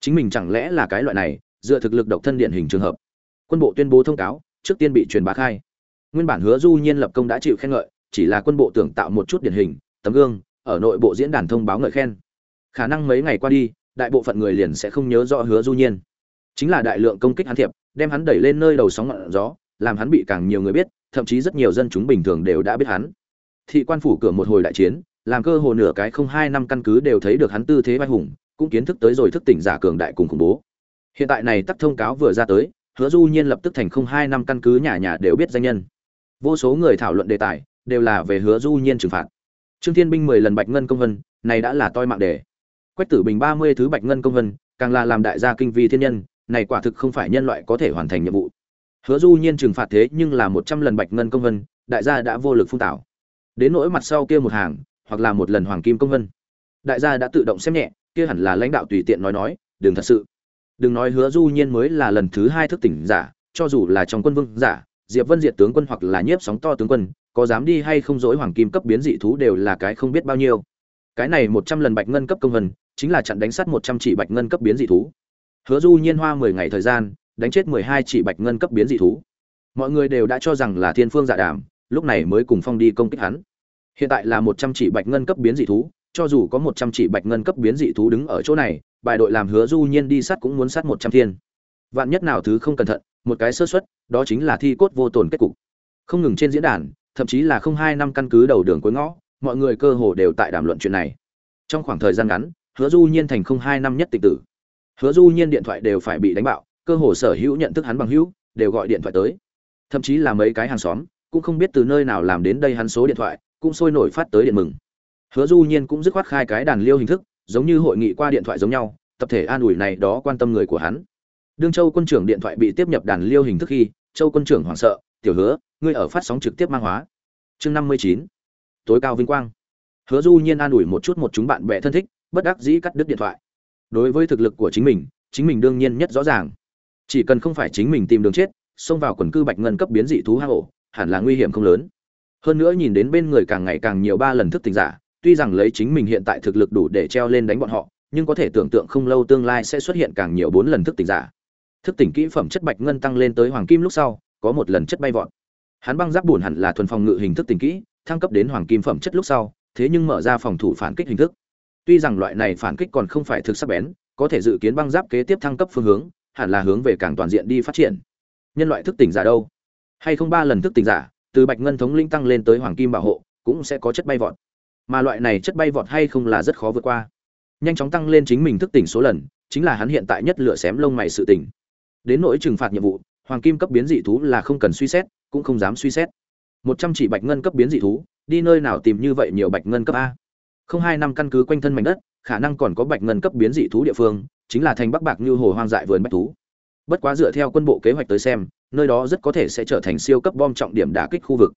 chính mình chẳng lẽ là cái loại này, dựa thực lực độc thân điển hình trường hợp. Quân bộ tuyên bố thông cáo, trước tiên bị truyền bá khai. Nguyên bản hứa du nhiên lập công đã chịu khen ngợi, chỉ là quân bộ tưởng tạo một chút điển hình, tấm gương, ở nội bộ diễn đàn thông báo ngợi khen. Khả năng mấy ngày qua đi, đại bộ phận người liền sẽ không nhớ rõ hứa du nhiên. Chính là đại lượng công kích hắn thiệp, đem hắn đẩy lên nơi đầu sóng ngọn gió, làm hắn bị càng nhiều người biết, thậm chí rất nhiều dân chúng bình thường đều đã biết hắn. Thị quan phủ cửa một hồi đại chiến, làm cơ hồ nửa cái không hai năm căn cứ đều thấy được hắn tư thế vai hùng cũng kiến thức tới rồi thức tỉnh giả cường đại cùng khủng bố. Hiện tại này tắt thông cáo vừa ra tới, hứa du nhiên lập tức thành không hai năm căn cứ nhà nhà đều biết danh nhân. Vô số người thảo luận đề tài, đều là về hứa du nhiên trừng phạt. Trương thiên binh mười lần bạch ngân công vân, này đã là toi mạng đề. Quách tử bình ba mươi thứ bạch ngân công vân, càng là làm đại gia kinh vi thiên nhân, này quả thực không phải nhân loại có thể hoàn thành nhiệm vụ. Hứa du nhiên trừng phạt thế nhưng là một trăm lần bạch ngân công vân, đại gia đã vô lực phun tảo. Đến nỗi mặt sau kia một hàng, hoặc là một lần hoàng kim công vân. Đại gia đã tự động xem nhẹ kia hẳn là lãnh đạo tùy tiện nói nói, đừng thật sự. Đừng nói hứa du nhiên mới là lần thứ hai thức tỉnh giả, cho dù là trong quân vương giả, diệp vân diệt tướng quân hoặc là nhiếp sóng to tướng quân, có dám đi hay không dối hoàng kim cấp biến dị thú đều là cái không biết bao nhiêu. Cái này một trăm lần bạch ngân cấp công vân chính là chặn đánh sát một trăm chỉ bạch ngân cấp biến dị thú. Hứa du nhiên hoa mười ngày thời gian, đánh chết mười hai chỉ bạch ngân cấp biến dị thú. Mọi người đều đã cho rằng là thiên phương giả đàm, lúc này mới cùng phong đi công kích hắn. Hiện tại là một trăm chỉ bạch ngân cấp biến dị thú cho dù có một trăm chỉ bạch ngân cấp biến dị thú đứng ở chỗ này, bài đội làm hứa du nhiên đi sát cũng muốn sát một trăm thiên. Vạn nhất nào thứ không cẩn thận, một cái sơ suất, đó chính là thi cốt vô tồn kết cục. Không ngừng trên diễn đàn, thậm chí là không hai năm căn cứ đầu đường cuối ngõ, mọi người cơ hồ đều tại đàm luận chuyện này. Trong khoảng thời gian ngắn, hứa du nhiên thành không hai năm nhất tịch tử. Hứa du nhiên điện thoại đều phải bị đánh bạo, cơ hồ sở hữu nhận thức hắn bằng hữu, đều gọi điện thoại tới. Thậm chí là mấy cái hàng xóm, cũng không biết từ nơi nào làm đến đây hắn số điện thoại, cũng sôi nổi phát tới điện mừng hứa du nhiên cũng dứt khoát khai cái đàn liêu hình thức, giống như hội nghị qua điện thoại giống nhau, tập thể an ủi này đó quan tâm người của hắn. Đương châu quân trưởng điện thoại bị tiếp nhập đàn liêu hình thức khi, châu quân trưởng hoảng sợ, tiểu hứa, ngươi ở phát sóng trực tiếp mang hóa. Chương năm mươi chín. Tối cao vinh quang. Hứa du nhiên an ủi một chút một chúng bạn bè thân thích, bất đắc dĩ cắt đứt điện thoại. Đối với thực lực của chính mình chính mình đương nhiên nhất rõ ràng. Chỉ cần không phải chính mình tìm đường chết, xông vào quần cư bạch ngân cấp biến dị thú hang ổ, hẳn là nguy hiểm không lớn. Hơn nữa nhìn đến bên người càng ngày càng nhiều ba lần thức tỉnh giả tuy rằng lấy chính mình hiện tại thực lực đủ để treo lên đánh bọn họ, nhưng có thể tưởng tượng không lâu tương lai sẽ xuất hiện càng nhiều bốn lần thức tỉnh giả. Thức tỉnh kỹ phẩm chất bạch ngân tăng lên tới hoàng kim lúc sau, có một lần chất bay vọt. Hắn băng giáp bùn hẳn là thuần phòng ngự hình thức tỉnh kỹ, thăng cấp đến hoàng kim phẩm chất lúc sau, thế nhưng mở ra phòng thủ phản kích hình thức. Tuy rằng loại này phản kích còn không phải thực sắc bén, có thể dự kiến băng giáp kế tiếp thăng cấp phương hướng, hẳn là hướng về càng toàn diện đi phát triển. Nhân loại thức tỉnh giả đâu? Hay không ba lần thức tỉnh giả, từ bạch ngân thống linh tăng lên tới hoàng kim bảo hộ, cũng sẽ có chất bay vọt mà loại này chất bay vọt hay không là rất khó vượt qua. Nhanh chóng tăng lên chính mình thức tỉnh số lần, chính là hắn hiện tại nhất lựa xém lông mày sự tỉnh. Đến nỗi trừng phạt nhiệm vụ, hoàng kim cấp biến dị thú là không cần suy xét, cũng không dám suy xét. Một trăm chỉ bạch ngân cấp biến dị thú, đi nơi nào tìm như vậy nhiều bạch ngân cấp a? Không hai năm căn cứ quanh thân mảnh đất, khả năng còn có bạch ngân cấp biến dị thú địa phương, chính là thành bắc bạc như hồ hoang dại vườn bách thú. Bất quá dựa theo quân bộ kế hoạch tới xem, nơi đó rất có thể sẽ trở thành siêu cấp bom trọng điểm đả kích khu vực.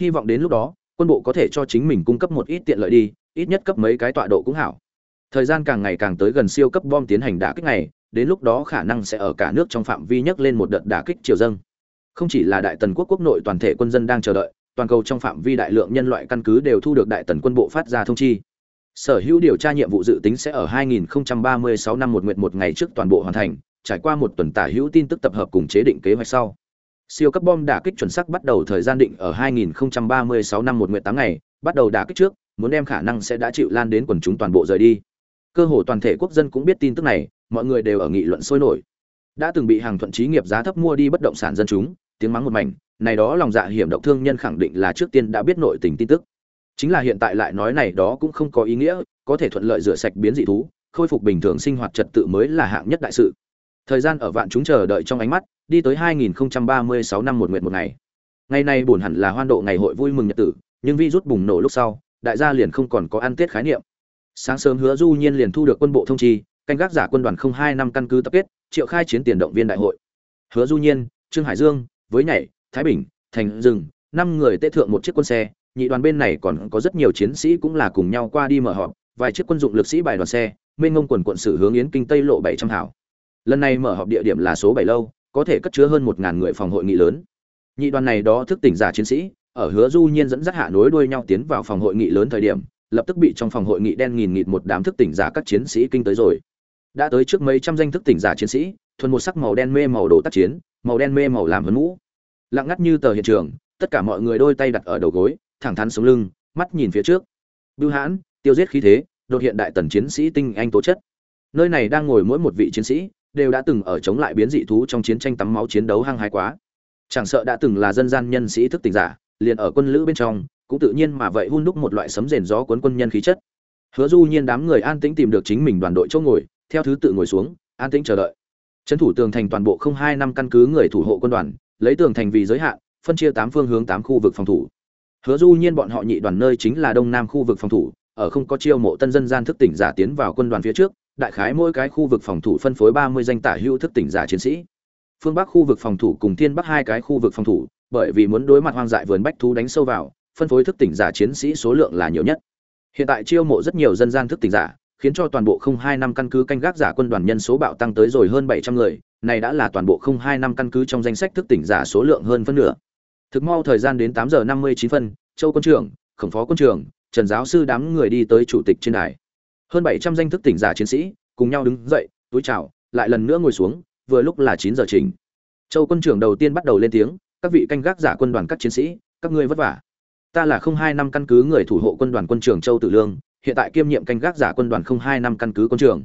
Hy vọng đến lúc đó quân bộ có thể cho chính mình cung cấp một ít tiện lợi đi, ít nhất cấp mấy cái tọa độ cũng hảo. Thời gian càng ngày càng tới gần siêu cấp bom tiến hành đả kích này, đến lúc đó khả năng sẽ ở cả nước trong phạm vi nhấc lên một đợt đả kích triều dâng. Không chỉ là đại tần quốc quốc nội toàn thể quân dân đang chờ đợi, toàn cầu trong phạm vi đại lượng nhân loại căn cứ đều thu được đại tần quân bộ phát ra thông chi. Sở hữu điều tra nhiệm vụ dự tính sẽ ở 2036 năm một nguyện một ngày trước toàn bộ hoàn thành, trải qua một tuần tả hữu tin tức tập hợp cùng chế định kế hoạch sau siêu cấp bom đả kích chuẩn xác bắt đầu thời gian định ở 2036 năm một nguyệt tám ngày, bắt đầu đả kích trước, muốn đem khả năng sẽ đã chịu lan đến quần chúng toàn bộ rời đi. Cơ hồ toàn thể quốc dân cũng biết tin tức này, mọi người đều ở nghị luận sôi nổi. Đã từng bị hàng thuận trí nghiệp giá thấp mua đi bất động sản dân chúng, tiếng mắng một mảnh, này đó lòng dạ hiểm độc thương nhân khẳng định là trước tiên đã biết nội tình tin tức. Chính là hiện tại lại nói này đó cũng không có ý nghĩa, có thể thuận lợi rửa sạch biến dị thú, khôi phục bình thường sinh hoạt trật tự mới là hạng nhất đại sự thời gian ở vạn chúng chờ đợi trong ánh mắt, đi tới 2036 năm một nguyện một ngày. Ngày này buồn hẳn là hoan độ ngày hội vui mừng nhật tử, nhưng virus bùng nổ lúc sau, đại gia liền không còn có ăn tết khái niệm. Sáng sớm hứa du nhiên liền thu được quân bộ thông chi, canh gác giả quân đoàn không hai năm căn cứ tập kết, triệu khai chiến tiền động viên đại hội. Hứa du nhiên, trương hải dương, với nhảy, thái bình, thành rừng năm người tê thượng một chiếc quân xe, nhị đoàn bên này còn có rất nhiều chiến sĩ cũng là cùng nhau qua đi mở họp, vài chiếc quân dụng lực sĩ bài đoàn xe, mênh ngông quần quận sử hướng yến kinh tây lộ bảy trăm hảo lần này mở họp địa điểm là số bảy lâu, có thể cất chứa hơn một ngàn người phòng hội nghị lớn. Nhị đoàn này đó thức tỉnh giả chiến sĩ, ở hứa du nhiên dẫn dắt hạ nối đuôi nhau tiến vào phòng hội nghị lớn thời điểm, lập tức bị trong phòng hội nghị đen nghìn nghịt một đám thức tỉnh giả các chiến sĩ kinh tới rồi. Đã tới trước mấy trăm danh thức tỉnh giả chiến sĩ, thuần một sắc màu đen mê màu đồ tác chiến, màu đen mê màu làm vấn mũ. Lặng ngắt như tờ hiện trường, tất cả mọi người đôi tay đặt ở đầu gối, thẳng thắn sống lưng, mắt nhìn phía trước. Bưu hãn, tiêu giết khí thế, đột hiện đại tần chiến sĩ tinh anh tố chất. Nơi này đang ngồi mỗi một vị chiến sĩ đều đã từng ở chống lại biến dị thú trong chiến tranh tắm máu chiến đấu hăng hái quá. Chẳng sợ đã từng là dân gian nhân sĩ thức tỉnh giả, liền ở quân lữ bên trong, cũng tự nhiên mà vậy hun đúc một loại sấm rền gió cuốn quân nhân khí chất. Hứa du nhiên đám người an tĩnh tìm được chính mình đoàn đội chỗ ngồi, theo thứ tự ngồi xuống, an tĩnh chờ đợi. Trấn thủ tường thành toàn bộ không hai năm căn cứ người thủ hộ quân đoàn, lấy tường thành vì giới hạn, phân chia tám phương hướng tám khu vực phòng thủ. Hứa du nhiên bọn họ nhị đoàn nơi chính là đông nam khu vực phòng thủ, ở không có chiêu mộ tân dân gian thức tỉnh giả tiến vào quân đoàn phía trước đại khái mỗi cái khu vực phòng thủ phân phối ba mươi danh tả hữu thức tỉnh giả chiến sĩ. Phương bắc khu vực phòng thủ cùng thiên bắc hai cái khu vực phòng thủ, bởi vì muốn đối mặt hoang dại vườn bách thú đánh sâu vào, phân phối thức tỉnh giả chiến sĩ số lượng là nhiều nhất. Hiện tại chiêu mộ rất nhiều dân gian thức tỉnh giả, khiến cho toàn bộ không hai năm căn cứ canh gác giả quân đoàn nhân số bạo tăng tới rồi hơn bảy trăm người, này đã là toàn bộ không hai năm căn cứ trong danh sách thức tỉnh giả số lượng hơn phân nửa. Thực mau thời gian đến tám giờ năm mươi chín phân, châu quân trưởng khổng phó quân trưởng trần giáo sư đám người đi tới chủ tịch trên đài hơn bảy trăm danh thức tỉnh giả chiến sĩ cùng nhau đứng dậy, túi chào, lại lần nữa ngồi xuống, vừa lúc là chín giờ trình châu quân trưởng đầu tiên bắt đầu lên tiếng, các vị canh gác giả quân đoàn các chiến sĩ, các ngươi vất vả. Ta là không hai năm căn cứ người thủ hộ quân đoàn quân trưởng châu tử lương, hiện tại kiêm nhiệm canh gác giả quân đoàn không hai năm căn cứ quân trưởng.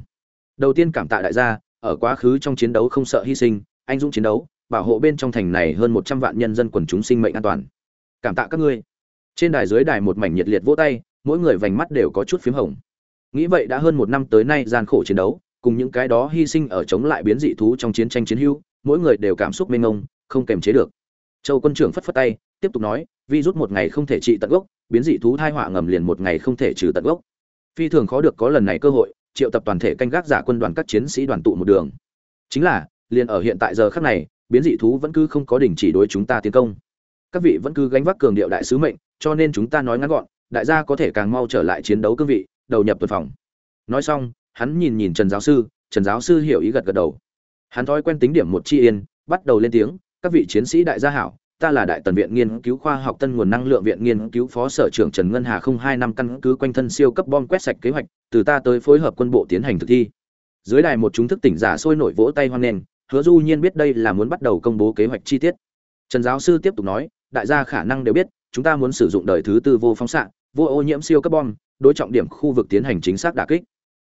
Đầu tiên cảm tạ đại gia, ở quá khứ trong chiến đấu không sợ hy sinh, anh dũng chiến đấu, bảo hộ bên trong thành này hơn một trăm vạn nhân dân quần chúng sinh mệnh an toàn. Cảm tạ các ngươi. Trên đài dưới đài một mảnh nhiệt liệt vỗ tay, mỗi người vành mắt đều có chút phím hồng nghĩ vậy đã hơn một năm tới nay gian khổ chiến đấu, cùng những cái đó hy sinh ở chống lại biến dị thú trong chiến tranh chiến hữu, mỗi người đều cảm xúc mênh ngông không kềm chế được. Châu quân trưởng phất phất tay, tiếp tục nói, vi rút một ngày không thể trị tận gốc, biến dị thú thai họa ngầm liền một ngày không thể trừ tận gốc. Phi thường khó được có lần này cơ hội, triệu tập toàn thể canh gác giả quân đoàn các chiến sĩ đoàn tụ một đường. Chính là, liền ở hiện tại giờ khắc này, biến dị thú vẫn cứ không có đình chỉ đối chúng ta tiến công. Các vị vẫn cứ gánh vác cường điệu đại sứ mệnh, cho nên chúng ta nói ngắn gọn, đại gia có thể càng mau trở lại chiến đấu cương vị đầu nhập tuần phòng. Nói xong, hắn nhìn nhìn trần giáo sư, trần giáo sư hiểu ý gật gật đầu. Hắn thói quen tính điểm một chi yên, bắt đầu lên tiếng, các vị chiến sĩ đại gia hảo, ta là đại tần viện nghiên cứu khoa học tân nguồn năng lượng viện nghiên cứu phó sở trưởng trần ngân hà không hai năm căn cứ quanh thân siêu cấp bom quét sạch kế hoạch, từ ta tới phối hợp quân bộ tiến hành thực thi. Dưới đài một chúng thức tỉnh giả sôi nổi vỗ tay hoan nghênh, hứa du nhiên biết đây là muốn bắt đầu công bố kế hoạch chi tiết. Trần giáo sư tiếp tục nói, đại gia khả năng đều biết, chúng ta muốn sử dụng đời thứ tư vô phóng xạ, vô ô nhiễm siêu cấp bom đối trọng điểm khu vực tiến hành chính xác đả kích.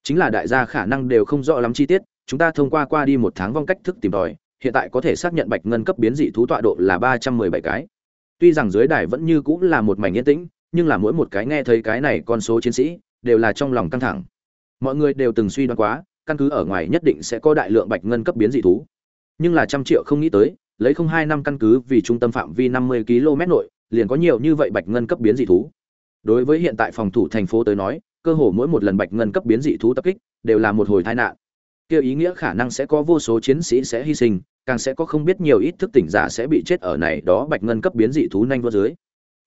Chính là đại gia khả năng đều không rõ lắm chi tiết, chúng ta thông qua qua đi một tháng vong cách thức tìm tòi, hiện tại có thể xác nhận bạch ngân cấp biến dị thú tọa độ là ba trăm mười bảy cái. Tuy rằng dưới đài vẫn như cũng là một mảnh yên tĩnh, nhưng là mỗi một cái nghe thấy cái này con số chiến sĩ, đều là trong lòng căng thẳng. Mọi người đều từng suy đoán quá, căn cứ ở ngoài nhất định sẽ có đại lượng bạch ngân cấp biến dị thú. Nhưng là trăm triệu không nghĩ tới, lấy không hai năm căn cứ vì trung tâm phạm vi năm mươi km nội, liền có nhiều như vậy bạch ngân cấp biến dị thú đối với hiện tại phòng thủ thành phố tới nói, cơ hồ mỗi một lần bạch ngân cấp biến dị thú tập kích, đều là một hồi tai nạn. Kia ý nghĩa khả năng sẽ có vô số chiến sĩ sẽ hy sinh, càng sẽ có không biết nhiều ít thức tỉnh giả sẽ bị chết ở này đó bạch ngân cấp biến dị thú nhanh vô dưới.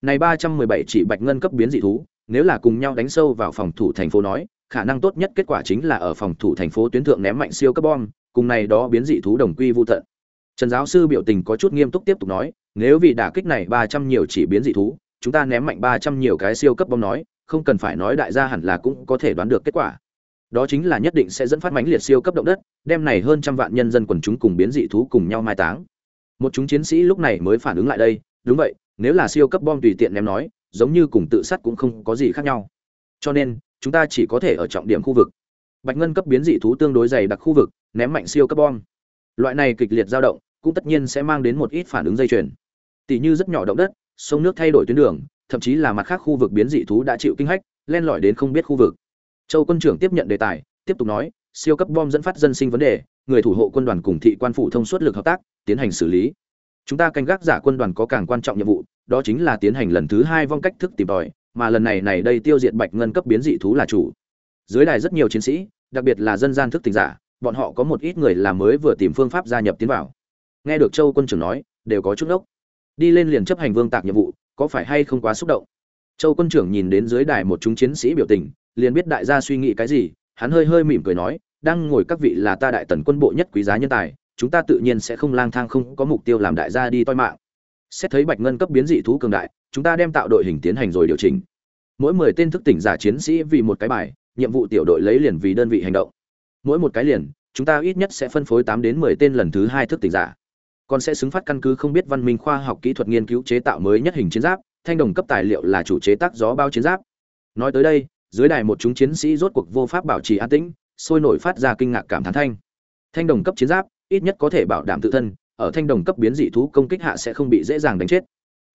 Này ba trăm mười bảy chỉ bạch ngân cấp biến dị thú, nếu là cùng nhau đánh sâu vào phòng thủ thành phố nói, khả năng tốt nhất kết quả chính là ở phòng thủ thành phố tuyến thượng ném mạnh siêu cấp bom, cùng này đó biến dị thú đồng quy vô tận. Trần giáo sư biểu tình có chút nghiêm túc tiếp tục nói, nếu vì đả kích này ba trăm nhiều chỉ biến dị thú chúng ta ném mạnh ba trăm nhiều cái siêu cấp bom nói, không cần phải nói đại gia hẳn là cũng có thể đoán được kết quả. Đó chính là nhất định sẽ dẫn phát mãnh liệt siêu cấp động đất, đem này hơn trăm vạn nhân dân quần chúng cùng biến dị thú cùng nhau mai táng. Một chúng chiến sĩ lúc này mới phản ứng lại đây, đúng vậy, nếu là siêu cấp bom tùy tiện ném nói, giống như cùng tự sát cũng không có gì khác nhau. Cho nên, chúng ta chỉ có thể ở trọng điểm khu vực. Bạch ngân cấp biến dị thú tương đối dày đặc khu vực, ném mạnh siêu cấp bom. Loại này kịch liệt dao động, cũng tất nhiên sẽ mang đến một ít phản ứng dây chuyền. Tỷ như rất nhỏ động đất sông nước thay đổi tuyến đường, thậm chí là mặt khác khu vực biến dị thú đã chịu kinh hách, len lỏi đến không biết khu vực. Châu quân trưởng tiếp nhận đề tài, tiếp tục nói, siêu cấp bom dẫn phát dân sinh vấn đề, người thủ hộ quân đoàn cùng thị quan phủ thông suốt lực hợp tác, tiến hành xử lý. Chúng ta canh gác giả quân đoàn có càng quan trọng nhiệm vụ, đó chính là tiến hành lần thứ hai vong cách thức tìm tòi, mà lần này này đây tiêu diệt bạch ngân cấp biến dị thú là chủ. Dưới đài rất nhiều chiến sĩ, đặc biệt là dân gian thức tỉnh giả, bọn họ có một ít người là mới vừa tìm phương pháp gia nhập tiến vào. Nghe được châu quân trưởng nói, đều có chút ốc đi lên liền chấp hành vương tạc nhiệm vụ, có phải hay không quá xúc động? Châu quân trưởng nhìn đến dưới đài một chúng chiến sĩ biểu tình, liền biết đại gia suy nghĩ cái gì, hắn hơi hơi mỉm cười nói, đang ngồi các vị là ta đại tần quân bộ nhất quý giá nhân tài, chúng ta tự nhiên sẽ không lang thang không có mục tiêu làm đại gia đi toi mạng. Xét thấy bạch ngân cấp biến dị thú cường đại, chúng ta đem tạo đội hình tiến hành rồi điều chỉnh. Mỗi mười tên thức tỉnh giả chiến sĩ vì một cái bài, nhiệm vụ tiểu đội lấy liền vì đơn vị hành động. Mỗi một cái liền, chúng ta ít nhất sẽ phân phối tám đến mười tên lần thứ hai thức tỉnh giả còn sẽ xứng phát căn cứ không biết văn minh khoa học kỹ thuật nghiên cứu chế tạo mới nhất hình chiến giáp, thanh đồng cấp tài liệu là chủ chế tác gió bao chiến giáp. Nói tới đây, dưới đài một chúng chiến sĩ rốt cuộc vô pháp bảo trì an tĩnh, sôi nổi phát ra kinh ngạc cảm thán thanh. Thanh đồng cấp chiến giáp, ít nhất có thể bảo đảm tự thân, ở thanh đồng cấp biến dị thú công kích hạ sẽ không bị dễ dàng đánh chết.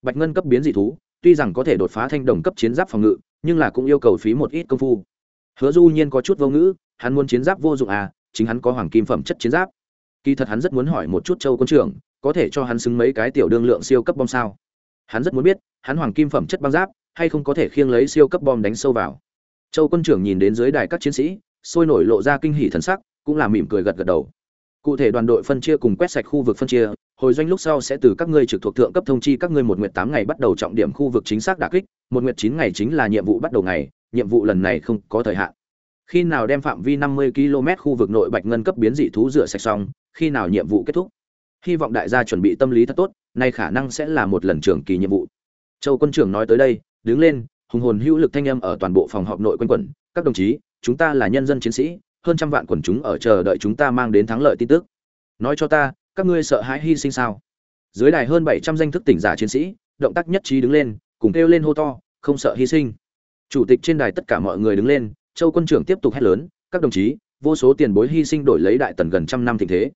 Bạch ngân cấp biến dị thú, tuy rằng có thể đột phá thanh đồng cấp chiến giáp phòng ngự, nhưng là cũng yêu cầu phí một ít công phu. Hứa du nhiên có chút vô ngữ, hắn muốn chiến giáp vô dụng à chính hắn có hoàng kim phẩm chất chiến giáp kỳ thật hắn rất muốn hỏi một chút châu quân trưởng, có thể cho hắn xứng mấy cái tiểu đương lượng siêu cấp bom sao? Hắn rất muốn biết, hắn hoàng kim phẩm chất băng giáp, hay không có thể khiêng lấy siêu cấp bom đánh sâu vào? Châu quân trưởng nhìn đến dưới đài các chiến sĩ, sôi nổi lộ ra kinh hỉ thần sắc, cũng là mỉm cười gật gật đầu. Cụ thể đoàn đội phân chia cùng quét sạch khu vực phân chia, hồi doanh lúc sau sẽ từ các ngươi trực thuộc thượng cấp thông chi các ngươi một nguyện tám ngày bắt đầu trọng điểm khu vực chính xác đả kích, một nguyện chín ngày chính là nhiệm vụ bắt đầu ngày, nhiệm vụ lần này không có thời hạn. Khi nào đem phạm vi 50 km khu vực nội bạch ngân cấp biến dị thú rửa sạch xong khi nào nhiệm vụ kết thúc. Hy vọng đại gia chuẩn bị tâm lý thật tốt, nay khả năng sẽ là một lần trường kỳ nhiệm vụ. Châu quân trưởng nói tới đây, đứng lên, hùng hồn hữu lực thanh âm ở toàn bộ phòng họp nội quân quẩn. Các đồng chí, chúng ta là nhân dân chiến sĩ, hơn trăm vạn quần chúng ở chờ đợi chúng ta mang đến thắng lợi tin tức. Nói cho ta, các ngươi sợ hãi hy sinh sao? Dưới đài hơn 700 danh thức tỉnh giả chiến sĩ, động tác nhất trí đứng lên, cùng kêu lên hô to, không sợ hy sinh. Chủ tịch trên đài tất cả mọi người đứng lên, châu quân trưởng tiếp tục hét lớn, các đồng chí vô số tiền bối hy sinh đổi lấy đại tần gần trăm năm thịnh thế.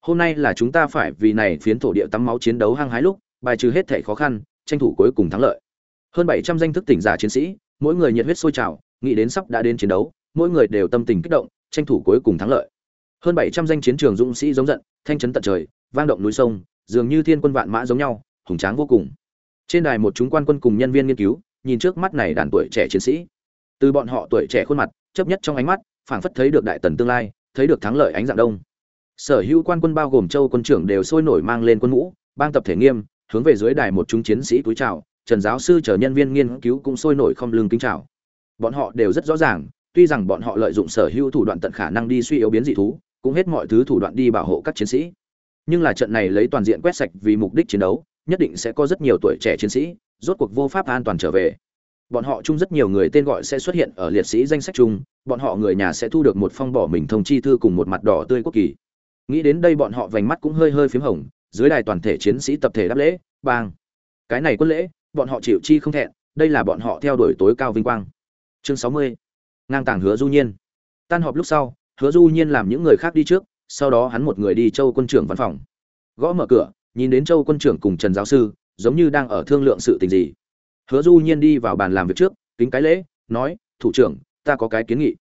Hôm nay là chúng ta phải vì này phiến thổ địa tắm máu chiến đấu hăng hái lúc, bài trừ hết thể khó khăn, tranh thủ cuối cùng thắng lợi. Hơn bảy trăm danh thức tỉnh giả chiến sĩ, mỗi người nhiệt huyết sôi trào, nghĩ đến sắp đã đến chiến đấu, mỗi người đều tâm tình kích động, tranh thủ cuối cùng thắng lợi. Hơn bảy trăm danh chiến trường dũng sĩ giống giận, thanh chấn tận trời, vang động núi sông, dường như thiên quân vạn mã giống nhau, hùng tráng vô cùng. Trên đài một chúng quan quân cùng nhân viên nghiên cứu, nhìn trước mắt này đàn tuổi trẻ chiến sĩ. Từ bọn họ tuổi trẻ khuôn mặt chấp nhất trong ánh mắt phảng phất thấy được đại tần tương lai, thấy được thắng lợi ánh dạng đông. Sở hữu quan quân bao gồm châu quân trưởng đều sôi nổi mang lên quân ngũ, bang tập thể nghiêm, hướng về dưới đài một chúng chiến sĩ túi chào, trần giáo sư chờ nhân viên nghiên cứu cũng sôi nổi không lưng kính chào. Bọn họ đều rất rõ ràng, tuy rằng bọn họ lợi dụng sở hữu thủ đoạn tận khả năng đi suy yếu biến dị thú, cũng hết mọi thứ thủ đoạn đi bảo hộ các chiến sĩ. Nhưng là trận này lấy toàn diện quét sạch vì mục đích chiến đấu, nhất định sẽ có rất nhiều tuổi trẻ chiến sĩ, rốt cuộc vô pháp an toàn trở về bọn họ chung rất nhiều người tên gọi sẽ xuất hiện ở liệt sĩ danh sách chung, bọn họ người nhà sẽ thu được một phong bỏ mình thông chi thư cùng một mặt đỏ tươi quốc kỳ. Nghĩ đến đây bọn họ vành mắt cũng hơi hơi p h í m hồng, dưới đài toàn thể chiến sĩ tập thể đáp lễ, bang. Cái này quân lễ, bọn họ chịu chi không thẹn, đây là bọn họ theo đuổi tối cao vinh quang. Chương sáu mươi. Ngang tàng hứa du nhiên. Tan họp lúc sau, hứa du nhiên làm những người khác đi trước, sau đó hắn một người đi châu quân trưởng văn phòng. Gõ mở cửa, nhìn đến châu quân trưởng cùng trần giáo sư, giống như đang ở thương lượng sự tình gì hứa du nhiên đi vào bàn làm việc trước, kính cái lễ, nói, thủ trưởng, ta có cái kiến nghị.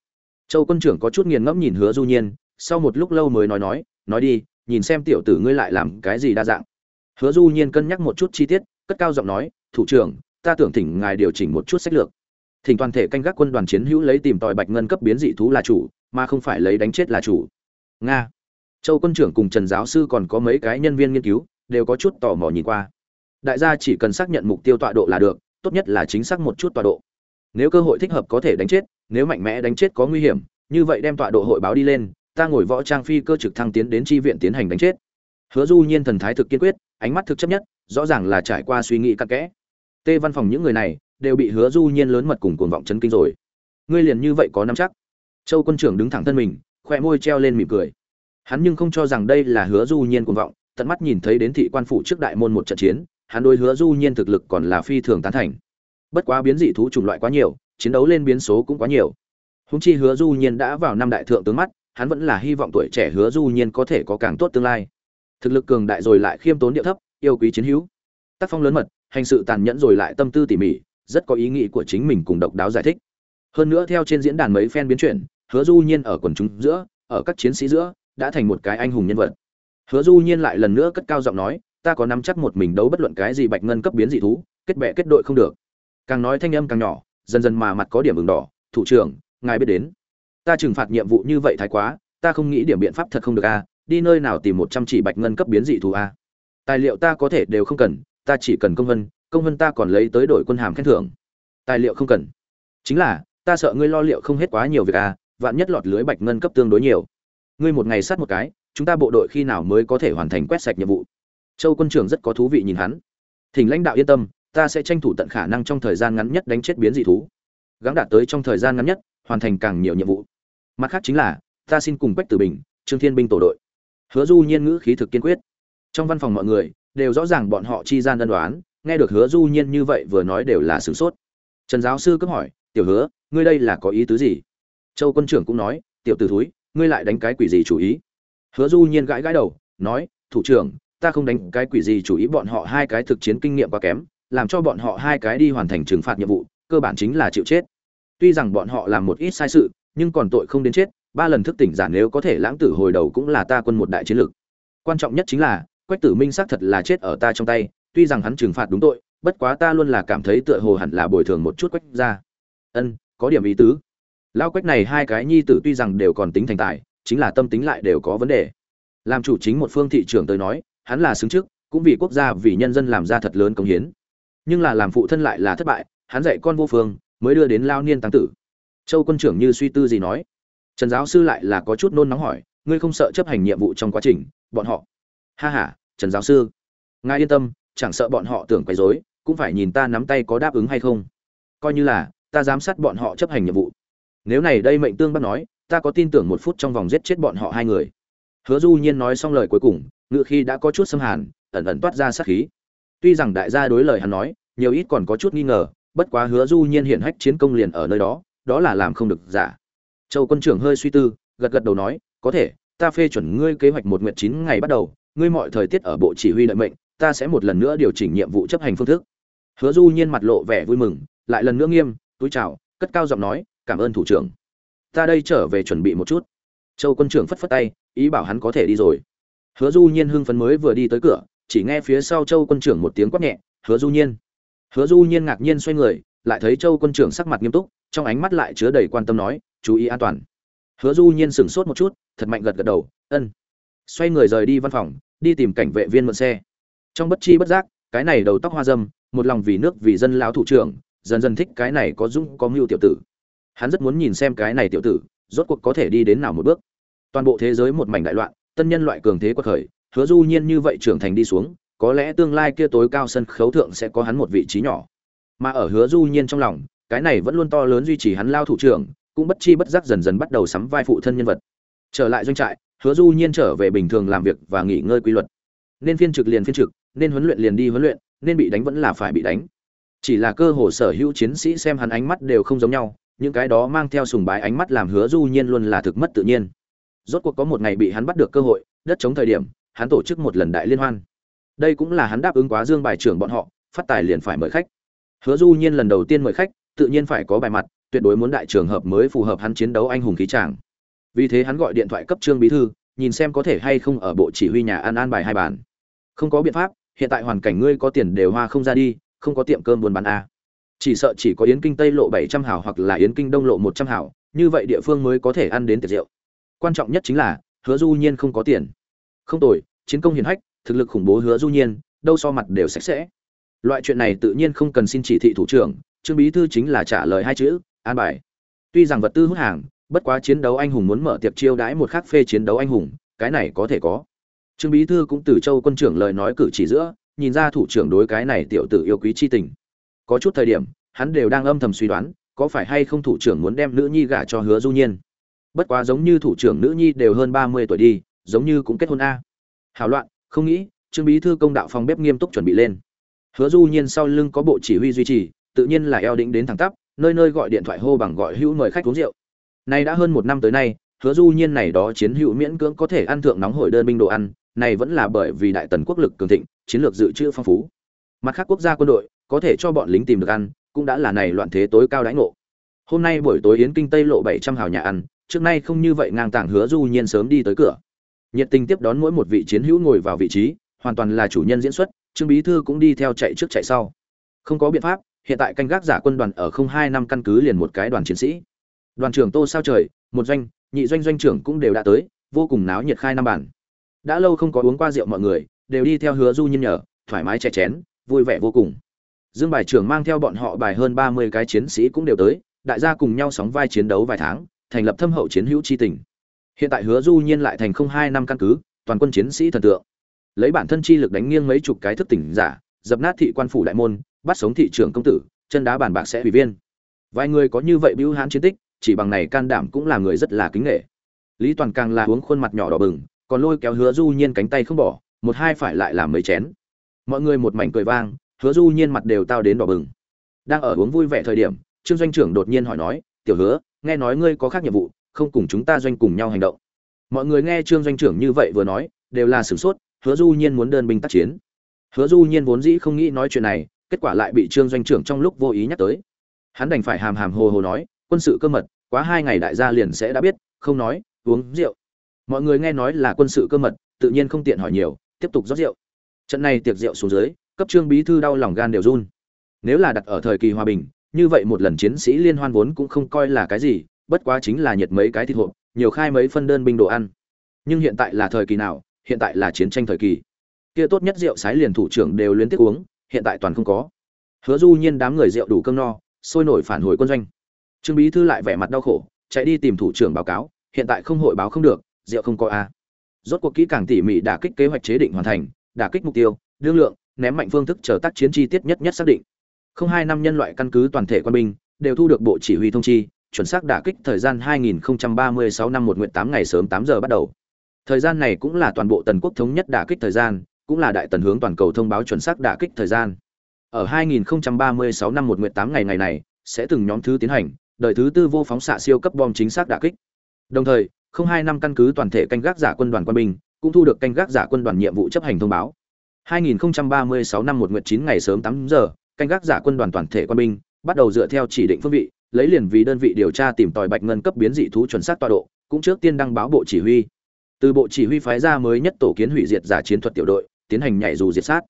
Châu quân trưởng có chút nghiền ngẫm nhìn hứa du nhiên, sau một lúc lâu mới nói nói nói đi, nhìn xem tiểu tử ngươi lại làm cái gì đa dạng. Hứa du nhiên cân nhắc một chút chi tiết, cất cao giọng nói, thủ trưởng, ta tưởng thỉnh ngài điều chỉnh một chút sách lược. Thỉnh toàn thể canh gác quân đoàn chiến hữu lấy tìm tòi bạch ngân cấp biến dị thú là chủ, mà không phải lấy đánh chết là chủ. Nga. Châu quân trưởng cùng trần giáo sư còn có mấy cái nhân viên nghiên cứu, đều có chút tò mò nhìn qua. Đại gia chỉ cần xác nhận mục tiêu tọa độ là được tốt nhất là chính xác một chút tọa độ. Nếu cơ hội thích hợp có thể đánh chết, nếu mạnh mẽ đánh chết có nguy hiểm, như vậy đem tọa độ hội báo đi lên, ta ngồi võ trang phi cơ trực thăng tiến đến tri viện tiến hành đánh chết. Hứa du nhiên thần thái thực kiên quyết, ánh mắt thực chấp nhất, rõ ràng là trải qua suy nghĩ cặn kẽ. Tê văn phòng những người này đều bị hứa du nhiên lớn mật cùng cuồng vọng chấn kinh rồi. Ngươi liền như vậy có nắm chắc? Châu quân trưởng đứng thẳng thân mình khoe môi treo lên mỉm cười. Hắn nhưng không cho rằng đây là hứa du nhiên cuồng vọng, tận mắt nhìn thấy đến thị quan phủ trước đại môn một trận chiến hắn đối hứa du nhiên thực lực còn là phi thường tán thành. Bất quá biến dị thú chủng loại quá nhiều, chiến đấu lên biến số cũng quá nhiều. Húng chi hứa du nhiên đã vào năm đại thượng tướng mắt, hắn vẫn là hy vọng tuổi trẻ hứa du nhiên có thể có càng tốt tương lai. Thực lực cường đại rồi lại khiêm tốn địa thấp, yêu quý chiến hữu. Tác phong lớn mật, hành sự tàn nhẫn rồi lại tâm tư tỉ mỉ, rất có ý nghĩ của chính mình cùng độc đáo giải thích. Hơn nữa theo trên diễn đàn mấy fan biến chuyển, hứa du nhiên ở quần chúng giữa, ở các chiến sĩ giữa, đã thành một cái anh hùng nhân vật. Hứa du nhiên lại lần nữa cất cao giọng nói ta có nắm chắc một mình đấu bất luận cái gì bạch ngân cấp biến dị thú, kết bè kết đội không được. Càng nói thanh âm càng nhỏ, dần dần mà mặt có điểm ửng đỏ, thủ trưởng, ngài biết đến. Ta trừng phạt nhiệm vụ như vậy thái quá, ta không nghĩ điểm biện pháp thật không được a, đi nơi nào tìm một trăm chỉ bạch ngân cấp biến dị thú a. Tài liệu ta có thể đều không cần, ta chỉ cần công vân công vân ta còn lấy tới đội quân hàm khen thưởng. Tài liệu không cần. Chính là, ta sợ ngươi lo liệu không hết quá nhiều việc a, vạn nhất lọt lưới bạch ngân cấp tương đối nhiều. Ngươi một ngày sát một cái, chúng ta bộ đội khi nào mới có thể hoàn thành quét sạch nhiệm vụ? Châu quân trưởng rất có thú vị nhìn hắn. Thỉnh lãnh đạo yên tâm, ta sẽ tranh thủ tận khả năng trong thời gian ngắn nhất đánh chết biến dị thú. Gắng đạt tới trong thời gian ngắn nhất, hoàn thành càng nhiều nhiệm vụ. Mặt khác chính là, ta xin cùng quách tử bình, trương thiên binh tổ đội. Hứa du nhiên ngữ khí thực kiên quyết. Trong văn phòng mọi người, đều rõ ràng bọn họ chi gian đơn đoán nghe được hứa du nhiên như vậy vừa nói đều là sửng sốt. Trần giáo sư cấp hỏi, tiểu hứa, ngươi đây là có ý tứ gì? Châu quân trưởng cũng nói, tiểu tử thúi, ngươi lại đánh cái quỷ gì chủ ý? Hứa du nhiên gãi gãi đầu, nói, thủ trưởng ta không đánh cái quỷ gì chủ ý bọn họ hai cái thực chiến kinh nghiệm quá kém, làm cho bọn họ hai cái đi hoàn thành trừng phạt nhiệm vụ, cơ bản chính là chịu chết. Tuy rằng bọn họ làm một ít sai sự, nhưng còn tội không đến chết, ba lần thức tỉnh giả nếu có thể lãng tử hồi đầu cũng là ta quân một đại chiến lược. Quan trọng nhất chính là, quách tử minh xác thật là chết ở ta trong tay, tuy rằng hắn trừng phạt đúng tội, bất quá ta luôn là cảm thấy tựa hồ hẳn là bồi thường một chút quách ra. Ân, có điểm ý tứ. Lao quách này hai cái nhi tử tuy rằng đều còn tính thành tài, chính là tâm tính lại đều có vấn đề. Làm chủ chính một phương thị trường tới nói hắn là xứng trước cũng vì quốc gia, vì nhân dân làm ra thật lớn công hiến. Nhưng là làm phụ thân lại là thất bại, hắn dạy con vô phương, mới đưa đến lao niên tăng tử. Châu quân trưởng như suy tư gì nói? Trần giáo sư lại là có chút nôn nóng hỏi, ngươi không sợ chấp hành nhiệm vụ trong quá trình, bọn họ? Ha ha, trần giáo sư. Ngài yên tâm, chẳng sợ bọn họ tưởng quấy rối, cũng phải nhìn ta nắm tay có đáp ứng hay không. Coi như là, ta giám sát bọn họ chấp hành nhiệm vụ. Nếu này đây mệnh tương bắt nói, ta có tin tưởng một phút trong vòng giết chết bọn họ hai người hứa du nhiên nói xong lời cuối cùng ngự khi đã có chút xâm hàn, ẩn ẩn toát ra sát khí. Tuy rằng đại gia đối lời hắn nói, nhiều ít còn có chút nghi ngờ, bất quá hứa du nhiên hiện hách chiến công liền ở nơi đó đó là làm không được giả. Châu quân trưởng hơi suy tư, gật gật đầu nói, có thể, ta phê chuẩn ngươi kế hoạch một nguyện chín ngày bắt đầu, ngươi mọi thời tiết ở bộ chỉ huy đợi mệnh, ta sẽ một lần nữa điều chỉnh nhiệm vụ chấp hành phương thức. Hứa du nhiên mặt lộ vẻ vui mừng, lại lần nữa nghiêm, túi chào, cất cao giọng nói, cảm ơn thủ trưởng. Ta đây trở về chuẩn bị một chút. Châu quân trưởng phất phất tay ý bảo hắn có thể đi rồi. Hứa du nhiên hưng phấn mới vừa đi tới cửa, chỉ nghe phía sau châu quân trưởng một tiếng quát nhẹ, hứa du nhiên. Hứa du nhiên ngạc nhiên xoay người, lại thấy châu quân trưởng sắc mặt nghiêm túc, trong ánh mắt lại chứa đầy quan tâm nói, chú ý an toàn. Hứa du nhiên sửng sốt một chút, thật mạnh gật gật đầu, ân. Xoay người rời đi văn phòng, đi tìm cảnh vệ viên mượn xe. Trong bất chi bất giác, cái này đầu tóc hoa dâm, một lòng vì nước vì dân lão thủ trưởng, dần dần thích cái này có dũng có mưu tiểu tử. Hắn rất muốn nhìn xem cái này tiểu tử, rốt cuộc có thể đi đến nào một bước toàn bộ thế giới một mảnh đại loạn, tân nhân loại cường thế quật khởi, hứa du nhiên như vậy trưởng thành đi xuống, có lẽ tương lai kia tối cao sân khấu thượng sẽ có hắn một vị trí nhỏ. Mà ở hứa du nhiên trong lòng, cái này vẫn luôn to lớn duy trì hắn lao thủ trưởng, cũng bất chi bất giác dần dần bắt đầu sắm vai phụ thân nhân vật. Trở lại doanh trại, hứa du nhiên trở về bình thường làm việc và nghỉ ngơi quy luật. Nên phiên trực liền phiên trực, nên huấn luyện liền đi huấn luyện, nên bị đánh vẫn là phải bị đánh. Chỉ là cơ hồ sở hữu chiến sĩ xem hắn ánh mắt đều không giống nhau, những cái đó mang theo sùng bái ánh mắt làm hứa du nhiên luôn là thực mất tự nhiên rốt cuộc có một ngày bị hắn bắt được cơ hội, đất chống thời điểm, hắn tổ chức một lần đại liên hoan. Đây cũng là hắn đáp ứng quá dương bài trưởng bọn họ, phát tài liền phải mời khách. Hứa du nhiên lần đầu tiên mời khách, tự nhiên phải có bài mặt, tuyệt đối muốn đại trường hợp mới phù hợp hắn chiến đấu anh hùng khí tràng. Vì thế hắn gọi điện thoại cấp trương bí thư, nhìn xem có thể hay không ở bộ chỉ huy nhà ăn an bài hai bàn. Không có biện pháp, hiện tại hoàn cảnh ngươi có tiền đều hoa không ra đi, không có tiệm cơm buôn bán a. Chỉ sợ chỉ có yến kinh tây lộ bảy trăm hảo hoặc là yến kinh đông lộ một trăm hảo như vậy địa phương mới có thể ăn đến tiệc rượu quan trọng nhất chính là, hứa du nhiên không có tiền. Không tồi, chiến công hiển hách, thực lực khủng bố hứa du nhiên, đâu so mặt đều sạch sẽ. Loại chuyện này tự nhiên không cần xin chỉ thị thủ trưởng, trương bí thư chính là trả lời hai chữ, an bài. Tuy rằng vật tư hút hàng, bất quá chiến đấu anh hùng muốn mở tiệc chiêu đãi một khắc phê chiến đấu anh hùng, cái này có thể có. Trương bí thư cũng từ châu quân trưởng lời nói cử chỉ giữa, nhìn ra thủ trưởng đối cái này tiểu tử yêu quý chi tình. Có chút thời điểm, hắn đều đang âm thầm suy đoán, có phải hay không thủ trưởng muốn đem nữ nhi gả cho hứa du nhiên bất quá giống như thủ trưởng nữ nhi đều hơn ba mươi tuổi đi, giống như cũng kết hôn a. Hảo loạn, không nghĩ, trương bí thư công đạo phòng bếp nghiêm túc chuẩn bị lên. Hứa du nhiên sau lưng có bộ chỉ huy duy trì, tự nhiên là eo định đến thẳng tắp, nơi nơi gọi điện thoại hô bằng gọi hữu mời khách uống rượu. Nay đã hơn một năm tới nay, hứa du nhiên này đó chiến hữu miễn cưỡng có thể ăn thượng nóng hổi đơn binh đồ ăn, này vẫn là bởi vì đại tần quốc lực cường thịnh, chiến lược dự trữ phong phú. Mặt khác quốc gia quân đội, có thể cho bọn lính tìm được ăn, cũng đã là này loạn thế tối cao đãi ngộ. Hôm nay buổi tối yến kinh tây lộ bảy trăm hào nhà ăn trước nay không như vậy ngang tảng hứa du nhiên sớm đi tới cửa. Nhiệt tình tiếp đón mỗi một vị chiến hữu ngồi vào vị trí, hoàn toàn là chủ nhân diễn xuất, trương bí thư cũng đi theo chạy trước chạy sau. Không có biện pháp, hiện tại canh gác giả quân đoàn ở không hai năm căn cứ liền một cái đoàn chiến sĩ. Đoàn trưởng tô sao trời, một doanh, nhị doanh doanh trưởng cũng đều đã tới, vô cùng náo nhiệt khai năm bản. Đã lâu không có uống qua rượu mọi người, đều đi theo hứa du nhiên nhở thoải mái chè chén, vui vẻ vô cùng. Dương bài trưởng mang theo bọn họ bài hơn ba mươi cái chiến sĩ cũng đều tới, đại gia cùng nhau sóng vai chiến đấu vài tháng thành lập thâm hậu chiến hữu chi tình. Hiện tại hứa du nhiên lại thành không hai năm căn cứ, toàn quân chiến sĩ thần tượng. Lấy bản thân chi lực đánh nghiêng mấy chục cái thức tỉnh giả, dập nát thị quan phủ đại môn, bắt sống thị trưởng công tử, chân đá bàn bạc sẽ ủy viên. Vài người có như vậy bưu hán chiến tích, chỉ bằng này can đảm cũng là người rất là kính nghệ. Lý toàn càng là uống khuôn mặt nhỏ đỏ bừng, còn lôi kéo hứa du nhiên cánh tay không bỏ, một hai phải lại làm mấy chén. Mọi người một mảnh cười vang, hứa du nhiên mặt đều tao đến đỏ bừng. Đang ở uống vui vẻ thời điểm, trương doanh trưởng đột nhiên hỏi nói tiểu hứa, nghe nói ngươi có khác nhiệm vụ, không cùng chúng ta doanh cùng nhau hành động. Mọi người nghe trương doanh trưởng như vậy vừa nói, đều là sửng sốt, hứa du nhiên muốn đơn binh tác chiến. Hứa du nhiên vốn dĩ không nghĩ nói chuyện này, kết quả lại bị trương doanh trưởng trong lúc vô ý nhắc tới. Hắn đành phải hàm hàm hồ hồ nói, quân sự cơ mật, quá hai ngày đại gia liền sẽ đã biết, không nói, uống rượu. Mọi người nghe nói là quân sự cơ mật, tự nhiên không tiện hỏi nhiều, tiếp tục rót rượu. Trận này tiệc rượu xuống dưới, cấp trương bí thư đau lòng gan đều run. Nếu là đặt ở thời kỳ hòa bình như vậy một lần chiến sĩ liên hoan vốn cũng không coi là cái gì, bất quá chính là nhiệt mấy cái thịt hộp, nhiều khai mấy phân đơn binh đồ ăn. Nhưng hiện tại là thời kỳ nào, hiện tại là chiến tranh thời kỳ. Kia tốt nhất rượu sái liền thủ trưởng đều liên tiếp uống, hiện tại toàn không có. Hứa du nhiên đám người rượu đủ cơm no, sôi nổi phản hồi quân doanh. Trương bí thư lại vẻ mặt đau khổ, chạy đi tìm thủ trưởng báo cáo, hiện tại không hội báo không được, rượu không có a. Rốt cuộc kỹ càng tỉ mỉ đả kích kế hoạch chế định hoàn thành đả kích mục tiêu, đương lượng, ném mạnh phương thức chờ tác chiến chi tiết nhất nhất xác định không hai năm nhân loại căn cứ toàn thể quân binh đều thu được bộ chỉ huy thông chi, chuẩn xác đả kích thời gian 2036 năm một nguyện 8 ngày sớm 8 giờ bắt đầu. Thời gian này cũng là toàn bộ tần quốc thống nhất đả kích thời gian, cũng là đại tần hướng toàn cầu thông báo chuẩn xác đả kích thời gian. Ở 2036 năm một nguyện 8 ngày ngày này, sẽ từng nhóm thứ tiến hành, đời thứ tư vô phóng xạ siêu cấp bom chính xác đả kích. Đồng thời, không hai năm căn cứ toàn thể canh gác giả quân đoàn quân binh cũng thu được canh gác giả quân đoàn nhiệm vụ chấp hành thông báo. 2036 năm một nguyện 9 ngày sớm 8 giờ canh gác giả quân đoàn toàn thể quân binh bắt đầu dựa theo chỉ định phương vị lấy liền vì đơn vị điều tra tìm tòi bạch ngân cấp biến dị thú chuẩn xác tọa độ cũng trước tiên đăng báo bộ chỉ huy. Từ bộ chỉ huy phái ra mới nhất tổ kiến hủy diệt giả chiến thuật tiểu đội tiến hành nhảy dù diệt sát.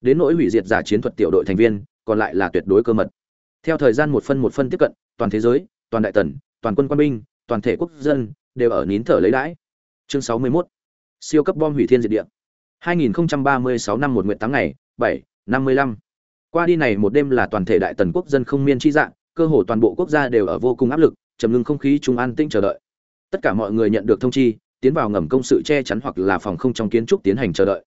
Đến nỗi hủy diệt giả chiến thuật tiểu đội thành viên còn lại là tuyệt đối cơ mật. Theo thời gian một phân một phân tiếp cận toàn thế giới toàn đại tần toàn quân quân binh toàn thể quốc dân đều ở nín thở lấy đãi. Chương 61. siêu cấp bom hủy thiên diệt địa. 2036 năm một nguyện tám ngày 7, 55 qua đi này một đêm là toàn thể đại tần quốc dân không miên chi dạng, cơ hồ toàn bộ quốc gia đều ở vô cùng áp lực, trầm ngưng không khí trung an tĩnh chờ đợi. Tất cả mọi người nhận được thông chi, tiến vào ngầm công sự che chắn hoặc là phòng không trong kiến trúc tiến hành chờ đợi.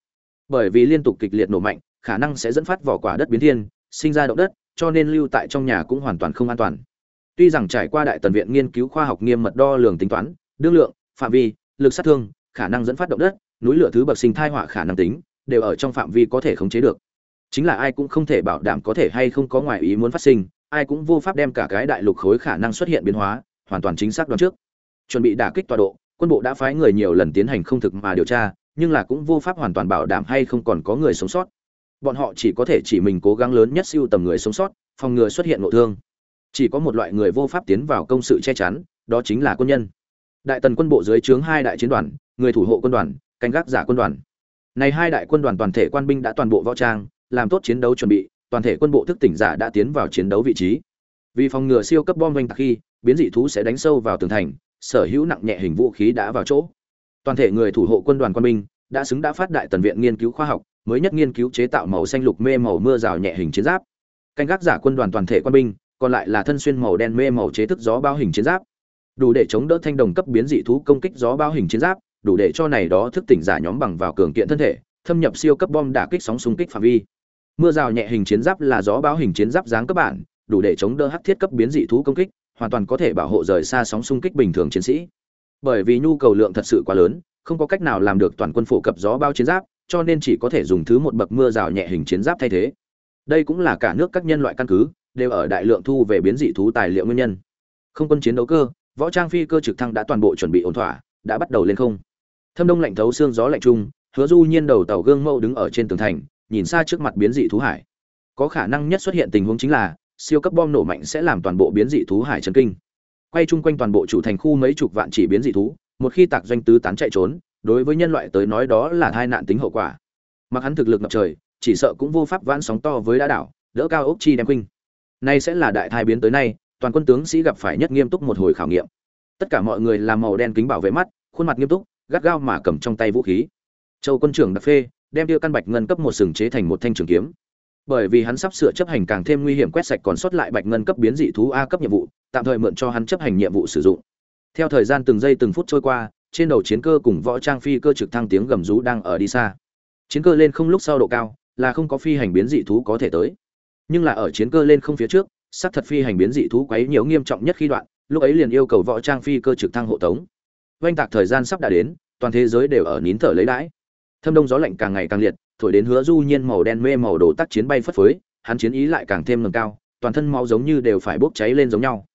Bởi vì liên tục kịch liệt nổ mạnh, khả năng sẽ dẫn phát vỏ quả đất biến thiên, sinh ra động đất, cho nên lưu tại trong nhà cũng hoàn toàn không an toàn. Tuy rằng trải qua đại tần viện nghiên cứu khoa học nghiêm mật đo lường tính toán, đương lượng, phạm vi, lực sát thương, khả năng dẫn phát động đất, núi lửa thứ bậc sinh thai họa khả năng tính, đều ở trong phạm vi có thể khống chế được chính là ai cũng không thể bảo đảm có thể hay không có ngoài ý muốn phát sinh, ai cũng vô pháp đem cả cái đại lục khối khả năng xuất hiện biến hóa, hoàn toàn chính xác đoán trước. Chuẩn bị đả kích tọa độ, quân bộ đã phái người nhiều lần tiến hành không thực mà điều tra, nhưng là cũng vô pháp hoàn toàn bảo đảm hay không còn có người sống sót. Bọn họ chỉ có thể chỉ mình cố gắng lớn nhất siêu tầm người sống sót, phòng ngừa xuất hiện ngộ thương. Chỉ có một loại người vô pháp tiến vào công sự che chắn, đó chính là quân nhân. Đại tần quân bộ dưới trướng hai đại chiến đoàn, người thủ hộ quân đoàn, canh gác giả quân đoàn. Này hai đại quân đoàn toàn thể quan binh đã toàn bộ võ trang làm tốt chiến đấu chuẩn bị, toàn thể quân bộ thức tỉnh giả đã tiến vào chiến đấu vị trí. Vì phòng ngừa siêu cấp bom vanh tạc khi, biến dị thú sẽ đánh sâu vào tường thành, sở hữu nặng nhẹ hình vũ khí đã vào chỗ. Toàn thể người thủ hộ quân đoàn quân binh đã xứng đã phát đại tần viện nghiên cứu khoa học, mới nhất nghiên cứu chế tạo màu xanh lục mê màu mưa rào nhẹ hình chiến giáp. Canh gác giả quân đoàn toàn thể quân binh, còn lại là thân xuyên màu đen mê màu chế thức gió bao hình chiến giáp. Đủ để chống đỡ thanh đồng cấp biến dị thú công kích gió bao hình chiến giáp, đủ để cho này đó thức tỉnh giả nhóm bằng vào cường kiện thân thể, thâm nhập siêu cấp bom đả kích sóng xung kích phạm vi mưa rào nhẹ hình chiến giáp là gió báo hình chiến giáp dáng cấp bản, đủ để chống đỡ hắc thiết cấp biến dị thú công kích, hoàn toàn có thể bảo hộ rời xa sóng xung kích bình thường chiến sĩ. Bởi vì nhu cầu lượng thật sự quá lớn, không có cách nào làm được toàn quân phổ cập gió bao chiến giáp, cho nên chỉ có thể dùng thứ một bậc mưa rào nhẹ hình chiến giáp thay thế. Đây cũng là cả nước các nhân loại căn cứ, đều ở đại lượng thu về biến dị thú tài liệu nguyên nhân. Không quân chiến đấu cơ, võ trang phi cơ trực thăng đã toàn bộ chuẩn bị ổn thỏa, đã bắt đầu lên không. Thâm đông lạnh thấu xương gió lạnh trung, hứa du nhiên đầu tàu gương mẫu đứng ở trên tường thành nhìn xa trước mặt biến dị thú hải. Có khả năng nhất xuất hiện tình huống chính là, siêu cấp bom nổ mạnh sẽ làm toàn bộ biến dị thú hải chấn kinh. Quay chung quanh toàn bộ chủ thành khu mấy chục vạn chỉ biến dị thú, một khi tạc doanh tứ tán chạy trốn, đối với nhân loại tới nói đó là tai nạn tính hậu quả. Mặc hắn thực lực ngập trời, chỉ sợ cũng vô pháp vãn sóng to với đá đảo, đỡ cao ốc chi đem kinh nay sẽ là đại thai biến tới nay, toàn quân tướng sĩ gặp phải nhất nghiêm túc một hồi khảo nghiệm. Tất cả mọi người làm màu đen kính bảo vệ mắt, khuôn mặt nghiêm túc, gắt gao mà cầm trong tay vũ khí. Châu quân trưởng đặc phê đem tiêu căn bạch ngân cấp một sừng chế thành một thanh trường kiếm. Bởi vì hắn sắp sửa chấp hành càng thêm nguy hiểm quét sạch còn sót lại bạch ngân cấp biến dị thú a cấp nhiệm vụ, tạm thời mượn cho hắn chấp hành nhiệm vụ sử dụng. Theo thời gian từng giây từng phút trôi qua, trên đầu chiến cơ cùng võ trang phi cơ trực thăng tiếng gầm rú đang ở đi xa. Chiến cơ lên không lúc sau độ cao, là không có phi hành biến dị thú có thể tới. Nhưng là ở chiến cơ lên không phía trước sát thật phi hành biến dị thú quấy nhiều nghiêm trọng nhất khi đoạn, lúc ấy liền yêu cầu võ trang phi cơ trực thăng hộ tống. Oanh tạc thời gian sắp đã đến, toàn thế giới đều ở nín thở lấy đãi thâm đông gió lạnh càng ngày càng liệt, thổi đến hứa du nhiên màu đen mê màu đồ tác chiến bay phất phới, hắn chiến ý lại càng thêm ngầm cao, toàn thân máu giống như đều phải bốc cháy lên giống nhau.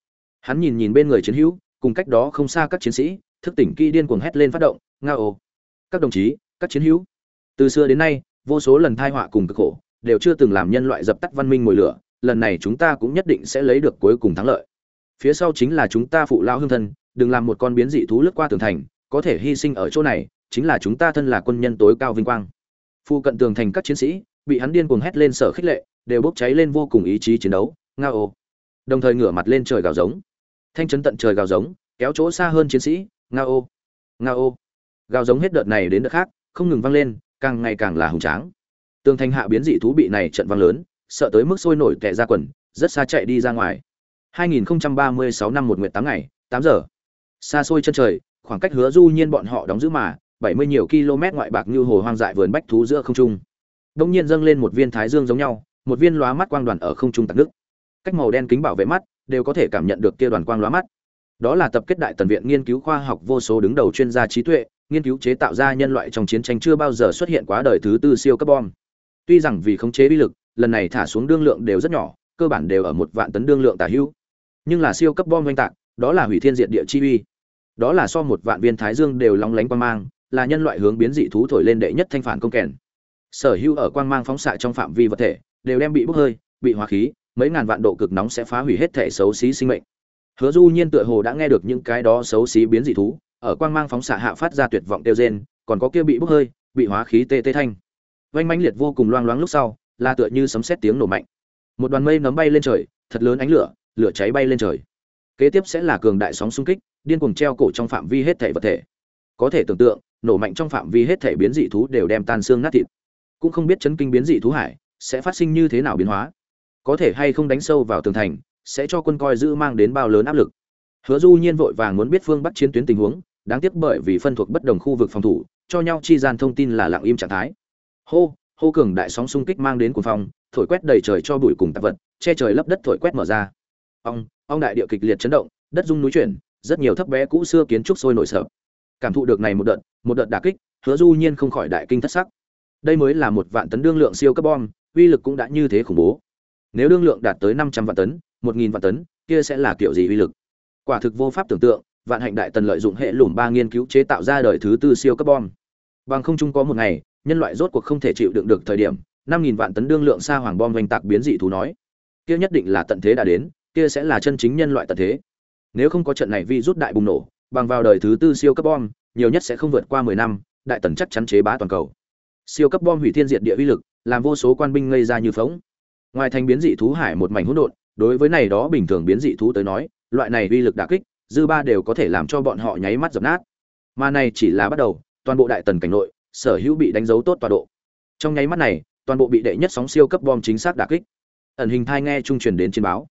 Hắn nhìn nhìn bên người chiến hữu, cùng cách đó không xa các chiến sĩ, thức tỉnh kỹ điên cuồng hét lên phát động nga ồ các đồng chí, các chiến hữu! Từ xưa đến nay, vô số lần thai họa cùng cực khổ đều chưa từng làm nhân loại dập tắt văn minh ngồi lửa, lần này chúng ta cũng nhất định sẽ lấy được cuối cùng thắng lợi. Phía sau chính là chúng ta phụ lao hương thân, đừng làm một con biến dị thú lướt qua tường thành, có thể hy sinh ở chỗ này chính là chúng ta thân là quân nhân tối cao vinh quang. Phụ cận tường thành các chiến sĩ, bị hắn điên cuồng hét lên sở khích lệ, đều bốc cháy lên vô cùng ý chí chiến đấu nga ô. Đồng thời ngửa mặt lên trời gào giống. Thanh chấn tận trời gào giống, kéo chỗ xa hơn chiến sĩ nga ô. Nga ô. Gào giống hết đợt này đến đợt khác, không ngừng vang lên, càng ngày càng là hùng tráng. Tường thành hạ biến dị thú bị này trận vang lớn, sợ tới mức sôi nổi tệ ra quần, rất xa chạy đi ra ngoài. 2036 năm một nguyệt tám ngày 8 giờ. Xa xôi chân trời, khoảng cách hứa du nhiên bọn họ đóng giữ mà 70 nhiều km ngoại bạc như hồ hoang dại vườn bách thú giữa không trung. Đông nhiên dâng lên một viên thái dương giống nhau, một viên lóa mắt quang đoàn ở không trung tạc nước. Cách màu đen kính bảo vệ mắt, đều có thể cảm nhận được kia đoàn quang lóa mắt. Đó là tập kết đại tần viện nghiên cứu khoa học vô số đứng đầu chuyên gia trí tuệ, nghiên cứu chế tạo ra nhân loại trong chiến tranh chưa bao giờ xuất hiện quá đời thứ tư siêu cấp bom. Tuy rằng vì khống chế uy lực, lần này thả xuống đương lượng đều rất nhỏ, cơ bản đều ở một vạn tấn đương lượng tả hữu. Nhưng là siêu cấp bom oanh tạc, đó là hủy thiên diệt địa chi uy. Đó là so một vạn viên thái dương đều lóng lánh quang mang là nhân loại hướng biến dị thú thổi lên đệ nhất thanh phản công kèn. Sở hữu ở quang mang phóng xạ trong phạm vi vật thể, đều đem bị bốc hơi, bị hóa khí, mấy ngàn vạn độ cực nóng sẽ phá hủy hết thể xấu xí sinh mệnh. Hứa du nhiên tựa hồ đã nghe được những cái đó xấu xí biến dị thú, ở quang mang phóng xạ hạ phát ra tuyệt vọng tiêu rên, còn có kia bị bốc hơi, bị hóa khí tê tê thanh. Vanh mãnh liệt vô cùng loang loáng lúc sau, là tựa như sấm sét tiếng nổ mạnh. Một đoàn mây nấm bay lên trời, thật lớn ánh lửa lửa cháy bay lên trời. Kế tiếp sẽ là cường đại sóng xung kích, điên cuồng treo cổ trong phạm vi hết thể vật thể. Có thể tưởng tượng nổ mạnh trong phạm vi hết thể biến dị thú đều đem tan xương nát thịt. Cũng không biết chấn kinh biến dị thú hải sẽ phát sinh như thế nào biến hóa. Có thể hay không đánh sâu vào tường thành sẽ cho quân coi giữ mang đến bao lớn áp lực. Hứa du nhiên vội vàng muốn biết phương bắc chiến tuyến tình huống, đáng tiếc bởi vì phân thuộc bất đồng khu vực phòng thủ, cho nhau chi gian thông tin là lặng im trạng thái. Hô hô cường đại sóng xung kích mang đến cuồng phong, thổi quét đầy trời cho bụi cùng tạp vật, che trời lấp đất thổi quét mở ra. Ong ong đại địa kịch liệt chấn động, đất rung núi chuyển, rất nhiều thấp bé cũ xưa kiến trúc sôi nổi sập cảm thụ được này một đợt một đợt đả kích, hứa du nhiên không khỏi đại kinh thất sắc. Đây mới là một vạn tấn đương lượng siêu cấp bom, uy lực cũng đã như thế khủng bố. Nếu đương lượng đạt tới 500 vạn tấn 1000 vạn tấn, kia sẽ là kiểu gì uy lực? Quả thực vô pháp tưởng tượng, vạn hạnh đại tần lợi dụng hệ lùm ba nghiên cứu chế tạo ra đời thứ tư siêu cấp bom. Bằng không chung có một ngày, nhân loại rốt cuộc không thể chịu đựng được thời điểm 5000 vạn tấn đương lượng xa hoàng bom vành tạc biến dị thú nói. Kia nhất định là tận thế đã đến, kia sẽ là chân chính nhân loại tận thế. Nếu không có trận này vi rút đại bùng nổ bằng vào đời thứ tư siêu cấp bom, nhiều nhất sẽ không vượt qua 10 năm, đại tần chắc chắn chế bá toàn cầu. Siêu cấp bom hủy thiên diệt địa uy lực, làm vô số quan binh ngây ra như phỗng. ngoài thành biến dị thú hải một mảnh hỗn độn, đối với này đó bình thường biến dị thú tới nói, loại này uy lực đả kích, dư ba đều có thể làm cho bọn họ nháy mắt dập nát. Mà này chỉ là bắt đầu, toàn bộ đại tần cảnh nội, sở hữu bị đánh dấu tốt tọa độ. Trong nháy mắt này, toàn bộ bị đệ nhất sóng siêu cấp bom chính xác đả kích. Ẩn hình thai nghe trung truyền đến trên báo.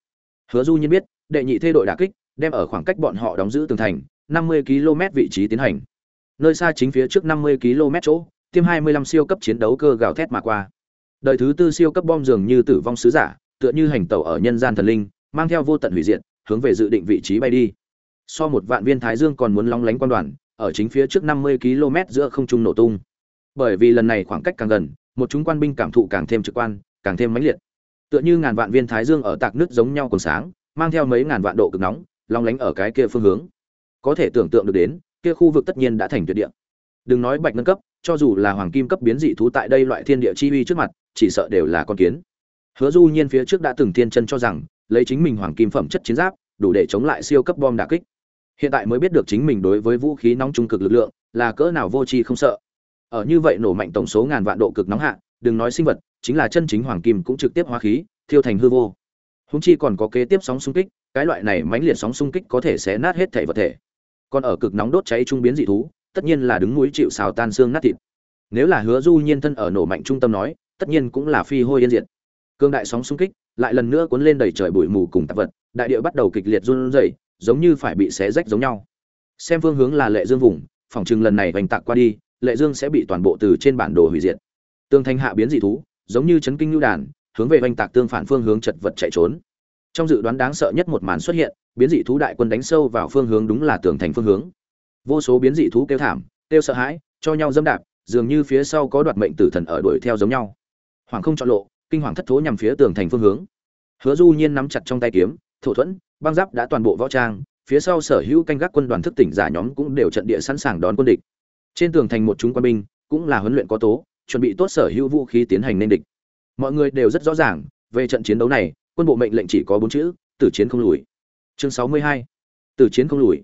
Hứa du nhiên biết, đệ nhị thê đội đả kích, đem ở khoảng cách bọn họ đóng giữ tường thành 50 km vị trí tiến hành. Nơi xa chính phía trước 50 km chỗ, tiêm 25 siêu cấp chiến đấu cơ gào thét mà qua. Đời thứ tư siêu cấp bom dường như tử vong sứ giả, tựa như hành tẩu ở nhân gian thần linh, mang theo vô tận hủy diệt, hướng về dự định vị trí bay đi. So một vạn viên thái dương còn muốn long lánh quan đoàn, ở chính phía trước 50 km giữa không trung nổ tung. Bởi vì lần này khoảng cách càng gần, một chúng quan binh cảm thụ càng thêm trực quan, càng thêm mãnh liệt. Tựa như ngàn vạn viên thái dương ở tạc nước giống nhau còn sáng, mang theo mấy ngàn vạn độ cực nóng long lánh ở cái kia phương hướng có thể tưởng tượng được đến, kia khu vực tất nhiên đã thành tuyệt địa. Đừng nói bạch ngân cấp, cho dù là hoàng kim cấp biến dị thú tại đây loại thiên địa chi uy trước mặt, chỉ sợ đều là con kiến. Hứa du nhiên phía trước đã từng thiên chân cho rằng, lấy chính mình hoàng kim phẩm chất chiến giáp, đủ để chống lại siêu cấp bom đả kích. Hiện tại mới biết được chính mình đối với vũ khí nóng trung cực lực lượng, là cỡ nào vô tri không sợ. Ở như vậy nổ mạnh tổng số ngàn vạn độ cực nóng hạ, đừng nói sinh vật, chính là chân chính hoàng kim cũng trực tiếp hóa khí, thiêu thành hư vô. Húng chi còn có kế tiếp sóng xung kích, cái loại này mãnh liệt sóng xung kích có thể xé nát hết thể vật thể còn ở cực nóng đốt cháy trung biến dị thú, tất nhiên là đứng núi chịu xào tan xương nát thịt. Nếu là hứa du nhiên thân ở nổ mạnh trung tâm nói, tất nhiên cũng là phi hôi yên diệt. Cương đại sóng xung kích, lại lần nữa cuốn lên đầy trời bụi mù cùng tạp vật, đại địa bắt đầu kịch liệt run rẩy, giống như phải bị xé rách giống nhau. Xem phương hướng là lệ dương vùng, phòng trừng lần này vành tạc qua đi, lệ dương sẽ bị toàn bộ từ trên bản đồ hủy diệt. Tương thanh hạ biến dị thú, giống như chấn kinh lưu đàn, hướng về vành tạc tương phản phương hướng chật vật chạy trốn trong dự đoán đáng sợ nhất một màn xuất hiện, biến dị thú đại quân đánh sâu vào phương hướng đúng là tường thành phương hướng. Vô số biến dị thú kêu thảm, kêu sợ hãi, cho nhau dẫm đạp, dường như phía sau có đoạt mệnh tử thần ở đuổi theo giống nhau. Hoàng không chọn lộ, kinh hoàng thất thố nhằm phía tường thành phương hướng. Hứa du nhiên nắm chặt trong tay kiếm, thổ thuẫn, băng giáp đã toàn bộ võ trang, phía sau sở hữu canh gác quân đoàn thức tỉnh giả nhóm cũng đều trận địa sẵn sàng đón quân địch. Trên tường thành một chúng quân binh cũng là huấn luyện có tố, chuẩn bị tốt sở hữu vũ khí tiến hành nên địch. Mọi người đều rất rõ ràng, về trận chiến đấu này quân bộ mệnh lệnh chỉ có bốn chữ, tử chiến không lùi. Chương sáu mươi hai, tử chiến không lùi.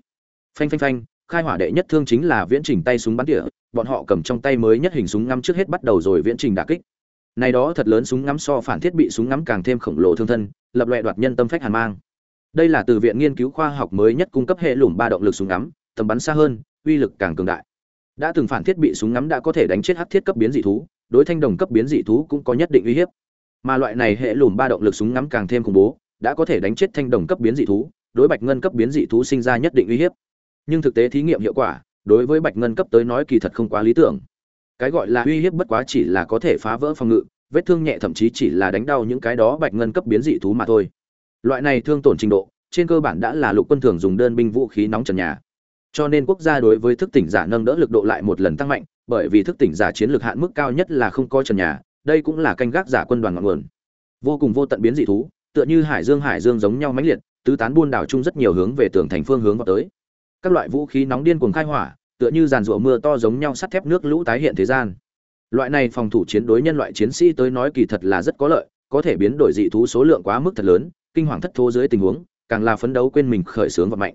Phanh phanh phanh, khai hỏa đệ nhất thương chính là viễn trình tay súng bắn tỉa, bọn họ cầm trong tay mới nhất hình súng ngắm trước hết bắt đầu rồi viễn trình đả kích. Này đó thật lớn súng ngắm so phản thiết bị súng ngắm càng thêm khổng lồ thương thân, lập loại đoạt nhân tâm phách hàn mang. Đây là từ viện nghiên cứu khoa học mới nhất cung cấp hệ lủng ba động lực súng ngắm, tầm bắn xa hơn, uy lực càng cường đại. Đã từng phản thiết bị súng ngắm đã có thể đánh chết hắc thiết cấp biến dị thú, đối thanh đồng cấp biến dị thú cũng có nhất định uy hiếp mà loại này hệ lùm ba động lực súng ngắm càng thêm khủng bố, đã có thể đánh chết thanh đồng cấp biến dị thú, đối bạch ngân cấp biến dị thú sinh ra nhất định uy hiếp. Nhưng thực tế thí nghiệm hiệu quả, đối với bạch ngân cấp tới nói kỳ thật không quá lý tưởng. Cái gọi là uy hiếp bất quá chỉ là có thể phá vỡ phòng ngự, vết thương nhẹ thậm chí chỉ là đánh đau những cái đó bạch ngân cấp biến dị thú mà thôi. Loại này thương tổn trình độ, trên cơ bản đã là lục quân thường dùng đơn binh vũ khí nóng trần nhà. Cho nên quốc gia đối với thức tỉnh giả nâng đỡ lực độ lại một lần tăng mạnh, bởi vì thức tỉnh giả chiến lược hạn mức cao nhất là không coi trần nhà đây cũng là canh gác giả quân đoàn ngọn nguồn. Vô cùng vô tận biến dị thú, tựa như hải dương hải dương giống nhau mãnh liệt, tứ tán buôn đảo chung rất nhiều hướng về tường thành phương hướng vào tới. Các loại vũ khí nóng điên cuồng khai hỏa, tựa như giàn rủa mưa to giống nhau sắt thép nước lũ tái hiện thế gian. Loại này phòng thủ chiến đối nhân loại chiến sĩ tới nói kỳ thật là rất có lợi, có thể biến đổi dị thú số lượng quá mức thật lớn, kinh hoàng thất thố dưới tình huống, càng là phấn đấu quên mình khởi sướng và mạnh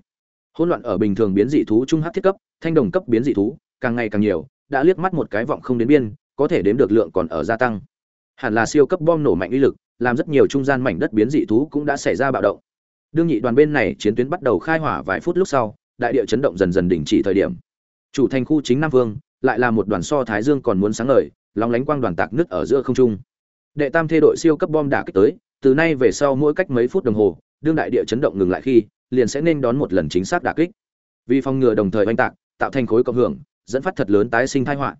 hỗn loạn ở bình thường biến dị thú trung hắc thiết cấp, thanh đồng cấp biến dị thú, càng ngày càng nhiều, đã liếc mắt một cái vọng không đến biên có thể đếm được lượng còn ở gia tăng. Hẳn là siêu cấp bom nổ mạnh uy lực, làm rất nhiều trung gian mảnh đất biến dị thú cũng đã xảy ra bạo động. Đương nhị đoàn bên này chiến tuyến bắt đầu khai hỏa vài phút lúc sau, đại địa chấn động dần dần đình chỉ thời điểm. Chủ thành khu chính nam vương, lại là một đoàn so thái dương còn muốn sáng ngời, lóng lánh quang đoàn tạc nứt ở giữa không trung. Đệ tam thê đội siêu cấp bom đả kích tới, từ nay về sau mỗi cách mấy phút đồng hồ, đương đại địa chấn động ngừng lại khi, liền sẽ nên đón một lần chính xác đả kích. Vì phòng ngừa đồng thời oanh tạc, tạo thành khối cộng hưởng, dẫn phát thật lớn tái sinh thái họa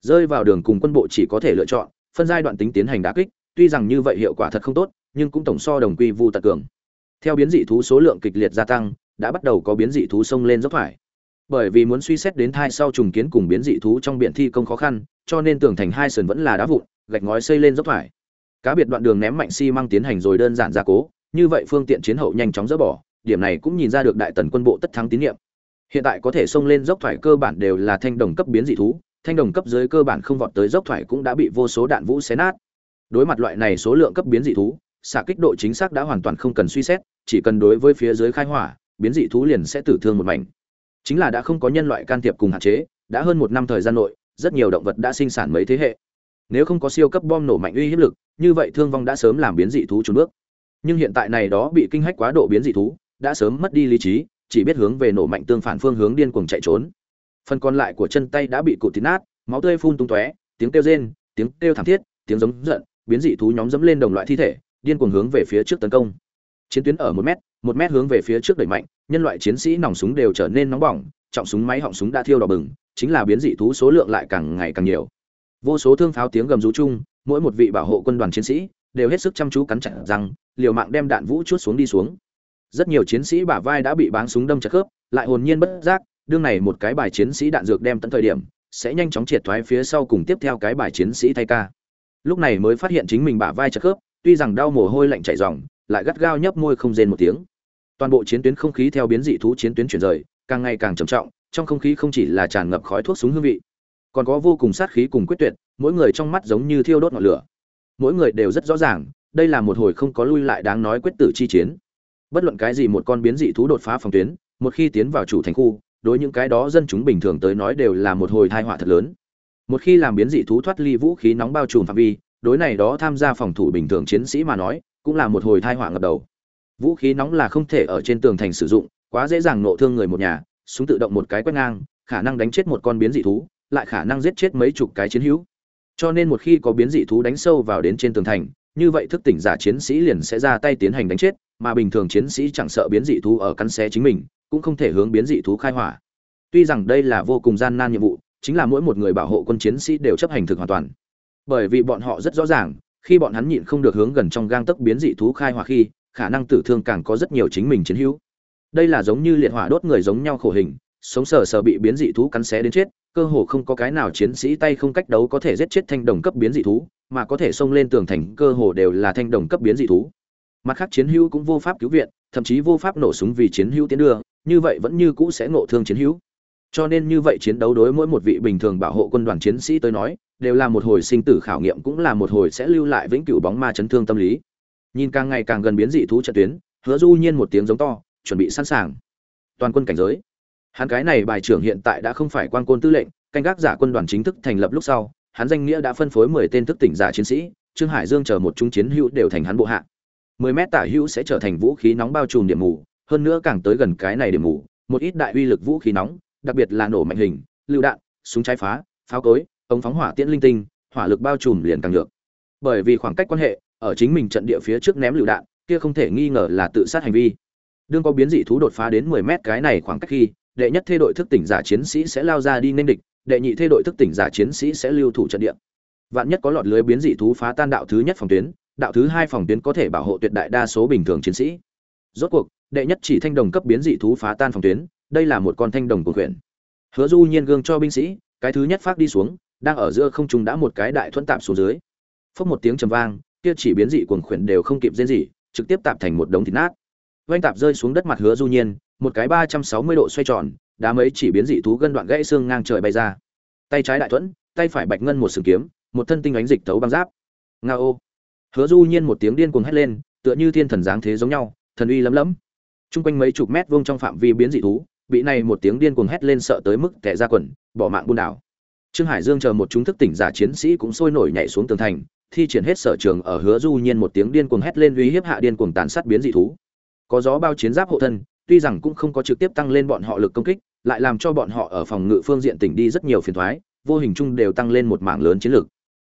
rơi vào đường cùng quân bộ chỉ có thể lựa chọn, phân giai đoạn tính tiến hành đả kích, tuy rằng như vậy hiệu quả thật không tốt, nhưng cũng tổng so đồng quy vu tật cường. Theo biến dị thú số lượng kịch liệt gia tăng, đã bắt đầu có biến dị thú xông lên dốc phải. Bởi vì muốn suy xét đến thai sau trùng kiến cùng biến dị thú trong biển thi công khó khăn, cho nên tường thành hai sườn vẫn là đá vụn, gạch ngói xây lên dốc phải. Cá biệt đoạn đường ném mạnh xi mang tiến hành rồi đơn giản gia cố, như vậy phương tiện chiến hậu nhanh chóng dỡ bỏ, điểm này cũng nhìn ra được đại tần quân bộ tất thắng tín nhiệm. Hiện tại có thể xông lên dốc thoải cơ bản đều là thanh đồng cấp biến dị thú thanh đồng cấp dưới cơ bản không vọt tới dốc thoải cũng đã bị vô số đạn vũ xé nát. Đối mặt loại này số lượng cấp biến dị thú, xạ kích độ chính xác đã hoàn toàn không cần suy xét, chỉ cần đối với phía dưới khai hỏa, biến dị thú liền sẽ tử thương một mảnh. Chính là đã không có nhân loại can thiệp cùng hạn chế, đã hơn một năm thời gian nội, rất nhiều động vật đã sinh sản mấy thế hệ. Nếu không có siêu cấp bom nổ mạnh uy hiếp lực, như vậy thương vong đã sớm làm biến dị thú trốn bước. Nhưng hiện tại này đó bị kinh hách quá độ biến dị thú, đã sớm mất đi lý trí, chỉ biết hướng về nổ mạnh tương phản phương hướng điên cuồng chạy trốn phần còn lại của chân tay đã bị cụt thịt nát, máu tươi phun tung tóe, tiếng kêu rên, tiếng kêu thảm thiết, tiếng giống giận, biến dị thú nhóm dẫm lên đồng loại thi thể, điên cuồng hướng về phía trước tấn công. Chiến tuyến ở một mét một mét hướng về phía trước đẩy mạnh, nhân loại chiến sĩ nòng súng đều trở nên nóng bỏng, trọng súng máy họng súng đã thiêu đỏ bừng, chính là biến dị thú số lượng lại càng ngày càng nhiều. Vô số thương pháo tiếng gầm rú chung, mỗi một vị bảo hộ quân đoàn chiến sĩ đều hết sức chăm chú cắn chặt răng, liều mạng đem đạn vũ chuốt xuống đi xuống. Rất nhiều chiến sĩ bả vai đã bị báng súng đâm chặt khớp, lại hồn nhiên bất giác đương này một cái bài chiến sĩ đạn dược đem tận thời điểm, sẽ nhanh chóng triệt thoái phía sau cùng tiếp theo cái bài chiến sĩ thay ca. Lúc này mới phát hiện chính mình bả vai chật khớp, tuy rằng đau mồ hôi lạnh chảy ròng, lại gắt gao nhấp môi không rên một tiếng. Toàn bộ chiến tuyến không khí theo biến dị thú chiến tuyến chuyển rời, càng ngày càng trầm trọng, trong không khí không chỉ là tràn ngập khói thuốc súng hương vị, còn có vô cùng sát khí cùng quyết tuyệt, mỗi người trong mắt giống như thiêu đốt ngọn lửa. Mỗi người đều rất rõ ràng, đây là một hồi không có lui lại đáng nói quyết tử chi chiến. Bất luận cái gì một con biến dị thú đột phá phòng tuyến, một khi tiến vào chủ thành khu đối những cái đó dân chúng bình thường tới nói đều là một hồi tai họa thật lớn. Một khi làm biến dị thú thoát ly vũ khí nóng bao trùm phạm vi, đối này đó tham gia phòng thủ bình thường chiến sĩ mà nói, cũng là một hồi tai họa ngập đầu. Vũ khí nóng là không thể ở trên tường thành sử dụng, quá dễ dàng nộ thương người một nhà, súng tự động một cái quét ngang, khả năng đánh chết một con biến dị thú, lại khả năng giết chết mấy chục cái chiến hữu. Cho nên một khi có biến dị thú đánh sâu vào đến trên tường thành, như vậy thức tỉnh giả chiến sĩ liền sẽ ra tay tiến hành đánh chết, mà bình thường chiến sĩ chẳng sợ biến dị thú ở căn xé chính mình cũng không thể hướng biến dị thú khai hỏa. Tuy rằng đây là vô cùng gian nan nhiệm vụ, chính là mỗi một người bảo hộ quân chiến sĩ đều chấp hành thực hoàn toàn. Bởi vì bọn họ rất rõ ràng, khi bọn hắn nhịn không được hướng gần trong gang tấc biến dị thú khai hỏa khi, khả năng tử thương càng có rất nhiều chính mình chiến hữu. Đây là giống như liệt hỏa đốt người giống nhau khổ hình, sống sờ sờ bị biến dị thú cắn xé đến chết, cơ hồ không có cái nào chiến sĩ tay không cách đấu có thể giết chết thanh đồng cấp biến dị thú, mà có thể xông lên tường thành cơ hồ đều là thanh đồng cấp biến dị thú. Mặt khác chiến hữu cũng vô pháp cứu viện, thậm chí vô pháp nổ súng vì chiến hữu tiến đưa như vậy vẫn như cũ sẽ ngộ thương chiến hữu. Cho nên như vậy chiến đấu đối mỗi một vị bình thường bảo hộ quân đoàn chiến sĩ tới nói, đều là một hồi sinh tử khảo nghiệm cũng là một hồi sẽ lưu lại vĩnh cửu bóng ma chấn thương tâm lý. Nhìn càng ngày càng gần biến dị thú trận tuyến, hứa du nhiên một tiếng giống to, chuẩn bị sẵn sàng. Toàn quân cảnh giới. Hắn cái này bài trưởng hiện tại đã không phải quan côn tư lệnh, canh gác giả quân đoàn chính thức thành lập lúc sau, hắn danh nghĩa đã phân phối mười tên thức tỉnh giả chiến sĩ, trương hải dương chờ một trung chiến hữu đều thành hắn bộ hạ. mười mét tả hữu sẽ trở thành vũ khí nóng bao trùm điểm mù hơn nữa càng tới gần cái này điểm mù, một ít đại uy lực vũ khí nóng, đặc biệt là nổ mạnh hình, lựu đạn, súng trái phá, pháo cối, ống phóng hỏa tiễn linh tinh, hỏa lực bao trùm liền càng được. Bởi vì khoảng cách quan hệ, ở chính mình trận địa phía trước ném lựu đạn, kia không thể nghi ngờ là tự sát hành vi. Đương có biến dị thú đột phá đến 10 mét cái này khoảng cách khi, đệ nhất thê đội thức tỉnh giả chiến sĩ sẽ lao ra đi nên địch, đệ nhị thê đội thức tỉnh giả chiến sĩ sẽ lưu thủ trận địa. Vạn nhất có lọt lưới biến dị thú phá tan đạo thứ nhất phòng tuyến, đạo thứ hai phòng tuyến có thể bảo hộ tuyệt đại đa số bình thường chiến sĩ rốt cuộc, đệ nhất chỉ thanh đồng cấp biến dị thú phá tan phòng tuyến, đây là một con thanh đồng của quyển hứa du nhiên gương cho binh sĩ, cái thứ nhất phát đi xuống, đang ở giữa không trung đã một cái đại thuẫn tạm xuống dưới. Phốc một tiếng trầm vang, kia chỉ biến dị cuồng khuyển đều không kịp diễn gì trực tiếp tạm thành một đống thịt nát. Vanh tạp rơi xuống đất mặt hứa du nhiên, một cái ba trăm sáu mươi độ xoay tròn, đá mấy chỉ biến dị thú gân đoạn gãy xương ngang trời bay ra. Tay trái đại thuẫn, tay phải bạch ngân một sừng kiếm, một thân tinh ánh dịch thấu băng giáp. Nga ô hứa du nhiên một tiếng điên cuồng hét lên, tựa như thiên thần dáng thế giống nhau thần uy lấm lấm. Trung quanh mấy chục mét vuông trong phạm vi biến dị thú, bị này một tiếng điên cuồng hét lên sợ tới mức kẻ ra quần, bỏ mạng buôn đảo. Trương hải dương chờ một chúng thức tỉnh giả chiến sĩ cũng sôi nổi nhảy xuống tường thành, thi triển hết sở trường ở hứa du nhiên một tiếng điên cuồng hét lên uy hiếp hạ điên cuồng tàn sát biến dị thú. Có gió bao chiến giáp hộ thân, tuy rằng cũng không có trực tiếp tăng lên bọn họ lực công kích, lại làm cho bọn họ ở phòng ngự phương diện tỉnh đi rất nhiều phiền thoái vô hình chung đều tăng lên một mảng lớn chiến lược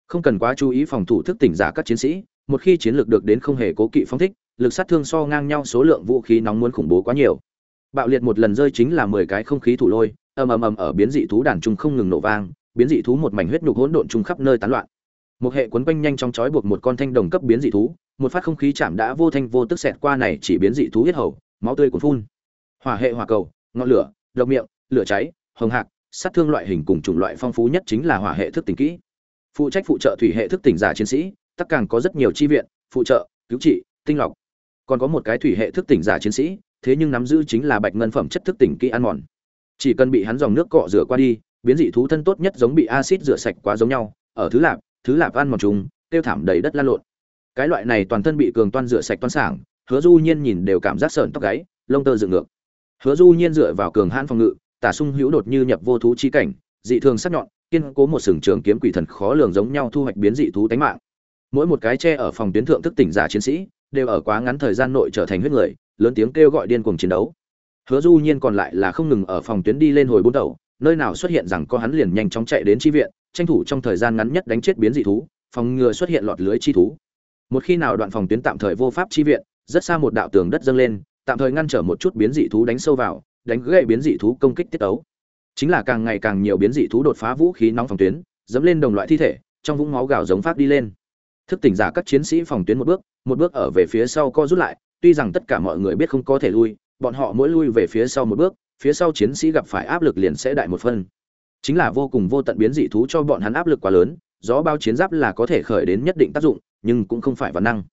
không cần quá chú ý phòng thủ thức tỉnh giả các chiến sĩ, một khi chiến lược được đến không hề cố kỵ phong thích lực sát thương so ngang nhau số lượng vũ khí nóng muốn khủng bố quá nhiều. Bạo liệt một lần rơi chính là mười cái không khí thủ lôi, ầm ầm ầm ở biến dị thú đàn trung không ngừng nổ vang, biến dị thú một mảnh huyết nhục hỗn độn trung khắp nơi tán loạn. Một hệ quấn quanh nhanh trong chói buộc một con thanh đồng cấp biến dị thú, một phát không khí chạm đã vô thanh vô tức xẹt qua này chỉ biến dị thú huyết hầu, máu tươi cuốn phun. Hỏa hệ hỏa cầu, ngọn lửa, độc miệng, lửa cháy, hồng hạc, sát thương loại hình cùng chủng loại phong phú nhất chính là hỏa hệ thức tỉnh kỹ. Phụ trách phụ trợ thủy hệ thức tỉnh giả chiến sĩ tất càng có rất nhiều chi viện, phụ trợ, cứu trị, tinh lọc còn có một cái thủy hệ thức tỉnh giả chiến sĩ, thế nhưng nắm giữ chính là bạch ngân phẩm chất thức tỉnh kỹ ăn mòn. Chỉ cần bị hắn dòng nước cọ rửa qua đi, biến dị thú thân tốt nhất giống bị axit rửa sạch quá giống nhau, ở thứ lạp thứ lạp ăn mòn trùng, tiêu thảm đầy đất lan lộn. Cái loại này toàn thân bị cường toan rửa sạch toan sảng, hứa du nhiên nhìn đều cảm giác sợn tóc gáy, lông tơ dựng ngược. Hứa du nhiên dựa vào cường hãn phòng ngự, tả sung hữu đột như nhập vô thú chi cảnh, dị thường sắc nhọn, kiên cố một sừng trường kiếm quỷ thần khó lường giống nhau thu hoạch biến dị thú tánh mạng. Mỗi một cái tre ở phòng tuyến thượng thức tỉnh giả chiến sĩ đều ở quá ngắn thời gian nội trở thành huyết người, lớn tiếng kêu gọi điên cuồng chiến đấu. Hứa du nhiên còn lại là không ngừng ở phòng tuyến đi lên hồi bốn đầu nơi nào xuất hiện rằng có hắn liền nhanh chóng chạy đến chi viện, tranh thủ trong thời gian ngắn nhất đánh chết biến dị thú, phòng ngừa xuất hiện lọt lưới chi thú. Một khi nào đoạn phòng tuyến tạm thời vô pháp chi viện, rất xa một đạo tường đất dâng lên, tạm thời ngăn trở một chút biến dị thú đánh sâu vào, đánh gãy biến dị thú công kích tiết tấu. Chính là càng ngày càng nhiều biến dị thú đột phá vũ khí nóng phòng tuyến, dẫm lên đồng loại thi thể, trong vũng máu gạo giống phát đi lên. Thức tỉnh giả các chiến sĩ phòng tuyến một bước một bước ở về phía sau co rút lại, tuy rằng tất cả mọi người biết không có thể lui, bọn họ mỗi lui về phía sau một bước, phía sau chiến sĩ gặp phải áp lực liền sẽ đại một phân chính là vô cùng vô tận biến dị thú cho bọn hắn áp lực quá lớn, gió bao chiến giáp là có thể khởi đến nhất định tác dụng, nhưng cũng không phải vấn năng.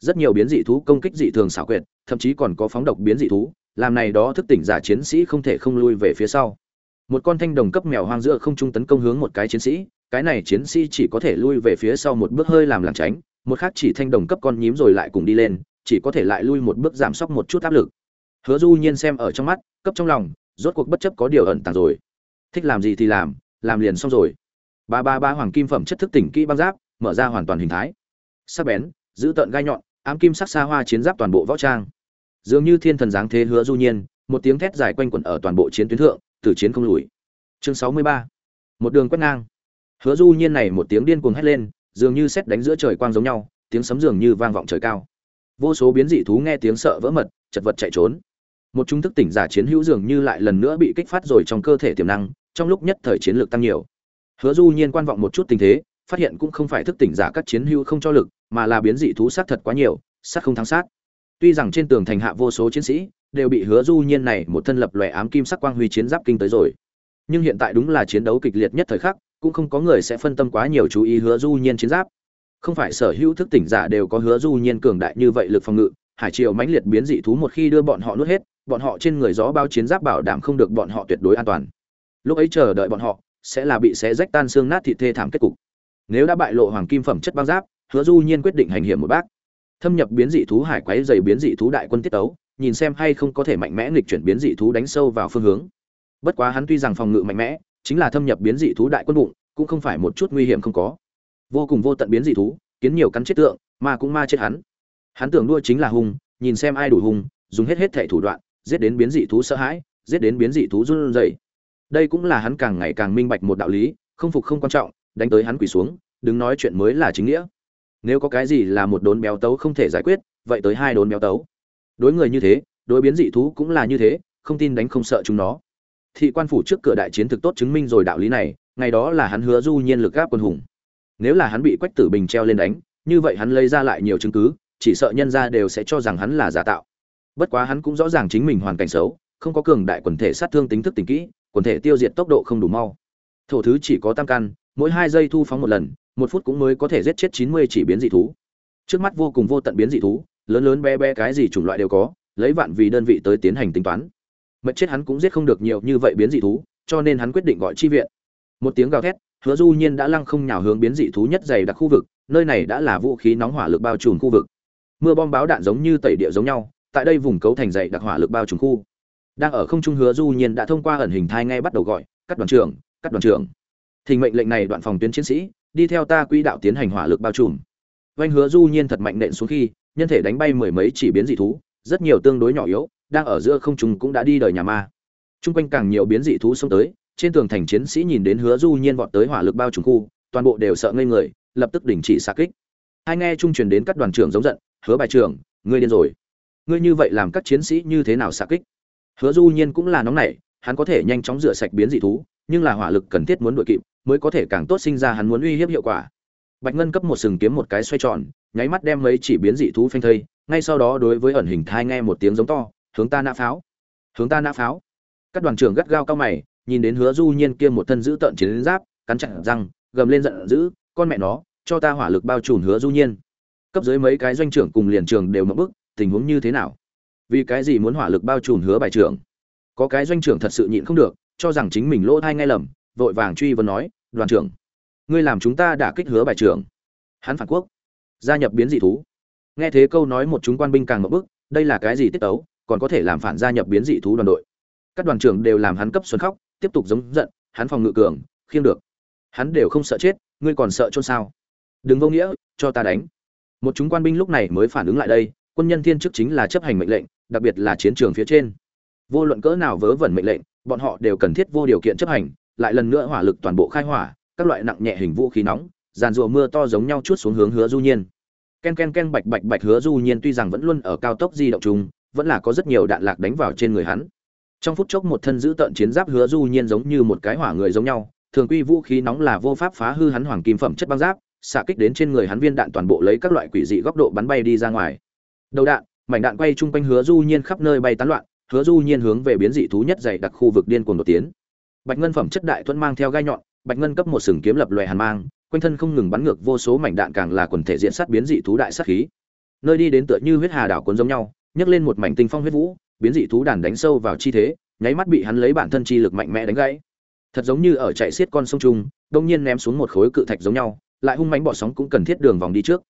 Rất nhiều biến dị thú công kích dị thường xảo quyệt, thậm chí còn có phóng độc biến dị thú, làm này đó thức tỉnh giả chiến sĩ không thể không lui về phía sau. Một con thanh đồng cấp mèo hoang giữa không trung tấn công hướng một cái chiến sĩ, cái này chiến sĩ chỉ có thể lui về phía sau một bước hơi làm lảng tránh một khác chỉ thanh đồng cấp con nhím rồi lại cùng đi lên, chỉ có thể lại lui một bước giảm sốc một chút áp lực. Hứa du nhiên xem ở trong mắt, cấp trong lòng, rốt cuộc bất chấp có điều ẩn tàng rồi. Thích làm gì thì làm làm liền xong rồi. Ba ba ba hoàng kim phẩm chất thức tỉnh kỹ băng giáp, mở ra hoàn toàn hình thái. Sắc bén, giữ tận gai nhọn, ám kim sắc xa hoa chiến giáp toàn bộ võ trang. Dường như thiên thần dáng thế hứa du nhiên, một tiếng thét dài quanh quẩn ở toàn bộ chiến tuyến thượng, từ chiến không lùi. Chương 63. một đường quét ngang. Hứa du nhiên này một tiếng điên cuồng hét lên dường như xét đánh giữa trời quang giống nhau, tiếng sấm dường như vang vọng trời cao. Vô số biến dị thú nghe tiếng sợ vỡ mật, chật vật chạy trốn. Một trung thức tỉnh giả chiến hữu dường như lại lần nữa bị kích phát rồi trong cơ thể tiềm năng, trong lúc nhất thời chiến lược tăng nhiều. Hứa du nhiên quan vọng một chút tình thế, phát hiện cũng không phải thức tỉnh giả các chiến hữu không cho lực, mà là biến dị thú sát thật quá nhiều, sát không thắng sát. Tuy rằng trên tường thành hạ vô số chiến sĩ, đều bị hứa du nhiên này một thân lập lòe ám kim sắc quang huy chiến giáp kinh tới rồi. Nhưng hiện tại đúng là chiến đấu kịch liệt nhất thời khắc cũng không có người sẽ phân tâm quá nhiều chú ý hứa du nhiên chiến giáp. Không phải sở hữu thức tỉnh giả đều có hứa du nhiên cường đại như vậy lực phòng ngự, hải triều mãnh liệt biến dị thú một khi đưa bọn họ nuốt hết, bọn họ trên người gió bao chiến giáp bảo đảm không được bọn họ tuyệt đối an toàn. Lúc ấy chờ đợi bọn họ, sẽ là bị xé rách tan xương nát thịt thê thảm kết cục. Nếu đã bại lộ hoàng kim phẩm chất băng giáp, hứa du nhiên quyết định hành hiểm một bác. Thâm nhập biến dị thú hải quái dày biến dị thú đại quân tiết tấu, nhìn xem hay không có thể mạnh mẽ nghịch chuyển biến dị thú đánh sâu vào phương hướng. Bất quá hắn tuy rằng phòng ngự mạnh mẽ chính là thâm nhập biến dị thú đại quân bụng, cũng không phải một chút nguy hiểm không có. Vô cùng vô tận biến dị thú, kiến nhiều cắn chết tượng, mà cũng ma chết hắn. Hắn tưởng đua chính là hung, nhìn xem ai đủ hung, dùng hết hết thẻ thủ đoạn, giết đến biến dị thú sợ hãi, giết đến biến dị thú run rẩy. Đây cũng là hắn càng ngày càng minh bạch một đạo lý, không phục không quan trọng, đánh tới hắn quỳ xuống, đừng nói chuyện mới là chính nghĩa. Nếu có cái gì là một đốn béo tấu không thể giải quyết, vậy tới hai đốn béo tấu. Đối người như thế, đối biến dị thú cũng là như thế, không tin đánh không sợ chúng nó thị quan phủ trước cửa đại chiến thực tốt chứng minh rồi đạo lý này, ngày đó là hắn hứa du nhiên lực gáp quân hùng. Nếu là hắn bị quách tử bình treo lên đánh, như vậy hắn lấy ra lại nhiều chứng cứ, chỉ sợ nhân ra đều sẽ cho rằng hắn là giả tạo. Bất quá hắn cũng rõ ràng chính mình hoàn cảnh xấu, không có cường đại quần thể sát thương tính thức tình kỹ, quần thể tiêu diệt tốc độ không đủ mau. Thổ thứ chỉ có tam căn, mỗi hai giây thu phóng một lần, một phút cũng mới có thể giết chết chín mươi chỉ biến dị thú. Trước mắt vô cùng vô tận biến dị thú, lớn lớn bé bé cái gì chủng loại đều có, lấy vạn vì đơn vị tới tiến hành tính toán mệt chết hắn cũng giết không được nhiều như vậy biến dị thú, cho nên hắn quyết định gọi chi viện. Một tiếng gào thét, hứa du nhiên đã lăng không nhào hướng biến dị thú nhất dày đặc khu vực, nơi này đã là vũ khí nóng hỏa lực bao trùm khu vực. Mưa bom báo đạn giống như tẩy địa giống nhau, tại đây vùng cấu thành dày đặc hỏa lực bao trùm khu. Đang ở không trung hứa du nhiên đã thông qua ẩn hình thai ngay bắt đầu gọi, cắt đoàn trưởng, cắt đoàn trưởng. Thình mệnh lệnh này đoạn phòng tuyến chiến sĩ, đi theo ta quỹ đạo tiến hành hỏa lực bao trùm. Vanh hứa du nhiên thật mạnh nện xuống khi, nhân thể đánh bay mười mấy chỉ biến dị thú, rất nhiều tương đối nhỏ yếu đang ở giữa không trung cũng đã đi đời nhà ma. Trung quanh càng nhiều biến dị thú xông tới, trên tường thành chiến sĩ nhìn đến hứa du nhiên vọt tới hỏa lực bao trùm khu, toàn bộ đều sợ ngây người, lập tức đình chỉ xạ kích. Hai nghe trung truyền đến các đoàn trưởng giống giận, hứa bài trưởng, ngươi điên rồi. Ngươi như vậy làm các chiến sĩ như thế nào xạ kích? Hứa du nhiên cũng là nóng nảy, hắn có thể nhanh chóng rửa sạch biến dị thú, nhưng là hỏa lực cần thiết muốn đuổi kịp, mới có thể càng tốt sinh ra hắn muốn uy hiếp hiệu quả. Bạch ngân cấp một sừng kiếm một cái xoay tròn, nháy mắt đem mấy chỉ biến dị thú phanh thây, ngay sau đó đối với ẩn hình thai nghe một tiếng giống to hướng ta nã pháo. Hướng ta nã pháo. Các đoàn trưởng gắt gao cao mày, nhìn đến hứa du nhiên kia một thân giữ tận chiến giáp, cắn chặt răng, gầm lên giận dữ, con mẹ nó, cho ta hỏa lực bao trùm hứa du nhiên. Cấp dưới mấy cái doanh trưởng cùng liền trường đều mất bức, tình huống như thế nào? Vì cái gì muốn hỏa lực bao trùm hứa bài trưởng? Có cái doanh trưởng thật sự nhịn không được, cho rằng chính mình lỗ thai ngay lầm, vội vàng truy vấn nói, đoàn trưởng, ngươi làm chúng ta đã kích hứa bài trưởng. Hắn phản quốc, gia nhập biến dị thú. Nghe thế câu nói một chúng quan binh càng một bức, đây là cái gì tiết tấu? Còn có thể làm phản gia nhập biến dị thú đoàn đội. Các đoàn trưởng đều làm hắn cấp xuân khóc, tiếp tục giống giận, hắn phòng ngự cường, khiêng được. Hắn đều không sợ chết, ngươi còn sợ chôn sao? Đừng vô nghĩa, cho ta đánh. Một chúng quan binh lúc này mới phản ứng lại đây, quân nhân thiên chức chính là chấp hành mệnh lệnh, đặc biệt là chiến trường phía trên. Vô luận cỡ nào vớ vẩn mệnh lệnh, bọn họ đều cần thiết vô điều kiện chấp hành, lại lần nữa hỏa lực toàn bộ khai hỏa, các loại nặng nhẹ hình vũ khí nóng, giàn rùa mưa to giống nhau chút xuống hướng hứa du nhiên. Ken ken ken bạch bạch bạch hứa du nhiên tuy rằng vẫn luôn ở cao tốc di động chung vẫn là có rất nhiều đạn lạc đánh vào trên người hắn. Trong phút chốc một thân giữ tận chiến giáp hứa du nhiên giống như một cái hỏa người giống nhau, thường quy vũ khí nóng là vô pháp phá hư hắn hoàng kim phẩm chất băng giáp, xạ kích đến trên người hắn viên đạn toàn bộ lấy các loại quỷ dị góc độ bắn bay đi ra ngoài. Đầu đạn, mảnh đạn quay chung quanh hứa du nhiên khắp nơi bay tán loạn, hứa du nhiên hướng về biến dị thú nhất dày đặc khu vực điên cuồng đột tiến. Bạch ngân phẩm chất đại thuẫn mang theo gai nhọn, bạch ngân cấp một sừng kiếm lập loè hàn mang, quanh thân không ngừng bắn ngược vô số mảnh đạn càng là quần thể diện sát biến dị thú đại sát khí. Nơi đi đến tựa như huyết hà đảo cuốn giống nhau nhấc lên một mảnh tinh phong huyết vũ, biến dị thú đàn đánh sâu vào chi thế, nháy mắt bị hắn lấy bản thân chi lực mạnh mẽ đánh gãy. Thật giống như ở chạy xiết con sông trung đông nhiên ném xuống một khối cự thạch giống nhau, lại hung mãnh bỏ sóng cũng cần thiết đường vòng đi trước.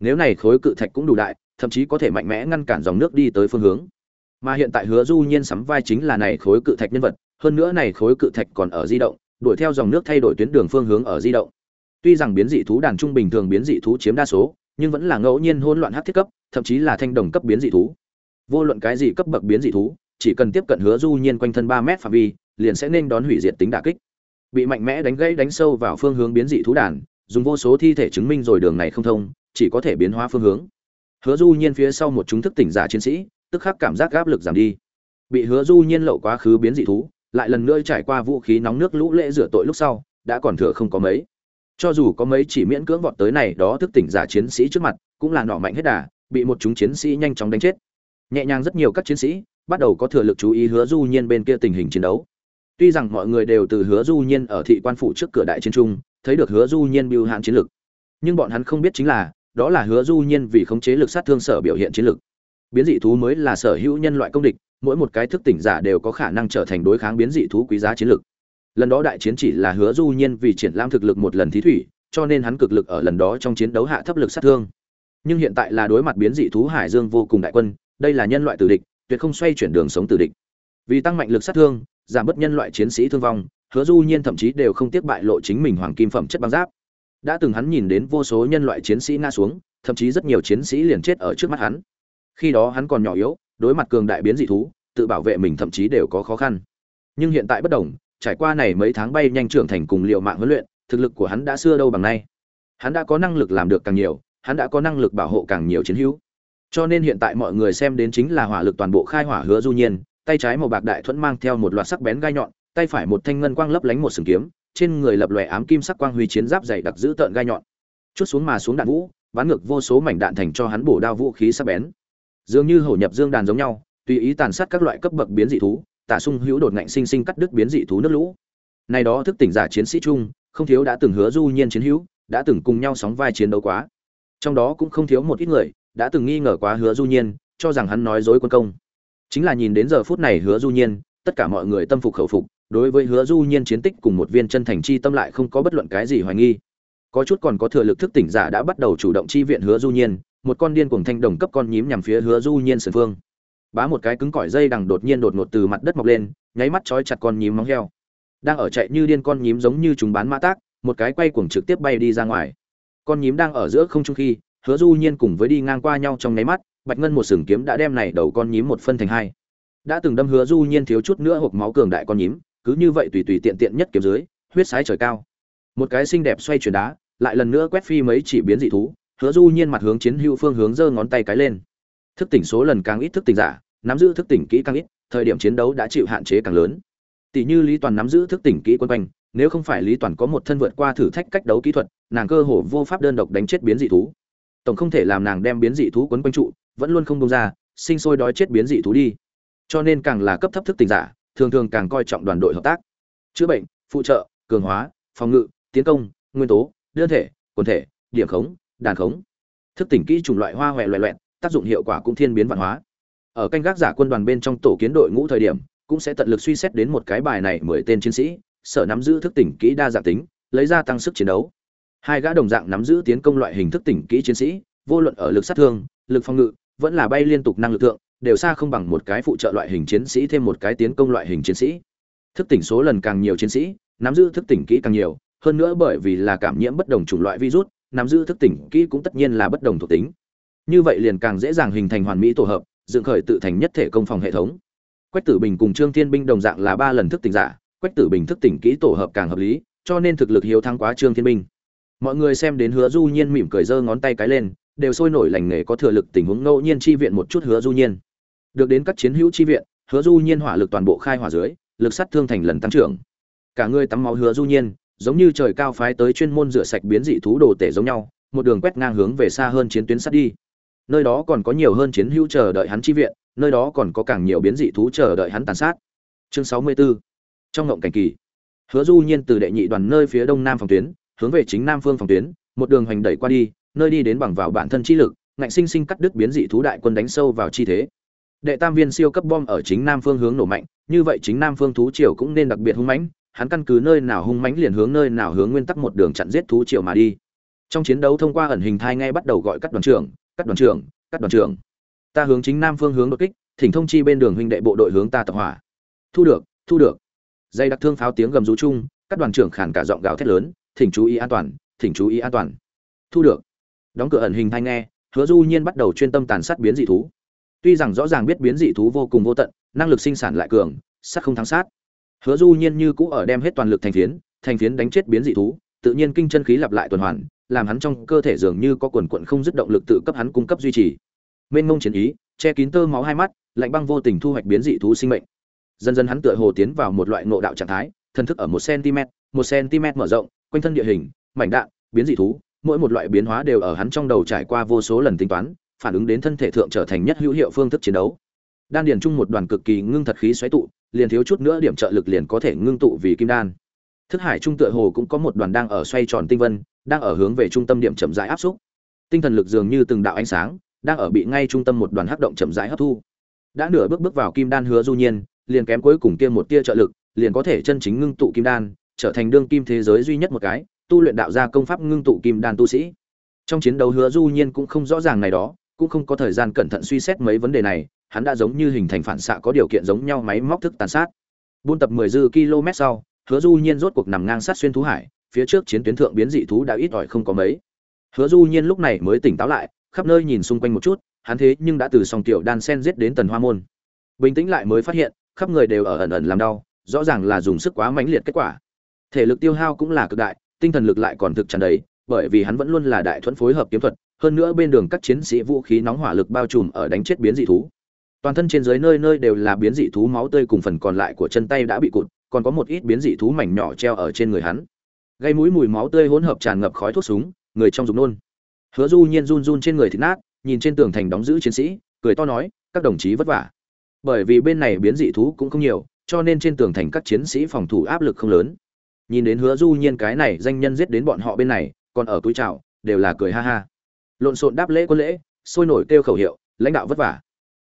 Nếu này khối cự thạch cũng đủ đại, thậm chí có thể mạnh mẽ ngăn cản dòng nước đi tới phương hướng. Mà hiện tại hứa du nhiên sắm vai chính là này khối cự thạch nhân vật, hơn nữa này khối cự thạch còn ở di động, đuổi theo dòng nước thay đổi tuyến đường phương hướng ở di động. Tuy rằng biến dị thú đàn trung bình thường biến dị thú chiếm đa số, nhưng vẫn là ngẫu nhiên hỗn loạn hắc thiết cấp, thậm chí là thanh đồng cấp biến dị thú vô luận cái gì cấp bậc biến dị thú, chỉ cần tiếp cận hứa du nhiên quanh thân ba mét phạm vi, liền sẽ nên đón hủy diệt tính đả kích. Bị mạnh mẽ đánh gãy đánh sâu vào phương hướng biến dị thú đàn, dùng vô số thi thể chứng minh rồi đường này không thông, chỉ có thể biến hóa phương hướng. Hứa du nhiên phía sau một chúng thức tỉnh giả chiến sĩ, tức khắc cảm giác áp lực giảm đi. Bị hứa du nhiên lậu quá khứ biến dị thú, lại lần nữa trải qua vũ khí nóng nước lũ lễ rửa tội lúc sau, đã còn thừa không có mấy. Cho dù có mấy chỉ miễn cưỡng vọt tới này đó thức tỉnh giả chiến sĩ trước mặt, cũng là nọ mạnh hết đà, bị một chúng chiến sĩ nhanh chóng đánh chết nhẹ nhàng rất nhiều các chiến sĩ, bắt đầu có thừa lực chú ý hứa du nhiên bên kia tình hình chiến đấu. Tuy rằng mọi người đều từ hứa du nhiên ở thị quan phủ trước cửa đại chiến trung, thấy được hứa du nhiên biêu hạn chiến lực. Nhưng bọn hắn không biết chính là, đó là hứa du nhiên vì khống chế lực sát thương sở biểu hiện chiến lực. Biến dị thú mới là sở hữu nhân loại công địch, mỗi một cái thức tỉnh giả đều có khả năng trở thành đối kháng biến dị thú quý giá chiến lực. Lần đó đại chiến chỉ là hứa du nhiên vì triển lãm thực lực một lần thí thủy, cho nên hắn cực lực ở lần đó trong chiến đấu hạ thấp lực sát thương. Nhưng hiện tại là đối mặt biến dị thú hải dương vô cùng đại quân đây là nhân loại tử địch, tuyệt không xoay chuyển đường sống tử địch. Vì tăng mạnh lực sát thương, giảm bớt nhân loại chiến sĩ thương vong, hứa du nhiên thậm chí đều không tiếc bại lộ chính mình hoàng kim phẩm chất băng giáp. Đã từng hắn nhìn đến vô số nhân loại chiến sĩ ngã xuống, thậm chí rất nhiều chiến sĩ liền chết ở trước mắt hắn. Khi đó hắn còn nhỏ yếu, đối mặt cường đại biến dị thú, tự bảo vệ mình thậm chí đều có khó khăn. Nhưng hiện tại bất đồng, trải qua này mấy tháng bay nhanh trưởng thành cùng liệu mạng huấn luyện, thực lực của hắn đã xưa đâu bằng nay. Hắn đã có năng lực làm được càng nhiều, hắn đã có năng lực bảo hộ càng nhiều chiến hữu cho nên hiện tại mọi người xem đến chính là hỏa lực toàn bộ khai hỏa hứa du nhiên, tay trái màu bạc đại thuẫn mang theo một loạt sắc bén gai nhọn, tay phải một thanh ngân quang lấp lánh một sừng kiếm, trên người lập lòe ám kim sắc quang huy chiến giáp dày đặc giữ tợn gai nhọn. Chút xuống mà xuống đạn vũ, bắn ngược vô số mảnh đạn thành cho hắn bổ đao vũ khí sắc bén. Dường như hổ nhập dương đàn giống nhau, tùy ý tàn sát các loại cấp bậc biến dị thú tả sung hữu đột ngạnh sinh sinh cắt đứt biến dị thú nước lũ. Này đó thức tỉnh giả chiến sĩ chung, không thiếu đã từng hứa du nhiên chiến hữu, đã từng cùng nhau sóng vai chiến đấu quá. Trong đó cũng không thiếu một ít người đã từng nghi ngờ quá hứa du nhiên, cho rằng hắn nói dối quân công. Chính là nhìn đến giờ phút này hứa du nhiên, tất cả mọi người tâm phục khẩu phục, đối với hứa du nhiên chiến tích cùng một viên chân thành chi tâm lại không có bất luận cái gì hoài nghi. Có chút còn có thừa lực thức tỉnh giả đã bắt đầu chủ động chi viện hứa du nhiên, một con điên cuồng thanh đồng cấp con nhím nhằm phía hứa du nhiên sườn phương. Bá một cái cứng cỏi dây đằng đột nhiên đột ngột từ mặt đất mọc lên, nháy mắt trói chặt con nhím móng heo. Đang ở chạy như điên con nhím giống như chúng bán mã tác, một cái quay cuồng trực tiếp bay đi ra ngoài. Con nhím đang ở giữa không trung khi hứa du nhiên cùng với đi ngang qua nhau trong nháy mắt, bạch ngân một sừng kiếm đã đem này đầu con nhím một phân thành hai. Đã từng đâm hứa du nhiên thiếu chút nữa hộp máu cường đại con nhím, cứ như vậy tùy tùy tiện tiện nhất kiếm dưới, huyết sái trời cao. Một cái xinh đẹp xoay chuyển đá, lại lần nữa quét phi mấy chỉ biến dị thú, hứa du nhiên mặt hướng chiến hữu phương hướng giơ ngón tay cái lên. Thức tỉnh số lần càng ít thức tỉnh giả, nắm giữ thức tỉnh kỹ càng ít, thời điểm chiến đấu đã chịu hạn chế càng lớn. Tỷ như lý toàn nắm giữ thức tỉnh kỹ quân quanh, nếu không phải lý toàn có một thân vượt qua thử thách cách đấu kỹ thuật, nàng cơ hồ vô pháp đơn độc đánh chết biến dị thú tổng không thể làm nàng đem biến dị thú quấn quanh trụ, vẫn luôn không đông ra, sinh sôi đói chết biến dị thú đi. Cho nên càng là cấp thấp thức tỉnh giả, thường thường càng coi trọng đoàn đội hợp tác. Chữa bệnh, phụ trợ, cường hóa, phòng ngự, tiến công, nguyên tố, đơn thể, quần thể, điểm khống, đàn khống. Thức tỉnh kỹ chủng loại hoa hoẹ loẹ loẹt, tác dụng hiệu quả cũng thiên biến văn hóa. Ở canh gác giả quân đoàn bên trong tổ kiến đội ngũ thời điểm, cũng sẽ tận lực suy xét đến một cái bài này mười tên chiến sĩ, sở nắm giữ thức tỉnh kỹ đa dạng tính, lấy ra tăng sức chiến đấu hai gã đồng dạng nắm giữ tiến công loại hình thức tỉnh kỹ chiến sĩ, vô luận ở lực sát thương, lực phòng ngự, vẫn là bay liên tục năng lực thượng, đều xa không bằng một cái phụ trợ loại hình chiến sĩ thêm một cái tiến công loại hình chiến sĩ. Thức tỉnh số lần càng nhiều chiến sĩ, nắm giữ thức tỉnh kỹ càng nhiều, hơn nữa bởi vì là cảm nhiễm bất đồng chủng loại virus, nắm giữ thức tỉnh kỹ cũng tất nhiên là bất đồng thuộc tính. Như vậy liền càng dễ dàng hình thành hoàn mỹ tổ hợp, dựng khởi tự thành nhất thể công phòng hệ thống. Quách tử bình cùng trương thiên binh đồng dạng là ba lần thức tỉnh giả, quách tử bình thức tỉnh kỹ tổ hợp càng hợp lý, cho nên thực lực hiếu thắng quá trương thiên binh mọi người xem đến hứa du nhiên mỉm cười giơ ngón tay cái lên, đều sôi nổi lành nghề có thừa lực tình huống ngẫu nhiên chi viện một chút hứa du nhiên. Được đến các chiến hữu chi viện, hứa du nhiên hỏa lực toàn bộ khai hỏa dưới, lực sát thương thành lần tăng trưởng. Cả người tắm máu hứa du nhiên, giống như trời cao phái tới chuyên môn rửa sạch biến dị thú đồ tể giống nhau, một đường quét ngang hướng về xa hơn chiến tuyến sát đi. Nơi đó còn có nhiều hơn chiến hữu chờ đợi hắn chi viện, nơi đó còn có càng nhiều biến dị thú chờ đợi hắn tàn sát. Chương 64 trong ngộng cảnh kỳ, hứa du nhiên từ đệ nhị đoàn nơi phía đông nam phòng tuyến hướng về chính nam phương phòng tuyến, một đường hành đẩy qua đi, nơi đi đến bằng vào bản thân chi lực, ngạnh sinh sinh cắt đứt biến dị thú đại quân đánh sâu vào chi thế. Đệ tam viên siêu cấp bom ở chính nam phương hướng nổ mạnh, như vậy chính nam phương thú triều cũng nên đặc biệt hung mãnh, hắn căn cứ nơi nào hung mãnh liền hướng nơi nào hướng nguyên tắc một đường chặn giết thú triều mà đi. Trong chiến đấu thông qua ẩn hình thai ngay bắt đầu gọi cắt đoàn trưởng, cắt đoàn trưởng, cắt đoàn trưởng. Ta hướng chính nam phương hướng đột kích, thỉnh thông chi bên đường huynh đệ bộ đội hướng ta tập hỏa. Thu được thu được. Dây đặc thương pháo tiếng gầm rú chung các đoàn trưởng khản cả giọng gào thét lớn thỉnh chú ý an toàn, thỉnh chú ý an toàn. Thu được. Đóng cửa ẩn hình thanh nghe, hứa du nhiên bắt đầu chuyên tâm tàn sát biến dị thú. Tuy rằng rõ ràng biết biến dị thú vô cùng vô tận, năng lực sinh sản lại cường sát không thắng sát. Hứa du nhiên như cũ ở đem hết toàn lực thành phiến thành phiến đánh chết biến dị thú, tự nhiên kinh chân khí lặp lại tuần hoàn, làm hắn trong cơ thể dường như có quần quận không dứt động lực tự cấp hắn cung cấp duy trì. Mênh mông chiến ý, che kín tơ máu hai mắt, lạnh băng vô tình thu hoạch biến dị thú sinh mệnh. Dần dần hắn tựa hồ tiến vào một loại ngộ đạo trạng thái thân thức ở một cm một cm mở rộng quanh thân địa hình, mảnh đạn, biến dị thú, mỗi một loại biến hóa đều ở hắn trong đầu trải qua vô số lần tính toán, phản ứng đến thân thể thượng trở thành nhất hữu hiệu phương thức chiến đấu. Đan điền chung một đoàn cực kỳ ngưng thật khí xoáy tụ, liền thiếu chút nữa điểm trợ lực liền có thể ngưng tụ vì kim đan. Thức hải trung tựa hồ cũng có một đoàn đang ở xoay tròn tinh vân, đang ở hướng về trung tâm điểm chậm rãi áp xúc. Tinh thần lực dường như từng đạo ánh sáng, đang ở bị ngay trung tâm một đoàn hắc động chậm rãi hấp thu. Đã nửa bước bước vào kim đan hứa du nhiên, liền kém cuối cùng kia một tia trợ lực, liền có thể chân chính ngưng tụ kim đan trở thành đương kim thế giới duy nhất một cái, tu luyện đạo gia công pháp ngưng tụ kim đan tu sĩ. Trong chiến đấu hứa du nhiên cũng không rõ ràng này đó, cũng không có thời gian cẩn thận suy xét mấy vấn đề này, hắn đã giống như hình thành phản xạ có điều kiện giống nhau máy móc thức tàn sát. Buôn tập 10 dư km sau, hứa du nhiên rốt cuộc nằm ngang sát xuyên thú hải, phía trước chiến tuyến thượng biến dị thú đã ít ỏi không có mấy. Hứa du nhiên lúc này mới tỉnh táo lại, khắp nơi nhìn xung quanh một chút, hắn thế nhưng đã từ song tiểu đan sen giết đến tần hoa môn. Bình tĩnh lại mới phát hiện, khắp người đều ở ẩn ẩn làm đau, rõ ràng là dùng sức quá mãnh liệt kết quả thể lực tiêu hao cũng là cực đại, tinh thần lực lại còn thực tràn đầy, bởi vì hắn vẫn luôn là đại thuẫn phối hợp kiếm thuật, hơn nữa bên đường các chiến sĩ vũ khí nóng hỏa lực bao trùm ở đánh chết biến dị thú. Toàn thân trên dưới nơi nơi đều là biến dị thú máu tươi cùng phần còn lại của chân tay đã bị cụt, còn có một ít biến dị thú mảnh nhỏ treo ở trên người hắn. Gây mũi mùi máu tươi hỗn hợp tràn ngập khói thuốc súng, người trong dùng nôn. Hứa du nhiên run run trên người thịt nát, nhìn trên tường thành đóng giữ chiến sĩ, cười to nói, các đồng chí vất vả. Bởi vì bên này biến dị thú cũng không nhiều, cho nên trên tường thành các chiến sĩ phòng thủ áp lực không lớn nhìn đến hứa du nhiên cái này danh nhân giết đến bọn họ bên này, còn ở túi chào, đều là cười ha ha. Lộn xộn đáp lễ quân lễ, sôi nổi kêu khẩu hiệu, lãnh đạo vất vả.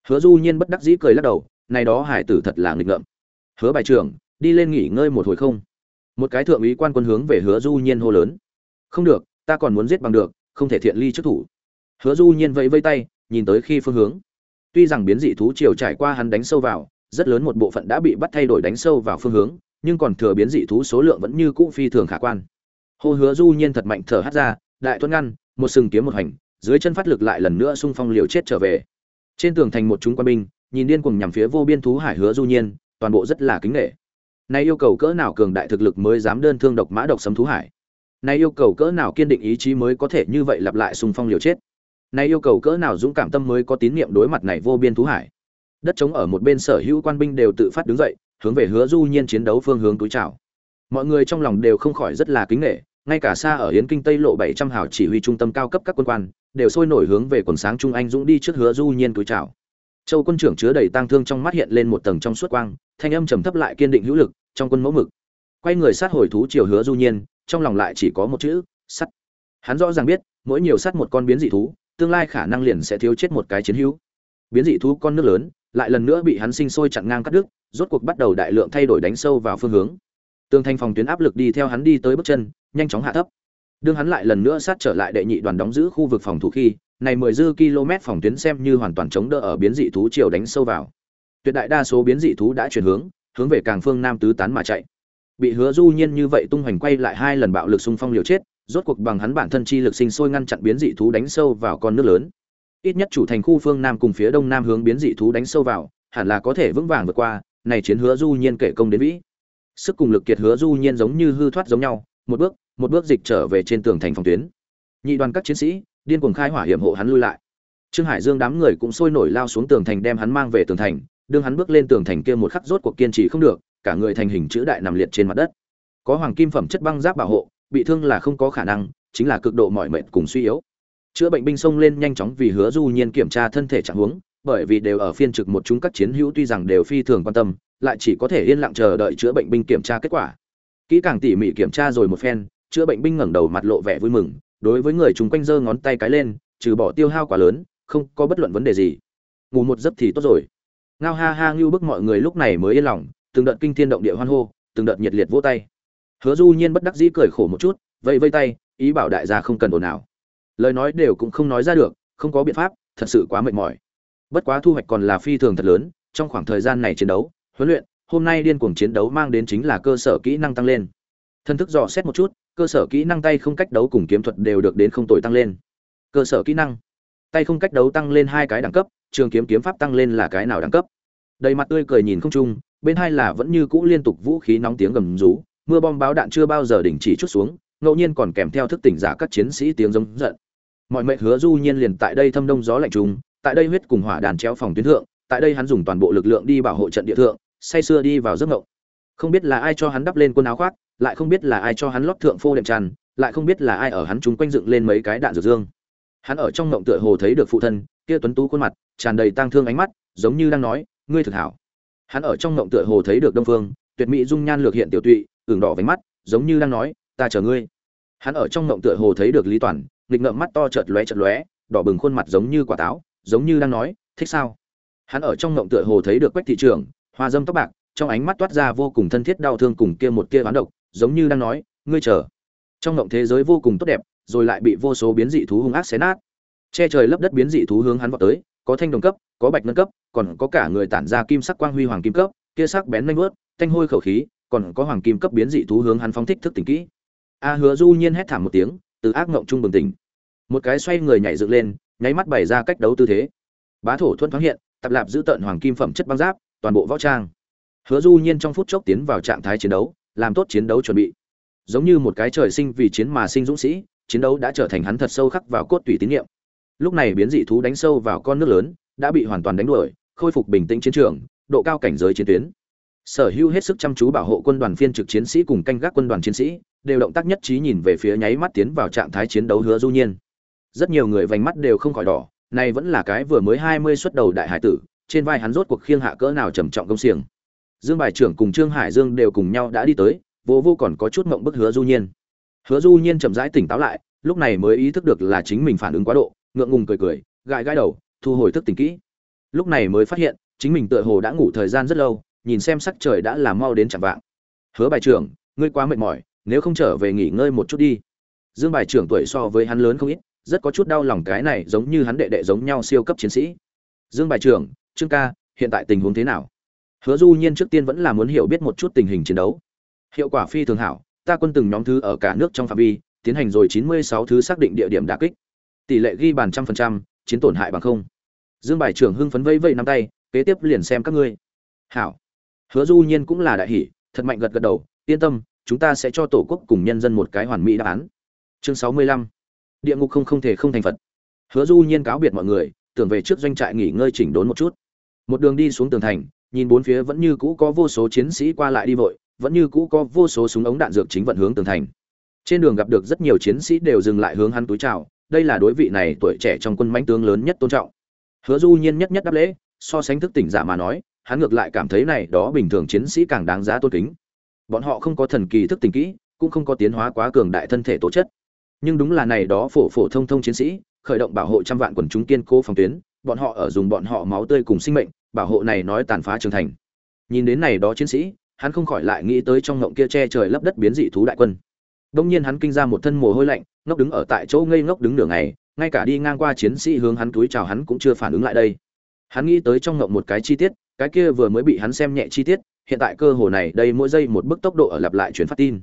Hứa du nhiên bất đắc dĩ cười lắc đầu, này đó hải tử thật là nghịch ngợm. Hứa bài trưởng, đi lên nghỉ ngơi một hồi không? Một cái thượng úy quan quân hướng về hứa du nhiên hô lớn. Không được, ta còn muốn giết bằng được, không thể thiện ly trước thủ. Hứa du nhiên vẫy vây tay, nhìn tới khi phương hướng. Tuy rằng biến dị thú triều trải qua hắn đánh sâu vào, rất lớn một bộ phận đã bị bắt thay đổi đánh sâu vào phương hướng nhưng còn thừa biến dị thú số lượng vẫn như cũ phi thường khả quan. Hô hứa du nhiên thật mạnh thở hắt ra, đại tuấn ngăn, một sừng kiếm một hành, dưới chân phát lực lại lần nữa xung phong liều chết trở về. Trên tường thành một chúng quân binh, nhìn điên cuồng nhằm phía vô biên thú hải hứa du nhiên, toàn bộ rất là kính nể. Nay yêu cầu cỡ nào cường đại thực lực mới dám đơn thương độc mã độc sấm thú hải? Nay yêu cầu cỡ nào kiên định ý chí mới có thể như vậy lặp lại xung phong liều chết? Nay yêu cầu cỡ nào dũng cảm tâm mới có tín niệm đối mặt này vô biên thú hải? Đất trống ở một bên sở hữu quan binh đều tự phát đứng dậy, hướng về hứa du nhiên chiến đấu phương hướng túi chào. Mọi người trong lòng đều không khỏi rất là kính nể, ngay cả xa ở yến kinh tây lộ 700 hào chỉ huy trung tâm cao cấp các quân quan, đều sôi nổi hướng về quần sáng trung anh dũng đi trước hứa du nhiên túi chào. Châu quân trưởng chứa đầy tang thương trong mắt hiện lên một tầng trong suốt quang, thanh âm trầm thấp lại kiên định hữu lực, trong quân mẫu mực. Quay người sát hồi thú chiều hứa du nhiên, trong lòng lại chỉ có một chữ, sắt. Hắn rõ ràng biết, mỗi nhiều sắt một con biến dị thú, tương lai khả năng liền sẽ thiếu chết một cái chiến hữu. Biến dị thú con nước lớn lại lần nữa bị hắn sinh sôi chặn ngang cắt đứt, rốt cuộc bắt đầu đại lượng thay đổi đánh sâu vào phương hướng. Tương thanh phòng tuyến áp lực đi theo hắn đi tới bước chân, nhanh chóng hạ thấp. Đương hắn lại lần nữa sát trở lại đệ nhị đoàn đóng giữ khu vực phòng thủ khi, này mười dư km phòng tuyến xem như hoàn toàn chống đỡ ở biến dị thú chiều đánh sâu vào. Tuyệt đại đa số biến dị thú đã chuyển hướng hướng về càng phương nam tứ tán mà chạy. Bị hứa du nhiên như vậy tung hoành quay lại hai lần bạo lực xung phong liều chết, rốt cuộc bằng hắn bản thân chi lực sinh sôi ngăn chặn biến dị thú đánh sâu vào con nước lớn ít nhất chủ thành khu phương nam cùng phía đông nam hướng biến dị thú đánh sâu vào, hẳn là có thể vững vàng vượt qua, này chiến hứa du nhiên kể công đến vĩ. Sức cùng lực kiệt hứa du nhiên giống như hư thoát giống nhau, một bước một bước dịch trở về trên tường thành phòng tuyến. Nhị đoàn các chiến sĩ, điên cuồng khai hỏa hiểm hộ hắn lui lại. Trương hải dương đám người cũng sôi nổi lao xuống tường thành đem hắn mang về tường thành, đương hắn bước lên tường thành kia một khắc rốt cuộc kiên trì không được, cả người thành hình chữ đại nằm liệt trên mặt đất. Có hoàng kim phẩm chất băng giáp bảo hộ, bị thương là không có khả năng, chính là cực độ mỏi mệt cùng suy yếu chữa bệnh binh xông lên nhanh chóng vì hứa du nhiên kiểm tra thân thể trạng huống, bởi vì đều ở phiên trực một chúng các chiến hữu tuy rằng đều phi thường quan tâm, lại chỉ có thể yên lặng chờ đợi chữa bệnh binh kiểm tra kết quả. Kỹ càng tỉ mỉ kiểm tra rồi một phen, chữa bệnh binh ngẩng đầu mặt lộ vẻ vui mừng, đối với người chúng quanh giơ ngón tay cái lên, trừ bỏ tiêu hao quá lớn, không có bất luận vấn đề gì. Ngủ một giấc thì tốt rồi. Ngao ha ha ngưu bức mọi người lúc này mới yên lòng, từng đợt kinh thiên động địa hoan hô, từng đợt nhiệt liệt vỗ tay. Hứa du nhiên bất đắc dĩ cười khổ một chút, vẫy vây tay, ý bảo đại gia không cần ồn nào lời nói đều cũng không nói ra được, không có biện pháp, thật sự quá mệt mỏi. Bất quá thu hoạch còn là phi thường thật lớn, trong khoảng thời gian này chiến đấu, huấn luyện, hôm nay điên cuồng chiến đấu mang đến chính là cơ sở kỹ năng tăng lên. Thân thức dò xét một chút, cơ sở kỹ năng tay không cách đấu cùng kiếm thuật đều được đến không tồi tăng lên. Cơ sở kỹ năng, tay không cách đấu tăng lên hai cái đẳng cấp, trường kiếm kiếm pháp tăng lên là cái nào đẳng cấp? Đầy mặt tươi cười nhìn không chung bên hai là vẫn như cũ liên tục vũ khí nóng tiếng gầm rú, mưa bom báo đạn chưa bao giờ đình chỉ chút xuống, ngẫu nhiên còn kèm theo thức tỉnh giả các chiến sĩ tiếng giống giận mọi mệnh hứa du nhiên liền tại đây thâm đông gió lạnh trùng, tại đây huyết cùng hỏa đàn treo phòng tuyến thượng, tại đây hắn dùng toàn bộ lực lượng đi bảo hộ trận địa thượng, say sưa đi vào giấc ngộng không biết là ai cho hắn đắp lên quần áo khoác, lại không biết là ai cho hắn lót thượng phô đệm tràn, lại không biết là ai ở hắn chúng quanh dựng lên mấy cái đạn dược dương. Hắn ở trong ngộng tựa hồ thấy được phụ thân, kia tuấn tú khuôn mặt, tràn đầy tang thương ánh mắt, giống như đang nói, ngươi thực hảo. Hắn ở trong ngộng tựa hồ thấy được đông phương, tuyệt mỹ dung nhan lược hiện tiểu tụy, ửng đỏ với mắt, giống như đang nói, ta chờ ngươi. Hắn ở trong ngộng tựa hồ thấy được lý toàn nghịch ngợm mắt to chợt lóe chợt lóe đỏ bừng khuôn mặt giống như quả táo giống như đang nói thích sao? Hắn ở trong ngộng tựa hồ thấy được quách thị trưởng, hoa dâm tóc bạc trong ánh mắt toát ra vô cùng thân thiết đau thương cùng kia một kia bán độc giống như đang nói ngươi chờ. Trong ngộng thế giới vô cùng tốt đẹp rồi lại bị vô số biến dị thú hung ác xé nát. Che trời lấp đất biến dị thú hướng hắn vọt tới có thanh đồng cấp có bạch ngân cấp còn có cả người tản ra kim sắc quang huy hoàng kim cấp kia sắc bén nhanh vút, thanh hôi khẩu khí còn có hoàng kim cấp biến dị thú hướng hắn phóng thích thức tỉnh kỹ. A hứa du nhiên hét thảm một tiếng từ ác ngộng trung bừng tỉnh. Một cái xoay người nhảy dựng lên, nháy mắt bày ra cách đấu tư thế. Bá thổ thuần thoáng hiện, tập lạp giữ tận hoàng kim phẩm chất băng giáp, toàn bộ võ trang. Hứa du nhiên trong phút chốc tiến vào trạng thái chiến đấu, làm tốt chiến đấu chuẩn bị. Giống như một cái trời sinh vì chiến mà sinh dũng sĩ, chiến đấu đã trở thành hắn thật sâu khắc vào cốt tủy tín nhiệm lúc này biến dị thú đánh sâu vào con nước lớn, đã bị hoàn toàn đánh đuổi, khôi phục bình tĩnh chiến trường, độ cao cảnh giới chiến tuyến sở hữu hết sức chăm chú bảo hộ quân đoàn phiên trực chiến sĩ cùng canh gác quân đoàn chiến sĩ, đều động tác nhất trí nhìn về phía nháy mắt tiến vào trạng thái chiến đấu hứa du nhiên. Rất nhiều người vành mắt đều không khỏi đỏ này vẫn là cái vừa mới hai mươi xuất đầu đại hải tử, trên vai hắn rốt cuộc khiêng hạ cỡ nào trầm trọng công xiềng. Dương bài trưởng cùng trương hải dương đều cùng nhau đã đi tới, vô vô còn có chút mộng bức hứa du nhiên. Hứa du nhiên chậm rãi tỉnh táo lại, lúc này mới ý thức được là chính mình phản ứng quá độ, ngượng ngùng cười cười, gãi gãi đầu, thu hồi thức tỉnh kỹ. Lúc này mới phát hiện, chính mình tựa hồ đã ngủ thời gian rất lâu nhìn xem sắc trời đã làm mau đến chẳng vạng. Hứa bài trưởng, ngươi quá mệt mỏi, nếu không trở về nghỉ ngơi một chút đi. Dương bài trưởng tuổi so với hắn lớn không ít, rất có chút đau lòng cái này giống như hắn đệ đệ giống nhau siêu cấp chiến sĩ. Dương bài trưởng, trương ca, hiện tại tình huống thế nào? Hứa du nhiên trước tiên vẫn là muốn hiểu biết một chút tình hình chiến đấu. Hiệu quả phi thường hảo, ta quân từng nhóm thứ ở cả nước trong phạm vi, tiến hành rồi 96 thứ xác định địa điểm đả kích. Tỷ lệ ghi bàn trăm phần trăm, chiến tổn hại bằng không. Dương bài trưởng hưng phấn vây vây nắm tay, kế tiếp liền xem các ngươi. Hảo hứa du nhiên cũng là đại hỷ thật mạnh gật gật đầu, yên tâm, chúng ta sẽ cho tổ quốc cùng nhân dân một cái hoàn mỹ đáp án. Chương 65. địa ngục không không thể không thành phật. Hứa du nhiên cáo biệt mọi người, tưởng về trước doanh trại nghỉ ngơi chỉnh đốn một chút. Một đường đi xuống tường thành, nhìn bốn phía vẫn như cũ có vô số chiến sĩ qua lại đi vội, vẫn như cũ có vô số súng ống đạn dược chính vận hướng tường thành. Trên đường gặp được rất nhiều chiến sĩ đều dừng lại hướng hắn túi chào, đây là đối vị này tuổi trẻ trong quân mãnh tướng lớn nhất tôn trọng. Hứa du nhiên nhất nhất đáp lễ, so sánh thức tỉnh giả mà nói hắn ngược lại cảm thấy này đó bình thường chiến sĩ càng đáng giá tôn kính. Bọn họ không có thần kỳ thức tỉnh kỹ, cũng không có tiến hóa quá cường đại thân thể tố chất. Nhưng đúng là này đó phổ phổ thông thông chiến sĩ, khởi động bảo hộ trăm vạn quần chúng kiên cố phòng tuyến, bọn họ ở dùng bọn họ máu tươi cùng sinh mệnh, bảo hộ này nói tàn phá trường thành. Nhìn đến này đó chiến sĩ, hắn không khỏi lại nghĩ tới trong ngộng kia che trời lấp đất biến dị thú đại quân. Đông nhiên hắn kinh ra một thân mồ hôi lạnh, ngốc đứng ở tại chỗ ngây ngốc đứng nửa ngày, ngay cả đi ngang qua chiến sĩ hướng hắn túi chào hắn cũng chưa phản ứng lại đây. Hắn nghĩ tới trong ngộng một cái chi tiết cái kia vừa mới bị hắn xem nhẹ chi tiết, hiện tại cơ hồ này, đây mỗi giây một bức tốc độ ở lặp lại chuyển phát tin.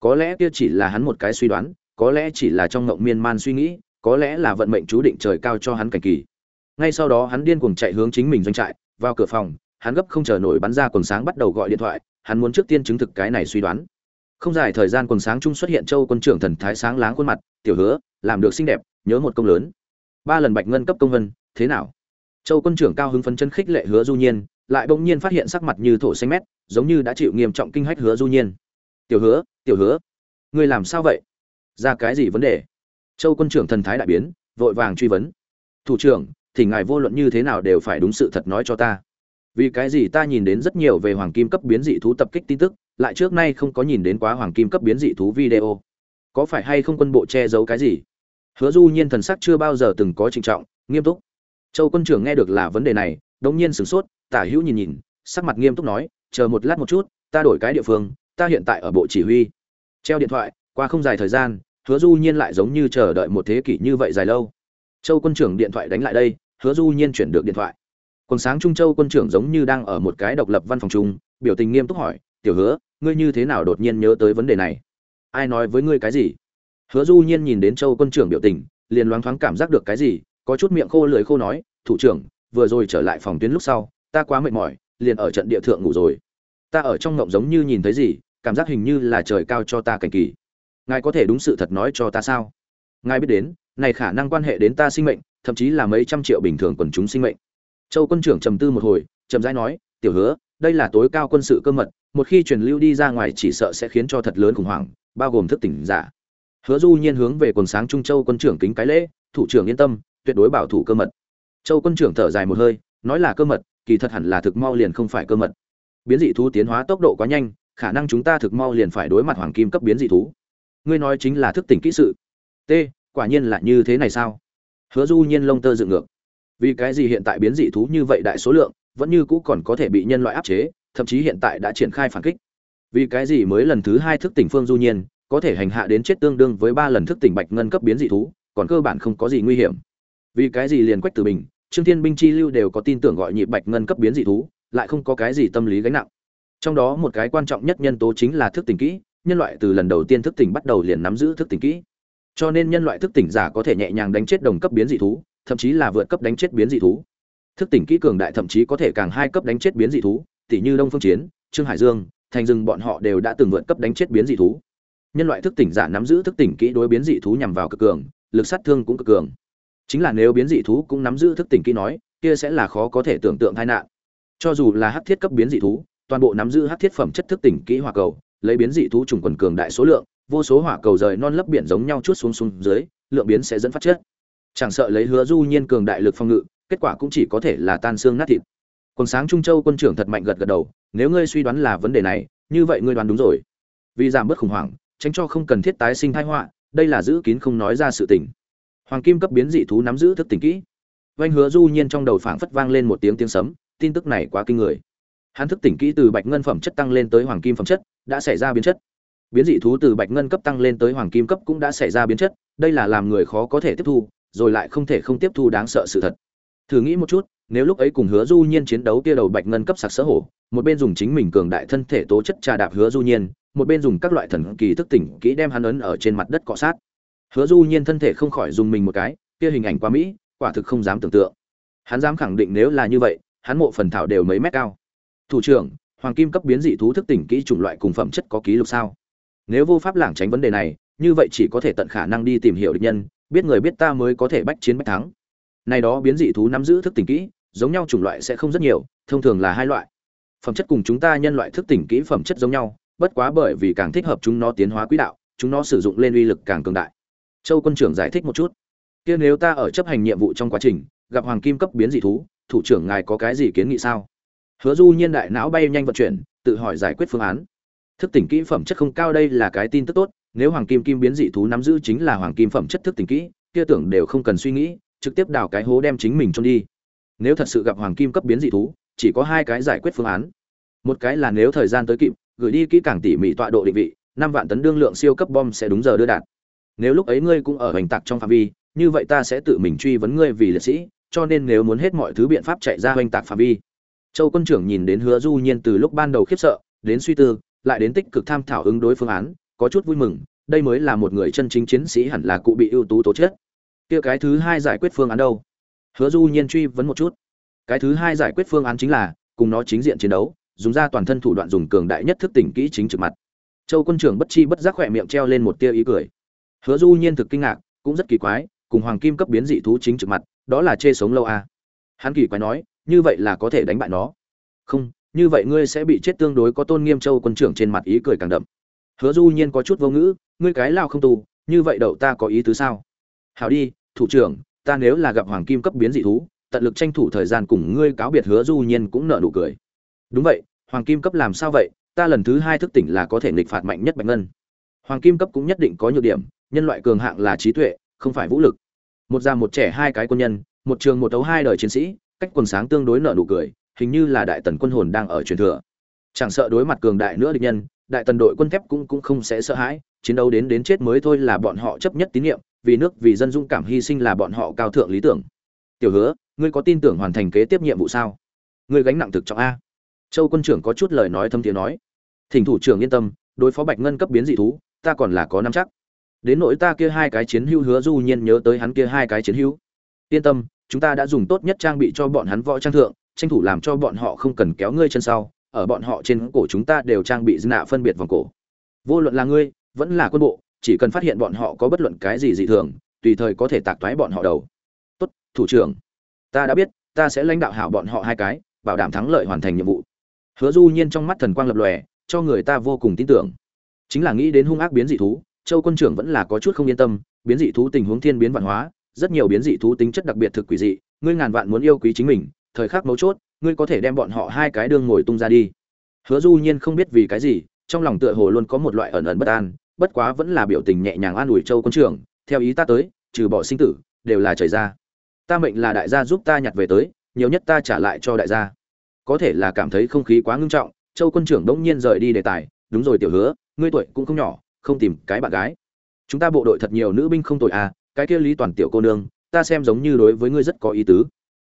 Có lẽ kia chỉ là hắn một cái suy đoán, có lẽ chỉ là trong ngộng miên man suy nghĩ, có lẽ là vận mệnh chú định trời cao cho hắn cảnh kỳ. Ngay sau đó hắn điên cuồng chạy hướng chính mình doanh trại, vào cửa phòng, hắn gấp không chờ nổi bắn ra quần sáng bắt đầu gọi điện thoại, hắn muốn trước tiên chứng thực cái này suy đoán. Không dài thời gian quần sáng chung xuất hiện châu quân trưởng thần thái sáng láng khuôn mặt, tiểu hứa, làm được xinh đẹp, nhớ một công lớn. Ba lần bạch ngân cấp công vân, thế nào? Châu quân trưởng cao hứng phấn chân khích lệ hứa du nhiên, lại bỗng nhiên phát hiện sắc mặt như thổ xanh mét, giống như đã chịu nghiêm trọng kinh hách hứa du nhiên. Tiểu hứa tiểu hứa, ngươi làm sao vậy? Ra cái gì vấn đề? Châu quân trưởng thần thái đại biến, vội vàng truy vấn. Thủ trưởng, thì ngài vô luận như thế nào đều phải đúng sự thật nói cho ta. Vì cái gì ta nhìn đến rất nhiều về hoàng kim cấp biến dị thú tập kích tin tức, lại trước nay không có nhìn đến quá hoàng kim cấp biến dị thú video? Có phải hay không quân bộ che giấu cái gì? Hứa du nhiên thần sắc chưa bao giờ từng có trịnh trọng, nghiêm túc châu quân trưởng nghe được là vấn đề này, đống nhiên sửng sốt, tả hữu nhìn nhìn, sắc mặt nghiêm túc nói, chờ một lát một chút, ta đổi cái địa phương, ta hiện tại ở bộ chỉ huy. Treo điện thoại, qua không dài thời gian, hứa du nhiên lại giống như chờ đợi một thế kỷ như vậy dài lâu. Châu quân trưởng điện thoại đánh lại đây, hứa du nhiên chuyển được điện thoại. Còn sáng trung châu quân trưởng giống như đang ở một cái độc lập văn phòng chung, biểu tình nghiêm túc hỏi, tiểu hứa, ngươi như thế nào đột nhiên nhớ tới vấn đề này? Ai nói với ngươi cái gì? Hứa du nhiên nhìn đến châu quân trưởng biểu tình, liền loáng thoáng cảm giác được cái gì có chút miệng khô lưỡi khô nói, thủ trưởng, vừa rồi trở lại phòng tuyến lúc sau, ta quá mệt mỏi, liền ở trận địa thượng ngủ rồi. Ta ở trong ngộng giống như nhìn thấy gì, cảm giác hình như là trời cao cho ta cảnh kỳ. Ngài có thể đúng sự thật nói cho ta sao? Ngài biết đến, này khả năng quan hệ đến ta sinh mệnh, thậm chí là mấy trăm triệu bình thường quần chúng sinh mệnh. Châu quân trưởng trầm tư một hồi trầm rãi nói, tiểu hứa, đây là tối cao quân sự cơ mật, một khi truyền lưu đi ra ngoài chỉ sợ sẽ khiến cho thật lớn khủng hoảng, bao gồm thức tỉnh giả. Hứa du nhiên hướng về quần sáng trung châu quân trưởng kính cái lễ, thủ trưởng yên tâm tuyệt đối bảo thủ cơ mật. Châu quân trưởng thở dài một hơi, nói là cơ mật, kỳ thật hẳn là thực mau liền không phải cơ mật. Biến dị thú tiến hóa tốc độ quá nhanh, khả năng chúng ta thực mau liền phải đối mặt hoàng kim cấp biến dị thú. Ngươi nói chính là thức tỉnh kỹ sự. T, quả nhiên là như thế này sao? Hứa du nhiên lông tơ dựng ngược. Vì cái gì hiện tại biến dị thú như vậy đại số lượng, vẫn như cũ còn có thể bị nhân loại áp chế, thậm chí hiện tại đã triển khai phản kích. Vì cái gì mới lần thứ hai thức tỉnh phương du nhiên, có thể hành hạ đến chết tương đương với ba lần thức tỉnh bạch ngân cấp biến dị thú, còn cơ bản không có gì nguy hiểm vì cái gì liền quách tử bình, trương thiên binh chi lưu đều có tin tưởng gọi nhịp bạch ngân cấp biến dị thú, lại không có cái gì tâm lý gánh nặng. Trong đó một cái quan trọng nhất nhân tố chính là thức tỉnh kỹ, nhân loại từ lần đầu tiên thức tỉnh bắt đầu liền nắm giữ thức tỉnh kỹ. Cho nên nhân loại thức tỉnh giả có thể nhẹ nhàng đánh chết đồng cấp biến dị thú, thậm chí là vượt cấp đánh chết biến dị thú. Thức tỉnh kỹ cường đại thậm chí có thể càng hai cấp đánh chết biến dị thú tỷ như đông phương chiến, trương hải dương, thành rừng bọn họ đều đã từng vượt cấp đánh chết biến dị thú. Nhân loại thức tỉnh giả nắm giữ thức tỉnh kỹ đối biến dị thú nhằm vào cực cường, lực sát thương cũng cực cường chính là nếu biến dị thú cũng nắm giữ thức tỉnh kỹ nói, kia sẽ là khó có thể tưởng tượng tai nạn. Cho dù là hắc thiết cấp biến dị thú, toàn bộ nắm giữ hắc thiết phẩm chất thức tỉnh kỹ hỏa cầu, lấy biến dị thú trùng quần cường đại số lượng, vô số hỏa cầu rời non lấp biển giống nhau chút xuống xuống dưới, lượng biến sẽ dẫn phát chết. Chẳng sợ lấy hứa du nhiên cường đại lực phòng ngự, kết quả cũng chỉ có thể là tan xương nát thịt. Còn sáng trung châu quân trưởng thật mạnh gật gật đầu, nếu ngươi suy đoán là vấn đề này, như vậy ngươi đoán đúng rồi. Vì giảm bớt khủng hoảng, tránh cho không cần thiết tái sinh thái họa, đây là giữ kín không nói ra sự tình hoàng kim cấp biến dị thú nắm giữ thức tỉnh kỹ. Vanh hứa du nhiên trong đầu phảng phất vang lên một tiếng tiếng sấm, tin tức này quá kinh người. Hắn thức tỉnh kỹ từ bạch ngân phẩm chất tăng lên tới hoàng kim phẩm chất, đã xảy ra biến chất. Biến dị thú từ bạch ngân cấp tăng lên tới hoàng kim cấp cũng đã xảy ra biến chất, đây là làm người khó có thể tiếp thu, rồi lại không thể không tiếp thu đáng sợ sự thật. Thử nghĩ một chút, nếu lúc ấy cùng hứa du nhiên chiến đấu kia đầu bạch ngân cấp sặc sỡ hổ, một bên dùng chính mình cường đại thân thể tố chất trà đạp hứa du nhiên, một bên dùng các loại thần kỳ thức tỉnh kỹ đem hắn ấn ở trên mặt đất cọ sát hứa du nhiên thân thể không khỏi dùng mình một cái, kia hình ảnh quá mỹ, quả thực không dám tưởng tượng. Hắn dám khẳng định nếu là như vậy, hắn mộ phần thảo đều mấy mét cao. Thủ trưởng, hoàng kim cấp biến dị thú thức tỉnh kỹ chủng loại cùng phẩm chất có ký lục sao? Nếu vô pháp lảng tránh vấn đề này, như vậy chỉ có thể tận khả năng đi tìm hiểu địch nhân, biết người biết ta mới có thể bách chiến bách thắng. Này đó biến dị thú nắm giữ thức tỉnh kỹ, giống nhau chủng loại sẽ không rất nhiều, thông thường là hai loại. Phẩm chất cùng chúng ta nhân loại thức tỉnh kỹ phẩm chất giống nhau, bất quá bởi vì càng thích hợp chúng nó tiến hóa quỹ đạo, chúng nó sử dụng lên uy lực càng cường đại châu quân trưởng giải thích một chút. Kia nếu ta ở chấp hành nhiệm vụ trong quá trình, gặp hoàng kim cấp biến dị thú, thủ trưởng ngài có cái gì kiến nghị sao? Hứa du nhiên đại não bay nhanh vận chuyển, tự hỏi giải quyết phương án. Thức tỉnh kỹ phẩm chất không cao đây là cái tin tức tốt, nếu hoàng kim kim biến dị thú nắm giữ chính là hoàng kim phẩm chất thức tỉnh kỹ, kia tưởng đều không cần suy nghĩ, trực tiếp đào cái hố đem chính mình chôn đi. Nếu thật sự gặp hoàng kim cấp biến dị thú, chỉ có hai cái giải quyết phương án. Một cái là nếu thời gian tới kịp, gửi đi kỹ càng tỉ mỉ tọa độ định vị, năm vạn tấn đương lượng siêu cấp bom sẽ đúng giờ đưa đạt nếu lúc ấy ngươi cũng ở hành tạc trong phạm vi, như vậy ta sẽ tự mình truy vấn ngươi vì liệt sĩ, cho nên nếu muốn hết mọi thứ biện pháp chạy ra hành tạc phạm vi. Châu quân trưởng nhìn đến hứa du nhiên từ lúc ban đầu khiếp sợ, đến suy tư, lại đến tích cực tham thảo ứng đối phương án, có chút vui mừng, đây mới là một người chân chính chiến sĩ hẳn là cụ bị ưu tú tố chất. Kia cái thứ hai giải quyết phương án đâu? Hứa du nhiên truy vấn một chút. Cái thứ hai giải quyết phương án chính là, cùng nó chính diện chiến đấu, dùng ra toàn thân thủ đoạn dùng cường đại nhất thức tỉnh kỹ chính trực mặt. Châu quân trưởng bất chi bất giác khỏe miệng treo lên một tia ý cười hứa du nhiên thực kinh ngạc, cũng rất kỳ quái, cùng hoàng kim cấp biến dị thú chính trực mặt, đó là chê sống lâu à. hắn kỳ quái nói, như vậy là có thể đánh bại nó. Không, như vậy ngươi sẽ bị chết tương đối có tôn nghiêm châu quân trưởng trên mặt ý cười càng đậm. Hứa du nhiên có chút vô ngữ, ngươi cái lao không tù, như vậy đậu ta có ý tứ sao? Hảo đi, thủ trưởng, ta nếu là gặp hoàng kim cấp biến dị thú, tận lực tranh thủ thời gian cùng ngươi cáo biệt hứa du nhiên cũng nở nụ cười. Đúng vậy, hoàng kim cấp làm sao vậy? Ta lần thứ hai thức tỉnh là có thể nghịch phạt mạnh nhất bạch ngân. Hoàng kim cấp cũng nhất định có nhược điểm nhân loại cường hạng là trí tuệ, không phải vũ lực. Một già một trẻ hai cái quân nhân, một trường một đấu hai đời chiến sĩ, cách quần sáng tương đối nợ nụ cười, hình như là đại tần quân hồn đang ở truyền thừa. Chẳng sợ đối mặt cường đại nữa địch nhân, đại tần đội quân thép cũng cũng không sẽ sợ hãi, chiến đấu đến đến chết mới thôi là bọn họ chấp nhất tín nhiệm, vì nước, vì dân dũng cảm hy sinh là bọn họ cao thượng lý tưởng. Tiểu hứa, ngươi có tin tưởng hoàn thành kế tiếp nhiệm vụ sao? Ngươi gánh nặng thực trọng a. Châu quân trưởng có chút lời nói thâm tiếng nói. Thỉnh thủ trưởng yên tâm, đối phó bạch ngân cấp biến dị thú, ta còn là có nắm chắc đến nỗi ta kia hai cái chiến hữu hứa du nhiên nhớ tới hắn kia hai cái chiến hữu. Yên tâm, chúng ta đã dùng tốt nhất trang bị cho bọn hắn võ trang thượng, tranh thủ làm cho bọn họ không cần kéo ngươi chân sau, ở bọn họ trên cổ chúng ta đều trang bị nạ phân biệt vòng cổ. Vô luận là ngươi, vẫn là quân bộ, chỉ cần phát hiện bọn họ có bất luận cái gì dị thường, tùy thời có thể tạc toái bọn họ đầu. Tốt, thủ trưởng. Ta đã biết, ta sẽ lãnh đạo hảo bọn họ hai cái, bảo đảm thắng lợi hoàn thành nhiệm vụ. Hứa du nhiên trong mắt thần quang lập lòe, cho người ta vô cùng tin tưởng. Chính là nghĩ đến hung ác biến dị thú châu quân trưởng vẫn là có chút không yên tâm, biến dị thú tình huống thiên biến vạn hóa, rất nhiều biến dị thú tính chất đặc biệt thực quỷ dị, ngươi ngàn vạn muốn yêu quý chính mình, thời khắc mấu chốt, ngươi có thể đem bọn họ hai cái đương ngồi tung ra đi. Hứa du nhiên không biết vì cái gì, trong lòng tựa hồ luôn có một loại ẩn ẩn bất an, bất quá vẫn là biểu tình nhẹ nhàng an ủi châu quân trưởng, theo ý ta tới, trừ bỏ sinh tử, đều là trời ra. Ta mệnh là đại gia giúp ta nhặt về tới, nhiều nhất ta trả lại cho đại gia. Có thể là cảm thấy không khí quá ngưng trọng, châu quân trưởng đống nhiên rời đi đề tài, đúng rồi tiểu hứa, ngươi tuổi cũng không nhỏ không tìm cái bạn gái. Chúng ta bộ đội thật nhiều nữ binh không tội à cái kia lý toàn tiểu cô nương, ta xem giống như đối với ngươi rất có ý tứ.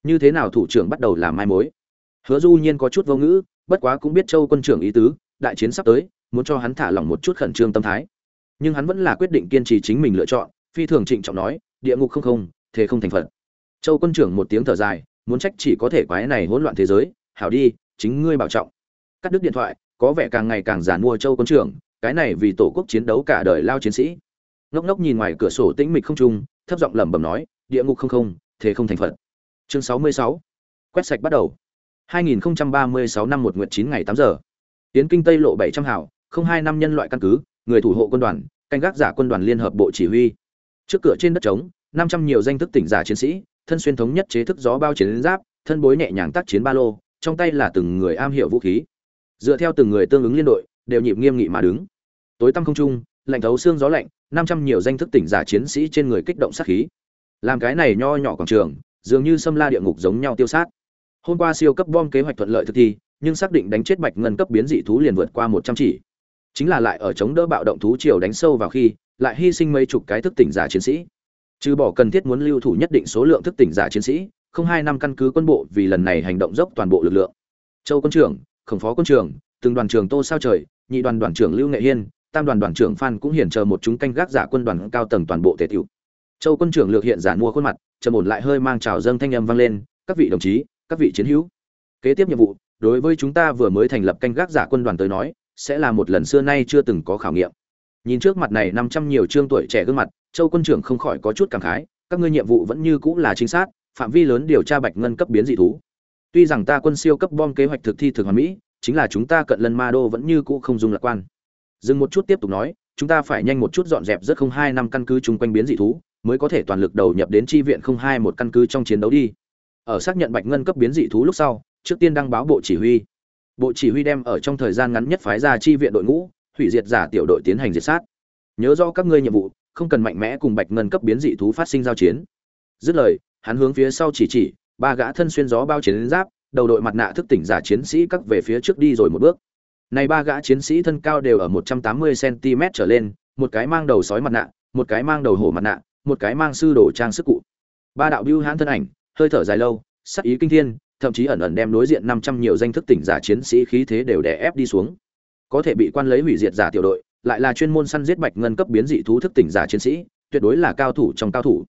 Như thế nào thủ trưởng bắt đầu làm mai mối? Hứa du nhiên có chút vô ngữ, bất quá cũng biết châu quân trưởng ý tứ, đại chiến sắp tới, muốn cho hắn thả lỏng một chút khẩn trương tâm thái. Nhưng hắn vẫn là quyết định kiên trì chính mình lựa chọn, phi thường trịnh trọng nói, địa ngục không không thế không thành phật. Châu quân trưởng một tiếng thở dài, muốn trách chỉ có thể quái này hỗn loạn thế giới, hảo đi, chính ngươi bảo trọng. Cắt đứt điện thoại, có vẻ càng ngày càng giản mua châu quân trưởng cái này vì tổ quốc chiến đấu cả đời lao chiến sĩ. Ngốc ngốc nhìn ngoài cửa sổ tĩnh mịch không trung, thấp giọng lẩm bẩm nói, địa ngục không không, thế không thành phật. Chương sáu mươi sáu. Quét sạch bắt đầu. 2036 năm một nguyện chín ngày tám giờ. Tiến kinh tây lộ bảy trăm hảo không hai năm nhân loại căn cứ, người thủ hộ quân đoàn, canh gác giả quân đoàn liên hợp bộ chỉ huy. Trước cửa trên đất trống, năm trăm nhiều danh thức tỉnh giả chiến sĩ, thân xuyên thống nhất chế thức gió bao chiến giáp, thân bối nhẹ nhàng tác chiến ba lô, trong tay là từng người am hiểu vũ khí. Dựa theo từng người tương ứng liên đội, đều nhịp nghiêm nghị mà đứng tối tăm không trung, lạnh thấu xương gió lạnh, năm trăm nhiều danh thức tỉnh giả chiến sĩ trên người kích động sát khí. Làm cái này nho nhỏ quảng trường, dường như xâm la địa ngục giống nhau tiêu sát. Hôm qua siêu cấp bom kế hoạch thuận lợi thực thi, nhưng xác định đánh chết bạch ngân cấp biến dị thú liền vượt qua một trăm chỉ. Chính là lại ở chống đỡ bạo động thú triều đánh sâu vào khi, lại hy sinh mấy chục cái thức tỉnh giả chiến sĩ. Trừ bỏ cần thiết muốn lưu thủ nhất định số lượng thức tỉnh giả chiến sĩ, không hai năm căn cứ quân bộ vì lần này hành động dốc toàn bộ lực lượng. Châu quân trưởng, khổng phó quân trưởng, từng đoàn trưởng tô sao trời, nhị đoàn đoàn trưởng lưu nghệ hiên tam đoàn đoàn trưởng phan cũng hiển chờ một chúng canh gác giả quân đoàn cao tầng toàn bộ tề tiểu. Châu quân trưởng lược hiện giả mua khuôn mặt, trầm ổn lại hơi mang trào dâng thanh âm vang lên, các vị đồng chí, các vị chiến hữu, kế tiếp nhiệm vụ, đối với chúng ta vừa mới thành lập canh gác giả quân đoàn tới nói, sẽ là một lần xưa nay chưa từng có khảo nghiệm. Nhìn trước mặt này năm trăm nhiều trương tuổi trẻ gương mặt, châu quân trưởng không khỏi có chút cảm khái, các ngươi nhiệm vụ vẫn như cũ là chính xác, phạm vi lớn điều tra bạch ngân cấp biến dị thú. Tuy rằng ta quân siêu cấp bom kế hoạch thực thi thực hoàn mỹ, chính là chúng ta cận lân ma đô vẫn như cũ không dùng lạc quan dừng một chút tiếp tục nói, chúng ta phải nhanh một chút dọn dẹp rất không hai năm căn cứ chung quanh biến dị thú, mới có thể toàn lực đầu nhập đến chi viện không hai một căn cứ trong chiến đấu đi. Ở xác nhận bạch ngân cấp biến dị thú lúc sau, trước tiên đăng báo bộ chỉ huy. Bộ chỉ huy đem ở trong thời gian ngắn nhất phái ra chi viện đội ngũ, hủy diệt giả tiểu đội tiến hành diệt sát. Nhớ rõ các ngươi nhiệm vụ, không cần mạnh mẽ cùng bạch ngân cấp biến dị thú phát sinh giao chiến. Dứt lời, hắn hướng phía sau chỉ chỉ, ba gã thân xuyên gió bao chiến giáp, đầu đội mặt nạ thức tỉnh giả chiến sĩ cắt về phía trước đi rồi một bước này ba gã chiến sĩ thân cao đều ở 180 cm trở lên, một cái mang đầu sói mặt nạ, một cái mang đầu hổ mặt nạ, một cái mang sư đồ trang sức cụ. Ba đạo bưu hãn thân ảnh, hơi thở dài lâu, sắc ý kinh thiên, thậm chí ẩn ẩn đem đối diện 500 nhiều danh thức tỉnh giả chiến sĩ khí thế đều đè ép đi xuống. Có thể bị quan lấy hủy diệt giả tiểu đội, lại là chuyên môn săn giết bạch ngân cấp biến dị thú thức tỉnh giả chiến sĩ, tuyệt đối là cao thủ trong cao thủ.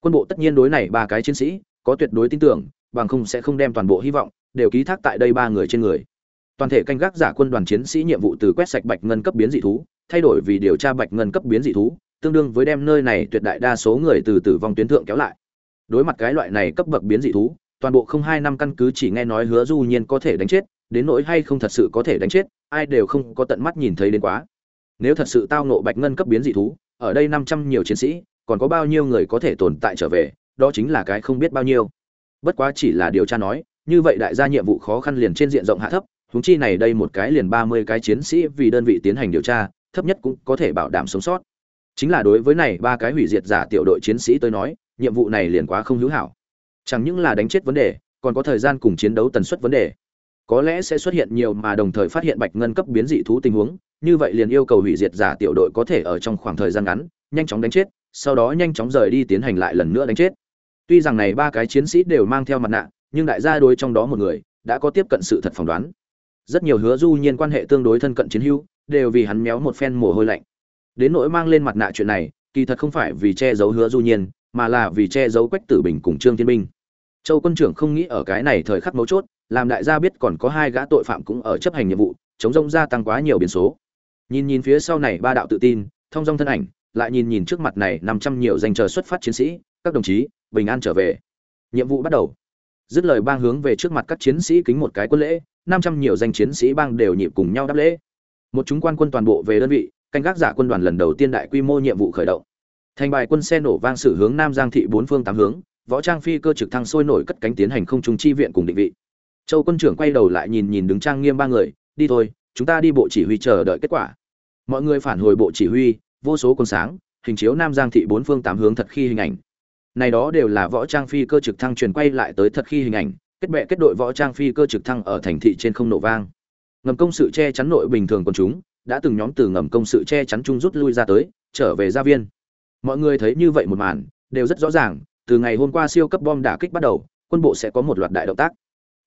Quân bộ tất nhiên đối này ba cái chiến sĩ có tuyệt đối tin tưởng, bằng không sẽ không đem toàn bộ hy vọng đều ký thác tại đây ba người trên người toàn thể canh gác giả quân đoàn chiến sĩ nhiệm vụ từ quét sạch bạch ngân cấp biến dị thú, thay đổi vì điều tra bạch ngân cấp biến dị thú, tương đương với đem nơi này tuyệt đại đa số người từ tử vong tuyến thượng kéo lại. Đối mặt cái loại này cấp bậc biến dị thú, toàn bộ không hai năm căn cứ chỉ nghe nói hứa du nhiên có thể đánh chết, đến nỗi hay không thật sự có thể đánh chết, ai đều không có tận mắt nhìn thấy đến quá. Nếu thật sự tao nộ bạch ngân cấp biến dị thú, ở đây năm trăm nhiều chiến sĩ, còn có bao nhiêu người có thể tồn tại trở về, đó chính là cái không biết bao nhiêu. Bất quá chỉ là điều tra nói, như vậy đại gia nhiệm vụ khó khăn liền trên diện rộng hạ thấp huống chi này đây một cái liền ba mươi cái chiến sĩ vì đơn vị tiến hành điều tra, thấp nhất cũng có thể bảo đảm sống sót. Chính là đối với này ba cái hủy diệt giả tiểu đội chiến sĩ tôi nói, nhiệm vụ này liền quá không hữu hảo. Chẳng những là đánh chết vấn đề, còn có thời gian cùng chiến đấu tần suất vấn đề. Có lẽ sẽ xuất hiện nhiều mà đồng thời phát hiện bạch ngân cấp biến dị thú tình huống, như vậy liền yêu cầu hủy diệt giả tiểu đội có thể ở trong khoảng thời gian ngắn, nhanh chóng đánh chết, sau đó nhanh chóng rời đi tiến hành lại lần nữa đánh chết. Tuy rằng này ba cái chiến sĩ đều mang theo mặt nạ, nhưng đại gia đối trong đó một người, đã có tiếp cận sự thật phỏng đoán rất nhiều hứa du nhiên quan hệ tương đối thân cận chiến hữu, đều vì hắn méo một phen mồ hôi lạnh. Đến nỗi mang lên mặt nạ chuyện này, kỳ thật không phải vì che giấu hứa du nhiên, mà là vì che giấu quách tử bình cùng trương thiên minh. Châu quân trưởng không nghĩ ở cái này thời khắc mấu chốt, làm đại gia biết còn có hai gã tội phạm cũng ở chấp hành nhiệm vụ, chống rông gia tăng quá nhiều biến số. Nhìn nhìn phía sau này ba đạo tự tin, thông dong thân ảnh, lại nhìn nhìn trước mặt này năm trăm nhiều danh chờ xuất phát chiến sĩ, các đồng chí, bình an trở về. Nhiệm vụ bắt đầu dứt lời bang hướng về trước mặt các chiến sĩ kính một cái quân lễ, năm trăm nhiều danh chiến sĩ bang đều nhịp cùng nhau đáp lễ. Một chúng quan quân toàn bộ về đơn vị, canh gác giả quân đoàn lần đầu tiên đại quy mô nhiệm vụ khởi động. Thành bài quân xe nổ vang sử hướng nam giang thị bốn phương tám hướng, võ trang phi cơ trực thăng sôi nổi cất cánh tiến hành không trung chi viện cùng định vị. Châu quân trưởng quay đầu lại nhìn nhìn đứng trang nghiêm ba người, đi thôi, chúng ta đi bộ chỉ huy chờ đợi kết quả. Mọi người phản hồi bộ chỉ huy, vô số quân sáng, hình chiếu nam giang thị bốn phương tám hướng thật khi hình ảnh này đó đều là võ trang phi cơ trực thăng truyền quay lại tới thật khi hình ảnh, kết bệ kết đội võ trang phi cơ trực thăng ở thành thị trên không nổ vang. Ngầm công sự che chắn nội bình thường quần chúng, đã từng nhóm từ ngầm công sự che chắn chung rút lui ra tới, trở về gia viên. Mọi người thấy như vậy một màn, đều rất rõ ràng, từ ngày hôm qua siêu cấp bom đả kích bắt đầu, quân bộ sẽ có một loạt đại động tác.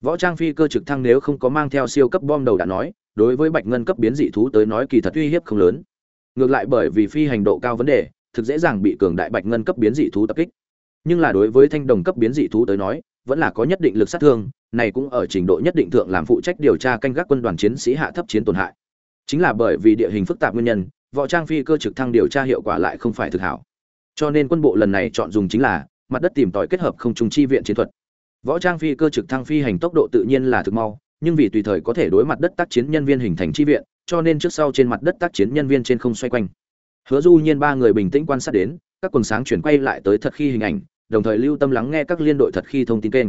Võ trang phi cơ trực thăng nếu không có mang theo siêu cấp bom đầu đã nói, đối với bạch ngân cấp biến dị thú tới nói kỳ thật uy hiếp không lớn. Ngược lại bởi vì phi hành độ cao vấn đề, thực dễ dàng bị cường đại bạch ngân cấp biến dị thú tập kích nhưng là đối với thanh đồng cấp biến dị thú tới nói, vẫn là có nhất định lực sát thương, này cũng ở trình độ nhất định thượng làm phụ trách điều tra canh gác quân đoàn chiến sĩ hạ thấp chiến tổn hại. Chính là bởi vì địa hình phức tạp nguyên nhân, võ trang phi cơ trực thăng điều tra hiệu quả lại không phải thực hảo. Cho nên quân bộ lần này chọn dùng chính là, mặt đất tìm tòi kết hợp không trung chi viện chiến thuật. Võ trang phi cơ trực thăng phi hành tốc độ tự nhiên là thực mau, nhưng vì tùy thời có thể đối mặt đất tác chiến nhân viên hình thành chi viện, cho nên trước sau trên mặt đất tác chiến nhân viên trên không xoay quanh. Hứa du nhiên ba người bình tĩnh quan sát đến các quần sáng chuyển quay lại tới thật khi hình ảnh, đồng thời lưu tâm lắng nghe các liên đội thật khi thông tin kênh.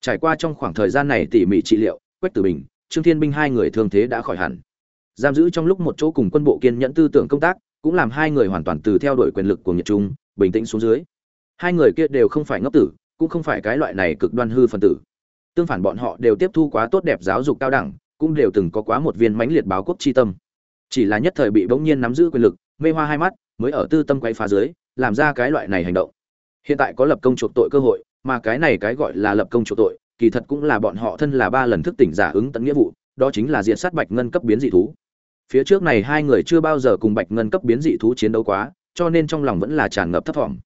Trải qua trong khoảng thời gian này tỉ mỉ trị liệu, quách tử bình, trương thiên binh hai người thương thế đã khỏi hẳn. Giam giữ trong lúc một chỗ cùng quân bộ kiên nhẫn tư tưởng công tác, cũng làm hai người hoàn toàn từ theo đuổi quyền lực của nhật trung, bình tĩnh xuống dưới. Hai người kia đều không phải ngốc tử, cũng không phải cái loại này cực đoan hư phân tử. Tương phản bọn họ đều tiếp thu quá tốt đẹp giáo dục cao đẳng, cũng đều từng có quá một viên mãnh liệt báo quốc chi tâm. Chỉ là nhất thời bị bỗng nhiên nắm giữ quyền lực, mê hoa hai mắt, mới ở tư tâm quay phá dưới làm ra cái loại này hành động. Hiện tại có lập công chuộc tội cơ hội, mà cái này cái gọi là lập công chuộc tội, kỳ thật cũng là bọn họ thân là ba lần thức tỉnh giả ứng tận nghĩa vụ, đó chính là diện sát bạch ngân cấp biến dị thú. Phía trước này hai người chưa bao giờ cùng bạch ngân cấp biến dị thú chiến đấu quá, cho nên trong lòng vẫn là tràn ngập thấp thỏm.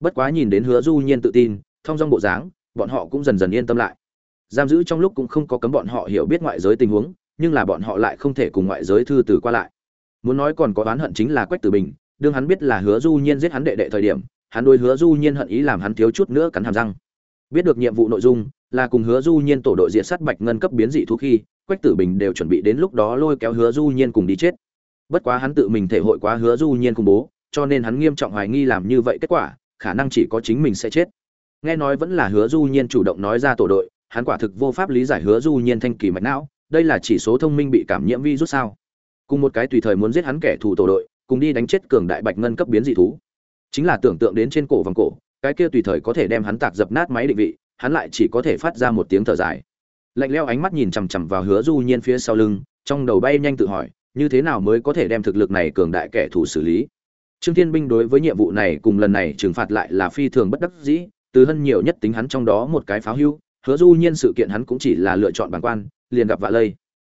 Bất quá nhìn đến hứa du nhiên tự tin, thông dong bộ dáng, bọn họ cũng dần dần yên tâm lại. Giam giữ trong lúc cũng không có cấm bọn họ hiểu biết ngoại giới tình huống, nhưng là bọn họ lại không thể cùng ngoại giới thư từ qua lại. Muốn nói còn có oán hận chính là quách tử bình đương hắn biết là hứa du nhiên giết hắn đệ đệ thời điểm, hắn đối hứa du nhiên hận ý làm hắn thiếu chút nữa cắn hàm răng. Biết được nhiệm vụ nội dung, là cùng hứa du nhiên tổ đội diện sát bạch ngân cấp biến dị thú khi, quách tử bình đều chuẩn bị đến lúc đó lôi kéo hứa du nhiên cùng đi chết. Bất quá hắn tự mình thể hội quá hứa du nhiên cùng bố, cho nên hắn nghiêm trọng hoài nghi làm như vậy kết quả, khả năng chỉ có chính mình sẽ chết. Nghe nói vẫn là hứa du nhiên chủ động nói ra tổ đội, hắn quả thực vô pháp lý giải hứa du nhiên thanh kỳ mạch não, đây là chỉ số thông minh bị cảm nhiễm virus sao? Cùng một cái tùy thời muốn giết hắn kẻ thù tổ đội cùng đi đánh chết cường đại bạch ngân cấp biến dị thú. Chính là tưởng tượng đến trên cổ vòng cổ, cái kia tùy thời có thể đem hắn tạc dập nát máy định vị, hắn lại chỉ có thể phát ra một tiếng thở dài. Lạnh leo ánh mắt nhìn chằm chằm vào hứa du nhiên phía sau lưng, trong đầu bay nhanh tự hỏi, như thế nào mới có thể đem thực lực này cường đại kẻ thù xử lý? Trương thiên binh đối với nhiệm vụ này cùng lần này trừng phạt lại là phi thường bất đắc dĩ, từ hơn nhiều nhất tính hắn trong đó một cái pháo hưu, hứa du nhiên sự kiện hắn cũng chỉ là lựa chọn bản quan, liền gặp vạ lây.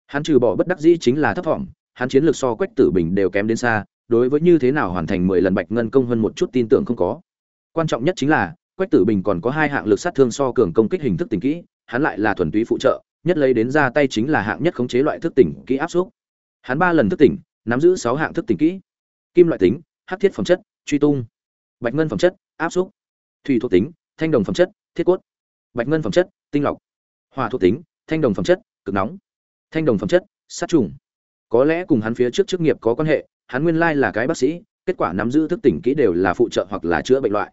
Hắn trừ bỏ bất đắc dĩ chính là thấp thỏm hắn chiến lược so quách tử bình đều kém đến xa đối với như thế nào hoàn thành mười lần bạch ngân công hơn một chút tin tưởng không có. Quan trọng nhất chính là, quách tử bình còn có hai hạng lực sát thương so cường công kích hình thức tình kỹ, hắn lại là thuần túy phụ trợ, nhất lấy đến ra tay chính là hạng nhất khống chế loại thức tỉnh kỹ áp suất. Hắn ba lần thức tỉnh, nắm giữ sáu hạng thức tỉnh kỹ. Kim loại tính, hắc thiết phẩm chất, truy tung. Bạch ngân phẩm chất, áp suất. Thủy thuộc tính, thanh đồng phẩm chất, thiết cốt. Bạch ngân phẩm chất, tinh lọc. Hỏa thuộc tính, thanh đồng phẩm chất, cực nóng. Thanh đồng phẩm chất, sát trùng. Có lẽ cùng hắn phía trước chức nghiệp có quan hệ hắn nguyên lai là cái bác sĩ, kết quả nắm giữ thức tỉnh kỹ đều là phụ trợ hoặc là chữa bệnh loại.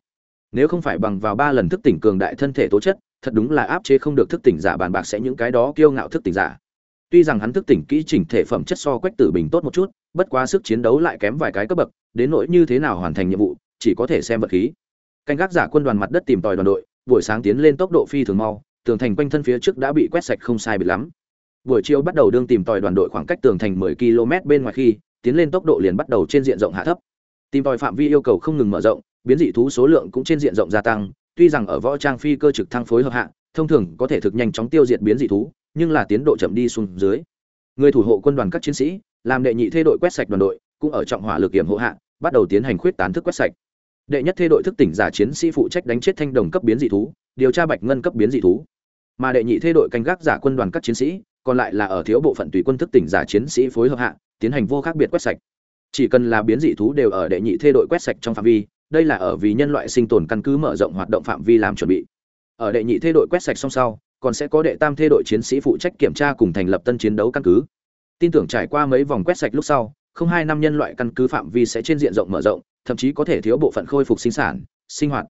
Nếu không phải bằng vào ba lần thức tỉnh cường đại thân thể tố chất, thật đúng là áp chế không được thức tỉnh giả bàn bạc sẽ những cái đó kiêu ngạo thức tỉnh giả. Tuy rằng hắn thức tỉnh kỹ chỉnh thể phẩm chất so quách tử bình tốt một chút, bất quá sức chiến đấu lại kém vài cái cấp bậc, đến nỗi như thế nào hoàn thành nhiệm vụ, chỉ có thể xem vật khí. Canh gác giả quân đoàn mặt đất tìm tòi đoàn đội, buổi sáng tiến lên tốc độ phi thường mau, tường thành quanh thân phía trước đã bị quét sạch không sai biệt lắm. Buổi chiều bắt đầu đương tìm tòi đoàn đội khoảng cách tường thành 10 km bên ngoài khi tiến lên tốc độ liền bắt đầu trên diện rộng hạ thấp. Tìm tòi phạm vi yêu cầu không ngừng mở rộng, biến dị thú số lượng cũng trên diện rộng gia tăng, tuy rằng ở võ trang phi cơ trực thăng phối hợp hạ, thông thường có thể thực nhanh chóng tiêu diệt biến dị thú, nhưng là tiến độ chậm đi xuống dưới. Người thủ hộ quân đoàn các chiến sĩ, làm đệ nhị thê đội quét sạch đoàn đội, cũng ở trọng hỏa lực kiểm hộ hạ, bắt đầu tiến hành khuyết tán thức quét sạch. Đệ nhất thê đội thức tỉnh giả chiến sĩ phụ trách đánh chết thanh đồng cấp biến dị thú, điều tra bạch ngân cấp biến dị thú. Mà đệ nhị thê đội canh gác giả quân đoàn các chiến sĩ, còn lại là ở thiếu bộ phận tùy quân thức tỉnh giả chiến sĩ phối hợp hạ tiến hành vô khác biệt quét sạch. Chỉ cần là biến dị thú đều ở đệ nhị thê đội quét sạch trong phạm vi, đây là ở vì nhân loại sinh tồn căn cứ mở rộng hoạt động phạm vi làm chuẩn bị. Ở đệ nhị thê đội quét sạch xong sau, còn sẽ có đệ tam thê đội chiến sĩ phụ trách kiểm tra cùng thành lập tân chiến đấu căn cứ. Tin tưởng trải qua mấy vòng quét sạch lúc sau, không hai năm nhân loại căn cứ phạm vi sẽ trên diện rộng mở rộng, thậm chí có thể thiếu bộ phận khôi phục sinh sản, sinh hoạt.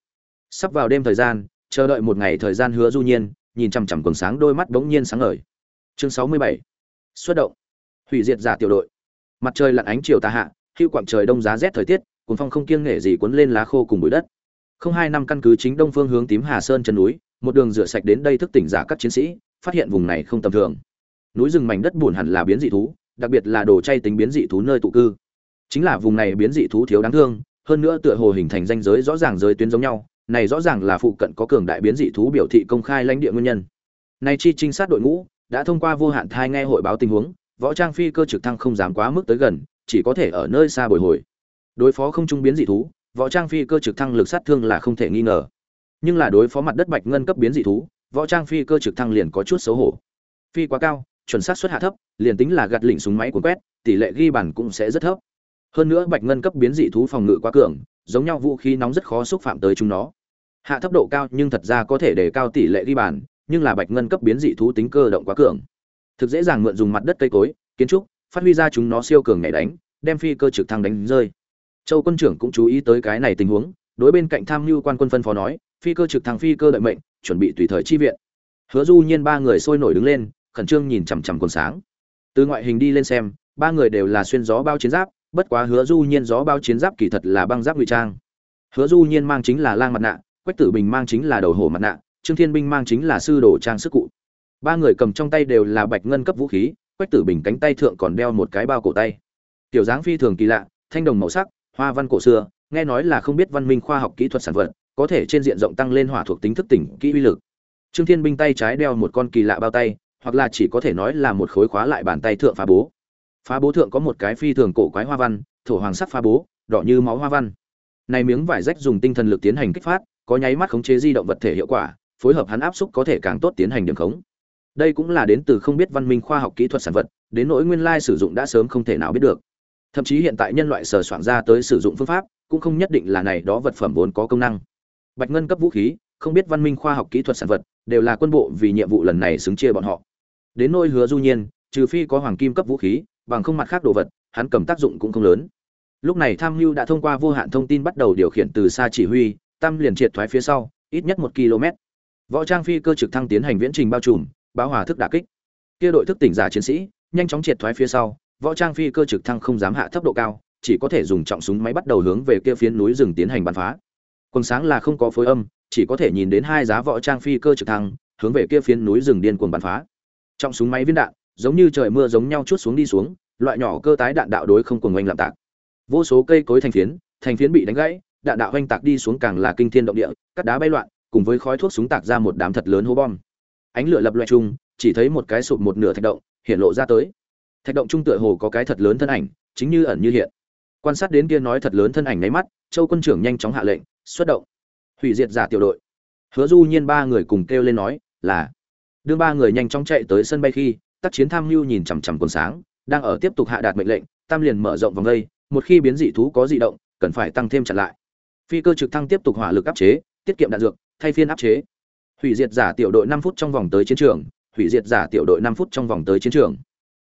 Sắp vào đêm thời gian, chờ đợi một ngày thời gian hứa du nhiên, nhìn chằm chằm quần sáng đôi mắt bỗng nhiên sáng ngời. Chương sáu mươi bảy. Xuất động. Hủy diệt giả tiểu đội mặt trời lặn ánh chiều tà hạ, hưu quặng trời đông giá rét thời tiết cuốn phong không kiêng nghệ gì cuốn lên lá khô cùng bụi đất. Không hai năm căn cứ chính đông phương hướng tím hà sơn chân núi, một đường rửa sạch đến đây thức tỉnh giả các chiến sĩ, phát hiện vùng này không tầm thường. Núi rừng mảnh đất buồn hẳn là biến dị thú, đặc biệt là đồ chay tính biến dị thú nơi tụ cư. Chính là vùng này biến dị thú thiếu đáng thương, hơn nữa tựa hồ hình thành danh giới rõ ràng giới tuyến giống nhau, này rõ ràng là phụ cận có cường đại biến dị thú biểu thị công khai lãnh địa nguyên nhân. Nay chi trinh sát đội ngũ đã thông qua vô hạn thai nghe hội báo tình huống võ trang phi cơ trực thăng không dám quá mức tới gần, chỉ có thể ở nơi xa bồi hồi. Đối phó không trung biến dị thú, võ trang phi cơ trực thăng lực sát thương là không thể nghi ngờ. Nhưng là đối phó mặt đất bạch ngân cấp biến dị thú, võ trang phi cơ trực thăng liền có chút xấu hổ. Phi quá cao, chuẩn xác suất hạ thấp, liền tính là gạt lỉnh súng máy cuốn quét, tỷ lệ ghi bàn cũng sẽ rất thấp. Hơn nữa bạch ngân cấp biến dị thú phòng ngự quá cường, giống nhau vũ khí nóng rất khó xúc phạm tới chúng nó. Hạ thấp độ cao nhưng thật ra có thể để cao tỷ lệ ghi bàn, nhưng là bạch ngân cấp biến dị thú tính cơ động quá cường thực dễ dàng mượn dùng mặt đất cây cối, kiến trúc, phát huy ra chúng nó siêu cường nhảy đánh, đem phi cơ trực thăng đánh rơi. Châu quân trưởng cũng chú ý tới cái này tình huống, đối bên cạnh tham mưu quan quân phân phó nói, phi cơ trực thăng phi cơ đợi mệnh, chuẩn bị tùy thời chi viện. Hứa du nhiên ba người sôi nổi đứng lên, khẩn trương nhìn chằm chằm quần sáng. Từ ngoại hình đi lên xem, ba người đều là xuyên gió bao chiến giáp, bất quá hứa du nhiên gió bao chiến giáp kỳ thật là băng giáp ngụy trang. Hứa du nhiên mang chính là lang mặt nạ, quách tử bình mang chính là đầu hổ mặt nạ, trương thiên binh mang chính là sư đồ trang sức cụ ba người cầm trong tay đều là bạch ngân cấp vũ khí, quách tử bình cánh tay thượng còn đeo một cái bao cổ tay. Tiểu dáng phi thường kỳ lạ, thanh đồng màu sắc, hoa văn cổ xưa, nghe nói là không biết văn minh khoa học kỹ thuật sản vật, có thể trên diện rộng tăng lên hỏa thuộc tính thức tỉnh kỹ uy lực. Trương thiên binh tay trái đeo một con kỳ lạ bao tay, hoặc là chỉ có thể nói là một khối khóa lại bàn tay thượng phá bố. Phá bố thượng có một cái phi thường cổ quái hoa văn, thổ hoàng sắc phá bố, đỏ như máu hoa văn. Này miếng vải rách dùng tinh thần lực tiến hành kích phát, có nháy mắt khống chế di động vật thể hiệu quả, phối hợp hắn áp xúc có thể càng tốt tiến hành điểm khống đây cũng là đến từ không biết văn minh khoa học kỹ thuật sản vật, đến nỗi nguyên lai sử dụng đã sớm không thể nào biết được. Thậm chí hiện tại nhân loại sờ soạn ra tới sử dụng phương pháp, cũng không nhất định là này đó vật phẩm vốn có công năng. Bạch ngân cấp vũ khí, không biết văn minh khoa học kỹ thuật sản vật, đều là quân bộ vì nhiệm vụ lần này xứng chia bọn họ. Đến nỗi hứa du nhiên, trừ phi có hoàng kim cấp vũ khí, bằng không mặt khác đồ vật, hắn cầm tác dụng cũng không lớn. Lúc này tham mưu đã thông qua vô hạn thông tin bắt đầu điều khiển từ xa chỉ huy, tam liền triệt thoái phía sau, ít nhất một km võ trang phi cơ trực thăng tiến hành viễn trình bao trùm báo hòa thức đả kích. Kia đội thức tỉnh giả chiến sĩ, nhanh chóng triệt thoái phía sau, võ trang phi cơ trực thăng không dám hạ thấp độ cao, chỉ có thể dùng trọng súng máy bắt đầu hướng về kia phiến núi rừng tiến hành bắn phá. Quần sáng là không có phối âm, chỉ có thể nhìn đến hai giá võ trang phi cơ trực thăng, hướng về kia phiến núi rừng điên cuồng bắn phá. Trọng súng máy viên đạn, giống như trời mưa giống nhau chút xuống đi xuống, loại nhỏ cơ tái đạn đạo đối không cuồng oanh lạm tạc. Vô số cây cối thành phiến thành phiến bị đánh gãy, đạn đạo oanh tạc đi xuống càng là kinh thiên động địa, cắt đá bay loạn, cùng với khói thuốc súng tạc ra một đám thật lớn hố bom ánh lửa lập loè chung, chỉ thấy một cái sụp một nửa thạch động, hiện lộ ra tới. Thạch động trung tựa hồ có cái thật lớn thân ảnh, chính như ẩn như hiện. Quan sát đến kia nói thật lớn thân ảnh nháy mắt, châu quân trưởng nhanh chóng hạ lệnh, xuất động. Hủy diệt giả tiểu đội. Hứa du nhiên ba người cùng kêu lên nói, là. Đương ba người nhanh chóng chạy tới sân bay khi tác chiến tham lưu nhìn chằm chằm quần sáng, đang ở tiếp tục hạ đạt mệnh lệnh, tam liền mở rộng vòng vây một khi biến dị thú có dị động, cần phải tăng thêm chặn lại. Phi cơ trực thăng tiếp tục hỏa lực áp chế, tiết kiệm đạn dược, thay phiên áp chế hủy diệt giả tiểu đội năm phút trong vòng tới chiến trường, hủy diệt giả tiểu đội năm phút trong vòng tới chiến trường.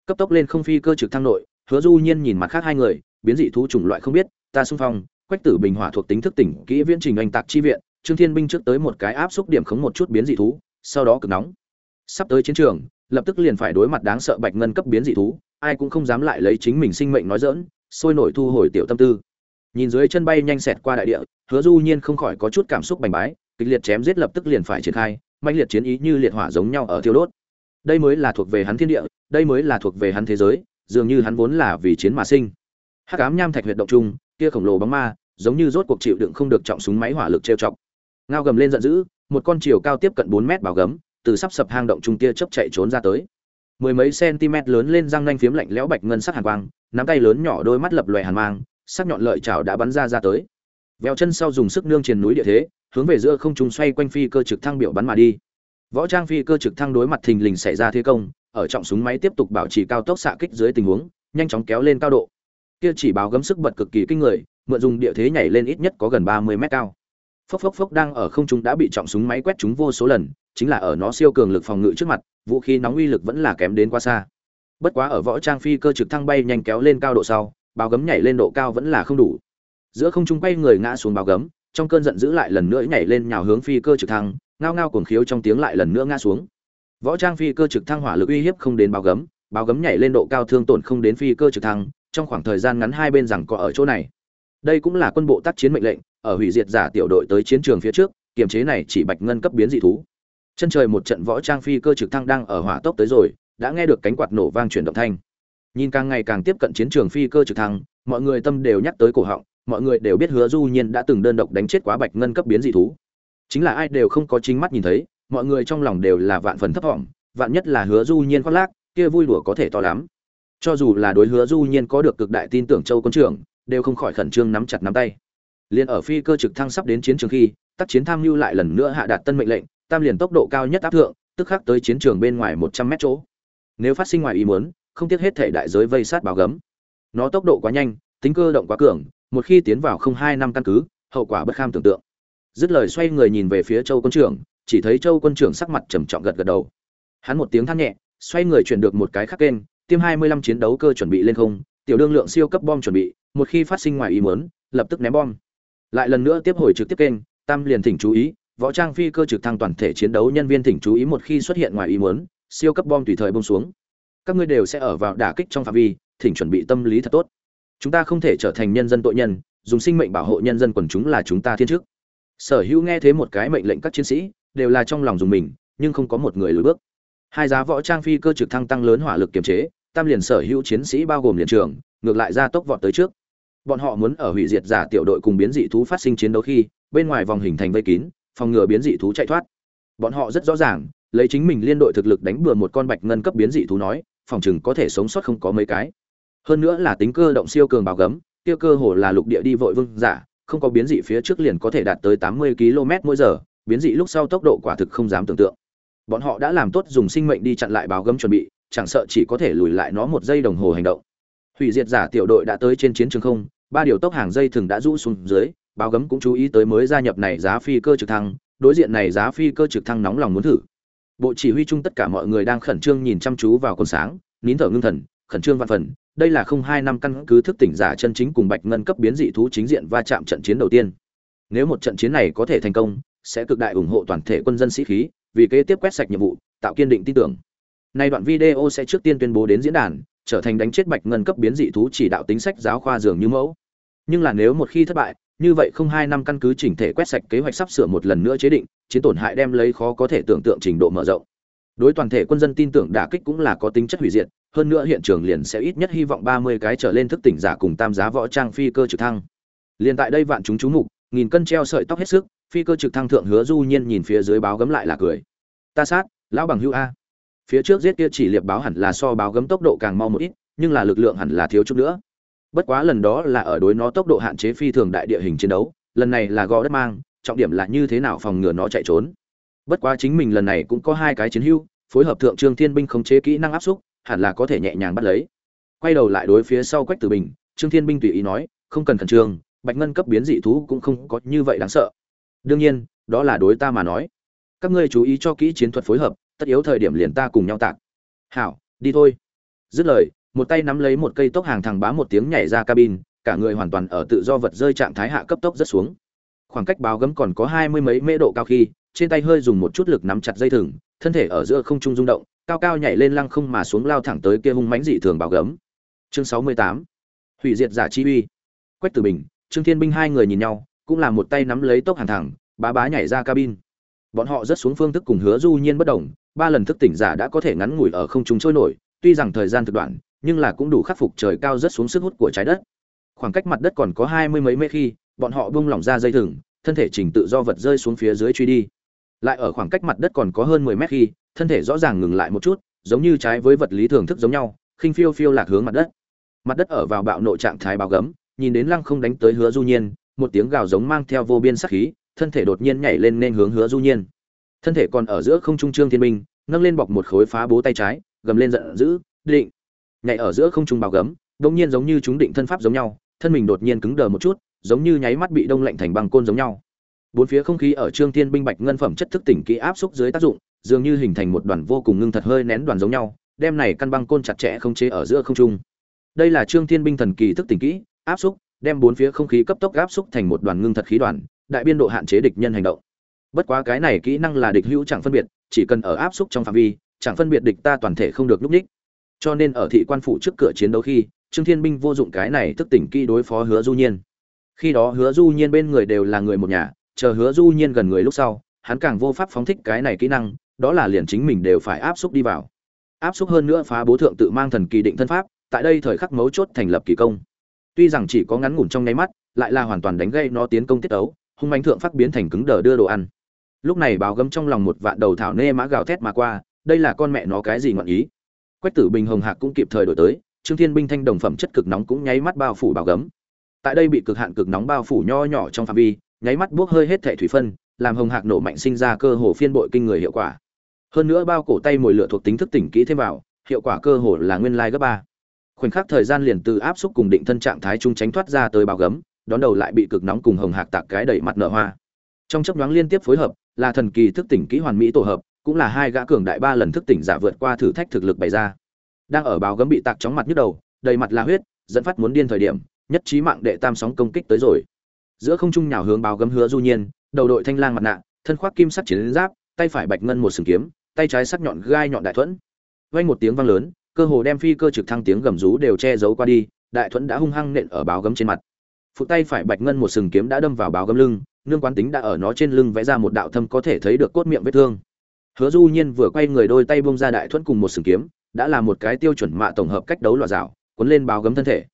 Cấp tốc lên không phi cơ trực thăng nội, hứa du nhiên nhìn mặt khác hai người, biến dị thú chủng loại không biết, ta xung phong, quách tử bình hỏa thuộc tính thức tỉnh, kỹ viễn trình anh tạc chi viện, trương thiên binh trước tới một cái áp xúc điểm khống một chút biến dị thú, sau đó cực nóng. Sắp tới chiến trường, lập tức liền phải đối mặt đáng sợ bạch ngân cấp biến dị thú, ai cũng không dám lại lấy chính mình sinh mệnh nói dỡn sôi nổi thu hồi tiểu tâm tư. Nhìn dưới chân bay nhanh xẹt qua đại địa, hứa du nhiên không khỏi có chút cảm xúc bành bái kịch liệt chém giết lập tức liền phải triển khai, mãnh liệt chiến ý như liệt hỏa giống nhau ở thiêu đốt. Đây mới là thuộc về hắn thiên địa, đây mới là thuộc về hắn thế giới, dường như hắn vốn là vì chiến mà sinh. Hắc ám nham thạch huyệt động trung, kia khổng lồ bóng ma, giống như rốt cuộc chịu đựng không được trọng súng máy hỏa lực trêu chọc. Ngao gầm lên giận dữ, một con chiều cao tiếp cận bốn mét bảo gấm, từ sắp sập hang động trung tia chớp chạy trốn ra tới. Mười mấy cm lớn lên răng nanh phiếm lạnh lẽo bạch ngân sắc hàn quang, nắm tay lớn nhỏ đôi mắt lập loè hàn mang, sắc nhọn lợi chảo đã bắn ra ra tới. Veo chân sau dùng sức nương triền núi địa thế hướng về giữa không trung xoay quanh phi cơ trực thăng biểu bắn mà đi. Võ trang phi cơ trực thăng đối mặt thình lình xảy ra thế công, ở trọng súng máy tiếp tục bảo trì cao tốc xạ kích dưới tình huống, nhanh chóng kéo lên cao độ. Kia chỉ báo gấm sức bật cực kỳ kinh người, mượn dùng địa thế nhảy lên ít nhất có gần ba mươi mét cao. Phốc phốc phốc đang ở không trung đã bị trọng súng máy quét trúng vô số lần, chính là ở nó siêu cường lực phòng ngự trước mặt, vũ khí nóng uy lực vẫn là kém đến quá xa. Bất quá ở võ trang phi cơ trực thăng bay nhanh kéo lên cao độ sau, báo gấm nhảy lên độ cao vẫn là không đủ. Giữa không trung quay người ngã xuống báo gấm trong cơn giận dữ lại lần nữa nhảy lên nhào hướng phi cơ trực thăng, ngao ngao cuồng khiếu trong tiếng lại lần nữa ngã xuống. Võ trang phi cơ trực thăng hỏa lực uy hiếp không đến báo gấm báo gấm nhảy lên độ cao thương tổn không đến phi cơ trực thăng, trong khoảng thời gian ngắn hai bên rằng có ở chỗ này. Đây cũng là quân bộ tác chiến mệnh lệnh, ở hủy diệt giả tiểu đội tới chiến trường phía trước, kiềm chế này chỉ bạch ngân cấp biến dị thú. Chân trời một trận võ trang phi cơ trực thăng đang ở hỏa tốc tới rồi, đã nghe được cánh quạt nổ vang chuyển động thanh. Nhìn càng ngày càng tiếp cận chiến trường phi cơ trực thăng, mọi người tâm đều nhắc tới cổ họng mọi người đều biết hứa du nhiên đã từng đơn độc đánh chết quá bạch ngân cấp biến dị thú. Chính là ai đều không có chính mắt nhìn thấy, mọi người trong lòng đều là vạn phần thấp thỏm, vạn nhất là hứa du nhiên khoác lác, kia vui đùa có thể to lắm. Cho dù là đối hứa du nhiên có được cực đại tin tưởng châu quân trưởng, đều không khỏi khẩn trương nắm chặt nắm tay. Liền ở phi cơ trực thăng sắp đến chiến trường khi, tác chiến tham mưu lại lần nữa hạ đạt tân mệnh lệnh, tam liền tốc độ cao nhất áp thượng, tức khắc tới chiến trường bên ngoài một trăm mét chỗ. Nếu phát sinh ngoài ý muốn, không tiếc hết thể đại giới vây sát báo gấm. Nó tốc độ quá nhanh, tính cơ động quá cường một khi tiến vào không hai năm căn cứ, hậu quả bất kham tưởng tượng. Dứt lời xoay người nhìn về phía châu quân trưởng, chỉ thấy châu quân trưởng sắc mặt trầm trọng gật gật đầu. Hắn một tiếng than nhẹ, xoay người chuyển được một cái khắc kênh, tiêm hai mươi lăm chiến đấu cơ chuẩn bị lên không, tiểu đương lượng siêu cấp bom chuẩn bị, một khi phát sinh ngoài ý muốn, lập tức ném bom. Lại lần nữa tiếp hồi trực tiếp kênh, tam liền thỉnh chú ý, võ trang phi cơ trực thăng toàn thể chiến đấu nhân viên thỉnh chú ý một khi xuất hiện ngoài ý muốn, siêu cấp bom tùy thời bông xuống. Các ngươi đều sẽ ở vào đả kích trong phạm vi, thỉnh chuẩn bị tâm lý thật tốt chúng ta không thể trở thành nhân dân tội nhân, dùng sinh mệnh bảo hộ nhân dân quần chúng là chúng ta thiên chức. Sở hữu nghe thế một cái mệnh lệnh các chiến sĩ, đều là trong lòng dùng mình, nhưng không có một người lùi bước. Hai giá võ trang phi cơ trực thăng tăng lớn hỏa lực kiềm chế, tam liền sở hữu chiến sĩ bao gồm liền trường, ngược lại ra tốc vọt tới trước. Bọn họ muốn ở hủy diệt giả tiểu đội cùng biến dị thú phát sinh chiến đấu khi, bên ngoài vòng hình thành vây kín, phòng ngừa biến dị thú chạy thoát. Bọn họ rất rõ ràng, lấy chính mình liên đội thực lực đánh bừa một con bạch ngân cấp biến dị thú nói, phòng chừng có thể sống sót không có mấy cái hơn nữa là tính cơ động siêu cường bảo gấm tiêu cơ hồ là lục địa đi vội vương giả, không có biến dị phía trước liền có thể đạt tới 80 km mỗi giờ, biến dị lúc sau tốc độ quả thực không dám tưởng tượng. Bọn họ đã làm tốt dùng sinh mệnh đi chặn lại báo gấm chuẩn bị, chẳng sợ chỉ có thể lùi lại nó một giây đồng hồ hành động. Hủy diệt giả tiểu đội đã tới trên chiến trường không, ba điều tốc hàng dây thường đã rũ xuống dưới, báo gấm cũng chú ý tới mới gia nhập này giá phi cơ trực thăng, đối diện này giá phi cơ trực thăng nóng lòng muốn thử. Bộ chỉ huy chung tất cả mọi người đang khẩn trương nhìn chăm chú vào con sáng, nín thở ngưng thần khẩn trương văn phần, đây là không hai năm căn cứ thức tỉnh giả chân chính cùng bạch ngân cấp biến dị thú chính diện va chạm trận chiến đầu tiên. Nếu một trận chiến này có thể thành công, sẽ cực đại ủng hộ toàn thể quân dân sĩ khí, vì kế tiếp quét sạch nhiệm vụ, tạo kiên định tin tưởng. Nay đoạn video sẽ trước tiên tuyên bố đến diễn đàn, trở thành đánh chết bạch ngân cấp biến dị thú chỉ đạo tính sách giáo khoa dường như mẫu. Nhưng là nếu một khi thất bại, như vậy không hai năm căn cứ chỉnh thể quét sạch kế hoạch sắp sửa một lần nữa chế định, chiến tổn hại đem lấy khó có thể tưởng tượng trình độ mở rộng. Đối toàn thể quân dân tin tưởng đả kích cũng là có tính chất hủy diệt hơn nữa hiện trường liền sẽ ít nhất hy vọng ba mươi cái trở lên thức tỉnh giả cùng tam giá võ trang phi cơ trực thăng. Liền tại đây vạn chúng chú mục, nghìn cân treo sợi tóc hết sức, phi cơ trực thăng thượng hứa du nhiên nhìn phía dưới báo gấm lại là cười. Ta sát, lão bằng hữu a. Phía trước giết kia chỉ liệp báo hẳn là so báo gấm tốc độ càng mau một ít, nhưng là lực lượng hẳn là thiếu chút nữa. Bất quá lần đó là ở đối nó tốc độ hạn chế phi thường đại địa hình chiến đấu, lần này là gò đất mang, trọng điểm là như thế nào phòng ngừa nó chạy trốn. Bất quá chính mình lần này cũng có hai cái chiến hữu, phối hợp thượng trương thiên binh khống chế kỹ năng áp xúc hẳn là có thể nhẹ nhàng bắt lấy. Quay đầu lại đối phía sau quách tử bình, trương thiên binh tùy ý nói, không cần khẩn trương, bạch ngân cấp biến dị thú cũng không có như vậy đáng sợ. Đương nhiên, đó là đối ta mà nói. Các ngươi chú ý cho kỹ chiến thuật phối hợp, tất yếu thời điểm liền ta cùng nhau tạc. Hảo, đi thôi. Dứt lời, một tay nắm lấy một cây tốc hàng thẳng bá một tiếng nhảy ra cabin, cả người hoàn toàn ở tự do vật rơi trạng thái hạ cấp tốc rất xuống. Khoảng cách báo gấm còn có hai mươi mấy mễ độ cao khi, trên tay hơi dùng một chút lực nắm chặt dây thừng, thân thể ở giữa không trung rung động cao cao nhảy lên lăng không mà xuống lao thẳng tới kia hung mãnh dị thường bảo gấm. Chương sáu mươi tám. Hủy diệt giả chi uy. Quách tử bình, trương thiên binh hai người nhìn nhau, cũng là một tay nắm lấy tốc hàng thẳng, bá bá nhảy ra cabin. Bọn họ rất xuống phương thức cùng hứa du nhiên bất động ba lần thức tỉnh giả đã có thể ngắn ngủi ở không trung trôi nổi, tuy rằng thời gian thực đoạn, nhưng là cũng đủ khắc phục trời cao rất xuống sức hút của trái đất. Khoảng cách mặt đất còn có hai mươi mấy mét khi, bọn họ buông lỏng ra dây thừng, thân thể trình tự do vật rơi xuống phía dưới truy đi. Lại ở khoảng cách mặt đất còn có hơn mười mét khi thân thể rõ ràng ngừng lại một chút, giống như trái với vật lý thường thức giống nhau, khinh phiêu phiêu lạc hướng mặt đất. Mặt đất ở vào bạo nộ trạng thái báo gấm, nhìn đến lăng không đánh tới hứa du nhiên, một tiếng gào giống mang theo vô biên sắc khí, thân thể đột nhiên nhảy lên nên hướng hứa du nhiên. Thân thể còn ở giữa không trung trương thiên minh, nâng lên bọc một khối phá bố tay trái, gầm lên giận dữ, định. Nhảy ở giữa không trung bao gấm đống nhiên giống như chúng định thân pháp giống nhau, thân mình đột nhiên cứng đờ một chút, giống như nháy mắt bị đông lạnh thành băng côn giống nhau. Bốn phía không khí ở trương thiên binh bạch ngân phẩm chất thức tỉnh kỹ áp xúc dưới tác dụng dường như hình thành một đoàn vô cùng ngưng thật hơi nén đoàn giống nhau, đem này căn băng côn chặt chẽ không chế ở giữa không trung. Đây là trương thiên binh thần kỳ thức tỉnh kỹ, áp xúc, đem bốn phía không khí cấp tốc áp xúc thành một đoàn ngưng thật khí đoàn, đại biên độ hạn chế địch nhân hành động. Bất quá cái này kỹ năng là địch hữu chẳng phân biệt, chỉ cần ở áp xúc trong phạm vi, chẳng phân biệt địch ta toàn thể không được lúc ních cho nên ở thị quan phủ trước cửa chiến đấu khi, trương thiên binh vô dụng cái này thức tỉnh kỹ đối phó hứa du nhiên. Khi đó hứa du nhiên bên người đều là người một nhà, chờ hứa du nhiên gần người lúc sau, hắn càng vô pháp phóng thích cái này kỹ năng đó là liền chính mình đều phải áp xúc đi vào. Áp xúc hơn nữa phá bố thượng tự mang thần kỳ định thân pháp, tại đây thời khắc mấu chốt thành lập kỳ công. Tuy rằng chỉ có ngắn ngủn trong nháy mắt, lại là hoàn toàn đánh gây nó tiến công tiết ấu hung mãnh thượng phát biến thành cứng đờ đưa đồ ăn. Lúc này báo gấm trong lòng một vạn đầu thảo nê mã gào thét mà qua, đây là con mẹ nó cái gì ngọn ý. Quách tử bình hồng hạc cũng kịp thời đổi tới, trương thiên binh thanh đồng phẩm chất cực nóng cũng nháy mắt bao phủ báo gấm. Tại đây bị cực hạn cực nóng bao phủ nho nhỏ trong phạm vi, nháy mắt buốc hơi hết thể thủy phân, làm hồng hạc nổ mạnh sinh ra cơ hồ phiên bội kinh người hiệu quả hơn nữa bao cổ tay mồi lửa thuộc tính thức tỉnh kỹ thêm vào, hiệu quả cơ hồ là nguyên lai gấp ba. Khoảnh khắc thời gian liền từ áp xúc cùng định thân trạng thái trung tránh thoát ra tới bao gấm, đón đầu lại bị cực nóng cùng hồng hạc tạc cái đẩy mặt nở hoa. Trong chấp nhoáng liên tiếp phối hợp, là thần kỳ thức tỉnh kỹ hoàn mỹ tổ hợp, cũng là hai gã cường đại ba lần thức tỉnh giả vượt qua thử thách thực lực bày ra. Đang ở bao gấm bị tạc chóng mặt nhức đầu, đầy mặt la huyết, dẫn phát muốn điên thời điểm, nhất trí mạng đệ tam sóng công kích tới rồi. Giữa không trung nhào hướng bao gấm hứa du nhiên, đầu đội thanh lang mặt nạ, thân khoác kim sắt chiến giáp tay phải bạch ngân một sừng kiếm, tay trái sắc nhọn gai nhọn đại thuẫn. Vang một tiếng vang lớn, cơ hồ đem phi cơ trực thăng tiếng gầm rú đều che giấu qua đi, đại thuẫn đã hung hăng nện ở báo gấm trên mặt. Phụ tay phải bạch ngân một sừng kiếm đã đâm vào báo gấm lưng, nương quán tính đã ở nó trên lưng vẽ ra một đạo thâm có thể thấy được cốt miệng vết thương. Hứa du nhiên vừa quay người đôi tay bung ra đại thuẫn cùng một sừng kiếm, đã là một cái tiêu chuẩn mạ tổng hợp cách đấu loạt rào cuốn lên báo gấm thân thể.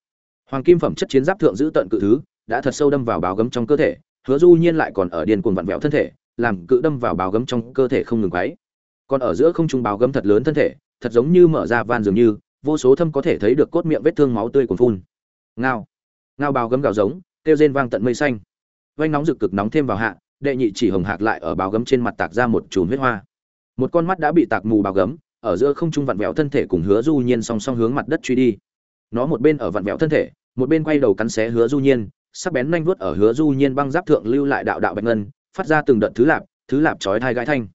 Hoàng kim phẩm chất chiến giáp thượng giữ tận cự thứ, đã thật sâu đâm vào báo gấm trong cơ thể, hứa du nhiên lại còn ở điên cuồng vặn vẹo thân thể làm cự đâm vào báo gấm trong cơ thể không ngừng quấy. Còn ở giữa không trung báo gấm thật lớn thân thể, thật giống như mở ra van dường như, vô số thâm có thể thấy được cốt miệng vết thương máu tươi cuồn phun. Ngao ngao báo gấm gào giống, kêu rên vang tận mây xanh. Vành nóng rực cực nóng thêm vào hạ, đệ nhị chỉ hồng hạc lại ở báo gấm trên mặt tạc ra một chùm huyết hoa. Một con mắt đã bị tạc mù báo gấm, ở giữa không trung vặn vẹo thân thể cùng hứa du nhiên song song hướng mặt đất truy đi. Nó một bên ở vặn vẹo thân thể, một bên quay đầu cắn xé hứa du nhiên, sắc bén nhanh vuốt ở hứa du nhiên băng giáp thượng lưu lại đạo đạo bạch ngân phát ra từng đợt thứ lạp thứ lạp chói thai gãi thanh.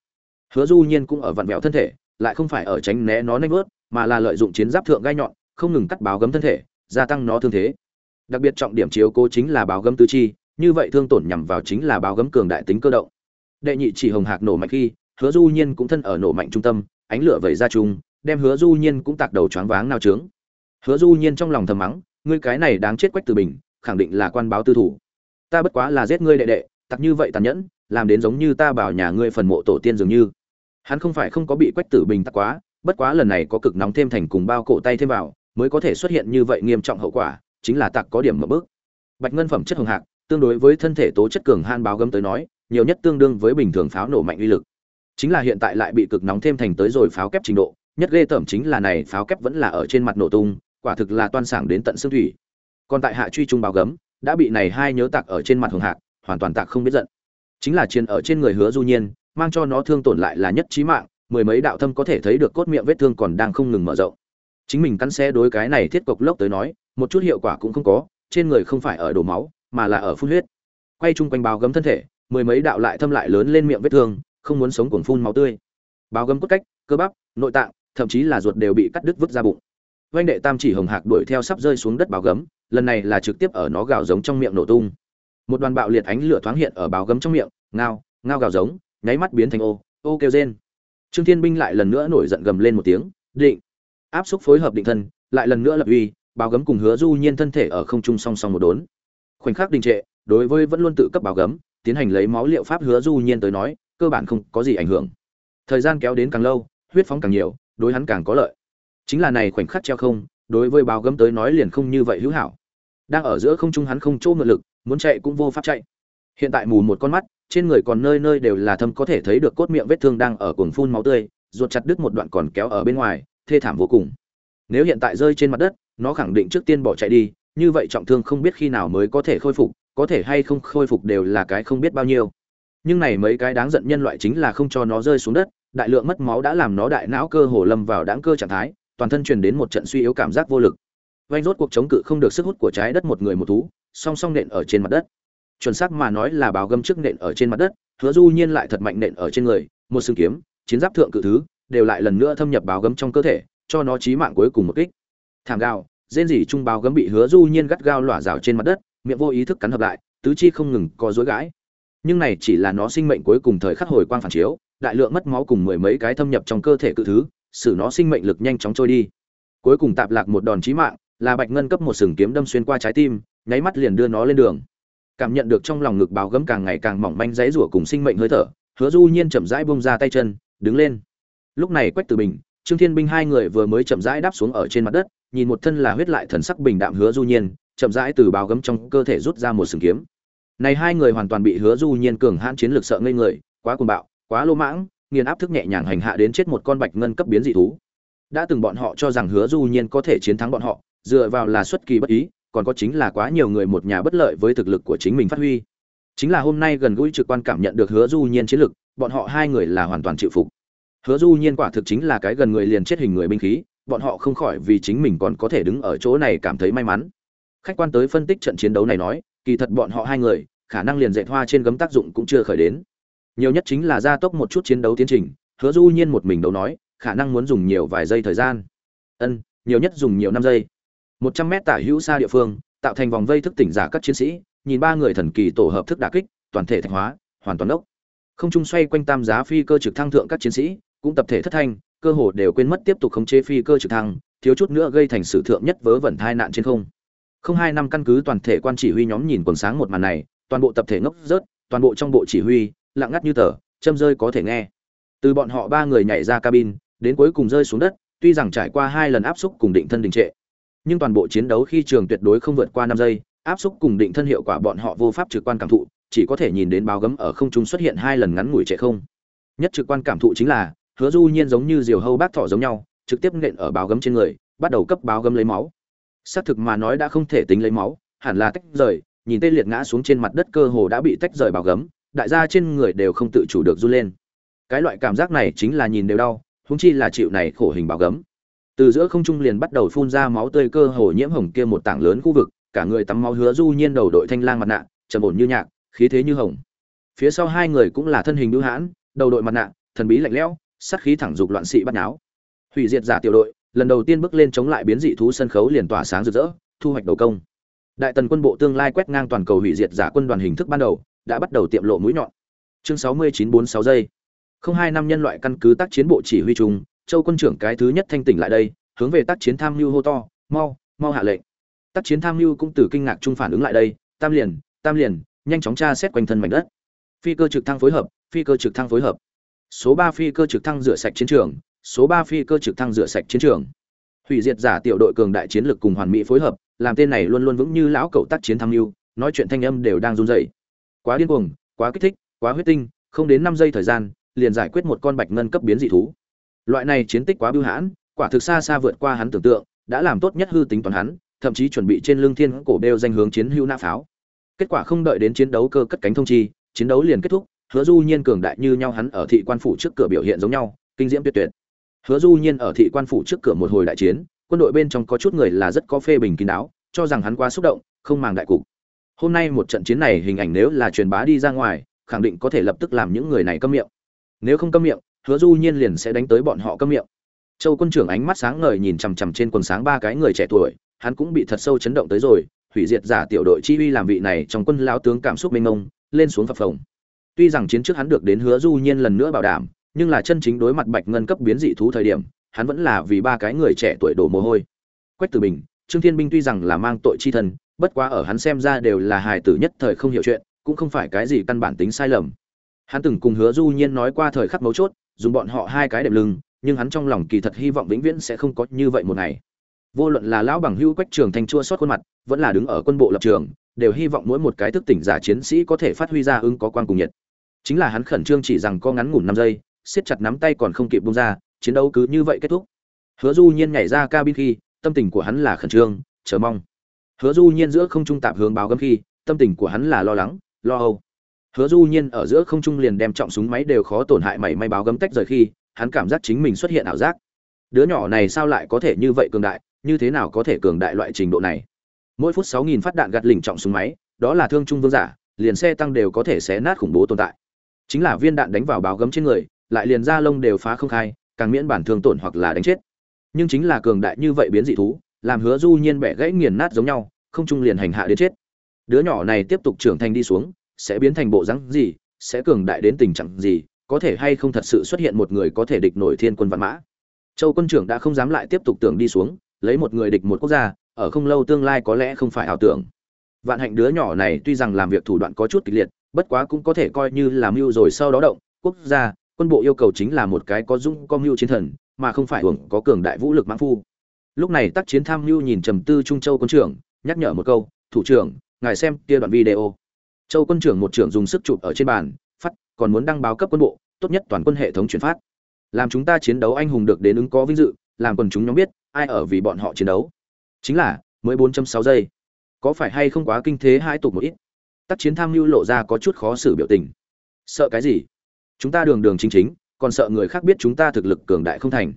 Hứa du nhiên cũng ở vặn vẹo thân thể, lại không phải ở tránh né nó nanh vớt, mà là lợi dụng chiến giáp thượng gai nhọn, không ngừng cắt báo gấm thân thể, gia tăng nó thương thế. Đặc biệt trọng điểm chiếu cố chính là báo gấm tứ chi, như vậy thương tổn nhằm vào chính là báo gấm cường đại tính cơ động. Đệ nhị chỉ hồng hạc nổ mạnh khi, hứa du nhiên cũng thân ở nổ mạnh trung tâm, ánh lửa vẩy ra chung, đem hứa du nhiên cũng tạc đầu choáng váng nao trướng. Hứa du nhiên trong lòng thầm mắng, ngươi cái này đáng chết quách từ bình, khẳng định là quan báo tư thủ. Ta bất quá là giết ngươi đệ đệ tặc như vậy tàn nhẫn, làm đến giống như ta bảo nhà ngươi phần mộ tổ tiên dường như. Hắn không phải không có bị quách tử bình tắc quá, bất quá lần này có cực nóng thêm thành cùng bao cổ tay thêm vào, mới có thể xuất hiện như vậy nghiêm trọng hậu quả, chính là tặc có điểm mở bước. Bạch ngân phẩm chất hồng hạc, tương đối với thân thể tố chất cường han báo gấm tới nói, nhiều nhất tương đương với bình thường pháo nổ mạnh uy lực. Chính là hiện tại lại bị cực nóng thêm thành tới rồi pháo kép trình độ, nhất ghê tởm chính là này pháo kép vẫn là ở trên mặt nổ tung, quả thực là toan sảng đến tận xương thủy. Còn tại hạ truy trung báo gấm, đã bị này hai nhớ tạc ở trên mặt hồng hạc hoàn toàn tạc không biết giận. Chính là chiến ở trên người hứa du nhiên mang cho nó thương tổn lại là nhất trí mạng mười mấy đạo thâm có thể thấy được cốt miệng vết thương còn đang không ngừng mở rộng. Chính mình cắn xe đối cái này thiết cục lốc tới nói một chút hiệu quả cũng không có trên người không phải ở đổ máu mà là ở phun huyết. Quay chung quanh báo gấm thân thể mười mấy đạo lại thâm lại lớn lên miệng vết thương không muốn sống cuồng phun máu tươi. Báo gấm cốt cách cơ bắp nội tạng thậm chí là ruột đều bị cắt đứt vứt ra bụng. Vành đệ tam chỉ hồng hạc đuổi theo sắp rơi xuống đất báo gấm, lần này là trực tiếp ở nó gào giống trong miệng nổ tung. Một đoàn bạo liệt ánh lửa thoáng hiện ở báo gấm trong miệng, ngao, ngao gào giống, nháy mắt biến thành ô, ô kêu rên. Trương Thiên binh lại lần nữa nổi giận gầm lên một tiếng, định. Áp xúc phối hợp định thân, lại lần nữa lập uy, báo gấm cùng Hứa Du Nhiên thân thể ở không trung song song một đốn. Khoảnh khắc đình trệ, đối với vẫn luôn tự cấp báo gấm, tiến hành lấy máu liệu pháp Hứa Du Nhiên tới nói, cơ bản không có gì ảnh hưởng. Thời gian kéo đến càng lâu, huyết phóng càng nhiều, đối hắn càng có lợi chính là này khoảnh khắc treo không đối với báo gấm tới nói liền không như vậy hữu hảo đang ở giữa không trung hắn không chỗ mượn lực, muốn chạy cũng vô pháp chạy. Hiện tại mù một con mắt, trên người còn nơi nơi đều là thâm có thể thấy được cốt miệng vết thương đang ở cuồng phun máu tươi, ruột chặt đứt một đoạn còn kéo ở bên ngoài, thê thảm vô cùng. Nếu hiện tại rơi trên mặt đất, nó khẳng định trước tiên bỏ chạy đi, như vậy trọng thương không biết khi nào mới có thể khôi phục, có thể hay không khôi phục đều là cái không biết bao nhiêu. Nhưng này mấy cái đáng giận nhân loại chính là không cho nó rơi xuống đất, đại lượng mất máu đã làm nó đại não cơ hồ lâm vào đáng cơ trạng thái, toàn thân truyền đến một trận suy yếu cảm giác vô lực vanh rốt cuộc chống cự không được sức hút của trái đất một người một thú, song song nện ở trên mặt đất. Chuẩn xác mà nói là báo gâm trước nện ở trên mặt đất, hứa du nhiên lại thật mạnh nện ở trên người, một xương kiếm, chiến giáp thượng cự thứ, đều lại lần nữa thâm nhập báo gấm trong cơ thể, cho nó chí mạng cuối cùng một kích. Thảm gào, rên rỉ trung báo gấm bị hứa du nhiên gắt gao lỏa rào trên mặt đất, miệng vô ý thức cắn hợp lại, tứ chi không ngừng co rối gãi. Nhưng này chỉ là nó sinh mệnh cuối cùng thời khắc hồi quang phản chiếu, đại lượng mất máu cùng mười mấy cái thâm nhập trong cơ thể cự thứ, xử nó sinh mệnh lực nhanh chóng trôi đi. Cuối cùng tạp lạc một đòn chí mạng là bạch ngân cấp một sừng kiếm đâm xuyên qua trái tim, nháy mắt liền đưa nó lên đường. Cảm nhận được trong lòng ngực báo gấm càng ngày càng mỏng manh dãy rủa cùng sinh mệnh hơi thở, hứa du nhiên chậm rãi bông ra tay chân, đứng lên. Lúc này quách từ bình, trương thiên binh hai người vừa mới chậm rãi đáp xuống ở trên mặt đất, nhìn một thân là huyết lại thần sắc bình đạm hứa du nhiên, chậm rãi từ báo gấm trong cơ thể rút ra một sừng kiếm. Này hai người hoàn toàn bị hứa du nhiên cường hãn chiến lược sợ ngây người, quá cuồng bạo, quá lô mãng, nghiền áp thức nhẹ nhàng hành hạ đến chết một con bạch ngân cấp biến dị thú. Đã từng bọn họ cho rằng hứa du nhiên có thể chiến thắng bọn họ dựa vào là xuất kỳ bất ý, còn có chính là quá nhiều người một nhà bất lợi với thực lực của chính mình phát huy. Chính là hôm nay gần gũi trực quan cảm nhận được hứa du nhiên chiến lực, bọn họ hai người là hoàn toàn chịu phục. Hứa du nhiên quả thực chính là cái gần người liền chết hình người binh khí, bọn họ không khỏi vì chính mình còn có thể đứng ở chỗ này cảm thấy may mắn. Khách quan tới phân tích trận chiến đấu này nói, kỳ thật bọn họ hai người, khả năng liền dệt hoa trên gấm tác dụng cũng chưa khởi đến. Nhiều nhất chính là gia tốc một chút chiến đấu tiến trình, hứa du nhiên một mình đấu nói, khả năng muốn dùng nhiều vài giây thời gian. Ân, nhiều nhất dùng nhiều năm giây một trăm mét tả hữu xa địa phương, tạo thành vòng vây thức tỉnh giả các chiến sĩ, nhìn ba người thần kỳ tổ hợp thức đả kích, toàn thể thạch hóa, hoàn toàn ốc không trung xoay quanh tam giá phi cơ trực thăng thượng các chiến sĩ, cũng tập thể thất thanh, cơ hồ đều quên mất tiếp tục khống chế phi cơ trực thăng, thiếu chút nữa gây thành sự thượng nhất vớ vẩn tai nạn trên không. Không hai năm căn cứ toàn thể quan chỉ huy nhóm nhìn quần sáng một màn này, toàn bộ tập thể ngốc rớt, toàn bộ trong bộ chỉ huy, lặng ngắt như tờ, châm rơi có thể nghe. Từ bọn họ ba người nhảy ra cabin, đến cuối cùng rơi xuống đất, tuy rằng trải qua hai lần áp xúc cùng định thân đình trệ nhưng toàn bộ chiến đấu khi trường tuyệt đối không vượt qua năm giây, áp xúc cùng định thân hiệu quả bọn họ vô pháp trực quan cảm thụ, chỉ có thể nhìn đến báo gấm ở không trung xuất hiện hai lần ngắn ngủi trệ không. Nhất trực quan cảm thụ chính là, hứa du nhiên giống như diều hâu bác thỏ giống nhau, trực tiếp nện ở báo gấm trên người, bắt đầu cấp báo gấm lấy máu. Xác thực mà nói đã không thể tính lấy máu, hẳn là tách rời, nhìn tê liệt ngã xuống trên mặt đất cơ hồ đã bị tách rời báo gấm, đại gia trên người đều không tự chủ được run lên. Cái loại cảm giác này chính là nhìn đều đau, huống chi là chịu này khổ hình báo gấm từ giữa không trung liền bắt đầu phun ra máu tươi cơ hồ nhiễm hồng kia một tảng lớn khu vực, cả người tắm máu hứa du nhiên đầu đội thanh lang mặt nạ, trầm ổn như nhạc, khí thế như hồng. Phía sau hai người cũng là thân hình nữ hãn, đầu đội mặt nạ, thần bí lạnh lẽo, sát khí thẳng dục loạn sĩ bắt náo hủy diệt giả tiểu đội, lần đầu tiên bước lên chống lại biến dị thú sân khấu liền tỏa sáng rực rỡ, thu hoạch đầu công. Đại tần quân bộ tương lai quét ngang toàn cầu hủy diệt giả quân đoàn hình thức ban đầu, đã bắt đầu tiệm lộ mũi nhọn. Chương sáu mươi chín bốn sáu giây. Không hai năm nhân loại căn cứ tác chiến bộ chỉ huy chung châu quân trưởng cái thứ nhất thanh tỉnh lại đây, hướng về tác chiến tham mưu hô to, mau mau hạ lệnh. Tác chiến tham mưu cũng từ kinh ngạc trung phản ứng lại đây, tam liền tam liền, nhanh chóng tra xét quanh thân mảnh đất. Phi cơ trực thăng phối hợp, phi cơ trực thăng phối hợp. Số ba phi cơ trực thăng rửa sạch chiến trường, số ba phi cơ trực thăng rửa sạch chiến trường. Hủy diệt giả tiểu đội cường đại chiến lực cùng hoàn mỹ phối hợp, làm tên này luôn luôn vững như lão cậu tác chiến tham mưu, nói chuyện thanh âm đều đang run rẩy. Quá điên cuồng, quá kích thích, quá huyết tinh, không đến năm giây thời gian, liền giải quyết một con bạch ngân cấp biến dị thú loại này chiến tích quá bưu hãn, quả thực xa xa vượt qua hắn tưởng tượng, đã làm tốt nhất hư tính toán hắn, thậm chí chuẩn bị trên lưng thiên cổ đeo danh hướng chiến hữu nã pháo. Kết quả không đợi đến chiến đấu cơ cất cánh thông chi, chiến đấu liền kết thúc, hứa du nhiên cường đại như nhau hắn ở thị quan phủ trước cửa biểu hiện giống nhau, kinh diễm tuyệt tuyệt. Hứa du nhiên ở thị quan phủ trước cửa một hồi đại chiến, quân đội bên trong có chút người là rất có phê bình kín đáo, cho rằng hắn quá xúc động, không màng đại cục. Hôm nay một trận chiến này hình ảnh nếu là truyền bá đi ra ngoài, khẳng định có thể lập tức làm những người này câm miệng. Nếu không câm miệng hứa du nhiên liền sẽ đánh tới bọn họ câm miệng. Châu quân trưởng ánh mắt sáng ngời nhìn chằm chằm trên quần sáng ba cái người trẻ tuổi, hắn cũng bị thật sâu chấn động tới rồi, hủy diệt giả tiểu đội chi uy làm vị này trong quân lão tướng cảm xúc mênh mông, lên xuống phập phồng. Tuy rằng chiến trước hắn được đến hứa du nhiên lần nữa bảo đảm, nhưng là chân chính đối mặt bạch ngân cấp biến dị thú thời điểm, hắn vẫn là vì ba cái người trẻ tuổi đổ mồ hôi. Quách tử bình, trương thiên binh tuy rằng là mang tội chi thân, bất quá ở hắn xem ra đều là hài tử nhất thời không hiểu chuyện, cũng không phải cái gì căn bản tính sai lầm. Hắn từng cùng hứa du nhiên nói qua thời khắc mấu chốt dùng bọn họ hai cái đệm lưng, nhưng hắn trong lòng kỳ thật hy vọng vĩnh viễn sẽ không có như vậy một ngày. Vô luận là lão bằng hưu quách trường thanh chua xót khuôn mặt, vẫn là đứng ở quân bộ lập trường, đều hy vọng mỗi một cái thức tỉnh giả chiến sĩ có thể phát huy ra ứng có quan cùng nhiệt. Chính là hắn khẩn trương chỉ rằng có ngắn ngủn năm giây, siết chặt nắm tay còn không kịp bung ra, chiến đấu cứ như vậy kết thúc. Hứa du nhiên nhảy ra cabin khi, tâm tình của hắn là khẩn trương, chờ mong. Hứa du nhiên giữa không trung tạp hướng báo gấm khi, tâm tình của hắn là lo lắng, lo âu hứa du nhiên ở giữa không trung liền đem trọng súng máy đều khó tổn hại mảy may báo gấm tách rời khi, hắn cảm giác chính mình xuất hiện ảo giác. Đứa nhỏ này sao lại có thể như vậy cường đại, như thế nào có thể cường đại loại trình độ này? Mỗi phút sáu nghìn phát đạn gạt lỉnh trọng súng máy, đó là thương trung vương giả, liền xe tăng đều có thể xé nát khủng bố tồn tại. Chính là viên đạn đánh vào báo gấm trên người, lại liền da lông đều phá không khai, càng miễn bản thương tổn hoặc là đánh chết. Nhưng chính là cường đại như vậy biến dị thú, làm hứa du nhiên bẻ gãy nghiền nát giống nhau, không trung liền hành hạ đến chết. Đứa nhỏ này tiếp tục trưởng thành đi xuống sẽ biến thành bộ rắn gì, sẽ cường đại đến tình trạng gì, có thể hay không thật sự xuất hiện một người có thể địch nổi thiên quân văn mã. Châu quân trưởng đã không dám lại tiếp tục tưởng đi xuống, lấy một người địch một quốc gia, ở không lâu tương lai có lẽ không phải ảo tưởng. Vạn hạnh đứa nhỏ này tuy rằng làm việc thủ đoạn có chút kịch liệt, bất quá cũng có thể coi như làm mưu rồi sau đó động, quốc gia, quân bộ yêu cầu chính là một cái có dung có mưu chiến thần, mà không phải hưởng, có cường đại vũ lực mãn phu. Lúc này tác chiến tham mưu nhìn trầm tư trung châu quân trưởng, nhắc nhở một câu, thủ trưởng, ngài xem kia đoạn video châu quân trưởng một trưởng dùng sức chụp ở trên bàn, phát, còn muốn đăng báo cấp quân bộ, tốt nhất toàn quân hệ thống chuyển phát. Làm chúng ta chiến đấu anh hùng được đến ứng có vinh dự, làm quần chúng nhóm biết, ai ở vì bọn họ chiến đấu. Chính là, mới 4.6 giây. Có phải hay không quá kinh thế hai tục một ít? Tác chiến tham lưu lộ ra có chút khó xử biểu tình. Sợ cái gì? Chúng ta đường đường chính chính, còn sợ người khác biết chúng ta thực lực cường đại không thành.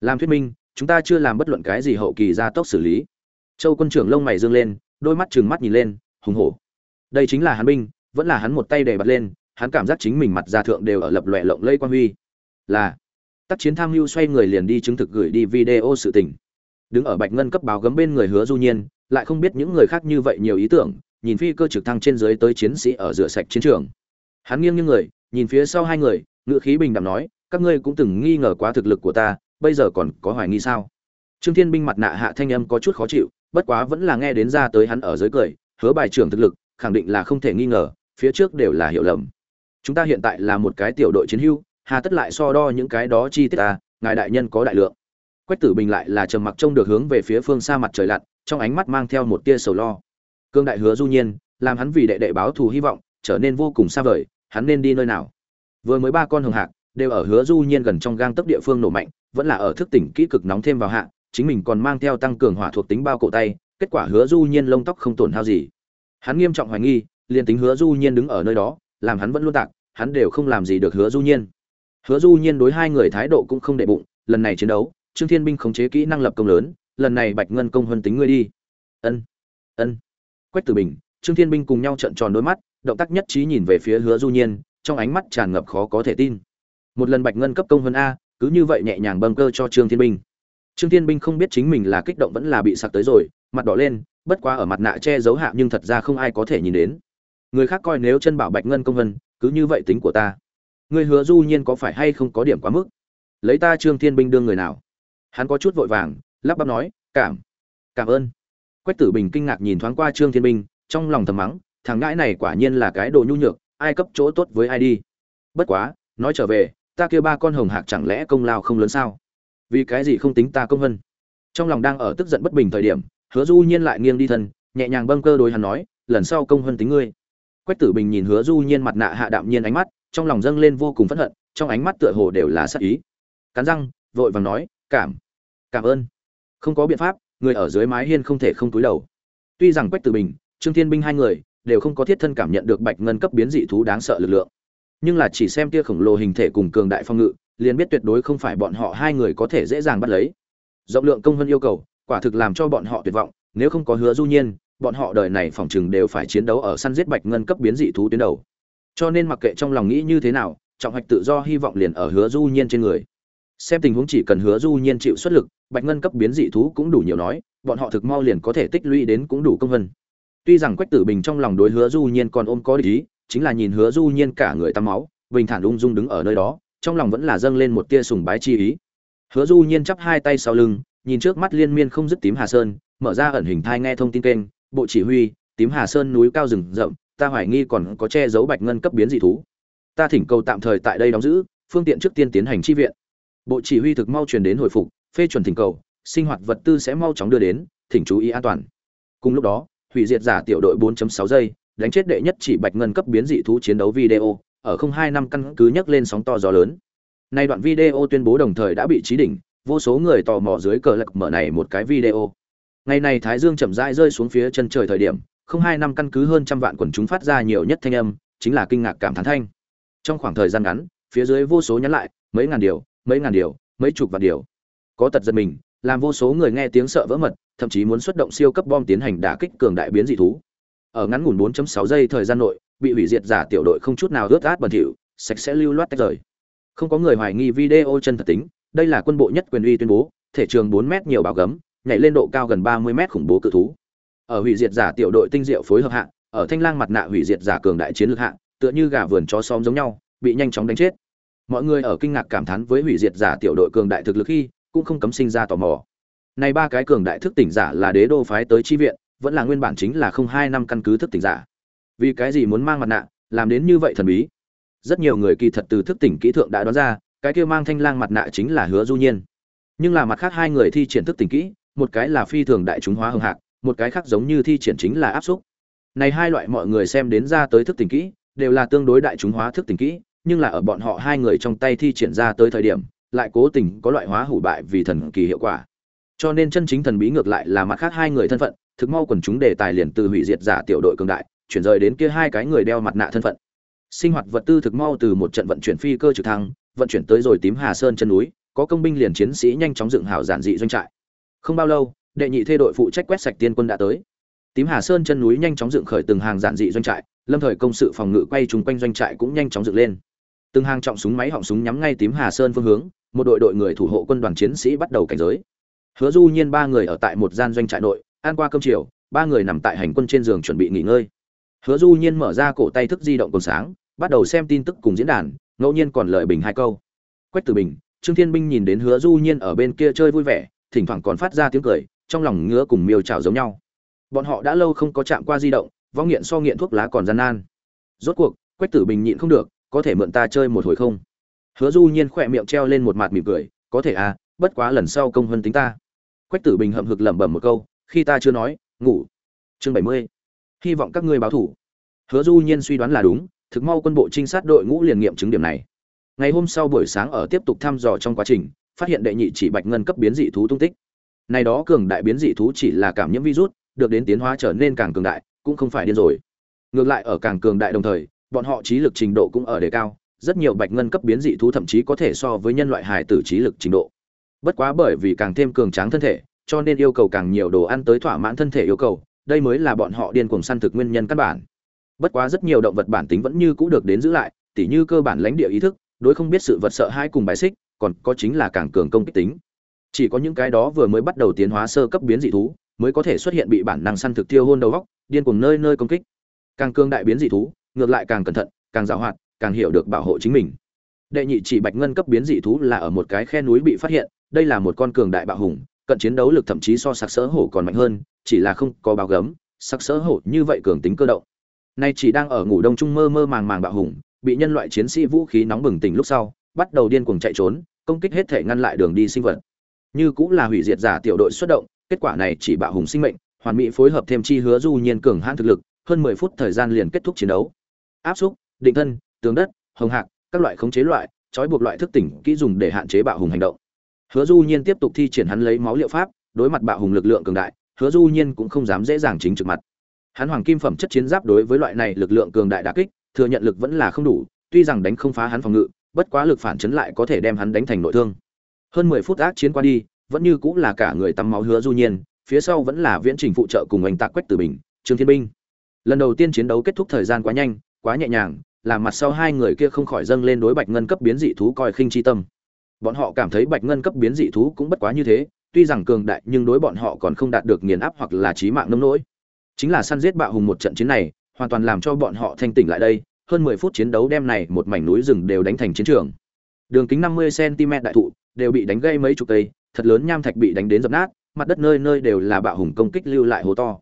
Làm thuyết minh, chúng ta chưa làm bất luận cái gì hậu kỳ ra tốc xử lý. Châu quân trưởng lông mày dương lên, đôi mắt trừng mắt nhìn lên, hùng hổ đây chính là hắn binh, vẫn là hắn một tay để bật lên, hắn cảm giác chính mình mặt ra thượng đều ở lập lòe lộng lây quan huy. Là, tác chiến tham mưu xoay người liền đi chứng thực gửi đi video sự tình. Đứng ở bạch ngân cấp báo gấm bên người hứa du nhiên, lại không biết những người khác như vậy nhiều ý tưởng, nhìn phi cơ trực thăng trên dưới tới chiến sĩ ở rửa sạch chiến trường. Hắn nghiêng như người, nhìn phía sau hai người ngựa khí bình đạm nói, các ngươi cũng từng nghi ngờ quá thực lực của ta, bây giờ còn có hoài nghi sao? Trương thiên binh mặt nạ hạ thanh âm có chút khó chịu, bất quá vẫn là nghe đến ra tới hắn ở dưới cười, hứa bài trưởng thực lực khẳng định là không thể nghi ngờ, phía trước đều là hiểu lầm. Chúng ta hiện tại là một cái tiểu đội chiến hưu, hà tất lại so đo những cái đó chi tiết ta, ngài đại nhân có đại lượng. Quách tử bình lại là trầm mặc trông được hướng về phía phương xa mặt trời lặn, trong ánh mắt mang theo một tia sầu lo. Cương đại hứa du nhiên, làm hắn vì đệ đệ báo thù hy vọng, trở nên vô cùng xa vời, hắn nên đi nơi nào? Vừa mới ba con hồng hạc đều ở hứa du nhiên gần trong gang tấc địa phương nổ mạnh, vẫn là ở thức tỉnh kỹ cực nóng thêm vào hạ, chính mình còn mang theo tăng cường hỏa thuộc tính bao cổ tay, kết quả hứa du nhiên lông tóc không tổn hao gì hắn nghiêm trọng hoài nghi, liền tính hứa du nhiên đứng ở nơi đó, làm hắn vẫn luôn tạc, hắn đều không làm gì được hứa du nhiên. Hứa du nhiên đối hai người thái độ cũng không đệ bụng, lần này chiến đấu, trương thiên binh khống chế kỹ năng lập công lớn, lần này bạch ngân công hơn tính ngươi đi. Ân ân. Quách tử bình, trương thiên binh cùng nhau trận tròn đôi mắt, động tác nhất trí nhìn về phía hứa du nhiên, trong ánh mắt tràn ngập khó có thể tin. Một lần bạch ngân cấp công hơn a, cứ như vậy nhẹ nhàng bâng cơ cho trương thiên binh. Trương thiên binh không biết chính mình là kích động vẫn là bị sặc tới rồi, mặt đỏ lên bất quá ở mặt nạ che giấu hạ nhưng thật ra không ai có thể nhìn đến. Người khác coi nếu chân bảo bạch ngân công vân, cứ như vậy tính của ta. Người hứa du nhiên có phải hay không có điểm quá mức? Lấy ta trương thiên binh đương người nào? Hắn có chút vội vàng, lắp bắp nói, cảm cảm ơn. Quách tử bình kinh ngạc nhìn thoáng qua trương thiên binh, trong lòng thầm mắng, thằng ngãi này quả nhiên là cái đồ nhu nhược, ai cấp chỗ tốt với ai đi? Bất quá, nói trở về, ta kêu ba con hồng hạc chẳng lẽ công lao không lớn sao? Vì cái gì không tính ta công vân? Trong lòng đang ở tức giận bất bình thời điểm hứa du nhiên lại nghiêng đi thân, nhẹ nhàng bâng cơ đối hắn nói, lần sau công hơn tính ngươi. Quách tử bình nhìn hứa du nhiên mặt nạ hạ đạm nhiên ánh mắt, trong lòng dâng lên vô cùng phẫn hận, trong ánh mắt tựa hồ đều là sắc ý. Cắn răng, vội vàng nói, cảm cảm ơn. Không có biện pháp, người ở dưới mái hiên không thể không túi đầu. Tuy rằng quách tử bình, trương thiên binh hai người đều không có thiết thân cảm nhận được bạch ngân cấp biến dị thú đáng sợ lực lượng. Nhưng là chỉ xem tia khổng lồ hình thể cùng cường đại phong ngự, liền biết tuyệt đối không phải bọn họ hai người có thể dễ dàng bắt lấy. Rộng lượng công hơn yêu cầu quả thực làm cho bọn họ tuyệt vọng, nếu không có hứa du nhiên, bọn họ đời này phỏng chừng đều phải chiến đấu ở săn giết bạch ngân cấp biến dị thú tuyến đầu. Cho nên mặc kệ trong lòng nghĩ như thế nào, trọng hoạch tự do hy vọng liền ở hứa du nhiên trên người. Xem tình huống chỉ cần hứa du nhiên chịu xuất lực, bạch ngân cấp biến dị thú cũng đủ nhiều nói, bọn họ thực mau liền có thể tích lũy đến cũng đủ công vân. Tuy rằng quách tử bình trong lòng đối hứa du nhiên còn ôm có ý, chính là nhìn hứa du nhiên cả người tắm máu, bình thản ung dung đứng ở nơi đó, trong lòng vẫn là dâng lên một tia sùng bái chi ý. Hứa du nhiên chắp hai tay sau lưng nhìn trước mắt liên miên không dứt tím hà sơn, mở ra ẩn hình thai nghe thông tin kênh, bộ chỉ huy, tím hà sơn núi cao rừng rậm, ta hoài nghi còn có che giấu bạch ngân cấp biến dị thú. Ta thỉnh cầu tạm thời tại đây đóng giữ, phương tiện trước tiên tiến hành chi viện. Bộ chỉ huy thực mau truyền đến hồi phục, phê chuẩn thỉnh cầu, sinh hoạt vật tư sẽ mau chóng đưa đến, thỉnh chú ý an toàn. Cùng lúc đó, hủy diệt giả tiểu đội 4.6 giây, đánh chết đệ nhất chỉ bạch ngân cấp biến dị thú chiến đấu video, ở không hai năm căn cứ nhấc lên sóng to gió lớn. Nay đoạn video tuyên bố đồng thời đã bị trí đỉnh vô số người tò mò dưới cờ lạc mở này một cái video. Ngày này thái dương chậm rãi rơi xuống phía chân trời thời điểm, không hai năm căn cứ hơn trăm vạn quần chúng phát ra nhiều nhất thanh âm, chính là kinh ngạc cảm thán thanh. Trong khoảng thời gian ngắn, phía dưới vô số nhắn lại, mấy ngàn điều, mấy ngàn điều, mấy chục vạn điều. Có tật giật mình, làm vô số người nghe tiếng sợ vỡ mật, thậm chí muốn xuất động siêu cấp bom tiến hành đả kích cường đại biến dị thú. Ở ngắn ngủn 4.6 giây thời gian nội, bị hủy diệt giả tiểu đội không chút nào ướt át bẩn thỉu, sạch sẽ lưu loát tách rời. Không có người hoài nghi video chân thật tính đây là quân bộ nhất quyền uy tuyên bố thể trường 4 mét nhiều bảo gấm nhảy lên độ cao gần 30 mét khủng bố cự thú. Ở hủy diệt giả tiểu đội tinh diệu phối hợp hạng, ở thanh lang mặt nạ hủy diệt giả cường đại chiến lược hạng, tựa như gà vườn chó xóm giống nhau bị nhanh chóng đánh chết. Mọi người ở kinh ngạc cảm thán với hủy diệt giả tiểu đội cường đại thực lực khi cũng không cấm sinh ra tò mò. Này ba cái cường đại thức tỉnh giả là đế đô phái tới chi viện vẫn là nguyên bản chính là không hai năm căn cứ thức tỉnh giả. Vì cái gì muốn mang mặt nạ làm đến như vậy thần bí? Rất nhiều người kỳ thật từ thức tỉnh kỹ thượng đã đoán ra cái kia mang thanh lang mặt nạ chính là hứa du nhiên. Nhưng là mặt khác hai người thi triển thức tỉnh kỹ, một cái là phi thường đại chúng hóa hưng hạc, một cái khác giống như thi triển chính là áp xúc. Này hai loại mọi người xem đến ra tới thức tỉnh kỹ, đều là tương đối đại chúng hóa thức tỉnh kỹ, nhưng là ở bọn họ hai người trong tay thi triển ra tới thời điểm, lại cố tình có loại hóa hủ bại vì thần kỳ hiệu quả. Cho nên chân chính thần bí ngược lại là mặt khác hai người thân phận, thực mau quần chúng đề tài liền từ hủy diệt giả tiểu đội cường đại, chuyển rời đến kia hai cái người đeo mặt nạ thân phận. Sinh hoạt vật tư thực mau từ một trận vận chuyển phi cơ trực thăng vận chuyển tới rồi tím hà sơn chân núi, có công binh liền chiến sĩ nhanh chóng dựng hảo giản dị doanh trại. Không bao lâu, đệ nhị thê đội phụ trách quét sạch tiên quân đã tới. Tím hà sơn chân núi nhanh chóng dựng khởi từng hàng giản dị doanh trại, lâm thời công sự phòng ngự quay chung quanh doanh trại cũng nhanh chóng dựng lên. Từng hàng trọng súng máy họng súng nhắm ngay tím hà sơn phương hướng, một đội đội người thủ hộ quân đoàn chiến sĩ bắt đầu cảnh giới. Hứa du nhiên ba người ở tại một gian doanh trại nội, ăn qua cơm chiều, ba người nằm tại hành quân trên giường chuẩn bị nghỉ ngơi. Hứa du nhiên mở ra cổ tay thức di động còn sáng, bắt đầu xem tin tức cùng diễn đàn ngẫu nhiên còn lợi bình hai câu. Quách tử bình, trương thiên binh nhìn đến hứa du nhiên ở bên kia chơi vui vẻ, thỉnh thoảng còn phát ra tiếng cười, trong lòng ngứa cùng miêu trào giống nhau. Bọn họ đã lâu không có chạm qua di động vong nghiện so nghiện thuốc lá còn gian nan. Rốt cuộc, quách tử bình nhịn không được, có thể mượn ta chơi một hồi không? Hứa du nhiên khỏe miệng treo lên một mặt mỉm cười, có thể à bất quá lần sau công hơn tính ta. Quách tử bình hậm hực lẩm bẩm một câu, khi ta chưa nói, ngủ. Chương bảy mươi. Hy vọng các ngươi báo thủ. Hứa du nhiên suy đoán là đúng thực mau quân bộ trinh sát đội ngũ liền nghiệm chứng điểm này. Ngày hôm sau buổi sáng ở tiếp tục thăm dò trong quá trình, phát hiện đệ nhị chỉ bạch ngân cấp biến dị thú tung tích. Này đó cường đại biến dị thú chỉ là cảm nhiễm virus, được đến tiến hóa trở nên càng cường đại, cũng không phải điên rồi. Ngược lại ở càng cường đại đồng thời, bọn họ trí lực trình độ cũng ở đề cao, rất nhiều bạch ngân cấp biến dị thú thậm chí có thể so với nhân loại hài tử trí lực trình độ. Bất quá bởi vì càng thêm cường tráng thân thể, cho nên yêu cầu càng nhiều đồ ăn tới thỏa mãn thân thể yêu cầu, đây mới là bọn họ điên cuồng săn thực nguyên nhân căn bản bất quá rất nhiều động vật bản tính vẫn như cũ được đến giữ lại, tỉ như cơ bản lãnh địa ý thức, đối không biết sự vật sợ hai cùng bài xích, còn có chính là càng cường công kích tính. Chỉ có những cái đó vừa mới bắt đầu tiến hóa sơ cấp biến dị thú, mới có thể xuất hiện bị bản năng săn thực tiêu hôn đầu góc, điên cuồng nơi nơi công kích. Càng cường đại biến dị thú, ngược lại càng cẩn thận, càng giàu hoạt, càng hiểu được bảo hộ chính mình. Đệ nhị chỉ bạch ngân cấp biến dị thú là ở một cái khe núi bị phát hiện, đây là một con cường đại bạo hùng, cận chiến đấu lực thậm chí so sặc sỡ hổ còn mạnh hơn, chỉ là không có bao gấm, sặc sỡ hổ như vậy cường tính cơ động nay chỉ đang ở ngủ đông trung mơ mơ màng màng bạo hùng, bị nhân loại chiến sĩ vũ khí nóng bừng tỉnh lúc sau, bắt đầu điên cuồng chạy trốn, công kích hết thể ngăn lại đường đi sinh vật. Như cũng là hủy diệt giả tiểu đội xuất động, kết quả này chỉ bạo hùng sinh mệnh, hoàn mỹ phối hợp thêm chi hứa du nhiên cường hãn thực lực, hơn 10 phút thời gian liền kết thúc chiến đấu. Áp xúc, định thân, tường đất, hồng hạc, các loại khống chế loại, trói buộc loại thức tỉnh kỹ dùng để hạn chế bạo hùng hành động. Hứa du nhiên tiếp tục thi triển hắn lấy máu liệu pháp, đối mặt bạo hùng lực lượng cường đại, hứa du nhiên cũng không dám dễ dàng chính trực mặt hắn hoàng kim phẩm chất chiến giáp đối với loại này lực lượng cường đại đả kích, thừa nhận lực vẫn là không đủ, tuy rằng đánh không phá hắn phòng ngự, bất quá lực phản chấn lại có thể đem hắn đánh thành nội thương. Hơn mười phút ác chiến qua đi, vẫn như cũng là cả người tắm máu hứa du nhiên, phía sau vẫn là viễn trình phụ trợ cùng anh tạc quách tử bình, trương thiên binh. Lần đầu tiên chiến đấu kết thúc thời gian quá nhanh, quá nhẹ nhàng, làm mặt sau hai người kia không khỏi dâng lên đối bạch ngân cấp biến dị thú coi khinh chi tâm. Bọn họ cảm thấy bạch ngân cấp biến dị thú cũng bất quá như thế, tuy rằng cường đại nhưng đối bọn họ còn không đạt được nghiền áp hoặc là chí mạng nông nỗi chính là săn giết bạo hùng một trận chiến này, hoàn toàn làm cho bọn họ thanh tỉnh lại đây, hơn mười phút chiến đấu đem này một mảnh núi rừng đều đánh thành chiến trường. Đường kính năm mươi cm đại thụ, đều bị đánh gây mấy chục cây, thật lớn nham thạch bị đánh đến dập nát, mặt đất nơi nơi đều là bạo hùng công kích lưu lại hố to.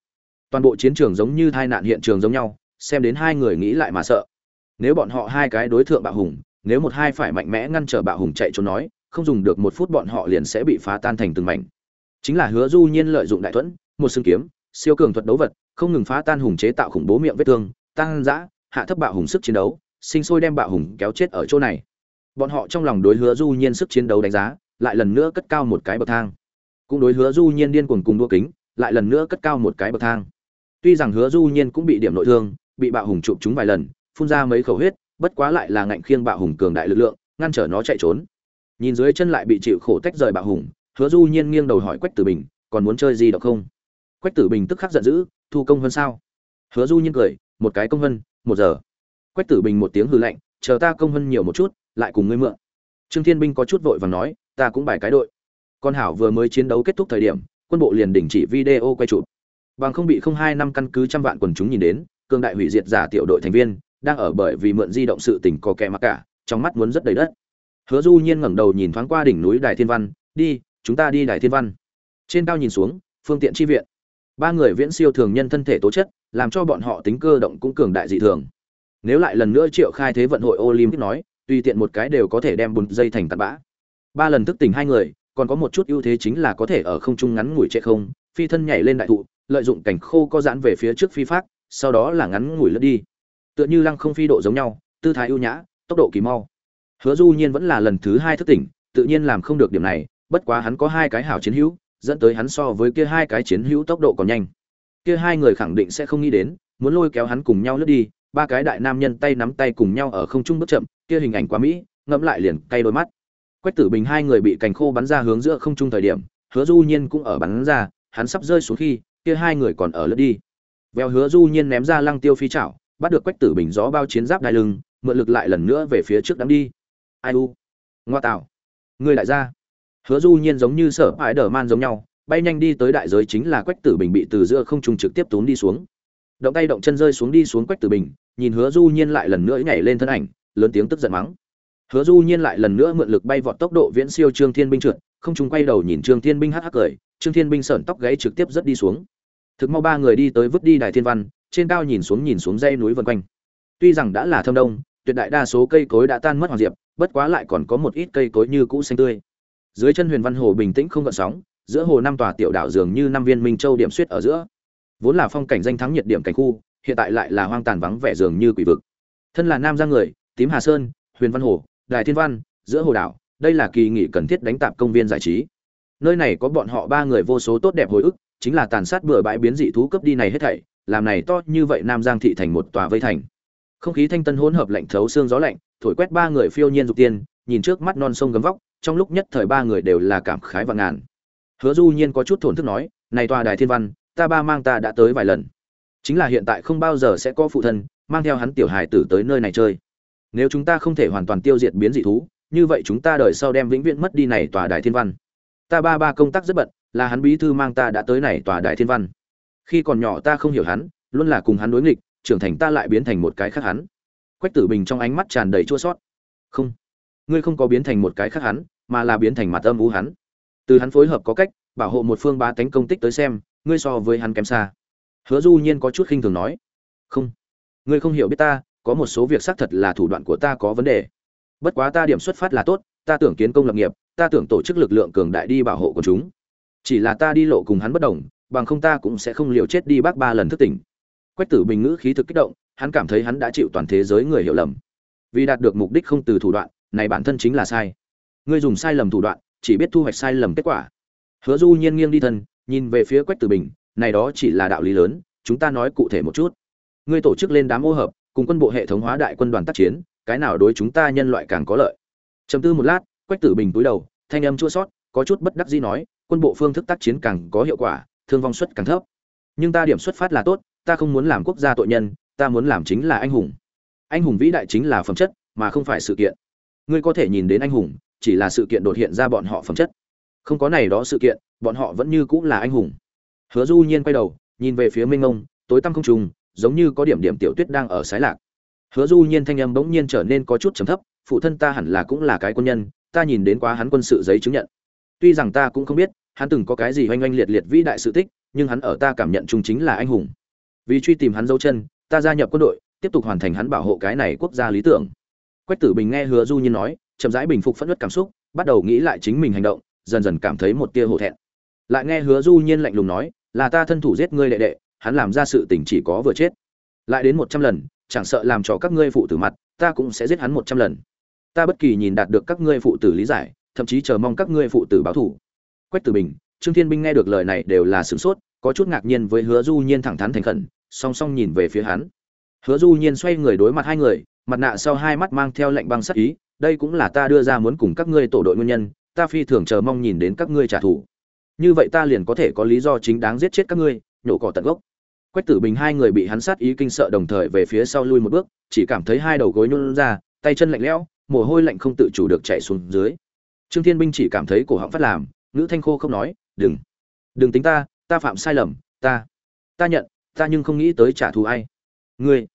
Toàn bộ chiến trường giống như tai nạn hiện trường giống nhau, xem đến hai người nghĩ lại mà sợ. Nếu bọn họ hai cái đối tượng bạo hùng, nếu một hai phải mạnh mẽ ngăn trở bạo hùng chạy trốn nói, không dùng được một phút bọn họ liền sẽ bị phá tan thành từng mảnh. Chính là hứa du nhiên lợi dụng đại thuẫn, một xương kiếm, siêu cường thuật đấu vật không ngừng phá tan hùng chế tạo khủng bố miệng vết thương tăng dã hạ thấp bạo hùng sức chiến đấu, sinh sôi đem bạo hùng kéo chết ở chỗ này. Bọn họ trong lòng đối hứa du nhiên sức chiến đấu đánh giá, lại lần nữa cất cao một cái bậc thang. Cũng đối hứa du nhiên điên cuồng cùng đua kính, lại lần nữa cất cao một cái bậc thang. Tuy rằng hứa du nhiên cũng bị điểm nội thương, bị bạo hùng chụp chúng vài lần, phun ra mấy khẩu huyết, bất quá lại là ngạnh khiêng bạo hùng cường đại lực lượng, ngăn trở nó chạy trốn. Nhìn dưới chân lại bị chịu khổ tách rời bạo hùng, hứa du nhiên nghiêng đầu hỏi quách tử bình, còn muốn chơi gì được không? Quách tử bình tức khắc giận dữ thu công hơn sao? Hứa du nhiên cười, một cái công hơn, một giờ. Quách tử bình một tiếng hư lạnh, chờ ta công hơn nhiều một chút, lại cùng ngươi mượn. Trương thiên binh có chút vội và nói, ta cũng bài cái đội. Con hảo vừa mới chiến đấu kết thúc thời điểm, quân bộ liền đình chỉ video quay chụp. Bằng không bị không hai năm căn cứ trăm vạn quần chúng nhìn đến, cường đại hủy diệt giả tiểu đội thành viên, đang ở bởi vì mượn di động sự tình có kẻ mặc cả, trong mắt muốn rất đầy đất. Hứa du nhiên ngẩng đầu nhìn thoáng qua đỉnh núi đài thiên văn, đi, chúng ta đi đài thiên văn. Trên cao nhìn xuống, phương tiện chi viện ba người viễn siêu thường nhân thân thể tố chất, làm cho bọn họ tính cơ động cũng cường đại dị thường. Nếu lại lần nữa triệu khai thế vận hội olympic nói, tùy tiện một cái đều có thể đem bùn dây thành tạt bã. Ba lần thức tỉnh hai người, còn có một chút ưu thế chính là có thể ở không trung ngắn ngủi chạy không, phi thân nhảy lên đại thụ, lợi dụng cảnh khô có giãn về phía trước phi phát, sau đó là ngắn ngủi lướt đi. Tựa như lăng không phi độ giống nhau, tư thái ưu nhã, tốc độ kỳ mau. Hứa du nhiên vẫn là lần thứ hai thức tỉnh, tự nhiên làm không được điểm này, bất quá hắn có hai cái hảo chiến hữu dẫn tới hắn so với kia hai cái chiến hữu tốc độ còn nhanh. Kia hai người khẳng định sẽ không nghĩ đến, muốn lôi kéo hắn cùng nhau lướt đi, ba cái đại nam nhân tay nắm tay cùng nhau ở không trung bước chậm, kia hình ảnh quá mỹ, ngẫm lại liền cay đôi mắt. Quách tử bình hai người bị cành khô bắn ra hướng giữa không trung thời điểm, hứa du nhiên cũng ở bắn ra, hắn sắp rơi xuống khi, kia hai người còn ở lướt đi. Vèo hứa du nhiên ném ra lăng tiêu phi chảo, bắt được quách tử bình gió bao chiến giáp đai lưng, mượn lực lại lần nữa về phía trước đắm đi. Ai u? Ngoa tạo. Người lại ra hứa du nhiên giống như sở hãi đờ man giống nhau, bay nhanh đi tới đại giới chính là quách tử bình bị từ giữa không trung trực tiếp tốn đi xuống. Động tay động chân rơi xuống đi xuống quách tử bình, nhìn hứa du nhiên lại lần nữa nhảy lên thân ảnh, lớn tiếng tức giận mắng. Hứa du nhiên lại lần nữa mượn lực bay vọt tốc độ viễn siêu trương thiên binh trượt, không trung quay đầu nhìn trương thiên binh hắc hắc cười, trương thiên binh sởn tóc gáy trực tiếp rất đi xuống. Thực mau ba người đi tới vứt đi đài thiên văn, trên cao nhìn xuống nhìn xuống dãy núi vân quanh. Tuy rằng đã là thâm đông, tuyệt đại đa số cây cối đã tan mất hoàng diệp, bất quá lại còn có một ít cây cối như cũ xanh tươi dưới chân huyền văn hồ bình tĩnh không gợn sóng, giữa hồ năm tòa tiểu đảo dường như năm viên minh châu điểm suyết ở giữa. Vốn là phong cảnh danh thắng nhiệt điểm cảnh khu, hiện tại lại là hoang tàn vắng vẻ dường như quỷ vực. Thân là nam giang người, tím hà sơn, huyền văn hồ, đài thiên văn, giữa hồ đảo, đây là kỳ nghỉ cần thiết đánh tạp công viên giải trí. Nơi này có bọn họ ba người vô số tốt đẹp hồi ức, chính là tàn sát bừa bãi biến dị thú cấp đi này hết thảy, làm này to như vậy nam giang thị thành một tòa vây thành. Không khí thanh tân hỗn hợp lạnh thấu xương gió lạnh, thổi quét ba người phiêu nhiên dục tiên, nhìn trước mắt non sông gấm vóc trong lúc nhất thời ba người đều là cảm khái và ngàn. Hứa du nhiên có chút thổn thức nói, này tòa đài thiên văn, ta ba mang ta đã tới vài lần. Chính là hiện tại không bao giờ sẽ có phụ thân mang theo hắn tiểu hài tử tới nơi này chơi. Nếu chúng ta không thể hoàn toàn tiêu diệt biến dị thú, như vậy chúng ta đời sau đem vĩnh viễn mất đi này tòa đài thiên văn. Ta ba ba công tác rất bận, là hắn bí thư mang ta đã tới này tòa đài thiên văn. Khi còn nhỏ ta không hiểu hắn, luôn là cùng hắn đối nghịch, trưởng thành ta lại biến thành một cái khác hắn. Quách tử bình trong ánh mắt tràn đầy chua sót. Không, ngươi không có biến thành một cái khác hắn mà là biến thành mặt âm u hắn. Từ hắn phối hợp có cách, bảo hộ một phương ba tánh công tích tới xem, ngươi so với hắn kém xa. Hứa du nhiên có chút khinh thường nói. Không. Ngươi không hiểu biết ta, có một số việc xác thật là thủ đoạn của ta có vấn đề. Bất quá ta điểm xuất phát là tốt, ta tưởng kiến công lập nghiệp, ta tưởng tổ chức lực lượng cường đại đi bảo hộ của chúng. Chỉ là ta đi lộ cùng hắn bất đồng, bằng không ta cũng sẽ không liều chết đi bác ba lần thức tỉnh. Quách tử bình ngữ khí thực kích động, hắn cảm thấy hắn đã chịu toàn thế giới người hiểu lầm. Vì đạt được mục đích không từ thủ đoạn, này bản thân chính là sai ngươi dùng sai lầm thủ đoạn, chỉ biết thu hoạch sai lầm kết quả. Hứa du nhiên nghiêng đi thân, nhìn về phía quách tử bình, này đó chỉ là đạo lý lớn, chúng ta nói cụ thể một chút. Ngươi tổ chức lên đám ô hợp, cùng quân bộ hệ thống hóa đại quân đoàn tác chiến, cái nào đối chúng ta nhân loại càng có lợi? Trầm tư một lát, quách tử bình túi đầu, thanh âm chua sót có chút bất đắc dĩ nói, quân bộ phương thức tác chiến càng có hiệu quả, thương vong suất càng thấp. Nhưng ta điểm xuất phát là tốt, ta không muốn làm quốc gia tội nhân, ta muốn làm chính là anh hùng. Anh hùng vĩ đại chính là phẩm chất, mà không phải sự kiện. Ngươi có thể nhìn đến anh hùng chỉ là sự kiện đột hiện ra bọn họ phẩm chất. Không có này đó sự kiện, bọn họ vẫn như cũng là anh hùng. Hứa du nhiên quay đầu, nhìn về phía minh ngông, tối tăm không trùng, giống như có điểm điểm tiểu tuyết đang ở sái lạc. Hứa du nhiên thanh âm bỗng nhiên trở nên có chút trầm thấp, phụ thân ta hẳn là cũng là cái quân nhân, ta nhìn đến quá hắn quân sự giấy chứng nhận. Tuy rằng ta cũng không biết, hắn từng có cái gì oanh oanh liệt liệt vĩ đại sự tích, nhưng hắn ở ta cảm nhận chung chính là anh hùng. Vì truy tìm hắn dấu chân, ta gia nhập quân đội, tiếp tục hoàn thành hắn bảo hộ cái này quốc gia lý tưởng. Quách tử bình nghe hứa du nhiên nói chậm rãi bình phục phẫn nộ cảm xúc, bắt đầu nghĩ lại chính mình hành động, dần dần cảm thấy một tia hổ thẹn. Lại nghe hứa du nhiên lạnh lùng nói, là ta thân thủ giết ngươi đệ đệ, hắn làm ra sự tình chỉ có vừa chết. Lại đến một trăm lần, chẳng sợ làm cho các ngươi phụ tử mặt, ta cũng sẽ giết hắn một trăm lần. Ta bất kỳ nhìn đạt được các ngươi phụ tử lý giải, thậm chí chờ mong các ngươi phụ tử báo thù. Quách tử bình, trương thiên binh nghe được lời này đều là sửng sốt, có chút ngạc nhiên với hứa du nhiên thẳng thắn thành khẩn, song song nhìn về phía hắn. Hứa du nhiên xoay người đối mặt hai người, mặt nạ sau hai mắt mang theo lệnh băng sắc ý đây cũng là ta đưa ra muốn cùng các ngươi tổ đội nguyên nhân, ta phi thường chờ mong nhìn đến các ngươi trả thù. Như vậy ta liền có thể có lý do chính đáng giết chết các ngươi, nhổ cỏ tận gốc. Quách tử bình hai người bị hắn sát ý kinh sợ đồng thời về phía sau lui một bước, chỉ cảm thấy hai đầu gối nhún ra, tay chân lạnh lẽo, mồ hôi lạnh không tự chủ được chạy xuống dưới. Trương thiên binh chỉ cảm thấy cổ họng phát làm, ngữ thanh khô không nói, đừng đừng tính ta ta phạm sai lầm, ta ta nhận, ta nhưng không nghĩ tới trả thù ai. Ngươi,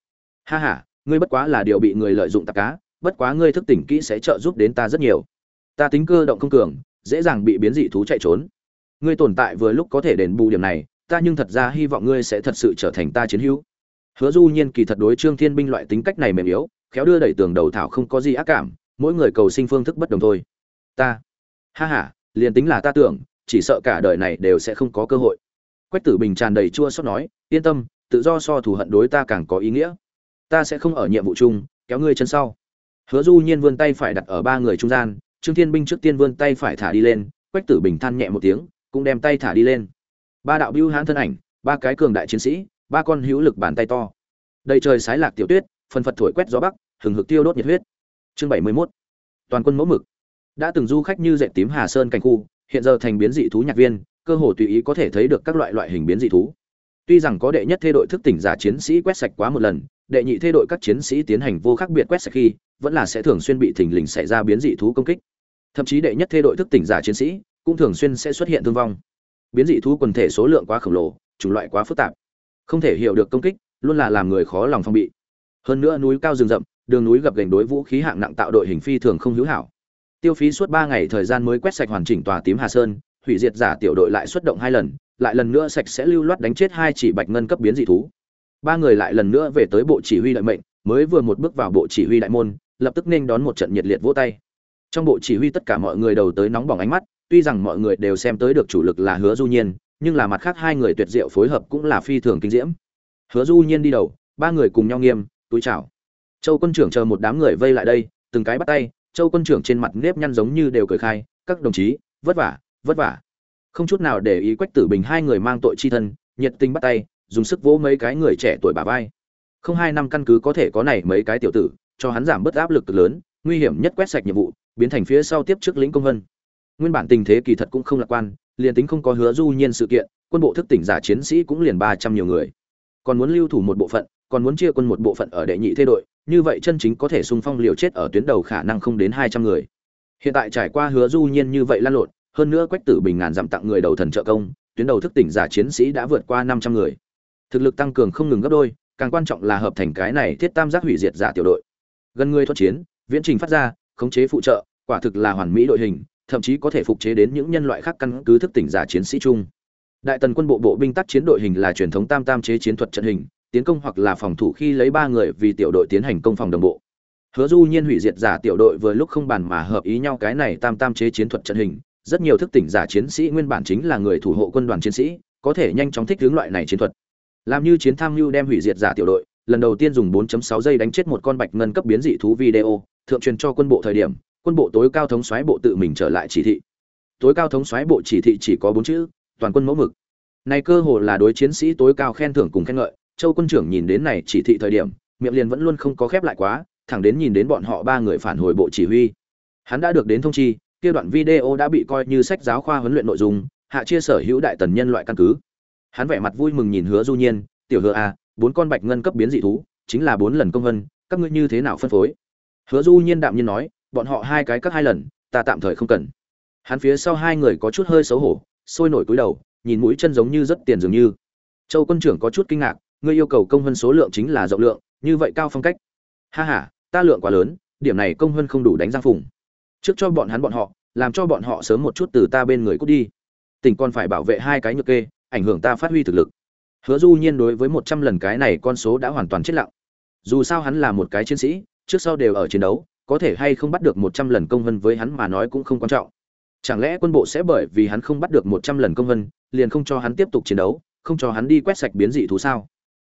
ha ha, ngươi bất quá là điều bị người lợi dụng tạp cá bất quá ngươi thức tỉnh kỹ sẽ trợ giúp đến ta rất nhiều. Ta tính cơ động không cường, dễ dàng bị biến dị thú chạy trốn. Ngươi tồn tại vừa lúc có thể đền bù điểm này, ta nhưng thật ra hy vọng ngươi sẽ thật sự trở thành ta chiến hữu. Hứa du nhiên kỳ thật đối trương thiên binh loại tính cách này mềm yếu, khéo đưa đẩy tường đầu thảo không có gì ác cảm, mỗi người cầu sinh phương thức bất đồng thôi. Ta, ha ha, liền tính là ta tưởng, chỉ sợ cả đời này đều sẽ không có cơ hội. Quách tử bình tràn đầy chua xót nói, yên tâm, tự do so thù hận đối ta càng có ý nghĩa. Ta sẽ không ở nhiệm vụ chung, kéo ngươi chân sau hứa du nhiên vươn tay phải đặt ở ba người trung gian, trương thiên binh trước tiên vươn tay phải thả đi lên, quách tử bình than nhẹ một tiếng, cũng đem tay thả đi lên. Ba đạo bưu hãn thân ảnh, ba cái cường đại chiến sĩ, ba con hữu lực bàn tay to. Đầy trời sái lạc tiểu tuyết, phần phật thổi quét gió bắc, hừng hực tiêu đốt nhiệt huyết. Chương bảy mươi 71. toàn quân mẫu mực. Đã từng du khách như dệt tím hà sơn cảnh khu, hiện giờ thành biến dị thú nhạc viên, cơ hồ tùy ý có thể thấy được các loại loại hình biến dị thú. Tuy rằng có đệ nhất thê đội thức tỉnh giả chiến sĩ quét sạch quá một lần, đệ nhị thê đội các chiến sĩ tiến hành vô khác biệt quét sạch khi vẫn là sẽ thường xuyên bị thình lình xảy ra biến dị thú công kích. Thậm chí đệ nhất thê đội thức tỉnh giả chiến sĩ cũng thường xuyên sẽ xuất hiện thương vong. Biến dị thú quần thể số lượng quá khổng lồ, chủng loại quá phức tạp. Không thể hiểu được công kích, luôn là làm người khó lòng phòng bị. Hơn nữa núi cao rừng rậm, đường núi gập gành đối vũ khí hạng nặng tạo đội hình phi thường không hữu hảo. Tiêu phí suốt ba ngày thời gian mới quét sạch hoàn chỉnh tòa tím hà sơn, hủy diệt giả tiểu đội lại xuất động hai lần, lại lần nữa sạch sẽ lưu loát đánh chết hai chỉ bạch ngân cấp biến dị thú. Ba người lại lần nữa về tới bộ chỉ huy đại mệnh, mới vừa một bước vào bộ chỉ huy đại môn lập tức nên đón một trận nhiệt liệt vỗ tay. Trong bộ chỉ huy tất cả mọi người đầu tới nóng bỏng ánh mắt, tuy rằng mọi người đều xem tới được chủ lực là hứa du nhiên, nhưng là mặt khác hai người tuyệt diệu phối hợp cũng là phi thường kinh diễm. Hứa du nhiên đi đầu, ba người cùng nhau nghiêm, túi chào. Châu quân trưởng chờ một đám người vây lại đây, từng cái bắt tay, châu quân trưởng trên mặt nếp nhăn giống như đều cười khai, các đồng chí, vất vả vất vả. Không chút nào để ý quách tử bình hai người mang tội chi thân, nhiệt tình bắt tay, dùng sức vỗ mấy cái người trẻ tuổi bà vai. Không hai năm căn cứ có thể có này mấy cái tiểu tử cho hắn giảm bớt áp lực cực lớn, nguy hiểm nhất quét sạch nhiệm vụ, biến thành phía sau tiếp trước lĩnh công vân. Nguyên bản tình thế kỳ thật cũng không lạc quan, liền tính không có hứa du nhiên sự kiện, quân bộ thức tỉnh giả chiến sĩ cũng liền ba trăm nhiều người. Còn muốn lưu thủ một bộ phận, còn muốn chia quân một bộ phận ở đệ nhị thế đội, như vậy chân chính có thể xung phong liều chết ở tuyến đầu khả năng không đến hai trăm người. Hiện tại trải qua hứa du nhiên như vậy lan lộn, hơn nữa quách tử bình ngàn dặm tặng người đầu thần trợ công, tuyến đầu thức tỉnh giả chiến sĩ đã vượt qua năm trăm người. Thực lực tăng cường không ngừng gấp đôi, càng quan trọng là hợp thành cái này thiết tam giác hủy diệt giả tiểu đội gần người thoát chiến, viễn trình phát ra, khống chế phụ trợ, quả thực là hoàn mỹ đội hình, thậm chí có thể phục chế đến những nhân loại khác căn cứ thức tỉnh giả chiến sĩ chung. Đại tần quân bộ bộ binh tác chiến đội hình là truyền thống tam tam chế chiến thuật trận hình, tiến công hoặc là phòng thủ khi lấy ba người vì tiểu đội tiến hành công phòng đồng bộ. Hứa du nhiên hủy diệt giả tiểu đội vừa lúc không bàn mà hợp ý nhau cái này tam tam chế chiến thuật trận hình, rất nhiều thức tỉnh giả chiến sĩ nguyên bản chính là người thủ hộ quân đoàn chiến sĩ, có thể nhanh chóng thích hướng loại này chiến thuật. Làm như chiến tham mưu đem hủy diệt giả tiểu đội lần đầu tiên dùng 4.6 giây đánh chết một con bạch ngân cấp biến dị thú video thượng truyền cho quân bộ thời điểm quân bộ tối cao thống soái bộ tự mình trở lại chỉ thị. Tối cao thống soái bộ chỉ thị chỉ có bốn chữ toàn quân mẫu mực. Này cơ hồ là đối chiến sĩ tối cao khen thưởng cùng khen ngợi châu quân trưởng nhìn đến này chỉ thị thời điểm miệng liền vẫn luôn không có khép lại quá thẳng đến nhìn đến bọn họ ba người phản hồi bộ chỉ huy. Hắn đã được đến thông chi kia đoạn video đã bị coi như sách giáo khoa huấn luyện nội dung hạ chia sở hữu đại tần nhân loại căn cứ. Hắn vẻ mặt vui mừng nhìn hứa du nhiên tiểu hứa a à, bốn con bạch ngân cấp biến dị thú, chính là bốn lần công vân, các ngươi như thế nào phân phối? Hứa du nhiên đạm nhiên nói, bọn họ hai cái cắt hai lần, ta tạm thời không cần. Hắn phía sau hai người có chút hơi xấu hổ, sôi nổi cúi đầu, nhìn mũi chân giống như rất tiền dường như. Châu quân trưởng có chút kinh ngạc, ngươi yêu cầu công vân số lượng chính là rộng lượng, như vậy cao phong cách. Ha ha, ta lượng quá lớn, điểm này công vân không đủ đánh giang phùng. Trước cho bọn hắn bọn họ, làm cho bọn họ sớm một chút từ ta bên người cút đi. Tỉnh còn phải bảo vệ hai cái nhược kê, ảnh hưởng ta phát huy thực lực hứa du nhiên đối với một trăm lần cái này con số đã hoàn toàn chết lặng. Dù sao hắn là một cái chiến sĩ, trước sau đều ở chiến đấu, có thể hay không bắt được một trăm lần công vân với hắn mà nói cũng không quan trọng. Chẳng lẽ quân bộ sẽ bởi vì hắn không bắt được một trăm lần công vân, liền không cho hắn tiếp tục chiến đấu, không cho hắn đi quét sạch biến dị thú sao?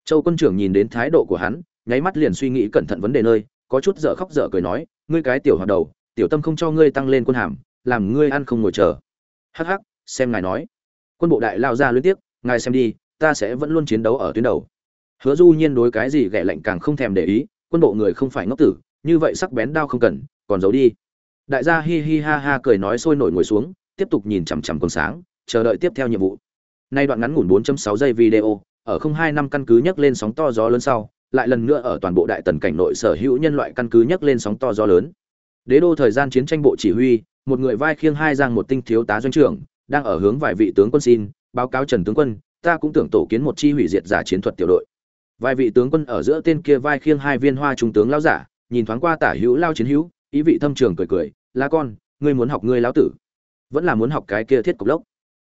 Châu quân trưởng nhìn đến thái độ của hắn, nháy mắt liền suy nghĩ cẩn thận vấn đề nơi, có chút dở khóc dở cười nói, ngươi cái tiểu hoạt đầu, tiểu tâm không cho ngươi tăng lên quân hàm, làm ngươi ăn không ngồi chờ. Hắc hắc, xem ngài nói. Quân bộ đại lao ra liên tiếp, ngài xem đi ta sẽ vẫn luôn chiến đấu ở tuyến đầu. Hứa du nhiên đối cái gì ghẻ lạnh càng không thèm để ý, quân bộ người không phải ngốc tử, như vậy sắc bén đao không cần, còn giấu đi. Đại gia hi hi ha ha cười nói sôi nổi ngồi xuống, tiếp tục nhìn chằm chằm con sáng, chờ đợi tiếp theo nhiệm vụ. Nay đoạn ngắn ngủn 4.6 giây video, ở không hai năm căn cứ nhấc lên sóng to gió lớn sau, lại lần nữa ở toàn bộ đại tần cảnh nội sở hữu nhân loại căn cứ nhấc lên sóng to gió lớn. Đế đô thời gian chiến tranh bộ chỉ huy, một người vai khiêng hai giang một tinh thiếu tá doanh trưởng, đang ở hướng vài vị tướng quân xin, báo cáo trần tướng quân ta cũng tưởng tổ kiến một chi hủy diệt giả chiến thuật tiểu đội. Vài vị tướng quân ở giữa tên kia vai khiêng hai viên hoa trung tướng lão giả, nhìn thoáng qua tả hữu lao chiến hữu, ý vị thâm trường cười cười, la con, ngươi muốn học ngươi lão tử, vẫn là muốn học cái kia thiết cục lốc.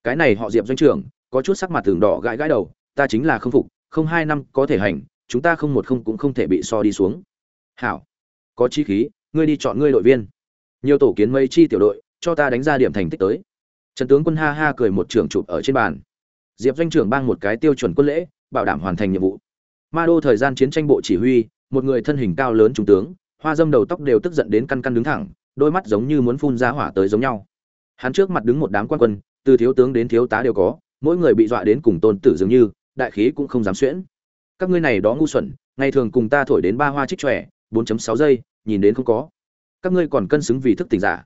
Cái này họ diệp doanh trưởng, có chút sắc mặt tường đỏ gãi gãi đầu, ta chính là không phục, không hai năm có thể hành, chúng ta không một không cũng không thể bị so đi xuống. Hảo, có chi khí, ngươi đi chọn ngươi đội viên. Nhiều tổ kiến mấy chi tiểu đội, cho ta đánh ra điểm thành tích tới. Trần tướng quân ha ha cười một trường chụp ở trên bàn diệp doanh trưởng bang một cái tiêu chuẩn quân lễ, bảo đảm hoàn thành nhiệm vụ. Ma đô thời gian chiến tranh bộ chỉ huy, một người thân hình cao lớn trung tướng, hoa dâm đầu tóc đều tức giận đến căn căn đứng thẳng, đôi mắt giống như muốn phun ra hỏa tới giống nhau. Hắn trước mặt đứng một đám quan quân, từ thiếu tướng đến thiếu tá đều có, mỗi người bị dọa đến cùng tôn tử dường như, đại khí cũng không dám xuyễn. Các ngươi này đó ngu xuẩn, ngày thường cùng ta thổi đến ba hoa trích trẻ 4.6 giây, nhìn đến không có. Các ngươi còn cân xứng vì thức tỉnh giả.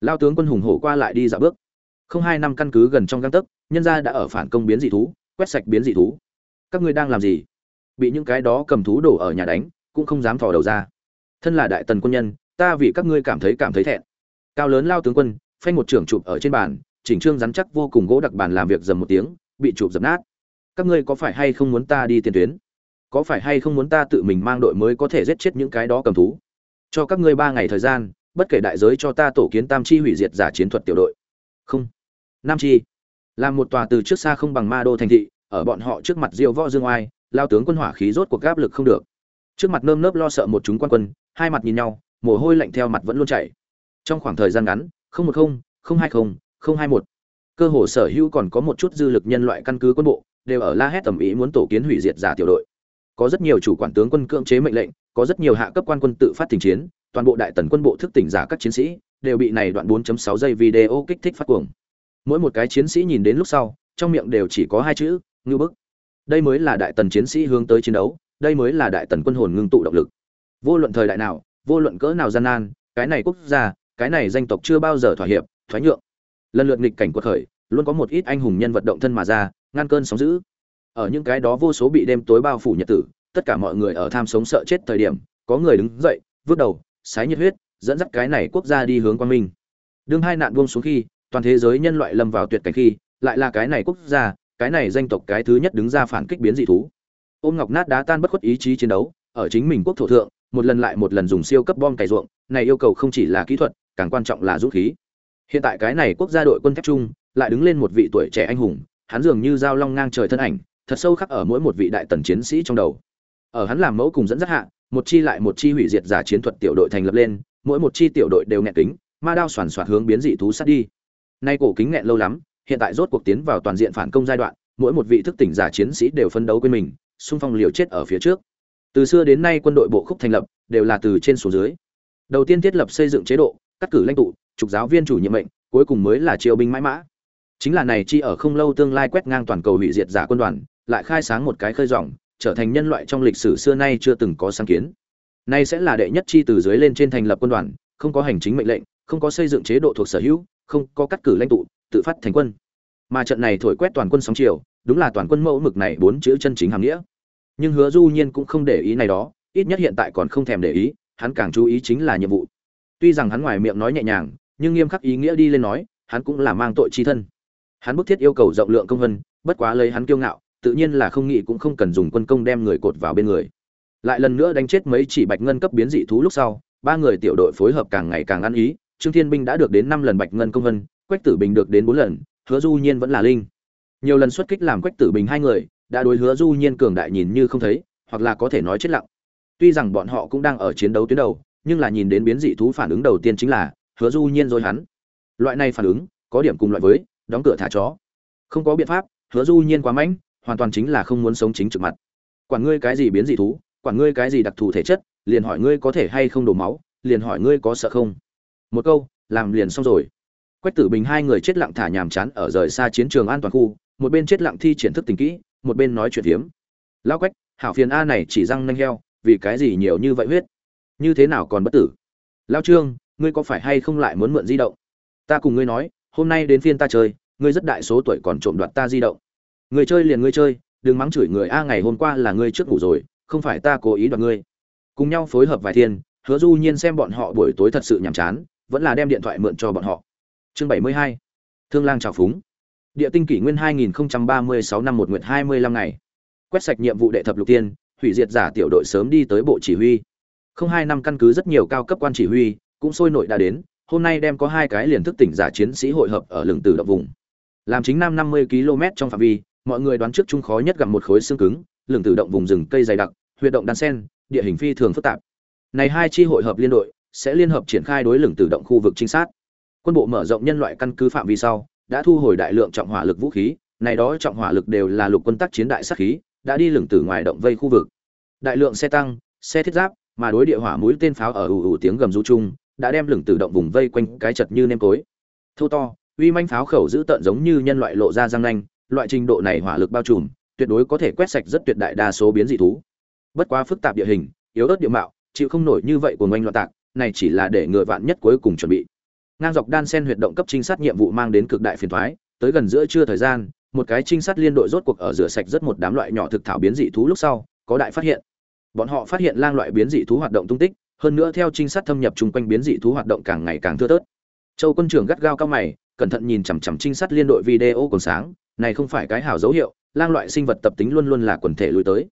Lao tướng quân hùng hổ qua lại đi dạo bước không hai năm căn cứ gần trong găng tấc, nhân gia đã ở phản công biến dị thú, quét sạch biến dị thú. Các ngươi đang làm gì? Bị những cái đó cầm thú đổ ở nhà đánh, cũng không dám thò đầu ra. Thân là đại tần quân nhân, ta vì các ngươi cảm thấy cảm thấy thẹn. Cao lớn lao tướng quân, phanh một trưởng chụp ở trên bàn, chỉnh trương rắn chắc vô cùng gỗ đặc bàn làm việc dầm một tiếng, bị chụp dập nát. Các ngươi có phải hay không muốn ta đi tiền tuyến? Có phải hay không muốn ta tự mình mang đội mới có thể giết chết những cái đó cầm thú? Cho các ngươi ba ngày thời gian, bất kể đại giới cho ta tổ kiến tam chi hủy diệt giả chiến thuật tiểu đội. Không nam chi. Làm một tòa từ trước xa không bằng ma đô thành thị, ở bọn họ trước mặt diêu võ dương oai, lao tướng quân hỏa khí rốt cuộc áp lực không được. Trước mặt nơm nớp lo sợ một chúng quan quân, hai mặt nhìn nhau, mồ hôi lạnh theo mặt vẫn luôn chảy. Trong khoảng thời gian ngắn, không một không không hai không không hai một, cơ hồ sở hữu còn có một chút dư lực nhân loại căn cứ quân bộ, đều ở la hét tầm ý muốn tổ kiến hủy diệt giả tiểu đội. Có rất nhiều chủ quản tướng quân cưỡng chế mệnh lệnh, có rất nhiều hạ cấp quan quân tự phát tình chiến, toàn bộ đại tần quân bộ thức tỉnh giả các chiến sĩ, đều bị này đoạn 4.6 giây video kích thích phát cuồng mỗi một cái chiến sĩ nhìn đến lúc sau, trong miệng đều chỉ có hai chữ, ngưu bức. Đây mới là đại tần chiến sĩ hướng tới chiến đấu, đây mới là đại tần quân hồn ngưng tụ động lực. Vô luận thời đại nào, vô luận cỡ nào gian nan, cái này quốc gia, cái này danh tộc chưa bao giờ thỏa hiệp, thoái nhượng. Lần lượt nghịch cảnh cuộc khởi, luôn có một ít anh hùng nhân vật động thân mà ra ngăn cơn sóng dữ. Ở những cái đó vô số bị đêm tối bao phủ nhật tử, tất cả mọi người ở tham sống sợ chết thời điểm, có người đứng dậy, vứt đầu, sái nhiệt huyết, dẫn dắt cái này quốc gia đi hướng quang minh. Đương hai nạn buông xuống khi toàn thế giới nhân loại lâm vào tuyệt cảnh khi, lại là cái này quốc gia, cái này danh tộc cái thứ nhất đứng ra phản kích biến dị thú. Ôm ngọc nát đá tan bất khuất ý chí chiến đấu, ở chính mình quốc thổ thượng, một lần lại một lần dùng siêu cấp bom cày ruộng, này yêu cầu không chỉ là kỹ thuật, càng quan trọng là dũng khí. Hiện tại cái này quốc gia đội quân thép trung, lại đứng lên một vị tuổi trẻ anh hùng, hắn dường như dao long ngang trời thân ảnh, thật sâu khắc ở mỗi một vị đại tần chiến sĩ trong đầu. Ở hắn làm mẫu cùng dẫn dắt hạ, một chi lại một chi hủy diệt giả chiến thuật tiểu đội thành lập lên, mỗi một chi tiểu đội đều nghẹt kính, ma đao soàn soạt hướng biến dị thú sát đi nay cổ kính nghẹn lâu lắm, hiện tại rốt cuộc tiến vào toàn diện phản công giai đoạn, mỗi một vị thức tỉnh giả chiến sĩ đều phân đấu quên mình, xung phong liều chết ở phía trước. Từ xưa đến nay quân đội bộ khúc thành lập, đều là từ trên xuống dưới. Đầu tiên thiết lập xây dựng chế độ, cắt cử lãnh tụ, trục giáo viên chủ nhiệm mệnh, cuối cùng mới là triều binh mãi mã. Chính là này chi ở không lâu tương lai quét ngang toàn cầu hủy diệt giả quân đoàn, lại khai sáng một cái khơi rộng trở thành nhân loại trong lịch sử xưa nay chưa từng có sáng kiến. Nay sẽ là đệ nhất chi từ dưới lên trên thành lập quân đoàn, không có hành chính mệnh lệnh, không có xây dựng chế độ thuộc sở hữu không có cắt cử lãnh tụ, tự phát thành quân. Mà trận này thổi quét toàn quân sóng chiều, đúng là toàn quân mẫu mực này bốn chữ chân chính hàm nghĩa. Nhưng hứa du nhiên cũng không để ý này đó, ít nhất hiện tại còn không thèm để ý, hắn càng chú ý chính là nhiệm vụ. Tuy rằng hắn ngoài miệng nói nhẹ nhàng, nhưng nghiêm khắc ý nghĩa đi lên nói, hắn cũng là mang tội chi thân. Hắn bức thiết yêu cầu rộng lượng công vân, bất quá lấy hắn kiêu ngạo, tự nhiên là không nghĩ cũng không cần dùng quân công đem người cột vào bên người. Lại lần nữa đánh chết mấy chỉ bạch ngân cấp biến dị thú lúc sau, ba người tiểu đội phối hợp càng ngày càng ăn ý trương thiên binh đã được đến năm lần bạch ngân công vân, quách tử bình được đến bốn lần, hứa du nhiên vẫn là linh. Nhiều lần xuất kích làm quách tử bình hai người, đã đối hứa du nhiên cường đại nhìn như không thấy, hoặc là có thể nói chết lặng. Tuy rằng bọn họ cũng đang ở chiến đấu tuyến đầu, nhưng là nhìn đến biến dị thú phản ứng đầu tiên chính là, hứa du nhiên rồi hắn. Loại này phản ứng, có điểm cùng loại với, đóng cửa thả chó. Không có biện pháp, hứa du nhiên quá mạnh, hoàn toàn chính là không muốn sống chính trực mặt. Quản ngươi cái gì biến dị thú, quản ngươi cái gì đặc thù thể chất, liền hỏi ngươi có thể hay không đổ máu, liền hỏi ngươi có sợ không một câu, làm liền xong rồi. Quách tử bình hai người chết lặng thả nhàm chán ở rời xa chiến trường an toàn khu, một bên chết lặng thi triển thức tình kỹ, một bên nói chuyện hiếm. Lao quách, hảo phiền a này chỉ răng nanh heo, vì cái gì nhiều như vậy huyết? Như thế nào còn bất tử? Lao trương, ngươi có phải hay không lại muốn mượn di động? Ta cùng ngươi nói, hôm nay đến phiên ta chơi, ngươi rất đại số tuổi còn trộm đoạt ta di động. Người chơi liền ngươi chơi, đừng mắng chửi người a ngày hôm qua là ngươi trước ngủ rồi, không phải ta cố ý đoạt ngươi. Cùng nhau phối hợp vài thiên, hứa du nhiên xem bọn họ buổi tối thật sự nhàm chán vẫn là đem điện thoại mượn cho bọn họ. Chương bảy mươi hai. Thương lang trào phúng. Địa tinh kỷ nguyên 2036 năm một nguyệt 25 ngày. Quét sạch nhiệm vụ đệ thập lục tiên, hủy diệt giả tiểu đội sớm đi tới bộ chỉ huy. Không hai năm căn cứ rất nhiều cao cấp quan chỉ huy, cũng sôi nổi đã đến, hôm nay đem có hai cái liền thức tỉnh giả chiến sĩ hội hợp ở lừng tử động vùng. Làm chính nam năm mươi km trong phạm vi, mọi người đoán trước trung khó nhất gặp một khối xương cứng lừng tử động vùng rừng cây dày đặc, huyệt động đan sen, địa hình phi thường phức tạp. Này hai chi hội hợp liên đội sẽ liên hợp triển khai đối lửng tử động khu vực trinh sát. Quân bộ mở rộng nhân loại căn cứ phạm vi sau, đã thu hồi đại lượng trọng hỏa lực vũ khí, này đó trọng hỏa lực đều là lục quân tác chiến đại sát khí, đã đi lửng tử ngoài động vây khu vực. Đại lượng xe tăng, xe thiết giáp, mà đối địa hỏa mũi tên pháo ở ù ù tiếng gầm rú chung, đã đem lửng tử động vùng vây quanh cái chật như nêm tối thô to, uy manh pháo khẩu giữ tận giống như nhân loại lộ ra răng nanh, loại trình độ này hỏa lực bao trùm, tuyệt đối có thể quét sạch rất tuyệt đại đa số biến dị thú. Bất quá phức tạp địa hình, yếu ớt địa mạo, chịu không nổi như vậy của ngoanh loạn tạc này chỉ là để ngựa vạn nhất cuối cùng chuẩn bị. Ngang dọc đan sen huyệt động cấp trinh sát nhiệm vụ mang đến cực đại phiền thoái tới gần giữa trưa thời gian, một cái trinh sát liên đội rốt cuộc ở rửa sạch rất một đám loại nhỏ thực thảo biến dị thú lúc sau, có đại phát hiện. Bọn họ phát hiện lang loại biến dị thú hoạt động tung tích, hơn nữa theo trinh sát thâm nhập chung quanh biến dị thú hoạt động càng ngày càng thưa thớt. Châu quân trưởng gắt gao cao mày, cẩn thận nhìn chằm chằm trinh sát liên đội video còn sáng, này không phải cái hảo dấu hiệu, lang loại sinh vật tập tính luôn luôn là quần thể lui tới.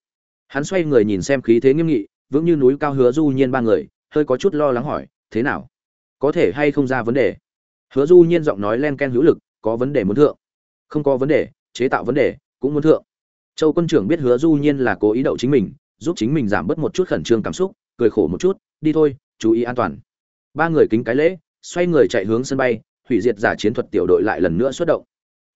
Hắn xoay người nhìn xem khí thế nghiêm nghị, vững như núi cao hứa du nhiên ba người hơi có chút lo lắng hỏi, thế nào? Có thể hay không ra vấn đề? Hứa du nhiên giọng nói len ken hữu lực, có vấn đề muốn thượng. Không có vấn đề, chế tạo vấn đề cũng muốn thượng. Châu quân trưởng biết hứa du nhiên là cố ý đậu chính mình, giúp chính mình giảm bớt một chút khẩn trương cảm xúc, cười khổ một chút, đi thôi, chú ý an toàn. Ba người kính cái lễ, xoay người chạy hướng sân bay, hủy diệt giả chiến thuật tiểu đội lại lần nữa xuất động.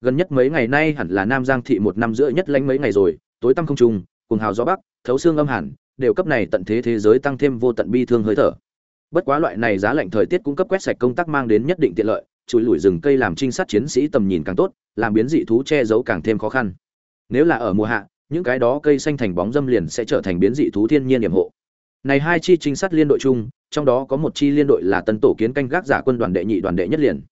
Gần nhất mấy ngày nay hẳn là nam giang thị một năm giữa nhất lánh mấy ngày rồi, tối tăm không trùng cùng hào gió bắc, thấu xương âm hẳn đều cấp này tận thế thế giới tăng thêm vô tận bi thương hơi thở. Bất quá loại này giá lạnh thời tiết cũng cấp quét sạch công tác mang đến nhất định tiện lợi, chùi lủi rừng cây làm trinh sát chiến sĩ tầm nhìn càng tốt, làm biến dị thú che giấu càng thêm khó khăn. Nếu là ở mùa hạ, những cái đó cây xanh thành bóng dâm liền sẽ trở thành biến dị thú thiên nhiên điểm hộ. Này hai chi trinh sát liên đội chung, trong đó có một chi liên đội là tân tổ kiến canh gác giả quân đoàn đệ nhị đoàn đệ nhất liền.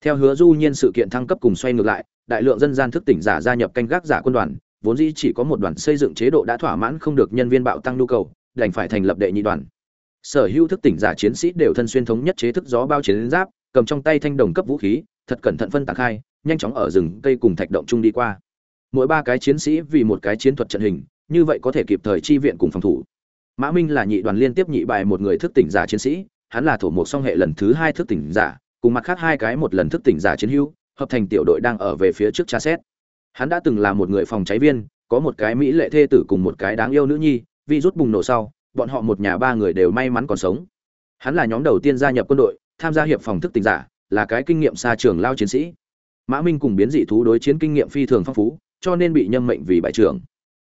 Theo hứa du nhiên sự kiện thăng cấp cùng xoay ngược lại, đại lượng dân gian thức tỉnh giả gia nhập canh gác giả quân đoàn vốn dĩ chỉ có một đoàn xây dựng chế độ đã thỏa mãn không được nhân viên bạo tăng nhu cầu, đành phải thành lập đệ nhị đoàn. Sở hữu thức tỉnh giả chiến sĩ đều thân xuyên thống nhất chế thức gió bao chiến giáp, cầm trong tay thanh đồng cấp vũ khí, thật cẩn thận phân tạc hai, nhanh chóng ở rừng cây cùng thạch động chung đi qua. Mỗi ba cái chiến sĩ vì một cái chiến thuật trận hình, như vậy có thể kịp thời chi viện cùng phòng thủ. Mã minh là nhị đoàn liên tiếp nhị bài một người thức tỉnh giả chiến sĩ, hắn là thổ một song hệ lần thứ hai thức tỉnh giả, cùng mặt khác hai cái một lần thức tỉnh giả chiến hữu, hợp thành tiểu đội đang ở về phía trước tra xét hắn đã từng là một người phòng cháy viên, có một cái mỹ lệ thê tử cùng một cái đáng yêu nữ nhi, vì rút bùng nổ sau, bọn họ một nhà ba người đều may mắn còn sống. Hắn là nhóm đầu tiên gia nhập quân đội, tham gia hiệp phòng thức tỉnh giả, là cái kinh nghiệm xa trường lao chiến sĩ. Mã minh cùng biến dị thú đối chiến kinh nghiệm phi thường phong phú, cho nên bị nhâm mệnh vì bại trưởng.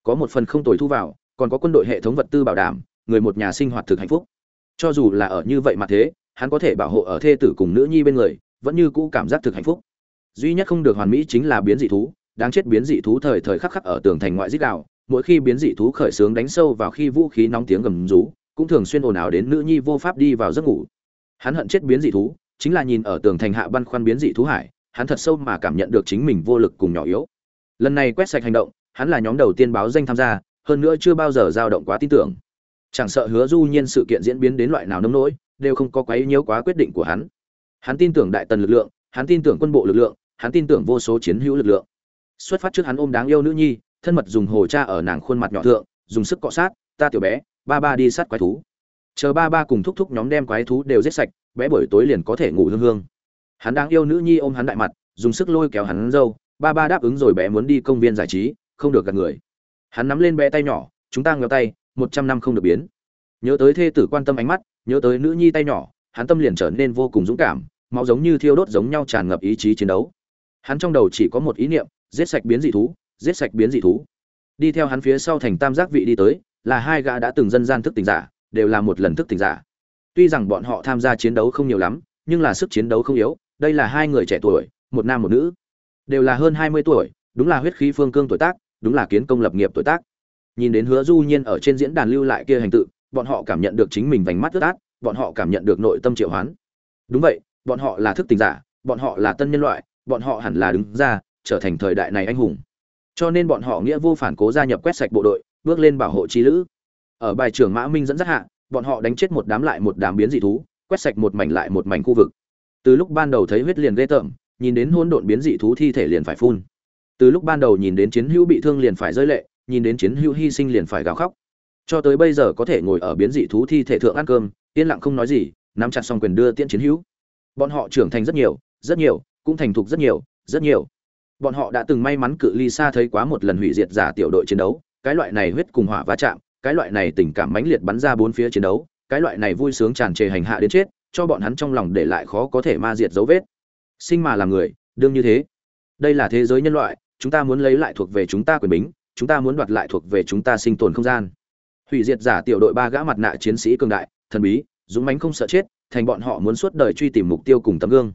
Có một phần không tồi thu vào, còn có quân đội hệ thống vật tư bảo đảm, người một nhà sinh hoạt thực hạnh phúc. Cho dù là ở như vậy mà thế, hắn có thể bảo hộ ở thê tử cùng nữ nhi bên người, vẫn như cũ cảm giác thực hạnh phúc. Duy nhất không được hoàn mỹ chính là biến dị thú đáng chết biến dị thú thời thời khắc khắc ở tường thành ngoại dích đạo mỗi khi biến dị thú khởi sướng đánh sâu vào khi vũ khí nóng tiếng gầm rú, cũng thường xuyên ồn ào đến nữ nhi vô pháp đi vào giấc ngủ. Hắn hận chết biến dị thú, chính là nhìn ở tường thành hạ băn khoăn biến dị thú hải, hắn thật sâu mà cảm nhận được chính mình vô lực cùng nhỏ yếu. Lần này quét sạch hành động, hắn là nhóm đầu tiên báo danh tham gia, hơn nữa chưa bao giờ dao động quá tin tưởng. Chẳng sợ hứa du nhiên sự kiện diễn biến đến loại nào nông nỗi, đều không có quấy nhiễu quá quyết định của hắn. Hắn tin tưởng đại tần lực lượng, hắn tin tưởng quân bộ lực lượng, hắn tin tưởng vô số chiến hữu lực lượng xuất phát trước hắn ôm đáng yêu nữ nhi, thân mật dùng hồ cha ở nàng khuôn mặt nhỏ thượng, dùng sức cọ sát, ta tiểu bé, ba ba đi sát quái thú. Chờ ba ba cùng thúc thúc nhóm đem quái thú đều giết sạch, bé buổi tối liền có thể ngủ hương hương. Hắn đáng yêu nữ nhi ôm hắn đại mặt, dùng sức lôi kéo hắn dâu, ba ba đáp ứng rồi bé muốn đi công viên giải trí, không được gặp người. Hắn nắm lên bé tay nhỏ, chúng ta nghèo tay, một trăm năm không được biến. Nhớ tới thê tử quan tâm ánh mắt, nhớ tới nữ nhi tay nhỏ, hắn tâm liền trở nên vô cùng dũng cảm, máu giống như thiêu đốt giống nhau tràn ngập ý chí chiến đấu. Hắn trong đầu chỉ có một ý niệm giết sạch biến dị thú, giết sạch biến dị thú. Đi theo hắn phía sau thành tam giác vị đi tới, là hai gã đã từng dân gian thức tỉnh giả, đều là một lần thức tỉnh giả. Tuy rằng bọn họ tham gia chiến đấu không nhiều lắm, nhưng là sức chiến đấu không yếu, đây là hai người trẻ tuổi, một nam một nữ. Đều là hơn hai mươi tuổi, đúng là huyết khí phương cương tuổi tác, đúng là kiến công lập nghiệp tuổi tác. Nhìn đến hứa du nhiên ở trên diễn đàn lưu lại kia hành tự, bọn họ cảm nhận được chính mình vành mắt ướt át, bọn họ cảm nhận được nội tâm triệu hoán. Đúng vậy, bọn họ là thức tỉnh giả, bọn họ là tân nhân loại, bọn họ hẳn là đứng ra trở thành thời đại này anh hùng. Cho nên bọn họ nghĩa vô phản cố gia nhập quét sạch bộ đội, bước lên bảo hộ chi lữ. Ở bài trưởng mã minh dẫn dắt hạ, bọn họ đánh chết một đám lại một đám biến dị thú, quét sạch một mảnh lại một mảnh khu vực. Từ lúc ban đầu thấy huyết liền ghê tởm, nhìn đến hôn độn biến dị thú thi thể liền phải phun. Từ lúc ban đầu nhìn đến chiến hữu bị thương liền phải rơi lệ, nhìn đến chiến hữu hy sinh liền phải gào khóc. Cho tới bây giờ có thể ngồi ở biến dị thú thi thể thượng ăn cơm, yên lặng không nói gì, nắm chặt xong quyền đưa tiễn chiến hữu. Bọn họ trưởng thành rất nhiều rất nhiều, cũng thành thục rất nhiều rất nhiều bọn họ đã từng may mắn cự ly xa thấy quá một lần hủy diệt giả tiểu đội chiến đấu, cái loại này huyết cùng hỏa va chạm, cái loại này tình cảm mãnh liệt bắn ra bốn phía chiến đấu, cái loại này vui sướng tràn trề hành hạ đến chết, cho bọn hắn trong lòng để lại khó có thể ma diệt dấu vết. Sinh mà làm người, đương như thế. Đây là thế giới nhân loại, chúng ta muốn lấy lại thuộc về chúng ta quyền bính, chúng ta muốn đoạt lại thuộc về chúng ta sinh tồn không gian. Hủy diệt giả tiểu đội ba gã mặt nạ chiến sĩ cường đại, thần bí, dũng mãnh không sợ chết, thành bọn họ muốn suốt đời truy tìm mục tiêu cùng tấm gương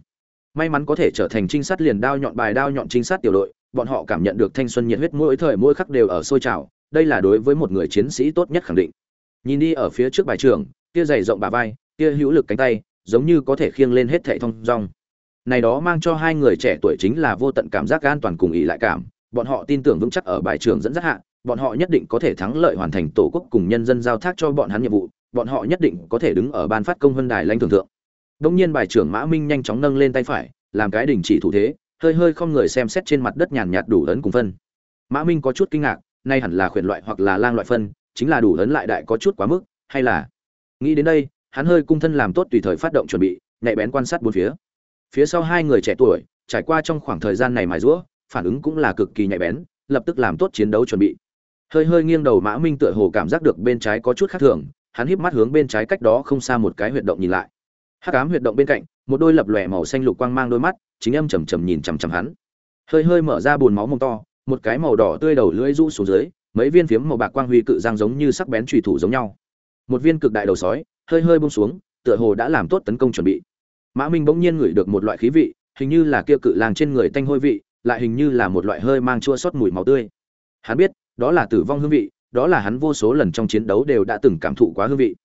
may mắn có thể trở thành trinh sát liền đao nhọn bài đao nhọn trinh sát tiểu đội, bọn họ cảm nhận được thanh xuân nhiệt huyết mỗi thời mỗi khắc đều ở sôi trào, đây là đối với một người chiến sĩ tốt nhất khẳng định. Nhìn đi ở phía trước bài trường, kia dày rộng bà vai, kia hữu lực cánh tay, giống như có thể khiêng lên hết thệ thông rong này đó mang cho hai người trẻ tuổi chính là vô tận cảm giác an toàn cùng ý lại cảm, bọn họ tin tưởng vững chắc ở bài trường dẫn dắt hạ, bọn họ nhất định có thể thắng lợi hoàn thành tổ quốc cùng nhân dân giao thác cho bọn hắn nhiệm vụ, bọn họ nhất định có thể đứng ở ban phát công vân đài lãnh thưởng thượng đông nhiên bài trưởng mã minh nhanh chóng nâng lên tay phải, làm cái đình chỉ thủ thế, hơi hơi không người xem xét trên mặt đất nhàn nhạt đủ ấn cùng phân. Mã minh có chút kinh ngạc, nay hẳn là khuyển loại hoặc là lang loại phân, chính là đủ ấn lại đại có chút quá mức, hay là? Nghĩ đến đây, hắn hơi cung thân làm tốt tùy thời phát động chuẩn bị, nhạy bén quan sát bốn phía. Phía sau hai người trẻ tuổi, trải qua trong khoảng thời gian này mài rũa, phản ứng cũng là cực kỳ nhạy bén, lập tức làm tốt chiến đấu chuẩn bị. Hơi hơi nghiêng đầu mã minh tựa hồ cảm giác được bên trái có chút khác thường, hắn híp mắt hướng bên trái cách đó không xa một cái huyệt động nhìn lại hắc ám huyệt động bên cạnh, một đôi lập lòe màu xanh lục quang mang đôi mắt, chính âm trầm trầm nhìn chằm chằm hắn. Hơi hơi mở ra bùn máu mông to, một cái màu đỏ tươi đầu lưỡi rũ xuống dưới, mấy viên phiếm màu bạc quang huy cự giang giống như sắc bén trùy thủ giống nhau. Một viên cực đại đầu sói, hơi hơi bông xuống, tựa hồ đã làm tốt tấn công chuẩn bị. Mã minh bỗng nhiên ngửi được một loại khí vị, hình như là kia cự làng trên người tanh hôi vị, lại hình như là một loại hơi mang chua sót mùi máu tươi. Hắn biết, đó là tử vong hương vị, đó là hắn vô số lần trong chiến đấu đều đã từng cảm thụ quá hương vị.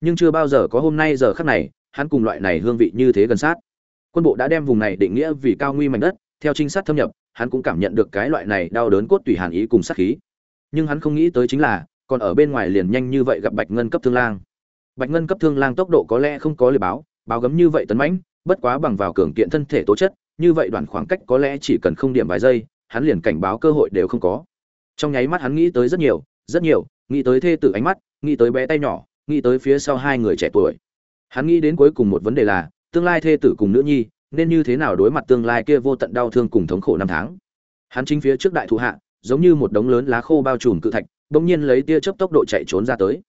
Nhưng chưa bao giờ có hôm nay giờ khắc này hắn cùng loại này hương vị như thế gần sát. Quân bộ đã đem vùng này định nghĩa vì cao nguy mảnh đất, theo trinh sát thâm nhập, hắn cũng cảm nhận được cái loại này đau đớn cốt tùy hàn ý cùng sát khí. Nhưng hắn không nghĩ tới chính là, còn ở bên ngoài liền nhanh như vậy gặp bạch ngân cấp thương lang. Bạch ngân cấp thương lang tốc độ có lẽ không có lời báo báo gấm như vậy tấn mãnh, bất quá bằng vào cường kiện thân thể tố chất, như vậy đoạn khoảng cách có lẽ chỉ cần không điểm vài giây, hắn liền cảnh báo cơ hội đều không có. Trong nháy mắt hắn nghĩ tới rất nhiều rất nhiều, nghĩ tới thê tử ánh mắt, nghĩ tới bé tay nhỏ, nghĩ tới phía sau hai người trẻ tuổi hắn nghĩ đến cuối cùng một vấn đề là, tương lai thê tử cùng nữ nhi, nên như thế nào đối mặt tương lai kia vô tận đau thương cùng thống khổ năm tháng? Hắn chính phía trước đại thủ hạ, giống như một đống lớn lá khô bao trùm cự thạch, bỗng nhiên lấy tia chớp tốc độ chạy trốn ra tới.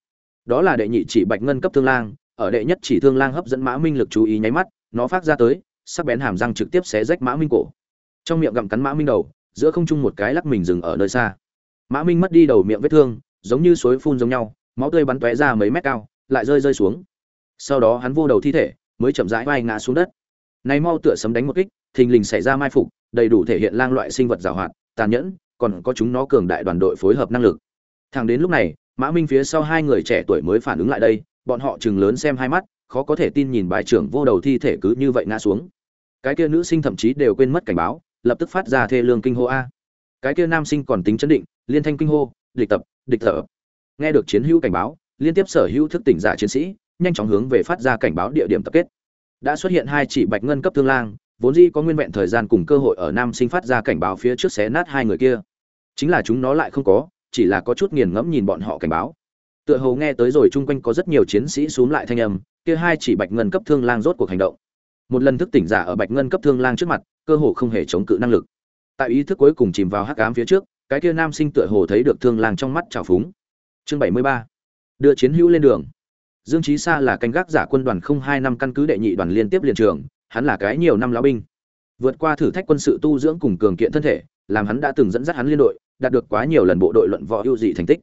Đó là đệ nhị chỉ bạch ngân cấp thương lang, ở đệ nhất chỉ thương lang hấp dẫn mã minh lực chú ý nháy mắt, nó phát ra tới, sắc bén hàm răng trực tiếp xé rách mã minh cổ. Trong miệng gặm cắn mã minh đầu, giữa không trung một cái lắc mình dừng ở nơi xa. Mã minh mất đi đầu miệng vết thương, giống như suối phun giống nhau, máu tươi bắn tóe ra mấy mét cao, lại rơi rơi xuống sau đó hắn vô đầu thi thể, mới chậm rãi vai ngã xuống đất. Này mau tựa sấm đánh một kích, thình lình xảy ra mai phục, đầy đủ thể hiện lang loại sinh vật giàu hoạt, tàn nhẫn, còn có chúng nó cường đại đoàn đội phối hợp năng lực. Thẳng đến lúc này, mã minh phía sau hai người trẻ tuổi mới phản ứng lại đây, bọn họ chừng lớn xem hai mắt, khó có thể tin nhìn bài trưởng vô đầu thi thể cứ như vậy ngã xuống. Cái kia nữ sinh thậm chí đều quên mất cảnh báo, lập tức phát ra thê lương kinh hô a. Cái kia nam sinh còn tính chấn định, liên thanh kinh hô, địch tập, địch thở. Nghe được chiến hữu cảnh báo, liên tiếp sở hữu thức tỉnh giả chiến sĩ nhanh chóng hướng về phát ra cảnh báo địa điểm tập kết. Đã xuất hiện hai chỉ bạch ngân cấp thương lang, vốn dĩ có nguyên vẹn thời gian cùng cơ hội ở nam sinh phát ra cảnh báo phía trước xé nát hai người kia. Chính là chúng nó lại không có, chỉ là có chút nghiền ngẫm nhìn bọn họ cảnh báo. Tựa hồ nghe tới rồi chung quanh có rất nhiều chiến sĩ xuống lại thanh âm, kia hai chỉ bạch ngân cấp thương lang rốt cuộc hành động. Một lần thức tỉnh giả ở bạch ngân cấp thương lang trước mặt, cơ hồ không hề chống cự năng lực. Tại ý thức cuối cùng chìm vào hắc ám phía trước, cái kia nam sinh tựa hồ thấy được thương lang trong mắt trào phúng. Chương bảy mươi ba. Đưa chiến hữu lên đường dương Chí sa là canh gác giả quân đoàn không hai năm căn cứ đệ nhị đoàn liên tiếp liền trường, hắn là cái nhiều năm lão binh. Vượt qua thử thách quân sự tu dưỡng cùng cường kiện thân thể, làm hắn đã từng dẫn dắt hắn liên đội, đạt được quá nhiều lần bộ đội luận võ ưu dị thành tích.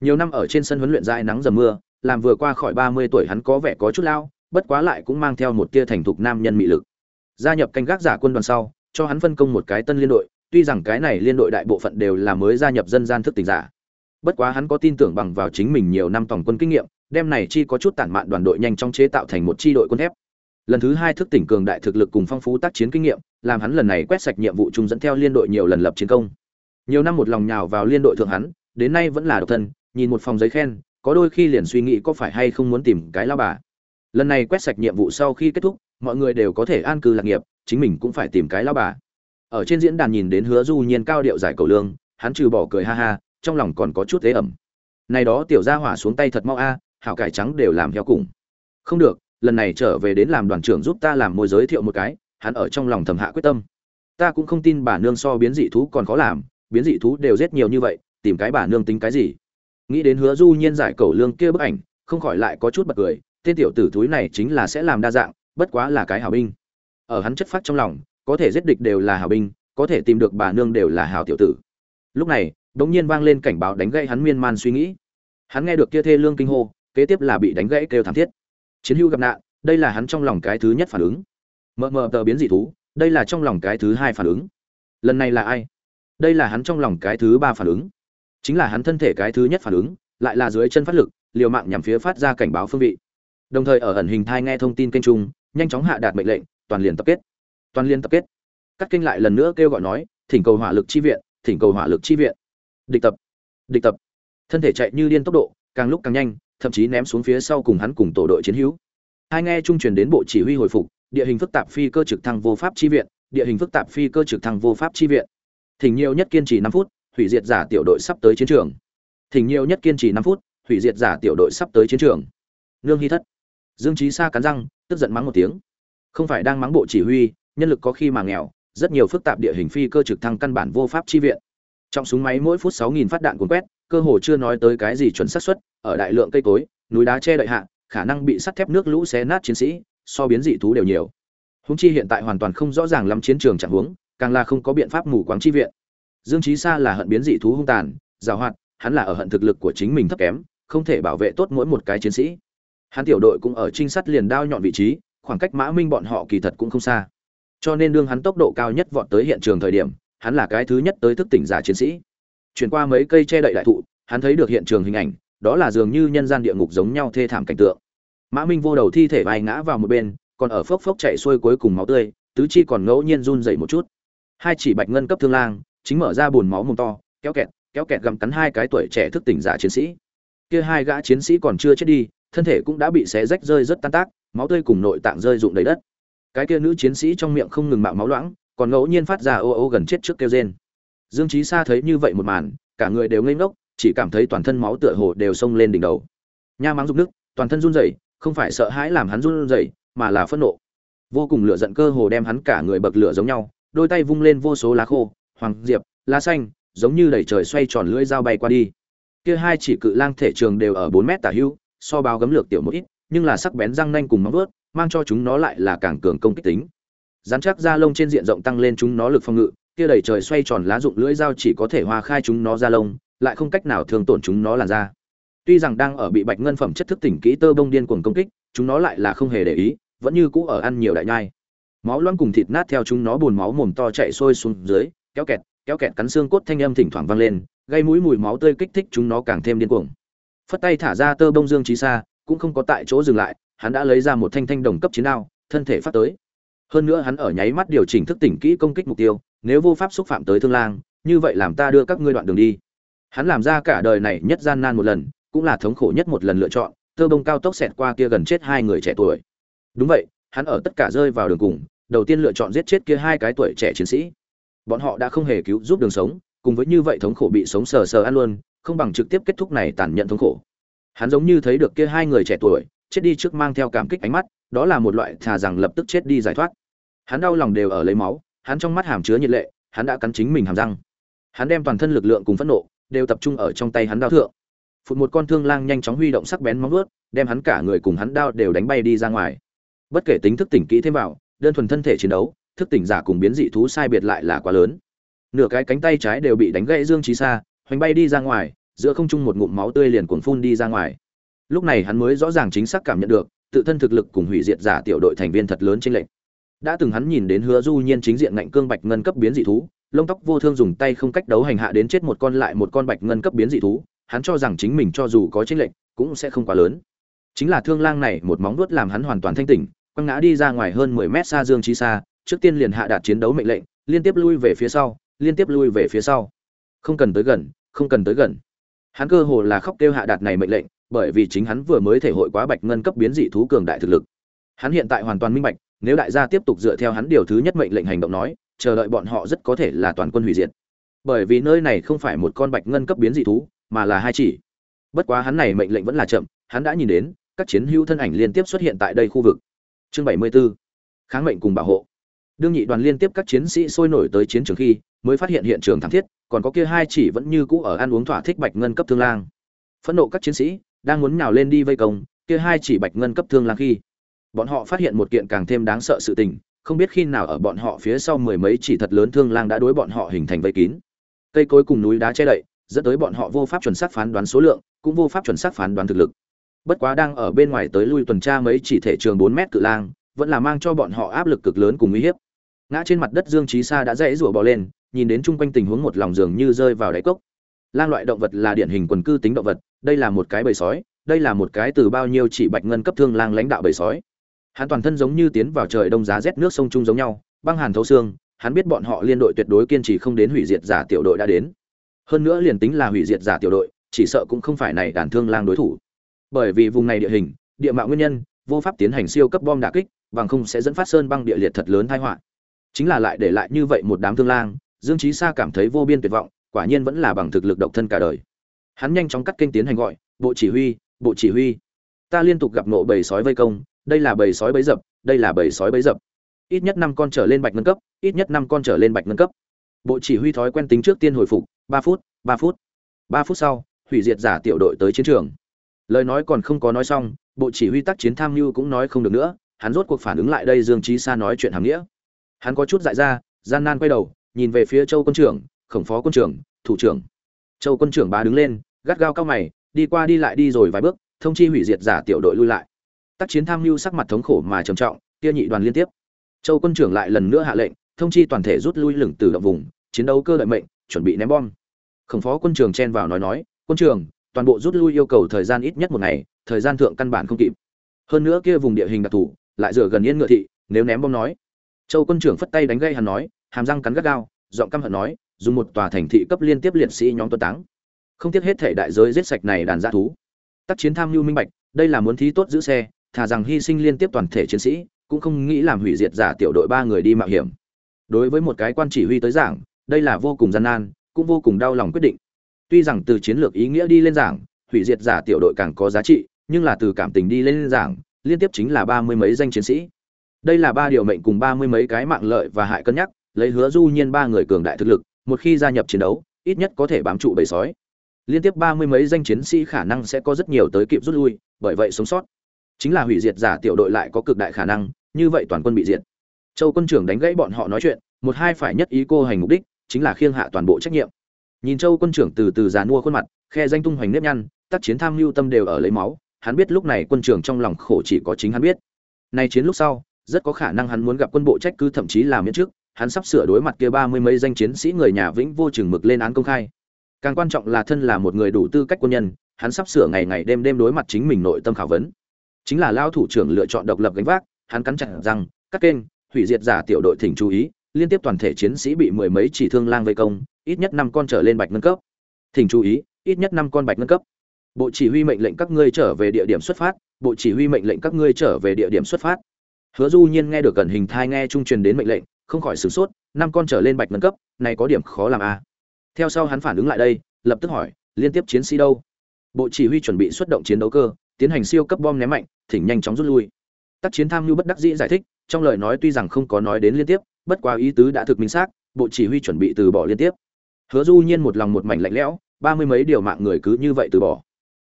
Nhiều năm ở trên sân huấn luyện dài nắng dầm mưa, làm vừa qua khỏi ba mươi tuổi hắn có vẻ có chút lao, bất quá lại cũng mang theo một tia thành thục nam nhân mị lực. Gia nhập canh gác giả quân đoàn sau, cho hắn phân công một cái tân liên đội, tuy rằng cái này liên đội đại bộ phận đều là mới gia nhập dân gian thức tỉnh giả. Bất quá hắn có tin tưởng bằng vào chính mình nhiều năm tổng quân kinh nghiệm đem này chi có chút tản mạn đoàn đội nhanh chóng chế tạo thành một chi đội quân thép. Lần thứ hai thức tỉnh cường đại thực lực cùng phong phú tác chiến kinh nghiệm, làm hắn lần này quét sạch nhiệm vụ chung dẫn theo liên đội nhiều lần lập chiến công. Nhiều năm một lòng nhào vào liên đội thượng hắn, đến nay vẫn là độc thân, nhìn một phòng giấy khen, có đôi khi liền suy nghĩ có phải hay không muốn tìm cái lao bà. Lần này quét sạch nhiệm vụ sau khi kết thúc, mọi người đều có thể an cư lạc nghiệp, chính mình cũng phải tìm cái lao bà. Ở trên diễn đàn nhìn đến hứa du nhiên cao điệu giải cầu lương, hắn trừ bỏ cười ha ha, trong lòng còn có chút thế ẩm. Này đó tiểu gia hỏa xuống tay thật mau a hảo cải trắng đều làm theo cùng. Không được, lần này trở về đến làm đoàn trưởng giúp ta làm môi giới thiệu một cái, hắn ở trong lòng thầm hạ quyết tâm. Ta cũng không tin bà nương so biến dị thú còn khó làm, biến dị thú đều rất nhiều như vậy, tìm cái bà nương tính cái gì? Nghĩ đến hứa du nhiên giải cầu lương kia bức ảnh, không khỏi lại có chút bật cười, tên tiểu tử thúi này chính là sẽ làm đa dạng, bất quá là cái hảo binh. Ở hắn chất phát trong lòng, có thể giết địch đều là hảo binh, có thể tìm được bà nương đều là hảo tiểu tử. Lúc này, đống nhiên vang lên cảnh báo đánh gãy hắn miên man suy nghĩ. Hắn nghe được kia thê lương kinh hô kế tiếp là bị đánh gãy kêu thảm thiết. Chiến hữu gặp nạn, đây là hắn trong lòng cái thứ nhất phản ứng. Mờ mờ tờ biến dị thú, đây là trong lòng cái thứ hai phản ứng. Lần này là ai? Đây là hắn trong lòng cái thứ ba phản ứng. Chính là hắn thân thể cái thứ nhất phản ứng, lại là dưới chân phát lực, liều mạng nhằm phía phát ra cảnh báo phương vị. Đồng thời ở ẩn hình thai nghe thông tin kênh trung, nhanh chóng hạ đạt mệnh lệnh, toàn liền tập kết. Toàn liên tập kết. Cắt kênh lại lần nữa kêu gọi nói, thỉnh cầu hỏa lực chi viện, thỉnh cầu hỏa lực chi viện. Địch tập. Địch tập. Thân thể chạy như điên tốc độ, càng lúc càng nhanh thậm chí ném xuống phía sau cùng hắn cùng tổ đội chiến hữu. Hai nghe trung truyền đến bộ chỉ huy hồi phục, địa hình phức tạp phi cơ trực thăng vô pháp chi viện, địa hình phức tạp phi cơ trực thăng vô pháp chi viện. Thỉnh nhiều nhất kiên trì năm phút, hủy diệt giả tiểu đội sắp tới chiến trường. Thỉnh nhiều nhất kiên trì năm phút, hủy diệt giả tiểu đội sắp tới chiến trường. Nương hy thất. Dương trí sa cắn răng, tức giận mắng một tiếng. Không phải đang mắng bộ chỉ huy, nhân lực có khi mà nghèo, rất nhiều phức tạp địa hình phi cơ trực thăng căn bản vô pháp chi viện. Trong súng máy mỗi phút 6.000 phát đạn cuốn quét cơ hồ chưa nói tới cái gì chuẩn xác suất, ở đại lượng cây cối, núi đá che đậy hạ, khả năng bị sắt thép nước lũ xé nát chiến sĩ, so biến dị thú đều nhiều. Hùng chi hiện tại hoàn toàn không rõ ràng lắm chiến trường trạng huống, càng là không có biện pháp mù quáng chi viện. Dương Chí sa là hận biến dị thú hung tàn giàu hoạt, hắn là ở hận thực lực của chính mình thấp kém, không thể bảo vệ tốt mỗi một cái chiến sĩ. Hắn tiểu đội cũng ở trinh sát liền đao nhọn vị trí, khoảng cách mã minh bọn họ kỳ thật cũng không xa. Cho nên đương hắn tốc độ cao nhất vọt tới hiện trường thời điểm, hắn là cái thứ nhất tới thức tỉnh giả chiến sĩ chuyển qua mấy cây che đậy đại thụ, hắn thấy được hiện trường hình ảnh, đó là dường như nhân gian địa ngục giống nhau thê thảm cảnh tượng. Mã minh vô đầu thi thể vai ngã vào một bên, còn ở phốc phốc chạy xuôi cuối cùng máu tươi, tứ chi còn ngẫu nhiên run dậy một chút. Hai chỉ bạch ngân cấp thương lang, chính mở ra bùn máu mồm to, kéo kẹt kéo kẹt gặm cắn hai cái tuổi trẻ thức tỉnh giả chiến sĩ. Kia hai gã chiến sĩ còn chưa chết đi, thân thể cũng đã bị xé rách rơi rất tan tác, máu tươi cùng nội tạng rơi rụng đầy đất. Cái kia nữ chiến sĩ trong miệng không ngừng mạo máu loãng, còn ngẫu nhiên phát ra ô ô gần chết trước kêu rên dương trí sa thấy như vậy một màn, cả người đều ngây ngốc, chỉ cảm thấy toàn thân máu tựa hồ đều xông lên đỉnh đầu. Nha mắng rục nước, toàn thân run rẩy, không phải sợ hãi làm hắn run rẩy, mà là phẫn nộ. Vô cùng lửa giận cơ hồ đem hắn cả người bậc lửa giống nhau, đôi tay vung lên vô số lá khô, hoàng diệp, lá xanh, giống như đẩy trời xoay tròn lưỡi dao bay qua đi. Kia hai chỉ cự lang thể trường đều ở bốn mét tả hưu, so báo gấm lược tiểu một ít, nhưng là sắc bén răng nanh cùng móng vuốt, mang cho chúng nó lại là càng cường công kích tính. Dán chắc da lông trên diện rộng tăng lên chúng nó lực phòng ngự kia đầy trời xoay tròn lá dụng lưỡi dao chỉ có thể hòa khai chúng nó ra lông, lại không cách nào thương tổn chúng nó làn da. Tuy rằng đang ở bị bạch ngân phẩm chất thức tỉnh kỹ tơ bông điên cuồng công kích, chúng nó lại là không hề để ý, vẫn như cũ ở ăn nhiều đại nhai. Máu loang cùng thịt nát theo chúng nó buồn máu mồm to chảy sôi xuống dưới, kéo kẹt kéo kẹt cắn xương cốt thanh âm thỉnh thoảng vang lên, gây mũi mùi máu tươi kích thích chúng nó càng thêm điên cuồng. Phất tay thả ra tơ bông dương chí xa cũng không có tại chỗ dừng lại, hắn đã lấy ra một thanh thanh đồng cấp chiến đao, thân thể phát tới. Hơn nữa hắn ở nháy mắt điều chỉnh thức tỉnh kỹ công kích mục tiêu nếu vô pháp xúc phạm tới thương lang, như vậy làm ta đưa các ngươi đoạn đường đi. Hắn làm ra cả đời này nhất gian nan một lần, cũng là thống khổ nhất một lần lựa chọn, tơ bông cao tốc xẹt qua kia gần chết hai người trẻ tuổi. Đúng vậy, hắn ở tất cả rơi vào đường cùng, đầu tiên lựa chọn giết chết kia hai cái tuổi trẻ chiến sĩ. Bọn họ đã không hề cứu giúp đường sống, cùng với như vậy thống khổ bị sống sờ sờ ăn luôn, không bằng trực tiếp kết thúc này tàn nhẫn thống khổ. Hắn giống như thấy được kia hai người trẻ tuổi, chết đi trước mang theo cảm kích ánh mắt, đó là một loại thà rằng lập tức chết đi giải thoát. Hắn đau lòng đều ở lấy máu hắn trong mắt hàm chứa nhiệt lệ, hắn đã cắn chính mình hàm răng. Hắn đem toàn thân lực lượng cùng phẫn nộ đều tập trung ở trong tay hắn đao thượng. Phụt một con thương lang nhanh chóng huy động sắc bén móng vuốt, đem hắn cả người cùng hắn đao đều đánh bay đi ra ngoài. Bất kể tính thức tỉnh kỹ thêm vào, đơn thuần thân thể chiến đấu, thức tỉnh giả cùng biến dị thú sai biệt lại là quá lớn. Nửa cái cánh tay trái đều bị đánh gãy dương trí xa, hoành bay đi ra ngoài, giữa không trung một ngụm máu tươi liền cuồn phun đi ra ngoài. Lúc này hắn mới rõ ràng chính xác cảm nhận được, tự thân thực lực cùng hủy diệt giả tiểu đội thành viên thật lớn chênh lệnh đã từng hắn nhìn đến hứa du nhiên chính diện ngạnh cương bạch ngân cấp biến dị thú, lông tóc vô thương dùng tay không cách đấu hành hạ đến chết một con lại một con bạch ngân cấp biến dị thú, hắn cho rằng chính mình cho dù có chênh lệnh cũng sẽ không quá lớn. Chính là thương lang này một móng vuốt làm hắn hoàn toàn thanh tỉnh, quăng ngã đi ra ngoài hơn 10 mét xa dương chi xa, trước tiên liền hạ đạt chiến đấu mệnh lệnh, liên tiếp lui về phía sau, liên tiếp lui về phía sau. Không cần tới gần, không cần tới gần. Hắn cơ hồ là khóc kêu hạ đạt này mệnh lệnh, bởi vì chính hắn vừa mới thể hội quá bạch ngân cấp biến dị thú cường đại thực lực. Hắn hiện tại hoàn toàn minh bạch nếu đại gia tiếp tục dựa theo hắn điều thứ nhất mệnh lệnh hành động nói, chờ đợi bọn họ rất có thể là toàn quân hủy diệt. Bởi vì nơi này không phải một con bạch ngân cấp biến dị thú, mà là hai chỉ. Bất quá hắn này mệnh lệnh vẫn là chậm, hắn đã nhìn đến, các chiến hữu thân ảnh liên tiếp xuất hiện tại đây khu vực. Chương 74. kháng mệnh cùng bảo hộ. Đương nhị đoàn liên tiếp các chiến sĩ sôi nổi tới chiến trường khi, mới phát hiện hiện trường thảm thiết, còn có kia hai chỉ vẫn như cũ ở ăn uống thỏa thích bạch ngân cấp thương lang. Phẫn nộ các chiến sĩ đang muốn nhào lên đi vây công, kia hai chỉ bạch ngân cấp thương lang khi bọn họ phát hiện một kiện càng thêm đáng sợ sự tình, không biết khi nào ở bọn họ phía sau mười mấy chỉ thật lớn thương lang đã đối bọn họ hình thành vây kín. Cây cối cùng núi đá che đậy, dẫn tới bọn họ vô pháp chuẩn xác phán đoán số lượng, cũng vô pháp chuẩn xác phán đoán thực lực. Bất quá đang ở bên ngoài tới lui tuần tra mấy chỉ thể trường bốn mét cự lang, vẫn là mang cho bọn họ áp lực cực lớn cùng uy hiếp. Ngã trên mặt đất dương trí sa đã dãy rủa bò lên, nhìn đến chung quanh tình huống một lòng dường như rơi vào đáy cốc. Lang loại động vật là điển hình quần cư tính động vật, đây là một cái bầy sói, đây là một cái từ bao nhiêu chỉ bạch ngân cấp thương lang lãnh đạo bầy sói hắn toàn thân giống như tiến vào trời đông giá rét nước sông chung giống nhau, băng hàn thấu xương, hắn biết bọn họ liên đội tuyệt đối kiên trì không đến hủy diệt giả tiểu đội đã đến. Hơn nữa liền tính là hủy diệt giả tiểu đội, chỉ sợ cũng không phải này đàn thương lang đối thủ. Bởi vì vùng này địa hình, địa mạo nguyên nhân, vô pháp tiến hành siêu cấp bom đả kích, bằng không sẽ dẫn phát sơn băng địa liệt thật lớn tai họa. Chính là lại để lại như vậy một đám thương lang, dương trí sa cảm thấy vô biên tuyệt vọng, quả nhiên vẫn là bằng thực lực độc thân cả đời. Hắn nhanh chóng cắt kênh tiến hành gọi, bộ chỉ huy, bộ chỉ huy. Ta liên tục gặp nộ bầy sói vây công đây là bầy sói bấy dập, đây là bầy sói bấy dập. Ít nhất năm con trở lên bạch ngân cấp, ít nhất năm con trở lên bạch ngân cấp. Bộ chỉ huy thói quen tính trước tiên hồi phục, ba phút ba phút. Ba phút sau, hủy diệt giả tiểu đội tới chiến trường. Lời nói còn không có nói xong, bộ chỉ huy tác chiến tham mưu cũng nói không được nữa, hắn rốt cuộc phản ứng lại đây dương trí sa nói chuyện hàm nghĩa. Hắn có chút dại ra, gian nan quay đầu, nhìn về phía châu quân trưởng, khổng phó quân trưởng, thủ trưởng. Châu quân trưởng ba đứng lên, gắt gao cao mày, đi qua đi lại đi rồi vài bước, thông chi hủy diệt giả tiểu đội lui lại tác chiến tham mưu sắc mặt thống khổ mà trầm trọng, kia nhị đoàn liên tiếp. Châu quân trưởng lại lần nữa hạ lệnh, thông chi toàn thể rút lui lửng từ động vùng, chiến đấu cơ lợi mệnh, chuẩn bị ném bom. Khổng phó quân trưởng chen vào nói nói, quân trưởng, toàn bộ rút lui yêu cầu thời gian ít nhất một ngày, thời gian thượng căn bản không kịp. Hơn nữa kia vùng địa hình đặc thù, lại dựa gần yên ngựa thị, nếu ném bom nói. Châu quân trưởng phất tay đánh gây hắn nói, hàm răng cắn gắt gao, giọng căm hận nói, dùng một tòa thành thị cấp liên tiếp liệt sĩ nhóm tuấn táng, không tiếc hết thể đại giới giết sạch này đàn dã thú. Tác chiến tham mưu minh bạch, đây là muốn thí tốt giữ xe thà rằng hy sinh liên tiếp toàn thể chiến sĩ, cũng không nghĩ làm hủy diệt giả tiểu đội ba người đi mạo hiểm. Đối với một cái quan chỉ huy tới giảng, đây là vô cùng gian nan, cũng vô cùng đau lòng quyết định. Tuy rằng từ chiến lược ý nghĩa đi lên giảng, hủy diệt giả tiểu đội càng có giá trị, nhưng là từ cảm tình đi lên giảng, liên tiếp chính là ba mươi mấy danh chiến sĩ. Đây là ba điều mệnh cùng ba mươi mấy cái mạng lợi và hại cân nhắc, lấy hứa du nhiên ba người cường đại thực lực, một khi gia nhập chiến đấu, ít nhất có thể bám trụ bầy sói. Liên tiếp ba mươi mấy danh chiến sĩ khả năng sẽ có rất nhiều tới kịp rút lui, bởi vậy sống sót chính là hủy diệt giả tiểu đội lại có cực đại khả năng, như vậy toàn quân bị diệt. Châu quân trưởng đánh gãy bọn họ nói chuyện, một hai phải nhất ý cô hành mục đích, chính là khiêng hạ toàn bộ trách nhiệm. Nhìn châu quân trưởng từ từ già nua khuôn mặt, khe danh tung hoành nếp nhăn, tác chiến tham mưu tâm đều ở lấy máu, hắn biết lúc này quân trưởng trong lòng khổ chỉ có chính hắn biết. Nay chiến lúc sau, rất có khả năng hắn muốn gặp quân bộ trách cứ thậm chí là miễn trước, hắn sắp sửa đối mặt kia ba mươi mấy danh chiến sĩ người nhà vĩnh vô chừng mực lên án công khai. Càng quan trọng là thân là một người đủ tư cách quân nhân, hắn sắp sửa ngày ngày đêm đêm đối mặt chính mình nội tâm khảo vấn chính là lao thủ trưởng lựa chọn độc lập gánh vác, hắn cắn chặt rằng các kênh, hủy diệt giả tiểu đội thỉnh chú ý, liên tiếp toàn thể chiến sĩ bị mười mấy chỉ thương lang vây công, ít nhất năm con trở lên bạch ngân cấp. Thỉnh chú ý, ít nhất năm con bạch ngân cấp. Bộ chỉ huy mệnh lệnh các ngươi trở về địa điểm xuất phát, bộ chỉ huy mệnh lệnh các ngươi trở về địa điểm xuất phát. Hứa du nhiên nghe được gần hình thai nghe trung truyền đến mệnh lệnh, không khỏi sửng sốt, năm con trở lên bạch ngân cấp, này có điểm khó làm a à. theo sau hắn phản ứng lại đây, lập tức hỏi, liên tiếp chiến sĩ đâu? Bộ chỉ huy chuẩn bị xuất động chiến đấu cơ tiến hành siêu cấp bom ném mạnh, thỉnh nhanh chóng rút lui. Tác chiến tham mưu bất đắc dĩ giải thích, trong lời nói tuy rằng không có nói đến liên tiếp, bất quá ý tứ đã thực minh xác, bộ chỉ huy chuẩn bị từ bỏ liên tiếp. Hứa du nhiên một lòng một mảnh lạnh lẽo, ba mươi mấy điều mạng người cứ như vậy từ bỏ.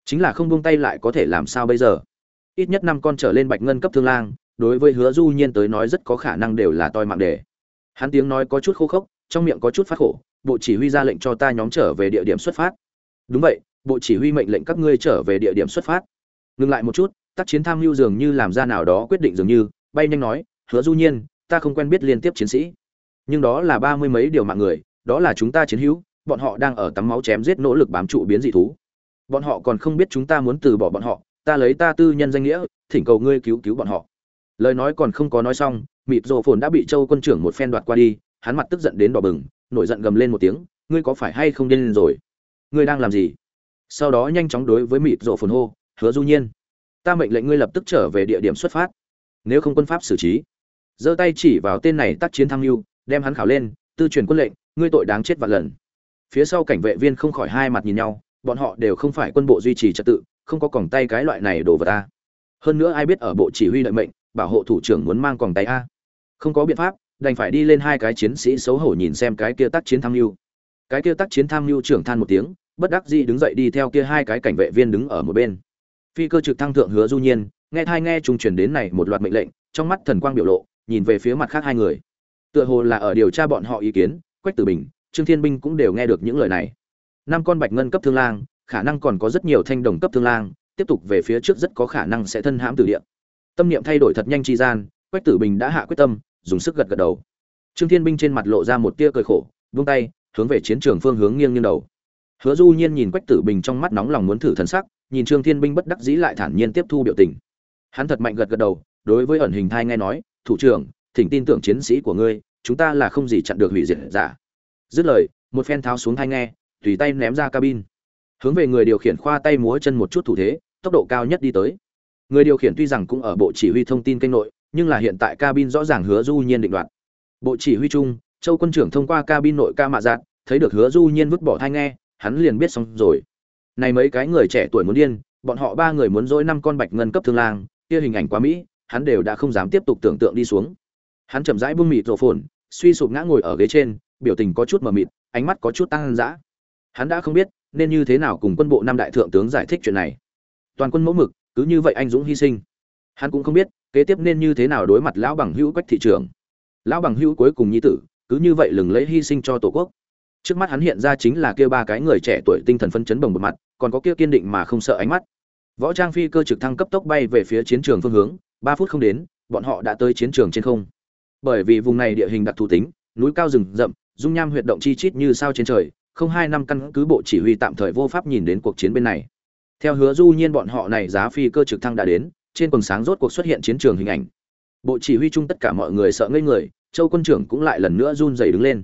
Chính là không buông tay lại có thể làm sao bây giờ? Ít nhất năm con trở lên bạch ngân cấp thương lang, đối với hứa du nhiên tới nói rất có khả năng đều là toi mạng đề. Hắn tiếng nói có chút khô khốc, trong miệng có chút phát khổ, bộ chỉ huy ra lệnh cho ta nhóm trở về địa điểm xuất phát. Đúng vậy, bộ chỉ huy mệnh lệnh các ngươi trở về địa điểm xuất phát ngừng lại một chút, tác chiến tham mưu dường như làm ra nào đó quyết định dường như, bay nhanh nói, hứa du nhiên, ta không quen biết liên tiếp chiến sĩ. Nhưng đó là ba mươi mấy điều mạng người, đó là chúng ta chiến hữu, bọn họ đang ở tắm máu chém giết nỗ lực bám trụ biến dị thú. Bọn họ còn không biết chúng ta muốn từ bỏ bọn họ, ta lấy ta tư nhân danh nghĩa, thỉnh cầu ngươi cứu cứu bọn họ. Lời nói còn không có nói xong, mịp rồ phồn đã bị châu quân trưởng một phen đoạt qua đi, hắn mặt tức giận đến đỏ bừng, nổi giận gầm lên một tiếng, ngươi có phải hay không điên rồi? Ngươi đang làm gì? Sau đó nhanh chóng đối với mịp rồ phồn hô hứa du nhiên, ta mệnh lệnh ngươi lập tức trở về địa điểm xuất phát. Nếu không quân pháp xử trí, giơ tay chỉ vào tên này tác chiến tham mưu, đem hắn khảo lên, tư truyền quân lệnh, ngươi tội đáng chết vạn lần. Phía sau cảnh vệ viên không khỏi hai mặt nhìn nhau, bọn họ đều không phải quân bộ duy trì trật tự, không có còng tay cái loại này đổ vào ta. Hơn nữa ai biết ở bộ chỉ huy lợi mệnh, bảo hộ thủ trưởng muốn mang còng tay a. Không có biện pháp, đành phải đi lên hai cái chiến sĩ xấu hổ nhìn xem cái kia tác chiến tham mưu. Cái kia tác chiến tham mưu trưởng than một tiếng, bất đắc dĩ đứng dậy đi theo kia hai cái cảnh vệ viên đứng ở một bên phi cơ trực thăng thượng hứa du nhiên, nghe thai nghe trung truyền đến này một loạt mệnh lệnh, trong mắt thần quang biểu lộ, nhìn về phía mặt khác hai người. Tựa hồ là ở điều tra bọn họ ý kiến, quách tử bình, trương thiên binh cũng đều nghe được những lời này. Năm con bạch ngân cấp thương lang, khả năng còn có rất nhiều thanh đồng cấp thương lang, tiếp tục về phía trước rất có khả năng sẽ thân hãm từ địa. Tâm niệm thay đổi thật nhanh chi gian, quách tử bình đã hạ quyết tâm, dùng sức gật gật đầu. Trương thiên binh trên mặt lộ ra một tia cười khổ, vung tay, hướng về chiến trường phương hướng nghiêng nghiêng đầu. Hứa du nhiên nhìn quách tử bình trong mắt nóng lòng muốn thử thần sắc nhìn trương thiên binh bất đắc dĩ lại thản nhiên tiếp thu biểu tình. Hắn thật mạnh gật gật đầu, đối với ẩn hình thai nghe nói, thủ trưởng, thỉnh tin tưởng chiến sĩ của ngươi, chúng ta là không gì chặn được hủy diệt giả. Dứt lời, một phen tháo xuống thai nghe, tùy tay ném ra cabin. Hướng về người điều khiển khoa tay múa chân một chút thủ thế, tốc độ cao nhất đi tới. Người điều khiển tuy rằng cũng ở bộ chỉ huy thông tin kênh nội, nhưng là hiện tại cabin rõ ràng hứa du nhiên định đoạt. Bộ chỉ huy chung, châu quân trưởng thông qua cabin nội ca mạ giạt thấy được hứa du nhiên vứt bỏ thai nghe, hắn liền biết xong rồi này mấy cái người trẻ tuổi muốn điên, bọn họ ba người muốn dỗi năm con bạch ngân cấp thương lang, kia hình ảnh quá mỹ, hắn đều đã không dám tiếp tục tưởng tượng đi xuống. Hắn chậm rãi buông mịt rổ phồn, suy sụp ngã ngồi ở ghế trên, biểu tình có chút mờ mịt, ánh mắt có chút tăng dã. Hắn đã không biết nên như thế nào cùng quân bộ năm đại thượng tướng giải thích chuyện này. Toàn quân mẫu mực, cứ như vậy anh dũng hy sinh. Hắn cũng không biết kế tiếp nên như thế nào đối mặt lão bằng hữu quách thị trường. Lão bằng hữu cuối cùng nhi tử, cứ như vậy lừng lấy hy sinh cho tổ quốc trước mắt hắn hiện ra chính là kia ba cái người trẻ tuổi tinh thần phân chấn bồng một mặt, còn có kia kiên định mà không sợ ánh mắt. Võ trang phi cơ trực thăng cấp tốc bay về phía chiến trường phương hướng, ba phút không đến, bọn họ đã tới chiến trường trên không. Bởi vì vùng này địa hình đặc thù tính, núi cao rừng rậm, dung nham huyệt động chi chít như sao trên trời, không hai năm căn cứ bộ chỉ huy tạm thời vô pháp nhìn đến cuộc chiến bên này. Theo hứa du nhiên bọn họ này giá phi cơ trực thăng đã đến, trên quần sáng rốt cuộc xuất hiện chiến trường hình ảnh. Bộ chỉ huy chung tất cả mọi người sợ ngây người, châu quân trưởng cũng lại lần nữa run rẩy đứng lên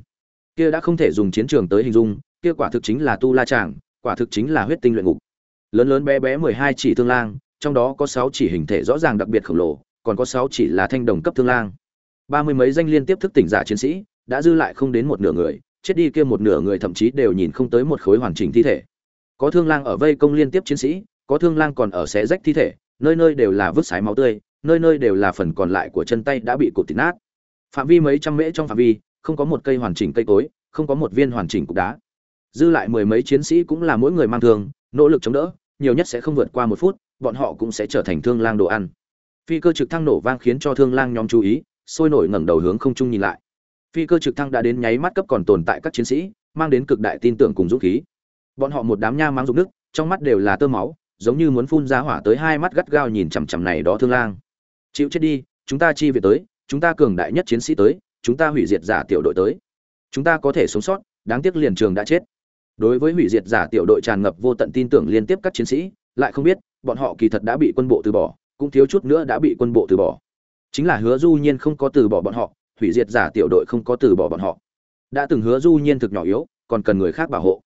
kia đã không thể dùng chiến trường tới hình dung, kia quả thực chính là tu la tràng quả thực chính là huyết tinh luyện ngục. Lớn lớn bé bé mười hai chỉ thương lang, trong đó có sáu chỉ hình thể rõ ràng đặc biệt khổng lồ, còn có sáu chỉ là thanh đồng cấp thương lang. Ba mươi mấy danh liên tiếp thức tỉnh giả chiến sĩ, đã dư lại không đến một nửa người, chết đi kia một nửa người thậm chí đều nhìn không tới một khối hoàn chỉnh thi thể. Có thương lang ở vây công liên tiếp chiến sĩ, có thương lang còn ở xé rách thi thể, nơi nơi đều là vứt sái máu tươi, nơi nơi đều là phần còn lại của chân tay đã bị cụt thịt nát. Phạm vi mấy trăm mễ trong phạm vi không có một cây hoàn chỉnh cây cối, không có một viên hoàn chỉnh cục đá. Dư lại mười mấy chiến sĩ cũng là mỗi người mang thương, nỗ lực chống đỡ, nhiều nhất sẽ không vượt qua một phút, bọn họ cũng sẽ trở thành thương lang đồ ăn. Phi cơ trực thăng nổ vang khiến cho thương lang nhóm chú ý, sôi nổi ngẩng đầu hướng không trung nhìn lại. Phi cơ trực thăng đã đến nháy mắt cấp còn tồn tại các chiến sĩ, mang đến cực đại tin tưởng cùng dũng khí. Bọn họ một đám nha mang rụng nước, trong mắt đều là tơ máu, giống như muốn phun ra hỏa tới hai mắt gắt gao nhìn chằm chằm này đó thương lang. Chịu chết đi, chúng ta chi về tới, chúng ta cường đại nhất chiến sĩ tới chúng ta hủy diệt giả tiểu đội tới. Chúng ta có thể sống sót, đáng tiếc liền trường đã chết. Đối với hủy diệt giả tiểu đội tràn ngập vô tận tin tưởng liên tiếp các chiến sĩ, lại không biết, bọn họ kỳ thật đã bị quân bộ từ bỏ, cũng thiếu chút nữa đã bị quân bộ từ bỏ. Chính là hứa du nhiên không có từ bỏ bọn họ, hủy diệt giả tiểu đội không có từ bỏ bọn họ. Đã từng hứa du nhiên thực nhỏ yếu, còn cần người khác bảo hộ.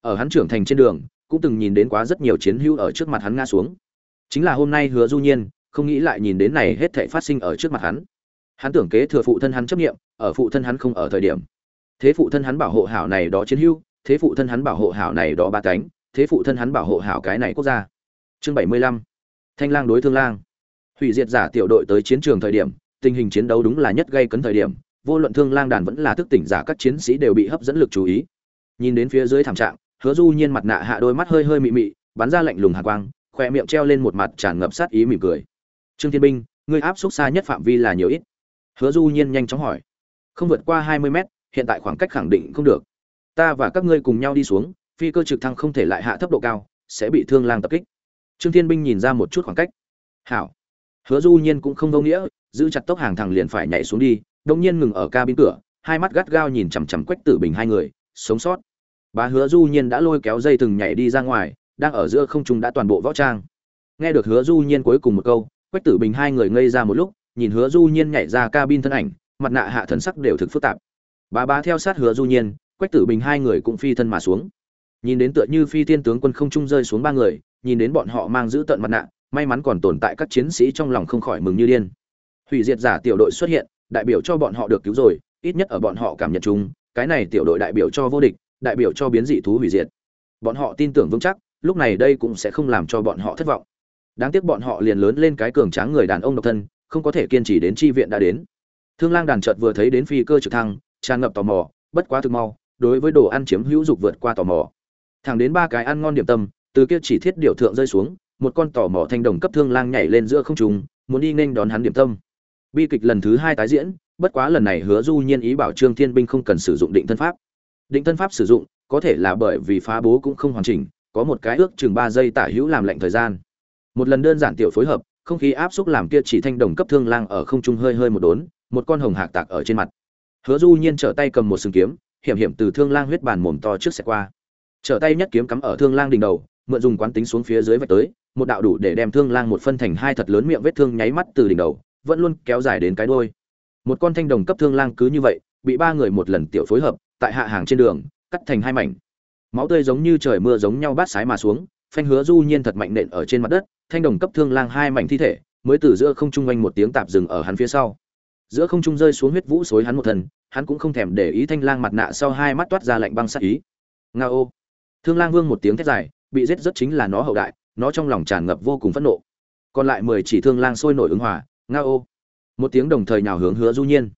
Ở hắn trưởng thành trên đường, cũng từng nhìn đến quá rất nhiều chiến hữu ở trước mặt hắn ngã xuống. Chính là hôm nay hứa du nhiên, không nghĩ lại nhìn đến này hết thảy phát sinh ở trước mặt hắn. Hắn tưởng kế thừa phụ thân hắn chấp nghiệm ở phụ thân hắn không ở thời điểm. Thế phụ thân hắn bảo hộ hảo này đó chiến hữu, thế phụ thân hắn bảo hộ hảo này đó ba cánh, thế phụ thân hắn bảo hộ hảo cái này quốc gia. Chương bảy mươi lăm. Thanh lang đối thương lang. Hủy diệt giả tiểu đội tới chiến trường thời điểm, tình hình chiến đấu đúng là nhất gây cấn thời điểm, vô luận thương lang đàn vẫn là thức tỉnh giả các chiến sĩ đều bị hấp dẫn lực chú ý. Nhìn đến phía dưới thảm trạng, hứa du nhiên mặt nạ hạ đôi mắt hơi hơi mị mị, bắn ra lạnh lùng hạ quang khoe miệng treo lên một mặt tràn ngập sát ý mỉm cười. Trương thiên binh, ngươi áp xúc xa nhất phạm vi là nhiều ít? Hứa du nhiên nhanh chóng hỏi không vượt qua hai mươi mét, hiện tại khoảng cách khẳng định không được. Ta và các ngươi cùng nhau đi xuống, phi cơ trực thăng không thể lại hạ thấp độ cao, sẽ bị thương lang tập kích. Trương thiên binh nhìn ra một chút khoảng cách. Hảo. Hứa du nhiên cũng không vô nghĩa, giữ chặt tốc hàng thẳng liền phải nhảy xuống đi đông nhiên ngừng ở cabin cửa, hai mắt gắt gao nhìn chằm chằm quách tử bình hai người, sống sót. Bà hứa du nhiên đã lôi kéo dây từng nhảy đi ra ngoài, đang ở giữa không trung đã toàn bộ võ trang. Nghe được hứa du nhiên cuối cùng một câu, quách tử bình hai người ngây ra một lúc, nhìn hứa du nhiên nhảy ra cabin thân ảnh mặt nạ hạ thần sắc đều thực phức tạp. Bà bá theo sát hứa du nhiên, quách tử bình hai người cũng phi thân mà xuống. Nhìn đến tựa như phi tiên tướng quân không trung rơi xuống ba người, nhìn đến bọn họ mang giữ tận mặt nạ, may mắn còn tồn tại các chiến sĩ trong lòng không khỏi mừng như điên. Hủy diệt giả tiểu đội xuất hiện, đại biểu cho bọn họ được cứu rồi, ít nhất ở bọn họ cảm nhận chung, cái này tiểu đội đại biểu cho vô địch, đại biểu cho biến dị thú hủy diệt. Bọn họ tin tưởng vững chắc, lúc này đây cũng sẽ không làm cho bọn họ thất vọng. Đáng tiếc bọn họ liền lớn lên cái cường tráng người đàn ông độc thân, không có thể kiên trì đến chi viện đã đến thương lang đàn chợt vừa thấy đến phi cơ trực thăng, tràn ngập tò mò, bất quá thực mau, đối với đồ ăn chiếm hữu dục vượt qua tò mò. Thẳng đến ba cái ăn ngon điểm tâm, từ kia chỉ thiết điều thượng rơi xuống, một con tò mò thanh đồng cấp thương lang nhảy lên giữa không trung, muốn đi nên đón hắn điểm tâm. Bi kịch lần thứ hai tái diễn, bất quá lần này hứa du nhiên ý bảo trương thiên binh không cần sử dụng định thân pháp. Định thân pháp sử dụng, có thể là bởi vì phá bố cũng không hoàn chỉnh, có một cái ước chừng ba giây tả hữu làm lệnh thời gian. Một lần đơn giản tiểu phối hợp, không khí áp xúc làm kia chỉ thanh đồng cấp thương lang ở không trung hơi hơi một đốn một con hồng hạc tạc ở trên mặt. Hứa du nhiên trở tay cầm một sừng kiếm, hiểm hiểm từ thương lang huyết bàn mồm to trước xe qua. Trở tay nhất kiếm cắm ở thương lang đỉnh đầu, mượn dùng quán tính xuống phía dưới vạch tới, một đạo đủ để đem thương lang một phân thành hai thật lớn miệng vết thương nháy mắt từ đỉnh đầu, vẫn luôn kéo dài đến cái đuôi. Một con thanh đồng cấp thương lang cứ như vậy, bị ba người một lần tiểu phối hợp, tại hạ hàng trên đường, cắt thành hai mảnh. Máu tươi giống như trời mưa giống nhau bát sái mà xuống, phanh hứa du nhiên thật mạnh nện ở trên mặt đất, thanh đồng cấp thương lang hai mảnh thi thể, mới từ giữa không trung quanh một tiếng tạp dừng ở hắn phía sau giữa không trung rơi xuống huyết vũ xối hắn một thần, hắn cũng không thèm để ý thanh lang mặt nạ sau hai mắt toát ra lạnh băng sát ý. Nga ô. Thương lang vương một tiếng thét dài, bị giết rất chính là nó hậu đại, nó trong lòng tràn ngập vô cùng phẫn nộ. Còn lại mười chỉ thương lang sôi nổi ứng hòa, nga ô. Một tiếng đồng thời nào hướng hứa du nhiên.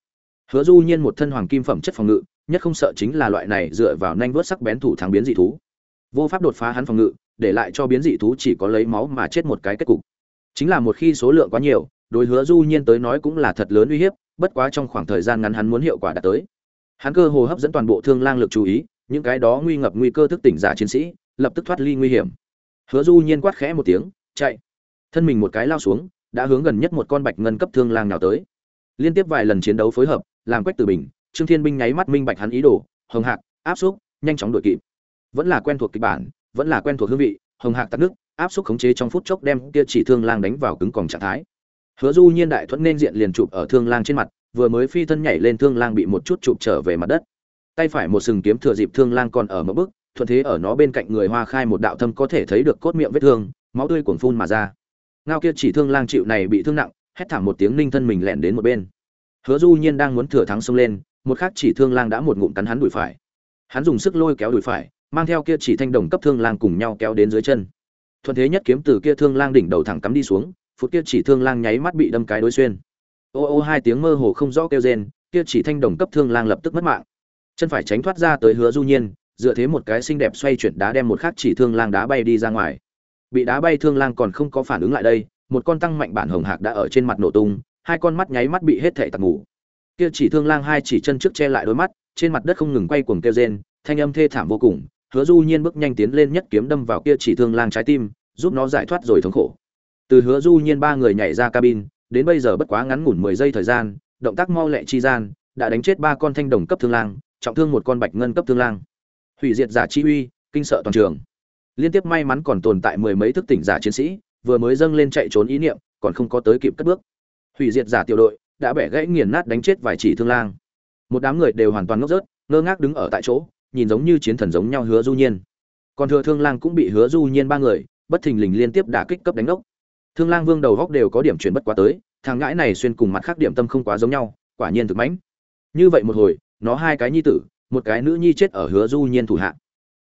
Hứa du nhiên một thân hoàng kim phẩm chất phòng ngự, nhất không sợ chính là loại này dựa vào nhanh vớt sắc bén thủ thắng biến dị thú. Vô pháp đột phá hắn phòng ngự, để lại cho biến dị thú chỉ có lấy máu mà chết một cái kết cục. Chính là một khi số lượng quá nhiều đối hứa du nhiên tới nói cũng là thật lớn uy hiếp, bất quá trong khoảng thời gian ngắn hắn muốn hiệu quả đạt tới. Hắn cơ hồ hấp dẫn toàn bộ thương lang lực chú ý, những cái đó nguy ngập nguy cơ thức tỉnh giả chiến sĩ, lập tức thoát ly nguy hiểm. Hứa du nhiên quát khẽ một tiếng, chạy. Thân mình một cái lao xuống, đã hướng gần nhất một con bạch ngân cấp thương lang nào tới. Liên tiếp vài lần chiến đấu phối hợp, làm quách từ bình, trương thiên binh nháy mắt minh bạch hắn ý đồ, hồng hạc, áp xúc, nhanh chóng đuổi kịp. Vẫn là quen thuộc kịch bản, vẫn là quen thuộc hương vị, hồng hạc tắt nước, áp xúc khống chế trong phút chốc đem kia chỉ thương lang đánh vào cứng còng trạng thái hứa du nhiên đại thuẫn nên diện liền chụp ở thương lang trên mặt, vừa mới phi thân nhảy lên thương lang bị một chút chụp trở về mặt đất. Tay phải một sừng kiếm thừa dịp thương lang còn ở một bước, thuận thế ở nó bên cạnh người hoa khai một đạo thâm có thể thấy được cốt miệng vết thương, máu tươi cuồn phun mà ra. Ngao kia chỉ thương lang chịu này bị thương nặng, hét thảm một tiếng ninh thân mình lẹn đến một bên. Hứa du nhiên đang muốn thừa thắng xông lên, một khắc chỉ thương lang đã một ngụm cắn hắn đùi phải. Hắn dùng sức lôi kéo đùi phải, mang theo kia chỉ thanh đồng cấp thương lang cùng nhau kéo đến dưới chân. Thuận thế nhất kiếm từ kia thương lang đỉnh đầu thẳng cắm đi xuống phút kia chỉ thương lang nháy mắt bị đâm cái đối xuyên. Ô ô hai tiếng mơ hồ không rõ kêu rên, kia chỉ thanh đồng cấp thương lang lập tức mất mạng. Chân phải tránh thoát ra tới hứa du nhiên, dựa thế một cái xinh đẹp xoay chuyển đá đem một khắc chỉ thương lang đá bay đi ra ngoài. Bị đá bay thương lang còn không có phản ứng lại đây, một con tăng mạnh bản hồng hạc đã ở trên mặt nổ tung, hai con mắt nháy mắt bị hết thể tặc ngủ kia chỉ thương lang hai chỉ chân trước che lại đôi mắt, trên mặt đất không ngừng quay cuồng kêu rên, thanh âm thê thảm vô cùng, hứa du nhiên bước nhanh tiến lên nhất kiếm đâm vào kia chỉ thương lang trái tim, giúp nó giải thoát rồi thống khổ từ hứa du nhiên ba người nhảy ra cabin, đến bây giờ bất quá ngắn ngủn mười giây thời gian, động tác mau lẹ chi gian, đã đánh chết ba con thanh đồng cấp thương lang, trọng thương một con bạch ngân cấp thương lang. Hủy diệt giả chi uy, kinh sợ toàn trường. Liên tiếp may mắn còn tồn tại mười mấy thức tỉnh giả chiến sĩ, vừa mới dâng lên chạy trốn ý niệm, còn không có tới kịp cất bước. Hủy diệt giả tiểu đội, đã bẻ gãy nghiền nát đánh chết vài chỉ thương lang. Một đám người đều hoàn toàn ngốc rớt, ngơ ngác đứng ở tại chỗ, nhìn giống như chiến thần giống nhau hứa du nhiên. Còn thừa thương lang cũng bị hứa du nhiên ba người, bất thình lình liên tiếp đả kích cấp đánh đốc thương lang vương đầu góc đều có điểm chuyển bất quá tới, thằng ngãi này xuyên cùng mặt khác điểm tâm không quá giống nhau, quả nhiên thực mãnh. Như vậy một hồi, nó hai cái nhi tử, một cái nữ nhi chết ở hứa du nhiên thủ hạ.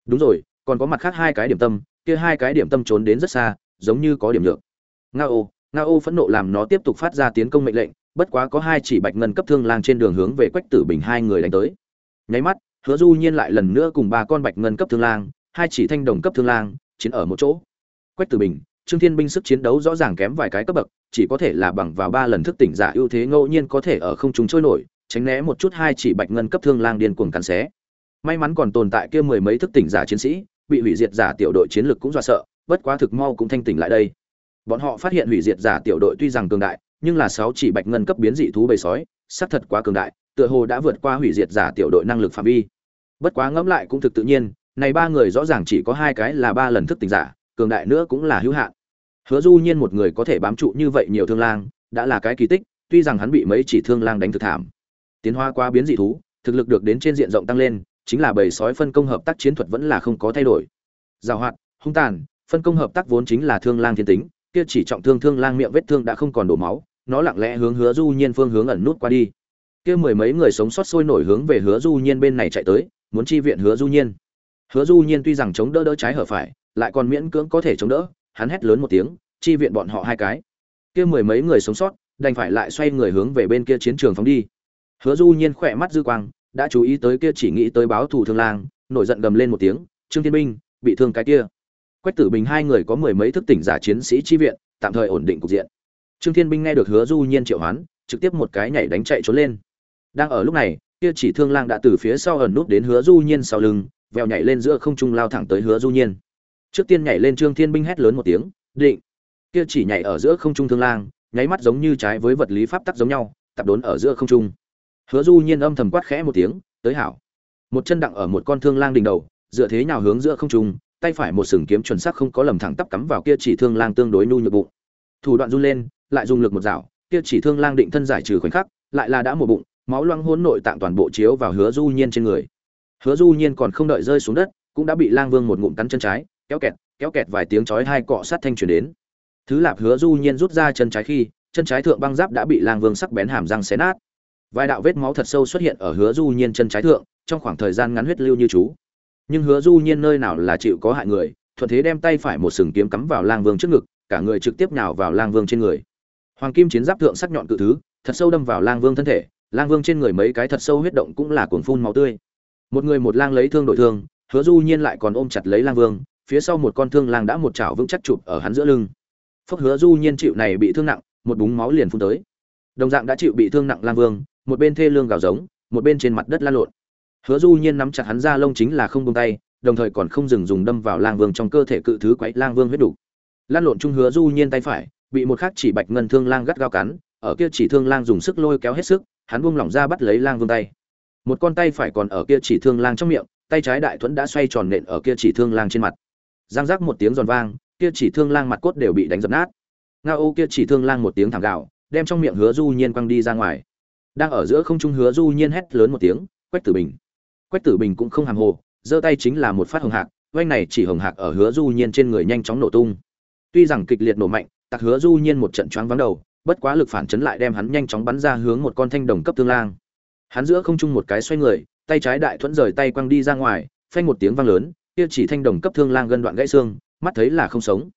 Đúng rồi, còn có mặt khác hai cái điểm tâm, kia hai cái điểm tâm trốn đến rất xa, giống như có điểm nhược. Nga ô nga ô phẫn nộ làm nó tiếp tục phát ra tiến công mệnh lệnh, bất quá có hai chỉ bạch ngân cấp thương lang trên đường hướng về quách tử bình hai người đánh tới. Nháy mắt, hứa du nhiên lại lần nữa cùng ba con bạch ngân cấp thương lang, hai chỉ thanh đồng cấp thương lang, chiến ở một chỗ. Quách tử bình trương thiên binh sức chiến đấu rõ ràng kém vài cái cấp bậc, chỉ có thể là bằng vào ba lần thức tỉnh giả ưu thế ngẫu nhiên có thể ở không trung trôi nổi, tránh né một chút hai chỉ bạch ngân cấp thương lang điên cuồng cắn xé. May mắn còn tồn tại kia mười mấy thức tỉnh giả chiến sĩ, bị hủy diệt giả tiểu đội chiến lực cũng dọa sợ, bất quá thực mau cũng thanh tỉnh lại đây. Bọn họ phát hiện hủy diệt giả tiểu đội tuy rằng cường đại, nhưng là sáu chỉ bạch ngân cấp biến dị thú bầy sói, xác thật quá cường đại, tựa hồ đã vượt qua hủy diệt giả tiểu đội năng lực phạm vi. Bất quá ngẫm lại cũng thực tự nhiên, này ba người rõ ràng chỉ có hai cái là ba lần thức tỉnh giả cường đại nữa cũng là hữu hạn. Hứa du nhiên một người có thể bám trụ như vậy nhiều thương lang, đã là cái kỳ tích, tuy rằng hắn bị mấy chỉ thương lang đánh thực thảm. Tiến hóa qua biến dị thú, thực lực được đến trên diện rộng tăng lên, chính là bầy sói phân công hợp tác chiến thuật vẫn là không có thay đổi. Giàu hoạt, hung tàn, phân công hợp tác vốn chính là thương lang thiên tính, kia chỉ trọng thương thương lang miệng vết thương đã không còn đổ máu, nó lặng lẽ hướng hứa du nhiên phương hướng ẩn nút qua đi. Kia mười mấy người sống sót sôi nổi hướng về hứa du nhiên bên này chạy tới, muốn chi viện hứa du nhiên. Hứa du nhiên tuy rằng chống đỡ đỡ trái hở phải lại còn miễn cưỡng có thể chống đỡ, hắn hét lớn một tiếng, chi viện bọn họ hai cái. Kia mười mấy người sống sót, đành phải lại xoay người hướng về bên kia chiến trường phóng đi. Hứa du nhiên khỏe mắt dư quang, đã chú ý tới kia chỉ nghĩ tới báo thù thương lang, nổi giận gầm lên một tiếng, trương thiên binh bị thương cái kia. Quách tử bình hai người có mười mấy thức tỉnh giả chiến sĩ chi viện, tạm thời ổn định cục diện. Trương thiên binh nghe được hứa du nhiên triệu hoán, trực tiếp một cái nhảy đánh chạy trốn lên. Đang ở lúc này, kia chỉ thương lang đã từ phía sau ẩn nút đến hứa du nhiên sau lưng, vèo nhảy lên giữa không trung lao thẳng tới hứa du nhiên trước tiên nhảy lên trương thiên binh hét lớn một tiếng, định! Kia chỉ nhảy ở giữa không trung thương lang, nháy mắt giống như trái với vật lý pháp tắc giống nhau, tập đốn ở giữa không trung. Hứa du nhiên âm thầm quát khẽ một tiếng, tới hảo. Một chân đặng ở một con thương lang đỉnh đầu, dựa thế nào hướng giữa không trung, tay phải một sừng kiếm chuẩn xác không có lầm thẳng tắp cắm vào kia chỉ thương lang tương đối nu nhược bụng. Thủ đoạn run lên, lại dùng lực một dạo, kia chỉ thương lang định thân giải trừ khoảnh khắc, lại là đã một bụng, máu loang hỗn nội tạng toàn bộ chiếu vào hứa du nhiên trên người. Hứa du nhiên còn không đợi rơi xuống đất, cũng đã bị lang vương một ngụm cắn chân trái kéo kẹt kéo kẹt vài tiếng chói hai cọ sát thanh truyền đến. Thứ lạp hứa du nhiên rút ra chân trái khi, chân trái thượng băng giáp đã bị lang vương sắc bén hàm răng xé nát. Vài đạo vết máu thật sâu xuất hiện ở hứa du nhiên chân trái thượng, trong khoảng thời gian ngắn huyết lưu như chú. Nhưng hứa du nhiên nơi nào là chịu có hại người, thuận thế đem tay phải một sừng kiếm cắm vào lang vương trước ngực, cả người trực tiếp nhào vào lang vương trên người. Hoàng kim chiến giáp thượng sắc nhọn cự thứ, thật sâu đâm vào lang vương thân thể, lang vương trên người mấy cái thật sâu huyết động cũng là cuồng phun máu tươi. Một người một lang lấy thương đổi thương, hứa du nhiên lại còn ôm chặt lấy lang vương phía sau một con thương lang đã một chảo vững chắc chụp ở hắn giữa lưng. Phốc hứa du nhiên chịu này bị thương nặng, một búng máu liền phun tới. Đồng dạng đã chịu bị thương nặng lang vương, một bên thê lương gào giống, một bên trên mặt đất la lộn. Hứa du nhiên nắm chặt hắn ra lông chính là không buông tay, đồng thời còn không dừng dùng đâm vào lang vương trong cơ thể cự thứ quấy lang vương huyết đủ. Lan lộn chung hứa du nhiên tay phải, bị một khắc chỉ bạch ngân thương lang gắt gao cắn, ở kia chỉ thương lang dùng sức lôi kéo hết sức, hắn buông lỏng ra bắt lấy lang vương tay. Một con tay phải còn ở kia chỉ thương lang trong miệng, tay trái đại thuẫn đã xoay tròn nện ở kia chỉ thương lang trên mặt giang giác một tiếng giòn vang, kia chỉ thương lang mặt cốt đều bị đánh dập nát. Ngao ô kia chỉ thương lang một tiếng thảm gạo đem trong miệng hứa du nhiên quăng đi ra ngoài. Đang ở giữa không trung hứa du nhiên hét lớn một tiếng, quách tử bình. Quách tử bình cũng không hàm hồ, giơ tay chính là một phát hồng hạc, oanh này chỉ hồng hạc ở hứa du nhiên trên người nhanh chóng nổ tung. Tuy rằng kịch liệt nổ mạnh tặc hứa du nhiên một trận choáng vắng đầu, bất quá lực phản chấn lại đem hắn nhanh chóng bắn ra hướng một con thanh đồng cấp thương lang. Hắn giữa không trung một cái xoay người, tay trái đại thuẫn rời tay quăng đi ra ngoài, phanh một tiếng vang lớn kia chỉ thanh đồng cấp thương lang gân đoạn gãy xương, mắt thấy là không sống.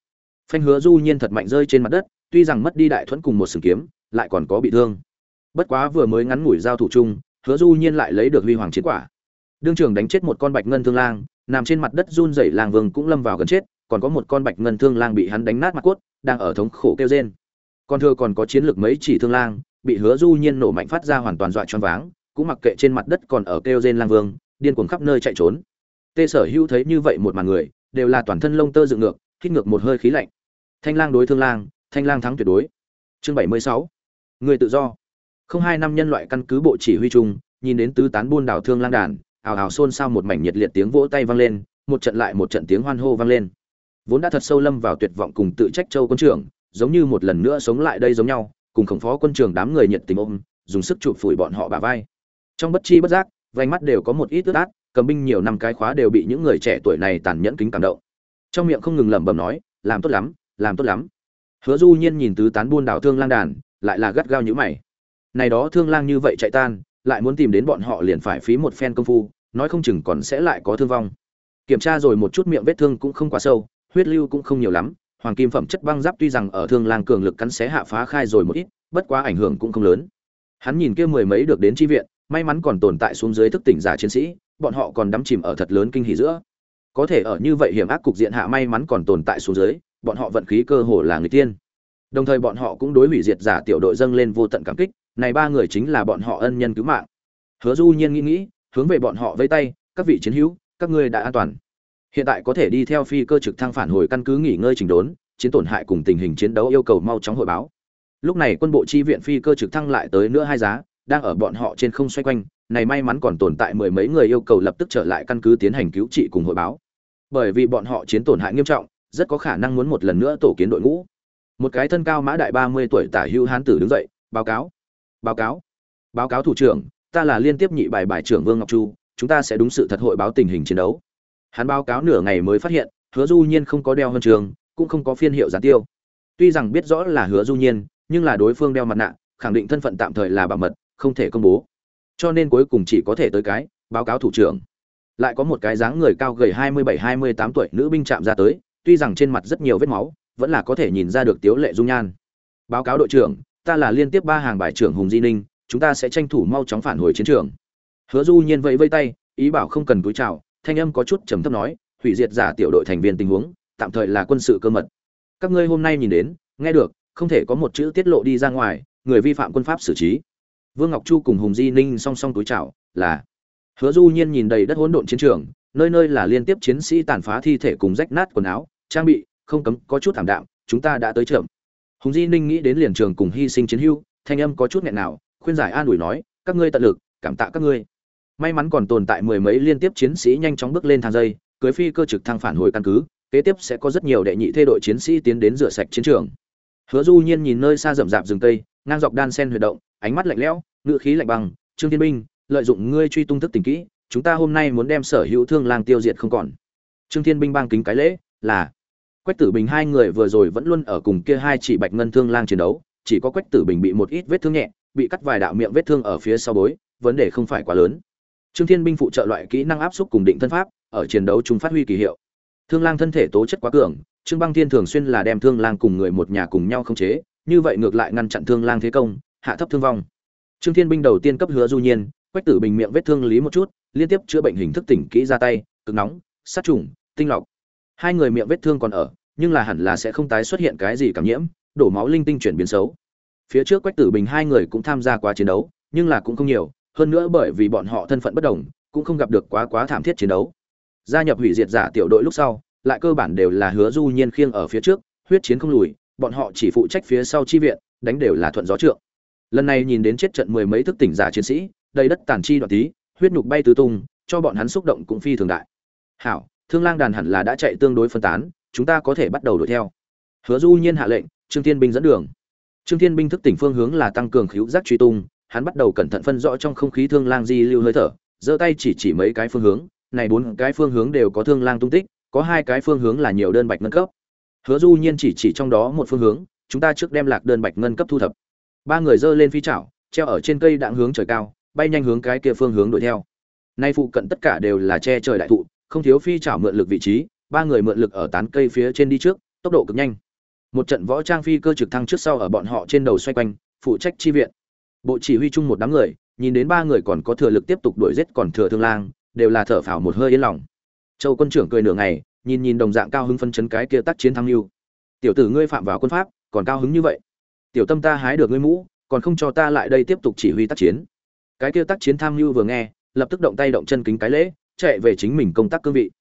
Phanh hứa du nhiên thật mạnh rơi trên mặt đất, tuy rằng mất đi đại thuẫn cùng một sừng kiếm, lại còn có bị thương. Bất quá vừa mới ngắn ngủi giao thủ chung, hứa du nhiên lại lấy được huy hoàng chiến quả. Đương trường đánh chết một con bạch ngân thương lang, nằm trên mặt đất run rẩy lang vương cũng lâm vào gần chết, còn có một con bạch ngân thương lang bị hắn đánh nát mặt cốt, đang ở thống khổ kêu rên. Còn thừa còn có chiến lược mấy chỉ thương lang, bị hứa du nhiên nổ mạnh phát ra hoàn toàn dọa choáng váng, cũng mặc kệ trên mặt đất còn ở kêu rên lang vương, điên cuồng khắp nơi chạy trốn tê sở hữu thấy như vậy một màn người, đều là toàn thân lông tơ dựng ngược, hít ngược một hơi khí lạnh. Thanh lang đối thương lang, thanh lang thắng tuyệt đối. Chương bảy mươi sáu. Người tự do. Không hai năm nhân loại căn cứ bộ chỉ huy chung, nhìn đến tứ tán buôn đảo thương lang đàn, ào ào xôn xao một mảnh nhiệt liệt tiếng vỗ tay vang lên, một trận lại một trận tiếng hoan hô vang lên. Vốn đã thật sâu lâm vào tuyệt vọng cùng tự trách châu quân trưởng, giống như một lần nữa sống lại đây giống nhau, cùng khổng phó quân trưởng đám người nhiệt tình ôm, dùng sức chụp phủi bọn họ bả vai. Trong bất chi bất giác, vành mắt đều có một ít ướt át cầm binh nhiều năm cái khóa đều bị những người trẻ tuổi này tàn nhẫn kính cảm động. Trong miệng không ngừng lẩm bẩm nói, làm tốt lắm, làm tốt lắm. Hứa du nhiên nhìn tứ tán buôn đảo thương lang đàn, lại là gắt gao như mày. Này đó thương lang như vậy chạy tan, lại muốn tìm đến bọn họ liền phải phí một phen công phu, nói không chừng còn sẽ lại có thương vong. Kiểm tra rồi một chút miệng vết thương cũng không quá sâu, huyết lưu cũng không nhiều lắm, hoàng kim phẩm chất băng giáp tuy rằng ở thương lang cường lực cắn xé hạ phá khai rồi một ít, bất quá ảnh hưởng cũng không lớn. Hắn nhìn kia mười mấy được đến chi viện may mắn còn tồn tại xuống dưới thức tỉnh giả chiến sĩ, bọn họ còn đắm chìm ở thật lớn kinh hỉ giữa. Có thể ở như vậy hiểm ác cục diện hạ may mắn còn tồn tại xuống dưới, bọn họ vận khí cơ hồ là người tiên. Đồng thời bọn họ cũng đối hủy diệt giả tiểu đội dâng lên vô tận cảm kích, này ba người chính là bọn họ ân nhân cứu mạng. Hứa du nhiên nghĩ nghĩ, hướng về bọn họ vây tay, các vị chiến hữu, các ngươi đã an toàn. Hiện tại có thể đi theo phi cơ trực thăng phản hồi căn cứ nghỉ ngơi chỉnh đốn, chiến tổn hại cùng tình hình chiến đấu yêu cầu mau chóng hội báo. Lúc này quân bộ chi viện phi cơ trực thăng lại tới nữa hai giá đang ở bọn họ trên không xoay quanh, này may mắn còn tồn tại mười mấy người yêu cầu lập tức trở lại căn cứ tiến hành cứu trị cùng hội báo. Bởi vì bọn họ chiến tổn hại nghiêm trọng, rất có khả năng muốn một lần nữa tổ kiến đội ngũ. Một cái thân cao mã đại ba mươi tuổi tả hữu hán tử đứng dậy, báo cáo báo cáo báo cáo thủ trưởng, ta là liên tiếp nhị bài bài trưởng vương ngọc chu, chúng ta sẽ đúng sự thật hội báo tình hình chiến đấu. Hắn báo cáo nửa ngày mới phát hiện, hứa du nhiên không có đeo huân trường, cũng không có phiên hiệu gián tiêu. Tuy rằng biết rõ là hứa du nhiên, nhưng là đối phương đeo mặt nạ, khẳng định thân phận tạm thời là bảo mật không thể công bố. Cho nên cuối cùng chỉ có thể tới cái, báo cáo thủ trưởng. Lại có một cái dáng người cao gầy hai mươi bảy, hai mươi tám tuổi nữ binh chạm ra tới, tuy rằng trên mặt rất nhiều vết máu, vẫn là có thể nhìn ra được tiếu lệ dung nhan. Báo cáo đội trưởng, ta là liên tiếp ba hàng bài trưởng hùng di ninh, chúng ta sẽ tranh thủ mau chóng phản hồi chiến trường. Hứa du nhiên vẫy vây tay, ý bảo không cần túi chào, thanh âm có chút trầm thấp nói, hủy diệt giả tiểu đội thành viên tình huống, tạm thời là quân sự cơ mật. Các ngươi hôm nay nhìn đến, nghe được, không thể có một chữ tiết lộ đi ra ngoài, người vi phạm quân pháp xử trí vương ngọc chu cùng hùng di ninh song song túi chào, là, hứa du nhiên nhìn đầy đất hỗn độn chiến trường, nơi nơi là liên tiếp chiến sĩ tàn phá thi thể cùng rách nát quần áo, trang bị, không cấm, có chút thảm đạm, chúng ta đã tới chậm. Hùng di ninh nghĩ đến liền trường cùng hy sinh chiến hưu, thanh âm có chút nghẹn nào, khuyên giải an ủi nói, các ngươi tận lực, cảm tạ các ngươi. May mắn còn tồn tại mười mấy liên tiếp chiến sĩ nhanh chóng bước lên thang dây, cưới phi cơ trực thăng phản hồi căn cứ, kế tiếp sẽ có rất nhiều đệ nhị thê đội chiến sĩ tiến đến rửa sạch chiến trường. Hứa du nhiên nhìn nơi xa rậm rạp rừng tây ngang dọc đan sen huy động ánh mắt lạnh lẽo ngự khí lạnh băng, trương thiên binh, lợi dụng ngươi truy tung thức tình kỹ, chúng ta hôm nay muốn đem sở hữu thương lang tiêu diệt không còn. Trương thiên binh bang kính cái lễ, là, quách tử bình hai người vừa rồi vẫn luôn ở cùng kia hai chỉ bạch ngân thương lang chiến đấu, chỉ có quách tử bình bị một ít vết thương nhẹ, bị cắt vài đạo miệng vết thương ở phía sau bối, vấn đề không phải quá lớn. Trương thiên binh phụ trợ loại kỹ năng áp xúc cùng định thân pháp, ở chiến đấu chúng phát huy kỳ hiệu. Thương lang thân thể tố chất quá cường, trương băng thiên thường xuyên là đem thương lang cùng người một nhà cùng nhau khống chế, như vậy ngược lại ngăn chặn thương lang thế công hạ thấp thương vong. Trương thiên binh đầu tiên cấp hứa du nhiên, quách tử bình miệng vết thương lý một chút, liên tiếp chữa bệnh hình thức tỉnh kỹ ra tay, cực nóng, sát trùng, tinh lọc. Hai người miệng vết thương còn ở, nhưng là hẳn là sẽ không tái xuất hiện cái gì cảm nhiễm, đổ máu linh tinh chuyển biến xấu. Phía trước quách tử bình hai người cũng tham gia quá chiến đấu, nhưng là cũng không nhiều, hơn nữa bởi vì bọn họ thân phận bất đồng, cũng không gặp được quá quá thảm thiết chiến đấu. Gia nhập hủy diệt giả tiểu đội lúc sau, lại cơ bản đều là hứa du nhiên khiêng ở phía trước, huyết chiến không lùi, bọn họ chỉ phụ trách phía sau chi viện, đánh đều là thuận gió trượng lần này nhìn đến chết trận mười mấy thức tỉnh giả chiến sĩ, đầy đất tàn chi đoạn tí, huyết nhục bay tứ tung, cho bọn hắn xúc động cũng phi thường đại. Hảo, thương lang đàn hẳn là đã chạy tương đối phân tán, chúng ta có thể bắt đầu đuổi theo. Hứa du nhiên hạ lệnh, trương thiên binh dẫn đường. Trương thiên binh thức tỉnh phương hướng là tăng cường khíu giác truy tung, hắn bắt đầu cẩn thận phân rõ trong không khí thương lang di lưu hơi thở, giơ tay chỉ chỉ mấy cái phương hướng, này bốn cái phương hướng đều có thương lang tung tích, có hai cái phương hướng là nhiều đơn bạch ngân cấp. Hứa du nhiên chỉ chỉ trong đó một phương hướng, chúng ta trước đem lạc đơn bạch ngân cấp thu thập ba người giơ lên phi chảo, treo ở trên cây đạn hướng trời cao, bay nhanh hướng cái kia phương hướng đuổi theo. Nay phụ cận tất cả đều là che trời đại thụ, không thiếu phi chảo mượn lực vị trí, ba người mượn lực ở tán cây phía trên đi trước, tốc độ cực nhanh. Một trận võ trang phi cơ trực thăng trước sau ở bọn họ trên đầu xoay quanh, phụ trách chi viện. Bộ chỉ huy chung một đám người, nhìn đến ba người còn có thừa lực tiếp tục đuổi giết còn thừa thương lang, đều là thở phào một hơi yên lòng. Châu quân trưởng cười nửa ngày, nhìn nhìn đồng dạng cao hứng phân chấn cái kia tác chiến thăng lưu. Tiểu tử ngươi phạm vào quân pháp, còn cao hứng như vậy tiểu tâm ta hái được ngươi mũ còn không cho ta lại đây tiếp tục chỉ huy tác chiến. Cái kia tác chiến tham mưu vừa nghe lập tức động tay động chân kính cái lễ chạy về chính mình công tác cương vị.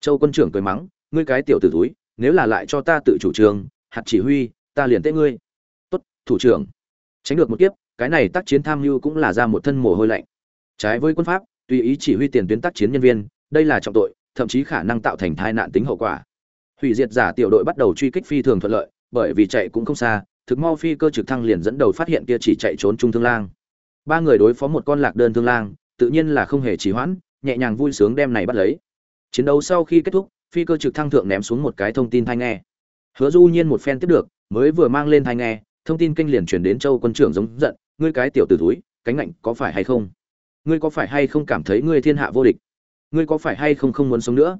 Châu quân trưởng cười mắng ngươi cái tiểu tử túi nếu là lại cho ta tự chủ trường, hạt chỉ huy ta liền tế ngươi. Tốt thủ trưởng. Tránh được một kiếp cái này tác chiến tham mưu cũng là ra một thân mồ hôi lạnh. Trái với quân pháp tùy ý chỉ huy tiền tuyến tác chiến nhân viên đây là trọng tội thậm chí khả năng tạo thành tai nạn tính hậu quả. Hủy diệt giả tiểu đội bắt đầu truy kích phi thường thuận lợi bởi vì chạy cũng không xa thực mau phi cơ trực thăng liền dẫn đầu phát hiện kia chỉ chạy trốn trung thương lang. Ba người đối phó một con lạc đơn thương lang, tự nhiên là không hề trì hoãn, nhẹ nhàng vui sướng đem này bắt lấy. Chiến đấu sau khi kết thúc, phi cơ trực thăng thượng ném xuống một cái thông tin thanh nghe. Hứa du nhiên một phen tiếp được, mới vừa mang lên thanh nghe, thông tin kênh liền truyền đến châu quân trưởng giống giận, ngươi cái tiểu tử túi cánh ngạnh có phải hay không? Ngươi có phải hay không cảm thấy ngươi thiên hạ vô địch? Ngươi có phải hay không không muốn sống nữa?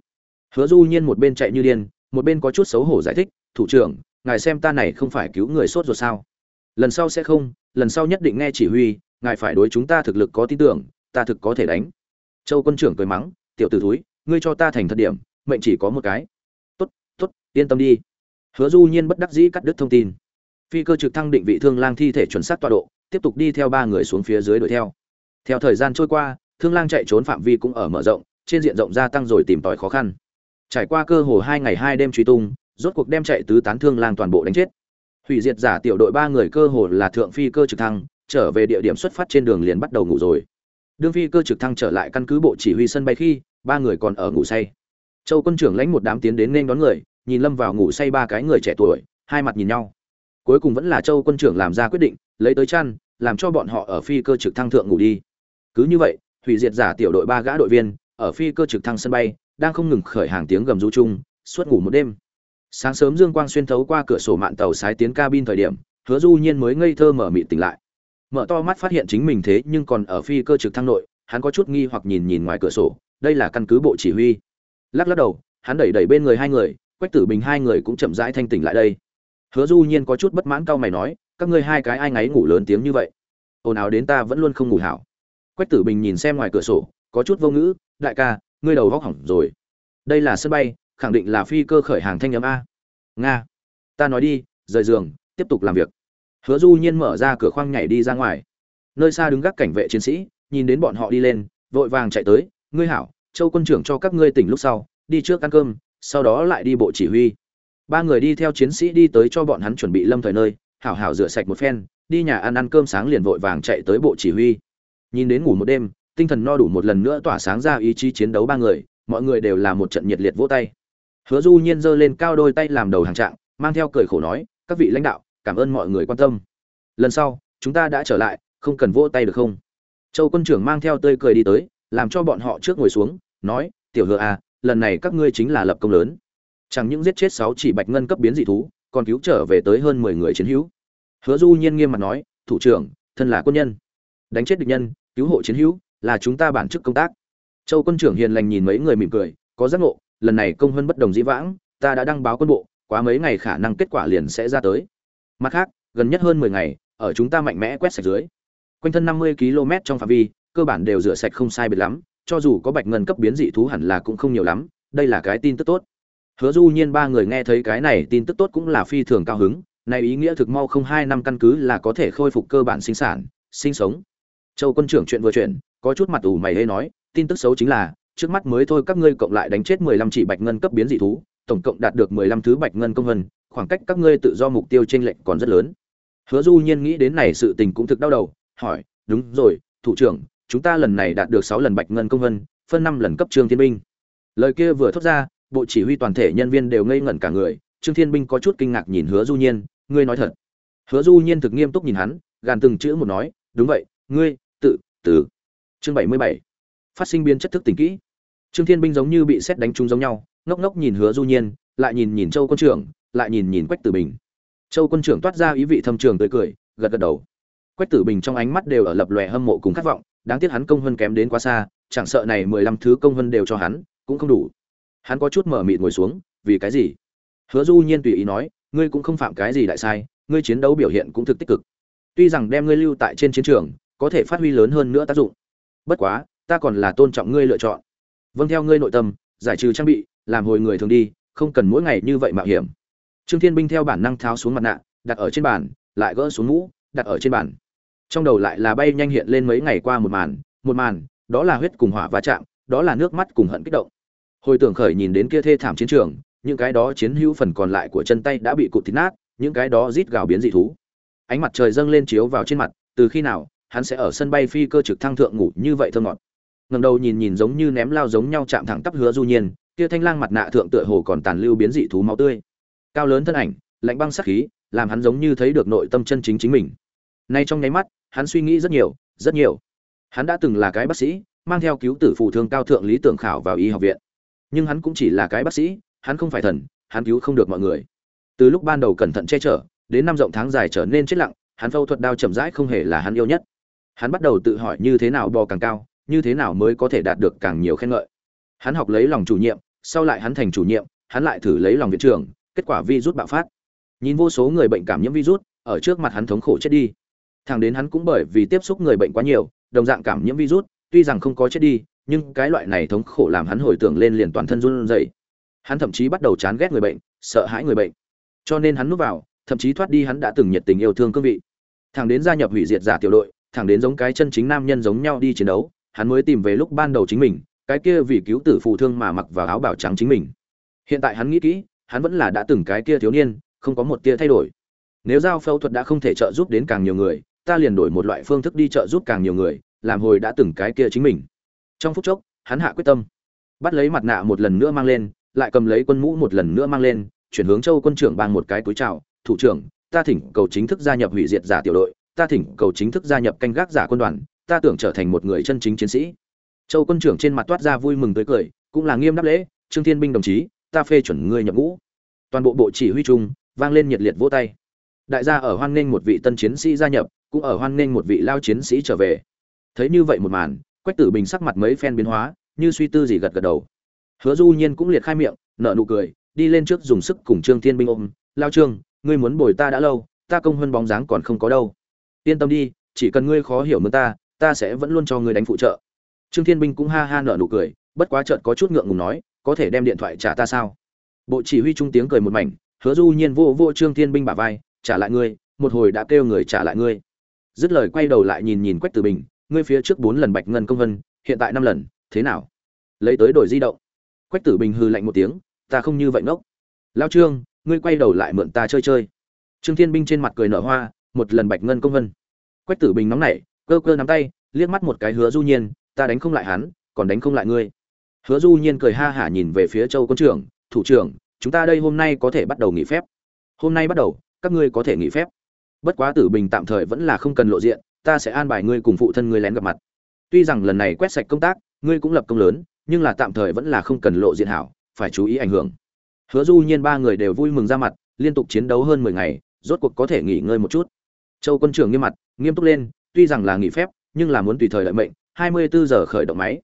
Hứa du nhiên một bên chạy như điên, một bên có chút xấu hổ giải thích, thủ trưởng ngài xem ta này không phải cứu người sốt rồi sao? Lần sau sẽ không, lần sau nhất định nghe chỉ huy, ngài phải đối chúng ta thực lực có tin tưởng, ta thực có thể đánh. Châu quân trưởng cười mắng, tiểu tử thúi, ngươi cho ta thành thật điểm, mệnh chỉ có một cái. Tốt tốt, yên tâm đi. Hứa du nhiên bất đắc dĩ cắt đứt thông tin. Phi cơ trực thăng định vị thương lang thi thể chuẩn xác tọa độ, tiếp tục đi theo ba người xuống phía dưới đuổi theo. Theo thời gian trôi qua, thương lang chạy trốn phạm vi cũng ở mở rộng, trên diện rộng gia tăng rồi tìm tòi khó khăn. Trải qua cơ hồ hai ngày hai đêm truy tung rốt cuộc đem chạy tứ tán thương lang toàn bộ đánh chết. Hủy diệt giả tiểu đội ba người cơ hồ là thượng phi cơ trực thăng, trở về địa điểm xuất phát trên đường liền bắt đầu ngủ rồi. Đương phi cơ trực thăng trở lại căn cứ bộ chỉ huy sân bay khi, ba người còn ở ngủ say. Châu quân trưởng lãnh một đám tiến đến nên đón người, nhìn lâm vào ngủ say ba cái người trẻ tuổi, hai mặt nhìn nhau. Cuối cùng vẫn là châu quân trưởng làm ra quyết định, lấy tới chăn, làm cho bọn họ ở phi cơ trực thăng thượng ngủ đi. Cứ như vậy, hủy diệt giả tiểu đội ba gã đội viên, ở phi cơ trực thăng sân bay, đang không ngừng khởi hàng tiếng gầm rú chung, suốt ngủ một đêm sáng sớm dương quang xuyên thấu qua cửa sổ mạn tàu sái tiến cabin thời điểm, hứa du nhiên mới ngây thơ mở mịt tỉnh lại. Mở to mắt phát hiện chính mình thế nhưng còn ở phi cơ trực thăng nội, hắn có chút nghi hoặc nhìn nhìn ngoài cửa sổ, đây là căn cứ bộ chỉ huy. Lắc lắc đầu, hắn đẩy đẩy bên người hai người, quách tử bình hai người cũng chậm rãi thanh tỉnh lại đây. Hứa du nhiên có chút bất mãn cau mày nói, các ngươi hai cái ai ngáy ngủ lớn tiếng như vậy? Ồn ào đến ta vẫn luôn không ngủ hảo. Quách tử bình nhìn xem ngoài cửa sổ, có chút vô ngữ, đại ca, ngươi đầu góc hỏng rồi. Đây là sân bay khẳng định là phi cơ khởi hàng thanh nhóm a. Nga. Ta nói đi, rời giường, tiếp tục làm việc. Hứa du nhiên mở ra cửa khoang nhảy đi ra ngoài. Nơi xa đứng gác cảnh vệ chiến sĩ, nhìn đến bọn họ đi lên, vội vàng chạy tới, ngươi hảo, châu quân trưởng cho các ngươi tỉnh lúc sau, đi trước ăn cơm, sau đó lại đi bộ chỉ huy. Ba người đi theo chiến sĩ đi tới cho bọn hắn chuẩn bị lâm thời nơi, hảo hảo rửa sạch một phen, đi nhà ăn ăn cơm sáng liền vội vàng chạy tới bộ chỉ huy. Nhìn đến ngủ một đêm, tinh thần no đủ một lần nữa tỏa sáng ra ý chí chiến đấu ba người, mọi người đều là một trận nhiệt liệt vỗ tay hứa du nhiên giơ lên cao đôi tay làm đầu hàng trạng, mang theo cười khổ nói, các vị lãnh đạo, cảm ơn mọi người quan tâm. Lần sau, chúng ta đã trở lại, không cần vỗ tay được không? Châu quân trưởng mang theo tươi cười đi tới, làm cho bọn họ trước ngồi xuống, nói, tiểu hứa à lần này các ngươi chính là lập công lớn. Chẳng những giết chết sáu chỉ bạch ngân cấp biến dị thú, còn cứu trở về tới hơn mười người chiến hữu. Hứa du nhiên nghiêm mặt nói, thủ trưởng, thân là quân nhân, đánh chết địch nhân, cứu hộ chiến hữu, là chúng ta bản chức công tác. Châu quân trưởng hiền lành nhìn mấy người mỉm cười, có giác ngộ lần này công hơn bất đồng dĩ vãng, ta đã đăng báo quân bộ, quá mấy ngày khả năng kết quả liền sẽ ra tới. Mặt khác, gần nhất hơn mười ngày, ở chúng ta mạnh mẽ quét sạch dưới. Quanh thân năm mươi km trong phạm vi, cơ bản đều rửa sạch không sai biệt lắm, cho dù có bạch ngân cấp biến dị thú hẳn là cũng không nhiều lắm, đây là cái tin tức tốt. Hứa du nhiên ba người nghe thấy cái này tin tức tốt cũng là phi thường cao hứng, này ý nghĩa thực mau không hai năm căn cứ là có thể khôi phục cơ bản sinh sản, sinh sống. Châu quân trưởng chuyện vừa chuyện có chút mặt ủ mày hay nói, tin tức xấu chính là trước mắt mới thôi các ngươi cộng lại đánh chết 15 chỉ bạch ngân cấp biến dị thú, tổng cộng đạt được 15 thứ bạch ngân công vân, khoảng cách các ngươi tự do mục tiêu trên lệnh còn rất lớn. Hứa du nhiên nghĩ đến này sự tình cũng thực đau đầu, hỏi, đúng rồi, thủ trưởng, chúng ta lần này đạt được 6 lần bạch ngân công vân, phân 5 lần cấp trương thiên binh. Lời kia vừa thốt ra, bộ chỉ huy toàn thể nhân viên đều ngây ngẩn cả người, trương thiên binh có chút kinh ngạc nhìn hứa du nhiên, ngươi nói thật? Hứa du nhiên thực nghiêm túc nhìn hắn, gàn từng chữ một nói, đúng vậy, ngươi, tự tử chương bảy mươi bảy phát sinh biến chất thức tỉnh kỹ. Trương thiên binh giống như bị xét đánh trúng giống nhau, ngốc ngốc nhìn hứa du nhiên, lại nhìn nhìn châu quân trưởng, lại nhìn nhìn quách tử bình. Châu quân trưởng toát ra ý vị thâm trường tươi cười, gật gật đầu. Quách tử bình trong ánh mắt đều ở lập lòe hâm mộ cùng khát vọng, đáng tiếc hắn công hơn kém đến quá xa, chẳng sợ này mười lăm thứ công hơn đều cho hắn, cũng không đủ. Hắn có chút mở mịt ngồi xuống, vì cái gì? Hứa du nhiên tùy ý nói, ngươi cũng không phạm cái gì đại sai, ngươi chiến đấu biểu hiện cũng thực tích cực. Tuy rằng đem ngươi lưu tại trên chiến trường, có thể phát huy lớn hơn nữa tác dụng. Bất quá ta còn là tôn trọng ngươi lựa chọn. Vâng theo ngươi nội tâm, giải trừ trang bị, làm hồi người thường đi, không cần mỗi ngày như vậy mạo hiểm. Trương thiên binh theo bản năng tháo xuống mặt nạ, đặt ở trên bàn, lại gỡ xuống mũ, đặt ở trên bàn. Trong đầu lại là bay nhanh hiện lên mấy ngày qua một màn một màn, đó là huyết cùng hỏa va chạm, đó là nước mắt cùng hận kích động. Hồi tưởng khởi nhìn đến kia thê thảm chiến trường, những cái đó chiến hữu phần còn lại của chân tay đã bị cụt thịt nát, những cái đó rít gào biến dị thú. Ánh mặt trời dâng lên chiếu vào trên mặt, từ khi nào, hắn sẽ ở sân bay phi cơ trực thăng thượng ngủ như vậy thơ ngọt ngẩng đầu nhìn nhìn giống như ném lao giống nhau chạm thẳng tắp hứa du nhiên, kia thanh lang mặt nạ thượng tựa hồ còn tàn lưu biến dị thú máu tươi. Cao lớn thân ảnh, lạnh băng sắc khí, làm hắn giống như thấy được nội tâm chân chính chính mình. Nay trong nháy mắt, hắn suy nghĩ rất nhiều rất nhiều. Hắn đã từng là cái bác sĩ, mang theo cứu tử phụ thương cao thượng lý tưởng khảo vào y học viện. Nhưng hắn cũng chỉ là cái bác sĩ, hắn không phải thần, hắn cứu không được mọi người. Từ lúc ban đầu cẩn thận che chở, đến năm rộng tháng dài trở nên chết lặng, hắn phẫu thuật đao chậm rãi không hề là hắn yêu nhất. Hắn bắt đầu tự hỏi như thế nào bò càng cao như thế nào mới có thể đạt được càng nhiều khen ngợi? Hắn học lấy lòng chủ nhiệm, sau lại hắn thành chủ nhiệm, hắn lại thử lấy lòng viện trưởng, kết quả virus bạo phát. Nhìn vô số người bệnh cảm nhiễm virus ở trước mặt hắn thống khổ chết đi. Thằng đến hắn cũng bởi vì tiếp xúc người bệnh quá nhiều, đồng dạng cảm nhiễm virus tuy rằng không có chết đi, nhưng cái loại này thống khổ làm hắn hồi tưởng lên liền toàn thân run rẩy. Hắn thậm chí bắt đầu chán ghét người bệnh, sợ hãi người bệnh. Cho nên hắn núp vào, thậm chí thoát đi hắn đã từng nhiệt tình yêu thương cương vị. Thằng đến gia nhập hủy diệt giả tiểu đội, thẳng đến giống cái chân chính nam nhân giống nhau đi chiến đấu hắn mới tìm về lúc ban đầu chính mình, cái kia vì cứu tử phù thương mà mặc vào áo bảo trắng chính mình. Hiện tại hắn nghĩ kỹ, hắn vẫn là đã từng cái kia thiếu niên, không có một tia thay đổi. Nếu giao phẫu thuật đã không thể trợ giúp đến càng nhiều người, ta liền đổi một loại phương thức đi trợ giúp càng nhiều người, làm hồi đã từng cái kia chính mình. Trong phút chốc, hắn hạ quyết tâm. Bắt lấy mặt nạ một lần nữa mang lên, lại cầm lấy quân mũ một lần nữa mang lên, chuyển hướng châu quân trưởng bằng một cái túi chào, thủ trưởng, ta thỉnh cầu chính thức gia nhập hủy diệt giả tiểu đội, ta thỉnh cầu chính thức gia nhập canh gác giả quân đoàn ta tưởng trở thành một người chân chính chiến sĩ. Châu quân trưởng trên mặt toát ra vui mừng tới cười, cũng là nghiêm đáp lễ, trương thiên binh đồng chí, ta phê chuẩn ngươi nhập ngũ. Toàn bộ bộ chỉ huy chung vang lên nhiệt liệt vỗ tay. Đại gia ở hoan nghênh một vị tân chiến sĩ gia nhập, cũng ở hoan nghênh một vị lao chiến sĩ trở về. Thấy như vậy một màn, quách tử bình sắc mặt mấy phen biến hóa, như suy tư gì gật gật đầu. Hứa du nhiên cũng liệt khai miệng, nở nụ cười, đi lên trước dùng sức cùng trương thiên binh ôm, lao trương, ngươi muốn bồi ta đã lâu, ta công hơn bóng dáng còn không có đâu. Yên tâm đi, chỉ cần ngươi khó hiểu mơ ta ta sẽ vẫn luôn cho ngươi đánh phụ trợ. Trương thiên binh cũng ha ha nở nụ cười, bất quá chợt có chút ngượng ngùng nói, có thể đem điện thoại trả ta sao? Bộ chỉ huy trung tiếng cười một mảnh, hứa du nhiên vô vô trương thiên binh bả vai, trả lại ngươi, một hồi đã kêu người trả lại ngươi. Dứt lời quay đầu lại nhìn nhìn quách tử bình, ngươi phía trước bốn lần bạch ngân công vân, hiện tại năm lần, thế nào? Lấy tới đổi di động. Quách tử bình hư lạnh một tiếng, ta không như vậy ngốc. Lao trương, ngươi quay đầu lại mượn ta chơi chơi. Trương thiên binh trên mặt cười nở hoa, một lần bạch ngân công vân. Quách tử bình nóng nảy cơ cơ nắm tay, liếc mắt một cái hứa du nhiên, ta đánh không lại hắn, còn đánh không lại ngươi. Hứa du nhiên cười ha hả nhìn về phía châu quân trưởng, thủ trưởng, chúng ta đây hôm nay có thể bắt đầu nghỉ phép. Hôm nay bắt đầu, các ngươi có thể nghỉ phép. Bất quá tử bình tạm thời vẫn là không cần lộ diện, ta sẽ an bài ngươi cùng phụ thân ngươi lén gặp mặt. Tuy rằng lần này quét sạch công tác, ngươi cũng lập công lớn, nhưng là tạm thời vẫn là không cần lộ diện hảo, phải chú ý ảnh hưởng. Hứa du nhiên ba người đều vui mừng ra mặt, liên tục chiến đấu hơn mười ngày, rốt cuộc có thể nghỉ ngơi một chút. Châu quân trưởng nghiêm mặt, nghiêm túc lên tuy rằng là nghỉ phép, nhưng là muốn tùy thời lợi mệnh, hai mươi bốn giờ khởi động máy.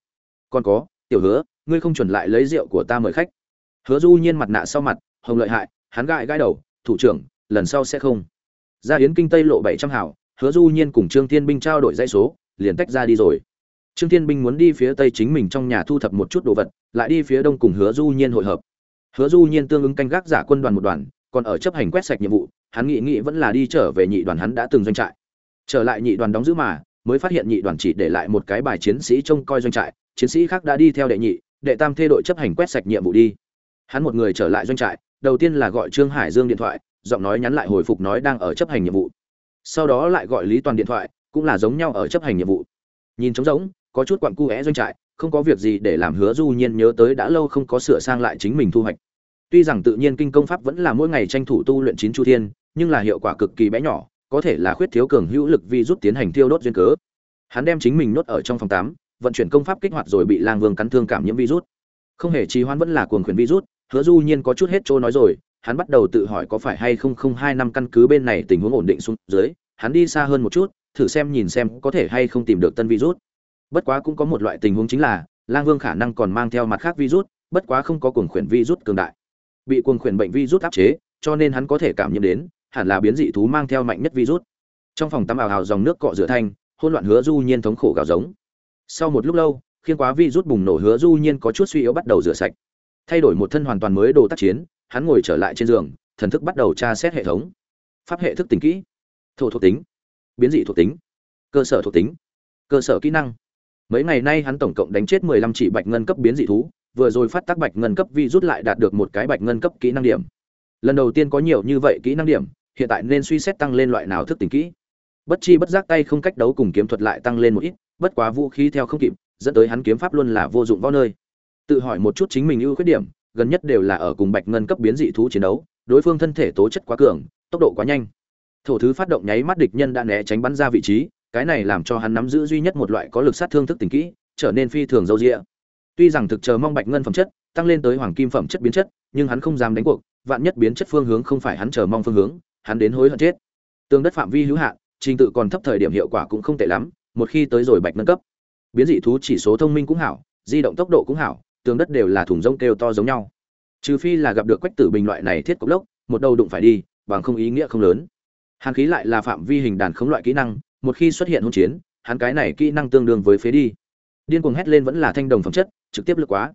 Còn có, tiểu hứa, ngươi không chuẩn lại lấy rượu của ta mời khách. Hứa du nhiên mặt nạ sau mặt, hồng lợi hại, hắn gãi gãi đầu, thủ trưởng, lần sau sẽ không. Ra yến kinh tây lộ bảy trăm hảo, hứa du nhiên cùng trương thiên binh trao đổi dãy số, liền tách ra đi rồi. Trương thiên binh muốn đi phía tây chính mình trong nhà thu thập một chút đồ vật, lại đi phía đông cùng hứa du nhiên hội hợp. Hứa du nhiên tương ứng canh gác giả quân đoàn một đoàn, còn ở chấp hành quét sạch nhiệm vụ, hắn nghĩ nghĩ vẫn là đi trở về nhị đoàn hắn đã từng doanh trại trở lại nhị đoàn đóng giữ mà, mới phát hiện nhị đoàn chỉ để lại một cái bài chiến sĩ trông coi doanh trại, chiến sĩ khác đã đi theo đệ nhị, đệ tam thê đội chấp hành quét sạch nhiệm vụ đi. Hắn một người trở lại doanh trại, đầu tiên là gọi trương hải dương điện thoại, giọng nói nhắn lại hồi phục nói đang ở chấp hành nhiệm vụ. Sau đó lại gọi lý toàn điện thoại, cũng là giống nhau ở chấp hành nhiệm vụ. Nhìn trống rỗng, có chút quặn cu é doanh trại, không có việc gì để làm hứa du nhiên nhớ tới đã lâu không có sửa sang lại chính mình thu hoạch. Tuy rằng tự nhiên kinh công pháp vẫn là mỗi ngày tranh thủ tu luyện chín chu thiên, nhưng là hiệu quả cực kỳ bé nhỏ có thể là khuyết thiếu cường hữu lực vi rút tiến hành tiêu đốt duyên cớ. Hắn đem chính mình nốt ở trong phòng tám vận chuyển công pháp kích hoạt rồi bị lang vương cắn thương cảm nhiễm virus. Không hề trì hoãn vẫn là cuồng khuyển virus, hứa du nhiên có chút hết trôi nói rồi, hắn bắt đầu tự hỏi có phải hay không không hai năm căn cứ bên này tình huống ổn định xuống dưới, hắn đi xa hơn một chút, thử xem nhìn xem có thể hay không tìm được tân virus. Bất quá cũng có một loại tình huống chính là, lang vương khả năng còn mang theo mặt khác virus, bất quá không có cuồng khuyển virus cường đại. Bị cuồng khuyển bệnh virus áp chế, cho nên hắn có thể cảm nhiễm đến hẳn là biến dị thú mang theo mạnh nhất virus. Trong phòng tắm ảo hào dòng nước cọ rửa thanh hôn loạn hứa du nhiên thống khổ gào giống. Sau một lúc lâu khiến quá virus bùng nổ hứa du nhiên có chút suy yếu bắt đầu rửa sạch. Thay đổi một thân hoàn toàn mới đồ tác chiến, hắn ngồi trở lại trên giường, thần thức bắt đầu tra xét hệ thống. Pháp hệ thức tính kỹ. Thổ thuộc tính. Biến dị thuộc tính. Cơ sở thuộc tính. Cơ sở kỹ năng. Mấy ngày nay hắn tổng cộng đánh chết 15 chỉ bạch ngân cấp biến dị thú, vừa rồi phát tác bạch ngân cấp vi rút lại đạt được một cái bạch ngân cấp kỹ năng điểm. Lần đầu tiên có nhiều như vậy kỹ năng điểm hiện tại nên suy xét tăng lên loại nào thức tỉnh kỹ. Bất chi bất giác tay không cách đấu cùng kiếm thuật lại tăng lên một ít, bất quá vũ khí theo không kịp, dẫn tới hắn kiếm pháp luôn là vô dụng vào nơi. Tự hỏi một chút chính mình ưu khuyết điểm, gần nhất đều là ở cùng bạch ngân cấp biến dị thú chiến đấu, đối phương thân thể tố chất quá cường, tốc độ quá nhanh. Thổ thứ phát động nháy mắt địch nhân đã né tránh bắn ra vị trí, cái này làm cho hắn nắm giữ duy nhất một loại có lực sát thương thức tỉnh kỹ, trở nên phi thường dâu dịa. Tuy rằng thực chờ mong bạch ngân phẩm chất, tăng lên tới hoàng kim phẩm chất biến chất, nhưng hắn không dám đánh cuộc, vạn nhất biến chất phương hướng không phải hắn chờ mong phương hướng hắn đến hối hận chết. Tương đất phạm vi hữu hạn, trình tự còn thấp thời điểm hiệu quả cũng không tệ lắm, một khi tới rồi bạch nâng cấp. Biến dị thú chỉ số thông minh cũng hảo, di động tốc độ cũng hảo, tường đất đều là thùng rông kêu to giống nhau. Trừ phi là gặp được quách tử bình loại này thiết cốc lốc, một đầu đụng phải đi, bằng không ý nghĩa không lớn. Hàn khí lại là phạm vi hình đàn khống loại kỹ năng, một khi xuất hiện hỗn chiến, hắn cái này kỹ năng tương đương với phế đi. Điên cuồng hét lên vẫn là thanh đồng phẩm chất, trực tiếp lực quá.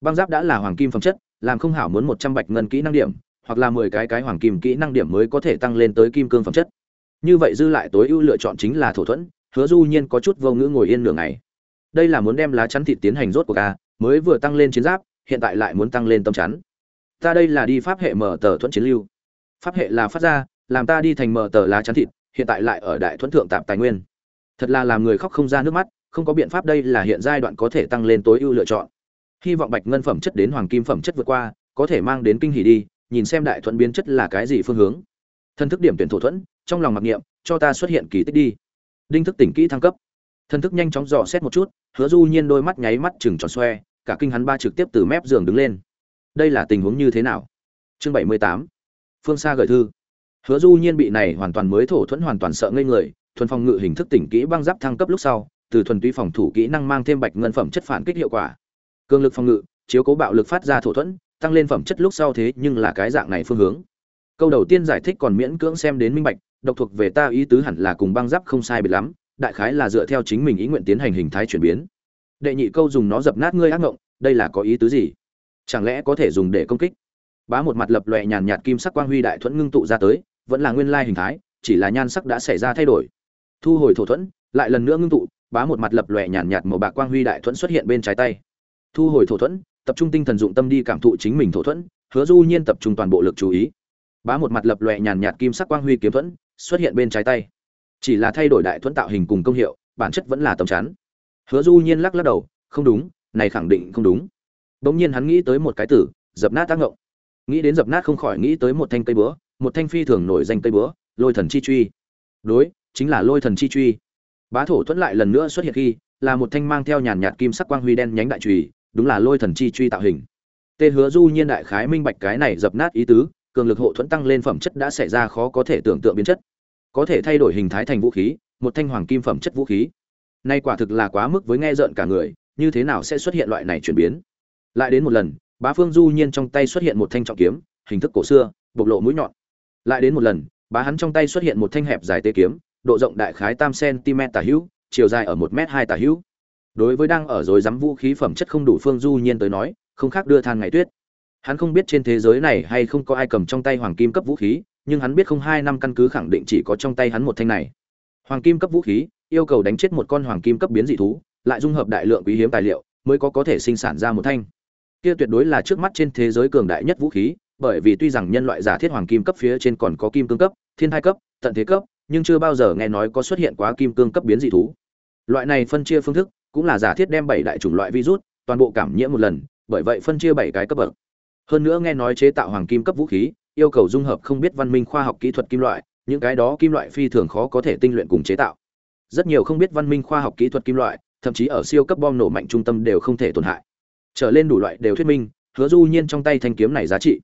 Băng giáp đã là hoàng kim phẩm chất, làm không hảo muốn một trăm bạch ngân kỹ năng điểm hoặc là mười cái cái hoàng kim kỹ năng điểm mới có thể tăng lên tới kim cương phẩm chất. Như vậy dư lại tối ưu lựa chọn chính là thổ thuẫn, hứa du nhiên có chút vô ngữ ngồi yên nửa ngày. Đây là muốn đem lá chắn thịt tiến hành rốt của ca à, mới vừa tăng lên chiến giáp, hiện tại lại muốn tăng lên tâm chắn. Ta đây là đi pháp hệ mở tờ thuẫn chiến lưu. Pháp hệ là phát ra, làm ta đi thành mở tờ lá chắn thịt, hiện tại lại ở đại thuẫn thượng tạm tài nguyên. Thật là làm người khóc không ra nước mắt, không có biện pháp đây là hiện giai đoạn có thể tăng lên tối ưu lựa chọn. Hy vọng bạch ngân phẩm chất đến hoàng kim phẩm chất vượt qua, có thể mang đến kinh hỉ đi nhìn xem đại thuận biến chất là cái gì phương hướng. Thân thức điểm tuyển thổ thuẫn, trong lòng mặc niệm, cho ta xuất hiện kỳ tích đi. Đinh thức tỉnh kỹ thăng cấp. Thân thức nhanh chóng dò xét một chút, hứa du nhiên đôi mắt nháy mắt chừng tròn xoe, cả kinh hắn ba trực tiếp từ mép giường đứng lên. Đây là tình huống như thế nào? Chương bảy mươi tám. Phương xa gửi thư. Hứa du nhiên bị này hoàn toàn mới thổ thuẫn hoàn toàn sợ ngây người, thuần phòng ngự hình thức tỉnh kỹ băng giáp thăng cấp lúc sau, từ thuần túy phòng thủ kỹ năng mang thêm bạch ngân phẩm chất phản kích hiệu quả. Cường lực phòng ngự, chiếu cố bạo lực phát ra thổ thuẫn tăng lên phẩm chất lúc sau thế nhưng là cái dạng này phương hướng. Câu đầu tiên giải thích còn miễn cưỡng xem đến minh bạch, độc thuộc về ta ý tứ hẳn là cùng băng giáp không sai biệt lắm, đại khái là dựa theo chính mình ý nguyện tiến hành hình thái chuyển biến. Đệ nhị câu dùng nó dập nát ngươi ác ngộng, đây là có ý tứ gì? Chẳng lẽ có thể dùng để công kích? Bá một mặt lập loẹ nhàn nhạt kim sắc quang huy đại thuẫn ngưng tụ ra tới, vẫn là nguyên lai hình thái, chỉ là nhan sắc đã xảy ra thay đổi. Thu hồi thổ thuẫn, lại lần nữa ngưng tụ, bá một mặt lập loẹ nhàn nhạt màu bạc quang huy đại thuẫn xuất hiện bên trái tay. Thu hồi thổ thuẫn tập trung tinh thần dụng tâm đi cảm thụ chính mình thổ thuẫn, hứa du nhiên tập trung toàn bộ lực chú ý. Bá một mặt lập loè nhàn nhạt kim sắc quang huy kiếm thuẫn, xuất hiện bên trái tay. Chỉ là thay đổi đại thuẫn tạo hình cùng công hiệu, bản chất vẫn là tầm chắn. Hứa du nhiên lắc lắc đầu, không đúng, này khẳng định không đúng. Bỗng nhiên hắn nghĩ tới một cái tử, dập nát tác ngộng. Nghĩ đến dập nát không khỏi nghĩ tới một thanh cây búa, một thanh phi thường nổi danh cây búa, lôi thần chi truy. Đối, chính là lôi thần chi truy. Bá thổ thuẫn lại lần nữa xuất hiện khi, là một thanh mang theo nhàn nhạt kim sắc quang huy đen nhánh đại trùy đúng là lôi thần chi truy tạo hình. Tê hứa du nhiên đại khái minh bạch cái này dập nát ý tứ, cường lực hộ thuẫn tăng lên phẩm chất đã xảy ra khó có thể tưởng tượng biến chất. Có thể thay đổi hình thái thành vũ khí, một thanh hoàng kim phẩm chất vũ khí. Nay quả thực là quá mức với nghe rợn cả người, như thế nào sẽ xuất hiện loại này chuyển biến? Lại đến một lần, bá phương du nhiên trong tay xuất hiện một thanh trọng kiếm, hình thức cổ xưa, bộc lộ mũi nhọn. Lại đến một lần, bá hắn trong tay xuất hiện một thanh hẹp dài tê kiếm, độ rộng đại khái tam cm tả hữu, chiều dài ở một m hai tả hữu đối với đang ở rồi dám vũ khí phẩm chất không đủ phương du nhiên tới nói, không khác đưa than ngày tuyết. Hắn không biết trên thế giới này hay không có ai cầm trong tay hoàng kim cấp vũ khí, nhưng hắn biết không hai năm căn cứ khẳng định chỉ có trong tay hắn một thanh này. Hoàng kim cấp vũ khí, yêu cầu đánh chết một con hoàng kim cấp biến dị thú, lại dung hợp đại lượng quý hiếm tài liệu, mới có có thể sinh sản ra một thanh. Kia tuyệt đối là trước mắt trên thế giới cường đại nhất vũ khí, bởi vì tuy rằng nhân loại giả thiết hoàng kim cấp phía trên còn có kim cương cấp, thiên thai cấp, tận thế cấp, nhưng chưa bao giờ nghe nói có xuất hiện quá kim cương cấp biến dị thú. Loại này phân chia phương thức cũng là giả thiết đem bảy đại chủng loại virus toàn bộ cảm nhiễm một lần, bởi vậy phân chia bảy cái cấp bậc. Hơn nữa nghe nói chế tạo hoàng kim cấp vũ khí, yêu cầu dung hợp không biết văn minh khoa học kỹ thuật kim loại, những cái đó kim loại phi thường khó có thể tinh luyện cùng chế tạo. Rất nhiều không biết văn minh khoa học kỹ thuật kim loại, thậm chí ở siêu cấp bom nổ mạnh trung tâm đều không thể tổn hại. Trở lên đủ loại đều thuyết minh, hứa du nhiên trong tay thanh kiếm này giá trị.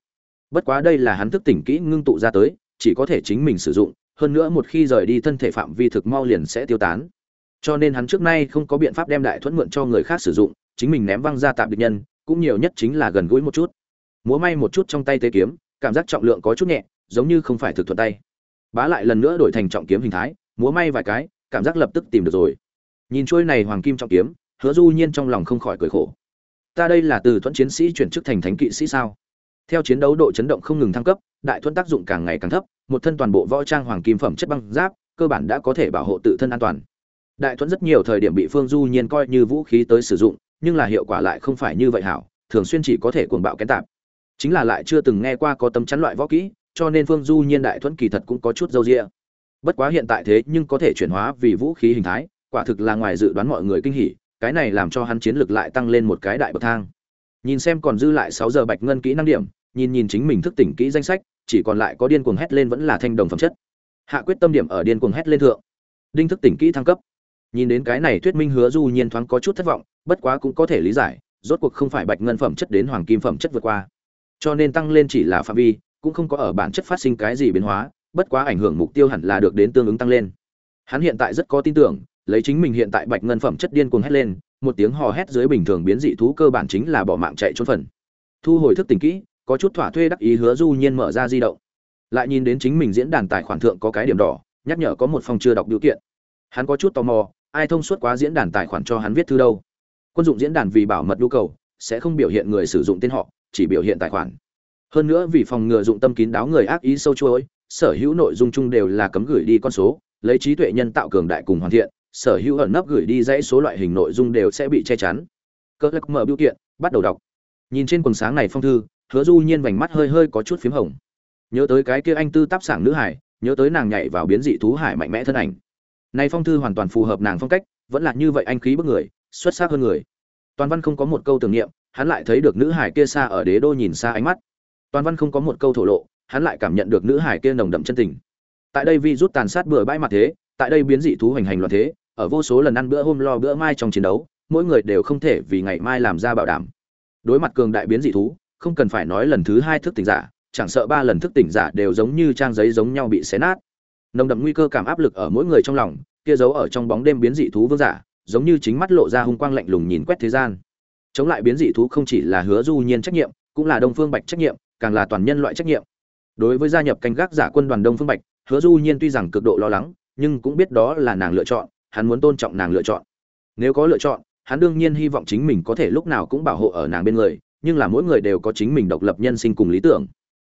Bất quá đây là hắn thức tỉnh kỹ ngưng tụ ra tới, chỉ có thể chính mình sử dụng, hơn nữa một khi rời đi thân thể phạm vi thực mau liền sẽ tiêu tán cho nên hắn trước nay không có biện pháp đem đại thuẫn mượn cho người khác sử dụng, chính mình ném văng ra tạm địch nhân, cũng nhiều nhất chính là gần gũi một chút. Múa may một chút trong tay tế kiếm, cảm giác trọng lượng có chút nhẹ, giống như không phải thực thuận tay. Bá lại lần nữa đổi thành trọng kiếm hình thái, múa may vài cái, cảm giác lập tức tìm được rồi. Nhìn trôi này hoàng kim trọng kiếm, hứa du nhiên trong lòng không khỏi cười khổ. Ta đây là từ thuẫn chiến sĩ chuyển chức thành thánh kỵ sĩ sao? Theo chiến đấu độ chấn động không ngừng thăng cấp, đại thuẫn tác dụng càng ngày càng thấp, một thân toàn bộ võ trang hoàng kim phẩm chất băng giáp, cơ bản đã có thể bảo hộ tự thân an toàn đại thuẫn rất nhiều thời điểm bị phương du nhiên coi như vũ khí tới sử dụng, nhưng là hiệu quả lại không phải như vậy hảo, thường xuyên chỉ có thể cuồng bạo kén tạp. Chính là lại chưa từng nghe qua có tấm chắn loại võ kỹ, cho nên phương du nhiên đại thuẫn kỳ thật cũng có chút dâu rĩa bất quá hiện tại thế nhưng có thể chuyển hóa vì vũ khí hình thái, quả thực là ngoài dự đoán mọi người kinh hỉ, cái này làm cho hắn chiến lực lại tăng lên một cái đại bậc thang. Nhìn xem còn dư lại sáu giờ bạch ngân kỹ năng điểm, nhìn nhìn chính mình thức tỉnh kỹ danh sách, chỉ còn lại có điên cuồng hét lên vẫn là thanh đồng phẩm chất. Hạ quyết tâm điểm ở điên cuồng hét lên thượng. Đinh thức tỉnh kỹ thăng cấp nhìn đến cái này thuyết minh hứa du nhiên thoáng có chút thất vọng, bất quá cũng có thể lý giải, rốt cuộc không phải bạch ngân phẩm chất đến hoàng kim phẩm chất vượt qua. Cho nên tăng lên chỉ là phạm vi, cũng không có ở bản chất phát sinh cái gì biến hóa, bất quá ảnh hưởng mục tiêu hẳn là được đến tương ứng tăng lên. Hắn hiện tại rất có tin tưởng, lấy chính mình hiện tại bạch ngân phẩm chất điên cuồng hét lên, một tiếng hò hét dưới bình thường biến dị thú cơ bản chính là bỏ mạng chạy trốn phần. Thu hồi thức tỉnh kỹ, có chút thỏa thuê đắc ý hứa du nhiên mở ra di động. Lại nhìn đến chính mình diễn đàn tài khoản thượng có cái điểm đỏ, nhắc nhở có một phòng chưa đọc điều kiện. Hắn có chút tò mò ai thông suốt quá diễn đàn tài khoản cho hắn viết thư đâu. Quân dụng diễn đàn vì bảo mật nhu cầu, sẽ không biểu hiện người sử dụng tên họ, chỉ biểu hiện tài khoản. Hơn nữa vì phòng ngừa dụng tâm kín đáo người ác ý sâu chuỗi, sở hữu nội dung chung đều là cấm gửi đi con số, lấy trí tuệ nhân tạo cường đại cùng hoàn thiện, sở hữu ẩn nấp gửi đi dãy số loại hình nội dung đều sẽ bị che chắn. Cơ lắc mở biểu kiện, bắt đầu đọc. Nhìn trên quần sáng này phong thư, hứa du nhiên vành mắt hơi hơi có chút phím hồng. Nhớ tới cái kia anh tư táp sảng nữ hải, nhớ tới nàng nhảy vào biến dị thú hải mạnh mẽ thân ảnh này phong thư hoàn toàn phù hợp nàng phong cách, vẫn là như vậy anh khí bức người, xuất sắc hơn người. Toàn văn không có một câu tưởng niệm, hắn lại thấy được nữ hải kia xa ở đế đô nhìn xa ánh mắt. Toàn văn không có một câu thổ lộ, hắn lại cảm nhận được nữ hải kia nồng đậm chân tình. Tại đây vi rút tàn sát bừa bãi mặt thế, tại đây biến dị thú hành hành loạn thế, ở vô số lần ăn bữa hôm lo bữa mai trong chiến đấu, mỗi người đều không thể vì ngày mai làm ra bảo đảm. Đối mặt cường đại biến dị thú, không cần phải nói lần thứ hai thức tỉnh giả, chẳng sợ ba lần thức tỉnh giả đều giống như trang giấy giống nhau bị xé nát nồng đậm nguy cơ cảm áp lực ở mỗi người trong lòng, kia giấu ở trong bóng đêm biến dị thú vương giả, giống như chính mắt lộ ra hung quang lạnh lùng nhìn quét thế gian. Chống lại biến dị thú không chỉ là hứa du nhiên trách nhiệm, cũng là đông phương bạch trách nhiệm, càng là toàn nhân loại trách nhiệm. Đối với gia nhập canh gác giả quân đoàn đông phương bạch, hứa du nhiên tuy rằng cực độ lo lắng, nhưng cũng biết đó là nàng lựa chọn, hắn muốn tôn trọng nàng lựa chọn. Nếu có lựa chọn, hắn đương nhiên hy vọng chính mình có thể lúc nào cũng bảo hộ ở nàng bên người, nhưng là mỗi người đều có chính mình độc lập nhân sinh cùng lý tưởng.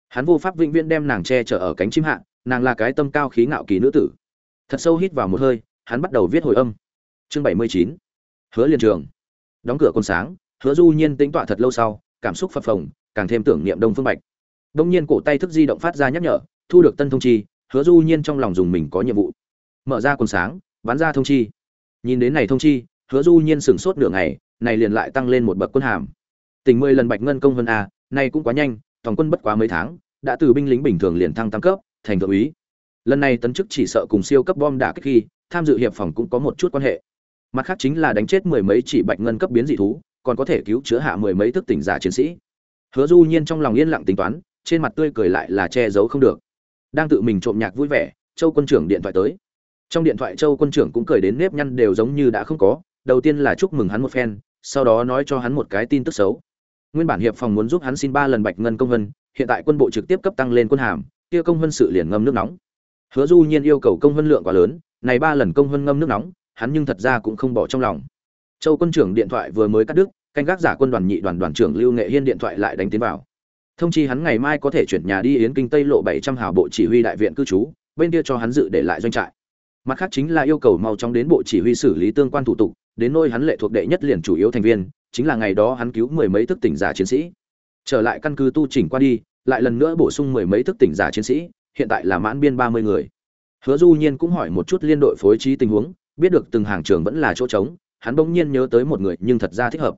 Hắn vô pháp vĩnh viễn đem nàng che chở ở cánh chim hạ nàng là cái tâm cao khí ngạo kỳ nữ tử. Thật sâu hít vào một hơi, hắn bắt đầu viết hồi âm. Chương bảy mươi chín. Hứa liên trường. Đóng cửa con sáng, hứa du nhiên tính tọa thật lâu sau, cảm xúc phập phồng, càng thêm tưởng niệm đông phương bạch. Đông nhiên cổ tay thức di động phát ra nhắc nhở, thu được tân thông chi, hứa du nhiên trong lòng dùng mình có nhiệm vụ. Mở ra con sáng, bắn ra thông chi. Nhìn đến này thông chi, hứa du nhiên sửng sốt nửa ngày, này liền lại tăng lên một bậc quân hàm. Tình mười lần bạch ngân công hơn a này cũng quá nhanh toàn quân bất quá mấy tháng, đã từ binh lính bình thường liền thăng tam cấp thành thượng úy. Lần này tấn chức chỉ sợ cùng siêu cấp bom đả kích khi, tham dự hiệp phòng cũng có một chút quan hệ. Mặt khác chính là đánh chết mười mấy chỉ bạch ngân cấp biến dị thú, còn có thể cứu chữa hạ mười mấy thức tỉnh giả chiến sĩ. Hứa du nhiên trong lòng yên lặng tính toán, trên mặt tươi cười lại là che giấu không được. Đang tự mình trộm nhạc vui vẻ, châu quân trưởng điện thoại tới. Trong điện thoại châu quân trưởng cũng cười đến nếp nhăn đều giống như đã không có, đầu tiên là chúc mừng hắn một phen, sau đó nói cho hắn một cái tin tức xấu. Nguyên bản hiệp phòng muốn giúp hắn xin ba lần bạch ngân công vân, hiện tại quân bộ trực tiếp cấp tăng lên quân hàm kia công vân sự liền ngâm nước nóng. Hứa du nhiên yêu cầu công vân lượng quá lớn, này ba lần công vân ngâm nước nóng, hắn nhưng thật ra cũng không bỏ trong lòng. Châu quân trưởng điện thoại vừa mới cắt đứt, canh gác giả quân đoàn nhị đoàn đoàn trưởng lưu nghệ hiên điện thoại lại đánh tiến vào. Thông chi hắn ngày mai có thể chuyển nhà đi yến kinh tây lộ bảy trăm hào bộ chỉ huy đại viện cư trú, bên kia cho hắn dự để lại doanh trại. Mặt khác chính là yêu cầu mau chóng đến bộ chỉ huy xử lý tương quan thủ tục, đến nơi hắn lệ thuộc đệ nhất liền chủ yếu thành viên, chính là ngày đó hắn cứu mười mấy thức tỉnh giả chiến sĩ. Trở lại căn cứ tu chỉnh qua đi lại lần nữa bổ sung mười mấy thức tỉnh giả chiến sĩ, hiện tại là mãn biên ba mươi người. Hứa du nhiên cũng hỏi một chút liên đội phối trí tình huống, biết được từng hàng trường vẫn là chỗ trống, hắn bỗng nhiên nhớ tới một người nhưng thật ra thích hợp.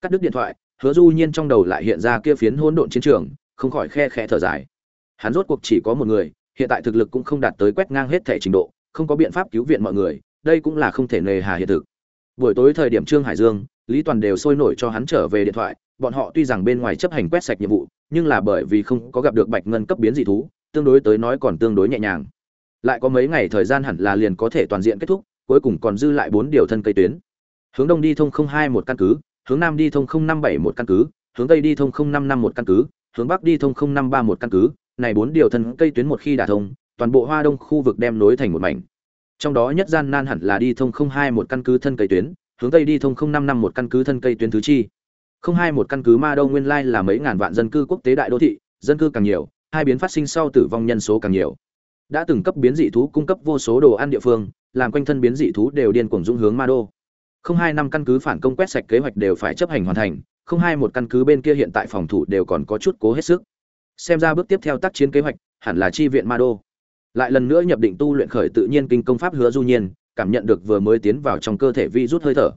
Cắt đứt điện thoại, hứa du nhiên trong đầu lại hiện ra kia phiến hỗn độn chiến trường, không khỏi khe khẽ thở dài. Hắn rốt cuộc chỉ có một người, hiện tại thực lực cũng không đạt tới quét ngang hết thể trình độ, không có biện pháp cứu viện mọi người, đây cũng là không thể nề hà hiện thực. Buổi tối thời điểm trương hải dương, lý toàn đều sôi nổi cho hắn trở về điện thoại bọn họ tuy rằng bên ngoài chấp hành quét sạch nhiệm vụ, nhưng là bởi vì không có gặp được bạch ngân cấp biến dị thú, tương đối tới nói còn tương đối nhẹ nhàng. Lại có mấy ngày thời gian hẳn là liền có thể toàn diện kết thúc, cuối cùng còn dư lại bốn điều thân cây tuyến. Hướng đông đi thông không hai một căn cứ, hướng nam đi thông không năm bảy một căn cứ, hướng tây đi thông không năm năm một căn cứ, hướng bắc đi thông không năm ba một căn cứ. Này bốn điều thân cây tuyến một khi đả thông, toàn bộ hoa đông khu vực đem nối thành một mảnh. Trong đó nhất gian nan hẳn là đi thông không hai một căn cứ thân cây tuyến, hướng tây đi thông không năm năm một căn cứ thân cây tuyến thứ chi không hai một căn cứ ma đông nguyên lai là mấy ngàn vạn dân cư quốc tế đại đô thị, dân cư càng nhiều, hai biến phát sinh sau tử vong nhân số càng nhiều. Đã từng cấp biến dị thú cung cấp vô số đồ ăn địa phương, làm quanh thân biến dị thú đều điên cuồng dũng hướng ma đô. Không hai năm căn cứ phản công quét sạch kế hoạch đều phải chấp hành hoàn thành, không hai một căn cứ bên kia hiện tại phòng thủ đều còn có chút cố hết sức. Xem ra bước tiếp theo tác chiến kế hoạch, hẳn là chi viện ma đô. Lại lần nữa nhập định tu luyện khởi tự nhiên kinh công pháp hứa du nhiên, cảm nhận được vừa mới tiến vào trong cơ thể vi rút hơi thở.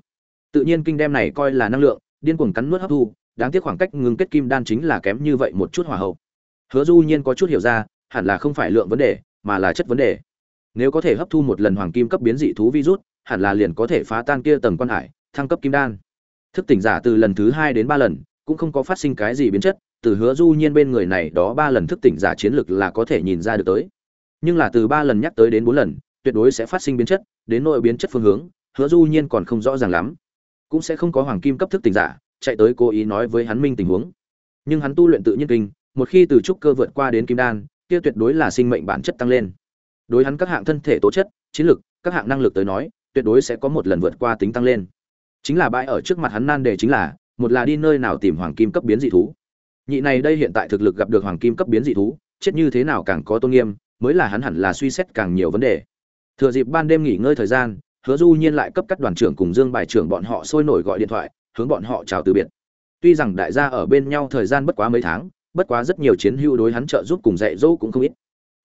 Tự nhiên kinh đem này coi là năng lượng điên cuồng cắn nuốt hấp thu, đáng tiếc khoảng cách ngừng kết kim đan chính là kém như vậy một chút hỏa hậu. Hứa du nhiên có chút hiểu ra, hẳn là không phải lượng vấn đề, mà là chất vấn đề. Nếu có thể hấp thu một lần hoàng kim cấp biến dị thú virus, hẳn là liền có thể phá tan kia tầng quan hải, thăng cấp kim đan. Thức tỉnh giả từ lần thứ hai đến ba lần, cũng không có phát sinh cái gì biến chất, từ hứa du nhiên bên người này đó ba lần thức tỉnh giả chiến lực là có thể nhìn ra được tới. Nhưng là từ ba lần nhắc tới đến bốn lần, tuyệt đối sẽ phát sinh biến chất, đến nội biến chất phương hướng, hứa du nhiên còn không rõ ràng lắm cũng sẽ không có hoàng kim cấp thức tỉnh giả chạy tới cố ý nói với hắn minh tình huống. Nhưng hắn tu luyện tự nhiên kinh, một khi từ trúc cơ vượt qua đến kim đan, kia tuyệt đối là sinh mệnh bản chất tăng lên. Đối hắn các hạng thân thể tố chất, chiến lực, các hạng năng lực tới nói, tuyệt đối sẽ có một lần vượt qua tính tăng lên. Chính là bãi ở trước mặt hắn nan đề chính là, một là đi nơi nào tìm hoàng kim cấp biến dị thú. Nhị này đây hiện tại thực lực gặp được hoàng kim cấp biến dị thú, chết như thế nào càng có tôn nghiêm, mới là hắn hẳn là suy xét càng nhiều vấn đề. Thừa dịp ban đêm nghỉ ngơi thời gian hứa du nhiên lại cấp các đoàn trưởng cùng dương bài trưởng bọn họ sôi nổi gọi điện thoại, hướng bọn họ chào từ biệt. Tuy rằng đại gia ở bên nhau thời gian bất quá mấy tháng, bất quá rất nhiều chiến hữu đối hắn trợ giúp cùng dạy dỗ cũng không ít.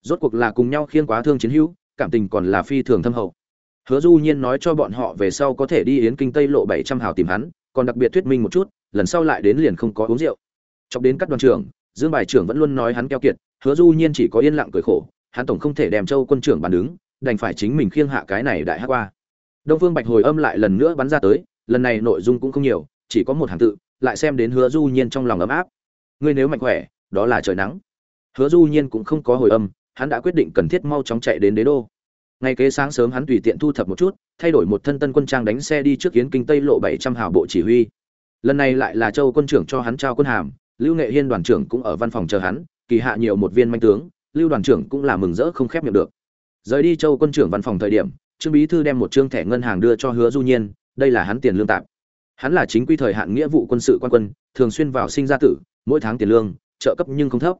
Rốt cuộc là cùng nhau khiêng quá thương chiến hữu, cảm tình còn là phi thường thâm hậu. Hứa du nhiên nói cho bọn họ về sau có thể đi yến kinh tây lộ bảy trăm hào tìm hắn, còn đặc biệt thuyết minh một chút, lần sau lại đến liền không có uống rượu. Chọc đến các đoàn trưởng, dương bài trưởng vẫn luôn nói hắn keo kiệt, hứa du nhiên chỉ có yên lặng cười khổ, hắn tổng không thể đem châu quân trưởng bàn đứng, đành phải chính mình khiêng hạ cái này đại hát qua đông phương bạch hồi âm lại lần nữa bắn ra tới, lần này nội dung cũng không nhiều, chỉ có một hàng tự, lại xem đến hứa du nhiên trong lòng ấm áp. Ngươi nếu mạnh khỏe, đó là trời nắng. Hứa du nhiên cũng không có hồi âm, hắn đã quyết định cần thiết mau chóng chạy đến đế đô. Ngày kế sáng sớm hắn tùy tiện thu thập một chút, thay đổi một thân tân quân trang đánh xe đi trước kiến kinh tây lộ bảy trăm hào bộ chỉ huy. Lần này lại là châu quân trưởng cho hắn trao quân hàm, lưu nghệ hiên đoàn trưởng cũng ở văn phòng chờ hắn, kỳ hạ nhiều một viên manh tướng, lưu đoàn trưởng cũng là mừng rỡ không khép miệng được. Rời đi châu quân trưởng văn phòng thời điểm trương bí thư đem một trương thẻ ngân hàng đưa cho hứa du nhiên, đây là hắn tiền lương tạm hắn là chính quy thời hạn nghĩa vụ quân sự quan quân, thường xuyên vào sinh ra tử, mỗi tháng tiền lương, trợ cấp nhưng không thấp.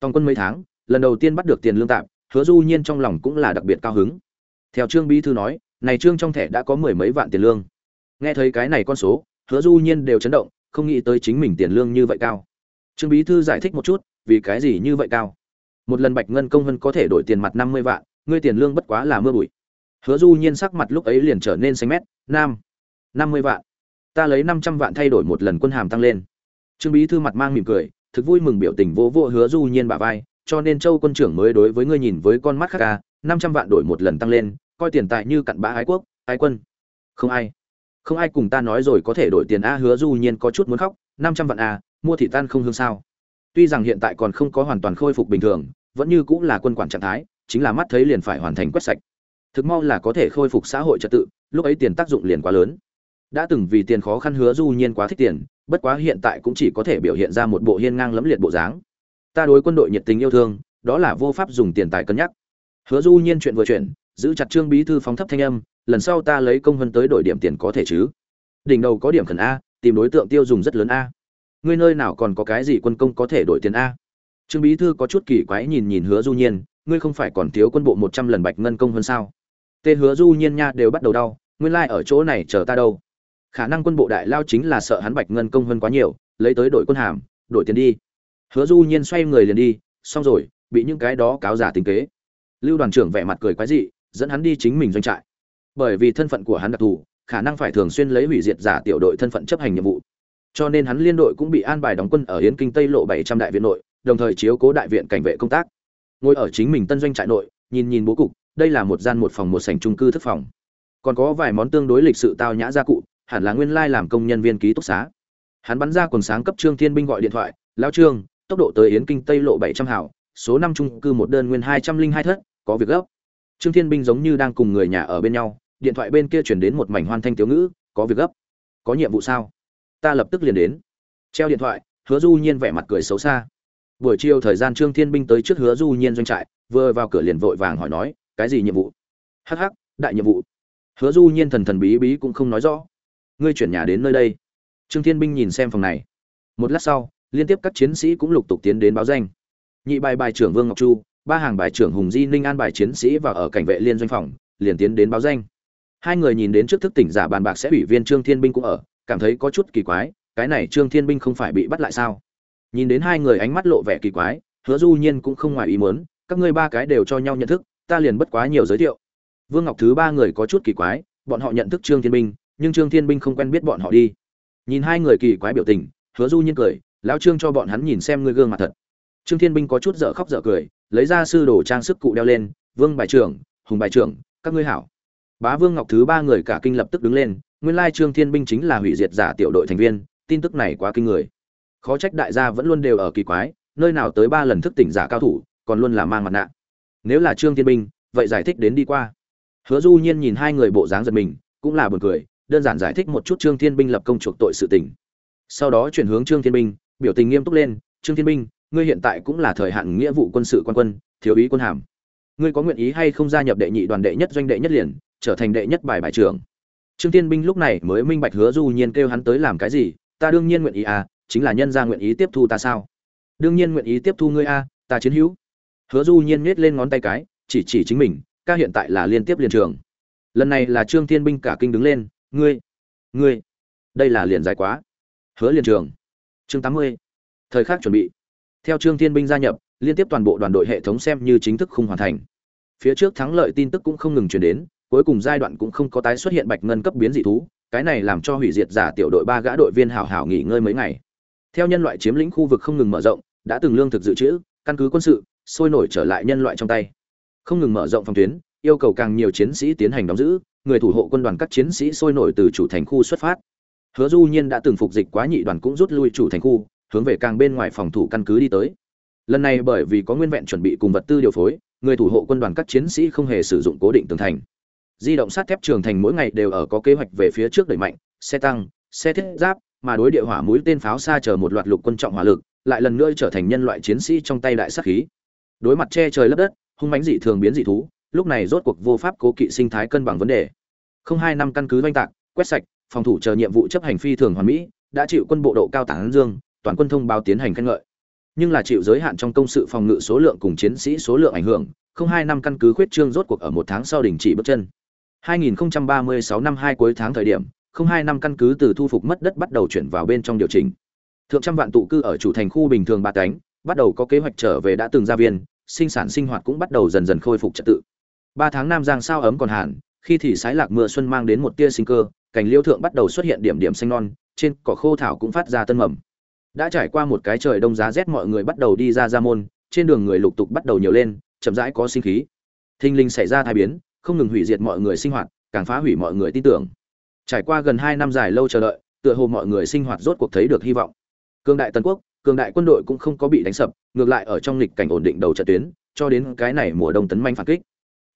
Tòng quân mấy tháng, lần đầu tiên bắt được tiền lương tạm hứa du nhiên trong lòng cũng là đặc biệt cao hứng. Theo trương bí thư nói, này trương trong thẻ đã có mười mấy vạn tiền lương. Nghe thấy cái này con số, hứa du nhiên đều chấn động, không nghĩ tới chính mình tiền lương như vậy cao. Trương bí thư giải thích một chút, vì cái gì như vậy cao? Một lần bạch ngân công hơn có thể đổi tiền mặt năm mươi vạn, ngươi tiền lương bất quá là mưa bụi hứa du nhiên sắc mặt lúc ấy liền trở nên xanh mét, nam, năm mươi vạn. Ta lấy năm trăm vạn thay đổi một lần quân hàm tăng lên. Trương bí thư mặt mang mỉm cười, thực vui mừng biểu tình vô vô hứa du nhiên bả vai, cho nên châu quân trưởng mới đối với ngươi nhìn với con mắt khác ca năm trăm vạn đổi một lần tăng lên, coi tiền tài như cặn bã ái quốc, ái quân. Không ai không ai cùng ta nói rồi có thể đổi tiền a. Hứa du nhiên có chút muốn khóc, năm trăm vạn a mua thị tan không hương sao. Tuy rằng hiện tại còn không có hoàn toàn khôi phục bình thường, vẫn như cũng là quân quản trạng thái, chính là mắt thấy liền phải hoàn thành quét sạch thực mau là có thể khôi phục xã hội trật tự, lúc ấy tiền tác dụng liền quá lớn. Đã từng vì tiền khó khăn hứa du nhiên quá thích tiền, bất quá hiện tại cũng chỉ có thể biểu hiện ra một bộ hiên ngang lẫm liệt bộ dáng. Ta đối quân đội nhiệt tình yêu thương, đó là vô pháp dùng tiền tài cân nhắc. Hứa du nhiên chuyện vừa chuyện giữ chặt trương bí thư phóng thấp thanh âm, lần sau ta lấy công hơn tới đổi điểm tiền có thể chứ? Đỉnh đầu có điểm khẩn a, tìm đối tượng tiêu dùng rất lớn a. Ngươi nơi nào còn có cái gì quân công có thể đổi tiền a? Trương bí thư có chút kỳ quái nhìn nhìn hứa du nhiên, ngươi không phải còn thiếu quân bộ một trăm lần bạch ngân công hơn sao? Tên hứa du nhiên nha đều bắt đầu đau, nguyên lai like ở chỗ này chờ ta đâu. Khả năng quân bộ đại lao chính là sợ hắn bạch ngân công hơn quá nhiều, lấy tới đổi quân hàm, đổi tiền đi. Hứa du nhiên xoay người liền đi, xong rồi, bị những cái đó cáo giả tính kế. Lưu đoàn trưởng vẻ mặt cười quái dị, dẫn hắn đi chính mình doanh trại. Bởi vì thân phận của hắn đặc thù, khả năng phải thường xuyên lấy hủy diệt giả tiểu đội thân phận chấp hành nhiệm vụ. Cho nên hắn liên đội cũng bị an bài đóng quân ở hiến kinh tây lộ bảy trăm đại viện nội, đồng thời chiếu cố đại viện cảnh vệ công tác. Ngồi ở chính mình tân doanh trại nội, nhìn nhìn bố cục đây là một gian một phòng một sảnh trung cư thức phòng. Còn có vài món tương đối lịch sự tao nhã gia cụ, hẳn là nguyên lai làm công nhân viên ký túc xá. Hắn bắn ra quần sáng cấp trương thiên binh gọi điện thoại lao trương, tốc độ tới yến kinh tây lộ bảy trăm hảo, số năm trung cư một đơn nguyên hai trăm linh hai thất, có việc gấp. Trương thiên binh giống như đang cùng người nhà ở bên nhau, điện thoại bên kia chuyển đến một mảnh hoan thanh tiếu ngữ, có việc gấp. Có nhiệm vụ sao? Ta lập tức liền đến. Treo điện thoại, hứa du nhiên vẻ mặt cười xấu xa. Buổi chiều thời gian trương thiên binh tới trước hứa du nhiên doanh trại, vừa vào cửa liền vội vàng hỏi nói cái gì nhiệm vụ? Hh đại nhiệm vụ. Hứa du nhiên thần thần bí bí cũng không nói rõ. Ngươi chuyển nhà đến nơi đây. Trương thiên binh nhìn xem phòng này. Một lát sau, liên tiếp các chiến sĩ cũng lục tục tiến đến báo danh. Nhị bài bài trưởng vương ngọc chu, ba hàng bài trưởng hùng di ninh an bài chiến sĩ và ở cảnh vệ liên doanh phòng, liền tiến đến báo danh. Hai người nhìn đến trước thức tỉnh giả bàn bạc sẽ ủy viên trương thiên binh cũng ở, cảm thấy có chút kỳ quái, cái này trương thiên binh không phải bị bắt lại sao? Nhìn đến hai người ánh mắt lộ vẻ kỳ quái, hứa du nhiên cũng không ngoài ý muốn, các ngươi ba cái đều cho nhau nhận thức ta liền bất quá nhiều giới thiệu. Vương ngọc thứ ba người có chút kỳ quái, bọn họ nhận thức trương thiên binh, nhưng trương thiên binh không quen biết bọn họ đi. Nhìn hai người kỳ quái biểu tình, hứa du nhiên cười, lão trương cho bọn hắn nhìn xem ngươi gương mặt thật. Trương thiên binh có chút dở khóc dở cười, lấy ra sư đồ trang sức cụ đeo lên, vương bài trưởng, hùng bài trưởng, các ngươi hảo. Bá vương ngọc thứ ba người cả kinh lập tức đứng lên, nguyên lai trương thiên binh chính là hủy diệt giả tiểu đội thành viên, tin tức này quá kinh người. Khó trách đại gia vẫn luôn đều ở kỳ quái, nơi nào tới ba lần thức tỉnh giả cao thủ, còn luôn là mang mặt nạ nếu là trương thiên binh vậy giải thích đến đi qua. Hứa du nhiên nhìn hai người bộ dáng giật mình cũng là buồn cười đơn giản giải thích một chút trương thiên binh lập công chuộc tội sự tình. Sau đó chuyển hướng trương thiên binh biểu tình nghiêm túc lên trương thiên binh ngươi hiện tại cũng là thời hạn nghĩa vụ quân sự quan quân thiếu úy quân hàm. Ngươi có nguyện ý hay không gia nhập đệ nhị đoàn đệ nhất doanh đệ nhất liền trở thành đệ nhất bài bài trưởng? Trương thiên binh lúc này mới minh bạch hứa du nhiên kêu hắn tới làm cái gì ta đương nhiên nguyện ý à chính là nhân gia nguyện ý tiếp thu ta sao? Đương nhiên nguyện ý tiếp thu ngươi a à, ta chiến hữu hứa du nhiên nhếch lên ngón tay cái, chỉ chỉ chính mình, ca hiện tại là liên tiếp liền trường. Lần này là trương thiên binh cả kinh đứng lên, ngươi ngươi, đây là liền dài quá. Hứa liền trường. Chương tám mươi. Thời khắc chuẩn bị. Theo trương thiên binh gia nhập, liên tiếp toàn bộ đoàn đội hệ thống xem như chính thức không hoàn thành. Phía trước thắng lợi tin tức cũng không ngừng truyền đến, cuối cùng giai đoạn cũng không có tái xuất hiện bạch ngân cấp biến dị thú, cái này làm cho hủy diệt giả tiểu đội ba gã đội viên hảo hảo nghỉ ngơi mấy ngày. Theo nhân loại chiếm lĩnh khu vực không ngừng mở rộng, đã từng lương thực dự trữ, căn cứ quân sự sôi nổi trở lại nhân loại trong tay. Không ngừng mở rộng phòng tuyến yêu cầu càng nhiều chiến sĩ tiến hành đóng giữ người thủ hộ quân đoàn các chiến sĩ sôi nổi từ chủ thành khu xuất phát. Hứa du nhiên đã từng phục dịch quá nhị đoàn cũng rút lui chủ thành khu hướng về càng bên ngoài phòng thủ căn cứ đi tới. Lần này bởi vì có nguyên vẹn chuẩn bị cùng vật tư điều phối người thủ hộ quân đoàn các chiến sĩ không hề sử dụng cố định tường thành. Di động sát thép trường thành mỗi ngày đều ở có kế hoạch về phía trước đẩy mạnh xe tăng xe thiết giáp mà đối địa hỏa mũi tên pháo xa chờ một loạt lục quân trọng hỏa lực, lại lần nữa trở thành nhân loại chiến sĩ trong tay đại sát khí. Đối mặt che trời lấp đất, hung mãnh dị thường biến dị thú, lúc này rốt cuộc vô pháp cố kỵ sinh thái cân bằng vấn đề. Không hai năm căn cứ doanh tạc, quét sạch, phòng thủ chờ nhiệm vụ chấp hành phi thường hoàn mỹ, đã chịu quân bộ độ cao tảng dương, toàn quân thông báo tiến hành khen ngợi. Nhưng là chịu giới hạn trong công sự phòng ngự số lượng cùng chiến sĩ số lượng ảnh hưởng, không hai năm căn cứ khuyết trương rốt cuộc ở một tháng sau đình chỉ bước chân. 2036 năm hai cuối tháng thời điểm, không hai năm căn cứ từ thu phục mất đất bắt đầu chuyển vào bên trong điều chỉnh. Thượng trăm vạn tụ cư ở chủ thành khu bình thường ba cánh, bắt đầu có kế hoạch trở về đã từng gia viên, sinh sản sinh hoạt cũng bắt đầu dần dần khôi phục trật tự. Ba tháng nam giang sao ấm còn hạn, khi thì sái lạc mưa xuân mang đến một tia sinh cơ, cành liêu thượng bắt đầu xuất hiện điểm điểm xanh non, trên cỏ khô thảo cũng phát ra tân mầm. Đã trải qua một cái trời đông giá rét mọi người bắt đầu đi ra ra môn, trên đường người lục tục bắt đầu nhiều lên, chậm rãi có sinh khí. Thinh linh xảy ra thai biến, không ngừng hủy diệt mọi người sinh hoạt, càng phá hủy mọi người tin tưởng. Trải qua gần hai năm dài lâu chờ đợi, tựa hồ mọi người sinh hoạt rốt cuộc thấy được hy vọng. Cương đại Tân Quốc, cường đại quân đội cũng không có bị đánh sập, ngược lại ở trong lịch cảnh ổn định đầu trận tuyến, cho đến cái này mùa đông tấn manh phản kích.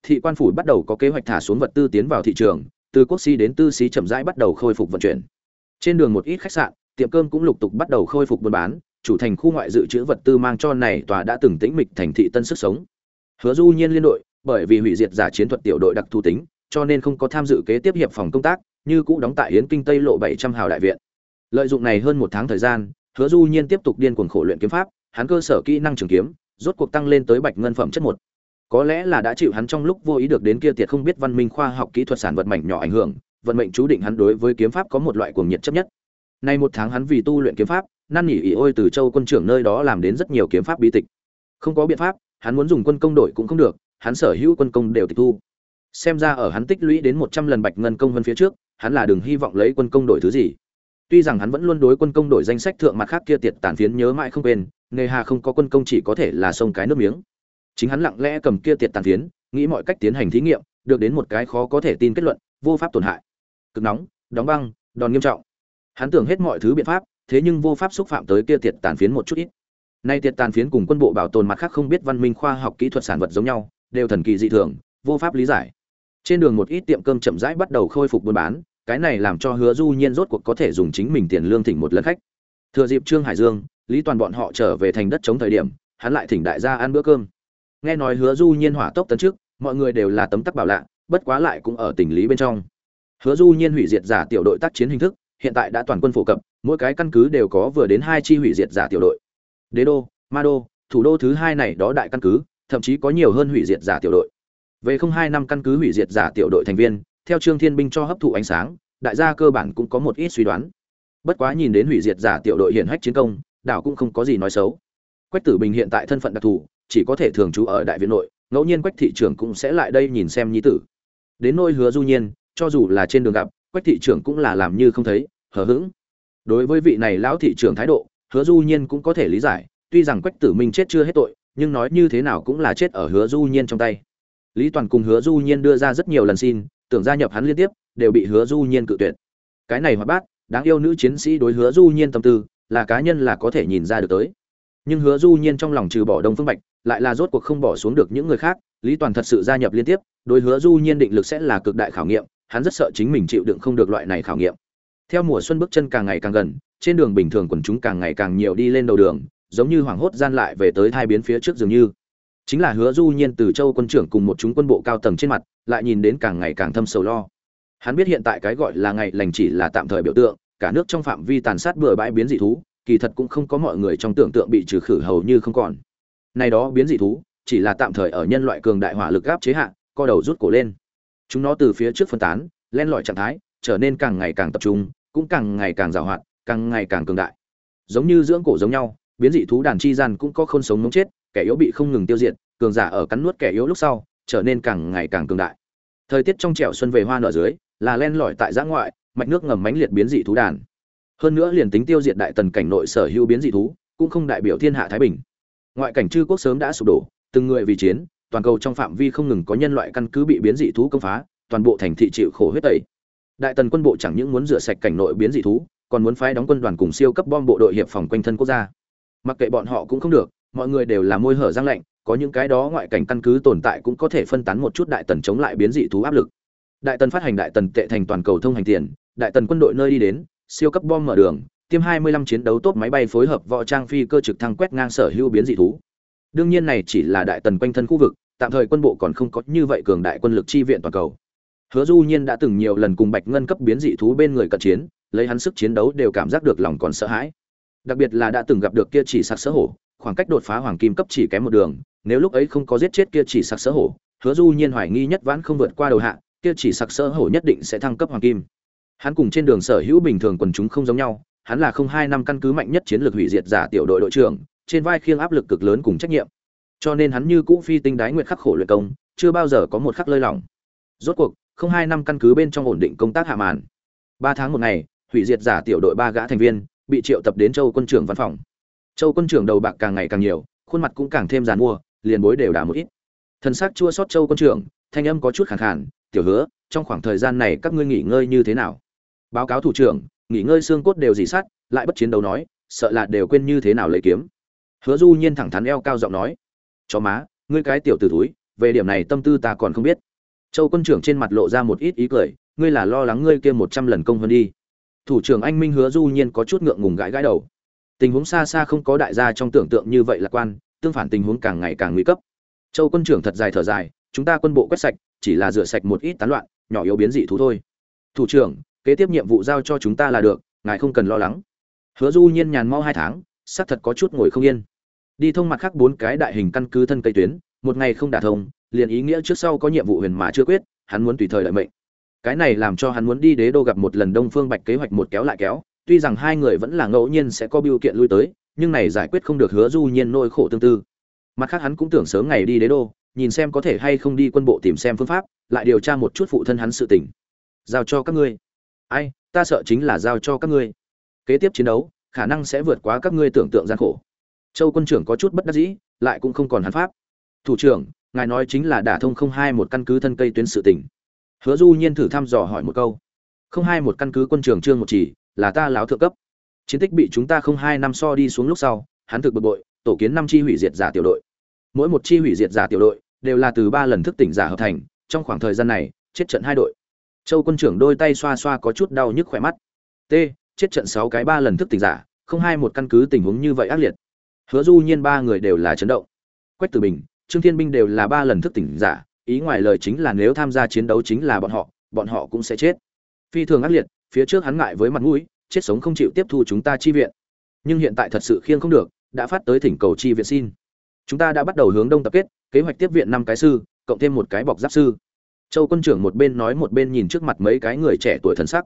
Thị quan phủ bắt đầu có kế hoạch thả xuống vật tư tiến vào thị trường, từ quốc sĩ đến tư sĩ chậm rãi bắt đầu khôi phục vận chuyển. Trên đường một ít khách sạn, tiệm cơm cũng lục tục bắt đầu khôi phục buôn bán, chủ thành khu ngoại dự trữ vật tư mang cho này tòa đã từng tĩnh mịch thành thị tân sức sống. Hứa Du Nhiên liên đội, bởi vì hủy diệt giả chiến thuật tiểu đội đặc thù tính, cho nên không có tham dự kế tiếp hiệp phòng công tác, như cũ đóng tại Yến Kinh Tây lộ 700 hào đại viện. Lợi dụng này hơn một tháng thời gian, Hứa Du Nhiên tiếp tục điên cuồng khổ luyện kiếm pháp, hắn cơ sở kỹ năng trường kiếm, rốt cuộc tăng lên tới bạch ngân phẩm chất một. Có lẽ là đã chịu hắn trong lúc vô ý được đến kia tiệt không biết văn minh khoa học kỹ thuật sản vật mảnh nhỏ ảnh hưởng, vận mệnh chú định hắn đối với kiếm pháp có một loại cuồng nhiệt chấp nhất. Nay một tháng hắn vì tu luyện kiếm pháp, năn nỉ ỉ ôi từ châu quân trưởng nơi đó làm đến rất nhiều kiếm pháp bí tịch. Không có biện pháp, hắn muốn dùng quân công đổi cũng không được, hắn sở hữu quân công đều tịch thu. Xem ra ở hắn tích lũy đến một trăm lần bạch ngân công hơn phía trước, hắn là đừng hy vọng lấy quân công đổi thứ gì. Tuy rằng hắn vẫn luôn đối quân công đổi danh sách thượng mặt khác kia tiệt tàn phiến nhớ mãi không quên, nghề hà không có quân công chỉ có thể là sông cái nước miếng. Chính hắn lặng lẽ cầm kia tiệt tàn phiến, nghĩ mọi cách tiến hành thí nghiệm, được đến một cái khó có thể tin kết luận, vô pháp tổn hại. Cực nóng, đóng băng, đòn nghiêm trọng. Hắn tưởng hết mọi thứ biện pháp, thế nhưng vô pháp xúc phạm tới kia tiệt tàn phiến một chút ít. Nay tiệt tàn phiến cùng quân bộ bảo tồn mặt khác không biết văn minh khoa học kỹ thuật sản vật giống nhau, đều thần kỳ dị thường, vô pháp lý giải. Trên đường một ít tiệm cơm chậm rãi bắt đầu khôi phục buôn bán, cái này làm cho Hứa Du Nhiên rốt cuộc có thể dùng chính mình tiền lương thỉnh một lần khách. Thừa dịp Trương Hải Dương, Lý Toàn bọn họ trở về thành đất chống thời điểm, hắn lại thỉnh đại gia ăn bữa cơm. Nghe nói Hứa Du Nhiên hỏa tốc tấn trước, mọi người đều là tấm tắc bảo lạ, bất quá lại cũng ở tình lý bên trong. Hứa Du Nhiên hủy diệt giả tiểu đội tác chiến hình thức, hiện tại đã toàn quân phổ cập, mỗi cái căn cứ đều có vừa đến hai chi hủy diệt giả tiểu đội. Đế đô, Ma đô, thủ đô thứ hai này đó đại căn cứ, thậm chí có nhiều hơn hủy diệt giả tiểu đội. Về không hai năm căn cứ hủy diệt giả tiểu đội thành viên, theo Trương Thiên binh cho hấp thụ ánh sáng, đại gia cơ bản cũng có một ít suy đoán. Bất quá nhìn đến hủy diệt giả tiểu đội hiện hách chiến công, đảo cũng không có gì nói xấu. Quách Tử Bình hiện tại thân phận đặc thù, chỉ có thể thường trú ở đại viện nội, ngẫu nhiên Quách thị trưởng cũng sẽ lại đây nhìn xem nhi tử. Đến nôi Hứa Du Nhiên, cho dù là trên đường gặp, Quách thị trưởng cũng là làm như không thấy, hờ hững. Đối với vị này lão thị trưởng thái độ, Hứa Du Nhiên cũng có thể lý giải, tuy rằng Quách Tử Minh chết chưa hết tội, nhưng nói như thế nào cũng là chết ở Hứa Du Nhiên trong tay. Lý Toàn cùng Hứa Du Nhiên đưa ra rất nhiều lần xin, tưởng gia nhập hắn liên tiếp, đều bị Hứa Du Nhiên cự tuyệt. Cái này hoạt bát, đáng yêu nữ chiến sĩ đối Hứa Du Nhiên tâm tư, là cá nhân là có thể nhìn ra được tới. Nhưng Hứa Du Nhiên trong lòng trừ bỏ Đông Phương Bạch, lại là rốt cuộc không bỏ xuống được những người khác, Lý Toàn thật sự gia nhập liên tiếp, đối Hứa Du Nhiên định lực sẽ là cực đại khảo nghiệm, hắn rất sợ chính mình chịu đựng không được loại này khảo nghiệm. Theo mùa xuân bước chân càng ngày càng gần, trên đường bình thường quần chúng càng ngày càng nhiều đi lên đầu đường, giống như hoàng hốt gian lại về tới thai biến phía trước dường như chính là hứa du nhiên từ châu quân trưởng cùng một chúng quân bộ cao tầng trên mặt, lại nhìn đến càng ngày càng thâm sầu lo. Hắn biết hiện tại cái gọi là ngày lành chỉ là tạm thời biểu tượng, cả nước trong phạm vi tàn sát bừa bãi biến dị thú, kỳ thật cũng không có mọi người trong tưởng tượng bị trừ khử hầu như không còn. Này đó biến dị thú, chỉ là tạm thời ở nhân loại cường đại hỏa lực áp chế hạ, co đầu rút cổ lên. Chúng nó từ phía trước phân tán, len lỏi trạng thái, trở nên càng ngày càng tập trung, cũng càng ngày càng giàu hoạt, càng ngày càng cường đại. Giống như dưỡng cổ giống nhau, biến dị thú đàn chi gian cũng có khôn sống mống chết kẻ yếu bị không ngừng tiêu diệt, cường giả ở cắn nuốt kẻ yếu lúc sau, trở nên càng ngày càng cường đại. Thời tiết trong trẻo xuân về hoa nở dưới, là len lỏi tại giã ngoại, mạch nước ngầm mánh liệt biến dị thú đàn. Hơn nữa liền tính tiêu diệt đại tần cảnh nội sở hữu biến dị thú, cũng không đại biểu thiên hạ thái bình. Ngoại cảnh chư quốc sớm đã sụp đổ, từng người vì chiến, toàn cầu trong phạm vi không ngừng có nhân loại căn cứ bị biến dị thú công phá, toàn bộ thành thị chịu khổ huyết tẩy. Đại tần quân bộ chẳng những muốn rửa sạch cảnh nội biến dị thú, còn muốn phái đóng quân đoàn cùng siêu cấp bom bộ đội hiệp phòng quanh thân quốc gia. Mặc kệ bọn họ cũng không được mọi người đều là môi hở răng lạnh có những cái đó ngoại cảnh căn cứ tồn tại cũng có thể phân tán một chút đại tần chống lại biến dị thú áp lực đại tần phát hành đại tần tệ thành toàn cầu thông hành tiền đại tần quân đội nơi đi đến siêu cấp bom mở đường tiêm 25 chiến đấu tốt máy bay phối hợp võ trang phi cơ trực thăng quét ngang sở hữu biến dị thú. Đương nhiên này chỉ là đại tần quanh thân khu vực, tạm thời quân bộ còn không có như vậy cường đại quân lực chi viện toàn cầu. Hứa Du Nhiên đã từng nhiều lần cùng Bạch Ngân cấp biến dị thú bên người cận chiến, lấy hắn sức chiến đấu đều cảm giác được lòng còn sợ hãi. Đặc biệt là đã từng gặp được kia chỉ sặc sỡ hổ, khoảng cách đột phá hoàng kim cấp chỉ kém một đường, nếu lúc ấy không có giết chết kia chỉ sặc sỡ hổ, Hứa Du Nhiên hoài nghi nhất vãn không vượt qua đầu hạ, kia chỉ sặc sỡ hổ nhất định sẽ thăng cấp hoàng kim. Hắn cùng trên đường sở hữu bình thường quần chúng không giống nhau, hắn là không hai năm căn cứ mạnh nhất chiến lược hủy diệt giả tiểu đội đội trưởng, trên vai khiêng áp lực cực lớn cùng trách nhiệm. Cho nên hắn như cũ phi tinh đái nguyệt khắc khổ luyện công, chưa bao giờ có một khắc lơi lỏng. Rốt cuộc, không hai năm căn cứ bên trong ổn định công tác hạ màn. Ba tháng một ngày, hủy diệt giả tiểu đội ba gã thành viên bị triệu tập đến Châu quân trưởng văn phòng. Châu quân trưởng đầu bạc càng ngày càng nhiều, khuôn mặt cũng càng thêm giàn mua, liền bối đều đà một ít. Thần sắc chua xót Châu quân trưởng, thanh âm có chút khàn khàn, "Tiểu Hứa, trong khoảng thời gian này các ngươi nghỉ ngơi như thế nào?" Báo cáo thủ trưởng, nghỉ ngơi xương cốt đều dì sát, lại bất chiến đấu nói, sợ là đều quên như thế nào lấy kiếm. Hứa Du Nhiên thẳng thắn eo cao giọng nói, "Chó má, ngươi cái tiểu tử túi, về điểm này tâm tư ta còn không biết." Châu quân trưởng trên mặt lộ ra một ít ý cười, "Ngươi là lo lắng ngươi kia một trăm lần công hơn đi." Thủ trưởng Anh Minh Hứa Du Nhiên có chút ngượng ngùng gãi gãi đầu. Tình huống xa xa không có đại gia trong tưởng tượng như vậy lạc quan, tương phản tình huống càng ngày càng nguy cấp. Châu quân trưởng thật dài thở dài, chúng ta quân bộ quét sạch, chỉ là rửa sạch một ít tán loạn, nhỏ yếu biến dị thú thôi. Thủ trưởng, kế tiếp nhiệm vụ giao cho chúng ta là được, ngài không cần lo lắng. Hứa Du Nhiên nhàn mau hai tháng, xác thật có chút ngồi không yên. Đi thông mặt khác bốn cái đại hình căn cứ thân cây tuyến, một ngày không đả thông, liền ý nghĩa trước sau có nhiệm vụ huyền mà chưa quyết, hắn muốn tùy thời lợi mệnh. Cái này làm cho hắn muốn đi đế đô gặp một lần Đông Phương Bạch kế hoạch một kéo lại kéo, tuy rằng hai người vẫn là ngẫu nhiên sẽ có biểu kiện lui tới, nhưng này giải quyết không được Hứa Du Nhiên nỗi khổ tương tư. Mặt khác hắn cũng tưởng sớm ngày đi đế đô, nhìn xem có thể hay không đi quân bộ tìm xem phương pháp, lại điều tra một chút phụ thân hắn sự tình. Giao cho các ngươi. Ai, ta sợ chính là giao cho các ngươi. Kế tiếp chiến đấu, khả năng sẽ vượt quá các ngươi tưởng tượng gian khổ. Châu quân trưởng có chút bất đắc dĩ, lại cũng không còn hắn pháp. Thủ trưởng, ngài nói chính là đả thông không hai một căn cứ thân cây tuyến sự tình. Hứa Du Nhiên thử thăm dò hỏi một câu. Không hai một căn cứ quân trưởng trương một chỉ, là ta láo thượng cấp. Chiến tích bị chúng ta không hai năm so đi xuống lúc sau, hắn thực bực bội, tổ kiến năm chi hủy diệt giả tiểu đội. Mỗi một chi hủy diệt giả tiểu đội đều là từ ba lần thức tỉnh giả hợp thành, trong khoảng thời gian này, chết trận hai đội. Châu quân trưởng đôi tay xoa xoa có chút đau nhức khỏe mắt. T, chết trận sáu cái ba lần thức tỉnh giả, không hai một căn cứ tình huống như vậy ác liệt. Hứa Du Nhiên ba người đều là chấn động. Quách Tử Bình, Trương Thiên Binh đều là ba lần thức tỉnh giả, ý ngoài lời chính là nếu tham gia chiến đấu chính là bọn họ, bọn họ cũng sẽ chết. Phi thường ác liệt, phía trước hắn ngại với mặt mũi, chết sống không chịu tiếp thu chúng ta chi viện. Nhưng hiện tại thật sự khiêng không được, đã phát tới thỉnh cầu chi viện xin. Chúng ta đã bắt đầu hướng đông tập kết, kế hoạch tiếp viện năm cái sư, cộng thêm một cái bọc giáp sư. Châu quân trưởng một bên nói một bên nhìn trước mặt mấy cái người trẻ tuổi thần sắc.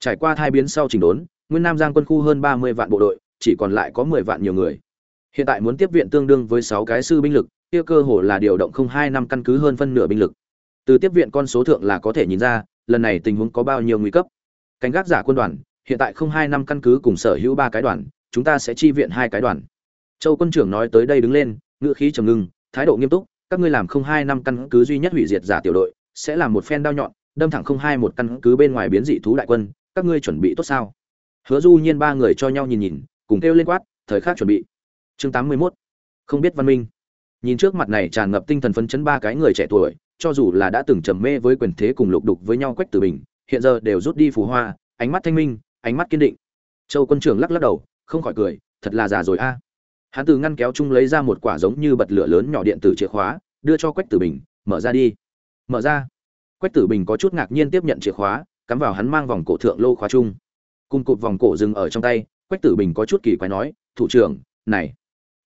Trải qua thai biến sau trình đốn, Nguyên Nam Giang quân khu hơn 30 vạn bộ đội, chỉ còn lại có 10 vạn nhiều người. Hiện tại muốn tiếp viện tương đương với sáu cái sư binh lực, kia cơ hồ là điều động không hai năm căn cứ hơn phân nửa binh lực. Từ tiếp viện con số thượng là có thể nhìn ra, lần này tình huống có bao nhiêu nguy cấp canh gác giả quân đoàn, hiện tại không hai năm căn cứ cùng sở hữu ba cái đoàn, chúng ta sẽ chi viện hai cái đoàn. Châu quân trưởng nói tới đây đứng lên, ngữ khí trầm ngưng, thái độ nghiêm túc, các ngươi làm không hai năm căn cứ duy nhất hủy diệt giả tiểu đội, sẽ làm một phen đao nhọn, đâm thẳng không hai một căn cứ bên ngoài biến dị thú đại quân, các ngươi chuẩn bị tốt sao? Hứa Du Nhiên ba người cho nhau nhìn nhìn, cùng kêu lên quát, thời khắc chuẩn bị. Chương 81. Không biết văn minh. Nhìn trước mặt này tràn ngập tinh thần phấn chấn ba cái người trẻ tuổi, cho dù là đã từng trầm mê với quyền thế cùng lục đục với nhau quách tử bình, hiện giờ đều rút đi phù hoa, ánh mắt thanh minh, ánh mắt kiên định. Châu quân trưởng lắc lắc đầu, không khỏi cười, thật là già rồi a. Hắn từ ngăn kéo chung lấy ra một quả giống như bật lửa lớn nhỏ điện tử chìa khóa, đưa cho Quách Tử Bình, mở ra đi. Mở ra. Quách Tử Bình có chút ngạc nhiên tiếp nhận chìa khóa, cắm vào hắn mang vòng cổ thượng lô khóa chung. Cùng cụt vòng cổ dừng ở trong tay, Quách Tử Bình có chút kỳ quái nói, "Thủ trưởng, này,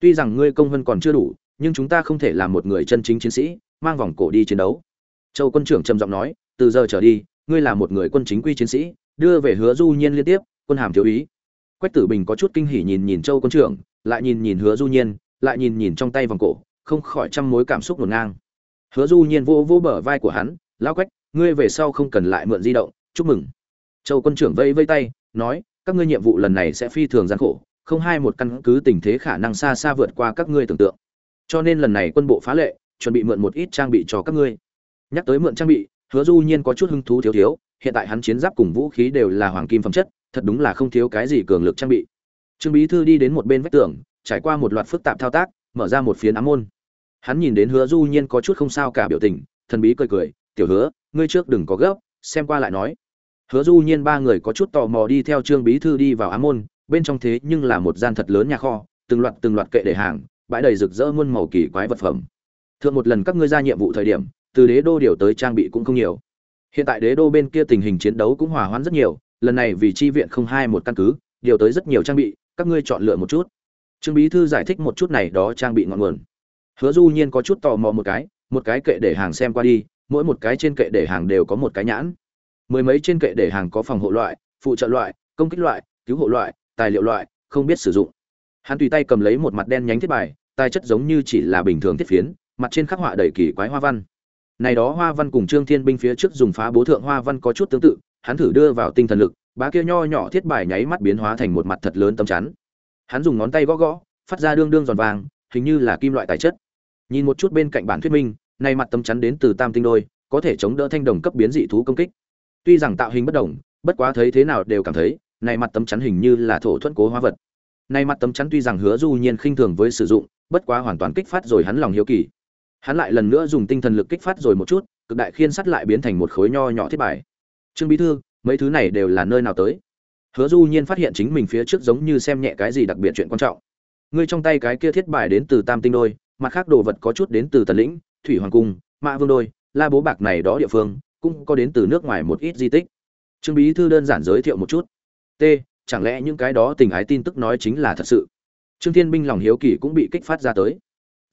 tuy rằng ngươi công vân còn chưa đủ, nhưng chúng ta không thể làm một người chân chính chiến sĩ, mang vòng cổ đi chiến đấu." Châu quân trưởng trầm giọng nói, "Từ giờ trở đi, ngươi là một người quân chính quy chiến sĩ, đưa về Hứa Du Nhiên liên tiếp, quân hàm thiếu úy." Quách Tử Bình có chút kinh hỉ nhìn nhìn Châu quân trưởng, lại nhìn nhìn Hứa Du Nhiên, lại nhìn nhìn trong tay vòng cổ, không khỏi trăm mối cảm xúc hỗn ngang. Hứa Du Nhiên vô vô bờ vai của hắn, "Lão Quách, ngươi về sau không cần lại mượn di động, chúc mừng." Châu quân trưởng vây vây tay, nói, "Các ngươi nhiệm vụ lần này sẽ phi thường gian khổ, không hai một căn cứ tình thế khả năng xa xa vượt qua các ngươi tưởng tượng. Cho nên lần này quân bộ phá lệ, chuẩn bị mượn một ít trang bị cho các ngươi." Nhắc tới mượn trang bị, Hứa Du Nhiên có chút hứng thú thiếu thiếu, hiện tại hắn chiến giáp cùng vũ khí đều là hoàng kim phẩm chất, thật đúng là không thiếu cái gì cường lực trang bị. Trương Bí thư đi đến một bên vách tường, trải qua một loạt phức tạp thao tác, mở ra một phiến ám môn. Hắn nhìn đến Hứa Du Nhiên có chút không sao cả biểu tình, thần bí cười cười, "Tiểu Hứa, ngươi trước đừng có gấp, xem qua lại nói." Hứa Du Nhiên ba người có chút tò mò đi theo Trương Bí thư đi vào ám môn, bên trong thế nhưng là một gian thật lớn nhà kho từng loạt từng loạt kệ để hàng bãi đầy rực rỡ muôn màu kỳ quái vật phẩm thượng một lần các ngươi ra nhiệm vụ thời điểm từ đế đô điều tới trang bị cũng không nhiều. Hiện tại đế đô bên kia tình hình chiến đấu cũng hòa hoãn rất nhiều, lần này vì chi viện không hai một căn cứ, điều tới rất nhiều trang bị, các ngươi chọn lựa một chút. Trương bí thư giải thích một chút này đó trang bị ngọn nguồn. Hứa du nhiên có chút tò mò một cái một cái kệ để hàng xem qua đi, mỗi một cái trên kệ để hàng đều có một cái nhãn. Mười mấy trên kệ để hàng có phòng hộ loại, phụ trợ loại, công kích loại, cứu hộ loại, tài liệu loại, không biết sử dụng. Hắn tùy tay cầm lấy một mặt đen nhánh thiết bài, tài chất giống như chỉ là bình thường thiết phiến, mặt trên khắc họa đầy kỳ quái hoa văn này đó hoa văn cùng trương thiên binh phía trước dùng phá bố thượng hoa văn có chút tương tự, hắn thử đưa vào tinh thần lực, bá kia nho nhỏ thiết bài nháy mắt biến hóa thành một mặt thật lớn tấm chắn. Hắn dùng ngón tay gõ gõ, phát ra đương đương giòn vàng, hình như là kim loại tài chất. Nhìn một chút bên cạnh bản thuyết minh, này mặt tấm chắn đến từ tam tinh đôi, có thể chống đỡ thanh đồng cấp biến dị thú công kích. Tuy rằng tạo hình bất đồng, bất quá thấy thế nào đều cảm thấy, này mặt tấm chắn hình như là thổ thuẫn cố hóa vật. Này mặt tấm chắn tuy rằng hứa du nhiên khinh thường với sử dụng, bất quá hoàn toàn kích phát rồi hắn lòng hiếu kỳ hắn lại lần nữa dùng tinh thần lực kích phát rồi một chút, cực đại khiên sắt lại biến thành một khối nho nhỏ thiết bài. Trương bí thư, mấy thứ này đều là nơi nào tới? Hứa du nhiên phát hiện chính mình phía trước giống như xem nhẹ cái gì đặc biệt chuyện quan trọng. Ngươi trong tay cái kia thiết bài đến từ tam tinh đôi, mặt khác đồ vật có chút đến từ tần lĩnh, thủy hoàng cung, mã vương đôi, la bố bạc này đó địa phương, cũng có đến từ nước ngoài một ít di tích. Trương bí thư đơn giản giới thiệu một chút. T, chẳng lẽ những cái đó tình ái tin tức nói chính là thật sự? Trương thiên binh lòng hiếu kỳ cũng bị kích phát ra tới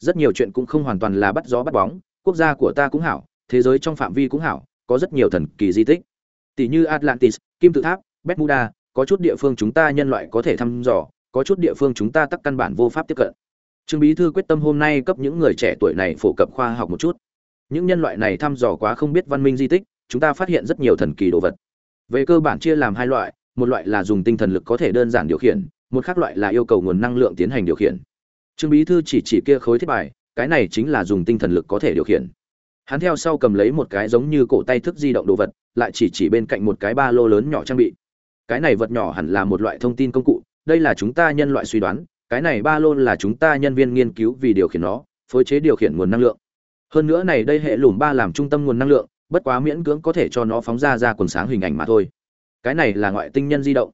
rất nhiều chuyện cũng không hoàn toàn là bắt gió bắt bóng, quốc gia của ta cũng hảo, thế giới trong phạm vi cũng hảo, có rất nhiều thần kỳ di tích. Tỷ như atlantis, kim tự tháp, bermuda, có chút địa phương chúng ta nhân loại có thể thăm dò, có chút địa phương chúng ta tắc căn bản vô pháp tiếp cận. Trương bí thư quyết tâm hôm nay cấp những người trẻ tuổi này phổ cập khoa học một chút. Những nhân loại này thăm dò quá không biết văn minh di tích, chúng ta phát hiện rất nhiều thần kỳ đồ vật. Về cơ bản chia làm hai loại, một loại là dùng tinh thần lực có thể đơn giản điều khiển, một khác loại là yêu cầu nguồn năng lượng tiến hành điều khiển trương bí thư chỉ chỉ kia khối thiết bài, cái này chính là dùng tinh thần lực có thể điều khiển. Hắn theo sau cầm lấy một cái giống như cổ tay thức di động đồ vật, lại chỉ chỉ bên cạnh một cái ba lô lớn nhỏ trang bị. Cái này vật nhỏ hẳn là một loại thông tin công cụ, đây là chúng ta nhân loại suy đoán, cái này ba lô là chúng ta nhân viên nghiên cứu vì điều khiển nó, phối chế điều khiển nguồn năng lượng. Hơn nữa này đây hệ lùm ba làm trung tâm nguồn năng lượng, bất quá miễn cưỡng có thể cho nó phóng ra ra quần sáng hình ảnh mà thôi. Cái này là ngoại tinh nhân di động.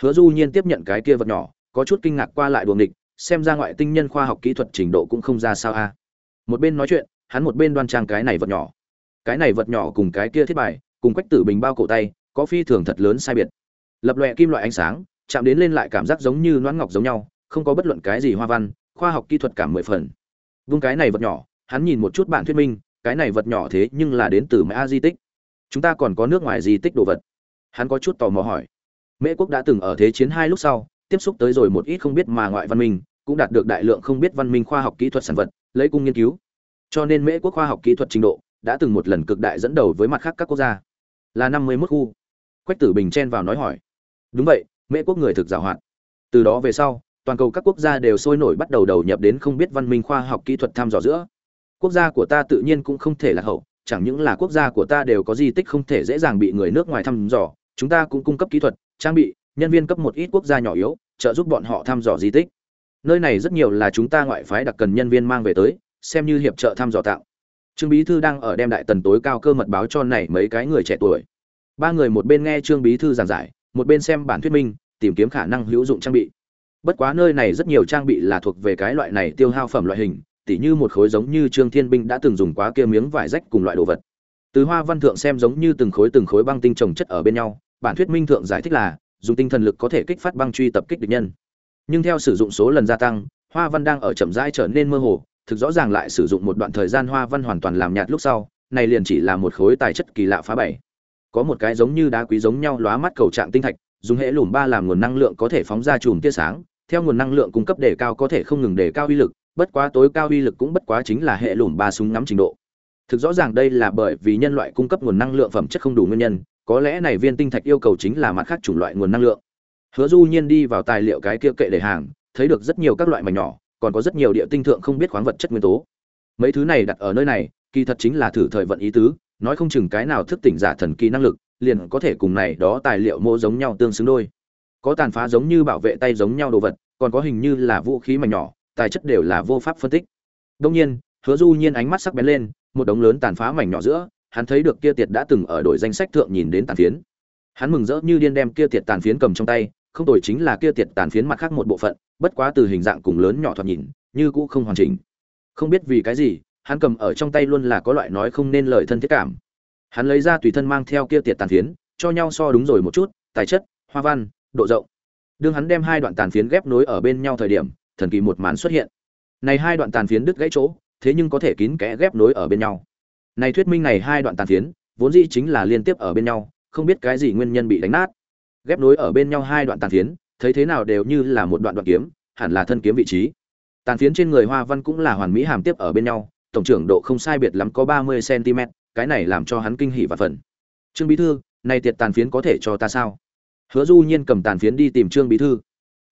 Hứa du nhiên tiếp nhận cái kia vật nhỏ, có chút kinh ngạc qua lại đuồng địch xem ra ngoại tinh nhân khoa học kỹ thuật trình độ cũng không ra sao a. Một bên nói chuyện, hắn một bên đoan trang cái này vật nhỏ. Cái này vật nhỏ cùng cái kia thiết bài, cùng quách tử bình bao cổ tay, có phi thường thật lớn sai biệt. Lập lòe kim loại ánh sáng, chạm đến lên lại cảm giác giống như noãn ngọc giống nhau, không có bất luận cái gì hoa văn, khoa học kỹ thuật cảm mười phần. Vung cái này vật nhỏ, hắn nhìn một chút bản thuyết minh, cái này vật nhỏ thế nhưng là đến từ mã di tích. Chúng ta còn có nước ngoài di tích đồ vật. Hắn có chút tò mò hỏi. Mễ quốc đã từng ở thế chiến hai lúc sau, tiếp xúc tới rồi một ít không biết mà ngoại văn minh cũng đạt được đại lượng không biết văn minh khoa học kỹ thuật sản vật, lấy cung nghiên cứu. Cho nên mễ quốc khoa học kỹ thuật trình độ đã từng một lần cực đại dẫn đầu với mặt khác các quốc gia. Là năm mươi mốt khu. Quách tử bình chen vào nói hỏi. Đúng vậy, mễ quốc người thực giảo hoạt từ đó về sau, toàn cầu các quốc gia đều sôi nổi bắt đầu đầu nhập đến không biết văn minh khoa học kỹ thuật tham dò giữa. Quốc gia của ta tự nhiên cũng không thể là hậu, chẳng những là quốc gia của ta đều có di tích không thể dễ dàng bị người nước ngoài thăm dò. Chúng ta cũng cung cấp kỹ thuật, trang bị, nhân viên cấp một ít quốc gia nhỏ yếu, trợ giúp bọn họ thăm dò di tích nơi này rất nhiều là chúng ta ngoại phái đặc cần nhân viên mang về tới, xem như hiệp trợ thăm dò tạo trương bí thư đang ở đem đại tần tối cao cơ mật báo cho này mấy cái người trẻ tuổi. Ba người một bên nghe trương bí thư giảng giải, một bên xem bản thuyết minh, tìm kiếm khả năng hữu dụng trang bị. Bất quá nơi này rất nhiều trang bị là thuộc về cái loại này tiêu hao phẩm loại hình, tỉ như một khối giống như trương thiên binh đã từng dùng quá kia miếng vải rách cùng loại đồ vật. Từ hoa văn thượng xem giống như từng khối từng khối băng tinh trồng chất ở bên nhau, bản thuyết minh thượng giải thích là, dùng tinh thần lực có thể kích phát băng truy tập kích địch nhân nhưng theo sử dụng số lần gia tăng, hoa văn đang ở chậm rãi trở nên mơ hồ, thực rõ ràng lại sử dụng một đoạn thời gian hoa văn hoàn toàn làm nhạt lúc sau, này liền chỉ là một khối tài chất kỳ lạ phá bảy có một cái giống như đá quý giống nhau lóa mắt cầu trạng tinh thạch, dùng hệ lùm ba làm nguồn năng lượng có thể phóng ra chùm tia sáng, theo nguồn năng lượng cung cấp đề cao có thể không ngừng đề cao uy lực, bất quá tối cao uy lực cũng bất quá chính là hệ lùm ba súng ngắm trình độ. Thực rõ ràng đây là bởi vì nhân loại cung cấp nguồn năng lượng phẩm chất không đủ nguyên nhân, có lẽ này viên tinh thạch yêu cầu chính là mặt khác chủng loại nguồn năng lượng hứa du nhiên đi vào tài liệu cái kia kệ để hàng, thấy được rất nhiều các loại mảnh nhỏ, còn có rất nhiều địa tinh thượng không biết khoáng vật chất nguyên tố. Mấy thứ này đặt ở nơi này, kỳ thật chính là thử thời vận ý tứ, nói không chừng cái nào thức tỉnh giả thần kỳ năng lực, liền có thể cùng này đó tài liệu mô giống nhau tương xứng đôi. Có tàn phá giống như bảo vệ tay giống nhau đồ vật, còn có hình như là vũ khí mảnh nhỏ, tài chất đều là vô pháp phân tích. Đông nhiên, hứa du nhiên ánh mắt sắc bén lên, một đống lớn tàn phá mảnh nhỏ giữa, hắn thấy được kia tiệt đã từng ở đội danh sách thượng nhìn đến tàn phiến. Hắn mừng rỡ như điên đem kia tiệt tàn phiến cầm trong tay không tồi chính là kia tiệt tàn phiến mặt khác một bộ phận, bất quá từ hình dạng cùng lớn nhỏ thoạt nhìn, như cũ không hoàn chỉnh. Không biết vì cái gì, hắn cầm ở trong tay luôn là có loại nói không nên lời thân thiết cảm. Hắn lấy ra tùy thân mang theo kia tiệt tàn phiến, cho nhau so đúng rồi một chút, tài chất, hoa văn, độ rộng. Đương hắn đem hai đoạn tàn phiến ghép nối ở bên nhau thời điểm, thần kỳ một màn xuất hiện. Này hai đoạn tàn phiến đứt gãy chỗ, thế nhưng có thể kín kẽ ghép nối ở bên nhau. Này thuyết minh này hai đoạn tàn phiến, vốn dĩ chính là liên tiếp ở bên nhau, không biết cái gì nguyên nhân bị đánh nát ghép nối ở bên nhau hai đoạn tàn phiến, thấy thế nào đều như là một đoạn đoạn kiếm, hẳn là thân kiếm vị trí. Tàn phiến trên người hoa văn cũng là hoàn mỹ hàm tiếp ở bên nhau, tổng trưởng độ không sai biệt lắm có ba mươi cm cái này làm cho hắn kinh hỉ và phần trương bí thư này tiệt tàn phiến có thể cho ta sao? Hứa du nhiên cầm tàn phiến đi tìm trương bí thư.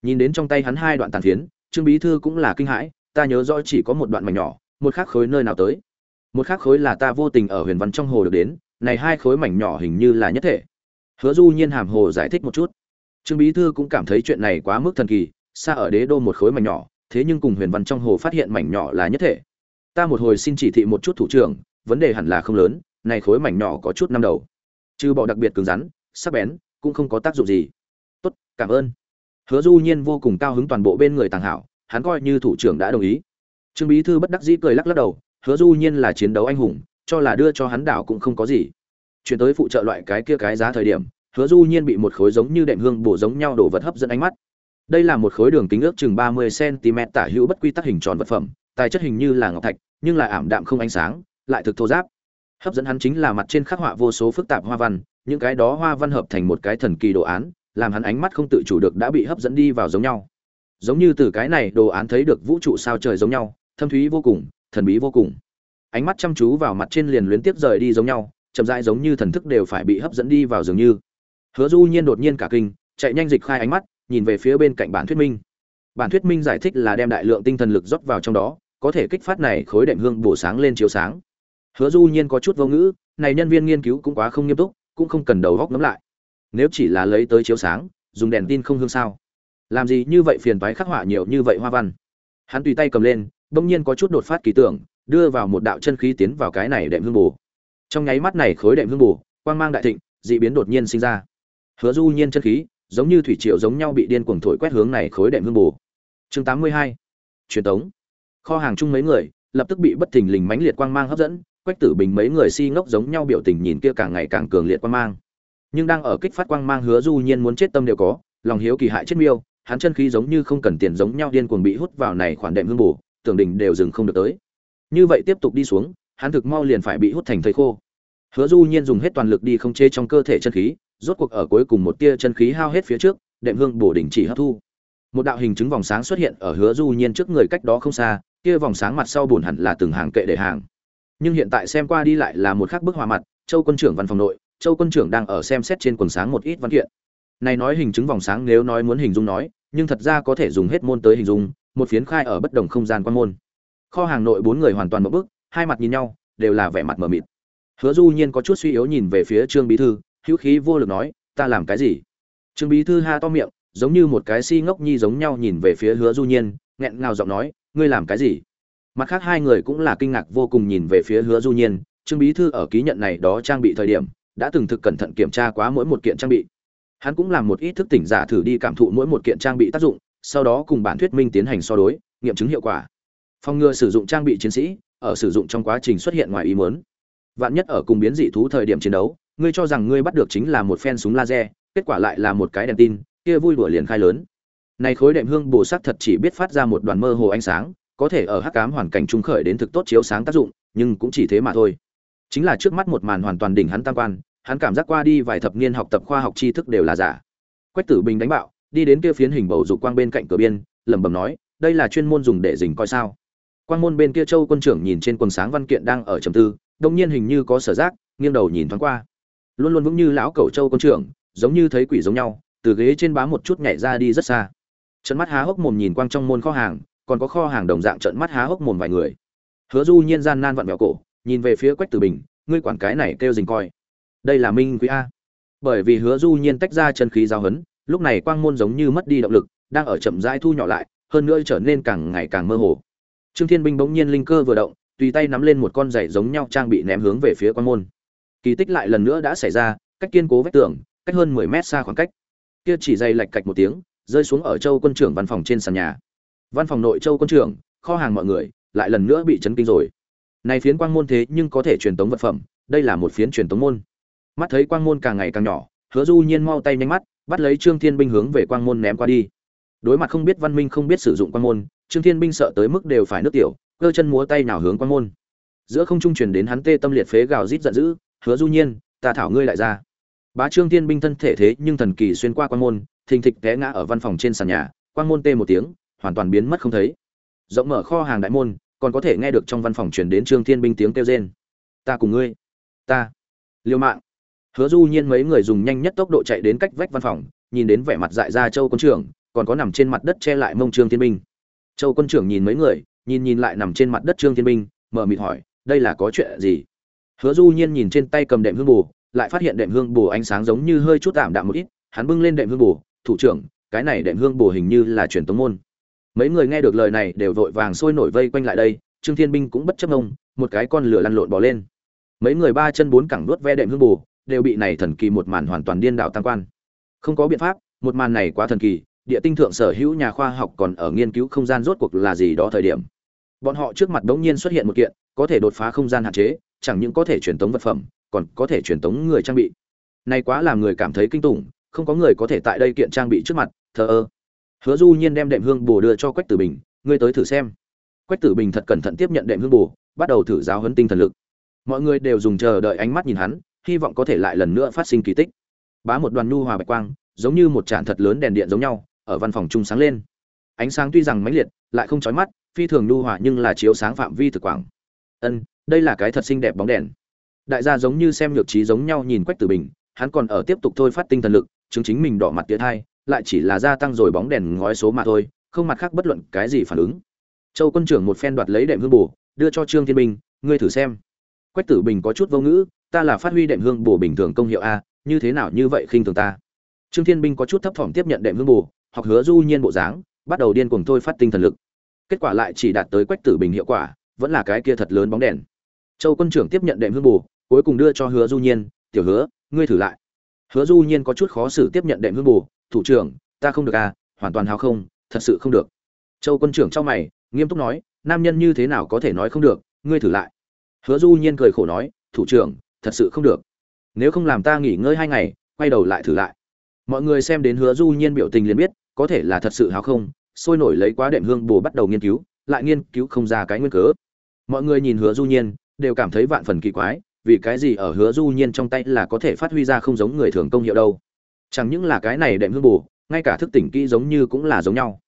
Nhìn đến trong tay hắn hai đoạn tàn phiến, trương bí thư cũng là kinh hãi, ta nhớ rõ chỉ có một đoạn mảnh nhỏ, một khác khối nơi nào tới? Một khác khối là ta vô tình ở huyền văn trong hồ được đến, này hai khối mảnh nhỏ hình như là nhất thể hứa du nhiên hàm hồ giải thích một chút. Trương bí thư cũng cảm thấy chuyện này quá mức thần kỳ, xa ở đế đô một khối mảnh nhỏ, thế nhưng cùng huyền văn trong hồ phát hiện mảnh nhỏ là nhất thể. Ta một hồi xin chỉ thị một chút thủ trưởng, vấn đề hẳn là không lớn, này khối mảnh nhỏ có chút năm đầu. Trừ bỏ đặc biệt cứng rắn, sắc bén, cũng không có tác dụng gì. Tốt, cảm ơn. Hứa du nhiên vô cùng cao hứng toàn bộ bên người tàng hảo, hắn coi như thủ trưởng đã đồng ý. Trương bí thư bất đắc dĩ cười lắc lắc đầu, hứa du nhiên là chiến đấu anh hùng, cho là đưa cho hắn đảo cũng không có gì chuyển tới phụ trợ loại cái kia cái giá thời điểm, hứa du nhiên bị một khối giống như đệm hương bổ giống nhau đổ vật hấp dẫn ánh mắt. Đây là một khối đường kính ước chừng 30 cm tả hữu bất quy tắc hình tròn vật phẩm, tài chất hình như là ngọc thạch, nhưng lại ảm đạm không ánh sáng, lại thực thô giáp hấp dẫn hắn chính là mặt trên khắc họa vô số phức tạp hoa văn, những cái đó hoa văn hợp thành một cái thần kỳ đồ án, làm hắn ánh mắt không tự chủ được đã bị hấp dẫn đi vào giống nhau. Giống như từ cái này đồ án thấy được vũ trụ sao trời giống nhau, thâm thúy vô cùng, thần bí vô cùng. Ánh mắt chăm chú vào mặt trên liền luyến tiếp rời đi giống nhau chậm rãi giống như thần thức đều phải bị hấp dẫn đi vào dường như. Hứa du nhiên đột nhiên cả kinh, chạy nhanh dịch khai ánh mắt, nhìn về phía bên cạnh bản thuyết minh. Bản thuyết minh giải thích là đem đại lượng tinh thần lực rót vào trong đó, có thể kích phát này khối đệm hương bổ sáng lên chiếu sáng. Hứa du nhiên có chút vô ngữ, này nhân viên nghiên cứu cũng quá không nghiêm túc, cũng không cần đầu góc ngắm lại. Nếu chỉ là lấy tới chiếu sáng, dùng đèn tin không hương sao? Làm gì như vậy phiền toái khắc họa nhiều như vậy hoa văn? Hắn tùy tay cầm lên, bỗng nhiên có chút đột phát kỳ tưởng, đưa vào một đạo chân khí tiến vào cái này đệm hương bổ trong nháy mắt này khối đệm hương bù, quang mang đại thịnh, dị biến đột nhiên sinh ra. Hứa du nhiên chân khí, giống như thủy triều giống nhau bị điên cuồng thổi quét hướng này khối đệm hương bù. Chương 82. truyền tống. Kho hàng chung mấy người, lập tức bị bất thình lình mãnh liệt quang mang hấp dẫn, quách tử bình mấy người si ngốc giống nhau biểu tình nhìn kia càng ngày càng cường liệt quang mang. Nhưng đang ở kích phát quang mang hứa du nhiên muốn chết tâm đều có, lòng hiếu kỳ hại chết miêu, hắn chân khí giống như không cần tiền giống nhau điên cuồng bị hút vào này khoản đệm hương bù, tưởng đỉnh đều dừng không được tới. Như vậy tiếp tục đi xuống hắn thực mau liền phải bị hút thành thây khô. Hứa du nhiên dùng hết toàn lực đi không chế trong cơ thể chân khí, rốt cuộc ở cuối cùng một tia chân khí hao hết phía trước, đệm hương bổ đỉnh chỉ hấp thu. Một đạo hình chứng vòng sáng xuất hiện ở hứa du nhiên trước người cách đó không xa, kia vòng sáng mặt sau buồn hẳn là từng hàng kệ để hàng. Nhưng hiện tại xem qua đi lại là một khắc bức họa mặt, châu quân trưởng văn phòng nội, châu quân trưởng đang ở xem xét trên quần sáng một ít văn kiện. Này nói hình chứng vòng sáng nếu nói muốn hình dung nói, nhưng thật ra có thể dùng hết môn tới hình dung, một phiến khai ở bất đồng không gian quan môn. Kho hàng nội bốn người hoàn toàn một bức hai mặt nhìn nhau, đều là vẻ mặt mờ mịt. Hứa du nhiên có chút suy yếu nhìn về phía trương bí thư, hữu khí vô lực nói, ta làm cái gì? Trương bí thư ha to miệng, giống như một cái si ngốc nhi giống nhau nhìn về phía hứa du nhiên, nghẹn ngào giọng nói, ngươi làm cái gì? Mặt khác hai người cũng là kinh ngạc vô cùng nhìn về phía hứa du nhiên, trương bí thư ở ký nhận này đó trang bị thời điểm, đã từng thực cẩn thận kiểm tra quá mỗi một kiện trang bị. Hắn cũng làm một ít thức tỉnh giả thử đi cảm thụ mỗi một kiện trang bị tác dụng, sau đó cùng bản thuyết minh tiến hành so đối, nghiệm chứng hiệu quả. Phòng ngừa sử dụng trang bị chiến sĩ ở sử dụng trong quá trình xuất hiện ngoài ý muốn. Vạn nhất ở cùng biến dị thú thời điểm chiến đấu, ngươi cho rằng ngươi bắt được chính là một phen súng laser, kết quả lại là một cái đèn tin, kia vui đùa liền khai lớn. Này khối đệm hương bổ sắc thật chỉ biết phát ra một đoàn mơ hồ ánh sáng, có thể ở hắc ám hoàn cảnh trung khởi đến thực tốt chiếu sáng tác dụng, nhưng cũng chỉ thế mà thôi. Chính là trước mắt một màn hoàn toàn đỉnh hắn tam quan, hắn cảm giác qua đi vài thập niên học tập khoa học tri thức đều là giả. Quách tử bình đánh bạo, đi đến kia phiến hình bầu dục quang bên cạnh cửa biên, lẩm bẩm nói, đây là chuyên môn dùng để rình coi sao quang môn bên kia châu quân trưởng nhìn trên quần sáng văn kiện đang ở trầm tư, đông nhiên hình như có sở giác, nghiêng đầu nhìn thoáng qua. Luôn luôn vững như lão cẩu châu quân trưởng, giống như thấy quỷ giống nhau, từ ghế trên bá một chút nhảy ra đi rất xa. Trận mắt há hốc mồm nhìn quang trong môn kho hàng, còn có kho hàng đồng dạng trận mắt há hốc mồm vài người. Hứa du nhiên gian nan vặn vẹo cổ, nhìn về phía quách tử bình, ngươi quản cái này kêu dình coi. Đây là minh quý a. Bởi vì hứa du nhiên tách ra chân khí giao hấn, lúc này quang môn giống như mất đi động lực, đang ở chậm rãi thu nhỏ lại, hơn nữa trở nên càng ngày càng mơ hồ trương thiên binh bỗng nhiên linh cơ vừa động, tùy tay nắm lên một con giày giống nhau trang bị ném hướng về phía quang môn. Kỳ tích lại lần nữa đã xảy ra, cách kiên cố vách tường, cách hơn 10 mét xa khoảng cách. Kia chỉ giày lạch cạch một tiếng, rơi xuống ở châu quân trưởng văn phòng trên sàn nhà. Văn phòng nội châu quân trưởng, kho hàng mọi người, lại lần nữa bị chấn kinh rồi. Này phiến quang môn thế nhưng có thể truyền tống vật phẩm, đây là một phiến truyền tống môn. Mắt thấy quang môn càng ngày càng nhỏ, hứa du nhiên mau tay nhanh mắt, bắt lấy trương thiên binh hướng về quang môn ném qua đi. Đối mặt không biết văn minh không biết sử dụng quang môn trương thiên binh sợ tới mức đều phải nước tiểu, cơ chân múa tay nào hướng quang môn. Giữa không trung truyền đến hắn tê tâm liệt phế gào rít giận dữ, hứa du nhiên, ta thảo ngươi lại ra. Bá trương thiên binh thân thể thế nhưng thần kỳ xuyên qua quang môn, thình thịch té ngã ở văn phòng trên sàn nhà quang môn tê một tiếng, hoàn toàn biến mất không thấy. Rộng mở kho hàng đại môn, còn có thể nghe được trong văn phòng truyền đến trương thiên binh tiếng kêu rên. Ta cùng ngươi, ta, liêu mạng. Hứa du nhiên mấy người dùng nhanh nhất tốc độ chạy đến cách vách văn phòng, nhìn đến vẻ mặt dại ra châu quân trưởng, còn có nằm trên mặt đất che lại mông trương thiên binh châu quân trưởng nhìn mấy người, nhìn nhìn lại nằm trên mặt đất trương thiên minh, mở mịt hỏi, đây là có chuyện gì? Hứa du nhiên nhìn trên tay cầm đệm hương bù, lại phát hiện đệm hương bù ánh sáng giống như hơi chút tạm đạm một ít, hắn bưng lên đệm hương bù, thủ trưởng, cái này đệm hương bù hình như là truyền tống môn. Mấy người nghe được lời này đều vội vàng sôi nổi vây quanh lại đây, trương thiên minh cũng bất chấp ông một cái con lửa lăn lộn bò lên. Mấy người ba chân bốn cẳng nuốt ve đệm hương bù, đều bị này thần kỳ một màn hoàn toàn điên đảo tăng quan. Không có biện pháp, một màn này quá thần kỳ địa tinh thượng sở hữu nhà khoa học còn ở nghiên cứu không gian rốt cuộc là gì đó thời điểm. Bọn họ trước mặt bỗng nhiên xuất hiện một kiện, có thể đột phá không gian hạn chế, chẳng những có thể truyền tống vật phẩm, còn có thể truyền tống người trang bị. Này quá làm người cảm thấy kinh tủng, không có người có thể tại đây kiện trang bị trước mặt, thờ ơ. Hứa du nhiên đem đệm hương bồ đưa cho quách tử bình, ngươi tới thử xem. Quách tử bình thật cẩn thận tiếp nhận đệm hương bồ bắt đầu thử giáo huấn tinh thần lực. Mọi người đều dùng chờ đợi ánh mắt nhìn hắn, hy vọng có thể lại lần nữa phát sinh kỳ tích. Bá một đoàn nhu hòa bạch quang, giống như một tràn thật lớn đèn điện giống nhau ở văn phòng chung sáng lên. Ánh sáng tuy rằng mãnh liệt, lại không chói mắt, phi thường nhu hòa nhưng là chiếu sáng phạm vi thực quảng. Ân, đây là cái thật xinh đẹp bóng đèn. Đại gia giống như xem nhược trí giống nhau nhìn quách tử bình, hắn còn ở tiếp tục thôi phát tinh thần lực, chứng chính mình đỏ mặt tiết hai, lại chỉ là gia tăng rồi bóng đèn ngói số mà thôi, không mặt khác bất luận cái gì phản ứng. Châu quân trưởng một phen đoạt lấy đệm hương bổ, đưa cho trương thiên bình, ngươi thử xem. Quách tử bình có chút vô ngữ, ta là phát huy đệm hương bổ bình thường công hiệu a, như thế nào như vậy khinh thường ta? Trương thiên binh có chút thấp thỏm tiếp nhận đệm hương bổ Học hứa du nhiên bộ dáng, bắt đầu điên cuồng thôi phát tinh thần lực. Kết quả lại chỉ đạt tới quách tử bình hiệu quả, vẫn là cái kia thật lớn bóng đèn. Châu quân trưởng tiếp nhận đệm hương bù, cuối cùng đưa cho hứa du nhiên, tiểu hứa, ngươi thử lại. Hứa du nhiên có chút khó xử tiếp nhận đệm hương bù, thủ trưởng, ta không được à hoàn toàn hào không, thật sự không được. Châu quân trưởng trong mày, nghiêm túc nói, nam nhân như thế nào có thể nói không được, ngươi thử lại. Hứa du nhiên cười khổ nói, thủ trưởng, thật sự không được. Nếu không làm ta nghỉ ngơi hai ngày, quay đầu lại thử lại. Mọi người xem đến hứa du nhiên biểu tình liền biết có thể là thật sự hào không, sôi nổi lấy quá đệm hương bù bắt đầu nghiên cứu, lại nghiên cứu không ra cái nguyên cớ. Mọi người nhìn hứa du nhiên, đều cảm thấy vạn phần kỳ quái, vì cái gì ở hứa du nhiên trong tay là có thể phát huy ra không giống người thường công hiệu đâu. Chẳng những là cái này đệm hương bù ngay cả thức tỉnh kỹ giống như cũng là giống nhau.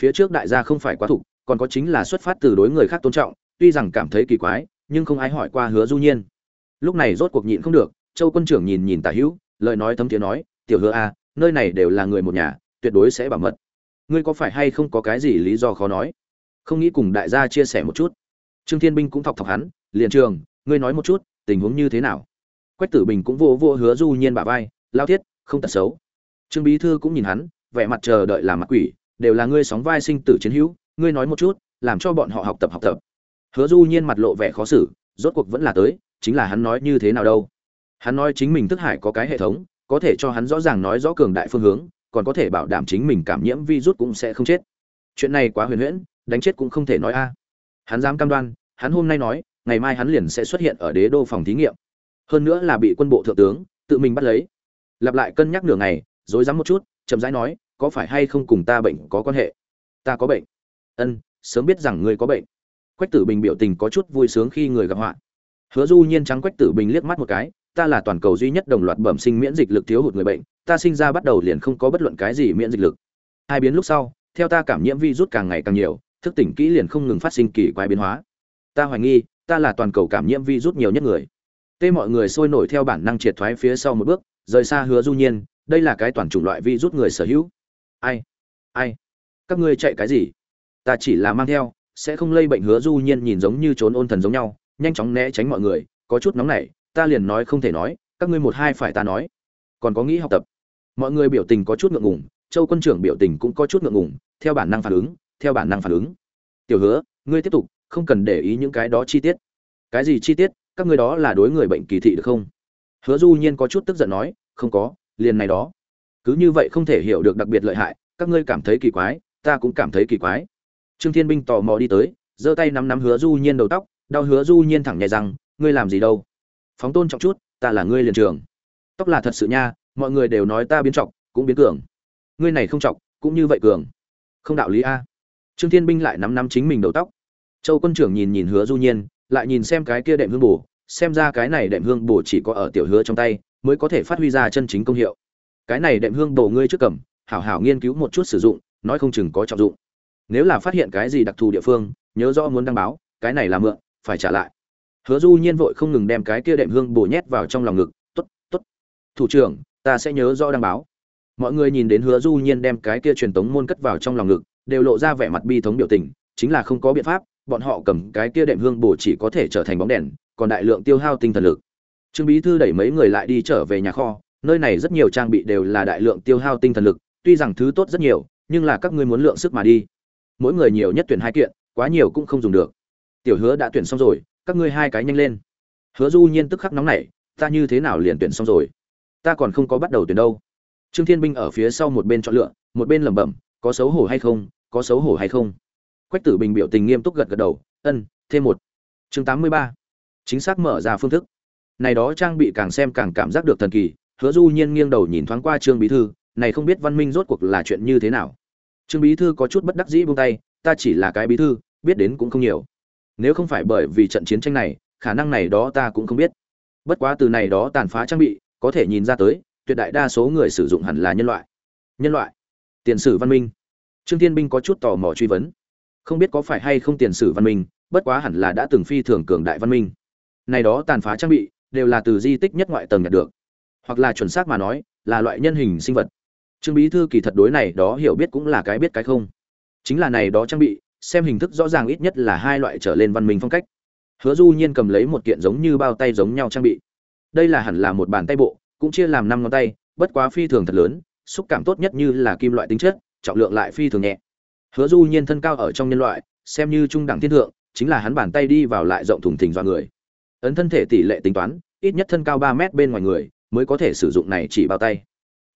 Phía trước đại gia không phải quá thục, còn có chính là xuất phát từ đối người khác tôn trọng, tuy rằng cảm thấy kỳ quái, nhưng không ai hỏi qua hứa du nhiên. Lúc này rốt cuộc nhịn không được, châu quân trưởng nhìn nhìn tả hữu, lời nói thấm tiếng nói, tiểu hứa a nơi này đều là người một nhà tuyệt đối sẽ bảo mật. Ngươi có phải hay không có cái gì lý do khó nói? Không nghĩ cùng đại gia chia sẻ một chút. Trương thiên binh cũng thọc thọc hắn, liền trường, ngươi nói một chút, tình huống như thế nào? Quách tử bình cũng vô vô hứa du nhiên bả vai, lao thiết, không tật xấu. Trương bí thư cũng nhìn hắn, vẻ mặt chờ đợi làm mặt quỷ, đều là ngươi sóng vai sinh tử chiến hữu, ngươi nói một chút, làm cho bọn họ học tập học tập. Hứa du nhiên mặt lộ vẻ khó xử, rốt cuộc vẫn là tới, chính là hắn nói như thế nào đâu? Hắn nói chính mình thức hải có cái hệ thống, có thể cho hắn rõ ràng nói rõ cường đại phương hướng còn có thể bảo đảm chính mình cảm nhiễm virus cũng sẽ không chết. Chuyện này quá huyền huyễn, đánh chết cũng không thể nói a. Hắn dám cam đoan, hắn hôm nay nói, ngày mai hắn liền sẽ xuất hiện ở đế đô phòng thí nghiệm. Hơn nữa là bị quân bộ thượng tướng, tự mình bắt lấy. Lặp lại cân nhắc nửa ngày, rối rắm một chút, chậm rãi nói, có phải hay không cùng ta bệnh có quan hệ? Ta có bệnh. Ân, sớm biết rằng ngươi có bệnh. Quách tử bình biểu tình có chút vui sướng khi người gặp họa. Hứa du nhiên trắng quách tử bình liếc mắt một cái ta là toàn cầu duy nhất đồng loạt bẩm sinh miễn dịch lực thiếu hụt người bệnh, ta sinh ra bắt đầu liền không có bất luận cái gì miễn dịch lực. Hai biến lúc sau, theo ta cảm nhiễm virus càng ngày càng nhiều, thức tỉnh kỹ liền không ngừng phát sinh kỳ quái biến hóa. Ta hoài nghi, ta là toàn cầu cảm nhiễm virus nhiều nhất người. Tê mọi người sôi nổi theo bản năng triệt thoái phía sau một bước, rời xa hứa du nhiên, đây là cái toàn chủng loại virus người sở hữu. Ai? Ai? Các ngươi chạy cái gì? Ta chỉ là mang theo, sẽ không lây bệnh hứa du nhiên nhìn giống như trốn ôn thần giống nhau, nhanh chóng né tránh mọi người, có chút nóng nảy ta liền nói không thể nói, các ngươi một hai phải ta nói. Còn có nghĩ học tập. Mọi người biểu tình có chút ngượng ngùng, châu quân trưởng biểu tình cũng có chút ngượng ngùng, theo bản năng phản ứng, theo bản năng phản ứng. Tiểu hứa, ngươi tiếp tục, không cần để ý những cái đó chi tiết. Cái gì chi tiết, các ngươi đó là đối người bệnh kỳ thị được không? Hứa du nhiên có chút tức giận nói, không có, liền này đó. Cứ như vậy không thể hiểu được đặc biệt lợi hại, các ngươi cảm thấy kỳ quái, ta cũng cảm thấy kỳ quái. Trương thiên binh tò mò đi tới, giơ tay nắm nắm hứa du nhiên đầu tóc, đau hứa du nhiên thẳng nhẹ rằng, ngươi làm gì đâu? Phóng tôn trọng chút, ta là ngươi liền trường. Tóc là thật sự nha, mọi người đều nói ta biến trọng, cũng biến cường. Ngươi này không trọng, cũng như vậy cường. Không đạo lý a. Trương thiên binh lại nắm nắm chính mình đầu tóc. Châu quân trưởng nhìn nhìn hứa du nhiên, lại nhìn xem cái kia đệm hương bổ, xem ra cái này đệm hương bổ chỉ có ở tiểu hứa trong tay, mới có thể phát huy ra chân chính công hiệu. Cái này đệm hương bổ ngươi trước cầm, hảo hảo nghiên cứu một chút sử dụng, nói không chừng có trọng dụng. Nếu là phát hiện cái gì đặc thù địa phương, nhớ rõ muốn đăng báo, cái này là mượn, phải trả lại hứa du nhiên vội không ngừng đem cái kia đệm hương bổ nhét vào trong lòng ngực, tốt tốt. Thủ trưởng, ta sẽ nhớ rõ đăng báo. Mọi người nhìn đến hứa du nhiên đem cái kia truyền tống môn cất vào trong lòng ngực, đều lộ ra vẻ mặt bi thống biểu tình, chính là không có biện pháp, bọn họ cầm cái kia đệm hương bổ chỉ có thể trở thành bóng đèn, còn đại lượng tiêu hao tinh thần lực. Trương bí thư đẩy mấy người lại đi trở về nhà kho, nơi này rất nhiều trang bị đều là đại lượng tiêu hao tinh thần lực, tuy rằng thứ tốt rất nhiều, nhưng là các ngươi muốn lượng sức mà đi. Mỗi người nhiều nhất tuyển hai kiện, quá nhiều cũng không dùng được. Tiểu hứa đã tuyển xong rồi các ngươi hai cái nhanh lên. Hứa du nhiên tức khắc nóng nảy, ta như thế nào liền tuyển xong rồi? Ta còn không có bắt đầu tuyển đâu. Trương thiên binh ở phía sau một bên chọn lựa, một bên lẩm bẩm, có xấu hổ hay không, có xấu hổ hay không? Quách tử bình biểu tình nghiêm túc gật gật đầu, ân, thêm một. Chương tám mươi ba. Chính xác mở ra phương thức. Này đó trang bị càng xem càng cảm giác được thần kỳ, hứa du nhiên nghiêng đầu nhìn thoáng qua trương bí thư, này không biết văn minh rốt cuộc là chuyện như thế nào? Trương bí thư có chút bất đắc dĩ buông tay, ta chỉ là cái bí thư, biết đến cũng không nhiều nếu không phải bởi vì trận chiến tranh này, khả năng này đó ta cũng không biết. Bất quá từ này đó tàn phá trang bị, có thể nhìn ra tới, tuyệt đại đa số người sử dụng hẳn là nhân loại. Nhân loại? Tiền sử văn minh. Trương thiên binh có chút tò mò truy vấn. Không biết có phải hay không tiền sử văn minh, bất quá hẳn là đã từng phi thường cường đại văn minh. Này đó tàn phá trang bị, đều là từ di tích nhất ngoại tầng nhận được. Hoặc là chuẩn xác mà nói, là loại nhân hình sinh vật. Trương bí thư kỳ thật đối này đó hiểu biết cũng là cái biết cái không. Chính là này đó trang bị xem hình thức rõ ràng ít nhất là hai loại trở lên văn minh phong cách. Hứa du nhiên cầm lấy một kiện giống như bao tay giống nhau trang bị. Đây là hẳn là một bàn tay bộ, cũng chia làm năm ngón tay, bất quá phi thường thật lớn, xúc cảm tốt nhất như là kim loại tính chất, trọng lượng lại phi thường nhẹ. Hứa du nhiên thân cao ở trong nhân loại, xem như trung đẳng thiên thượng, chính là hắn bàn tay đi vào lại rộng thùng thình do người. Ấn thân thể tỷ lệ tính toán, ít nhất thân cao ba mét bên ngoài người, mới có thể sử dụng này chỉ bao tay.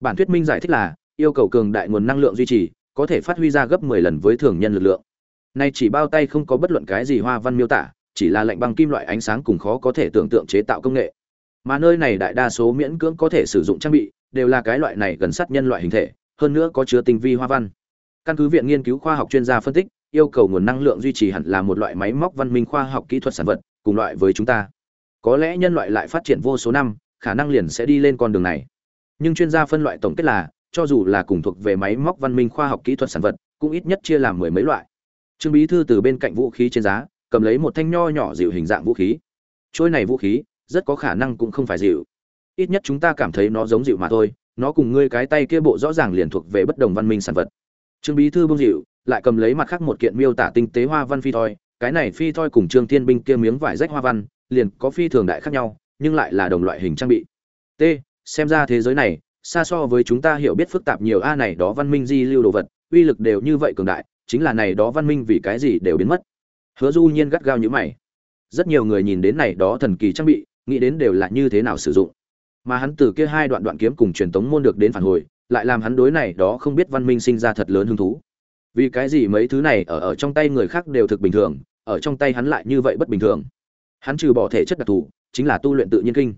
Bản thuyết minh giải thích là, yêu cầu cường đại nguồn năng lượng duy trì, có thể phát huy ra gấp 10 lần với thường nhân lực lượng nay chỉ bao tay không có bất luận cái gì hoa văn miêu tả, chỉ là lạnh băng kim loại ánh sáng cùng khó có thể tưởng tượng chế tạo công nghệ. Mà nơi này đại đa số miễn cưỡng có thể sử dụng trang bị, đều là cái loại này gần sát nhân loại hình thể, hơn nữa có chứa tinh vi hoa văn. Căn cứ viện nghiên cứu khoa học chuyên gia phân tích, yêu cầu nguồn năng lượng duy trì hẳn là một loại máy móc văn minh khoa học kỹ thuật sản vật, cùng loại với chúng ta. Có lẽ nhân loại lại phát triển vô số năm, khả năng liền sẽ đi lên con đường này. Nhưng chuyên gia phân loại tổng kết là, cho dù là cùng thuộc về máy móc văn minh khoa học kỹ thuật sản vật, cũng ít nhất chia làm mười mấy loại trương bí thư từ bên cạnh vũ khí trên giá, cầm lấy một thanh nho nhỏ dịu hình dạng vũ khí. Trôi này vũ khí, rất có khả năng cũng không phải dịu. Ít nhất chúng ta cảm thấy nó giống dịu mà thôi, nó cùng ngươi cái tay kia bộ rõ ràng liền thuộc về bất đồng văn minh sản vật. Trương bí thư bông dịu, lại cầm lấy mặt khác một kiện miêu tả tinh tế hoa văn phi thoi, cái này phi thoi cùng trương thiên binh kia miếng vải rách hoa văn, liền có phi thường đại khác nhau, nhưng lại là đồng loại hình trang bị. T, xem ra thế giới này, xa so với chúng ta hiểu biết phức tạp nhiều a, này đó văn minh di lưu đồ vật, uy lực đều như vậy cường đại chính là này đó văn minh vì cái gì đều biến mất. Hứa du nhiên gắt gao như mày. Rất nhiều người nhìn đến này đó thần kỳ trang bị, nghĩ đến đều là như thế nào sử dụng. Mà hắn từ kia hai đoạn đoạn kiếm cùng truyền tống môn được đến phản hồi, lại làm hắn đối này đó không biết văn minh sinh ra thật lớn hứng thú. Vì cái gì mấy thứ này ở ở trong tay người khác đều thực bình thường, ở trong tay hắn lại như vậy bất bình thường? Hắn trừ bỏ thể chất đặc thù, chính là tu luyện tự nhiên kinh.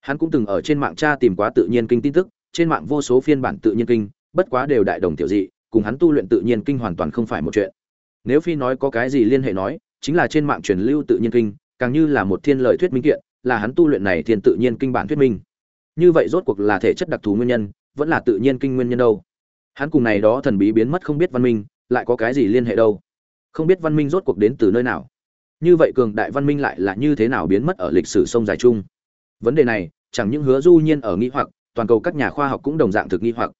Hắn cũng từng ở trên mạng tra tìm quá tự nhiên kinh tin tức, trên mạng vô số phiên bản tự nhiên kinh, bất quá đều đại đồng tiểu dị cùng hắn tu luyện tự nhiên kinh hoàn toàn không phải một chuyện. Nếu phi nói có cái gì liên hệ nói, chính là trên mạng truyền lưu tự nhiên kinh, càng như là một thiên lời thuyết minh kiện, là hắn tu luyện này thiên tự nhiên kinh bản thuyết minh. Như vậy rốt cuộc là thể chất đặc thù nguyên nhân, vẫn là tự nhiên kinh nguyên nhân đâu? Hắn cùng này đó thần bí biến mất không biết văn minh, lại có cái gì liên hệ đâu? Không biết văn minh rốt cuộc đến từ nơi nào? Như vậy cường đại văn minh lại là như thế nào biến mất ở lịch sử sông dài chung? Vấn đề này, chẳng những hứa du nhiên ở nghi hoặc, toàn cầu các nhà khoa học cũng đồng dạng thực nghi hoặc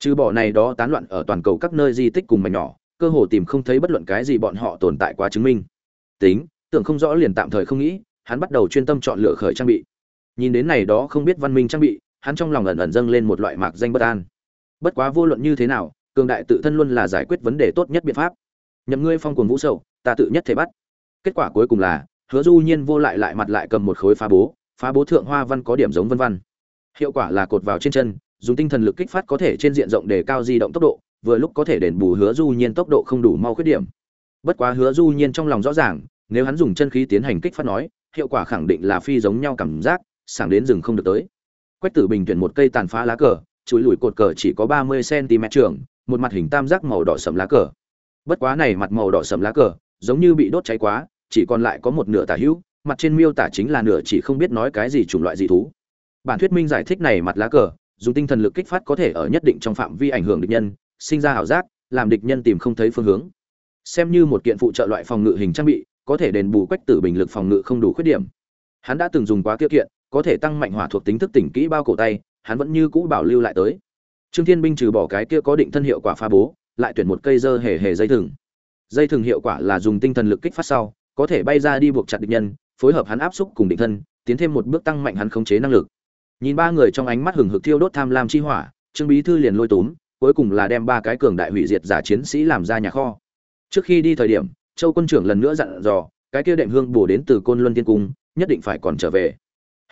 trừ bỏ này đó tán loạn ở toàn cầu các nơi di tích cùng mảnh nhỏ, cơ hồ tìm không thấy bất luận cái gì bọn họ tồn tại quá chứng minh. Tính, tưởng không rõ liền tạm thời không nghĩ, hắn bắt đầu chuyên tâm chọn lựa khởi trang bị. Nhìn đến này đó không biết văn minh trang bị, hắn trong lòng ẩn ẩn dâng lên một loại mạc danh bất an. Bất quá vô luận như thế nào, cường đại tự thân luôn là giải quyết vấn đề tốt nhất biện pháp. Nhậm ngươi phong cuồng vũ sầu, ta tự nhất thể bắt. Kết quả cuối cùng là, hứa du nhiên vô lại lại mặt lại cầm một khối phá bố phá bố thượng hoa văn có điểm giống vân văn hiệu quả là cột vào trên chân dùng tinh thần lực kích phát có thể trên diện rộng để cao di động tốc độ, vừa lúc có thể đền bù hứa du nhiên tốc độ không đủ mau khuyết điểm. Bất quá hứa du nhiên trong lòng rõ ràng, nếu hắn dùng chân khí tiến hành kích phát nói, hiệu quả khẳng định là phi giống nhau cảm giác, sảng đến rừng không được tới. Quách tử bình tuyển một cây tàn phá lá cờ, chuỗi lùi cột cờ chỉ có ba mươi cm trường, một mặt hình tam giác màu đỏ sẫm lá cờ. Bất quá này mặt màu đỏ sẫm lá cờ, giống như bị đốt cháy quá, chỉ còn lại có một nửa tả hữu, mặt trên miêu tả chính là nửa chỉ không biết nói cái gì chủng loại dị thú. Bản thuyết minh giải thích này mặt lá cờ dùng tinh thần lực kích phát có thể ở nhất định trong phạm vi ảnh hưởng địch nhân, sinh ra ảo giác, làm địch nhân tìm không thấy phương hướng. Xem như một kiện phụ trợ loại phòng ngự hình trang bị, có thể đền bù quách tử bình lực phòng ngự không đủ khuyết điểm. Hắn đã từng dùng quá tiêu kiện, có thể tăng mạnh hỏa thuộc tính thức tỉnh kỹ bao cổ tay, hắn vẫn như cũ bảo lưu lại tới. Trương thiên binh trừ bỏ cái kia có định thân hiệu quả pha bố, lại tuyển một cây dơ hề hề dây thừng. Dây thừng hiệu quả là dùng tinh thần lực kích phát sau, có thể bay ra đi buộc chặt địch nhân, phối hợp hắn áp xúc cùng định thân, tiến thêm một bước tăng mạnh hắn khống chế năng lực nhìn ba người trong ánh mắt hừng hực thiêu đốt tham lam chi hỏa, trương bí thư liền lôi túm, cuối cùng là đem ba cái cường đại hủy diệt giả chiến sĩ làm ra nhà kho. Trước khi đi thời điểm, châu quân trưởng lần nữa dặn dò, cái kia đệm hương bổ đến từ côn luân tiên cung, nhất định phải còn trở về.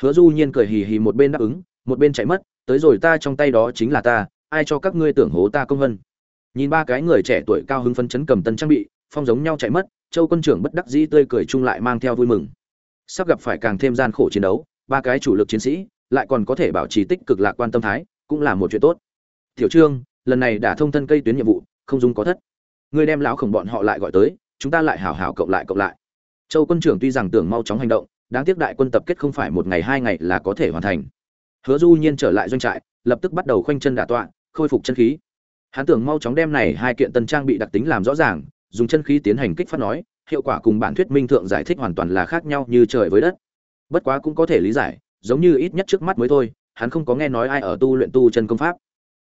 Hứa du nhiên cười hì hì một bên đáp ứng, một bên chạy mất, tới rồi ta trong tay đó chính là ta, ai cho các ngươi tưởng hố ta công vân? Nhìn ba cái người trẻ tuổi cao hứng phấn chấn cầm tân trang bị, phong giống nhau chạy mất, châu quân trưởng bất đắc dĩ tươi cười chung lại mang theo vui mừng. Sắp gặp phải càng thêm gian khổ chiến đấu, ba cái chủ lực chiến sĩ lại còn có thể bảo trì tích cực lạc quan tâm thái, cũng là một chuyện tốt. Tiểu trương, lần này đã thông thân cây tuyến nhiệm vụ, không dùng có thất. Ngươi đem lão khổng bọn họ lại gọi tới, chúng ta lại hảo hảo cộng lại cộng lại. Châu quân trưởng tuy rằng tưởng mau chóng hành động, đáng tiếc đại quân tập kết không phải một ngày hai ngày là có thể hoàn thành. Hứa du nhiên trở lại doanh trại, lập tức bắt đầu khoanh chân đả tọa, khôi phục chân khí. Hắn tưởng mau chóng đem này hai kiện tân trang bị đặc tính làm rõ ràng, dùng chân khí tiến hành kích phát nói, hiệu quả cùng bản thuyết minh thượng giải thích hoàn toàn là khác nhau như trời với đất. Bất quá cũng có thể lý giải giống như ít nhất trước mắt mới thôi, hắn không có nghe nói ai ở tu luyện tu chân công pháp.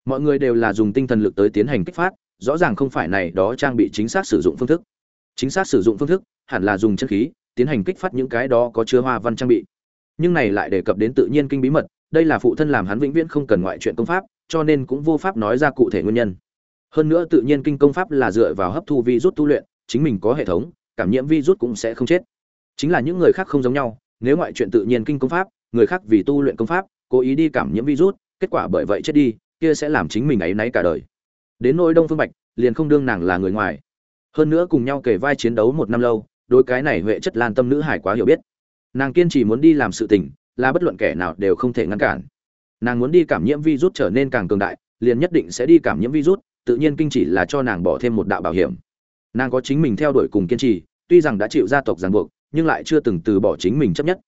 Mọi người đều là dùng tinh thần lực tới tiến hành kích phát, rõ ràng không phải này đó trang bị chính xác sử dụng phương thức. Chính xác sử dụng phương thức, hẳn là dùng chân khí, tiến hành kích phát những cái đó có chứa hoa văn trang bị. Nhưng này lại đề cập đến tự nhiên kinh bí mật, đây là phụ thân làm hắn vĩnh viễn không cần ngoại chuyện công pháp, cho nên cũng vô pháp nói ra cụ thể nguyên nhân. Hơn nữa tự nhiên kinh công pháp là dựa vào hấp thu vi rút tu luyện, chính mình có hệ thống, cảm nhiễm vi rút cũng sẽ không chết. Chính là những người khác không giống nhau, nếu ngoại chuyện tự nhiên kinh công pháp người khác vì tu luyện công pháp, cố ý đi cảm nhiễm virus, kết quả bởi vậy chết đi, kia sẽ làm chính mình ấy náy cả đời. Đến nỗi đông phương bạch, liền không đương nàng là người ngoài. Hơn nữa cùng nhau kể vai chiến đấu một năm lâu đôi cái này huệ chất lan tâm nữ hải quá hiểu biết. Nàng kiên trì muốn đi làm sự tình, là bất luận kẻ nào đều không thể ngăn cản. Nàng muốn đi cảm nhiễm virus trở nên càng cường đại, liền nhất định sẽ đi cảm nhiễm virus, tự nhiên kinh chỉ là cho nàng bỏ thêm một đạo bảo hiểm. Nàng có chính mình theo đuổi cùng kiên trì, tuy rằng đã chịu gia tộc ràng buộc, nhưng lại chưa từng từ bỏ chính mình chấp nhất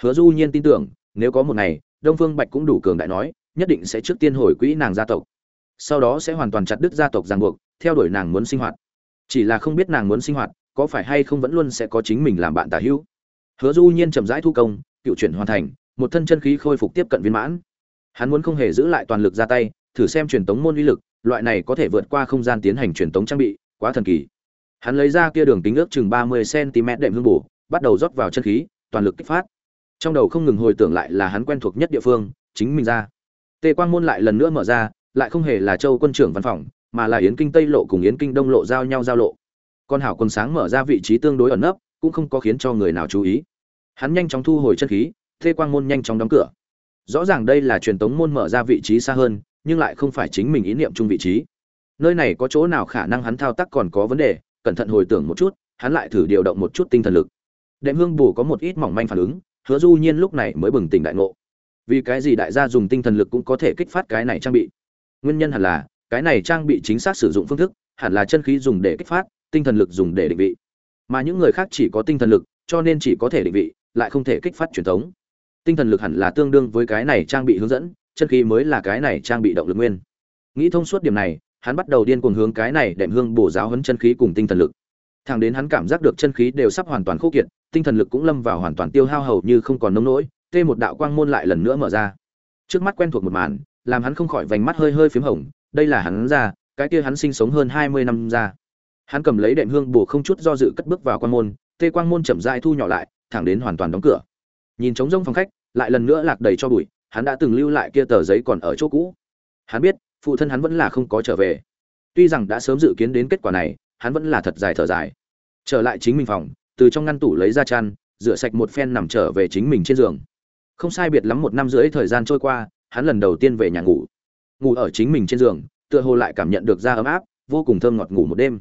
hứa du nhiên tin tưởng, nếu có một ngày, đông phương bạch cũng đủ cường đại nói, nhất định sẽ trước tiên hồi quỹ nàng gia tộc. Sau đó sẽ hoàn toàn chặt đứt gia tộc ràng buộc, theo đuổi nàng muốn sinh hoạt. Chỉ là không biết nàng muốn sinh hoạt, có phải hay không vẫn luôn sẽ có chính mình làm bạn tả hữu. Hứa du nhiên chậm rãi thu công, cựu chuyển hoàn thành, một thân chân khí khôi phục tiếp cận viên mãn. Hắn muốn không hề giữ lại toàn lực ra tay, thử xem truyền tống môn uy lực, loại này có thể vượt qua không gian tiến hành truyền tống trang bị, quá thần kỳ. Hắn lấy ra kia đường kính ước chừng ba mươi cm đệm hương bổ, bắt đầu rót vào chân khí, toàn lực kích phát trong đầu không ngừng hồi tưởng lại là hắn quen thuộc nhất địa phương, chính mình ra. Tề quang môn lại lần nữa mở ra, lại không hề là châu quân trưởng văn phòng, mà là yến kinh tây lộ cùng yến kinh đông lộ giao nhau giao lộ. Con hảo quân sáng mở ra vị trí tương đối ẩn nấp, cũng không có khiến cho người nào chú ý. Hắn nhanh chóng thu hồi chân khí, tề quang môn nhanh chóng đóng cửa. Rõ ràng đây là truyền tống môn mở ra vị trí xa hơn, nhưng lại không phải chính mình ý niệm chung vị trí. Nơi này có chỗ nào khả năng hắn thao tác còn có vấn đề, cẩn thận hồi tưởng một chút, hắn lại thử điều động một chút tinh thần lực. Đệm hương bù có một ít mỏng manh phản ứng hứa du nhiên lúc này mới bừng tỉnh đại ngộ. Vì cái gì đại gia dùng tinh thần lực cũng có thể kích phát cái này trang bị? Nguyên nhân hẳn là, cái này trang bị chính xác sử dụng phương thức, hẳn là chân khí dùng để kích phát, tinh thần lực dùng để định vị. Mà những người khác chỉ có tinh thần lực, cho nên chỉ có thể định vị, lại không thể kích phát truyền thống. Tinh thần lực hẳn là tương đương với cái này trang bị hướng dẫn, chân khí mới là cái này trang bị động lực nguyên. Nghĩ thông suốt điểm này, hắn bắt đầu điên cuồng hướng cái này đệm hương bổ giáo hấn chân khí cùng tinh thần lực thẳng đến hắn cảm giác được chân khí đều sắp hoàn toàn khô kiệt, tinh thần lực cũng lâm vào hoàn toàn tiêu hao hầu như không còn nông nỗi, tê một đạo quang môn lại lần nữa mở ra. Trước mắt quen thuộc một màn, làm hắn không khỏi vành mắt hơi hơi phím hồng, đây là hắn ra, cái kia hắn sinh sống hơn hai mươi năm ra. Hắn cầm lấy đệm hương bổ không chút do dự cất bước vào quang môn, tê quang môn chậm rãi thu nhỏ lại, thẳng đến hoàn toàn đóng cửa. Nhìn trống rỗng phòng khách, lại lần nữa lạc đầy cho bụi, hắn đã từng lưu lại kia tờ giấy còn ở chỗ cũ. Hắn biết, phụ thân hắn vẫn là không có trở về. Tuy rằng đã sớm dự kiến đến kết quả này hắn vẫn là thật dài thở dài. Trở lại chính mình phòng, từ trong ngăn tủ lấy ra chăn, rửa sạch một phen nằm trở về chính mình trên giường. Không sai biệt lắm một năm rưỡi thời gian trôi qua, hắn lần đầu tiên về nhà ngủ. Ngủ ở chính mình trên giường, tựa hồ lại cảm nhận được da ấm áp, vô cùng thơm ngọt ngủ một đêm.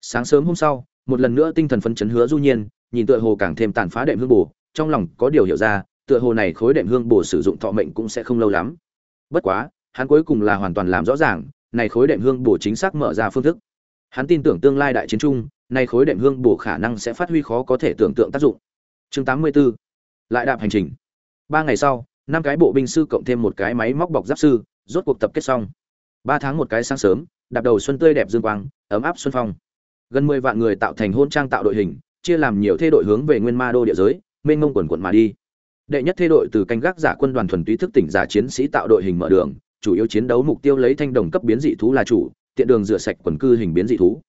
Sáng sớm hôm sau, một lần nữa tinh thần phấn chấn hứa du nhiên, nhìn tựa hồ càng thêm tàn phá đệm hương bổ, trong lòng có điều hiểu ra, tựa hồ này khối đệm hương bổ sử dụng thọ mệnh cũng sẽ không lâu lắm. Bất quá, hắn cuối cùng là hoàn toàn làm rõ ràng, này khối đệm hương bổ chính xác mở ra phương thức hắn tin tưởng tương lai đại chiến trung nay khối đệm hương bổ khả năng sẽ phát huy khó có thể tưởng tượng tác dụng. Chương 84 lại đạp hành trình. Ba ngày sau, năm cái bộ binh sư cộng thêm một cái máy móc bọc giáp sư, rốt cuộc tập kết xong. Ba tháng một cái sáng sớm, đạp đầu xuân tươi đẹp dương quang, ấm áp xuân phong. Gần mười vạn người tạo thành hôn trang tạo đội hình, chia làm nhiều thê đội hướng về nguyên ma đô địa giới, mênh mông quần quận mà đi. Đệ nhất thê đội từ canh gác giả quân đoàn thuần túy thức tỉnh giả chiến sĩ tạo đội hình mở đường, chủ yếu chiến đấu mục tiêu lấy thanh đồng cấp biến dị thú là chủ tiện đường rửa sạch quần cư hình biến dị thú.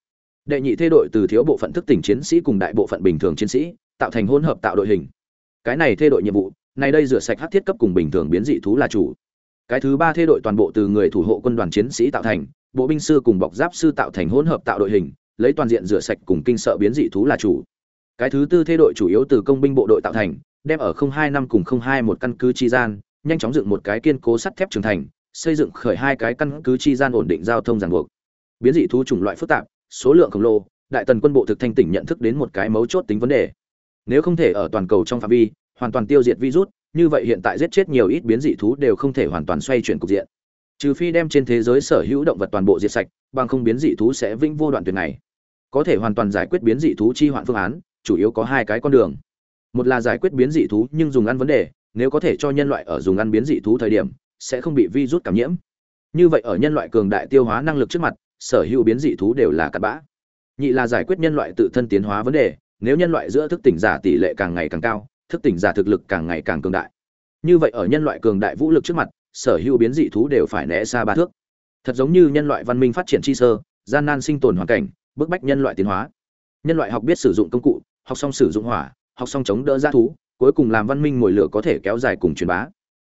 Đệ nhị thê đội từ thiếu bộ phận thức tỉnh chiến sĩ cùng đại bộ phận bình thường chiến sĩ, tạo thành hỗn hợp tạo đội hình. Cái này thê đội nhiệm vụ, này đây rửa sạch hắc thiết cấp cùng bình thường biến dị thú là chủ. Cái thứ ba thê đội toàn bộ từ người thủ hộ quân đoàn chiến sĩ tạo thành, bộ binh sư cùng bọc giáp sư tạo thành hỗn hợp tạo đội hình, lấy toàn diện rửa sạch cùng kinh sợ biến dị thú là chủ. Cái thứ tư thê đội chủ yếu từ công binh bộ đội tạo thành, đem ở không hai năm cùng không hai một căn cứ chi gian, nhanh chóng dựng một cái kiên cố sắt thép trưởng thành xây dựng khởi hai cái căn cứ chi gian ổn định giao thông ràng buộc. Biến dị thú chủng loại phức tạp, số lượng khổng lồ, đại tần quân bộ thực thanh tỉnh nhận thức đến một cái mấu chốt tính vấn đề. Nếu không thể ở toàn cầu trong phạm vi, hoàn toàn tiêu diệt virus, như vậy hiện tại giết chết nhiều ít biến dị thú đều không thể hoàn toàn xoay chuyển cục diện. Trừ phi đem trên thế giới sở hữu động vật toàn bộ diệt sạch, bằng không biến dị thú sẽ vĩnh vô đoạn tuyệt này. Có thể hoàn toàn giải quyết biến dị thú chi hoạn phương án, chủ yếu có hai cái con đường. Một là giải quyết biến dị thú nhưng dùng ăn vấn đề, nếu có thể cho nhân loại ở dùng ăn biến dị thú thời điểm sẽ không bị virus cảm nhiễm. Như vậy ở nhân loại cường đại tiêu hóa năng lực trước mặt, sở hữu biến dị thú đều là cặn bã. Nhị là giải quyết nhân loại tự thân tiến hóa vấn đề, nếu nhân loại giữa thức tỉnh giả tỷ lệ càng ngày càng cao, thức tỉnh giả thực lực càng ngày càng cường đại. Như vậy ở nhân loại cường đại vũ lực trước mặt, sở hữu biến dị thú đều phải né xa ba thước. Thật giống như nhân loại văn minh phát triển chi sơ, gian nan sinh tồn hoàn cảnh, bức bách nhân loại tiến hóa. Nhân loại học biết sử dụng công cụ, học xong sử dụng hỏa, học xong chống đỡ giá thú, cuối cùng làm văn minh ngồi lửa có thể kéo dài cùng truyền bá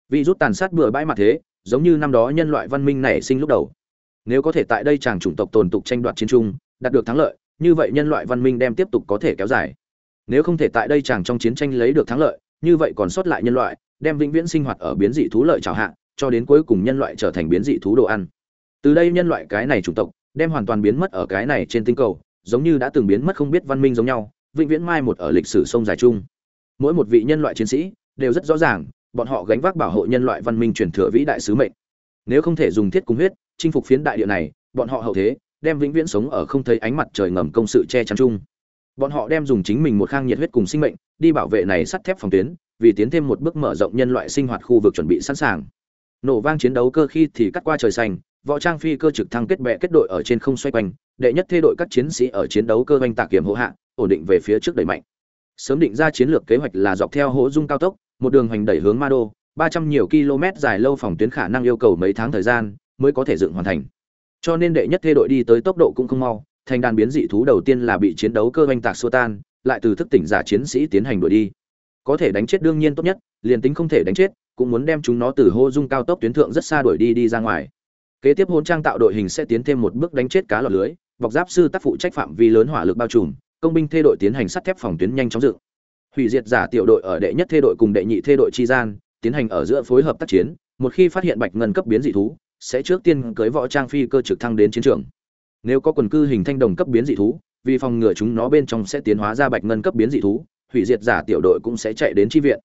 vì rút tàn sát bừa bãi mặt thế, giống như năm đó nhân loại văn minh nảy sinh lúc đầu. Nếu có thể tại đây chàng chủng tộc tồn tục tranh đoạt chiến trung, đạt được thắng lợi, như vậy nhân loại văn minh đem tiếp tục có thể kéo dài. Nếu không thể tại đây chàng trong chiến tranh lấy được thắng lợi, như vậy còn sót lại nhân loại, đem vĩnh viễn sinh hoạt ở biến dị thú lợi chào hạ, cho đến cuối cùng nhân loại trở thành biến dị thú đồ ăn. Từ đây nhân loại cái này chủng tộc, đem hoàn toàn biến mất ở cái này trên tinh cầu, giống như đã từng biến mất không biết văn minh giống nhau, vĩnh viễn mai một ở lịch sử sông dài chung. Mỗi một vị nhân loại chiến sĩ đều rất rõ ràng bọn họ gánh vác bảo hộ nhân loại văn minh truyền thừa vĩ đại sứ mệnh. Nếu không thể dùng thiết cung huyết, chinh phục phiến đại địa này, bọn họ hậu thế, đem vĩnh viễn sống ở không thấy ánh mặt trời ngầm công sự che chắn chung. Bọn họ đem dùng chính mình một khang nhiệt huyết cùng sinh mệnh, đi bảo vệ này sắt thép phòng tuyến, vì tiến thêm một bước mở rộng nhân loại sinh hoạt khu vực chuẩn bị sẵn sàng. Nổ vang chiến đấu cơ khi thì cắt qua trời xanh, võ trang phi cơ trực thăng kết bè kết đội ở trên không xoay quanh, đệ nhất thê đội các chiến sĩ ở chiến đấu cơ oanh tạc kiểm hộ hạ, ổn định về phía trước đẩy mạnh. Sớm định ra chiến lược kế hoạch là dọc theo hố dung cao tốc một đường hành đẩy hướng ma đô, ba trăm nhiều km dài lâu phòng tuyến khả năng yêu cầu mấy tháng thời gian mới có thể dựng hoàn thành. Cho nên đệ nhất thê đội đi tới tốc độ cũng không mau, thành đàn biến dị thú đầu tiên là bị chiến đấu cơ oanh tạc xua tan, lại từ thức tỉnh giả chiến sĩ tiến hành đuổi đi. Có thể đánh chết đương nhiên tốt nhất, liền tính không thể đánh chết, cũng muốn đem chúng nó từ hô dung cao tốc tuyến thượng rất xa đuổi đi đi ra ngoài. Kế tiếp hôn trang tạo đội hình sẽ tiến thêm một bước đánh chết cá lọt lưới, bọc giáp sư tác phụ trách phạm vi lớn hỏa lực bao trùm, công binh thê đội tiến hành sắt thép phòng tuyến nhanh chóng dựng hủy diệt giả tiểu đội ở đệ nhất thê đội cùng đệ nhị thê đội chi gian, tiến hành ở giữa phối hợp tác chiến, một khi phát hiện bạch ngân cấp biến dị thú, sẽ trước tiên cưới võ trang phi cơ trực thăng đến chiến trường. Nếu có quần cư hình thanh đồng cấp biến dị thú, vì phòng ngừa chúng nó bên trong sẽ tiến hóa ra bạch ngân cấp biến dị thú, hủy diệt giả tiểu đội cũng sẽ chạy đến chi viện.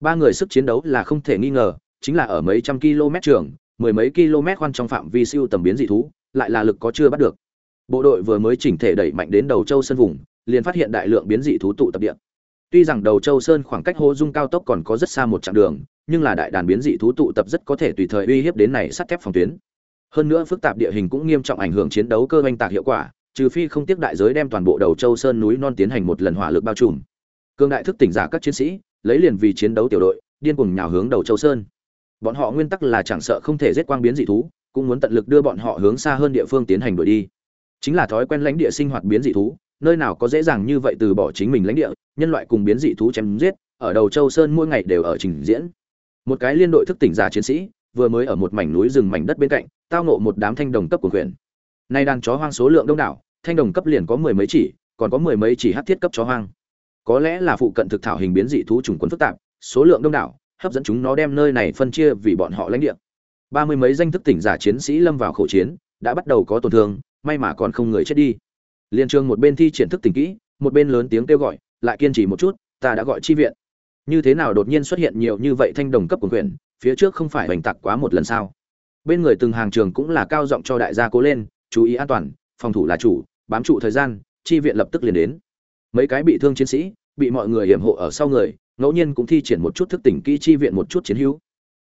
Ba người sức chiến đấu là không thể nghi ngờ, chính là ở mấy trăm km trường, mười mấy km khoan trong phạm vi siêu tầm biến dị thú, lại là lực có chưa bắt được. Bộ đội vừa mới chỉnh thể đẩy mạnh đến đầu châu sơn vùng, liền phát hiện đại lượng biến dị thú tụ tập điện tuy rằng đầu châu sơn khoảng cách Hồ dung cao tốc còn có rất xa một chặng đường, nhưng là đại đàn biến dị thú tụ tập rất có thể tùy thời uy hiếp đến này sắt thép phòng tuyến. Hơn nữa phức tạp địa hình cũng nghiêm trọng ảnh hưởng chiến đấu cơ oanh tạc hiệu quả, trừ phi không tiếc đại giới đem toàn bộ đầu châu sơn núi non tiến hành một lần hỏa lực bao trùm. Cương đại thức tỉnh giả các chiến sĩ, lấy liền vì chiến đấu tiểu đội, điên cuồng nhào hướng đầu châu sơn. Bọn họ nguyên tắc là chẳng sợ không thể giết quang biến dị thú, cũng muốn tận lực đưa bọn họ hướng xa hơn địa phương tiến hành đuổi đi. Chính là thói quen lãnh địa sinh hoạt biến dị thú nơi nào có dễ dàng như vậy từ bỏ chính mình lãnh địa, nhân loại cùng biến dị thú chém giết, ở đầu châu sơn mỗi ngày đều ở trình diễn. Một cái liên đội thức tỉnh giả chiến sĩ, vừa mới ở một mảnh núi rừng mảnh đất bên cạnh, tao nộ một đám thanh đồng cấp của huyện. Nay đàn chó hoang số lượng đông đảo, thanh đồng cấp liền có mười mấy chỉ, còn có mười mấy chỉ hát thiết cấp chó hoang. Có lẽ là phụ cận thực thảo hình biến dị thú trùng quân phức tạp, số lượng đông đảo, hấp dẫn chúng nó đem nơi này phân chia vì bọn họ lãnh địa. Ba mươi mấy danh thức tỉnh giả chiến sĩ lâm vào khẩu chiến, đã bắt đầu có tổn thương, may mà còn không người chết đi liên trường một bên thi triển thức tỉnh kỹ, một bên lớn tiếng kêu gọi, lại kiên trì một chút, ta đã gọi chi viện. Như thế nào đột nhiên xuất hiện nhiều như vậy thanh đồng cấp quần quyền, phía trước không phải hoành tạc quá một lần sao? Bên người từng hàng trường cũng là cao giọng cho đại gia cố lên, chú ý an toàn, phòng thủ là chủ, bám trụ thời gian, chi viện lập tức liền đến. Mấy cái bị thương chiến sĩ, bị mọi người hiểm hộ ở sau người, ngẫu nhiên cũng thi triển một chút thức tỉnh kỹ chi viện một chút chiến hữu.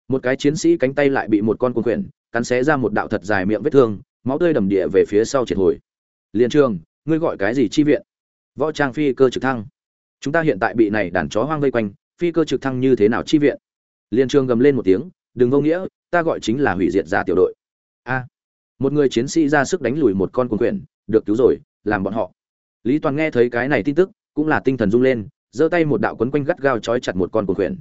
Một cái chiến sĩ cánh tay lại bị một con cuồng quyển, cắn xé ra một đạo thật dài miệng vết thương, máu tươi đầm địa về phía sau triệt hồi. Liên trường ngươi gọi cái gì chi viện? Võ trang phi cơ trực thăng. Chúng ta hiện tại bị này đàn chó hoang vây quanh, phi cơ trực thăng như thế nào chi viện? Liên trường gầm lên một tiếng, đừng vô nghĩa, ta gọi chính là hủy diệt ra tiểu đội. A. Một người chiến sĩ ra sức đánh lùi một con cuồng quyển, được cứu rồi, làm bọn họ. Lý toàn nghe thấy cái này tin tức, cũng là tinh thần rung lên, giơ tay một đạo quấn quanh gắt gao trói chặt một con cuồng quyển.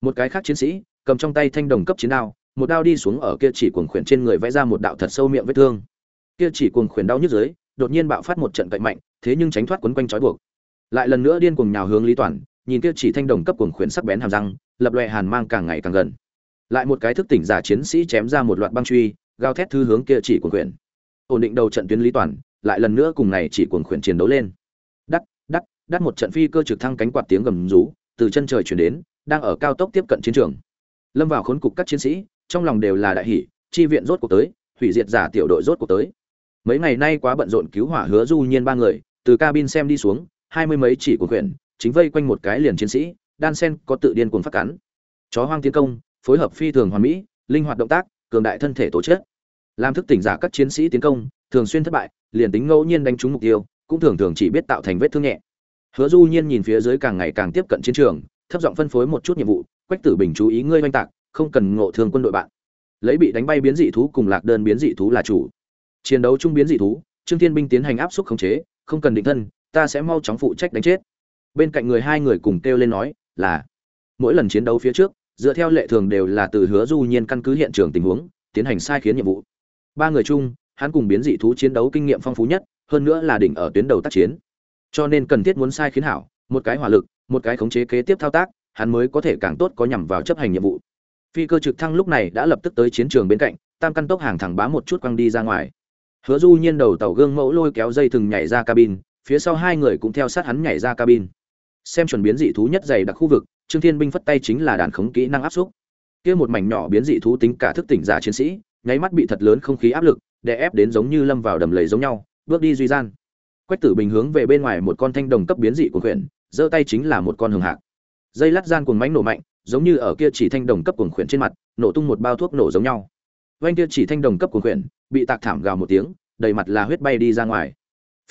Một cái khác chiến sĩ, cầm trong tay thanh đồng cấp chiến đao, một đao đi xuống ở kia chỉ cuồng khuyển trên người vẽ ra một đạo thật sâu miệng vết thương. Kia chỉ cuồng khuyển đau nhức dưới đột nhiên bạo phát một trận cậy mạnh, thế nhưng tránh thoát quấn quanh trói buộc. Lại lần nữa điên cuồng nhào hướng lý toàn, nhìn kia chỉ thanh đồng cấp cuồng khuyển sắc bén hàm răng, lập loè hàn mang càng ngày càng gần. Lại một cái thức tỉnh giả chiến sĩ chém ra một loạt băng truy, gào thét thư hướng kia chỉ cuồng khuyển. Ổn định đầu trận tuyến lý toàn, lại lần nữa cùng này chỉ cuồng khuyển chiến đấu lên. Đắt đắt đắt một trận phi cơ trực thăng cánh quạt tiếng gầm rú, từ chân trời chuyển đến, đang ở cao tốc tiếp cận chiến trường. Lâm vào khốn cục các chiến sĩ, trong lòng đều là đại hỷ chi viện rốt cuộc tới, hủy diệt giả tiểu đội rốt cuộc tới mấy ngày nay quá bận rộn cứu hỏa hứa du nhiên ba người, từ cabin xem đi xuống, hai mươi mấy chỉ của quyển, chính vây quanh một cái liền chiến sĩ, đan sen có tự điên cuồng phát cắn. Chó hoang tiến công, phối hợp phi thường hoàn mỹ, linh hoạt động tác, cường đại thân thể tổ chức làm thức tỉnh giả các chiến sĩ tiến công, thường xuyên thất bại, liền tính ngẫu nhiên đánh trúng mục tiêu, cũng thường thường chỉ biết tạo thành vết thương nhẹ. Hứa du nhiên nhìn phía dưới càng ngày càng tiếp cận chiến trường, thấp giọng phân phối một chút nhiệm vụ, quách tử bình chú ý ngươi oanh tạc, không cần ngộ thương quân đội bạn. Lấy bị đánh bay biến dị thú cùng lạc đơn biến dị thú là chủ chiến đấu chung biến dị thú, trương thiên binh tiến hành áp suất khống chế, không cần định thân, ta sẽ mau chóng phụ trách đánh chết. Bên cạnh người hai người cùng kêu lên nói là, mỗi lần chiến đấu phía trước, dựa theo lệ thường đều là từ hứa du nhiên căn cứ hiện trường tình huống, tiến hành sai khiến nhiệm vụ. Ba người chung, hắn cùng biến dị thú chiến đấu kinh nghiệm phong phú nhất, hơn nữa là đỉnh ở tuyến đầu tác chiến. Cho nên cần thiết muốn sai khiến hảo, một cái hỏa lực, một cái khống chế kế tiếp thao tác, hắn mới có thể càng tốt có nhằm vào chấp hành nhiệm vụ. Phi cơ trực thăng lúc này đã lập tức tới chiến trường bên cạnh, tam căn tốc hàng thẳng bá một chút quăng đi ra ngoài hứa du nhiên đầu tàu gương mẫu lôi kéo dây thừng nhảy ra cabin, phía sau hai người cũng theo sát hắn nhảy ra cabin. Xem chuẩn biến dị thú nhất dày đặc khu vực, trương thiên binh phất tay chính là đàn khống kỹ năng áp xúc. Kia một mảnh nhỏ biến dị thú tính cả thức tỉnh giả chiến sĩ, nháy mắt bị thật lớn không khí áp lực, đè ép đến giống như lâm vào đầm lầy giống nhau, bước đi duy gian. Quách tử bình hướng về bên ngoài một con thanh đồng cấp biến dị của quyển giơ tay chính là một con hường hạc. Dây lát gian cuồng mánh nổ mạnh, giống như ở kia chỉ thanh đồng cấp cuồng khuyển trên mặt, nổ tung một bao thuốc nổ giống nhau. Vanh kia chỉ thanh đồng cấp cuồng khuyển bị tạc thảm gào một tiếng, đầy mặt là huyết bay đi ra ngoài.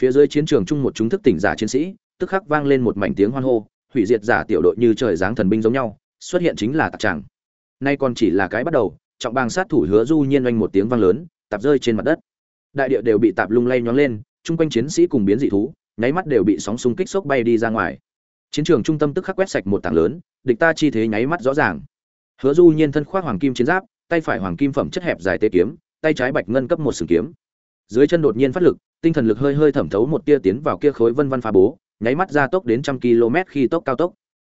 Phía dưới chiến trường chung một chúng thức tỉnh giả chiến sĩ, tức khắc vang lên một mảnh tiếng hoan hô, hủy diệt giả tiểu đội như trời giáng thần binh giống nhau, xuất hiện chính là tạc tràng. Nay còn chỉ là cái bắt đầu, trọng bang sát thủ hứa du nhiên oanh một tiếng vang lớn, tạp rơi trên mặt đất. Đại địa đều bị tạp lung lay nhóng lên, chung quanh chiến sĩ cùng biến dị thú, nháy mắt đều bị sóng xung kích sốc bay đi ra ngoài. Chiến trường trung tâm tức khắc quét sạch một tảng lớn, địch ta chi thế nháy mắt rõ ràng. Hứa du nhiên thân khoác hoàng kim chiến giáp, tay phải hoàng kim phẩm chất hẹp dài tê kiếm tay trái bạch ngân cấp một sừng kiếm. Dưới chân đột nhiên phát lực tinh thần lực hơi hơi thẩm thấu một tia tiến vào kia khối vân vân phá bố nháy mắt ra tốc đến trăm km khi tốc cao tốc.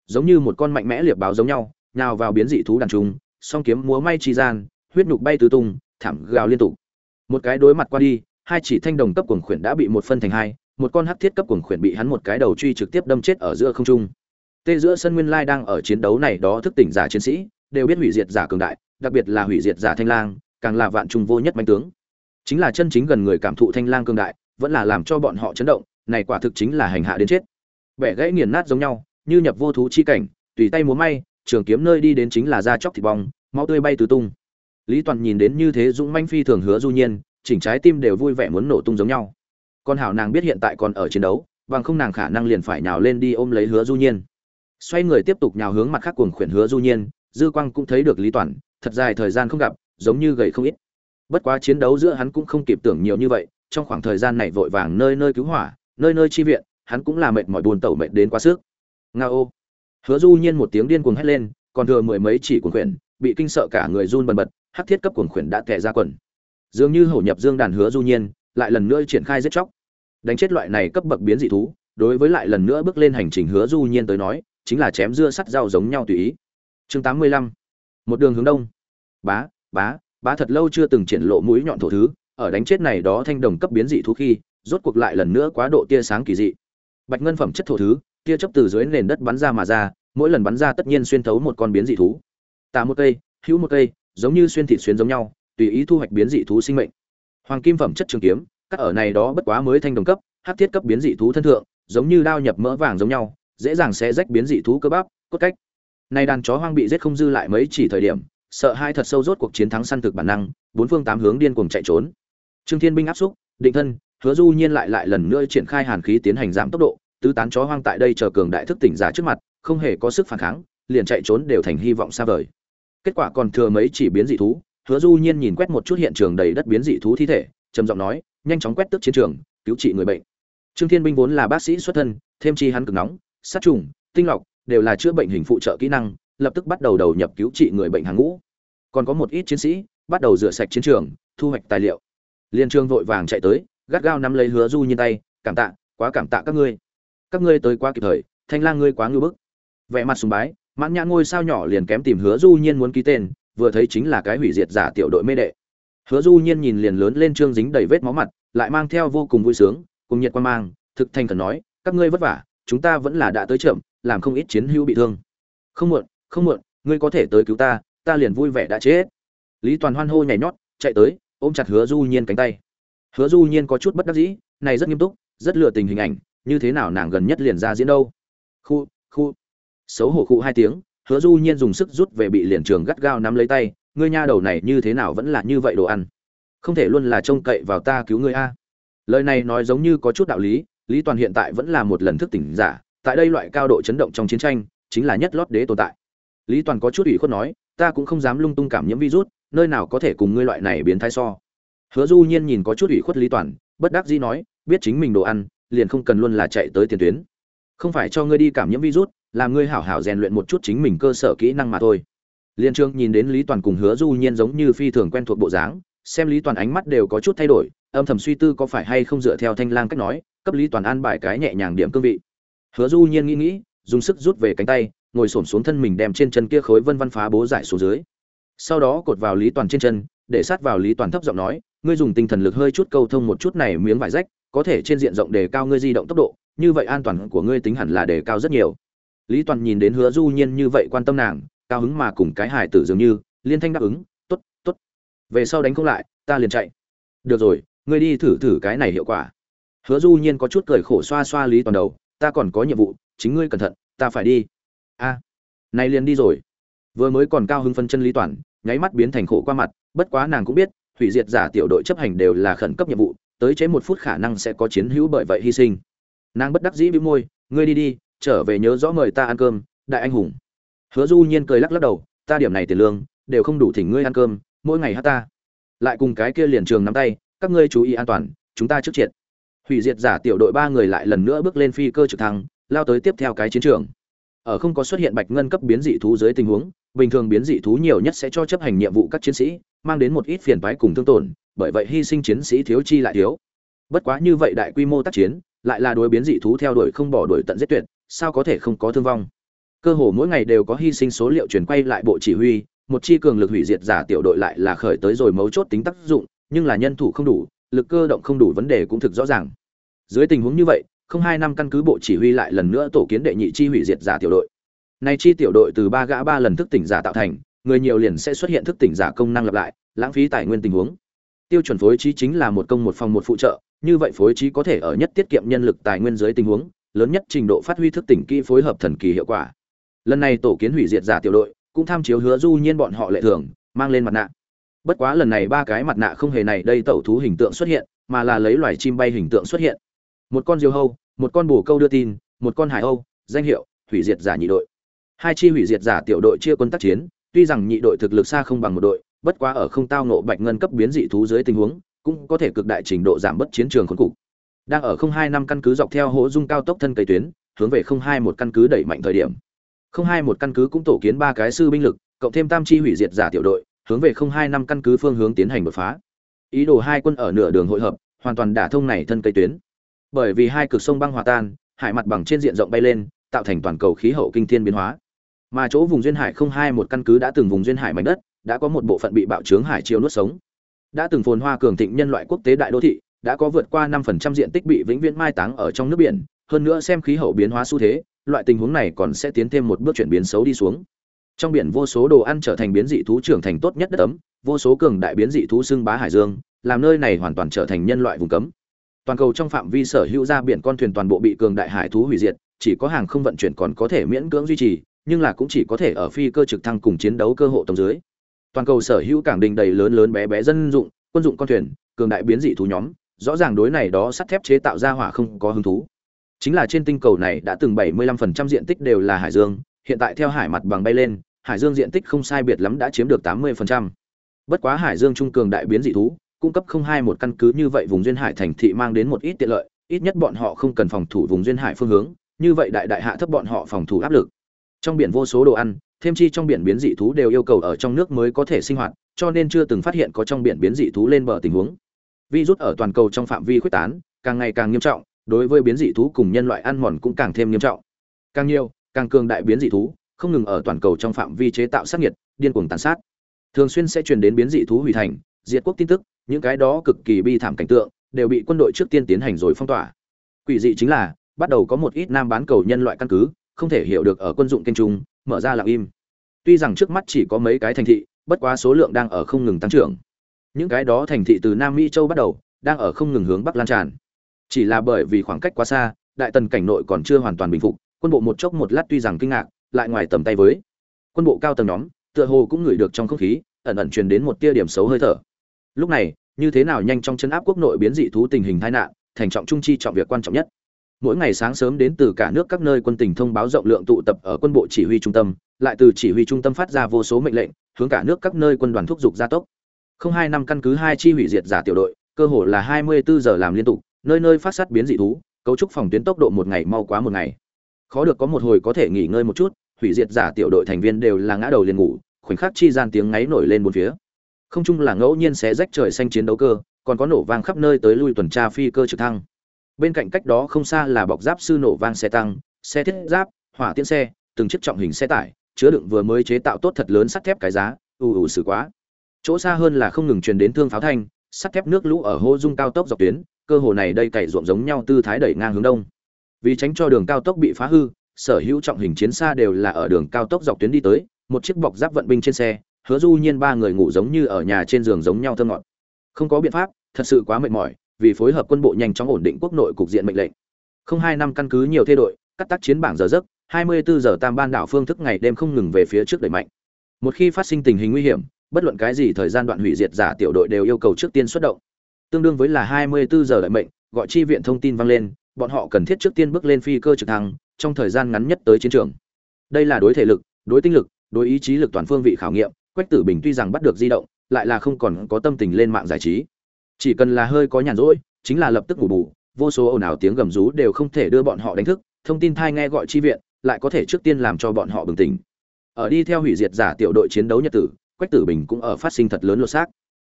Giống như một con mạnh mẽ liệp báo giống nhau nhào vào biến dị thú đàn trùng song kiếm múa may chi gian huyết nhục bay tứ tung thảm gào liên tục. Một cái đối mặt qua đi hai chỉ thanh đồng cấp cuồng khuyển đã bị một phân thành hai một con hắc thiết cấp cuồng khuyển bị hắn một cái đầu truy trực tiếp đâm chết ở giữa không trung. Tê giữa sân Nguyên Lai đang ở chiến đấu này đó thức tỉnh giả chiến sĩ, đều biết hủy diệt giả cường đại, đặc biệt là hủy diệt giả Thanh Lang, càng là vạn trùng vô nhất manh tướng. Chính là chân chính gần người cảm thụ Thanh Lang cường đại, vẫn là làm cho bọn họ chấn động, này quả thực chính là hành hạ đến chết. Bẻ gãy nghiền nát giống nhau, như nhập vô thú chi cảnh, tùy tay múa may, trường kiếm nơi đi đến chính là da chóc thịt bong, máu tươi bay tứ tung. Lý Toàn nhìn đến như thế dũng manh phi thường hứa du nhiên, chỉnh trái tim đều vui vẻ muốn nổ tung giống nhau con hảo nàng biết hiện tại còn ở chiến đấu bằng không nàng khả năng liền phải nhào lên đi ôm lấy hứa du nhiên xoay người tiếp tục nhào hướng mặt khác cuồng khuyển hứa du nhiên dư quang cũng thấy được lý toàn thật dài thời gian không gặp giống như gầy không ít. Bất quá chiến đấu giữa hắn cũng không kịp tưởng nhiều như vậy, trong khoảng thời gian này vội vàng nơi nơi cứu hỏa, nơi nơi chi viện, hắn cũng là mệt mỏi buồn tẩu mệt đến quá sức. Nga ô hứa du nhiên một tiếng điên cuồng hét lên, còn thừa mười mấy chỉ cuồng quyển bị kinh sợ cả người run bần bật, hắc thiết cấp cuồng quyển đã tè ra quần. Dường như hổ nhập dương đàn hứa du nhiên, lại lần nữa triển khai giết chóc. Đánh chết loại này cấp bậc biến dị thú, đối với lại lần nữa bước lên hành trình hứa du nhiên tới nói, chính là chém dưa sắt dao giống nhau tùy ý. Chương 85 một đường hướng đông. Bá bá bá thật lâu chưa từng triển lộ mũi nhọn thổ thứ, ở đánh chết này đó thanh đồng cấp biến dị thú khi, rốt cuộc lại lần nữa quá độ tia sáng kỳ dị. Bạch ngân phẩm chất thổ thứ, tia chấp từ dưới nền đất bắn ra mà ra, mỗi lần bắn ra tất nhiên xuyên thấu một con biến dị thú. Tà một cây, hữu một cây, giống như xuyên thịt xuyên giống nhau, tùy ý thu hoạch biến dị thú sinh mệnh. Hoàng kim phẩm chất trường kiếm, cắt ở này đó bất quá mới thanh đồng cấp hắc thiết cấp biến dị thú thân thượng, giống như đao nhập mỡ vàng giống nhau, dễ dàng sẽ rách biến dị thú cơ bắp, cốt cách. Nay đàn chó hoang bị giết không dư lại mấy chỉ thời điểm sợ hai thật sâu rốt cuộc chiến thắng săn thực bản năng, bốn phương tám hướng điên cuồng chạy trốn. Trương thiên binh áp xúc, định thân, hứa du nhiên lại lại lần nữa triển khai hàn khí tiến hành giảm tốc độ, tứ tán chó hoang tại đây chờ cường đại thức tỉnh giả trước mặt, không hề có sức phản kháng, liền chạy trốn đều thành hy vọng xa vời. Kết quả còn thừa mấy chỉ biến dị thú, hứa du nhiên nhìn quét một chút hiện trường đầy đất biến dị thú thi thể, trầm giọng nói, nhanh chóng quét tước chiến trường, cứu trị người bệnh. Trương thiên binh vốn là bác sĩ xuất thân, thêm chi hắn cực nóng, sát trùng, tinh lọc, đều là chữa bệnh hình phụ trợ kỹ năng lập tức bắt đầu đầu nhập cứu trị người bệnh hàng ngũ. Còn có một ít chiến sĩ bắt đầu rửa sạch chiến trường, thu hoạch tài liệu. Liên trương vội vàng chạy tới, gắt gao nắm lấy hứa du nhiên tay, cảm tạ, quá cảm tạ các ngươi. Các ngươi tới quá kịp thời, thanh lang ngươi quá ngưu bức. Vẻ mặt sùng bái, mãn nhã ngôi sao nhỏ liền kém tìm hứa du nhiên muốn ký tên, vừa thấy chính là cái hủy diệt giả tiểu đội mê đệ. Hứa du nhiên nhìn liền lớn lên trương dính đầy vết máu mặt, lại mang theo vô cùng vui sướng, cùng nhiệt quan mang, thực thành cần nói, các ngươi vất vả, chúng ta vẫn là đã tới chậm, làm không ít chiến hữu bị thương. Không muộn không muộn, ngươi có thể tới cứu ta ta liền vui vẻ đã chết. Lý toàn hoan hô nhảy nhót, chạy tới, ôm chặt hứa du nhiên cánh tay. Hứa du nhiên có chút bất đắc dĩ, này rất nghiêm túc, rất lựa tình hình ảnh, như thế nào nàng gần nhất liền ra diễn đâu? Khu khu. Xấu hổ khu hai tiếng, hứa du nhiên dùng sức rút về bị liền trường gắt gao nắm lấy tay, ngươi nha đầu này như thế nào vẫn là như vậy đồ ăn? Không thể luôn là trông cậy vào ta cứu ngươi a. Lời này nói giống như có chút đạo lý lý toàn hiện tại vẫn là một lần thức tỉnh giả, tại đây loại cao độ chấn động trong chiến tranh, chính là nhất lót đế tồn tại lý toàn có chút ủy khuất nói, ta cũng không dám lung tung cảm nhiễm virus, nơi nào có thể cùng ngươi loại này biến thái so. Hứa du nhiên nhìn có chút ủy khuất lý toàn, bất đắc dĩ nói, biết chính mình đồ ăn, liền không cần luôn là chạy tới tiền tuyến. Không phải cho ngươi đi cảm nhiễm virus làm ngươi hảo hảo rèn luyện một chút chính mình cơ sở kỹ năng mà thôi. Liên trương nhìn đến lý toàn cùng hứa du nhiên giống như phi thường quen thuộc bộ dáng, xem lý toàn ánh mắt đều có chút thay đổi, âm thầm suy tư có phải hay không dựa theo thanh lang cách nói, cấp lý toàn an bài cái nhẹ nhàng điểm cương vị. Hứa du nhiên nghĩ nghĩ, dùng sức rút về cánh tay ngồi xổm xuống thân mình đem trên chân kia khối vân văn phá bố giải xuống dưới. Sau đó cột vào lý toàn trên chân, để sát vào lý toàn thấp giọng nói, ngươi dùng tinh thần lực hơi chút câu thông một chút này miếng vải rách, có thể trên diện rộng đề cao ngươi di động tốc độ, như vậy an toàn của ngươi tính hẳn là đề cao rất nhiều. Lý toàn nhìn đến hứa du nhiên như vậy quan tâm nàng, cao hứng mà cùng cái hài tử dường như, liên thanh đáp ứng, tốt tốt. Về sau đánh không lại, ta liền chạy. Được rồi, ngươi đi thử thử cái này hiệu quả. Hứa du nhiên có chút cười khổ xoa xoa lý toàn đầu, ta còn có nhiệm vụ, chính ngươi cẩn thận, ta phải đi a à, này liền đi rồi. Vừa mới còn cao hứng phân chân lý toàn nháy mắt biến thành khổ qua mặt bất quá nàng cũng biết hủy diệt giả tiểu đội chấp hành đều là khẩn cấp nhiệm vụ tới chế một phút khả năng sẽ có chiến hữu bởi vậy hy sinh. Nàng bất đắc dĩ bĩu môi ngươi đi đi trở về nhớ rõ mời ta ăn cơm đại anh hùng. Hứa du nhiên cười lắc lắc đầu ta điểm này tiền lương đều không đủ thỉnh ngươi ăn cơm mỗi ngày hát ta. Lại cùng cái kia liền trường nắm tay các ngươi chú ý an toàn chúng ta trước triệt. Hủy diệt giả tiểu đội ba người lại lần nữa bước lên phi cơ trực thăng lao tới tiếp theo cái chiến trường ở không có xuất hiện bạch ngân cấp biến dị thú dưới tình huống, bình thường biến dị thú nhiều nhất sẽ cho chấp hành nhiệm vụ các chiến sĩ, mang đến một ít phiền toái cùng thương tổn, bởi vậy hy sinh chiến sĩ thiếu chi lại thiếu. Bất quá như vậy đại quy mô tác chiến, lại là đối biến dị thú theo đuổi không bỏ đuổi tận giết tuyệt, sao có thể không có thương vong? Cơ hồ mỗi ngày đều có hy sinh số liệu chuyển quay lại bộ chỉ huy, một chi cường lực hủy diệt giả tiểu đội lại là khởi tới rồi mấu chốt tính tác dụng, nhưng là nhân thủ không đủ, lực cơ động không đủ vấn đề cũng thực rõ ràng. Dưới tình huống như vậy không hai năm căn cứ bộ chỉ huy lại lần nữa tổ kiến đệ nhị chi hủy diệt giả tiểu đội. Nay chi tiểu đội từ ba gã ba lần thức tỉnh giả tạo thành, người nhiều liền sẽ xuất hiện thức tỉnh giả công năng lặp lại, lãng phí tài nguyên tình huống. Tiêu chuẩn phối trí chính là một công một phòng một phụ trợ, như vậy phối trí có thể ở nhất tiết kiệm nhân lực tài nguyên dưới tình huống, lớn nhất trình độ phát huy thức tỉnh kỹ phối hợp thần kỳ hiệu quả. Lần này tổ kiến hủy diệt giả tiểu đội, cũng tham chiếu hứa du nhiên bọn họ lệ thường, mang lên mặt nạ. Bất quá lần này ba cái mặt nạ không hề này đây tẩu thú hình tượng xuất hiện, mà là lấy loài chim bay hình tượng xuất hiện một con diều hâu, một con bù câu đưa tin, một con hải âu, danh hiệu hủy diệt giả nhị đội. Hai chi hủy diệt giả tiểu đội chia quân tác chiến, tuy rằng nhị đội thực lực xa không bằng một đội, bất quá ở không tao nộ bạch ngân cấp biến dị thú dưới tình huống, cũng có thể cực đại trình độ giảm bớt chiến trường khốn cục. Đang ở không hai năm căn cứ dọc theo hố dung cao tốc thân cây tuyến, hướng về không hai một căn cứ đẩy mạnh thời điểm. Không hai một căn cứ cũng tổ kiến ba cái sư binh lực, cộng thêm tam chi hủy diệt giả tiểu đội, hướng về không hai năm căn cứ phương hướng tiến hành đột phá. Ý đồ hai quân ở nửa đường hội hợp, hoàn toàn đả thông này thân cây tuyến bởi vì hai cực sông băng hòa tan, hải mặt bằng trên diện rộng bay lên, tạo thành toàn cầu khí hậu kinh thiên biến hóa. Mà chỗ vùng duyên hải không hai một căn cứ đã từng vùng duyên hải mảnh đất, đã có một bộ phận bị bạo trướng hải chiều nuốt sống. Đã từng phồn hoa cường thịnh nhân loại quốc tế đại đô thị, đã có vượt qua 5% diện tích bị vĩnh viễn mai táng ở trong nước biển, hơn nữa xem khí hậu biến hóa xu thế, loại tình huống này còn sẽ tiến thêm một bước chuyển biến xấu đi xuống. Trong biển vô số đồ ăn trở thành biến dị thú trưởng thành tốt nhất đất ấm, vô số cường đại biến dị thú xưng bá hải dương, làm nơi này hoàn toàn trở thành nhân loại vùng cấm toàn cầu trong phạm vi sở hữu ra biển con thuyền toàn bộ bị cường đại hải thú hủy diệt, chỉ có hàng không vận chuyển còn có thể miễn cưỡng duy trì, nhưng là cũng chỉ có thể ở phi cơ trực thăng cùng chiến đấu cơ hộ tầng dưới toàn cầu sở hữu cảng đình đầy lớn lớn bé bé dân dụng, quân dụng con thuyền, cường đại biến dị thú nhóm, rõ ràng đối này đó sắt thép chế tạo ra hỏa không có hứng thú chính là trên tinh cầu này đã từng 75% diện tích đều là hải dương, hiện tại theo hải mặt bằng bay lên, hải dương diện tích không sai biệt lắm đã chiếm được 80%. bất quá hải dương trung cường đại biến dị thú cung cấp không hai một căn cứ như vậy vùng duyên hải thành thị mang đến một ít tiện lợi, ít nhất bọn họ không cần phòng thủ vùng duyên hải phương hướng, như vậy đại đại hạ thấp bọn họ phòng thủ áp lực. Trong biển vô số đồ ăn, thêm chi trong biển biến dị thú đều yêu cầu ở trong nước mới có thể sinh hoạt, cho nên chưa từng phát hiện có trong biển biến dị thú lên bờ tình huống. Virus ở toàn cầu trong phạm vi khuếch tán, càng ngày càng nghiêm trọng, đối với biến dị thú cùng nhân loại ăn mòn cũng càng thêm nghiêm trọng. Càng nhiều, càng cường đại biến dị thú, không ngừng ở toàn cầu trong phạm vi chế tạo sát nhiệt, điên cuồng tàn sát. Thường xuyên sẽ truyền đến biến dị thú hủy thành diệt quốc tin tức, những cái đó cực kỳ bi thảm cảnh tượng, đều bị quân đội trước tiên tiến hành rồi phong tỏa. Quỷ dị chính là, bắt đầu có một ít nam bán cầu nhân loại căn cứ, không thể hiểu được ở quân dụng kênh trung, mở ra lặng im. Tuy rằng trước mắt chỉ có mấy cái thành thị, bất quá số lượng đang ở không ngừng tăng trưởng. Những cái đó thành thị từ nam mỹ châu bắt đầu, đang ở không ngừng hướng bắc lan tràn. Chỉ là bởi vì khoảng cách quá xa, đại tần cảnh nội còn chưa hoàn toàn bình phục, quân bộ một chốc một lát tuy rằng kinh ngạc, lại ngoài tầm tay với. Quân bộ cao tầng nhóm, tựa hồ cũng ngửi được trong không khí, ẩn ẩn truyền đến một tia điểm xấu hơi thở lúc này, như thế nào nhanh trong chấn áp quốc nội biến dị thú tình hình tai nạn, thành trọng trung chi trọng việc quan trọng nhất. Mỗi ngày sáng sớm đến từ cả nước các nơi quân tình thông báo rộng lượng tụ tập ở quân bộ chỉ huy trung tâm, lại từ chỉ huy trung tâm phát ra vô số mệnh lệnh, hướng cả nước các nơi quân đoàn thúc giục gia tốc. Không hai năm căn cứ hai chi hủy diệt giả tiểu đội, cơ hồ là hai mươi bốn giờ làm liên tục, nơi nơi phát sát biến dị thú, cấu trúc phòng tuyến tốc độ một ngày mau quá một ngày. Khó được có một hồi có thể nghỉ ngơi một chút, hủy diệt giả tiểu đội thành viên đều là ngã đầu liền ngủ, khoảnh khắc chi gian tiếng ngáy nổi lên bốn phía không chung là ngẫu nhiên sẽ rách trời xanh chiến đấu cơ, còn có nổ vang khắp nơi tới lui tuần tra phi cơ trực thăng. Bên cạnh cách đó không xa là bọc giáp sư nổ vang xe tăng, xe thiết giáp, hỏa tiễn xe, từng chiếc trọng hình xe tải, chứa đựng vừa mới chế tạo tốt thật lớn sắt thép cái giá, ù ù xử quá. Chỗ xa hơn là không ngừng truyền đến thương pháo thanh, sắt thép nước lũ ở hô dung cao tốc dọc tuyến, cơ hồ này đây cày ruộng giống nhau tư thái đẩy ngang hướng đông. Vì tránh cho đường cao tốc bị phá hư, sở hữu trọng hình chiến xa đều là ở đường cao tốc dọc tuyến đi tới, một chiếc bọc giáp vận binh trên xe hứa du nhiên ba người ngủ giống như ở nhà trên giường giống nhau thơ ngọt. Không có biện pháp, thật sự quá mệt mỏi, vì phối hợp quân bộ nhanh chóng ổn định quốc nội cục diện mệnh lệnh. Không hai năm căn cứ nhiều thay đổi, cắt tác chiến bảng giờ giấc 24 giờ tam ban đảo phương thức ngày đêm không ngừng về phía trước đẩy mạnh. Một khi phát sinh tình hình nguy hiểm, bất luận cái gì thời gian đoạn hủy diệt giả tiểu đội đều yêu cầu trước tiên xuất động. Tương đương với là 24 giờ đợi mệnh, gọi chi viện thông tin vang lên, bọn họ cần thiết trước tiên bước lên phi cơ trực thăng, trong thời gian ngắn nhất tới chiến trường. Đây là đối thể lực, đối tinh lực, đối ý chí lực toàn phương vị khảo nghiệm quách tử bình tuy rằng bắt được di động, lại là không còn có tâm tình lên mạng giải trí. Chỉ cần là hơi có nhàn rỗi, chính là lập tức ngủ bù, vô số ồn ào tiếng gầm rú đều không thể đưa bọn họ đánh thức, thông tin thai nghe gọi chi viện, lại có thể trước tiên làm cho bọn họ bừng tỉnh. Ở đi theo hủy diệt giả tiểu đội chiến đấu nhật tử, quách tử bình cũng ở phát sinh thật lớn lột xác.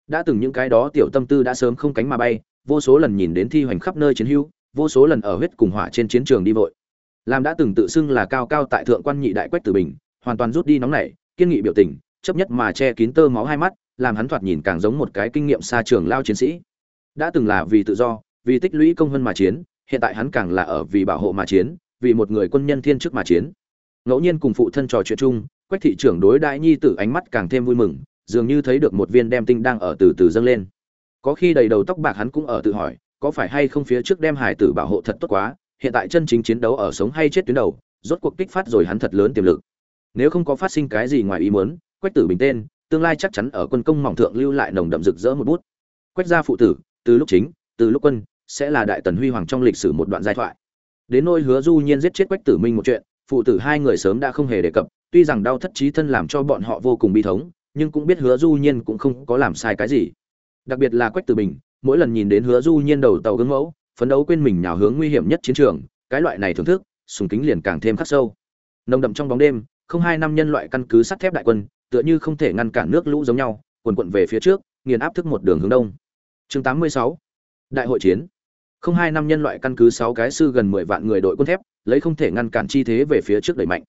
Đã từng những cái đó tiểu tâm tư đã sớm không cánh mà bay, vô số lần nhìn đến thi hoành khắp nơi chiến hữu, vô số lần ở huyết cùng hỏa trên chiến trường đi vội. Làm đã từng tự xưng là cao cao tại thượng quan nhị đại quách tử bình, hoàn toàn rút đi nóng nảy, kiên nghị biểu tình chấp nhất mà che kín tơ máu hai mắt, làm hắn thoạt nhìn càng giống một cái kinh nghiệm xa trường lao chiến sĩ. Đã từng là vì tự do, vì tích lũy công hơn mà chiến, hiện tại hắn càng là ở vì bảo hộ mà chiến, vì một người quân nhân thiên chức mà chiến. Ngẫu nhiên cùng phụ thân trò chuyện chung, quách thị trưởng đối đại nhi tử ánh mắt càng thêm vui mừng, dường như thấy được một viên đem tinh đang ở từ từ dâng lên. Có khi đầy đầu tóc bạc hắn cũng ở tự hỏi, có phải hay không phía trước đem hải tử bảo hộ thật tốt quá, hiện tại chân chính chiến đấu ở sống hay chết tuyến đầu, rốt cuộc kích phát rồi hắn thật lớn tiềm lực. Nếu không có phát sinh cái gì ngoài ý muốn quách tử bình tên, tương lai chắc chắn ở quân công mỏng thượng lưu lại nồng đậm rực rỡ một bút. Quách gia phụ tử, từ lúc chính, từ lúc quân, sẽ là đại tần huy hoàng trong lịch sử một đoạn giai thoại. Đến nôi hứa du nhiên giết chết quách tử minh một chuyện, phụ tử hai người sớm đã không hề đề cập, tuy rằng đau thất trí thân làm cho bọn họ vô cùng bi thống, nhưng cũng biết hứa du nhiên cũng không có làm sai cái gì. Đặc biệt là quách tử bình, mỗi lần nhìn đến hứa du nhiên đầu tàu gương mẫu, phấn đấu quên mình nhào hướng nguy hiểm nhất chiến trường, cái loại này thưởng thức, sùng kính liền càng thêm khắc sâu. Nồng đậm trong bóng đêm, không hai năm nhân loại căn cứ sắt thép đại quân tựa như không thể ngăn cản nước lũ giống nhau cuồn cuộn về phía trước, nghiền áp thức một đường hướng đông. Chương 86 đại hội chiến. Không hai năm nhân loại căn cứ sáu cái sư gần mười vạn người đội quân thép, lấy không thể ngăn cản chi thế về phía trước đẩy mạnh.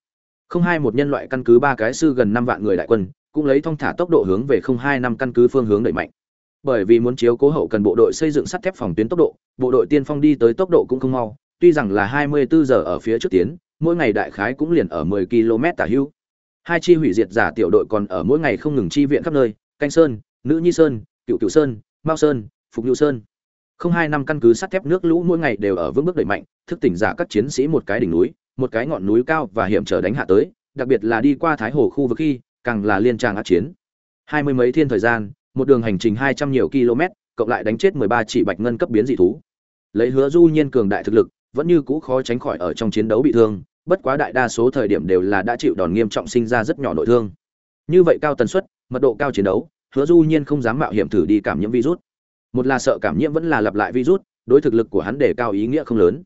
Không hai một nhân loại căn cứ ba cái sư gần năm vạn người đại quân, cũng lấy thông thả tốc độ hướng về không hai năm căn cứ phương hướng đẩy mạnh. Bởi vì muốn chiếu cố hậu cần bộ đội xây dựng sắt thép phòng tuyến tốc độ, bộ đội tiên phong đi tới tốc độ cũng không mau, tuy rằng là 24 giờ ở phía trước tiến, mỗi ngày đại khái cũng liền ở 10 km tả hữu hai chi hủy diệt giả tiểu đội còn ở mỗi ngày không ngừng chi viện khắp nơi, canh sơn, nữ nhi sơn, cựu cựu sơn, mao sơn, phục nhu sơn. Không hai năm căn cứ sắt thép nước lũ mỗi ngày đều ở vững bước đẩy mạnh, thức tỉnh giả các chiến sĩ một cái đỉnh núi, một cái ngọn núi cao và hiểm trở đánh hạ tới, đặc biệt là đi qua thái hồ khu vực khi, càng là liên tràng át chiến. Hai mươi mấy thiên thời gian, một đường hành trình hai trăm nhiều km, cộng lại đánh chết mười ba chỉ bạch ngân cấp biến dị thú. Lấy hứa du nhiên cường đại thực lực, vẫn như cũ khó tránh khỏi ở trong chiến đấu bị thương bất quá đại đa số thời điểm đều là đã chịu đòn nghiêm trọng sinh ra rất nhỏ nội thương. Như vậy cao tần suất, mật độ cao chiến đấu, hứa du nhiên không dám mạo hiểm thử đi cảm nhiễm virus. Một là sợ cảm nhiễm vẫn là lặp lại virus, đối thực lực của hắn đề cao ý nghĩa không lớn.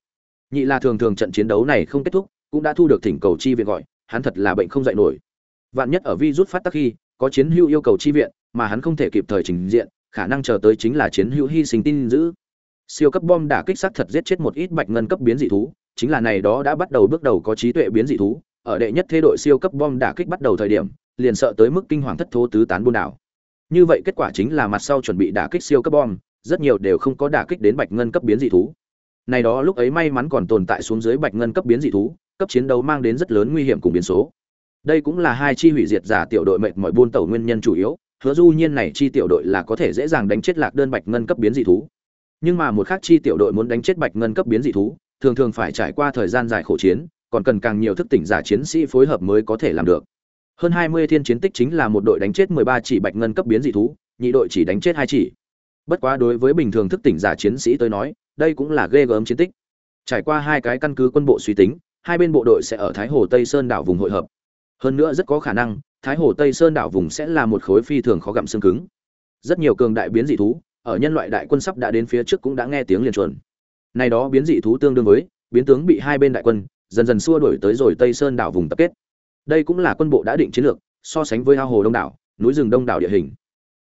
Nhị là thường thường trận chiến đấu này không kết thúc, cũng đã thu được thỉnh cầu chi viện gọi, hắn thật là bệnh không dạy nổi. Vạn nhất ở virus phát tác khi, có chiến hữu yêu cầu chi viện, mà hắn không thể kịp thời trình diện, khả năng chờ tới chính là chiến hữu hy sinh tin giữ. Siêu cấp bom đả kích sát thật giết chết một ít bạch ngân cấp biến dị thú chính là này đó đã bắt đầu bước đầu có trí tuệ biến dị thú, ở đệ nhất thế đội siêu cấp bom đả kích bắt đầu thời điểm, liền sợ tới mức kinh hoàng thất thố tứ tán buôn đảo. Như vậy kết quả chính là mặt sau chuẩn bị đả kích siêu cấp bom, rất nhiều đều không có đả kích đến bạch ngân cấp biến dị thú. Này đó lúc ấy may mắn còn tồn tại xuống dưới bạch ngân cấp biến dị thú, cấp chiến đấu mang đến rất lớn nguy hiểm cùng biến số. Đây cũng là hai chi hủy diệt giả tiểu đội mệt mỏi buôn tàu nguyên nhân chủ yếu, hứa du nhiên này chi tiểu đội là có thể dễ dàng đánh chết lạc đơn bạch ngân cấp biến dị thú. Nhưng mà một khác chi tiểu đội muốn đánh chết bạch ngân cấp biến dị thú thường thường phải trải qua thời gian dài khổ chiến, còn cần càng nhiều thức tỉnh giả chiến sĩ phối hợp mới có thể làm được. Hơn 20 thiên chiến tích chính là một đội đánh chết 13 chỉ bạch ngân cấp biến dị thú, nhị đội chỉ đánh chết hai chỉ. Bất quá đối với bình thường thức tỉnh giả chiến sĩ tới nói, đây cũng là ghê gớm chiến tích. Trải qua hai cái căn cứ quân bộ suy tính, hai bên bộ đội sẽ ở thái hồ tây sơn đảo vùng hội hợp. Hơn nữa rất có khả năng, thái hồ tây sơn đảo vùng sẽ là một khối phi thường khó gặm xương cứng. Rất nhiều cường đại biến dị thú, ở nhân loại đại quân sắp đã đến phía trước cũng đã nghe tiếng liền chuẩn này đó biến dị thú tương đương với, biến tướng bị hai bên đại quân, dần dần xua đuổi tới rồi tây sơn đảo vùng tập kết. Đây cũng là quân bộ đã định chiến lược, so sánh với ao hồ đông đảo, núi rừng đông đảo địa hình.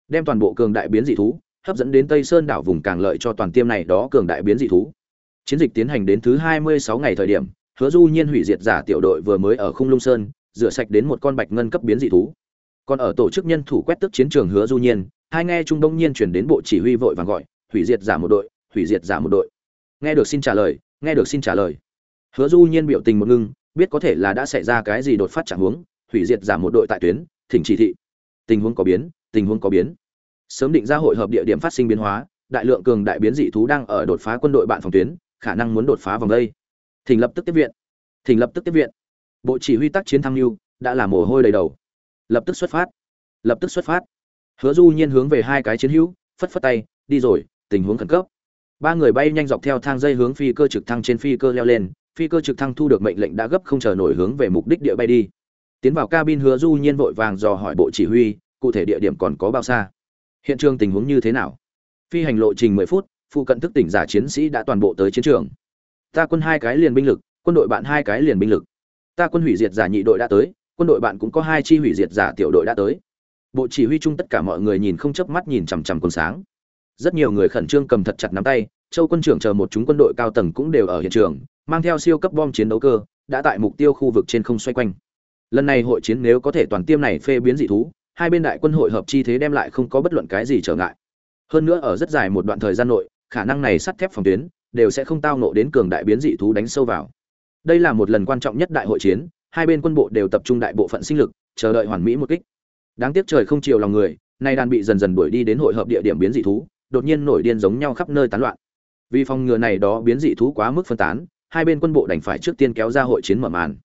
Đem toàn bộ cường đại biến dị thú, hấp dẫn đến tây sơn đảo vùng càng lợi cho toàn tiêm này đó cường đại biến dị thú. Chiến dịch tiến hành đến thứ hai mươi sáu ngày thời điểm, hứa du nhiên hủy diệt giả tiểu đội vừa mới ở khung lung sơn, rửa sạch đến một con bạch ngân cấp biến dị thú. Còn ở tổ chức nhân thủ quét tức chiến trường hứa du nhiên, hai nghe trung đông nhiên chuyển đến bộ chỉ huy vội vàng gọi, hủy diệt giả một đội, hủy diệt giả một đội nghe được xin trả lời, nghe được xin trả lời. Hứa du nhiên biểu tình một ngưng, biết có thể là đã xảy ra cái gì đột phát chẳng huống, hủy diệt giảm một đội tại tuyến, thỉnh chỉ thị. Tình huống có biến, tình huống có biến. Sớm định ra hội hợp địa điểm phát sinh biến hóa, đại lượng cường đại biến dị thú đang ở đột phá quân đội bạn phòng tuyến, khả năng muốn đột phá vòng đây. Thỉnh lập tức tiếp viện. Thỉnh lập tức tiếp viện. Bộ chỉ huy tác chiến tham mưu đã là mồ hôi đầy đầu. Lập tức xuất phát. Lập tức xuất phát. Hứa du nhiên hướng về hai cái chiến hữu, phất phất tay, đi rồi, tình huống khẩn cấp ba người bay nhanh dọc theo thang dây hướng phi cơ trực thăng trên phi cơ leo lên, phi cơ trực thăng thu được mệnh lệnh đã gấp không chờ nổi hướng về mục đích địa bay đi. Tiến vào cabin hứa du nhiên vội vàng dò hỏi bộ chỉ huy, cụ thể địa điểm còn có bao xa? Hiện trường tình huống như thế nào? Phi hành lộ trình 10 phút, phụ cận thức tỉnh giả chiến sĩ đã toàn bộ tới chiến trường. Ta quân hai cái liền binh lực, quân đội bạn hai cái liền binh lực. Ta quân hủy diệt giả nhị đội đã tới, quân đội bạn cũng có hai chi hủy diệt giả tiểu đội đã tới. Bộ chỉ huy chung tất cả mọi người nhìn không chớp mắt nhìn chằm chằm quân sáng rất nhiều người khẩn trương cầm thật chặt nắm tay, châu quân trưởng chờ một chúng quân đội cao tầng cũng đều ở hiện trường, mang theo siêu cấp bom chiến đấu cơ, đã tại mục tiêu khu vực trên không xoay quanh. Lần này hội chiến nếu có thể toàn tiêm này phê biến dị thú, hai bên đại quân hội hợp chi thế đem lại không có bất luận cái gì trở ngại. Hơn nữa ở rất dài một đoạn thời gian nội, khả năng này sắt thép phòng tuyến đều sẽ không tao nộ đến cường đại biến dị thú đánh sâu vào. Đây là một lần quan trọng nhất đại hội chiến, hai bên quân bộ đều tập trung đại bộ phận sinh lực, chờ đợi hoàn mỹ một kích. Đáng tiếc trời không chiều lòng người, nay đàn bị dần dần đuổi đi đến hội hợp địa điểm biến dị thú đột nhiên nổi điên giống nhau khắp nơi tán loạn. Vì phòng ngừa này đó biến dị thú quá mức phân tán, hai bên quân bộ đành phải trước tiên kéo ra hội chiến mở màn.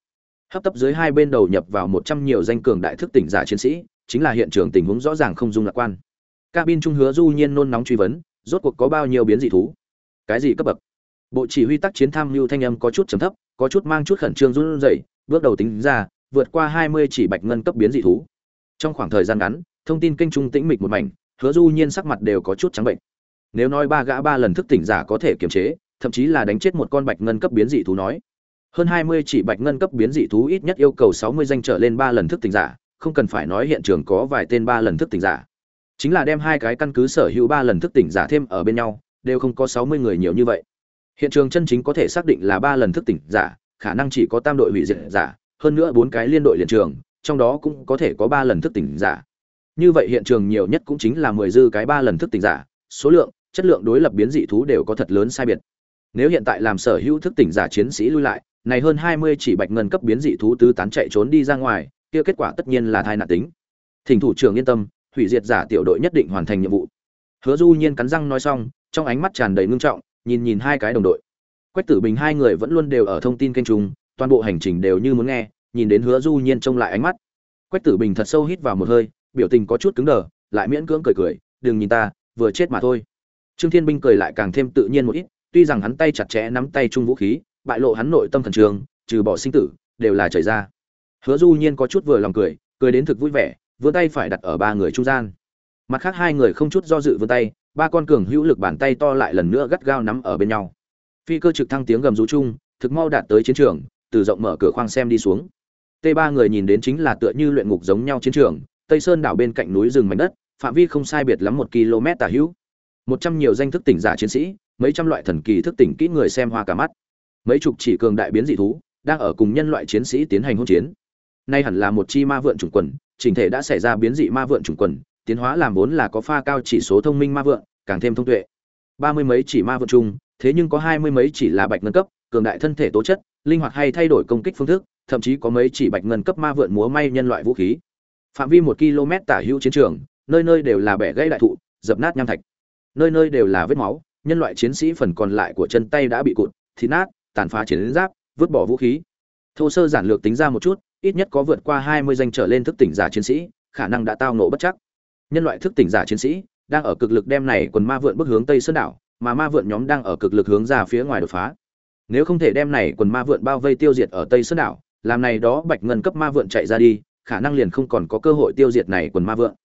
Hấp tấp dưới hai bên đầu nhập vào một trăm nhiều danh cường đại thức tỉnh giả chiến sĩ, chính là hiện trường tình huống rõ ràng không dung lạc quan. Cabin trung hứa du nhiên nôn nóng truy vấn, rốt cuộc có bao nhiêu biến dị thú? Cái gì cấp bậc? Bộ chỉ huy tác chiến tham mưu thanh âm có chút trầm thấp, có chút mang chút khẩn trương run rẩy, bước đầu tính ra, vượt qua hai mươi chỉ bạch ngân cấp biến dị thú. Trong khoảng thời gian ngắn, thông tin kênh trung tĩnh mịch một mảnh hứa du nhiên sắc mặt đều có chút trắng bệnh. Nếu nói ba gã ba lần thức tỉnh giả có thể kiềm chế, thậm chí là đánh chết một con bạch ngân cấp biến dị thú nói. Hơn hai mươi chỉ bạch ngân cấp biến dị thú ít nhất yêu cầu sáu mươi danh trở lên ba lần thức tỉnh giả, không cần phải nói hiện trường có vài tên ba lần thức tỉnh giả. Chính là đem hai cái căn cứ sở hữu ba lần thức tỉnh giả thêm ở bên nhau, đều không có sáu mươi người nhiều như vậy. Hiện trường chân chính có thể xác định là ba lần thức tỉnh giả, khả năng chỉ có tam đội hủy diệt giả, hơn nữa bốn cái liên đội liền trường, trong đó cũng có thể có ba lần thức tỉnh giả như vậy hiện trường nhiều nhất cũng chính là mười dư cái ba lần thức tỉnh giả, số lượng, chất lượng đối lập biến dị thú đều có thật lớn sai biệt. Nếu hiện tại làm sở hữu thức tỉnh giả chiến sĩ lui lại, này hơn hai mươi chỉ bạch ngân cấp biến dị thú tứ tán chạy trốn đi ra ngoài, kia kết quả tất nhiên là thai nạn tính. Thỉnh thủ trưởng yên tâm, hủy diệt giả tiểu đội nhất định hoàn thành nhiệm vụ. Hứa du nhiên cắn răng nói xong, trong ánh mắt tràn đầy ngưng trọng, nhìn nhìn hai cái đồng đội. Quách tử bình hai người vẫn luôn đều ở thông tin kênh trùng, toàn bộ hành trình đều như muốn nghe, nhìn đến hứa du nhiên trông lại ánh mắt. Quách tử bình thật sâu hít vào một hơi biểu tình có chút cứng đờ, lại miễn cưỡng cười cười, đừng nhìn ta, vừa chết mà thôi. Trương thiên binh cười lại càng thêm tự nhiên một ít, tuy rằng hắn tay chặt chẽ nắm tay chung vũ khí, bại lộ hắn nội tâm thần trường trừ bỏ sinh tử, đều là trời ra. Hứa du nhiên có chút vừa lòng cười cười đến thực vui vẻ, vươn tay phải đặt ở ba người trung gian. Mặt khác hai người không chút do dự vươn tay, ba con cường hữu lực bàn tay to lại lần nữa gắt gao nắm ở bên nhau. Phi cơ trực thăng tiếng gầm rú chung, thực mau đạt tới chiến trường, từ rộng mở cửa khoang xem đi xuống. T ba người nhìn đến chính là tựa như luyện ngục giống nhau chiến trường tây sơn đảo bên cạnh núi rừng mảnh đất, phạm vi không sai biệt lắm một km tả hữu. Một trăm nhiều danh thức tỉnh giả chiến sĩ, mấy trăm loại thần kỳ thức tỉnh kỹ người xem hoa cả mắt. Mấy chục chỉ cường đại biến dị thú đang ở cùng nhân loại chiến sĩ tiến hành hỗn chiến. Nay hẳn là một chi ma vượn chủng quần, chỉnh thể đã xảy ra biến dị ma vượn chủng quần, tiến hóa làm vốn là có pha cao chỉ số thông minh ma vượn, càng thêm thông tuệ. Ba mươi mấy chỉ ma vượn chung, thế nhưng có hai mươi mấy chỉ là bạch ngân cấp, cường đại thân thể tố chất, linh hoạt hay thay đổi công kích phương thức, thậm chí có mấy chỉ bạch ngân cấp ma vượn múa may nhân loại vũ khí phạm vi một km tả hữu chiến trường, nơi nơi đều là bẻ gãy đại thụ, dập nát nham thạch. Nơi nơi đều là vết máu, nhân loại chiến sĩ phần còn lại của chân tay đã bị cụt, thịt nát, tàn phá chiến giáp, vứt bỏ vũ khí. Thô sơ giản lược tính ra một chút, ít nhất có vượt qua hai mươi danh trở lên thức tỉnh giả chiến sĩ, khả năng đã tao nổ bất chắc. Nhân loại thức tỉnh giả chiến sĩ đang ở cực lực đem này quần ma vượn bước hướng tây sơn đảo, mà ma vượn nhóm đang ở cực lực hướng ra phía ngoài đột phá. Nếu không thể đem này quần ma vượn bao vây tiêu diệt ở tây sơn đảo, làm này đó bạch ngân cấp ma vượn chạy ra đi khả năng liền không còn có cơ hội tiêu diệt này quần ma vượng.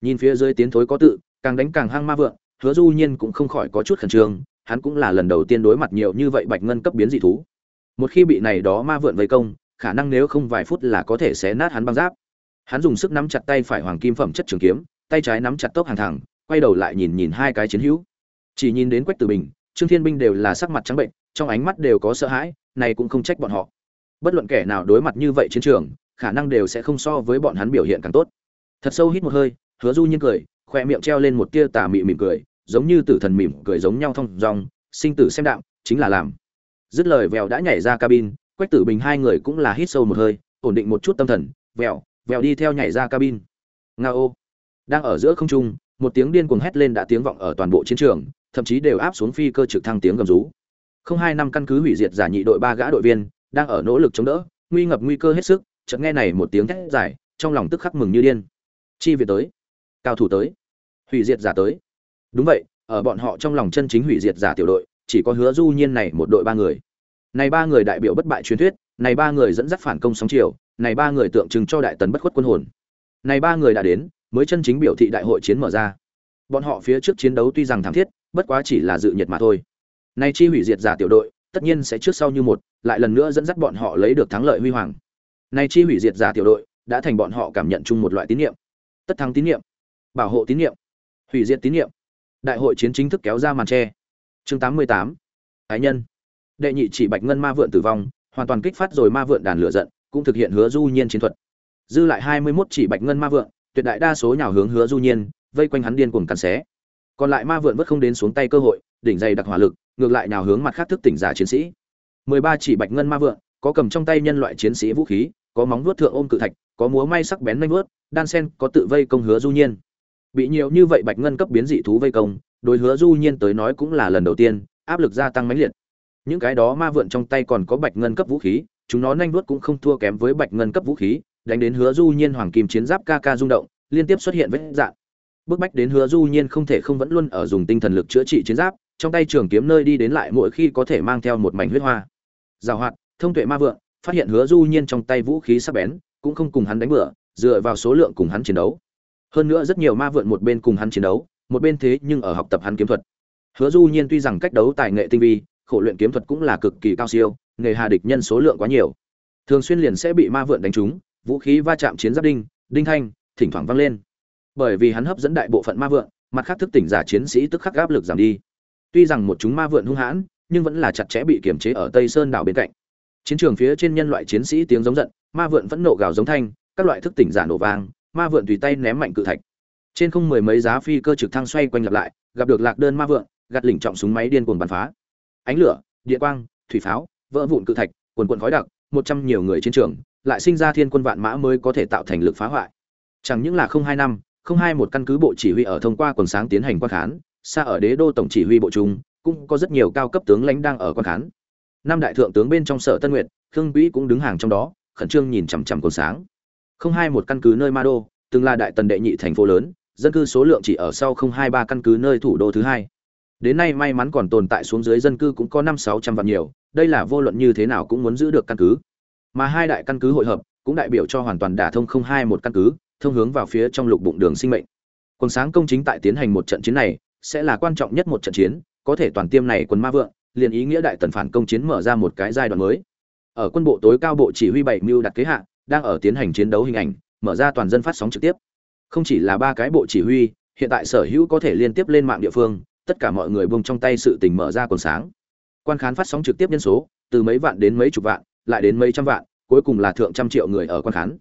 nhìn phía dưới tiến thối có tự, càng đánh càng hăng ma vượng. hứa du nhiên cũng không khỏi có chút khẩn trương, hắn cũng là lần đầu tiên đối mặt nhiều như vậy bạch ngân cấp biến dị thú một khi bị này đó ma vượn vây công, khả năng nếu không vài phút là có thể xé nát hắn băng giáp hắn dùng sức nắm chặt tay phải hoàng kim phẩm chất trường kiếm, tay trái nắm chặt tốc hàng thẳng, quay đầu lại nhìn nhìn hai cái chiến hữu chỉ nhìn đến quách tử bình, trương thiên binh đều là sắc mặt trắng bệnh, trong ánh mắt đều có sợ hãi, này cũng không trách bọn họ bất luận kẻ nào đối mặt như vậy chiến trường khả năng đều sẽ không so với bọn hắn biểu hiện càng tốt. Thật sâu hít một hơi hứa du nhiên cười khoe miệng treo lên một tia tà mị mỉm cười giống như tử thần mỉm cười giống nhau thông dong sinh tử xem đạo, chính là làm. Dứt lời vèo đã nhảy ra cabin quách tử bình hai người cũng là hít sâu một hơi ổn định một chút tâm thần vèo vèo đi theo nhảy ra cabin. Nga ô. Đang ở giữa không trung một tiếng điên cuồng hét lên đã tiếng vọng ở toàn bộ chiến trường thậm chí đều áp xuống phi cơ trực thăng tiếng gầm rú. Không hai năm căn cứ hủy diệt giả nhị đội ba gã đội viên đang ở nỗ lực chống đỡ nguy ngập nguy cơ hết sức chợt nghe này một tiếng thét dài, trong lòng tức khắc mừng như điên. Chi viện tới, cao thủ tới, hủy diệt giả tới. Đúng vậy, ở bọn họ trong lòng chân chính hủy diệt giả tiểu đội, chỉ có hứa du nhiên này một đội ba người. Này ba người đại biểu bất bại truyền thuyết, này ba người dẫn dắt phản công sóng chiều, này ba người tượng trưng cho đại tần bất khuất quân hồn. Này ba người đã đến, mới chân chính biểu thị đại hội chiến mở ra. Bọn họ phía trước chiến đấu tuy rằng thảm thiết, bất quá chỉ là dự nhiệt mà thôi. Này chi hủy diệt giả tiểu đội, tất nhiên sẽ trước sau như một, lại lần nữa dẫn dắt bọn họ lấy được thắng lợi huy hoàng nay chi hủy diệt giả tiểu đội đã thành bọn họ cảm nhận chung một loại tín nhiệm tất thắng tín nhiệm bảo hộ tín nhiệm hủy diệt tín nhiệm đại hội chiến chính thức kéo ra màn tre. Chương 88. ái nhân. Đệ nhị chỉ bạch ngân ma vượn tử vong, hoàn toàn kích phát rồi ma vượn đàn lửa giận, cũng thực hiện hứa du nhiên chiến thuật. Dư lại 21 chỉ bạch ngân ma vượn, tuyệt đại đa số nhào hướng hứa du nhiên, vây quanh hắn điên cuồng cắn xé. Còn lại ma vượn vất không đến xuống tay cơ hội, đỉnh dày đặc hỏa lực, ngược lại nhào hướng mặt khác thức tỉnh giả chiến sĩ. 13 chỉ bạch ngân ma vượn có cầm trong tay nhân loại chiến sĩ vũ khí, có móng vuốt thượng ôm cự thạch, có múa may sắc bén nhanh vuốt, đan sen, có tự vây công hứa du nhiên. Bị nhiều như vậy bạch ngân cấp biến dị thú vây công, đối hứa du nhiên tới nói cũng là lần đầu tiên, áp lực gia tăng mãnh liệt. Những cái đó ma vượn trong tay còn có bạch ngân cấp vũ khí, chúng nó nhanh vuốt cũng không thua kém với bạch ngân cấp vũ khí, đánh đến hứa du nhiên hoàng kim chiến giáp ca ca rung động, liên tiếp xuất hiện vết dạn bức bách đến hứa du nhiên không thể không vẫn luôn ở dùng tinh thần lực chữa trị chiến giáp, trong tay trường kiếm nơi đi đến lại mỗi khi có thể mang theo một mảnh huyết hoa. Giảo hoạt thông tuệ ma vượng, phát hiện hứa du nhiên trong tay vũ khí sắc bén, cũng không cùng hắn đánh bừa, dựa vào số lượng cùng hắn chiến đấu. Hơn nữa rất nhiều ma vượn một bên cùng hắn chiến đấu, một bên thế nhưng ở học tập hắn kiếm thuật. Hứa du nhiên tuy rằng cách đấu tài nghệ tinh vi, khổ luyện kiếm thuật cũng là cực kỳ cao siêu, nghề hà địch nhân số lượng quá nhiều. Thường xuyên liền sẽ bị ma vượn đánh trúng, vũ khí va chạm chiến giáp đinh đinh thanh, thỉnh thoảng vang lên. Bởi vì hắn hấp dẫn đại bộ phận ma vượn mặt khác thức tỉnh giả chiến sĩ tức khắc áp lực giảm đi. Tuy rằng một chúng ma vượn hung hãn, nhưng vẫn là chặt chẽ bị kiềm chế ở tây sơn đảo bên cạnh chiến trường phía trên nhân loại chiến sĩ tiếng giống giận, ma vượn vẫn nộ gào giống thanh, các loại thức tỉnh giả nổ vang, ma vượn tùy tay ném mạnh cự thạch. Trên không mười mấy giá phi cơ trực thăng xoay quanh lặp lại, gặp được lạc đơn ma vượn, gạt lỉnh trọng súng máy điên cuồng bắn phá. Ánh lửa điện quang, thủy pháo, vỡ vụn cự thạch, quần quần khói đặc, một trăm nhiều người chiến trường, lại sinh ra thiên quân vạn mã mới có thể tạo thành lực phá hoại. Chẳng những là không hai năm, không hai một căn cứ bộ chỉ huy ở thông qua quần sáng tiến hành quan khán, xa ở đế đô tổng chỉ huy bộ trung, cũng có rất nhiều cao cấp tướng lãnh đang ở quan khán năm đại thượng tướng bên trong sở tân nguyệt, khương quỹ cũng đứng hàng trong đó, khẩn trương nhìn chằm chằm cồn sáng. Không hai một căn cứ nơi ma đô, từng là đại tần đệ nhị thành phố lớn, dân cư số lượng chỉ ở sau không hai ba căn cứ nơi thủ đô thứ hai. Đến nay may mắn còn tồn tại xuống dưới dân cư cũng có năm sáu trăm vạn nhiều, đây là vô luận như thế nào cũng muốn giữ được căn cứ. Mà hai đại căn cứ hội hợp, cũng đại biểu cho hoàn toàn đả thông không hai một căn cứ, thông hướng vào phía trong lục bụng đường sinh mệnh. Quần sáng công chính tại tiến hành một trận chiến này, sẽ là quan trọng nhất một trận chiến, có thể toàn tiêm này quân ma vượng liền ý nghĩa đại tần phản công chiến mở ra một cái giai đoạn mới. Ở quân bộ tối cao bộ chỉ huy bảy mưu đặt kế hạ, đang ở tiến hành chiến đấu hình ảnh, mở ra toàn dân phát sóng trực tiếp. Không chỉ là ba cái bộ chỉ huy, hiện tại sở hữu có thể liên tiếp lên mạng địa phương, tất cả mọi người buông trong tay sự tình mở ra còn sáng. Quan khán phát sóng trực tiếp nhân số, từ mấy vạn đến mấy chục vạn, lại đến mấy trăm vạn, cuối cùng là thượng trăm triệu người ở quan khán.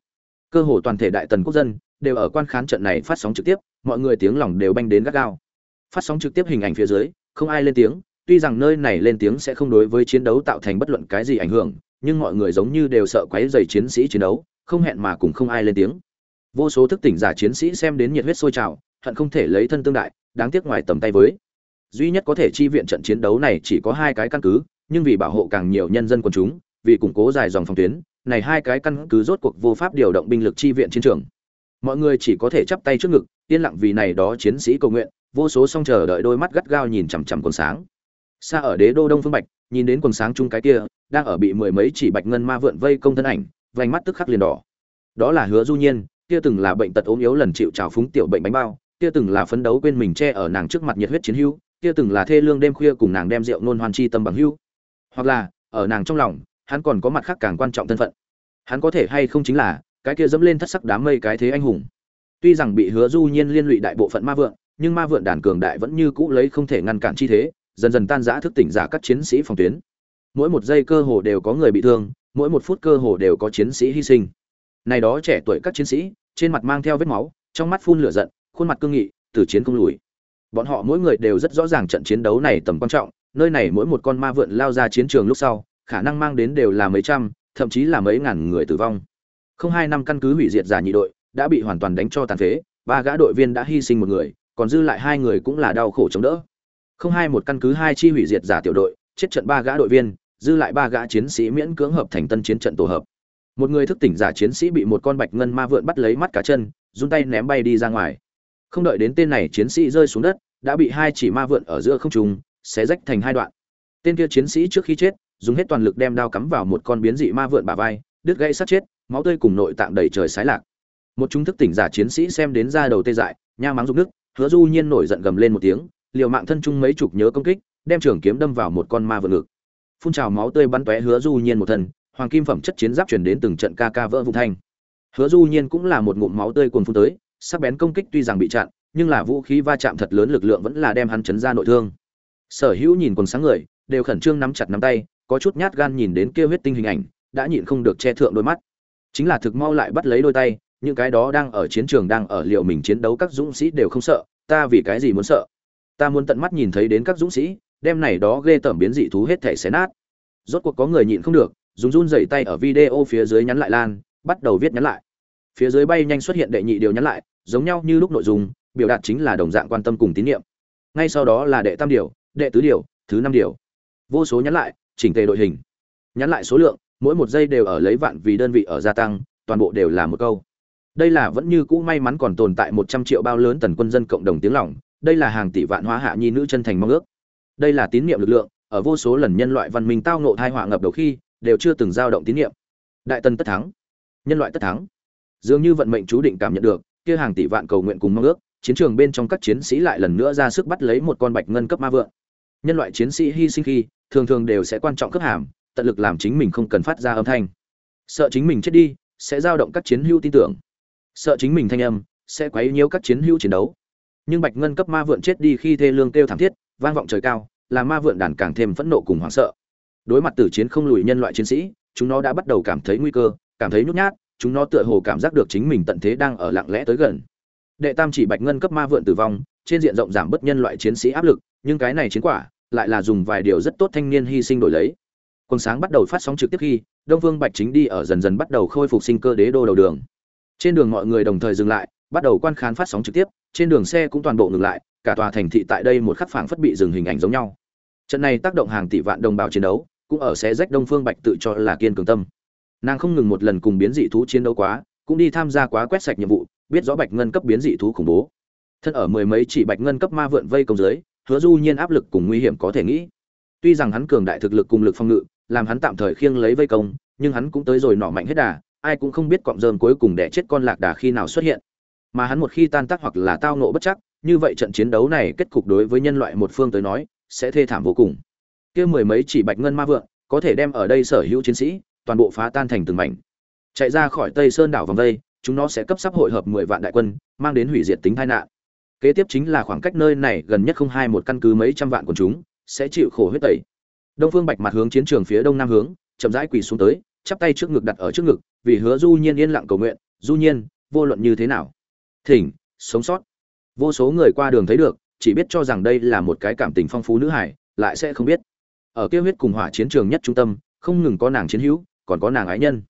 Cơ hồ toàn thể đại tần quốc dân, đều ở quan khán trận này phát sóng trực tiếp, mọi người tiếng lòng đều banh đến gắt gao. Phát sóng trực tiếp hình ảnh phía dưới, không ai lên tiếng tuy rằng nơi này lên tiếng sẽ không đối với chiến đấu tạo thành bất luận cái gì ảnh hưởng, nhưng mọi người giống như đều sợ quấy dày chiến sĩ chiến đấu, không hẹn mà cùng không ai lên tiếng. Vô số thức tỉnh giả chiến sĩ xem đến nhiệt huyết sôi trào, hận không thể lấy thân tương đại, đáng tiếc ngoài tầm tay với. Duy nhất có thể chi viện trận chiến đấu này chỉ có hai cái căn cứ, nhưng vì bảo hộ càng nhiều nhân dân quần chúng, vì củng cố dài dòng phòng tuyến, này hai cái căn cứ rốt cuộc vô pháp điều động binh lực chi viện chiến trường. Mọi người chỉ có thể chắp tay trước ngực, yên lặng vì này đó chiến sĩ cầu nguyện, vô số song chờ đợi đôi mắt gắt gao nhìn chằm chằm quần sáng xa ở đế đô đông phương bạch, nhìn đến quần sáng chung cái kia, đang ở bị mười mấy chỉ bạch ngân ma vượn vây công thân ảnh, vành mắt tức khắc liền đỏ. Đó là hứa du nhiên, kia từng là bệnh tật ốm yếu lần chịu trào phúng tiểu bệnh bánh bao, kia từng là phấn đấu quên mình che ở nàng trước mặt nhiệt huyết chiến hữu kia từng là thê lương đêm khuya cùng nàng đem rượu nôn hoan chi tâm bằng hữu hoặc là, ở nàng trong lòng, hắn còn có mặt khác càng quan trọng thân phận. Hắn có thể hay không chính là, cái kia dẫm lên thất sắc đám mây cái thế anh hùng. Tuy rằng bị hứa du nhiên liên lụy đại bộ phận ma vượn nhưng ma vượn đàn cường đại vẫn như cũ lấy không thể ngăn cản chi thế dần dần tan rã thức tỉnh giả các chiến sĩ phòng tuyến. Mỗi một giây cơ hồ đều có người bị thương, mỗi một phút cơ hồ đều có chiến sĩ hy sinh. Này đó trẻ tuổi các chiến sĩ, trên mặt mang theo vết máu, trong mắt phun lửa giận, khuôn mặt cương nghị từ chiến không lùi. Bọn họ mỗi người đều rất rõ ràng trận chiến đấu này tầm quan trọng, nơi này mỗi một con ma vượn lao ra chiến trường lúc sau, khả năng mang đến đều là mấy trăm, thậm chí là mấy ngàn người tử vong. Không hai năm căn cứ hủy diệt giả nhị đội đã bị hoàn toàn đánh cho tàn phế, ba gã đội viên đã hy sinh một người, còn dư lại hai người cũng là đau khổ chống đỡ không hai một căn cứ hai chi hủy diệt giả tiểu đội, chết trận ba gã đội viên, dư lại ba gã chiến sĩ miễn cưỡng hợp thành tân chiến trận tổ hợp. Một người thức tỉnh giả chiến sĩ bị một con bạch ngân ma vượn bắt lấy mắt cá chân, run tay ném bay đi ra ngoài. Không đợi đến tên này chiến sĩ rơi xuống đất, đã bị hai chỉ ma vượn ở giữa không trung, xé rách thành hai đoạn. Tên kia chiến sĩ trước khi chết, dùng hết toàn lực đem đao cắm vào một con biến dị ma vượn bà vai, đứt gãy sát chết, máu tươi cùng nội tạng đầy trời sái lạc. Một chúng thức tỉnh giả chiến sĩ xem đến ra đầu tê dại, nha mắng rụng nước, hứa du nhiên nổi giận gầm lên một tiếng liều mạng thân chung mấy chục nhớ công kích, đem trường kiếm đâm vào một con ma vượn ngực. Phun trào máu tươi bắn tóe hứa du nhiên một thân, hoàng kim phẩm chất chiến giáp truyền đến từng trận ca ca vỡ vụn thanh. Hứa du nhiên cũng là một ngụm máu tươi cuồn phun tới, sắc bén công kích tuy rằng bị chặn, nhưng là vũ khí va chạm thật lớn lực lượng vẫn là đem hắn chấn ra nội thương. Sở hữu nhìn quần sáng người, đều khẩn trương nắm chặt nắm tay, có chút nhát gan nhìn đến kia huyết tinh hình ảnh, đã nhịn không được che thượng đôi mắt. Chính là thực mau lại bắt lấy đôi tay, những cái đó đang ở chiến trường đang ở liệu mình chiến đấu các dũng sĩ đều không sợ, ta vì cái gì muốn sợ? Ta muốn tận mắt nhìn thấy đến các dũng sĩ, đem này đó ghê tởm biến dị thú hết thể xé nát. Rốt cuộc có người nhịn không được, dùng run dày tay ở video phía dưới nhắn lại lan, bắt đầu viết nhắn lại. Phía dưới bay nhanh xuất hiện đệ nhị điều nhắn lại, giống nhau như lúc nội dung, biểu đạt chính là đồng dạng quan tâm cùng tín nhiệm. Ngay sau đó là đệ tam điều, đệ tứ điều, thứ năm điều. Vô số nhắn lại, chỉnh tề đội hình. Nhắn lại số lượng, mỗi một giây đều ở lấy vạn vì đơn vị ở gia tăng, toàn bộ đều là một câu. Đây là vẫn như cũ may mắn còn tồn tại một trăm triệu bao lớn tần quân dân cộng đồng tiếng lỏng đây là hàng tỷ vạn hóa hạ nhi nữ chân thành mong ước. Đây là tín niệm lực lượng, ở vô số lần nhân loại văn minh tao nộ thai họa ngập đầu khi, đều chưa từng dao động tín niệm. Đại tần tất thắng, nhân loại tất thắng. Dường như vận mệnh chú định cảm nhận được, kia hàng tỷ vạn cầu nguyện cùng mong ước, chiến trường bên trong các chiến sĩ lại lần nữa ra sức bắt lấy một con bạch ngân cấp ma vượng nhân loại chiến sĩ hy sinh khi, thường thường đều sẽ quan trọng cấp hàm, tận lực làm chính mình không cần phát ra âm thanh. Sợ chính mình chết đi, sẽ dao động các chiến hữu tin tưởng. Sợ chính mình thanh âm, sẽ quấy nhiễu các chiến hữu chiến đấu nhưng bạch ngân cấp ma vượn chết đi khi thê lương kêu thảm thiết, vang vọng trời cao làm ma vượn đàn càng thêm phẫn nộ cùng hoảng sợ. Đối mặt tử chiến không lùi nhân loại chiến sĩ, chúng nó đã bắt đầu cảm thấy nguy cơ, cảm thấy nhút nhát, chúng nó tựa hồ cảm giác được chính mình tận thế đang ở lặng lẽ tới gần. Đệ tam chỉ bạch ngân cấp ma vượn tử vong, trên diện rộng giảm bớt nhân loại chiến sĩ áp lực, nhưng cái này chiến quả lại là dùng vài điều rất tốt thanh niên hy sinh đổi lấy. Quần sáng bắt đầu phát sóng trực tiếp khi, đông vương bạch chính đi ở dần dần bắt đầu khôi phục sinh cơ đế đô đầu đường. Trên đường mọi người đồng thời dừng lại bắt đầu quan khán phát sóng trực tiếp, trên đường xe cũng toàn bộ ngừng lại, cả tòa thành thị tại đây một khắc phảng phất bị dừng hình ảnh giống nhau. Trận này tác động hàng tỷ vạn đồng bào chiến đấu, cũng ở xé rách đông phương bạch tự cho là kiên cường tâm. Nàng không ngừng một lần cùng biến dị thú chiến đấu quá, cũng đi tham gia quá quét sạch nhiệm vụ, biết rõ bạch ngân cấp biến dị thú khủng bố. Thân ở mười mấy chỉ bạch ngân cấp ma vượn vây công dưới hứa du nhiên áp lực cùng nguy hiểm có thể nghĩ. Tuy rằng hắn cường đại thực lực cùng lực phòng ngự, làm hắn tạm thời khiêng lấy vây công, nhưng hắn cũng tới rồi nọ mạnh hết đà, ai cũng không biết cọng rơm cuối cùng để chết con lạc đà khi nào xuất hiện mà hắn một khi tan tác hoặc là tao nộ bất chắc, như vậy trận chiến đấu này kết cục đối với nhân loại một phương tới nói, sẽ thê thảm vô cùng. Kia mười mấy chỉ bạch ngân ma vượng, có thể đem ở đây sở hữu chiến sĩ, toàn bộ phá tan thành từng mảnh. Chạy ra khỏi tây sơn đảo vòng vây chúng nó sẽ cấp sắp hội hợp mười vạn đại quân, mang đến hủy diệt tính tai nạn. Kế tiếp chính là khoảng cách nơi này gần nhất không hai một căn cứ mấy trăm vạn của chúng, sẽ chịu khổ huyết tẩy. Đông phương bạch mặt hướng chiến trường phía đông nam hướng, chậm rãi quỳ xuống tới, chắp tay trước ngực đặt ở trước ngực, vì hứa du nhiên yên lặng cầu nguyện, du nhiên, vô luận như thế nào thỉnh, sống sót. Vô số người qua đường thấy được, chỉ biết cho rằng đây là một cái cảm tình phong phú nữ hải, lại sẽ không biết. Ở kia huyết cùng hỏa chiến trường nhất trung tâm, không ngừng có nàng chiến hữu, còn có nàng ái nhân.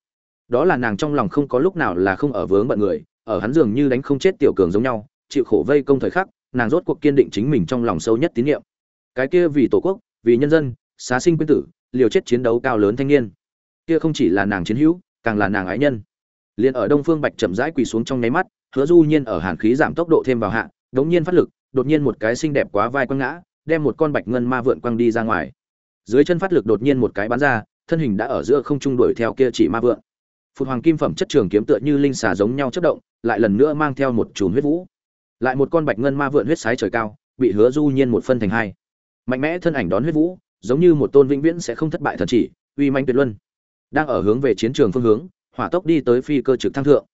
Đó là nàng trong lòng không có lúc nào là không ở vướng bận người, ở hắn dường như đánh không chết tiểu cường giống nhau, chịu khổ vây công thời khắc, nàng rốt cuộc kiên định chính mình trong lòng sâu nhất tín nhiệm cái kia vì tổ quốc, vì nhân dân, xá sinh quyên tử, liều chết chiến đấu cao lớn thanh niên. Kia không chỉ là nàng chiến hữu, càng là nàng ái nhân. Liền ở đông phương bạch chậm rãi quỳ xuống trong nháy mắt hứa du nhiên ở hàn khí giảm tốc độ thêm vào hạ, đống nhiên phát lực, đột nhiên một cái xinh đẹp quá vai quăng ngã, đem một con bạch ngân ma vượn quăng đi ra ngoài. Dưới chân phát lực đột nhiên một cái bắn ra, thân hình đã ở giữa không trung đuổi theo kia chỉ ma vượn. Phụt hoàng kim phẩm chất trường kiếm tựa như linh xà giống nhau chất động, lại lần nữa mang theo một chùm huyết vũ. Lại một con bạch ngân ma vượn huyết sái trời cao, bị hứa du nhiên một phân thành hai. Mạnh mẽ thân ảnh đón huyết vũ, giống như một tôn vĩnh viễn sẽ không thất bại thần chỉ, uy manh tuyệt luân. Đang ở hướng về chiến trường phương hướng, hỏa tốc đi tới phi cơ trực thăng thượng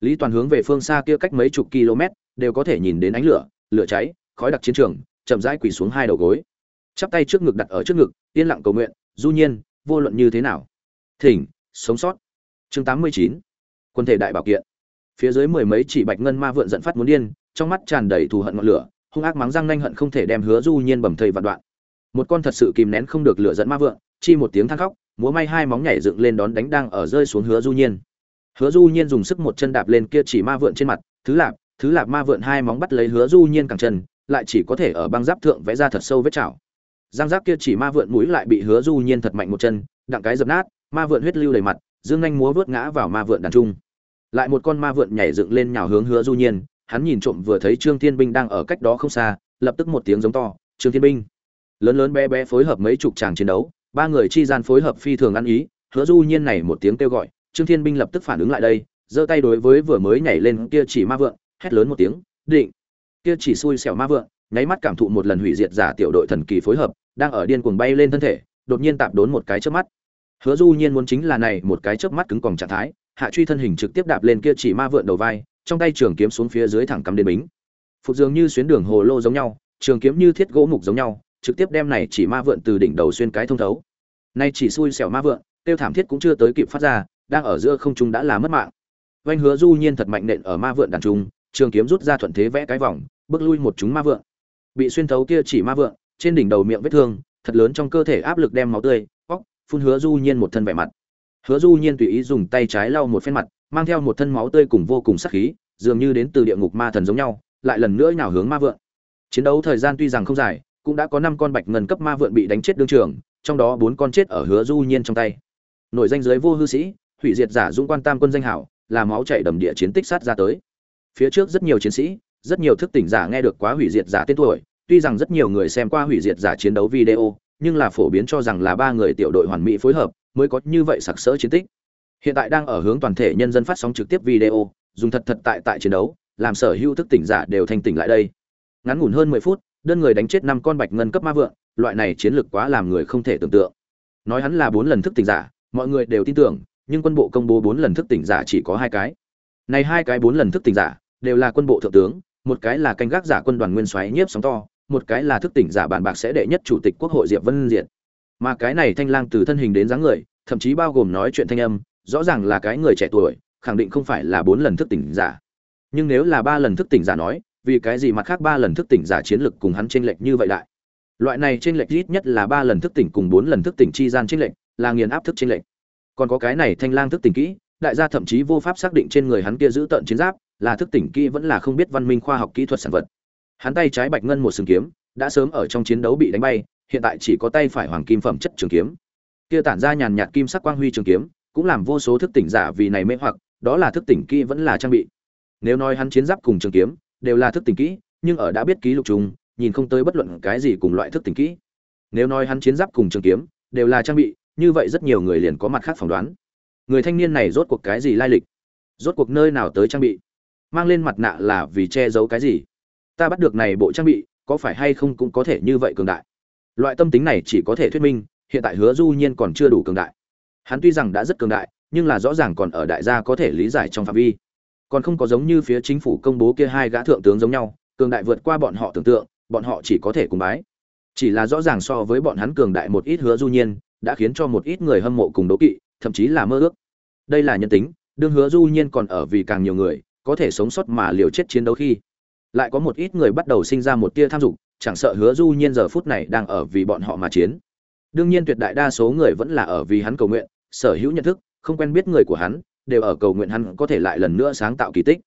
lý toàn hướng về phương xa kia cách mấy chục km, đều có thể nhìn đến ánh lửa lửa cháy, khói đặc chiến trường, chậm rãi quỳ xuống hai đầu gối. Chắp tay trước ngực đặt ở trước ngực, yên lặng cầu nguyện, du nhiên, vô luận như thế nào? Thỉnh, sống sót. Chương 89. quân thể đại bảo kiện. Phía dưới mười mấy chỉ bạch ngân ma vượn giận phát muốn điên, trong mắt tràn đầy thù hận ngọn lửa, hung ác mắng răng nanh hận không thể đem hứa du nhiên bầm thây vạn đoạn. Một con thật sự kìm nén không được lửa dẫn ma vượn, chi một tiếng than khóc, múa may hai móng nhảy dựng lên đón đánh đang ở rơi xuống hứa du nhiên hứa du nhiên dùng sức một chân đạp lên kia chỉ ma vượn trên mặt, thứ lạp thứ lạp ma vượn hai móng bắt lấy hứa du nhiên cẳng chân, lại chỉ có thể ở băng giáp thượng vẽ ra thật sâu vết chảo. Giang giáp kia chỉ ma vượn mũi lại bị hứa du nhiên thật mạnh một chân, đặng cái dập nát, ma vượn huyết lưu đầy mặt, dương nhanh múa vớt ngã vào ma vượn đàn trung. Lại một con ma vượn nhảy dựng lên nhào hướng hứa du nhiên, hắn nhìn trộm vừa thấy trương thiên binh đang ở cách đó không xa, lập tức một tiếng giống to, trương thiên binh. Lớn lớn bé bé phối hợp mấy chục chàng chiến đấu, ba người chi gian phối hợp phi thường ăn ý, hứa du nhiên này một tiếng kêu gọi trương thiên binh lập tức phản ứng lại đây, giơ tay đối với vừa mới nhảy lên kia chỉ ma vượng, hét lớn một tiếng, định! Kia chỉ xui xẻo ma vượng, nháy mắt cảm thụ một lần hủy diệt giả tiểu đội thần kỳ phối hợp, đang ở điên cuồng bay lên thân thể, đột nhiên tạm đốn một cái chớp mắt. Hứa du nhiên muốn chính là này một cái chớp mắt cứng còng trạng thái, hạ truy thân hình trực tiếp đạp lên kia chỉ ma vượng đầu vai, trong tay trường kiếm xuống phía dưới thẳng cắm đến bính. Phục dường như xuyến đường hồ lô giống nhau, trường kiếm như thiết gỗ mục giống nhau, trực tiếp đem này chỉ ma vượn từ đỉnh đầu xuyên cái thông thấu. Nay chỉ xui xẻo ma vượn tiêu thảm thiết cũng chưa tới kịp phát ra đang ở giữa không trung đã là mất mạng. Vanh hứa du nhiên thật mạnh nện ở ma vượn đàn trung, trường kiếm rút ra thuận thế vẽ cái vòng, bước lui một chúng ma vượn. Bị xuyên thấu kia chỉ ma vượn, trên đỉnh đầu miệng vết thương, thật lớn trong cơ thể áp lực đem máu tươi óc phun hứa du nhiên một thân vẻ mặt. Hứa du nhiên tùy ý dùng tay trái lau một phen mặt, mang theo một thân máu tươi cùng vô cùng sắc khí, dường như đến từ địa ngục ma thần giống nhau, lại lần nữa nhào hướng ma vượn. Chiến đấu thời gian tuy rằng không dài, cũng đã có năm con bạch ngân cấp ma vượn bị đánh chết đương trường, trong đó bốn con chết ở hứa du nhiên trong tay. Nổi danh giới vô hư sĩ hủy diệt giả dũng quan tam quân danh hảo, là máu chảy đầm địa chiến tích sát ra tới. Phía trước rất nhiều chiến sĩ, rất nhiều thức tỉnh giả nghe được quá hủy diệt giả tên tuổi, tuy rằng rất nhiều người xem qua hủy diệt giả chiến đấu video, nhưng là phổ biến cho rằng là ba người tiểu đội hoàn mỹ phối hợp mới có như vậy sặc sỡ chiến tích. Hiện tại đang ở hướng toàn thể nhân dân phát sóng trực tiếp video, dùng thật thật tại tại chiến đấu, làm sở hữu thức tỉnh giả đều thanh tỉnh lại đây. Ngắn ngủn hơn mười phút, đơn người đánh chết năm con bạch ngân cấp ma vượng, loại này chiến lược quá làm người không thể tưởng tượng. Nói hắn là bốn lần thức tỉnh giả, mọi người đều tin tưởng nhưng quân bộ công bố bốn lần thức tỉnh giả chỉ có hai cái. Này hai cái bốn lần thức tỉnh giả đều là quân bộ thượng tướng, một cái là canh gác giả quân đoàn nguyên soái nhiếp sóng to, một cái là thức tỉnh giả bản bạc sẽ đệ nhất chủ tịch quốc hội diệp vân diện mà cái này thanh lang từ thân hình đến dáng người, thậm chí bao gồm nói chuyện thanh âm, rõ ràng là cái người trẻ tuổi, khẳng định không phải là bốn lần thức tỉnh giả. Nhưng nếu là ba lần thức tỉnh giả nói, vì cái gì mặt khác ba lần thức tỉnh giả chiến lực cùng hắn chênh lệch như vậy đại loại này chênh lệch ít nhất là ba lần thức tỉnh cùng bốn lần thức tỉnh chi gian chênh lệch, là nghiền áp thức chênh lệch còn có cái này thanh lang thức tỉnh kỹ, đại gia thậm chí vô pháp xác định trên người hắn kia giữ tận chiến giáp, là thức tỉnh kỹ vẫn là không biết văn minh khoa học kỹ thuật sản vật. Hắn tay trái bạch ngân một sừng kiếm, đã sớm ở trong chiến đấu bị đánh bay, hiện tại chỉ có tay phải hoàng kim phẩm chất trường kiếm. Kia tản ra nhàn nhạt kim sắc quang huy trường kiếm, cũng làm vô số thức tỉnh giả vì này mê hoặc, đó là thức tỉnh kỹ vẫn là trang bị. Nếu nói hắn chiến giáp cùng trường kiếm, đều là thức tỉnh kỹ, nhưng ở đã biết ký lục chung, nhìn không tới bất luận cái gì cùng loại thức tỉnh kỹ. Nếu nói hắn chiến giáp cùng trường kiếm, đều là trang bị như vậy rất nhiều người liền có mặt khác phỏng đoán. Người thanh niên này rốt cuộc cái gì lai lịch? Rốt cuộc nơi nào tới trang bị? Mang lên mặt nạ là vì che giấu cái gì? Ta bắt được này bộ trang bị, có phải hay không cũng có thể như vậy cường đại? Loại tâm tính này chỉ có thể thuyết minh, hiện tại hứa du nhiên còn chưa đủ cường đại. Hắn tuy rằng đã rất cường đại, nhưng là rõ ràng còn ở đại gia có thể lý giải trong phạm vi. Còn không có giống như phía chính phủ công bố kia hai gã thượng tướng giống nhau, cường đại vượt qua bọn họ tưởng tượng, bọn họ chỉ có thể cùng bái. Chỉ là rõ ràng so với bọn hắn cường đại một ít hứa du nhiên đã khiến cho một ít người hâm mộ cùng đố kỵ, thậm chí là mơ ước. Đây là nhân tính, đương hứa du nhiên còn ở vì càng nhiều người, có thể sống sót mà liều chết chiến đấu khi lại có một ít người bắt đầu sinh ra một tia tham dục, chẳng sợ hứa du nhiên giờ phút này đang ở vì bọn họ mà chiến. Đương nhiên tuyệt đại đa số người vẫn là ở vì hắn cầu nguyện, sở hữu nhận thức, không quen biết người của hắn, đều ở cầu nguyện hắn có thể lại lần nữa sáng tạo kỳ tích.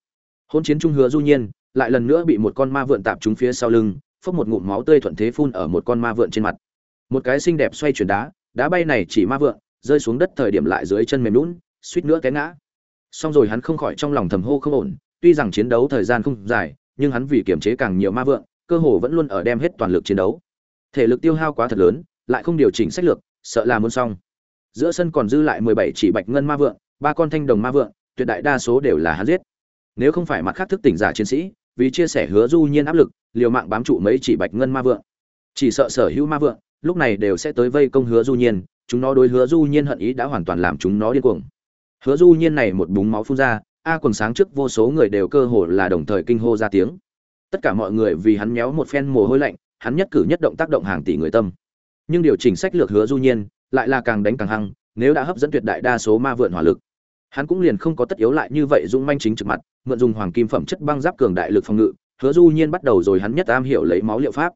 Hôn chiến trung hứa du nhiên, lại lần nữa bị một con ma vượn tạp trúng phía sau lưng, phốc một ngụm máu tươi thuận thế phun ở một con ma vượn trên mặt. Một cái xinh đẹp xoay chuyển đá đá bay này chỉ ma vượng, rơi xuống đất thời điểm lại dưới chân mềm lún suýt nữa té ngã. Xong rồi hắn không khỏi trong lòng thầm hô không ổn tuy rằng chiến đấu thời gian không dài nhưng hắn vì kiềm chế càng nhiều ma vượng, cơ hồ vẫn luôn ở đem hết toàn lực chiến đấu. Thể lực tiêu hao quá thật lớn lại không điều chỉnh sách lược sợ là muốn xong. Giữa sân còn dư lại mười bảy chỉ bạch ngân ma vượng, ba con thanh đồng ma vượng, tuyệt đại đa số đều là hắn giết. Nếu không phải mặt khác thức tỉnh giả chiến sĩ vì chia sẻ hứa du nhiên áp lực liều mạng bám trụ mấy chỉ bạch ngân ma vượng, chỉ sợ sở hữu ma vượng lúc này đều sẽ tới vây công hứa du nhiên, chúng nó đối hứa du nhiên hận ý đã hoàn toàn làm chúng nó điên cuồng. Hứa du nhiên này một búng máu phun ra, a quần sáng trước vô số người đều cơ hồ là đồng thời kinh hô ra tiếng. Tất cả mọi người vì hắn méo một phen mồ hôi lạnh, hắn nhất cử nhất động tác động hàng tỷ người tâm. Nhưng điều chỉnh sách lược hứa du nhiên lại là càng đánh càng hăng, nếu đã hấp dẫn tuyệt đại đa số ma vượn hỏa lực, hắn cũng liền không có tất yếu lại như vậy dung manh chính trực mặt, mượn dùng hoàng kim phẩm chất băng giáp cường đại lực phòng ngự, hứa du nhiên bắt đầu rồi hắn nhất am hiểu lấy máu liệu pháp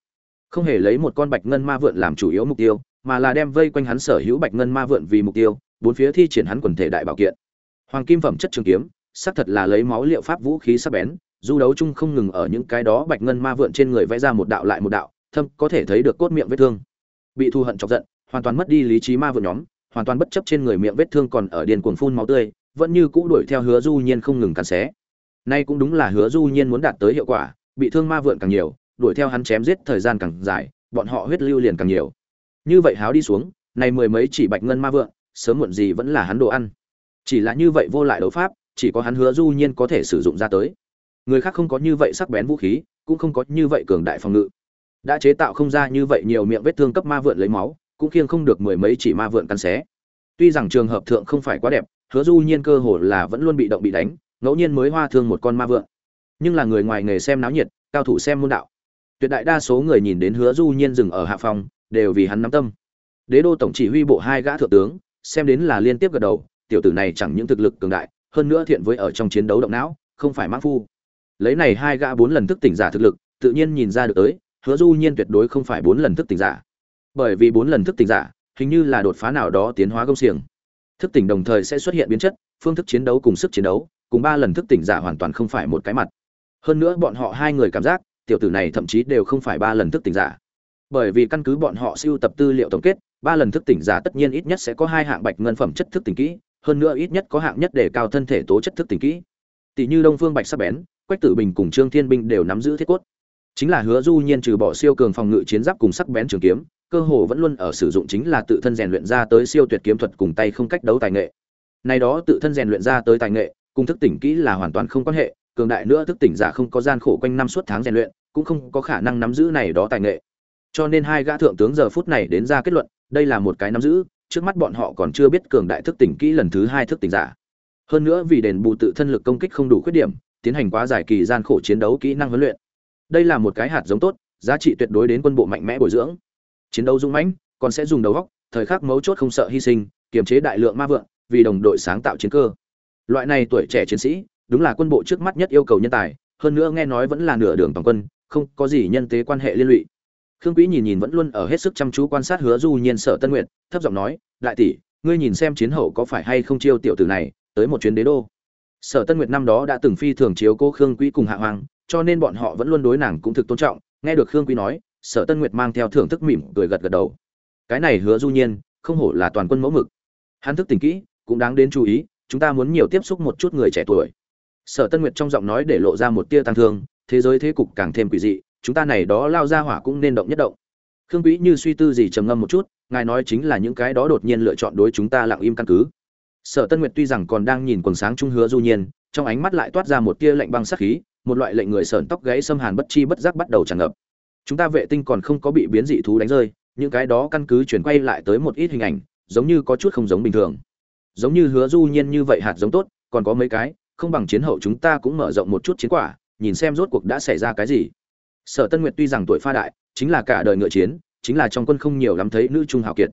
không hề lấy một con bạch ngân ma vượn làm chủ yếu mục tiêu, mà là đem vây quanh hắn sở hữu bạch ngân ma vượn vì mục tiêu, bốn phía thi triển hắn quần thể đại bảo kiện. Hoàng kim phẩm chất trường kiếm, xác thật là lấy máu liệu pháp vũ khí sắc bén du đấu chung không ngừng ở những cái đó bạch ngân ma vượn trên người vẽ ra một đạo lại một đạo, thâm, có thể thấy được cốt miệng vết thương. Bị thu hận chọc giận, hoàn toàn mất đi lý trí ma vượn nhóm, hoàn toàn bất chấp trên người miệng vết thương còn ở điền cuồng phun máu tươi, vẫn như cũ đuổi theo hứa du nhiên không ngừng cắn xé. Nay cũng đúng là hứa du nhiên muốn đạt tới hiệu quả, bị thương ma vượn càng nhiều đuổi theo hắn chém giết thời gian càng dài, bọn họ huyết lưu liền càng nhiều. Như vậy háo đi xuống, này mười mấy chỉ bạch ngân ma vượn sớm muộn gì vẫn là hắn đồ ăn. Chỉ là như vậy vô lại đấu pháp, chỉ có hắn hứa du nhiên có thể sử dụng ra tới. Người khác không có như vậy sắc bén vũ khí, cũng không có như vậy cường đại phòng ngự. Đã chế tạo không ra như vậy nhiều miệng vết thương cấp ma vượn lấy máu, cũng khiêng không được mười mấy chỉ ma vượn cắn xé. Tuy rằng trường hợp thượng không phải quá đẹp, hứa du nhiên cơ hồ là vẫn luôn bị động bị đánh, ngẫu nhiên mới hoa thương một con ma vượn nhưng là người ngoài nghề xem náo nhiệt, cao thủ xem môn đạo tuyệt đại đa số người nhìn đến hứa du nhiên dừng ở hạ phòng, đều vì hắn nắm tâm. Đế đô tổng chỉ huy bộ hai gã thượng tướng, xem đến là liên tiếp gật đầu, tiểu tử này chẳng những thực lực cường đại, hơn nữa thiện với ở trong chiến đấu động não, không phải mắc phu. Lấy này hai gã bốn lần thức tỉnh giả thực lực, tự nhiên nhìn ra được tới, hứa du nhiên tuyệt đối không phải bốn lần thức tỉnh giả. Bởi vì bốn lần thức tỉnh giả, hình như là đột phá nào đó tiến hóa công xiềng. Thức tỉnh đồng thời sẽ xuất hiện biến chất, phương thức chiến đấu cùng sức chiến đấu, cùng ba lần thức tỉnh giả hoàn toàn không phải một cái mặt. Hơn nữa bọn họ hai người cảm giác tiểu tử này thậm chí đều không phải ba lần thức tỉnh giả. Bởi vì căn cứ bọn họ siêu tập tư liệu tổng kết, ba lần thức tỉnh giả tất nhiên ít nhất sẽ có hai hạng bạch ngân phẩm chất thức tỉnh kỹ, hơn nữa ít nhất có hạng nhất để cao thân thể tố chất thức tỉnh kỹ. Tỷ như đông phương bạch sắc bén, quách tử bình cùng trương thiên binh đều nắm giữ thiết cốt. Chính là hứa du nhiên trừ bỏ siêu cường phòng ngự chiến giáp cùng sắc bén trường kiếm, cơ hồ vẫn luôn ở sử dụng chính là tự thân rèn luyện ra tới siêu tuyệt kiếm thuật cùng tay không cách đấu tài nghệ. Này đó tự thân rèn luyện ra tới tài nghệ, cùng thức tỉnh kỹ là hoàn toàn không quan hệ cường đại nữa thức tỉnh giả không có gian khổ quanh năm suốt tháng rèn luyện, cũng không có khả năng nắm giữ này đó tài nghệ. Cho nên hai gã thượng tướng giờ phút này đến ra kết luận, đây là một cái nắm giữ, trước mắt bọn họ còn chưa biết cường đại thức tỉnh kỹ lần thứ hai thức tỉnh giả. Hơn nữa vì đền bù tự thân lực công kích không đủ khuyết điểm, tiến hành quá dài kỳ gian khổ chiến đấu kỹ năng huấn luyện. Đây là một cái hạt giống tốt, giá trị tuyệt đối đến quân bộ mạnh mẽ bồi dưỡng. Chiến đấu dũng mãnh, còn sẽ dùng đầu góc thời khắc mấu chốt không sợ hy sinh, kiềm chế đại lượng ma vượng, vì đồng đội sáng tạo chiến cơ. Loại này tuổi trẻ chiến sĩ đúng là quân bộ trước mắt nhất yêu cầu nhân tài, hơn nữa nghe nói vẫn là nửa đường toàn quân, không có gì nhân tế quan hệ liên lụy. Khương quý nhìn nhìn vẫn luôn ở hết sức chăm chú quan sát hứa du nhiên sở tân Nguyệt, thấp giọng nói, đại tỷ, ngươi nhìn xem chiến hậu có phải hay không chiêu tiểu tử này, tới một chuyến đế đô. Sở tân nguyệt năm đó đã từng phi thường chiếu cố khương quý cùng hạ hoàng, cho nên bọn họ vẫn luôn đối nàng cũng thực tôn trọng. Nghe được khương quý nói, sở tân nguyệt mang theo thưởng thức mỉm cười gật gật đầu. Cái này hứa du nhiên, không hổ là toàn quân mẫu mực. Hắn thức tỉnh kỹ, cũng đáng đến chú ý, chúng ta muốn nhiều tiếp xúc một chút người trẻ tuổi sở tân nguyệt trong giọng nói để lộ ra một tia tăng thương, thế giới thế cục càng thêm quỷ dị, chúng ta này đó lao ra hỏa cũng nên động nhất động. Khương quý như suy tư gì trầm ngâm một chút, ngài nói chính là những cái đó đột nhiên lựa chọn đối chúng ta lặng im căn cứ. Sở tân nguyệt tuy rằng còn đang nhìn quần sáng trung hứa du nhiên, trong ánh mắt lại toát ra một tia lạnh băng sắc khí, một loại lệnh người sởn tóc gãy xâm hàn bất chi bất giác bắt đầu tràn ngập. Chúng ta vệ tinh còn không có bị biến dị thú đánh rơi, những cái đó căn cứ chuyển quay lại tới một ít hình ảnh, giống như có chút không giống bình thường. Giống như hứa du nhiên như vậy hạt giống tốt, còn có mấy cái không bằng chiến hậu chúng ta cũng mở rộng một chút chiến quả, nhìn xem rốt cuộc đã xảy ra cái gì. Sở tân nguyệt tuy rằng tuổi pha đại, chính là cả đời ngựa chiến, chính là trong quân không nhiều lắm thấy nữ trung hào kiệt.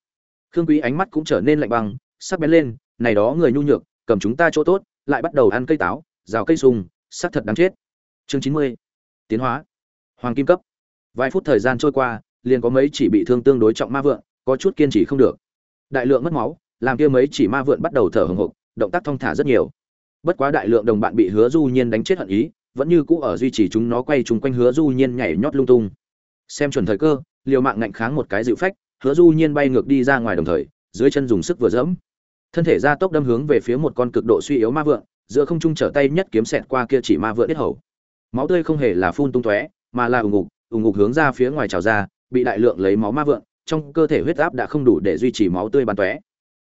Khương quý ánh mắt cũng trở nên lạnh băng, sắc bén lên, này đó người nhu nhược, cầm chúng ta chỗ tốt, lại bắt đầu ăn cây táo, rào cây sung sắc thật đáng chết. Chương chín mươi, tiến hóa. Hoàng kim cấp. Vài phút thời gian trôi qua, liền có mấy chỉ bị thương tương đối trọng ma vượn có chút kiên trì không được. Đại lượng mất máu, làm kia mấy chỉ ma vượn bắt đầu thở hồng hộc, động tác thong thả rất nhiều bất quá đại lượng đồng bạn bị hứa du nhiên đánh chết hận ý vẫn như cũ ở duy trì chúng nó quay chung quanh hứa du nhiên nhảy nhót lung tung. Xem chuẩn thời cơ liều mạng ngạnh kháng một cái dịu phách hứa du nhiên bay ngược đi ra ngoài đồng thời dưới chân dùng sức vừa dẫm. Thân thể ra tốc đâm hướng về phía một con cực độ suy yếu ma vượng, giữa không trung trở tay nhất kiếm xẹt qua kia chỉ ma vượng biết hầu. Máu tươi không hề là phun tung tóe mà là ủng ngục ủng ngục hướng ra phía ngoài trào ra bị đại lượng lấy máu ma vượng, trong cơ thể huyết áp đã không đủ để duy trì máu tươi bắn tóe.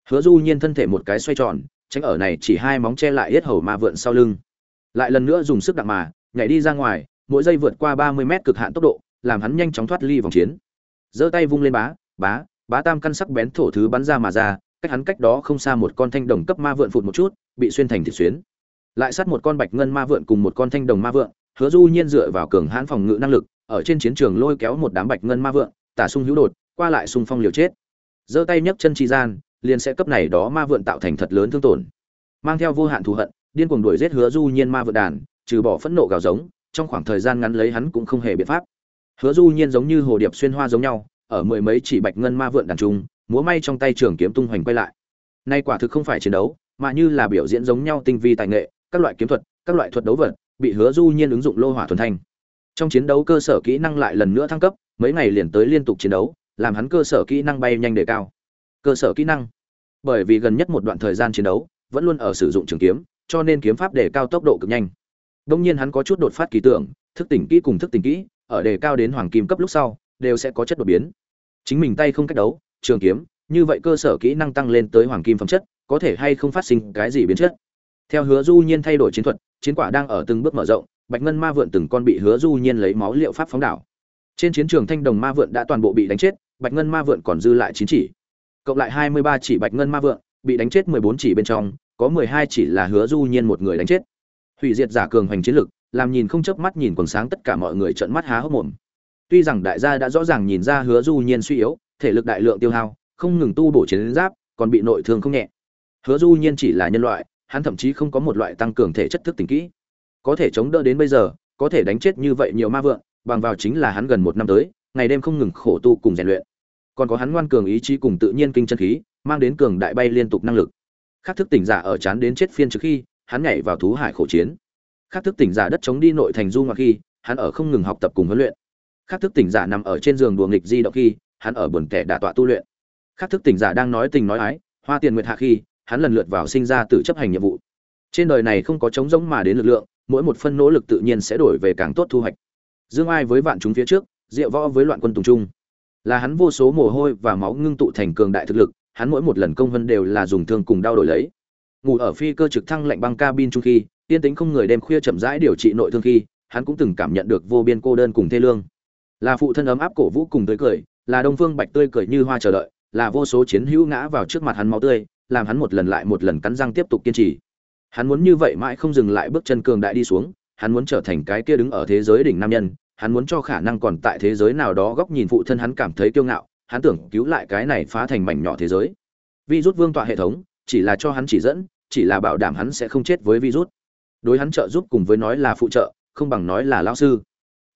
Hứa du nhiên thân thể một cái xoay tròn tránh ở này chỉ hai móng che lại yết hầu ma vượn sau lưng. Lại lần nữa dùng sức đặng mà, nhảy đi ra ngoài, mỗi giây vượt qua ba mươi mét cực hạn tốc độ, làm hắn nhanh chóng thoát ly vòng chiến. Giơ tay vung lên bá bá bá tam căn sắc bén thổ thứ bắn ra mà ra, cách hắn cách đó không xa một con thanh đồng cấp ma vượn phụt một chút, bị xuyên thành thịt xuyến. Lại sát một con bạch ngân ma vượn cùng một con thanh đồng ma vượn, hứa du nhiên dựa vào cường hãn phòng ngự năng lực, ở trên chiến trường lôi kéo một đám bạch ngân ma vượn, tả sung hữu đột, qua lại xung phong liều chết. Giơ tay nhấc chân chi gian liền sẽ cấp này đó ma vượn tạo thành thật lớn thương tổn. Mang theo vô hạn thù hận, điên cuồng đuổi giết hứa du nhiên ma vượn đàn, trừ bỏ phẫn nộ gào giống, trong khoảng thời gian ngắn lấy hắn cũng không hề biện pháp. Hứa du nhiên giống như hồ điệp xuyên hoa giống nhau, ở mười mấy chỉ bạch ngân ma vượn đàn trung, múa may trong tay trường kiếm tung hoành quay lại. Nay quả thực không phải chiến đấu, mà như là biểu diễn giống nhau tinh vi tài nghệ, các loại kiếm thuật, các loại thuật đấu vật, bị hứa du nhiên ứng dụng lô hỏa thuần thanh. Trong chiến đấu cơ sở kỹ năng lại lần nữa thăng cấp, mấy ngày liền tới liên tục chiến đấu, làm hắn cơ sở kỹ năng bay nhanh đề cao cơ sở kỹ năng. Bởi vì gần nhất một đoạn thời gian chiến đấu, vẫn luôn ở sử dụng trường kiếm, cho nên kiếm pháp đề cao tốc độ cực nhanh. Đông nhiên hắn có chút đột phát kỳ tưởng, thức tỉnh kỹ cùng thức tỉnh kỹ, ở đề cao đến hoàng kim cấp lúc sau, đều sẽ có chất đột biến. Chính mình tay không cách đấu, trường kiếm, như vậy cơ sở kỹ năng tăng lên tới hoàng kim phẩm chất, có thể hay không phát sinh cái gì biến chất? Theo hứa du nhiên thay đổi chiến thuật, chiến quả đang ở từng bước mở rộng, bạch ngân ma vượn từng con bị hứa du nhiên lấy máu liệu pháp phóng đảo. Trên chiến trường thanh đồng ma vượn đã toàn bộ bị đánh chết, bạch ngân ma vượn còn dư lại chín chỉ cộng lại hai mươi ba chỉ bạch ngân ma vượng, bị đánh chết mười bốn chỉ bên trong, có mười hai chỉ là hứa du nhiên một người đánh chết. Hủy diệt giả cường hành chiến lực, làm nhìn không chớp mắt nhìn quần sáng tất cả mọi người trợn mắt há hốc mồm. Tuy rằng đại gia đã rõ ràng nhìn ra hứa du nhiên suy yếu, thể lực đại lượng tiêu hao, không ngừng tu bổ chiến giáp, còn bị nội thương không nhẹ. Hứa du nhiên chỉ là nhân loại, hắn thậm chí không có một loại tăng cường thể chất thức tỉnh kỹ. Có thể chống đỡ đến bây giờ, có thể đánh chết như vậy nhiều ma vượng, bằng vào chính là hắn gần một năm tới, ngày đêm không ngừng khổ tu cùng rèn luyện còn có hắn ngoan cường ý chí cùng tự nhiên kinh chân khí, mang đến cường đại bay liên tục năng lực. Khác thức tỉnh giả ở chán đến chết phiên trước khi, hắn nhảy vào thú hải khổ chiến. Khác thức tỉnh giả đất chống đi nội thành du ngoại khi, hắn ở không ngừng học tập cùng huấn luyện. Khác thức tỉnh giả nằm ở trên giường đùa nghịch di động khi, hắn ở buồn tẻ đả tọa tu luyện. Khác thức tỉnh giả đang nói tình nói ái, hoa tiền nguyệt hạ khi, hắn lần lượt vào sinh ra tự chấp hành nhiệm vụ. Trên đời này không có chống giống mà đến lực lượng, mỗi một phân nỗ lực tự nhiên sẽ đổi về càng tốt thu hoạch. Dương ai với vạn chúng phía trước, diệu võ với loạn quân tùng trung là hắn vô số mồ hôi và máu ngưng tụ thành cường đại thực lực, hắn mỗi một lần công vân đều là dùng thương cùng đau đổi lấy. Ngủ ở phi cơ trực thăng lạnh băng cabin trung khi tiên tính không người đêm khuya chậm rãi điều trị nội thương khi, hắn cũng từng cảm nhận được vô biên cô đơn cùng thê lương. Là phụ thân ấm áp cổ vũ cùng tới cười, là đông phương bạch tươi cười như hoa chờ đợi, là vô số chiến hữu ngã vào trước mặt hắn máu tươi, làm hắn một lần lại một lần cắn răng tiếp tục kiên trì. Hắn muốn như vậy mãi không dừng lại bước chân cường đại đi xuống, hắn muốn trở thành cái kia đứng ở thế giới đỉnh nam nhân hắn muốn cho khả năng còn tại thế giới nào đó góc nhìn phụ thân hắn cảm thấy kiêu ngạo, hắn tưởng cứu lại cái này phá thành mảnh nhỏ thế giới. Vi rút vương tọa hệ thống, chỉ là cho hắn chỉ dẫn, chỉ là bảo đảm hắn sẽ không chết với virus. Đối hắn trợ giúp cùng với nói là phụ trợ, không bằng nói là lao sư.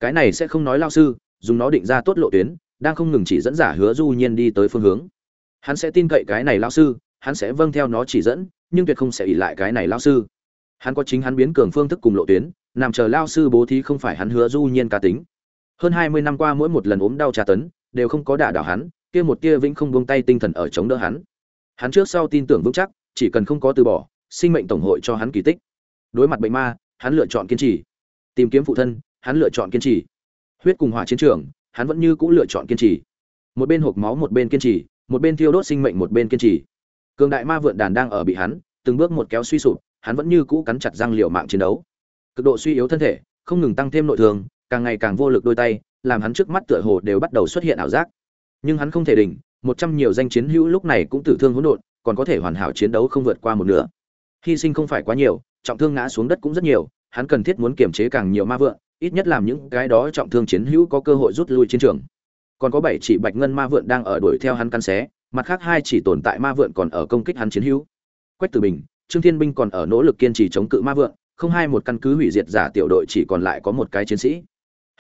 Cái này sẽ không nói lao sư, dùng nó định ra tốt lộ tuyến, đang không ngừng chỉ dẫn giả hứa du nhiên đi tới phương hướng. Hắn sẽ tin cậy cái này lao sư, hắn sẽ vâng theo nó chỉ dẫn, nhưng tuyệt không sẽ ỉ lại cái này lao sư. Hắn có chính hắn biến cường phương thức cùng lộ tuyến nằm chờ lao sư bố thí không phải hắn hứa du nhiên cá tính. Hơn hai mươi năm qua mỗi một lần ốm đau tra tấn, đều không có đả đảo hắn, kia một tia vĩnh không buông tay tinh thần ở chống đỡ hắn. Hắn trước sau tin tưởng vững chắc, chỉ cần không có từ bỏ, sinh mệnh tổng hội cho hắn kỳ tích. Đối mặt bệnh ma, hắn lựa chọn kiên trì. Tìm kiếm phụ thân, hắn lựa chọn kiên trì. Huyết cùng hỏa chiến trường, hắn vẫn như cũ lựa chọn kiên trì. Một bên hộp máu một bên kiên trì, một bên thiêu đốt sinh mệnh một bên kiên trì. Cường đại ma vượn đàn đang ở bị hắn, từng bước một kéo suy sụp, hắn vẫn như cũ cắn chặt răng liều mạng chiến đấu cực độ suy yếu thân thể, không ngừng tăng thêm nội thương, càng ngày càng vô lực đôi tay, làm hắn trước mắt tựa hồ đều bắt đầu xuất hiện ảo giác. Nhưng hắn không thể đỉnh, một trăm nhiều danh chiến hữu lúc này cũng tử thương hỗn độn, còn có thể hoàn hảo chiến đấu không vượt qua một nửa. Hy sinh không phải quá nhiều, trọng thương ngã xuống đất cũng rất nhiều, hắn cần thiết muốn kiềm chế càng nhiều ma vượn ít nhất làm những cái đó trọng thương chiến hữu có cơ hội rút lui chiến trường. Còn có bảy chỉ bạch ngân ma vượn đang ở đuổi theo hắn căn xé, mặt khác hai chỉ tồn tại ma vượn còn ở công kích hắn chiến hữu. Quách tử bình, trương thiên binh còn ở nỗ lực kiên trì chống cự ma vượn không hai một căn cứ hủy diệt giả tiểu đội chỉ còn lại có một cái chiến sĩ.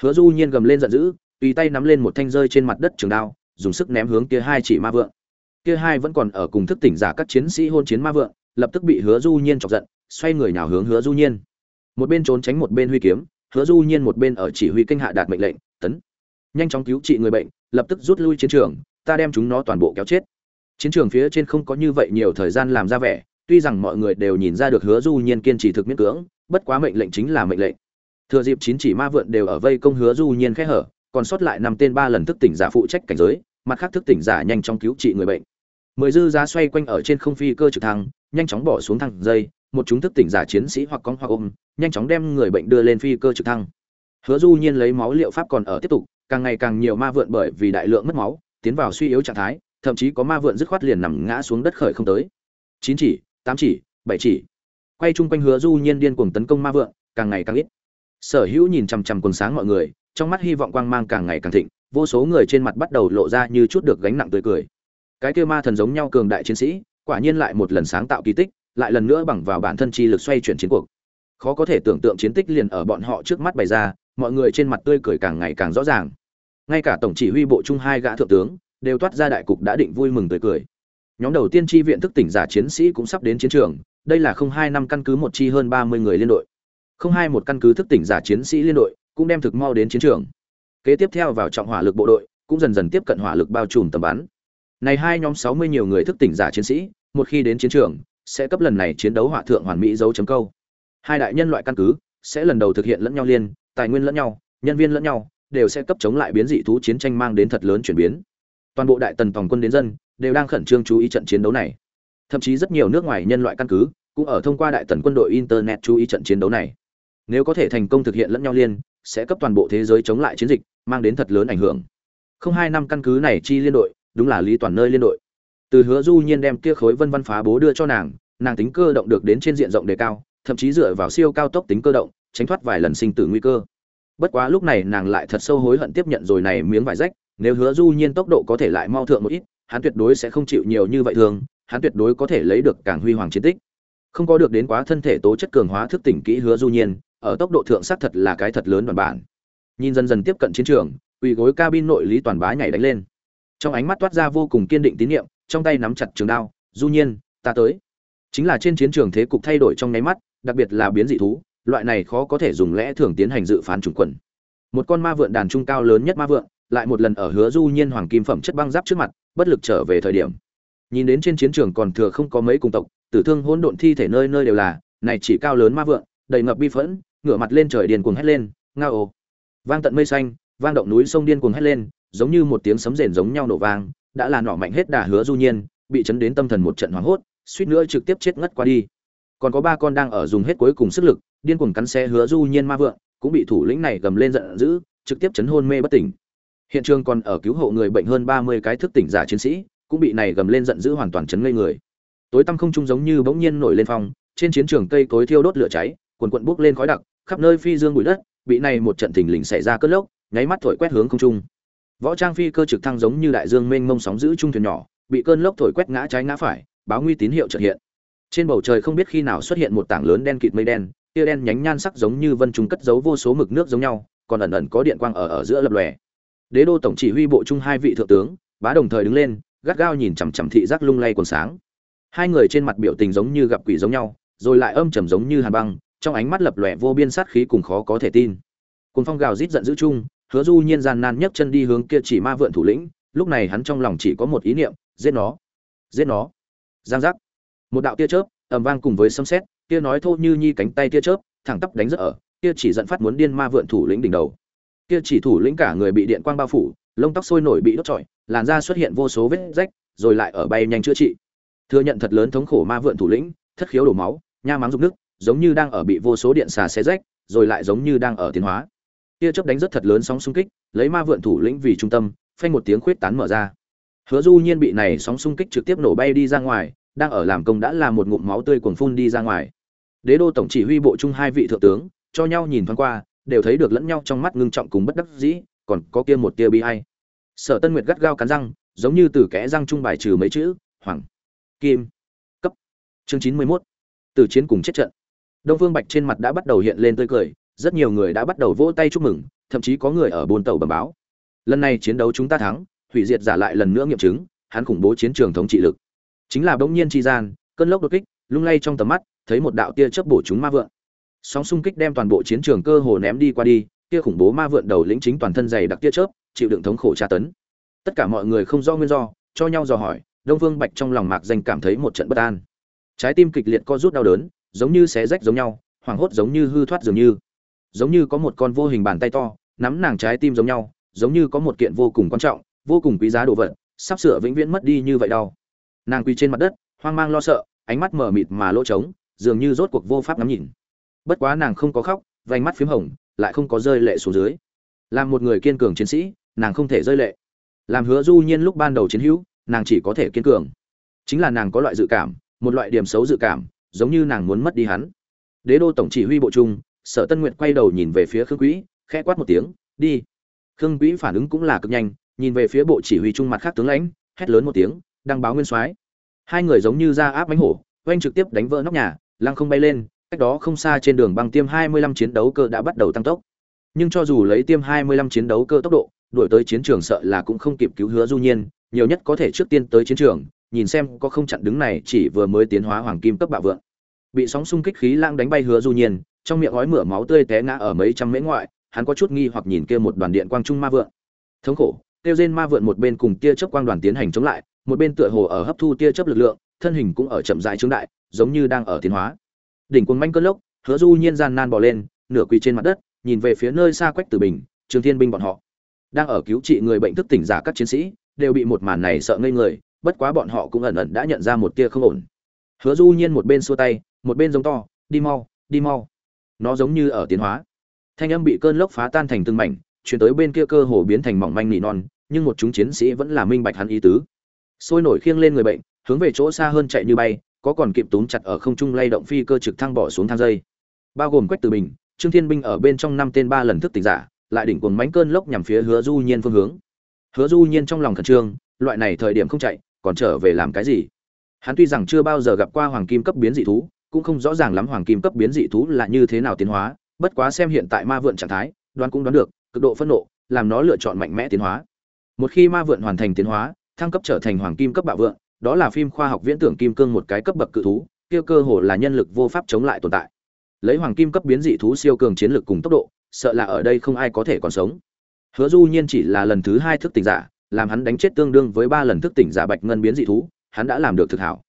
Hứa du nhiên gầm lên giận dữ tùy tay nắm lên một thanh rơi trên mặt đất trường đao dùng sức ném hướng kia hai chỉ ma vượng. kia hai vẫn còn ở cùng thức tỉnh giả các chiến sĩ hôn chiến ma vượng, lập tức bị hứa du nhiên chọc giận xoay người nhào hướng hứa du nhiên. Một bên trốn tránh một bên huy kiếm hứa du nhiên một bên ở chỉ huy kinh hạ đạt mệnh lệnh tấn nhanh chóng cứu trị người bệnh lập tức rút lui chiến trường ta đem chúng nó toàn bộ kéo chết. Chiến trường phía trên không có như vậy nhiều thời gian làm ra vẻ tuy rằng mọi người đều nhìn ra được hứa du nhiên kiên trì thực miễn cưỡng, bất quá mệnh lệnh chính là mệnh lệnh. Thừa dịp chín chỉ ma vượn đều ở vây công hứa du nhiên khẽ hở, còn sót lại năm tên ba lần thức tỉnh giả phụ trách cảnh giới, mặt khác thức tỉnh giả nhanh chóng cứu trị người bệnh. Mười dư giá xoay quanh ở trên không phi cơ trực thăng, nhanh chóng bỏ xuống thang dây, một chúng thức tỉnh giả chiến sĩ hoặc con hoặc ôm, nhanh chóng đem người bệnh đưa lên phi cơ trực thăng. Hứa du nhiên lấy máu liệu pháp còn ở tiếp tục, càng ngày càng nhiều ma vượn bởi vì đại lượng mất máu, tiến vào suy yếu trạng thái, thậm chí có ma vượn dứt khoát liền nằm ngã xuống đất khởi không tới. Chín chỉ tám chỉ bảy chỉ. Quay chung quanh hứa du nhiên điên cuồng tấn công ma vượng, càng ngày càng ít. Sở hữu nhìn chằm chằm quần sáng mọi người trong mắt hy vọng quang mang càng ngày càng thịnh vô số người trên mặt bắt đầu lộ ra như chút được gánh nặng tươi cười. Cái kia ma thần giống nhau cường đại chiến sĩ quả nhiên lại một lần sáng tạo kỳ tích lại lần nữa bằng vào bản thân chi lực xoay chuyển chiến cuộc. Khó có thể tưởng tượng chiến tích liền ở bọn họ trước mắt bày ra mọi người trên mặt tươi cười càng ngày càng rõ ràng. Ngay cả tổng chỉ huy bộ trung hai gã thượng tướng đều toát ra đại cục đã định vui mừng tươi cười nhóm đầu tiên chi viện thức tỉnh giả chiến sĩ cũng sắp đến chiến trường, đây là không hai năm căn cứ một chi hơn ba mươi người liên đội. Không hai một căn cứ thức tỉnh giả chiến sĩ liên đội cũng đem thực mau đến chiến trường. Kế tiếp theo vào trọng hỏa lực bộ đội, cũng dần dần tiếp cận hỏa lực bao trùm tầm bắn. Này hai nhóm sáu mươi nhiều người thức tỉnh giả chiến sĩ, một khi đến chiến trường, sẽ cấp lần này chiến đấu hỏa thượng hoàn mỹ dấu chấm câu. Hai đại nhân loại căn cứ sẽ lần đầu thực hiện lẫn nhau liên, tài nguyên lẫn nhau, nhân viên lẫn nhau, đều sẽ cấp chống lại biến dị thú chiến tranh mang đến thật lớn chuyển biến. Toàn bộ đại tần tổng quân đến dân đều đang khẩn trương chú ý trận chiến đấu này. Thậm chí rất nhiều nước ngoài nhân loại căn cứ cũng ở thông qua đại tần quân đội internet chú ý trận chiến đấu này. Nếu có thể thành công thực hiện lẫn nhau liên, sẽ cấp toàn bộ thế giới chống lại chiến dịch, mang đến thật lớn ảnh hưởng. Không hai năm căn cứ này chi liên đội, đúng là lý toàn nơi liên đội. Từ hứa du nhiên đem kia khối vân văn phá bố đưa cho nàng nàng tính cơ động được đến trên diện rộng đề cao, thậm chí dựa vào siêu cao tốc tính cơ động, tránh thoát vài lần sinh tử nguy cơ. Bất quá lúc này nàng lại thật sâu hối hận tiếp nhận rồi này miếng vải rách, nếu hứa du nhiên tốc độ có thể lại mau thượng một ít hắn tuyệt đối sẽ không chịu nhiều như vậy thường hắn tuyệt đối có thể lấy được càng huy hoàng chiến tích. Không có được đến quá thân thể tố chất cường hóa thức tỉnh kỹ hứa du nhiên, ở tốc độ thượng sát thật là cái thật lớn đoàn bản nhìn dần dần tiếp cận chiến trường, quỳ gối cabin nội lý toàn bá nhảy đánh lên. Trong ánh mắt toát ra vô cùng kiên định tín nhiệm, trong tay nắm chặt trường đao, du nhiên, ta tới. Chính là trên chiến trường thế cục thay đổi trong nháy mắt, đặc biệt là biến dị thú, loại này khó có thể dùng lẽ thường tiến hành dự phán trùng quần. Một con ma vượn đàn trung cao lớn nhất ma vượn, lại một lần ở hứa du nhiên hoàng kim phẩm chất băng giáp trước mặt bất lực trở về thời điểm. Nhìn đến trên chiến trường còn thừa không có mấy cùng tộc, tử thương hỗn độn thi thể nơi nơi đều là, này chỉ cao lớn ma vượng, đầy ngập bi phẫn, ngửa mặt lên trời điên cuồng hét lên, ngao vang tận mây xanh, vang động núi sông điên cuồng hét lên, giống như một tiếng sấm rền giống nhau nổ vang, đã là nọ mạnh hết đà hứa du nhiên, bị chấn đến tâm thần một trận hoảng hốt, suýt nữa trực tiếp chết ngất qua đi. Còn có ba con đang ở dùng hết cuối cùng sức lực, điên cuồng cắn xe hứa du nhiên ma vượng, cũng bị thủ lĩnh này gầm lên giận dữ, trực tiếp chấn hôn mê bất tỉnh hiện trường còn ở cứu hộ người bệnh hơn 30 cái thức tỉnh giả chiến sĩ, cũng bị này gầm lên giận dữ hoàn toàn chấn ngây người. Tối tăm không trung giống như bỗng nhiên nổi lên phong, trên chiến trường cây cối thiêu đốt lửa cháy quần quần bốc lên khói đặc, khắp nơi phi dương bụi đất, bị này một trận thình lình xảy ra cơn lốc, nháy mắt thổi quét hướng không trung. Võ trang phi cơ trực thăng giống như đại dương mênh mông sóng giữ trung thuyền nhỏ, bị cơn lốc thổi quét ngã trái ngã phải, báo nguy tín hiệu chợt hiện. Trên bầu trời không biết khi nào xuất hiện một tảng lớn đen kịt mây đen kia đen nhánh nhan sắc giống như vân trùng cất giấu vô số mực nước giống nhau, còn ẩn ẩn có điện quang ở ở giữa lập lòe đế đô tổng chỉ huy bộ trung hai vị thượng tướng, bá đồng thời đứng lên, gắt gao nhìn chằm chằm thị giác lung lay quần sáng. Hai người trên mặt biểu tình giống như gặp quỷ giống nhau, rồi lại âm trầm giống như hàn băng, trong ánh mắt lập lòe vô biên sát khí cùng khó có thể tin. Cùng phong gào rít giận dữ chung, hứa du nhiên gian nan nhấc chân đi hướng kia chỉ ma vượn thủ lĩnh, lúc này hắn trong lòng chỉ có một ý niệm, giết nó giết nó. Giang giác. Một đạo tia chớp, ầm vang cùng với sấm sét, kia nói thô như nhi cánh tay tia chớp, thẳng tắp đánh rất ở, kia chỉ giận phát muốn điên ma vượn thủ lĩnh đỉnh đầu kia chỉ thủ lĩnh cả người bị điện quang bao phủ, lông tóc sôi nổi bị đốt trọi, làn da xuất hiện vô số vết rách, rồi lại ở bay nhanh chữa trị. Thừa nhận thật lớn thống khổ ma vượn thủ lĩnh, thất khiếu đổ máu, nha mắng rụng nước, giống như đang ở bị vô số điện xà xé rách, rồi lại giống như đang ở tiến hóa. Kia chớp đánh rất thật lớn sóng xung kích, lấy ma vượn thủ lĩnh vì trung tâm, phanh một tiếng khuyết tán mở ra. Hứa du nhiên bị này sóng xung kích trực tiếp nổ bay đi ra ngoài, đang ở làm công đã làm một ngụm máu tươi cuồng phun đi ra ngoài. Đế đô tổng chỉ huy bộ trung hai vị thượng tướng, cho nhau nhìn thoáng qua đều thấy được lẫn nhau trong mắt ngưng trọng cùng bất đắc dĩ, còn có kia một tia bi hay sở tân nguyệt gắt gao cắn răng, giống như từ kẽ răng trung bài trừ mấy chữ, hoàng, kim, cấp. Chương chín mươi 91. từ chiến cùng chết trận. Đông phương bạch trên mặt đã bắt đầu hiện lên tươi cười, rất nhiều người đã bắt đầu vỗ tay chúc mừng, thậm chí có người ở bồn tàu bẩm báo. Lần này chiến đấu chúng ta thắng, hủy diệt giả lại lần nữa nghiệm chứng, hắn khủng bố chiến trường thống trị lực. Chính là bỗng nhiên chi gian, cơn lốc đột kích, lung lay trong tầm mắt, thấy một đạo tia chớp bổ chúng ma vượng sóng xung kích đem toàn bộ chiến trường cơ hồ ném đi qua đi, kia khủng bố ma vượn đầu lĩnh chính toàn thân dày đặc tia chớp, chịu đựng thống khổ tra tấn. Tất cả mọi người không do nguyên do, cho nhau dò hỏi, đông vương bạch trong lòng mạc danh cảm thấy một trận bất an. Trái tim kịch liệt co rút đau đớn, giống như xé rách giống nhau, hoảng hốt giống như hư thoát dường như. Giống như có một con vô hình bàn tay to, nắm nàng trái tim giống nhau, giống như có một kiện vô cùng quan trọng, vô cùng quý giá đồ vật, sắp sửa vĩnh viễn mất đi như vậy đau. Nàng quỳ trên mặt đất, hoang mang lo sợ, ánh mắt mở mịt mà lỗ trống, dường như rốt cuộc vô pháp ngắm nhìn bất quá nàng không có khóc, vành mắt p h í m hồng, lại không có rơi lệ xuống dưới. Làm một người kiên cường chiến sĩ, nàng không thể rơi lệ. Làm hứa du nhiên lúc ban đầu chiến hữu, nàng chỉ có thể kiên cường. Chính là nàng có loại dự cảm, một loại điểm xấu dự cảm, giống như nàng muốn mất đi hắn. Đế đô tổng chỉ huy bộ trung, sở tân nguyện quay đầu nhìn về phía khương quỹ khẽ quát một tiếng, đi. Khương quỹ phản ứng cũng là cực nhanh, nhìn về phía bộ chỉ huy trung mặt khác tướng lãnh, hét lớn một tiếng, đăng báo nguyên soái. Hai người giống như ra áp bánh hổ oanh trực tiếp đánh vỡ nóc nhà, lăng không bay lên cách đó không xa trên đường băng tiêm 25 chiến đấu cơ đã bắt đầu tăng tốc. Nhưng cho dù lấy tiêm 25 chiến đấu cơ tốc độ, đuổi tới chiến trường sợ là cũng không kịp cứu hứa du nhiên, nhiều nhất có thể trước tiên tới chiến trường, nhìn xem có không chặn đứng này chỉ vừa mới tiến hóa hoàng kim cấp bạo vượng. Bị sóng xung kích khí lãng đánh bay hứa du nhiên, trong miệng gói mửa máu tươi té ngã ở mấy trăm mễ ngoại, hắn có chút nghi hoặc nhìn kia một đoàn điện quang trung ma vượng. Thống khổ, tiêu diên ma vượn một bên cùng tia chớp quang đoàn tiến hành chống lại, một bên tựa hồ ở hấp thu tia chớp lực lượng, thân hình cũng ở chậm rãi trướng đại, giống như đang ở tiến hóa đỉnh cuồng manh cơn lốc, hứa du nhiên gian nan bò lên, nửa quỳ trên mặt đất, nhìn về phía nơi xa quách tử bình, trường thiên binh bọn họ. Đang ở cứu trị người bệnh thức tỉnh giả các chiến sĩ, đều bị một màn này sợ ngây người, bất quá bọn họ cũng ẩn ẩn đã nhận ra một tia không ổn. Hứa du nhiên một bên xua tay, một bên giống to, đi mau đi mau. Nó giống như ở tiến hóa. Thanh âm bị cơn lốc phá tan thành từng mảnh, chuyển tới bên kia cơ hồ biến thành mỏng manh nỉ non, nhưng một chúng chiến sĩ vẫn là minh bạch hắn ý tứ. Sôi nổi khiêng lên người bệnh, hướng về chỗ xa hơn chạy như bay có còn kịp túm chặt ở không trung lay động phi cơ trực thăng bỏ xuống thang dây. Bao gồm quách từ bình, trương thiên binh ở bên trong năm tên ba lần thức tỉnh giả, lại đỉnh cuồng mánh cơn lốc nhằm phía hứa du nhiên phương hướng. Hứa du nhiên trong lòng khẩn trương, loại này thời điểm không chạy, còn trở về làm cái gì? Hắn tuy rằng chưa bao giờ gặp qua hoàng kim cấp biến dị thú, cũng không rõ ràng lắm hoàng kim cấp biến dị thú là như thế nào tiến hóa, bất quá xem hiện tại ma vượn trạng thái, đoán cũng đoán được, cực độ phẫn nộ, làm nó lựa chọn mạnh mẽ tiến hóa. Một khi ma vượn hoàn thành tiến hóa, thăng cấp trở thành hoàng kim cấp bạo vượn đó là phim khoa học viễn tưởng kim cương một cái cấp bậc cự thú, kia cơ hồ là nhân lực vô pháp chống lại tồn tại. Lấy hoàng kim cấp biến dị thú siêu cường chiến lực cùng tốc độ, sợ là ở đây không ai có thể còn sống. Hứa du nhiên chỉ là lần thứ hai thức tỉnh giả, làm hắn đánh chết tương đương với ba lần thức tỉnh giả bạch ngân biến dị thú, hắn đã làm được thực hảo.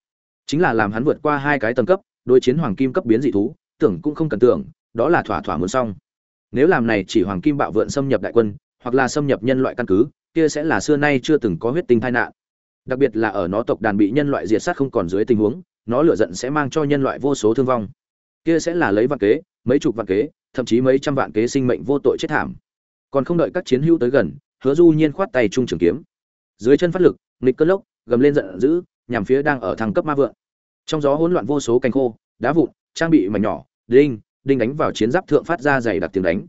Chính là làm hắn vượt qua hai cái tầng cấp, đối chiến hoàng kim cấp biến dị thú, tưởng cũng không cần tưởng, đó là thỏa thỏa muốn xong. Nếu làm này chỉ hoàng kim bạo vượn xâm nhập đại quân, hoặc là xâm nhập nhân loại căn cứ, kia sẽ là xưa nay chưa từng có huyết tinh tai nạn đặc biệt là ở nó tộc đàn bị nhân loại diệt sát không còn dưới tình huống, nó lửa giận sẽ mang cho nhân loại vô số thương vong. Kia sẽ là lấy vạn kế, mấy chục vạn kế, thậm chí mấy trăm vạn kế sinh mệnh vô tội chết thảm. Còn không đợi các chiến hữu tới gần, hứa du nhiên khoát tay trung trường kiếm. Dưới chân phát lực, nghịch cơn lốc, gầm lên giận dữ, nhằm phía đang ở thăng cấp ma vượng. Trong gió hỗn loạn vô số cành khô, đá vụn, trang bị mảnh nhỏ, đinh đinh đánh vào chiến giáp thượng phát ra dày đặc tiếng đánh.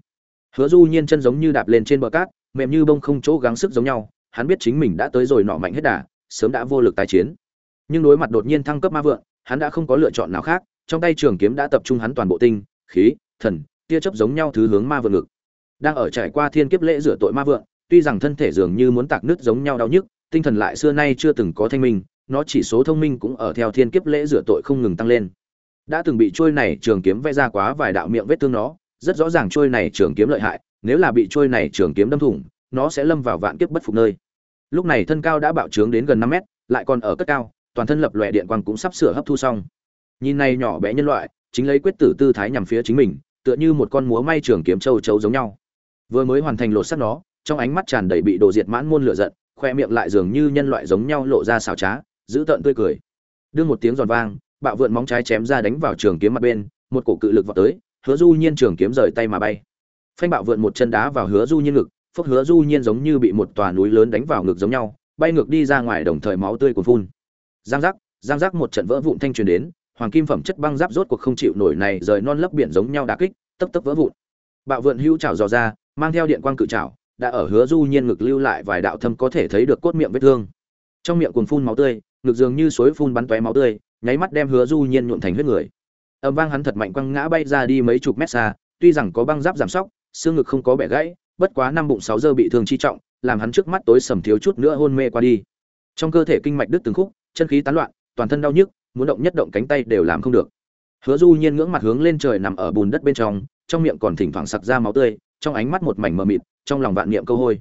Hứa du nhiên chân giống như đạp lên trên bờ cát, mềm như bông không chỗ gắng sức giống nhau, hắn biết chính mình đã tới rồi nọ mạnh hết đà sớm đã vô lực tái chiến. Nhưng đối mặt đột nhiên thăng cấp ma vượng hắn đã không có lựa chọn nào khác trong tay trường kiếm đã tập trung hắn toàn bộ tinh khí thần tia chớp giống nhau thứ hướng ma vượng ngực. Đang ở trải qua thiên kiếp lễ rửa tội ma vượng, tuy rằng thân thể dường như muốn tạc nứt giống nhau đau nhức tinh thần lại xưa nay chưa từng có thanh minh nó chỉ số thông minh cũng ở theo thiên kiếp lễ rửa tội không ngừng tăng lên. Đã từng bị trôi này trường kiếm vẽ ra quá vài đạo miệng vết thương nó rất rõ ràng trôi này trường kiếm lợi hại nếu là bị trôi này trường kiếm đâm thủng nó sẽ lâm vào vạn kiếp bất phục nơi lúc này thân cao đã bạo trướng đến gần năm mét, lại còn ở cất cao, toàn thân lập lòe điện quang cũng sắp sửa hấp thu xong. Nhìn này nhỏ bé nhân loại, chính lấy quyết tử tư thái nhằm phía chính mình, tựa như một con múa may trường kiếm châu chấu giống nhau. Vừa mới hoàn thành lột xác nó, trong ánh mắt tràn đầy bị đồ diệt mãn môn lửa giận, khoe miệng lại dường như nhân loại giống nhau lộ ra xào trá, giữ tợn tươi cười. Đương một tiếng giòn vang, bạo vượn móng trái chém ra đánh vào trường kiếm mặt bên, một cổ cự lực vào tới, hứa du nhiên trường kiếm rời tay mà bay. Phanh bạo vượn một chân đá vào hứa du nhiên ngực phốc hứa du nhiên giống như bị một tòa núi lớn đánh vào ngực giống nhau, bay ngược đi ra ngoài đồng thời máu tươi cuồn phun. Giang giác giang giác một trận vỡ vụn thanh truyền đến, hoàng kim phẩm chất băng giáp rốt cuộc không chịu nổi này rời non lấp biển giống nhau đá kích, tấp tấp vỡ vụn. Bạo vượn hữu chảo dò ra, mang theo điện quang cự chảo, đã ở hứa du nhiên ngực lưu lại vài đạo thâm có thể thấy được cốt miệng vết thương. Trong miệng cuồn phun máu tươi, ngực dường như suối phun bắn tóe máu tươi, nháy mắt đem hứa du nhiên nhuộn thành huyết người. Âm vang hắn thật mạnh quăng ngã bay ra đi mấy chục mét xa, tuy rằng có băng giáp giảm sóc, xương ngực không có bẻ gãy bất quá năm bụng sáu giờ bị thương chi trọng, làm hắn trước mắt tối sầm thiếu chút nữa hôn mê qua đi. Trong cơ thể kinh mạch đứt từng khúc, chân khí tán loạn, toàn thân đau nhức, muốn động nhất động cánh tay đều làm không được. Hứa du nhiên ngưỡng mặt hướng lên trời nằm ở bùn đất bên trong trong miệng còn thỉnh thoảng sặc ra máu tươi, trong ánh mắt một mảnh mờ mịt, trong lòng vạn niệm câu hôi.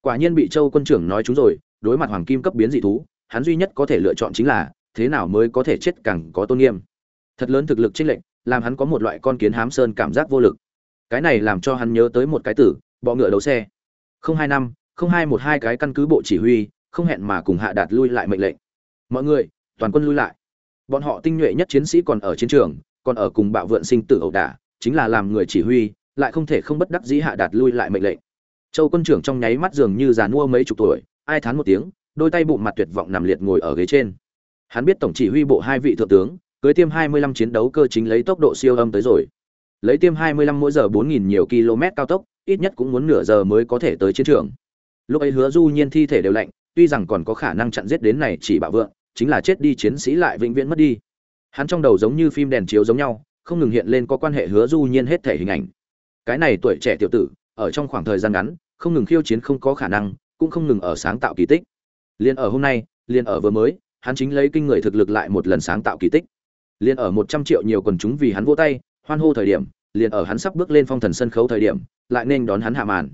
Quả nhiên bị châu quân trưởng nói chúng rồi, đối mặt hoàng kim cấp biến dị thú, hắn duy nhất có thể lựa chọn chính là, thế nào mới có thể chết càng có tôn nghiêm. Thật lớn thực lực chênh lệnh làm hắn có một loại con kiến hám sơn cảm giác vô lực. Cái này làm cho hắn nhớ tới một cái tử bọ ngựa đấu xe. Không hai năm, không hai một hai cái căn cứ bộ chỉ huy, không hẹn mà cùng hạ đạt lui lại mệnh lệnh. Mọi người, toàn quân lui lại. Bọn họ tinh nhuệ nhất chiến sĩ còn ở chiến trường, còn ở cùng bạo vượn sinh tử ẩu đả, chính là làm người chỉ huy, lại không thể không bất đắc dĩ hạ đạt lui lại mệnh lệnh. Châu quân trưởng trong nháy mắt dường như già mua mấy chục tuổi, ai thán một tiếng, đôi tay bụng mặt tuyệt vọng nằm liệt ngồi ở ghế trên. Hắn biết tổng chỉ huy bộ hai vị thượng tướng, cưới tiêm 25 chiến đấu cơ chính lấy tốc độ siêu âm tới rồi. Lấy tiêm 25 mỗi giờ 4.000 nhiều km cao tốc ít nhất cũng muốn nửa giờ mới có thể tới chiến trường. Lúc ấy hứa du nhiên thi thể đều lạnh, tuy rằng còn có khả năng chặn giết đến này chỉ bạo vượng, chính là chết đi chiến sĩ lại vĩnh viễn mất đi. Hắn trong đầu giống như phim đèn chiếu giống nhau, không ngừng hiện lên có quan hệ hứa du nhiên hết thể hình ảnh. Cái này tuổi trẻ tiểu tử, ở trong khoảng thời gian ngắn, không ngừng khiêu chiến không có khả năng, cũng không ngừng ở sáng tạo kỳ tích. Liền ở hôm nay liền ở vừa mới, hắn chính lấy kinh người thực lực lại một lần sáng tạo kỳ tích. Liền ở một trăm triệu nhiều quần chúng vì hắn vỗ tay, hoan hô thời điểm liền ở hắn sắp bước lên phong thần sân khấu thời điểm, lại nên đón hắn hạ màn.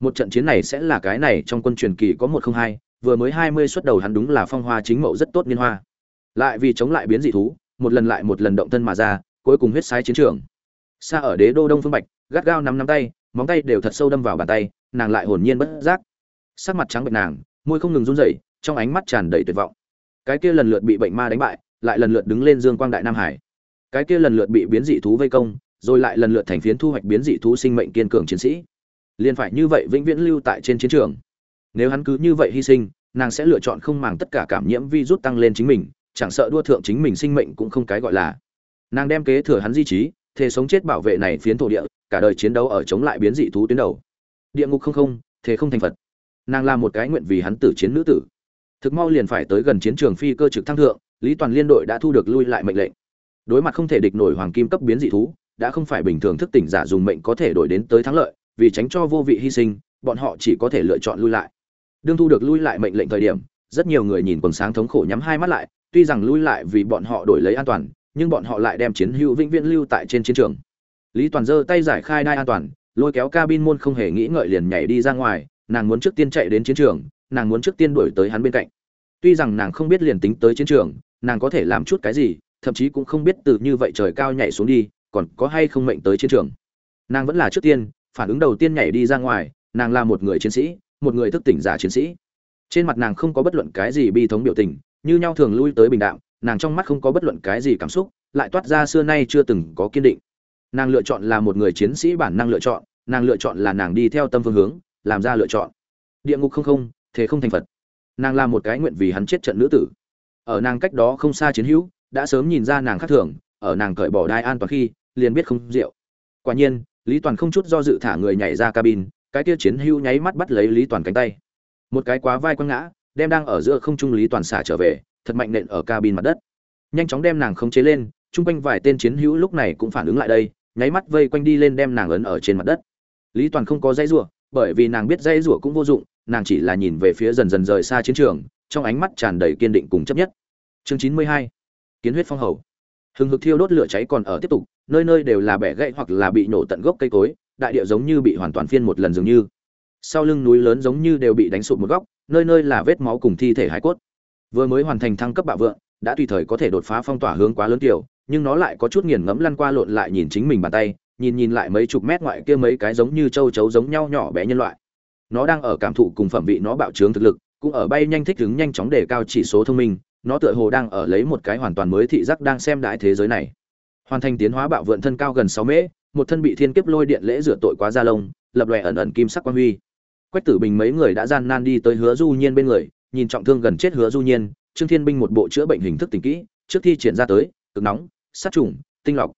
Một trận chiến này sẽ là cái này trong quân truyền kỳ có một không hai, vừa mới hai mươi xuất đầu hắn đúng là phong hoa chính mậu rất tốt niên hoa. Lại vì chống lại biến dị thú, một lần lại một lần động thân mà ra, cuối cùng huyết sái chiến trường. Xa ở đế đô đông phương bạch, gắt gao nắm nắm tay, móng tay đều thật sâu đâm vào bàn tay, nàng lại hồn nhiên bất giác. Sắc mặt trắng bệch nàng, môi không ngừng run rẩy, trong ánh mắt tràn đầy tuyệt vọng. Cái kia lần lượt bị bệnh ma đánh bại, lại lần lượt đứng lên dương quang đại nam hải. Cái kia lần lượt bị biến dị thú vây công rồi lại lần lượt thành phiến thu hoạch biến dị thú sinh mệnh kiên cường chiến sĩ. Liền phải như vậy vĩnh viễn lưu tại trên chiến trường. Nếu hắn cứ như vậy hy sinh, nàng sẽ lựa chọn không màng tất cả cảm nhiễm virus tăng lên chính mình, chẳng sợ đua thượng chính mình sinh mệnh cũng không cái gọi là. Nàng đem kế thừa hắn di trí thế sống chết bảo vệ này phiến thổ địa, cả đời chiến đấu ở chống lại biến dị thú tuyến đầu. Địa ngục không không thế không thành phật. Nàng là một cái nguyện vì hắn tử chiến nữ tử. Thực mau liền phải tới gần chiến trường phi cơ trực thăng thượng, lý toàn liên đội đã thu được lui lại mệnh lệnh. Đối mặt không thể địch nổi hoàng kim cấp biến dị thú đã không phải bình thường thức tỉnh giả dùng mệnh có thể đổi đến tới thắng lợi, vì tránh cho vô vị hy sinh, bọn họ chỉ có thể lựa chọn lui lại. Đương thu được lui lại mệnh lệnh thời điểm, rất nhiều người nhìn quần sáng thống khổ nhắm hai mắt lại, tuy rằng lui lại vì bọn họ đổi lấy an toàn, nhưng bọn họ lại đem chiến hữu vĩnh viễn lưu tại trên chiến trường. Lý toàn giơ tay giải khai đai an toàn, lôi kéo cabin môn không hề nghĩ ngợi liền nhảy đi ra ngoài, nàng muốn trước tiên chạy đến chiến trường, nàng muốn trước tiên đuổi tới hắn bên cạnh. Tuy rằng nàng không biết liền tính tới chiến trường, nàng có thể làm chút cái gì, thậm chí cũng không biết từ như vậy trời cao nhảy xuống đi còn có hay không mệnh tới chiến trường. Nàng vẫn là trước tiên, phản ứng đầu tiên nhảy đi ra ngoài, nàng là một người chiến sĩ, một người thức tỉnh giả chiến sĩ. Trên mặt nàng không có bất luận cái gì bi thống biểu tình, như nhau thường lui tới bình đạm, nàng trong mắt không có bất luận cái gì cảm xúc, lại toát ra xưa nay chưa từng có kiên định. Nàng lựa chọn là một người chiến sĩ bản năng lựa chọn, nàng lựa chọn là nàng đi theo tâm phương hướng, làm ra lựa chọn. Địa ngục không không, thế không thành phật. Nàng là một cái nguyện vì hắn chết trận nữ tử. Ở nàng cách đó không xa chiến hữu, đã sớm nhìn ra nàng khác thường, ở nàng cởi bỏ đai an toàn khi liền biết không rượu. Quả nhiên, lý toàn không chút do dự thả người nhảy ra cabin, cái kia chiến hữu nháy mắt bắt lấy lý toàn cánh tay. Một cái quá vai quăng ngã, đem đang ở giữa không trung lý toàn xả trở về, thật mạnh nện ở cabin mặt đất. Nhanh chóng đem nàng khống chế lên, chung quanh vài tên chiến hữu lúc này cũng phản ứng lại đây, nháy mắt vây quanh đi lên đem nàng ấn ở trên mặt đất. Lý toàn không có dây rủa, bởi vì nàng biết dây rủa cũng vô dụng, nàng chỉ là nhìn về phía dần dần rời xa chiến trường, trong ánh mắt tràn đầy kiên định cùng chấp nhất. Chương chín mươi hai, kiến huyết phong hầu hừng hực thiêu đốt lửa cháy còn ở tiếp tục nơi nơi đều là bẻ gãy hoặc là bị nổ tận gốc cây cối đại địa giống như bị hoàn toàn phiên một lần dường như. Sau lưng núi lớn giống như đều bị đánh sụp một góc nơi nơi là vết máu cùng thi thể hải cốt. Vừa mới hoàn thành thăng cấp bạo vượng đã tùy thời có thể đột phá phong tỏa hướng quá lớn tiểu, nhưng nó lại có chút nghiền ngẫm lăn qua lộn lại nhìn chính mình bàn tay nhìn nhìn lại mấy chục mét ngoại kia mấy cái giống như châu chấu giống nhau nhỏ bé nhân loại. Nó đang ở cảm thụ cùng phẩm vị nó bạo trướng thực lực cũng ở bay nhanh thích ứng nhanh chóng để cao chỉ số thông minh nó tựa hồ đang ở lấy một cái hoàn toàn mới thị giác đang xem đại thế giới này. Hoàn thành tiến hóa bạo vượn thân cao gần sáu mễ, một thân bị thiên kiếp lôi điện lễ rửa tội quá da lông, lập lòe ẩn ẩn kim sắc quan huy. Quách tử bình mấy người đã gian nan đi tới hứa du nhiên bên người, nhìn trọng thương gần chết hứa du nhiên, trương thiên binh một bộ chữa bệnh hình thức tình kỹ, trước thi triển ra tới, cực nóng, sát trùng, tinh lọc.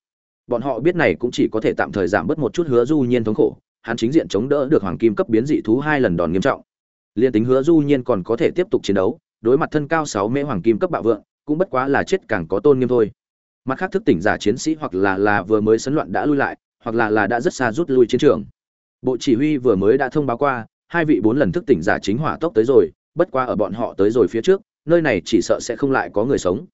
Bọn họ biết này cũng chỉ có thể tạm thời giảm bớt một chút hứa du nhiên thống khổ, hắn chính diện chống đỡ được hoàng kim cấp biến dị thú hai lần đòn nghiêm trọng. Liên tính hứa du nhiên còn có thể tiếp tục chiến đấu đối mặt thân cao sáu mễ hoàng kim cấp bạo vượng, cũng bất quá là chết càng có tôn nghiêm thôi. Mặt khác thức tỉnh giả chiến sĩ hoặc là là vừa mới sấn loạn đã lui lại, hoặc là là đã rất xa rút lui chiến trường. Bộ chỉ huy vừa mới đã thông báo qua, hai vị bốn lần thức tỉnh giả chính hỏa tốc tới rồi, bất quá ở bọn họ tới rồi phía trước, nơi này chỉ sợ sẽ không lại có người sống.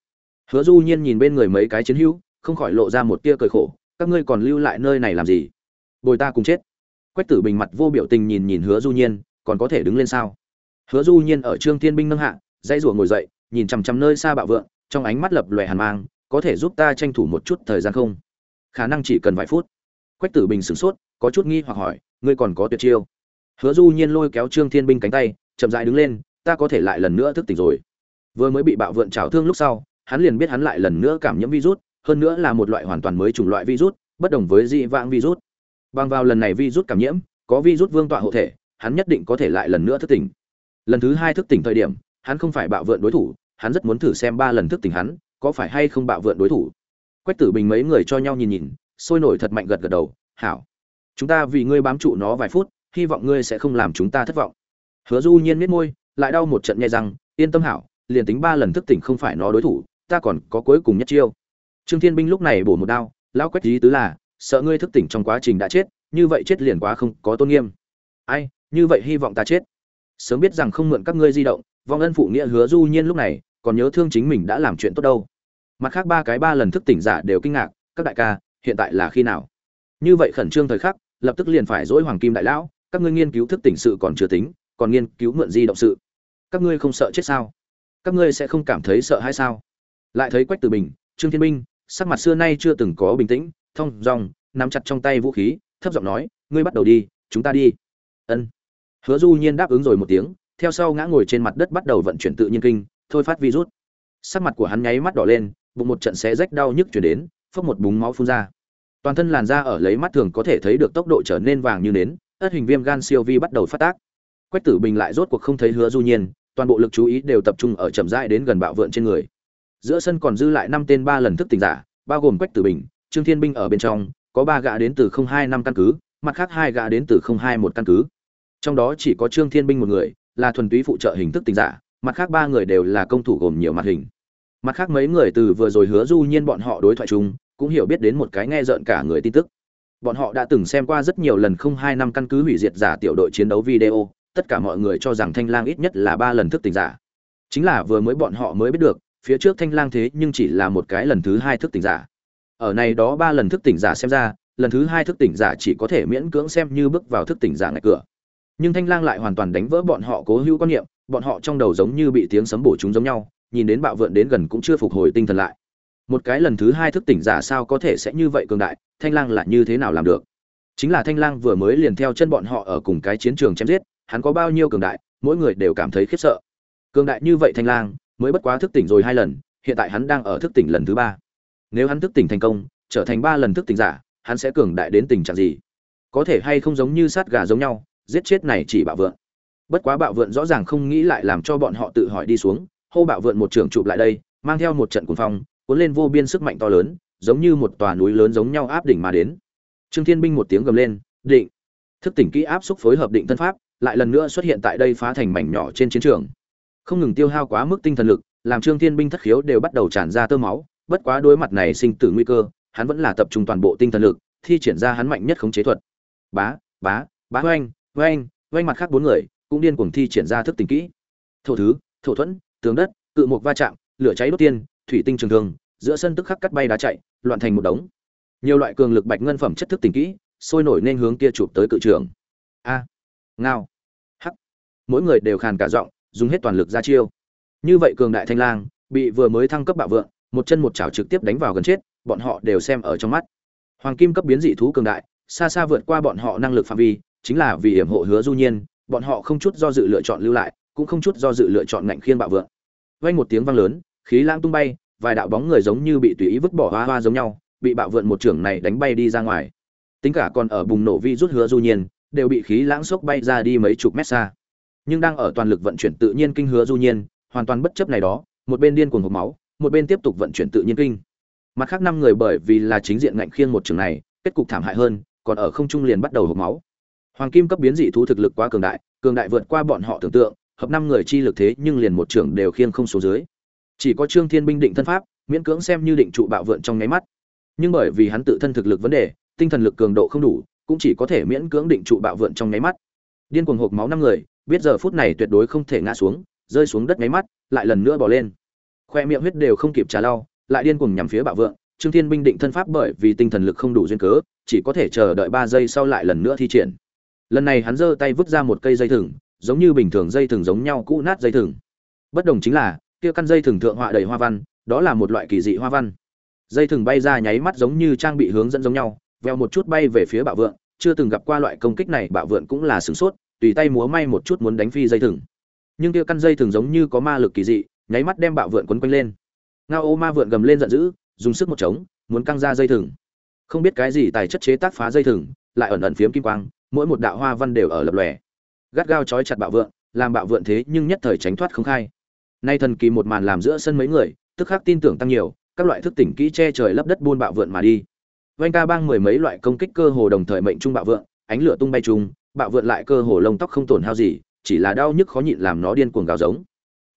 Hứa du nhiên nhìn bên người mấy cái chiến hữu, không khỏi lộ ra một tia cười khổ, các ngươi còn lưu lại nơi này làm gì? Bồi ta cùng chết. Quách tử bình mặt vô biểu tình nhìn nhìn hứa du nhiên, còn có thể đứng lên sao? Hứa du nhiên ở trương thiên binh nâng hạ dãy rủa ngồi dậy, nhìn chằm chằm nơi xa bạo vượng, trong ánh mắt lập lòe hàn mang, có thể giúp ta tranh thủ một chút thời gian không? Khả năng chỉ cần vài phút. Quách tử bình sửng sốt, có chút nghi hoặc hỏi, ngươi còn có tuyệt chiêu. Hứa du nhiên lôi kéo trương thiên binh cánh tay, chậm rãi đứng lên, ta có thể lại lần nữa thức tỉnh rồi. Vừa mới bị bạo vượn chảo thương lúc sau, hắn liền biết hắn lại lần nữa cảm nhiễm virus, hơn nữa là một loại hoàn toàn mới chủng loại virus, bất đồng với dị vãng virus. Bằng vào lần này virus cảm nhiễm, có virus vương tọa hộ thể, hắn nhất định có thể lại lần nữa thức tỉnh. Lần thứ hai thức tỉnh thời điểm hắn không phải bạo vượn đối thủ, hắn rất muốn thử xem ba lần thức tỉnh hắn, có phải hay không bạo vượn đối thủ. Quách tử bình mấy người cho nhau nhìn nhìn, sôi nổi thật mạnh gật gật đầu, hảo, chúng ta vì ngươi bám trụ nó vài phút, hy vọng ngươi sẽ không làm chúng ta thất vọng. Hứa du nhiên miết môi, lại đau một trận nhẹ răng, yên tâm hảo, liền tính ba lần thức tỉnh không phải nó đối thủ, ta còn có cuối cùng nhất chiêu. Trương thiên binh lúc này bổ một đao, lão quách, ý tứ là, sợ ngươi thức tỉnh trong quá trình đã chết, như vậy chết liền quá không có tôn nghiêm. Ai, như vậy hy vọng ta chết. Sớm biết rằng không mượn các ngươi di động vong ân phụ nghĩa hứa du nhiên lúc này còn nhớ thương chính mình đã làm chuyện tốt đâu. Mặt khác ba cái ba lần thức tỉnh giả đều kinh ngạc, các đại ca, hiện tại là khi nào? Như vậy khẩn trương thời khắc, lập tức liền phải dỗi hoàng kim đại lão, các ngươi nghiên cứu thức tỉnh sự còn chưa tính, còn nghiên cứu mượn di động sự. Các ngươi không sợ chết sao? Các ngươi sẽ không cảm thấy sợ hay sao? Lại thấy quách từ bình, trương thiên minh, sắc mặt xưa nay chưa từng có bình tĩnh, thong dong, nắm chặt trong tay vũ khí, thấp giọng nói, ngươi bắt đầu đi, chúng ta đi. Ân. Hứa du nhiên đáp ứng rồi một tiếng theo sau ngã ngồi trên mặt đất bắt đầu vận chuyển tự nhiên kinh, thôi phát virus. Sắc mặt của hắn nháy mắt đỏ lên, bụng một trận xé rách đau nhức chuyển đến, phốc một búng máu phun ra. Toàn thân làn da ở lấy mắt thường có thể thấy được tốc độ trở nên vàng như nến ớt hình viêm gan siêu vi bắt đầu phát tác. Quách tử bình lại rốt cuộc không thấy hứa du nhiên, toàn bộ lực chú ý đều tập trung ở chậm rãi đến gần bạo vượn trên người. Giữa sân còn dư lại năm tên ba lần thức tỉnh giả, bao gồm quách tử bình, trương thiên binh ở bên trong, có ba gã đến từ không hai năm căn cứ, mặt khác hai gã đến từ không hai một căn cứ. Trong đó chỉ có trương thiên binh một người là thuần túy phụ trợ hình thức tình giả, mặt khác ba người đều là công thủ gồm nhiều mặt hình. Mặt khác mấy người từ vừa rồi hứa du nhiên bọn họ đối thoại chung, cũng hiểu biết đến một cái nghe rợn cả người tin tức. Bọn họ đã từng xem qua rất nhiều lần không hai năm căn cứ hủy diệt giả tiểu đội chiến đấu video, tất cả mọi người cho rằng thanh lang ít nhất là ba lần thức tỉnh giả. Chính là vừa mới bọn họ mới biết được, phía trước thanh lang thế nhưng chỉ là một cái lần thứ hai thức tỉnh giả. Ở này đó ba lần thức tỉnh giả xem ra, lần thứ hai thức tỉnh giả chỉ có thể miễn cưỡng xem như bước vào thức tỉnh giả ngạch cửa nhưng thanh lang lại hoàn toàn đánh vỡ bọn họ cố hữu quan niệm, bọn họ trong đầu giống như bị tiếng sấm bổ chúng giống nhau, nhìn đến bạo vượn đến gần cũng chưa phục hồi tinh thần lại. Một cái lần thứ hai thức tỉnh giả sao có thể sẽ như vậy cường đại, thanh lang là như thế nào làm được? Chính là thanh lang vừa mới liền theo chân bọn họ ở cùng cái chiến trường chém giết, hắn có bao nhiêu cường đại, mỗi người đều cảm thấy khiếp sợ. Cường đại như vậy thanh lang, mới bất quá thức tỉnh rồi hai lần, hiện tại hắn đang ở thức tỉnh lần thứ ba. Nếu hắn thức tỉnh thành công, trở thành ba lần thức tỉnh giả, hắn sẽ cường đại đến tình trạng gì? Có thể hay không giống như sát gà giống nhau giết chết này chỉ bạo vượn. Bất quá bạo vượn rõ ràng không nghĩ lại làm cho bọn họ tự hỏi đi xuống, hô bạo vượn một trưởng chụp lại đây, mang theo một trận cuồng phong, cuốn lên vô biên sức mạnh to lớn, giống như một tòa núi lớn giống nhau áp đỉnh mà đến. Trương thiên binh một tiếng gầm lên, định! Thức tỉnh kỹ áp xúc phối hợp định thân pháp, lại lần nữa xuất hiện tại đây phá thành mảnh nhỏ trên chiến trường. Không ngừng tiêu hao quá mức tinh thần lực, làm trương thiên binh thất khiếu đều bắt đầu tràn ra tơ máu, bất quá đối mặt này sinh tử nguy cơ, hắn vẫn là tập trung toàn bộ tinh thần lực, thi triển ra hắn mạnh nhất khống chế thuật. Bá bá bá oanh oanh oanh mặt khác bốn người, cũng điên cuồng thi triển ra thức tỉnh kỹ. Thổ thứ, thổ thuẫn, tường đất, cự mục va chạm, lửa cháy đốt tiên, thủy tinh trường thường giữa sân tức khắc cắt bay đá chạy, loạn thành một đống. Nhiều loại cường lực bạch ngân phẩm chất thức tỉnh kỹ, sôi nổi nên hướng kia chụp tới cự trường. A, ngao, hắc. Mỗi người đều khàn cả giọng, dùng hết toàn lực ra chiêu. Như vậy cường đại thanh lang, bị vừa mới thăng cấp bạo vượng, một chân một chảo trực tiếp đánh vào gần chết, bọn họ đều xem ở trong mắt. Hoàng kim cấp biến dị thú cường đại, xa xa vượt qua bọn họ năng lực phạm vi chính là vì hiểm hộ hứa du nhiên, bọn họ không chút do dự lựa chọn lưu lại, cũng không chút do dự lựa chọn ngạnh khiên bạo vượng. Vang một tiếng vang lớn, khí lãng tung bay, vài đạo bóng người giống như bị tùy ý vứt bỏ hoa hoa giống nhau, bị bạo vượn một trưởng này đánh bay đi ra ngoài. Tính cả còn ở bùng nổ vi rút hứa du nhiên, đều bị khí lãng sốc bay ra đi mấy chục mét xa. Nhưng đang ở toàn lực vận chuyển tự nhiên kinh hứa du nhiên, hoàn toàn bất chấp này đó, một bên điên cuồng hộc máu, một bên tiếp tục vận chuyển tự nhiên kinh. Mặt khác năm người bởi vì là chính diện ngạnh khiêng một trường này, kết cục thảm hại hơn, còn ở không trung liền bắt đầu hộc máu hoàng kim cấp biến dị thú thực lực quá cường đại cường đại vượt qua bọn họ tưởng tượng, hợp năm người chi lực thế nhưng liền một trưởng đều khiêng không số dưới. Chỉ có trương thiên binh định thân pháp, miễn cưỡng xem như định trụ bạo vượn trong nháy mắt. Nhưng bởi vì hắn tự thân thực lực vấn đề, tinh thần lực cường độ không đủ, cũng chỉ có thể miễn cưỡng định trụ bạo vượn trong nháy mắt. Điên cuồng hộp máu năm người, biết giờ phút này tuyệt đối không thể ngã xuống, rơi xuống đất nháy mắt, lại lần nữa bỏ lên. Khoe miệng huyết đều không kịp trà lau, lại điên cuồng nhằm phía bạo vượng trương thiên binh định thân pháp bởi vì tinh thần lực không đủ duyên cớ, chỉ có thể chờ đợi ba giây sau lại lần nữa thi triển lần này hắn giơ tay vứt ra một cây dây thừng, giống như bình thường dây thừng giống nhau cũ nát dây thừng. Bất đồng chính là, kia căn dây thừng thượng họa đầy hoa văn, đó là một loại kỳ dị hoa văn. Dây thừng bay ra nháy mắt giống như trang bị hướng dẫn giống nhau, veo một chút bay về phía bạo vượng, chưa từng gặp qua loại công kích này bạo vượng cũng là sửng sốt, tùy tay múa may một chút muốn đánh phi dây thừng. Nhưng kia căn dây thừng giống như có ma lực kỳ dị, nháy mắt đem bạo vượn quấn quanh lên. Ngao ô ma vượn gầm lên giận dữ, dùng sức một trống, muốn căng ra dây thừng. Không biết cái gì tài chất chế tác phá dây thừng, lại ẩn ẩn phiếm kim quang mỗi một đạo hoa văn đều ở lập lòe. Gắt gao trói chặt bạo vượng, làm bạo vượng thế nhưng nhất thời tránh thoát không khai. Nay thần kỳ một màn làm giữa sân mấy người tức khắc tin tưởng tăng nhiều các loại thức tỉnh kỹ che trời lấp đất buôn bạo vượng mà đi. Vanh ca bang mười mấy loại công kích cơ hồ đồng thời mệnh trung bạo vượng, ánh lửa tung bay trùng, bạo vượng lại cơ hồ lông tóc không tổn hao gì chỉ là đau nhức khó nhịn làm nó điên cuồng gào giống.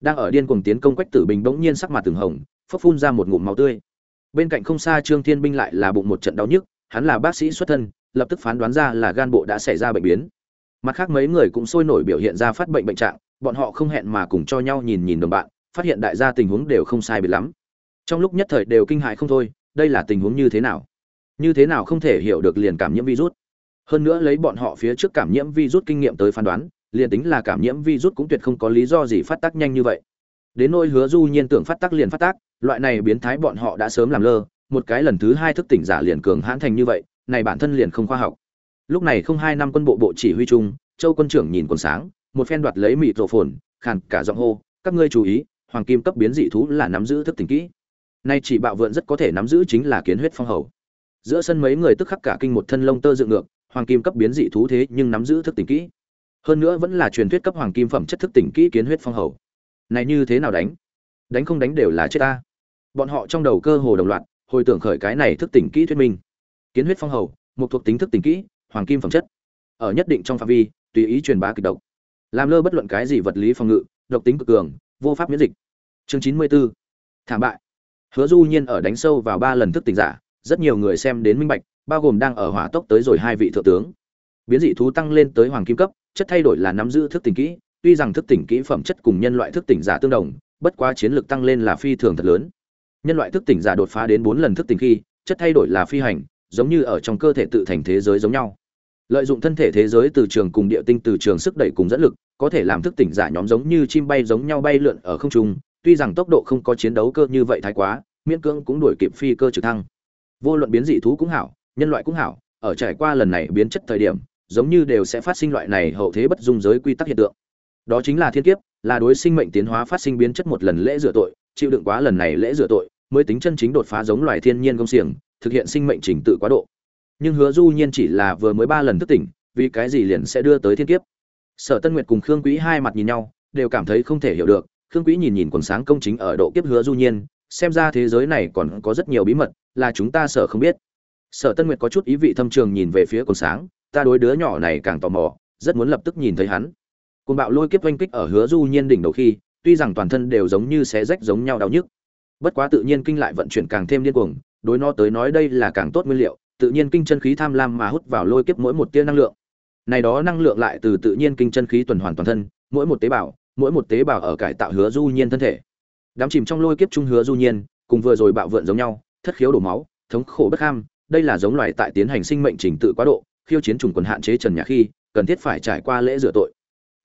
Đang ở điên cuồng tiến công quách tử bình bỗng nhiên sắc mặt từng hồng phấp phun ra một ngụm máu tươi. Bên cạnh không xa trương thiên binh lại là bụng một trận đau nhức hắn là bác sĩ xuất thân lập tức phán đoán ra là gan bộ đã xảy ra bệnh biến. Mặt khác mấy người cũng sôi nổi biểu hiện ra phát bệnh bệnh trạng, bọn họ không hẹn mà cùng cho nhau nhìn nhìn đồng bạn, phát hiện đại gia tình huống đều không sai biệt lắm. Trong lúc nhất thời đều kinh hại không thôi, đây là tình huống như thế nào? Như thế nào không thể hiểu được liền cảm nhiễm virus? Hơn nữa lấy bọn họ phía trước cảm nhiễm virus kinh nghiệm tới phán đoán, liền tính là cảm nhiễm virus cũng tuyệt không có lý do gì phát tác nhanh như vậy. Đến nỗi hứa du nhiên tưởng phát tác liền phát tác, loại này biến thái bọn họ đã sớm làm lơ, một cái lần thứ hai thức tỉnh giả liền cường hãn thành như vậy này bản thân liền không khoa học. Lúc này không hai năm quân bộ bộ chỉ huy chung, châu quân trưởng nhìn còn sáng, một phen đoạt lấy mịt rộ phồn khàn cả giọng hô, các ngươi chú ý, hoàng kim cấp biến dị thú là nắm giữ thức tỉnh kỹ. Nay chỉ bạo vượn rất có thể nắm giữ chính là kiến huyết phong hầu. Giữa sân mấy người tức khắc cả kinh một thân lông tơ dựng ngược, hoàng kim cấp biến dị thú thế nhưng nắm giữ thức tỉnh kỹ. Hơn nữa vẫn là truyền thuyết cấp hoàng kim phẩm chất thức tỉnh kỹ kiến huyết phong hầu. Này như thế nào đánh? Đánh không đánh đều là chết ta. Bọn họ trong đầu cơ hồ đồng loạt, hồi tưởng khởi cái này thức tỉnh kỹ thuyết minh kiến huyết phong hầu một thuộc tính thức tỉnh kỹ, hoàng kim phẩm chất. Ở nhất định trong phạm vi, tùy ý truyền bá kịch độc. Làm lơ bất luận cái gì vật lý phòng ngự, độc tính cực cường, vô pháp miễn dịch. Chương chín mươi 94. thảm bại. Hứa du nhiên ở đánh sâu vào ba lần thức tỉnh giả, rất nhiều người xem đến minh bạch, bao gồm đang ở hỏa tốc tới rồi hai vị thượng tướng. Biến dị thú tăng lên tới hoàng kim cấp, chất thay đổi là nắm giữ thức tỉnh kỹ, tuy rằng thức tỉnh kỹ phẩm chất cùng nhân loại thức tỉnh giả tương đồng, bất quá chiến lược tăng lên là phi thường thật lớn. Nhân loại thức tỉnh giả đột phá đến bốn lần thức tỉnh khi, chất thay đổi là phi hành giống như ở trong cơ thể tự thành thế giới giống nhau. Lợi dụng thân thể thế giới từ trường cùng địa tinh từ trường sức đẩy cùng dẫn lực, có thể làm thức tỉnh giả nhóm giống như chim bay giống nhau bay lượn ở không trung, tuy rằng tốc độ không có chiến đấu cơ như vậy thái quá, miễn cưỡng cũng đuổi kịp phi cơ trực thăng. Vô luận biến dị thú cũng hảo, nhân loại cũng hảo, ở trải qua lần này biến chất thời điểm, giống như đều sẽ phát sinh loại này hậu thế bất dung giới quy tắc hiện tượng. Đó chính là thiên kiếp, là đối sinh mệnh tiến hóa phát sinh biến chất một lần lễ rửa tội, chịu đựng quá lần này lễ rửa tội, mới tính chân chính đột phá giống loài thiên nhiên công xiềng thực hiện sinh mệnh trình tự quá độ. Nhưng hứa du nhiên chỉ là vừa mới ba lần thức tỉnh, vì cái gì liền sẽ đưa tới thiên kiếp? Sở tân nguyệt cùng khương quý hai mặt nhìn nhau, đều cảm thấy không thể hiểu được. Khương quý nhìn nhìn quần sáng công chính ở độ kiếp hứa du nhiên, xem ra thế giới này còn có rất nhiều bí mật, là chúng ta sợ không biết. Sở tân nguyệt có chút ý vị thâm trường nhìn về phía quần sáng, ta đối đứa nhỏ này càng tò mò, rất muốn lập tức nhìn thấy hắn. Côn bạo lôi kiếp oanh kích ở hứa du nhiên đỉnh đầu khi, tuy rằng toàn thân đều giống như xé rách giống nhau đau nhức, bất quá tự nhiên kinh lại vận chuyển càng thêm điên cuồng đối nó tới nói đây là càng tốt nguyên liệu, tự nhiên kinh chân khí tham lam mà hút vào lôi kiếp mỗi một tia năng lượng. Này đó năng lượng lại từ tự nhiên kinh chân khí tuần hoàn toàn thân, mỗi một tế bào, mỗi một tế bào ở cải tạo hứa du nhiên thân thể. Đám chìm trong lôi kiếp trung hứa du nhiên, cùng vừa rồi bạo vượn giống nhau, thất khiếu đổ máu, thống khổ bất ham, đây là giống loài tại tiến hành sinh mệnh trình tự quá độ, khiêu chiến trùng quần hạn chế trần nhà khi, cần thiết phải trải qua lễ rửa tội.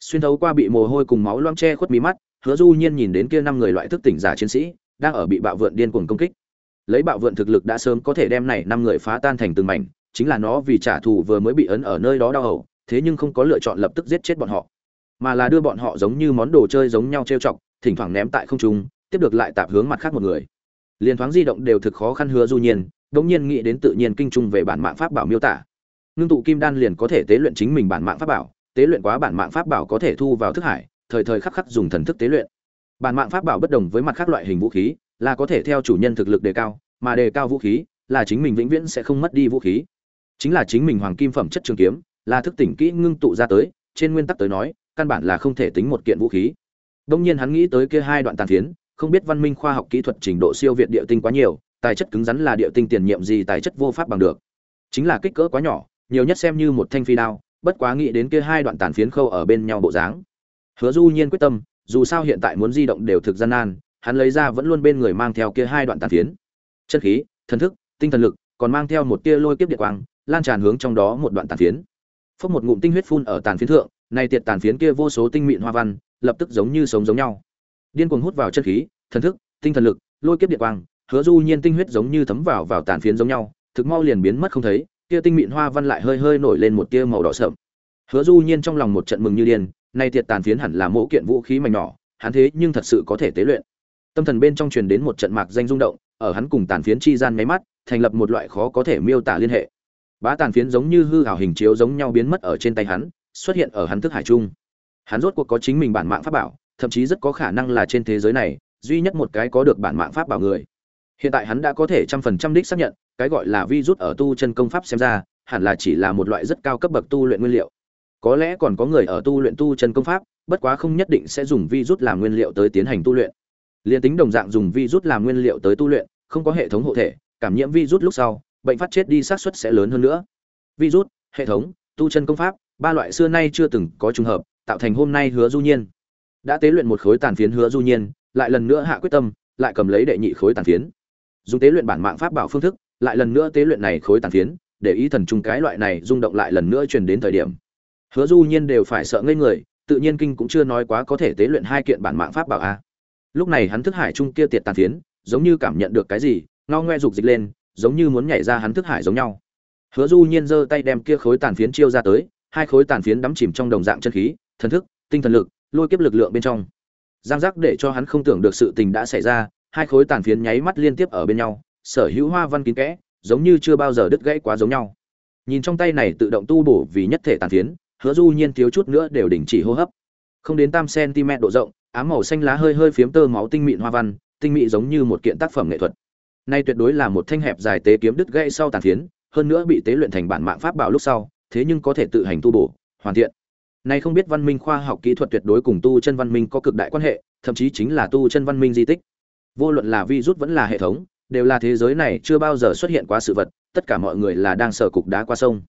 Xuyên thấu qua bị mồ hôi cùng máu loang che khuất mí mắt, hứa du nhiên nhìn đến kia năm người loại thức tỉnh giả chiến sĩ, đang ở bị bạo vượn điên cuồng công kích lấy bạo vượn thực lực đã sớm có thể đem này năm người phá tan thành từng mảnh, chính là nó vì trả thù vừa mới bị ấn ở nơi đó đau hầu, thế nhưng không có lựa chọn lập tức giết chết bọn họ, mà là đưa bọn họ giống như món đồ chơi giống nhau trêu chọc, thỉnh thoảng ném tại không trung, tiếp được lại tạp hướng mặt khác một người. Liên thoáng di động đều thực khó khăn hứa du nhiên, đống nhiên nghĩ đến tự nhiên kinh trung về bản mạng pháp bảo miêu tả. Ngưng tụ kim đan liền có thể tế luyện chính mình bản mạng pháp bảo, tế luyện quá bản mạng pháp bảo có thể thu vào thức hải, thời thời khắc khắc dùng thần thức tế luyện. Bản mạng pháp bảo bất đồng với mặt khác loại hình vũ khí là có thể theo chủ nhân thực lực đề cao, mà đề cao vũ khí là chính mình vĩnh viễn sẽ không mất đi vũ khí. Chính là chính mình hoàng kim phẩm chất trường kiếm, là thức tỉnh kỹ ngưng tụ ra tới, trên nguyên tắc tới nói, căn bản là không thể tính một kiện vũ khí. Đông nhiên hắn nghĩ tới kia hai đoạn tàn phiến, không biết văn minh khoa học kỹ thuật trình độ siêu việt địa tinh quá nhiều, tài chất cứng rắn là địa tinh tiền nhiệm gì tài chất vô pháp bằng được. Chính là kích cỡ quá nhỏ, nhiều nhất xem như một thanh phi đao, bất quá nghĩ đến kia hai đoạn tàn phiến khâu ở bên nhau bộ dáng. Hứa du nhiên quyết tâm, dù sao hiện tại muốn di động đều thực gian nan hắn lấy ra vẫn luôn bên người mang theo kia hai đoạn tàn phiến. Chân khí, thần thức, tinh thần lực, còn mang theo một tia lôi kiếp điện quang, lan tràn hướng trong đó một đoạn tàn phiến. Phốc một ngụm tinh huyết phun ở tàn phiến thượng, nay tiệt tàn phiến kia vô số tinh mịn hoa văn, lập tức giống như sống giống nhau. Điên cuồng hút vào chân khí, thần thức, tinh thần lực, lôi kiếp điện quang, hứa du nhiên tinh huyết giống như thấm vào vào tàn phiến giống nhau, thực mau liền biến mất không thấy, kia tinh mịn hoa văn lại hơi hơi nổi lên một tia màu đỏ sậm. Hứa du nhiên trong lòng một trận mừng như điên, nay tiệt tàn phiến hẳn là mẫu kiện vũ khí mảnh nhỏ, hắn thế nhưng thật sự có thể tế luyện tâm thần bên trong truyền đến một trận mạc danh rung động, ở hắn cùng tàn phiến chi gian nháy mắt, thành lập một loại khó có thể miêu tả liên hệ. Bá tàn phiến giống như hư ảo hình chiếu giống nhau biến mất ở trên tay hắn, xuất hiện ở hắn thức hải trung. Hắn rốt cuộc có chính mình bản mạng pháp bảo, thậm chí rất có khả năng là trên thế giới này, duy nhất một cái có được bản mạng pháp bảo người. Hiện tại hắn đã có thể trăm phần trăm đích xác nhận, cái gọi là vi rút ở tu chân công pháp xem ra, hẳn là chỉ là một loại rất cao cấp bậc tu luyện nguyên liệu. Có lẽ còn có người ở tu luyện tu chân công pháp, bất quá không nhất định sẽ dùng vi rút làm nguyên liệu tới tiến hành tu luyện liền tính đồng dạng dùng virus làm nguyên liệu tới tu luyện không có hệ thống hộ thể cảm nhiễm virus lúc sau bệnh phát chết đi xác suất sẽ lớn hơn nữa. Virus, hệ thống tu chân công pháp ba loại xưa nay chưa từng có trùng hợp tạo thành hôm nay hứa du nhiên. Đã tế luyện một khối tàn phiến hứa du nhiên lại lần nữa hạ quyết tâm lại cầm lấy đệ nhị khối tàn phiến. Dùng tế luyện bản mạng pháp bảo phương thức lại lần nữa tế luyện này khối tàn phiến để ý thần trung cái loại này rung động lại lần nữa truyền đến thời điểm. Hứa du nhiên đều phải sợ ngây người tự nhiên kinh cũng chưa nói quá có thể tế luyện hai kiện bản mạng pháp bảo a lúc này hắn thức hải trung kia tiệt tàn phiến, giống như cảm nhận được cái gì, ngao ngoe rục dịch lên, giống như muốn nhảy ra hắn thức hải giống nhau. Hứa du nhiên giơ tay đem kia khối tàn phiến chiêu ra tới, hai khối tàn phiến đắm chìm trong đồng dạng chân khí, thần thức, tinh thần lực, lôi kiếp lực lượng bên trong. Giang giác để cho hắn không tưởng được sự tình đã xảy ra, hai khối tàn phiến nháy mắt liên tiếp ở bên nhau, sở hữu hoa văn kín kẽ, giống như chưa bao giờ đứt gãy quá giống nhau. Nhìn trong tay này tự động tu bổ vì nhất thể tàn phiến, hứa du nhiên thiếu chút nữa đều đình chỉ hô hấp. Không đến tam cm độ rộng ám màu xanh lá hơi hơi phiếm tơ máu tinh mịn hoa văn, tinh mị giống như một kiện tác phẩm nghệ thuật. Nay tuyệt đối là một thanh hẹp dài tế kiếm đứt gãy sau tàn phiến, hơn nữa bị tế luyện thành bản mạng pháp bảo lúc sau, thế nhưng có thể tự hành tu bổ, hoàn thiện. Nay không biết văn minh khoa học kỹ thuật tuyệt đối cùng tu chân văn minh có cực đại quan hệ, thậm chí chính là tu chân văn minh di tích. Vô luận là vi rút vẫn là hệ thống, đều là thế giới này chưa bao giờ xuất hiện quá sự vật, tất cả mọi người là đang sở cục đá qua sông.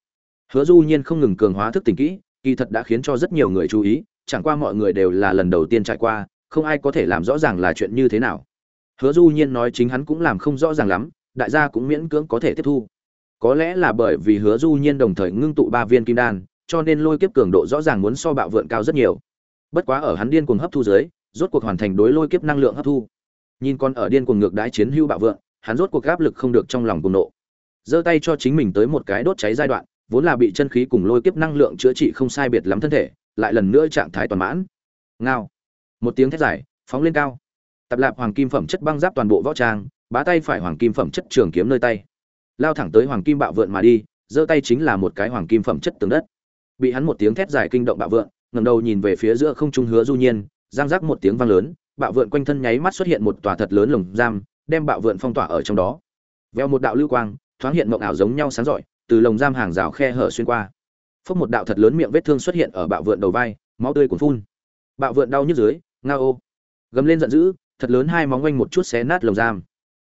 Hứa du nhiên không ngừng cường hóa thức tỉnh kỹ, kỳ thật đã khiến cho rất nhiều người chú ý chẳng qua mọi người đều là lần đầu tiên trải qua, không ai có thể làm rõ ràng là chuyện như thế nào. Hứa du nhiên nói chính hắn cũng làm không rõ ràng lắm, đại gia cũng miễn cưỡng có thể tiếp thu. Có lẽ là bởi vì hứa du nhiên đồng thời ngưng tụ ba viên kim đan, cho nên lôi kiếp cường độ rõ ràng muốn so bạo vượn cao rất nhiều. Bất quá ở hắn điên cuồng hấp thu dưới, rốt cuộc hoàn thành đối lôi kiếp năng lượng hấp thu. Nhìn con ở điên cuồng ngược đái chiến hưu bạo vượn, hắn rốt cuộc áp lực không được trong lòng cùng nộ. Giơ tay cho chính mình tới một cái đốt cháy giai đoạn, vốn là bị chân khí cùng lôi kiếp năng lượng chữa trị không sai biệt lắm thân thể lại lần nữa trạng thái toàn mãn. Ngao. Một tiếng thét dài, phóng lên cao. Tập lạp hoàng kim phẩm chất băng giáp toàn bộ võ trang, bá tay phải hoàng kim phẩm chất trường kiếm nơi tay. Lao thẳng tới hoàng kim bạo vượn mà đi, giơ tay chính là một cái hoàng kim phẩm chất tường đất. Bị hắn một tiếng thét dài kinh động bạo vượn, ngẩng đầu nhìn về phía giữa không trung hứa du nhiên, giang giác một tiếng vang lớn, bạo vượn quanh thân nháy mắt xuất hiện một tòa thật lớn lồng giam, đem bạo vượn phong tỏa ở trong đó. Veo một đạo lưu quang, thoáng hiện mộng ảo giống nhau sáng rọi, từ lồng giam hàng rào khe hở xuyên qua phốc một đạo thật lớn miệng vết thương xuất hiện ở bạo vượn đầu vai, máu tươi cuốn phun. Bạo vượn đau nhức dưới, nga ô. Gầm lên giận dữ, thật lớn hai móng quanh một chút xé nát lồng giam.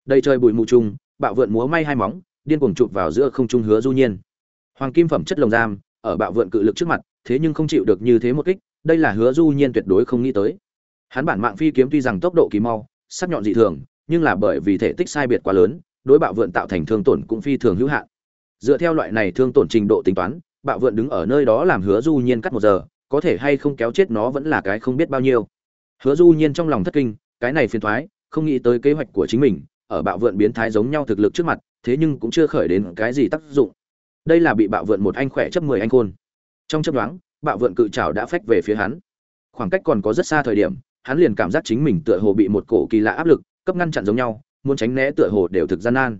Đầy trời bụi mù trùng, bạo vượn múa may hai móng, điên cuồng chụp vào giữa không trung hứa du nhiên. Hoàng kim phẩm chất lồng giam, ở bạo vượn cự lực trước mặt, thế nhưng không chịu được như thế một kích, đây là hứa du nhiên tuyệt đối không nghĩ tới. Hắn bản mạng phi kiếm tuy rằng tốc độ kỳ mau, sắc nhọn dị thường, nhưng là bởi vì thể tích sai biệt quá lớn, đối bạo vượn tạo thành thương tổn cũng phi thường hữu hạn. Dựa theo loại này thương tổn trình độ tính toán bạo vượn đứng ở nơi đó làm hứa du nhiên cắt một giờ, có thể hay không kéo chết nó vẫn là cái không biết bao nhiêu. Hứa du nhiên trong lòng thất kinh, cái này phiền thoái, không nghĩ tới kế hoạch của chính mình, ở bạo vượn biến thái giống nhau thực lực trước mặt, thế nhưng cũng chưa khởi đến cái gì tác dụng. Đây là bị bạo vượn một anh khỏe chấp mười anh khôn. Trong chấp đoán bạo vượn cự trảo đã phách về phía hắn. Khoảng cách còn có rất xa thời điểm, hắn liền cảm giác chính mình tựa hồ bị một cổ kỳ lạ áp lực, cấp ngăn chặn giống nhau, muốn tránh né tựa hồ đều thực gian nan.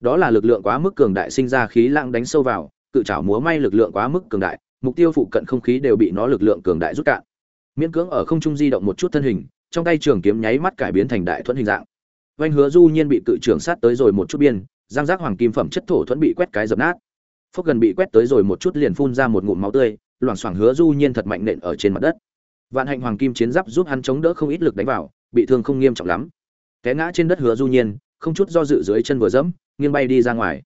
Đó là lực lượng quá mức cường đại sinh ra khí lãng đánh sâu vào cự trảo múa may lực lượng quá mức cường đại, mục tiêu phụ cận không khí đều bị nó lực lượng cường đại rút cạn. Miễn cưỡng ở không trung di động một chút thân hình, trong tay trường kiếm nháy mắt cải biến thành đại thuẫn hình dạng. Vành hứa du nhiên bị cự trưởng sát tới rồi một chút biên, giang giác hoàng kim phẩm chất thổ thuẫn bị quét cái dập nát. Phốc gần bị quét tới rồi một chút liền phun ra một ngụm máu tươi, loảng xoảng hứa du nhiên thật mạnh nện ở trên mặt đất. Vạn hạnh hoàng kim chiến giáp giúp hắn chống đỡ không ít lực đánh vào, bị thương không nghiêm trọng lắm. Té ngã trên đất hứa du nhiên, không chút do dự dưới chân vừa dẫm, nghiêng bay đi ra ngoài.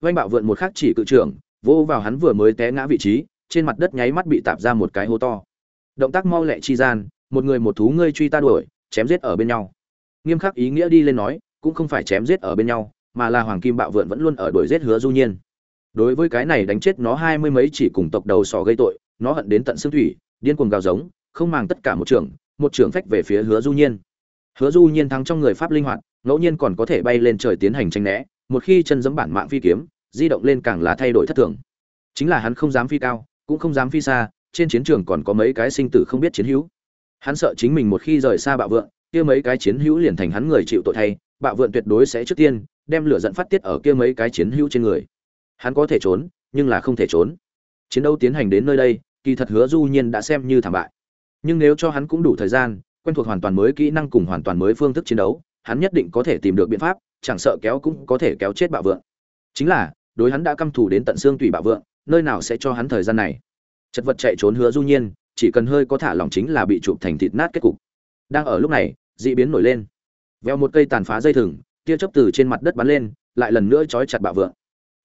Vành bạo vượn một khắc chỉ cự trưởng vô vào hắn vừa mới té ngã vị trí, trên mặt đất nháy mắt bị tạp ra một cái hố to. Động tác mau lẹ chi gian, một người một thú ngươi truy ta đuổi, chém giết ở bên nhau. Nghiêm khắc ý nghĩa đi lên nói, cũng không phải chém giết ở bên nhau, mà là hoàng kim bạo vượn vẫn luôn ở đuổi giết hứa du nhiên. Đối với cái này đánh chết nó hai mươi mấy chỉ cùng tộc đầu sò gây tội, nó hận đến tận xương thủy, điên cuồng gào giống, không màng tất cả một trường một trường phách về phía hứa du nhiên. Hứa du nhiên thắng trong người pháp linh hoạt, ngẫu nhiên còn có thể bay lên trời tiến hành tranh né, một khi chân giẫm bản mạng phi kiếm di động lên càng là thay đổi thất thường. Chính là hắn không dám phi cao, cũng không dám phi xa, trên chiến trường còn có mấy cái sinh tử không biết chiến hữu. Hắn sợ chính mình một khi rời xa bạo vượng, kia mấy cái chiến hữu liền thành hắn người chịu tội thay, bạo vượng tuyệt đối sẽ trước tiên đem lửa giận phát tiết ở kia mấy cái chiến hữu trên người. Hắn có thể trốn, nhưng là không thể trốn. Chiến đấu tiến hành đến nơi đây, kỳ thật hứa du nhiên đã xem như thảm bại. Nhưng nếu cho hắn cũng đủ thời gian, quen thuộc hoàn toàn mới kỹ năng cùng hoàn toàn mới phương thức chiến đấu, hắn nhất định có thể tìm được biện pháp, chẳng sợ kéo cũng có thể kéo chết bạo vượng. Chính là đối hắn đã căm thù đến tận xương tùy bạo vượng, nơi nào sẽ cho hắn thời gian này? Chật vật chạy trốn hứa du nhiên, chỉ cần hơi có thả lỏng chính là bị chụp thành thịt nát kết cục. Đang ở lúc này dị biến nổi lên. Veo một cây tàn phá dây thừng, tia chớp từ trên mặt đất bắn lên, lại lần nữa trói chặt bạo vượng.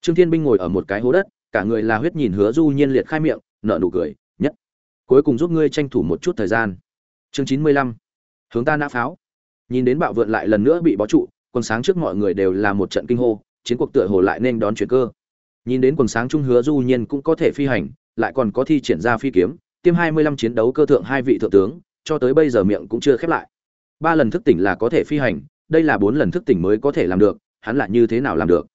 Trương thiên binh ngồi ở một cái hố đất, cả người là huyết nhìn hứa du nhiên liệt khai miệng, nở nụ cười, nhất, cuối cùng giúp ngươi tranh thủ một chút thời gian. Chương chín mươi lăm, hướng ta nã pháo. Nhìn đến bạo vượn lại lần nữa bị bó trụ, quần sáng trước mọi người đều là một trận kinh hô chiến cuộc tựa hồ lại nên đón chuyển cơ. Nhìn đến quần sáng trung hứa du nhiên cũng có thể phi hành, lại còn có thi triển ra phi kiếm, tiêm hai mươi lăm chiến đấu cơ thượng hai vị thượng tướng, cho tới bây giờ miệng cũng chưa khép lại. Ba lần thức tỉnh là có thể phi hành, đây là bốn lần thức tỉnh mới có thể làm được, hắn lại như thế nào làm được?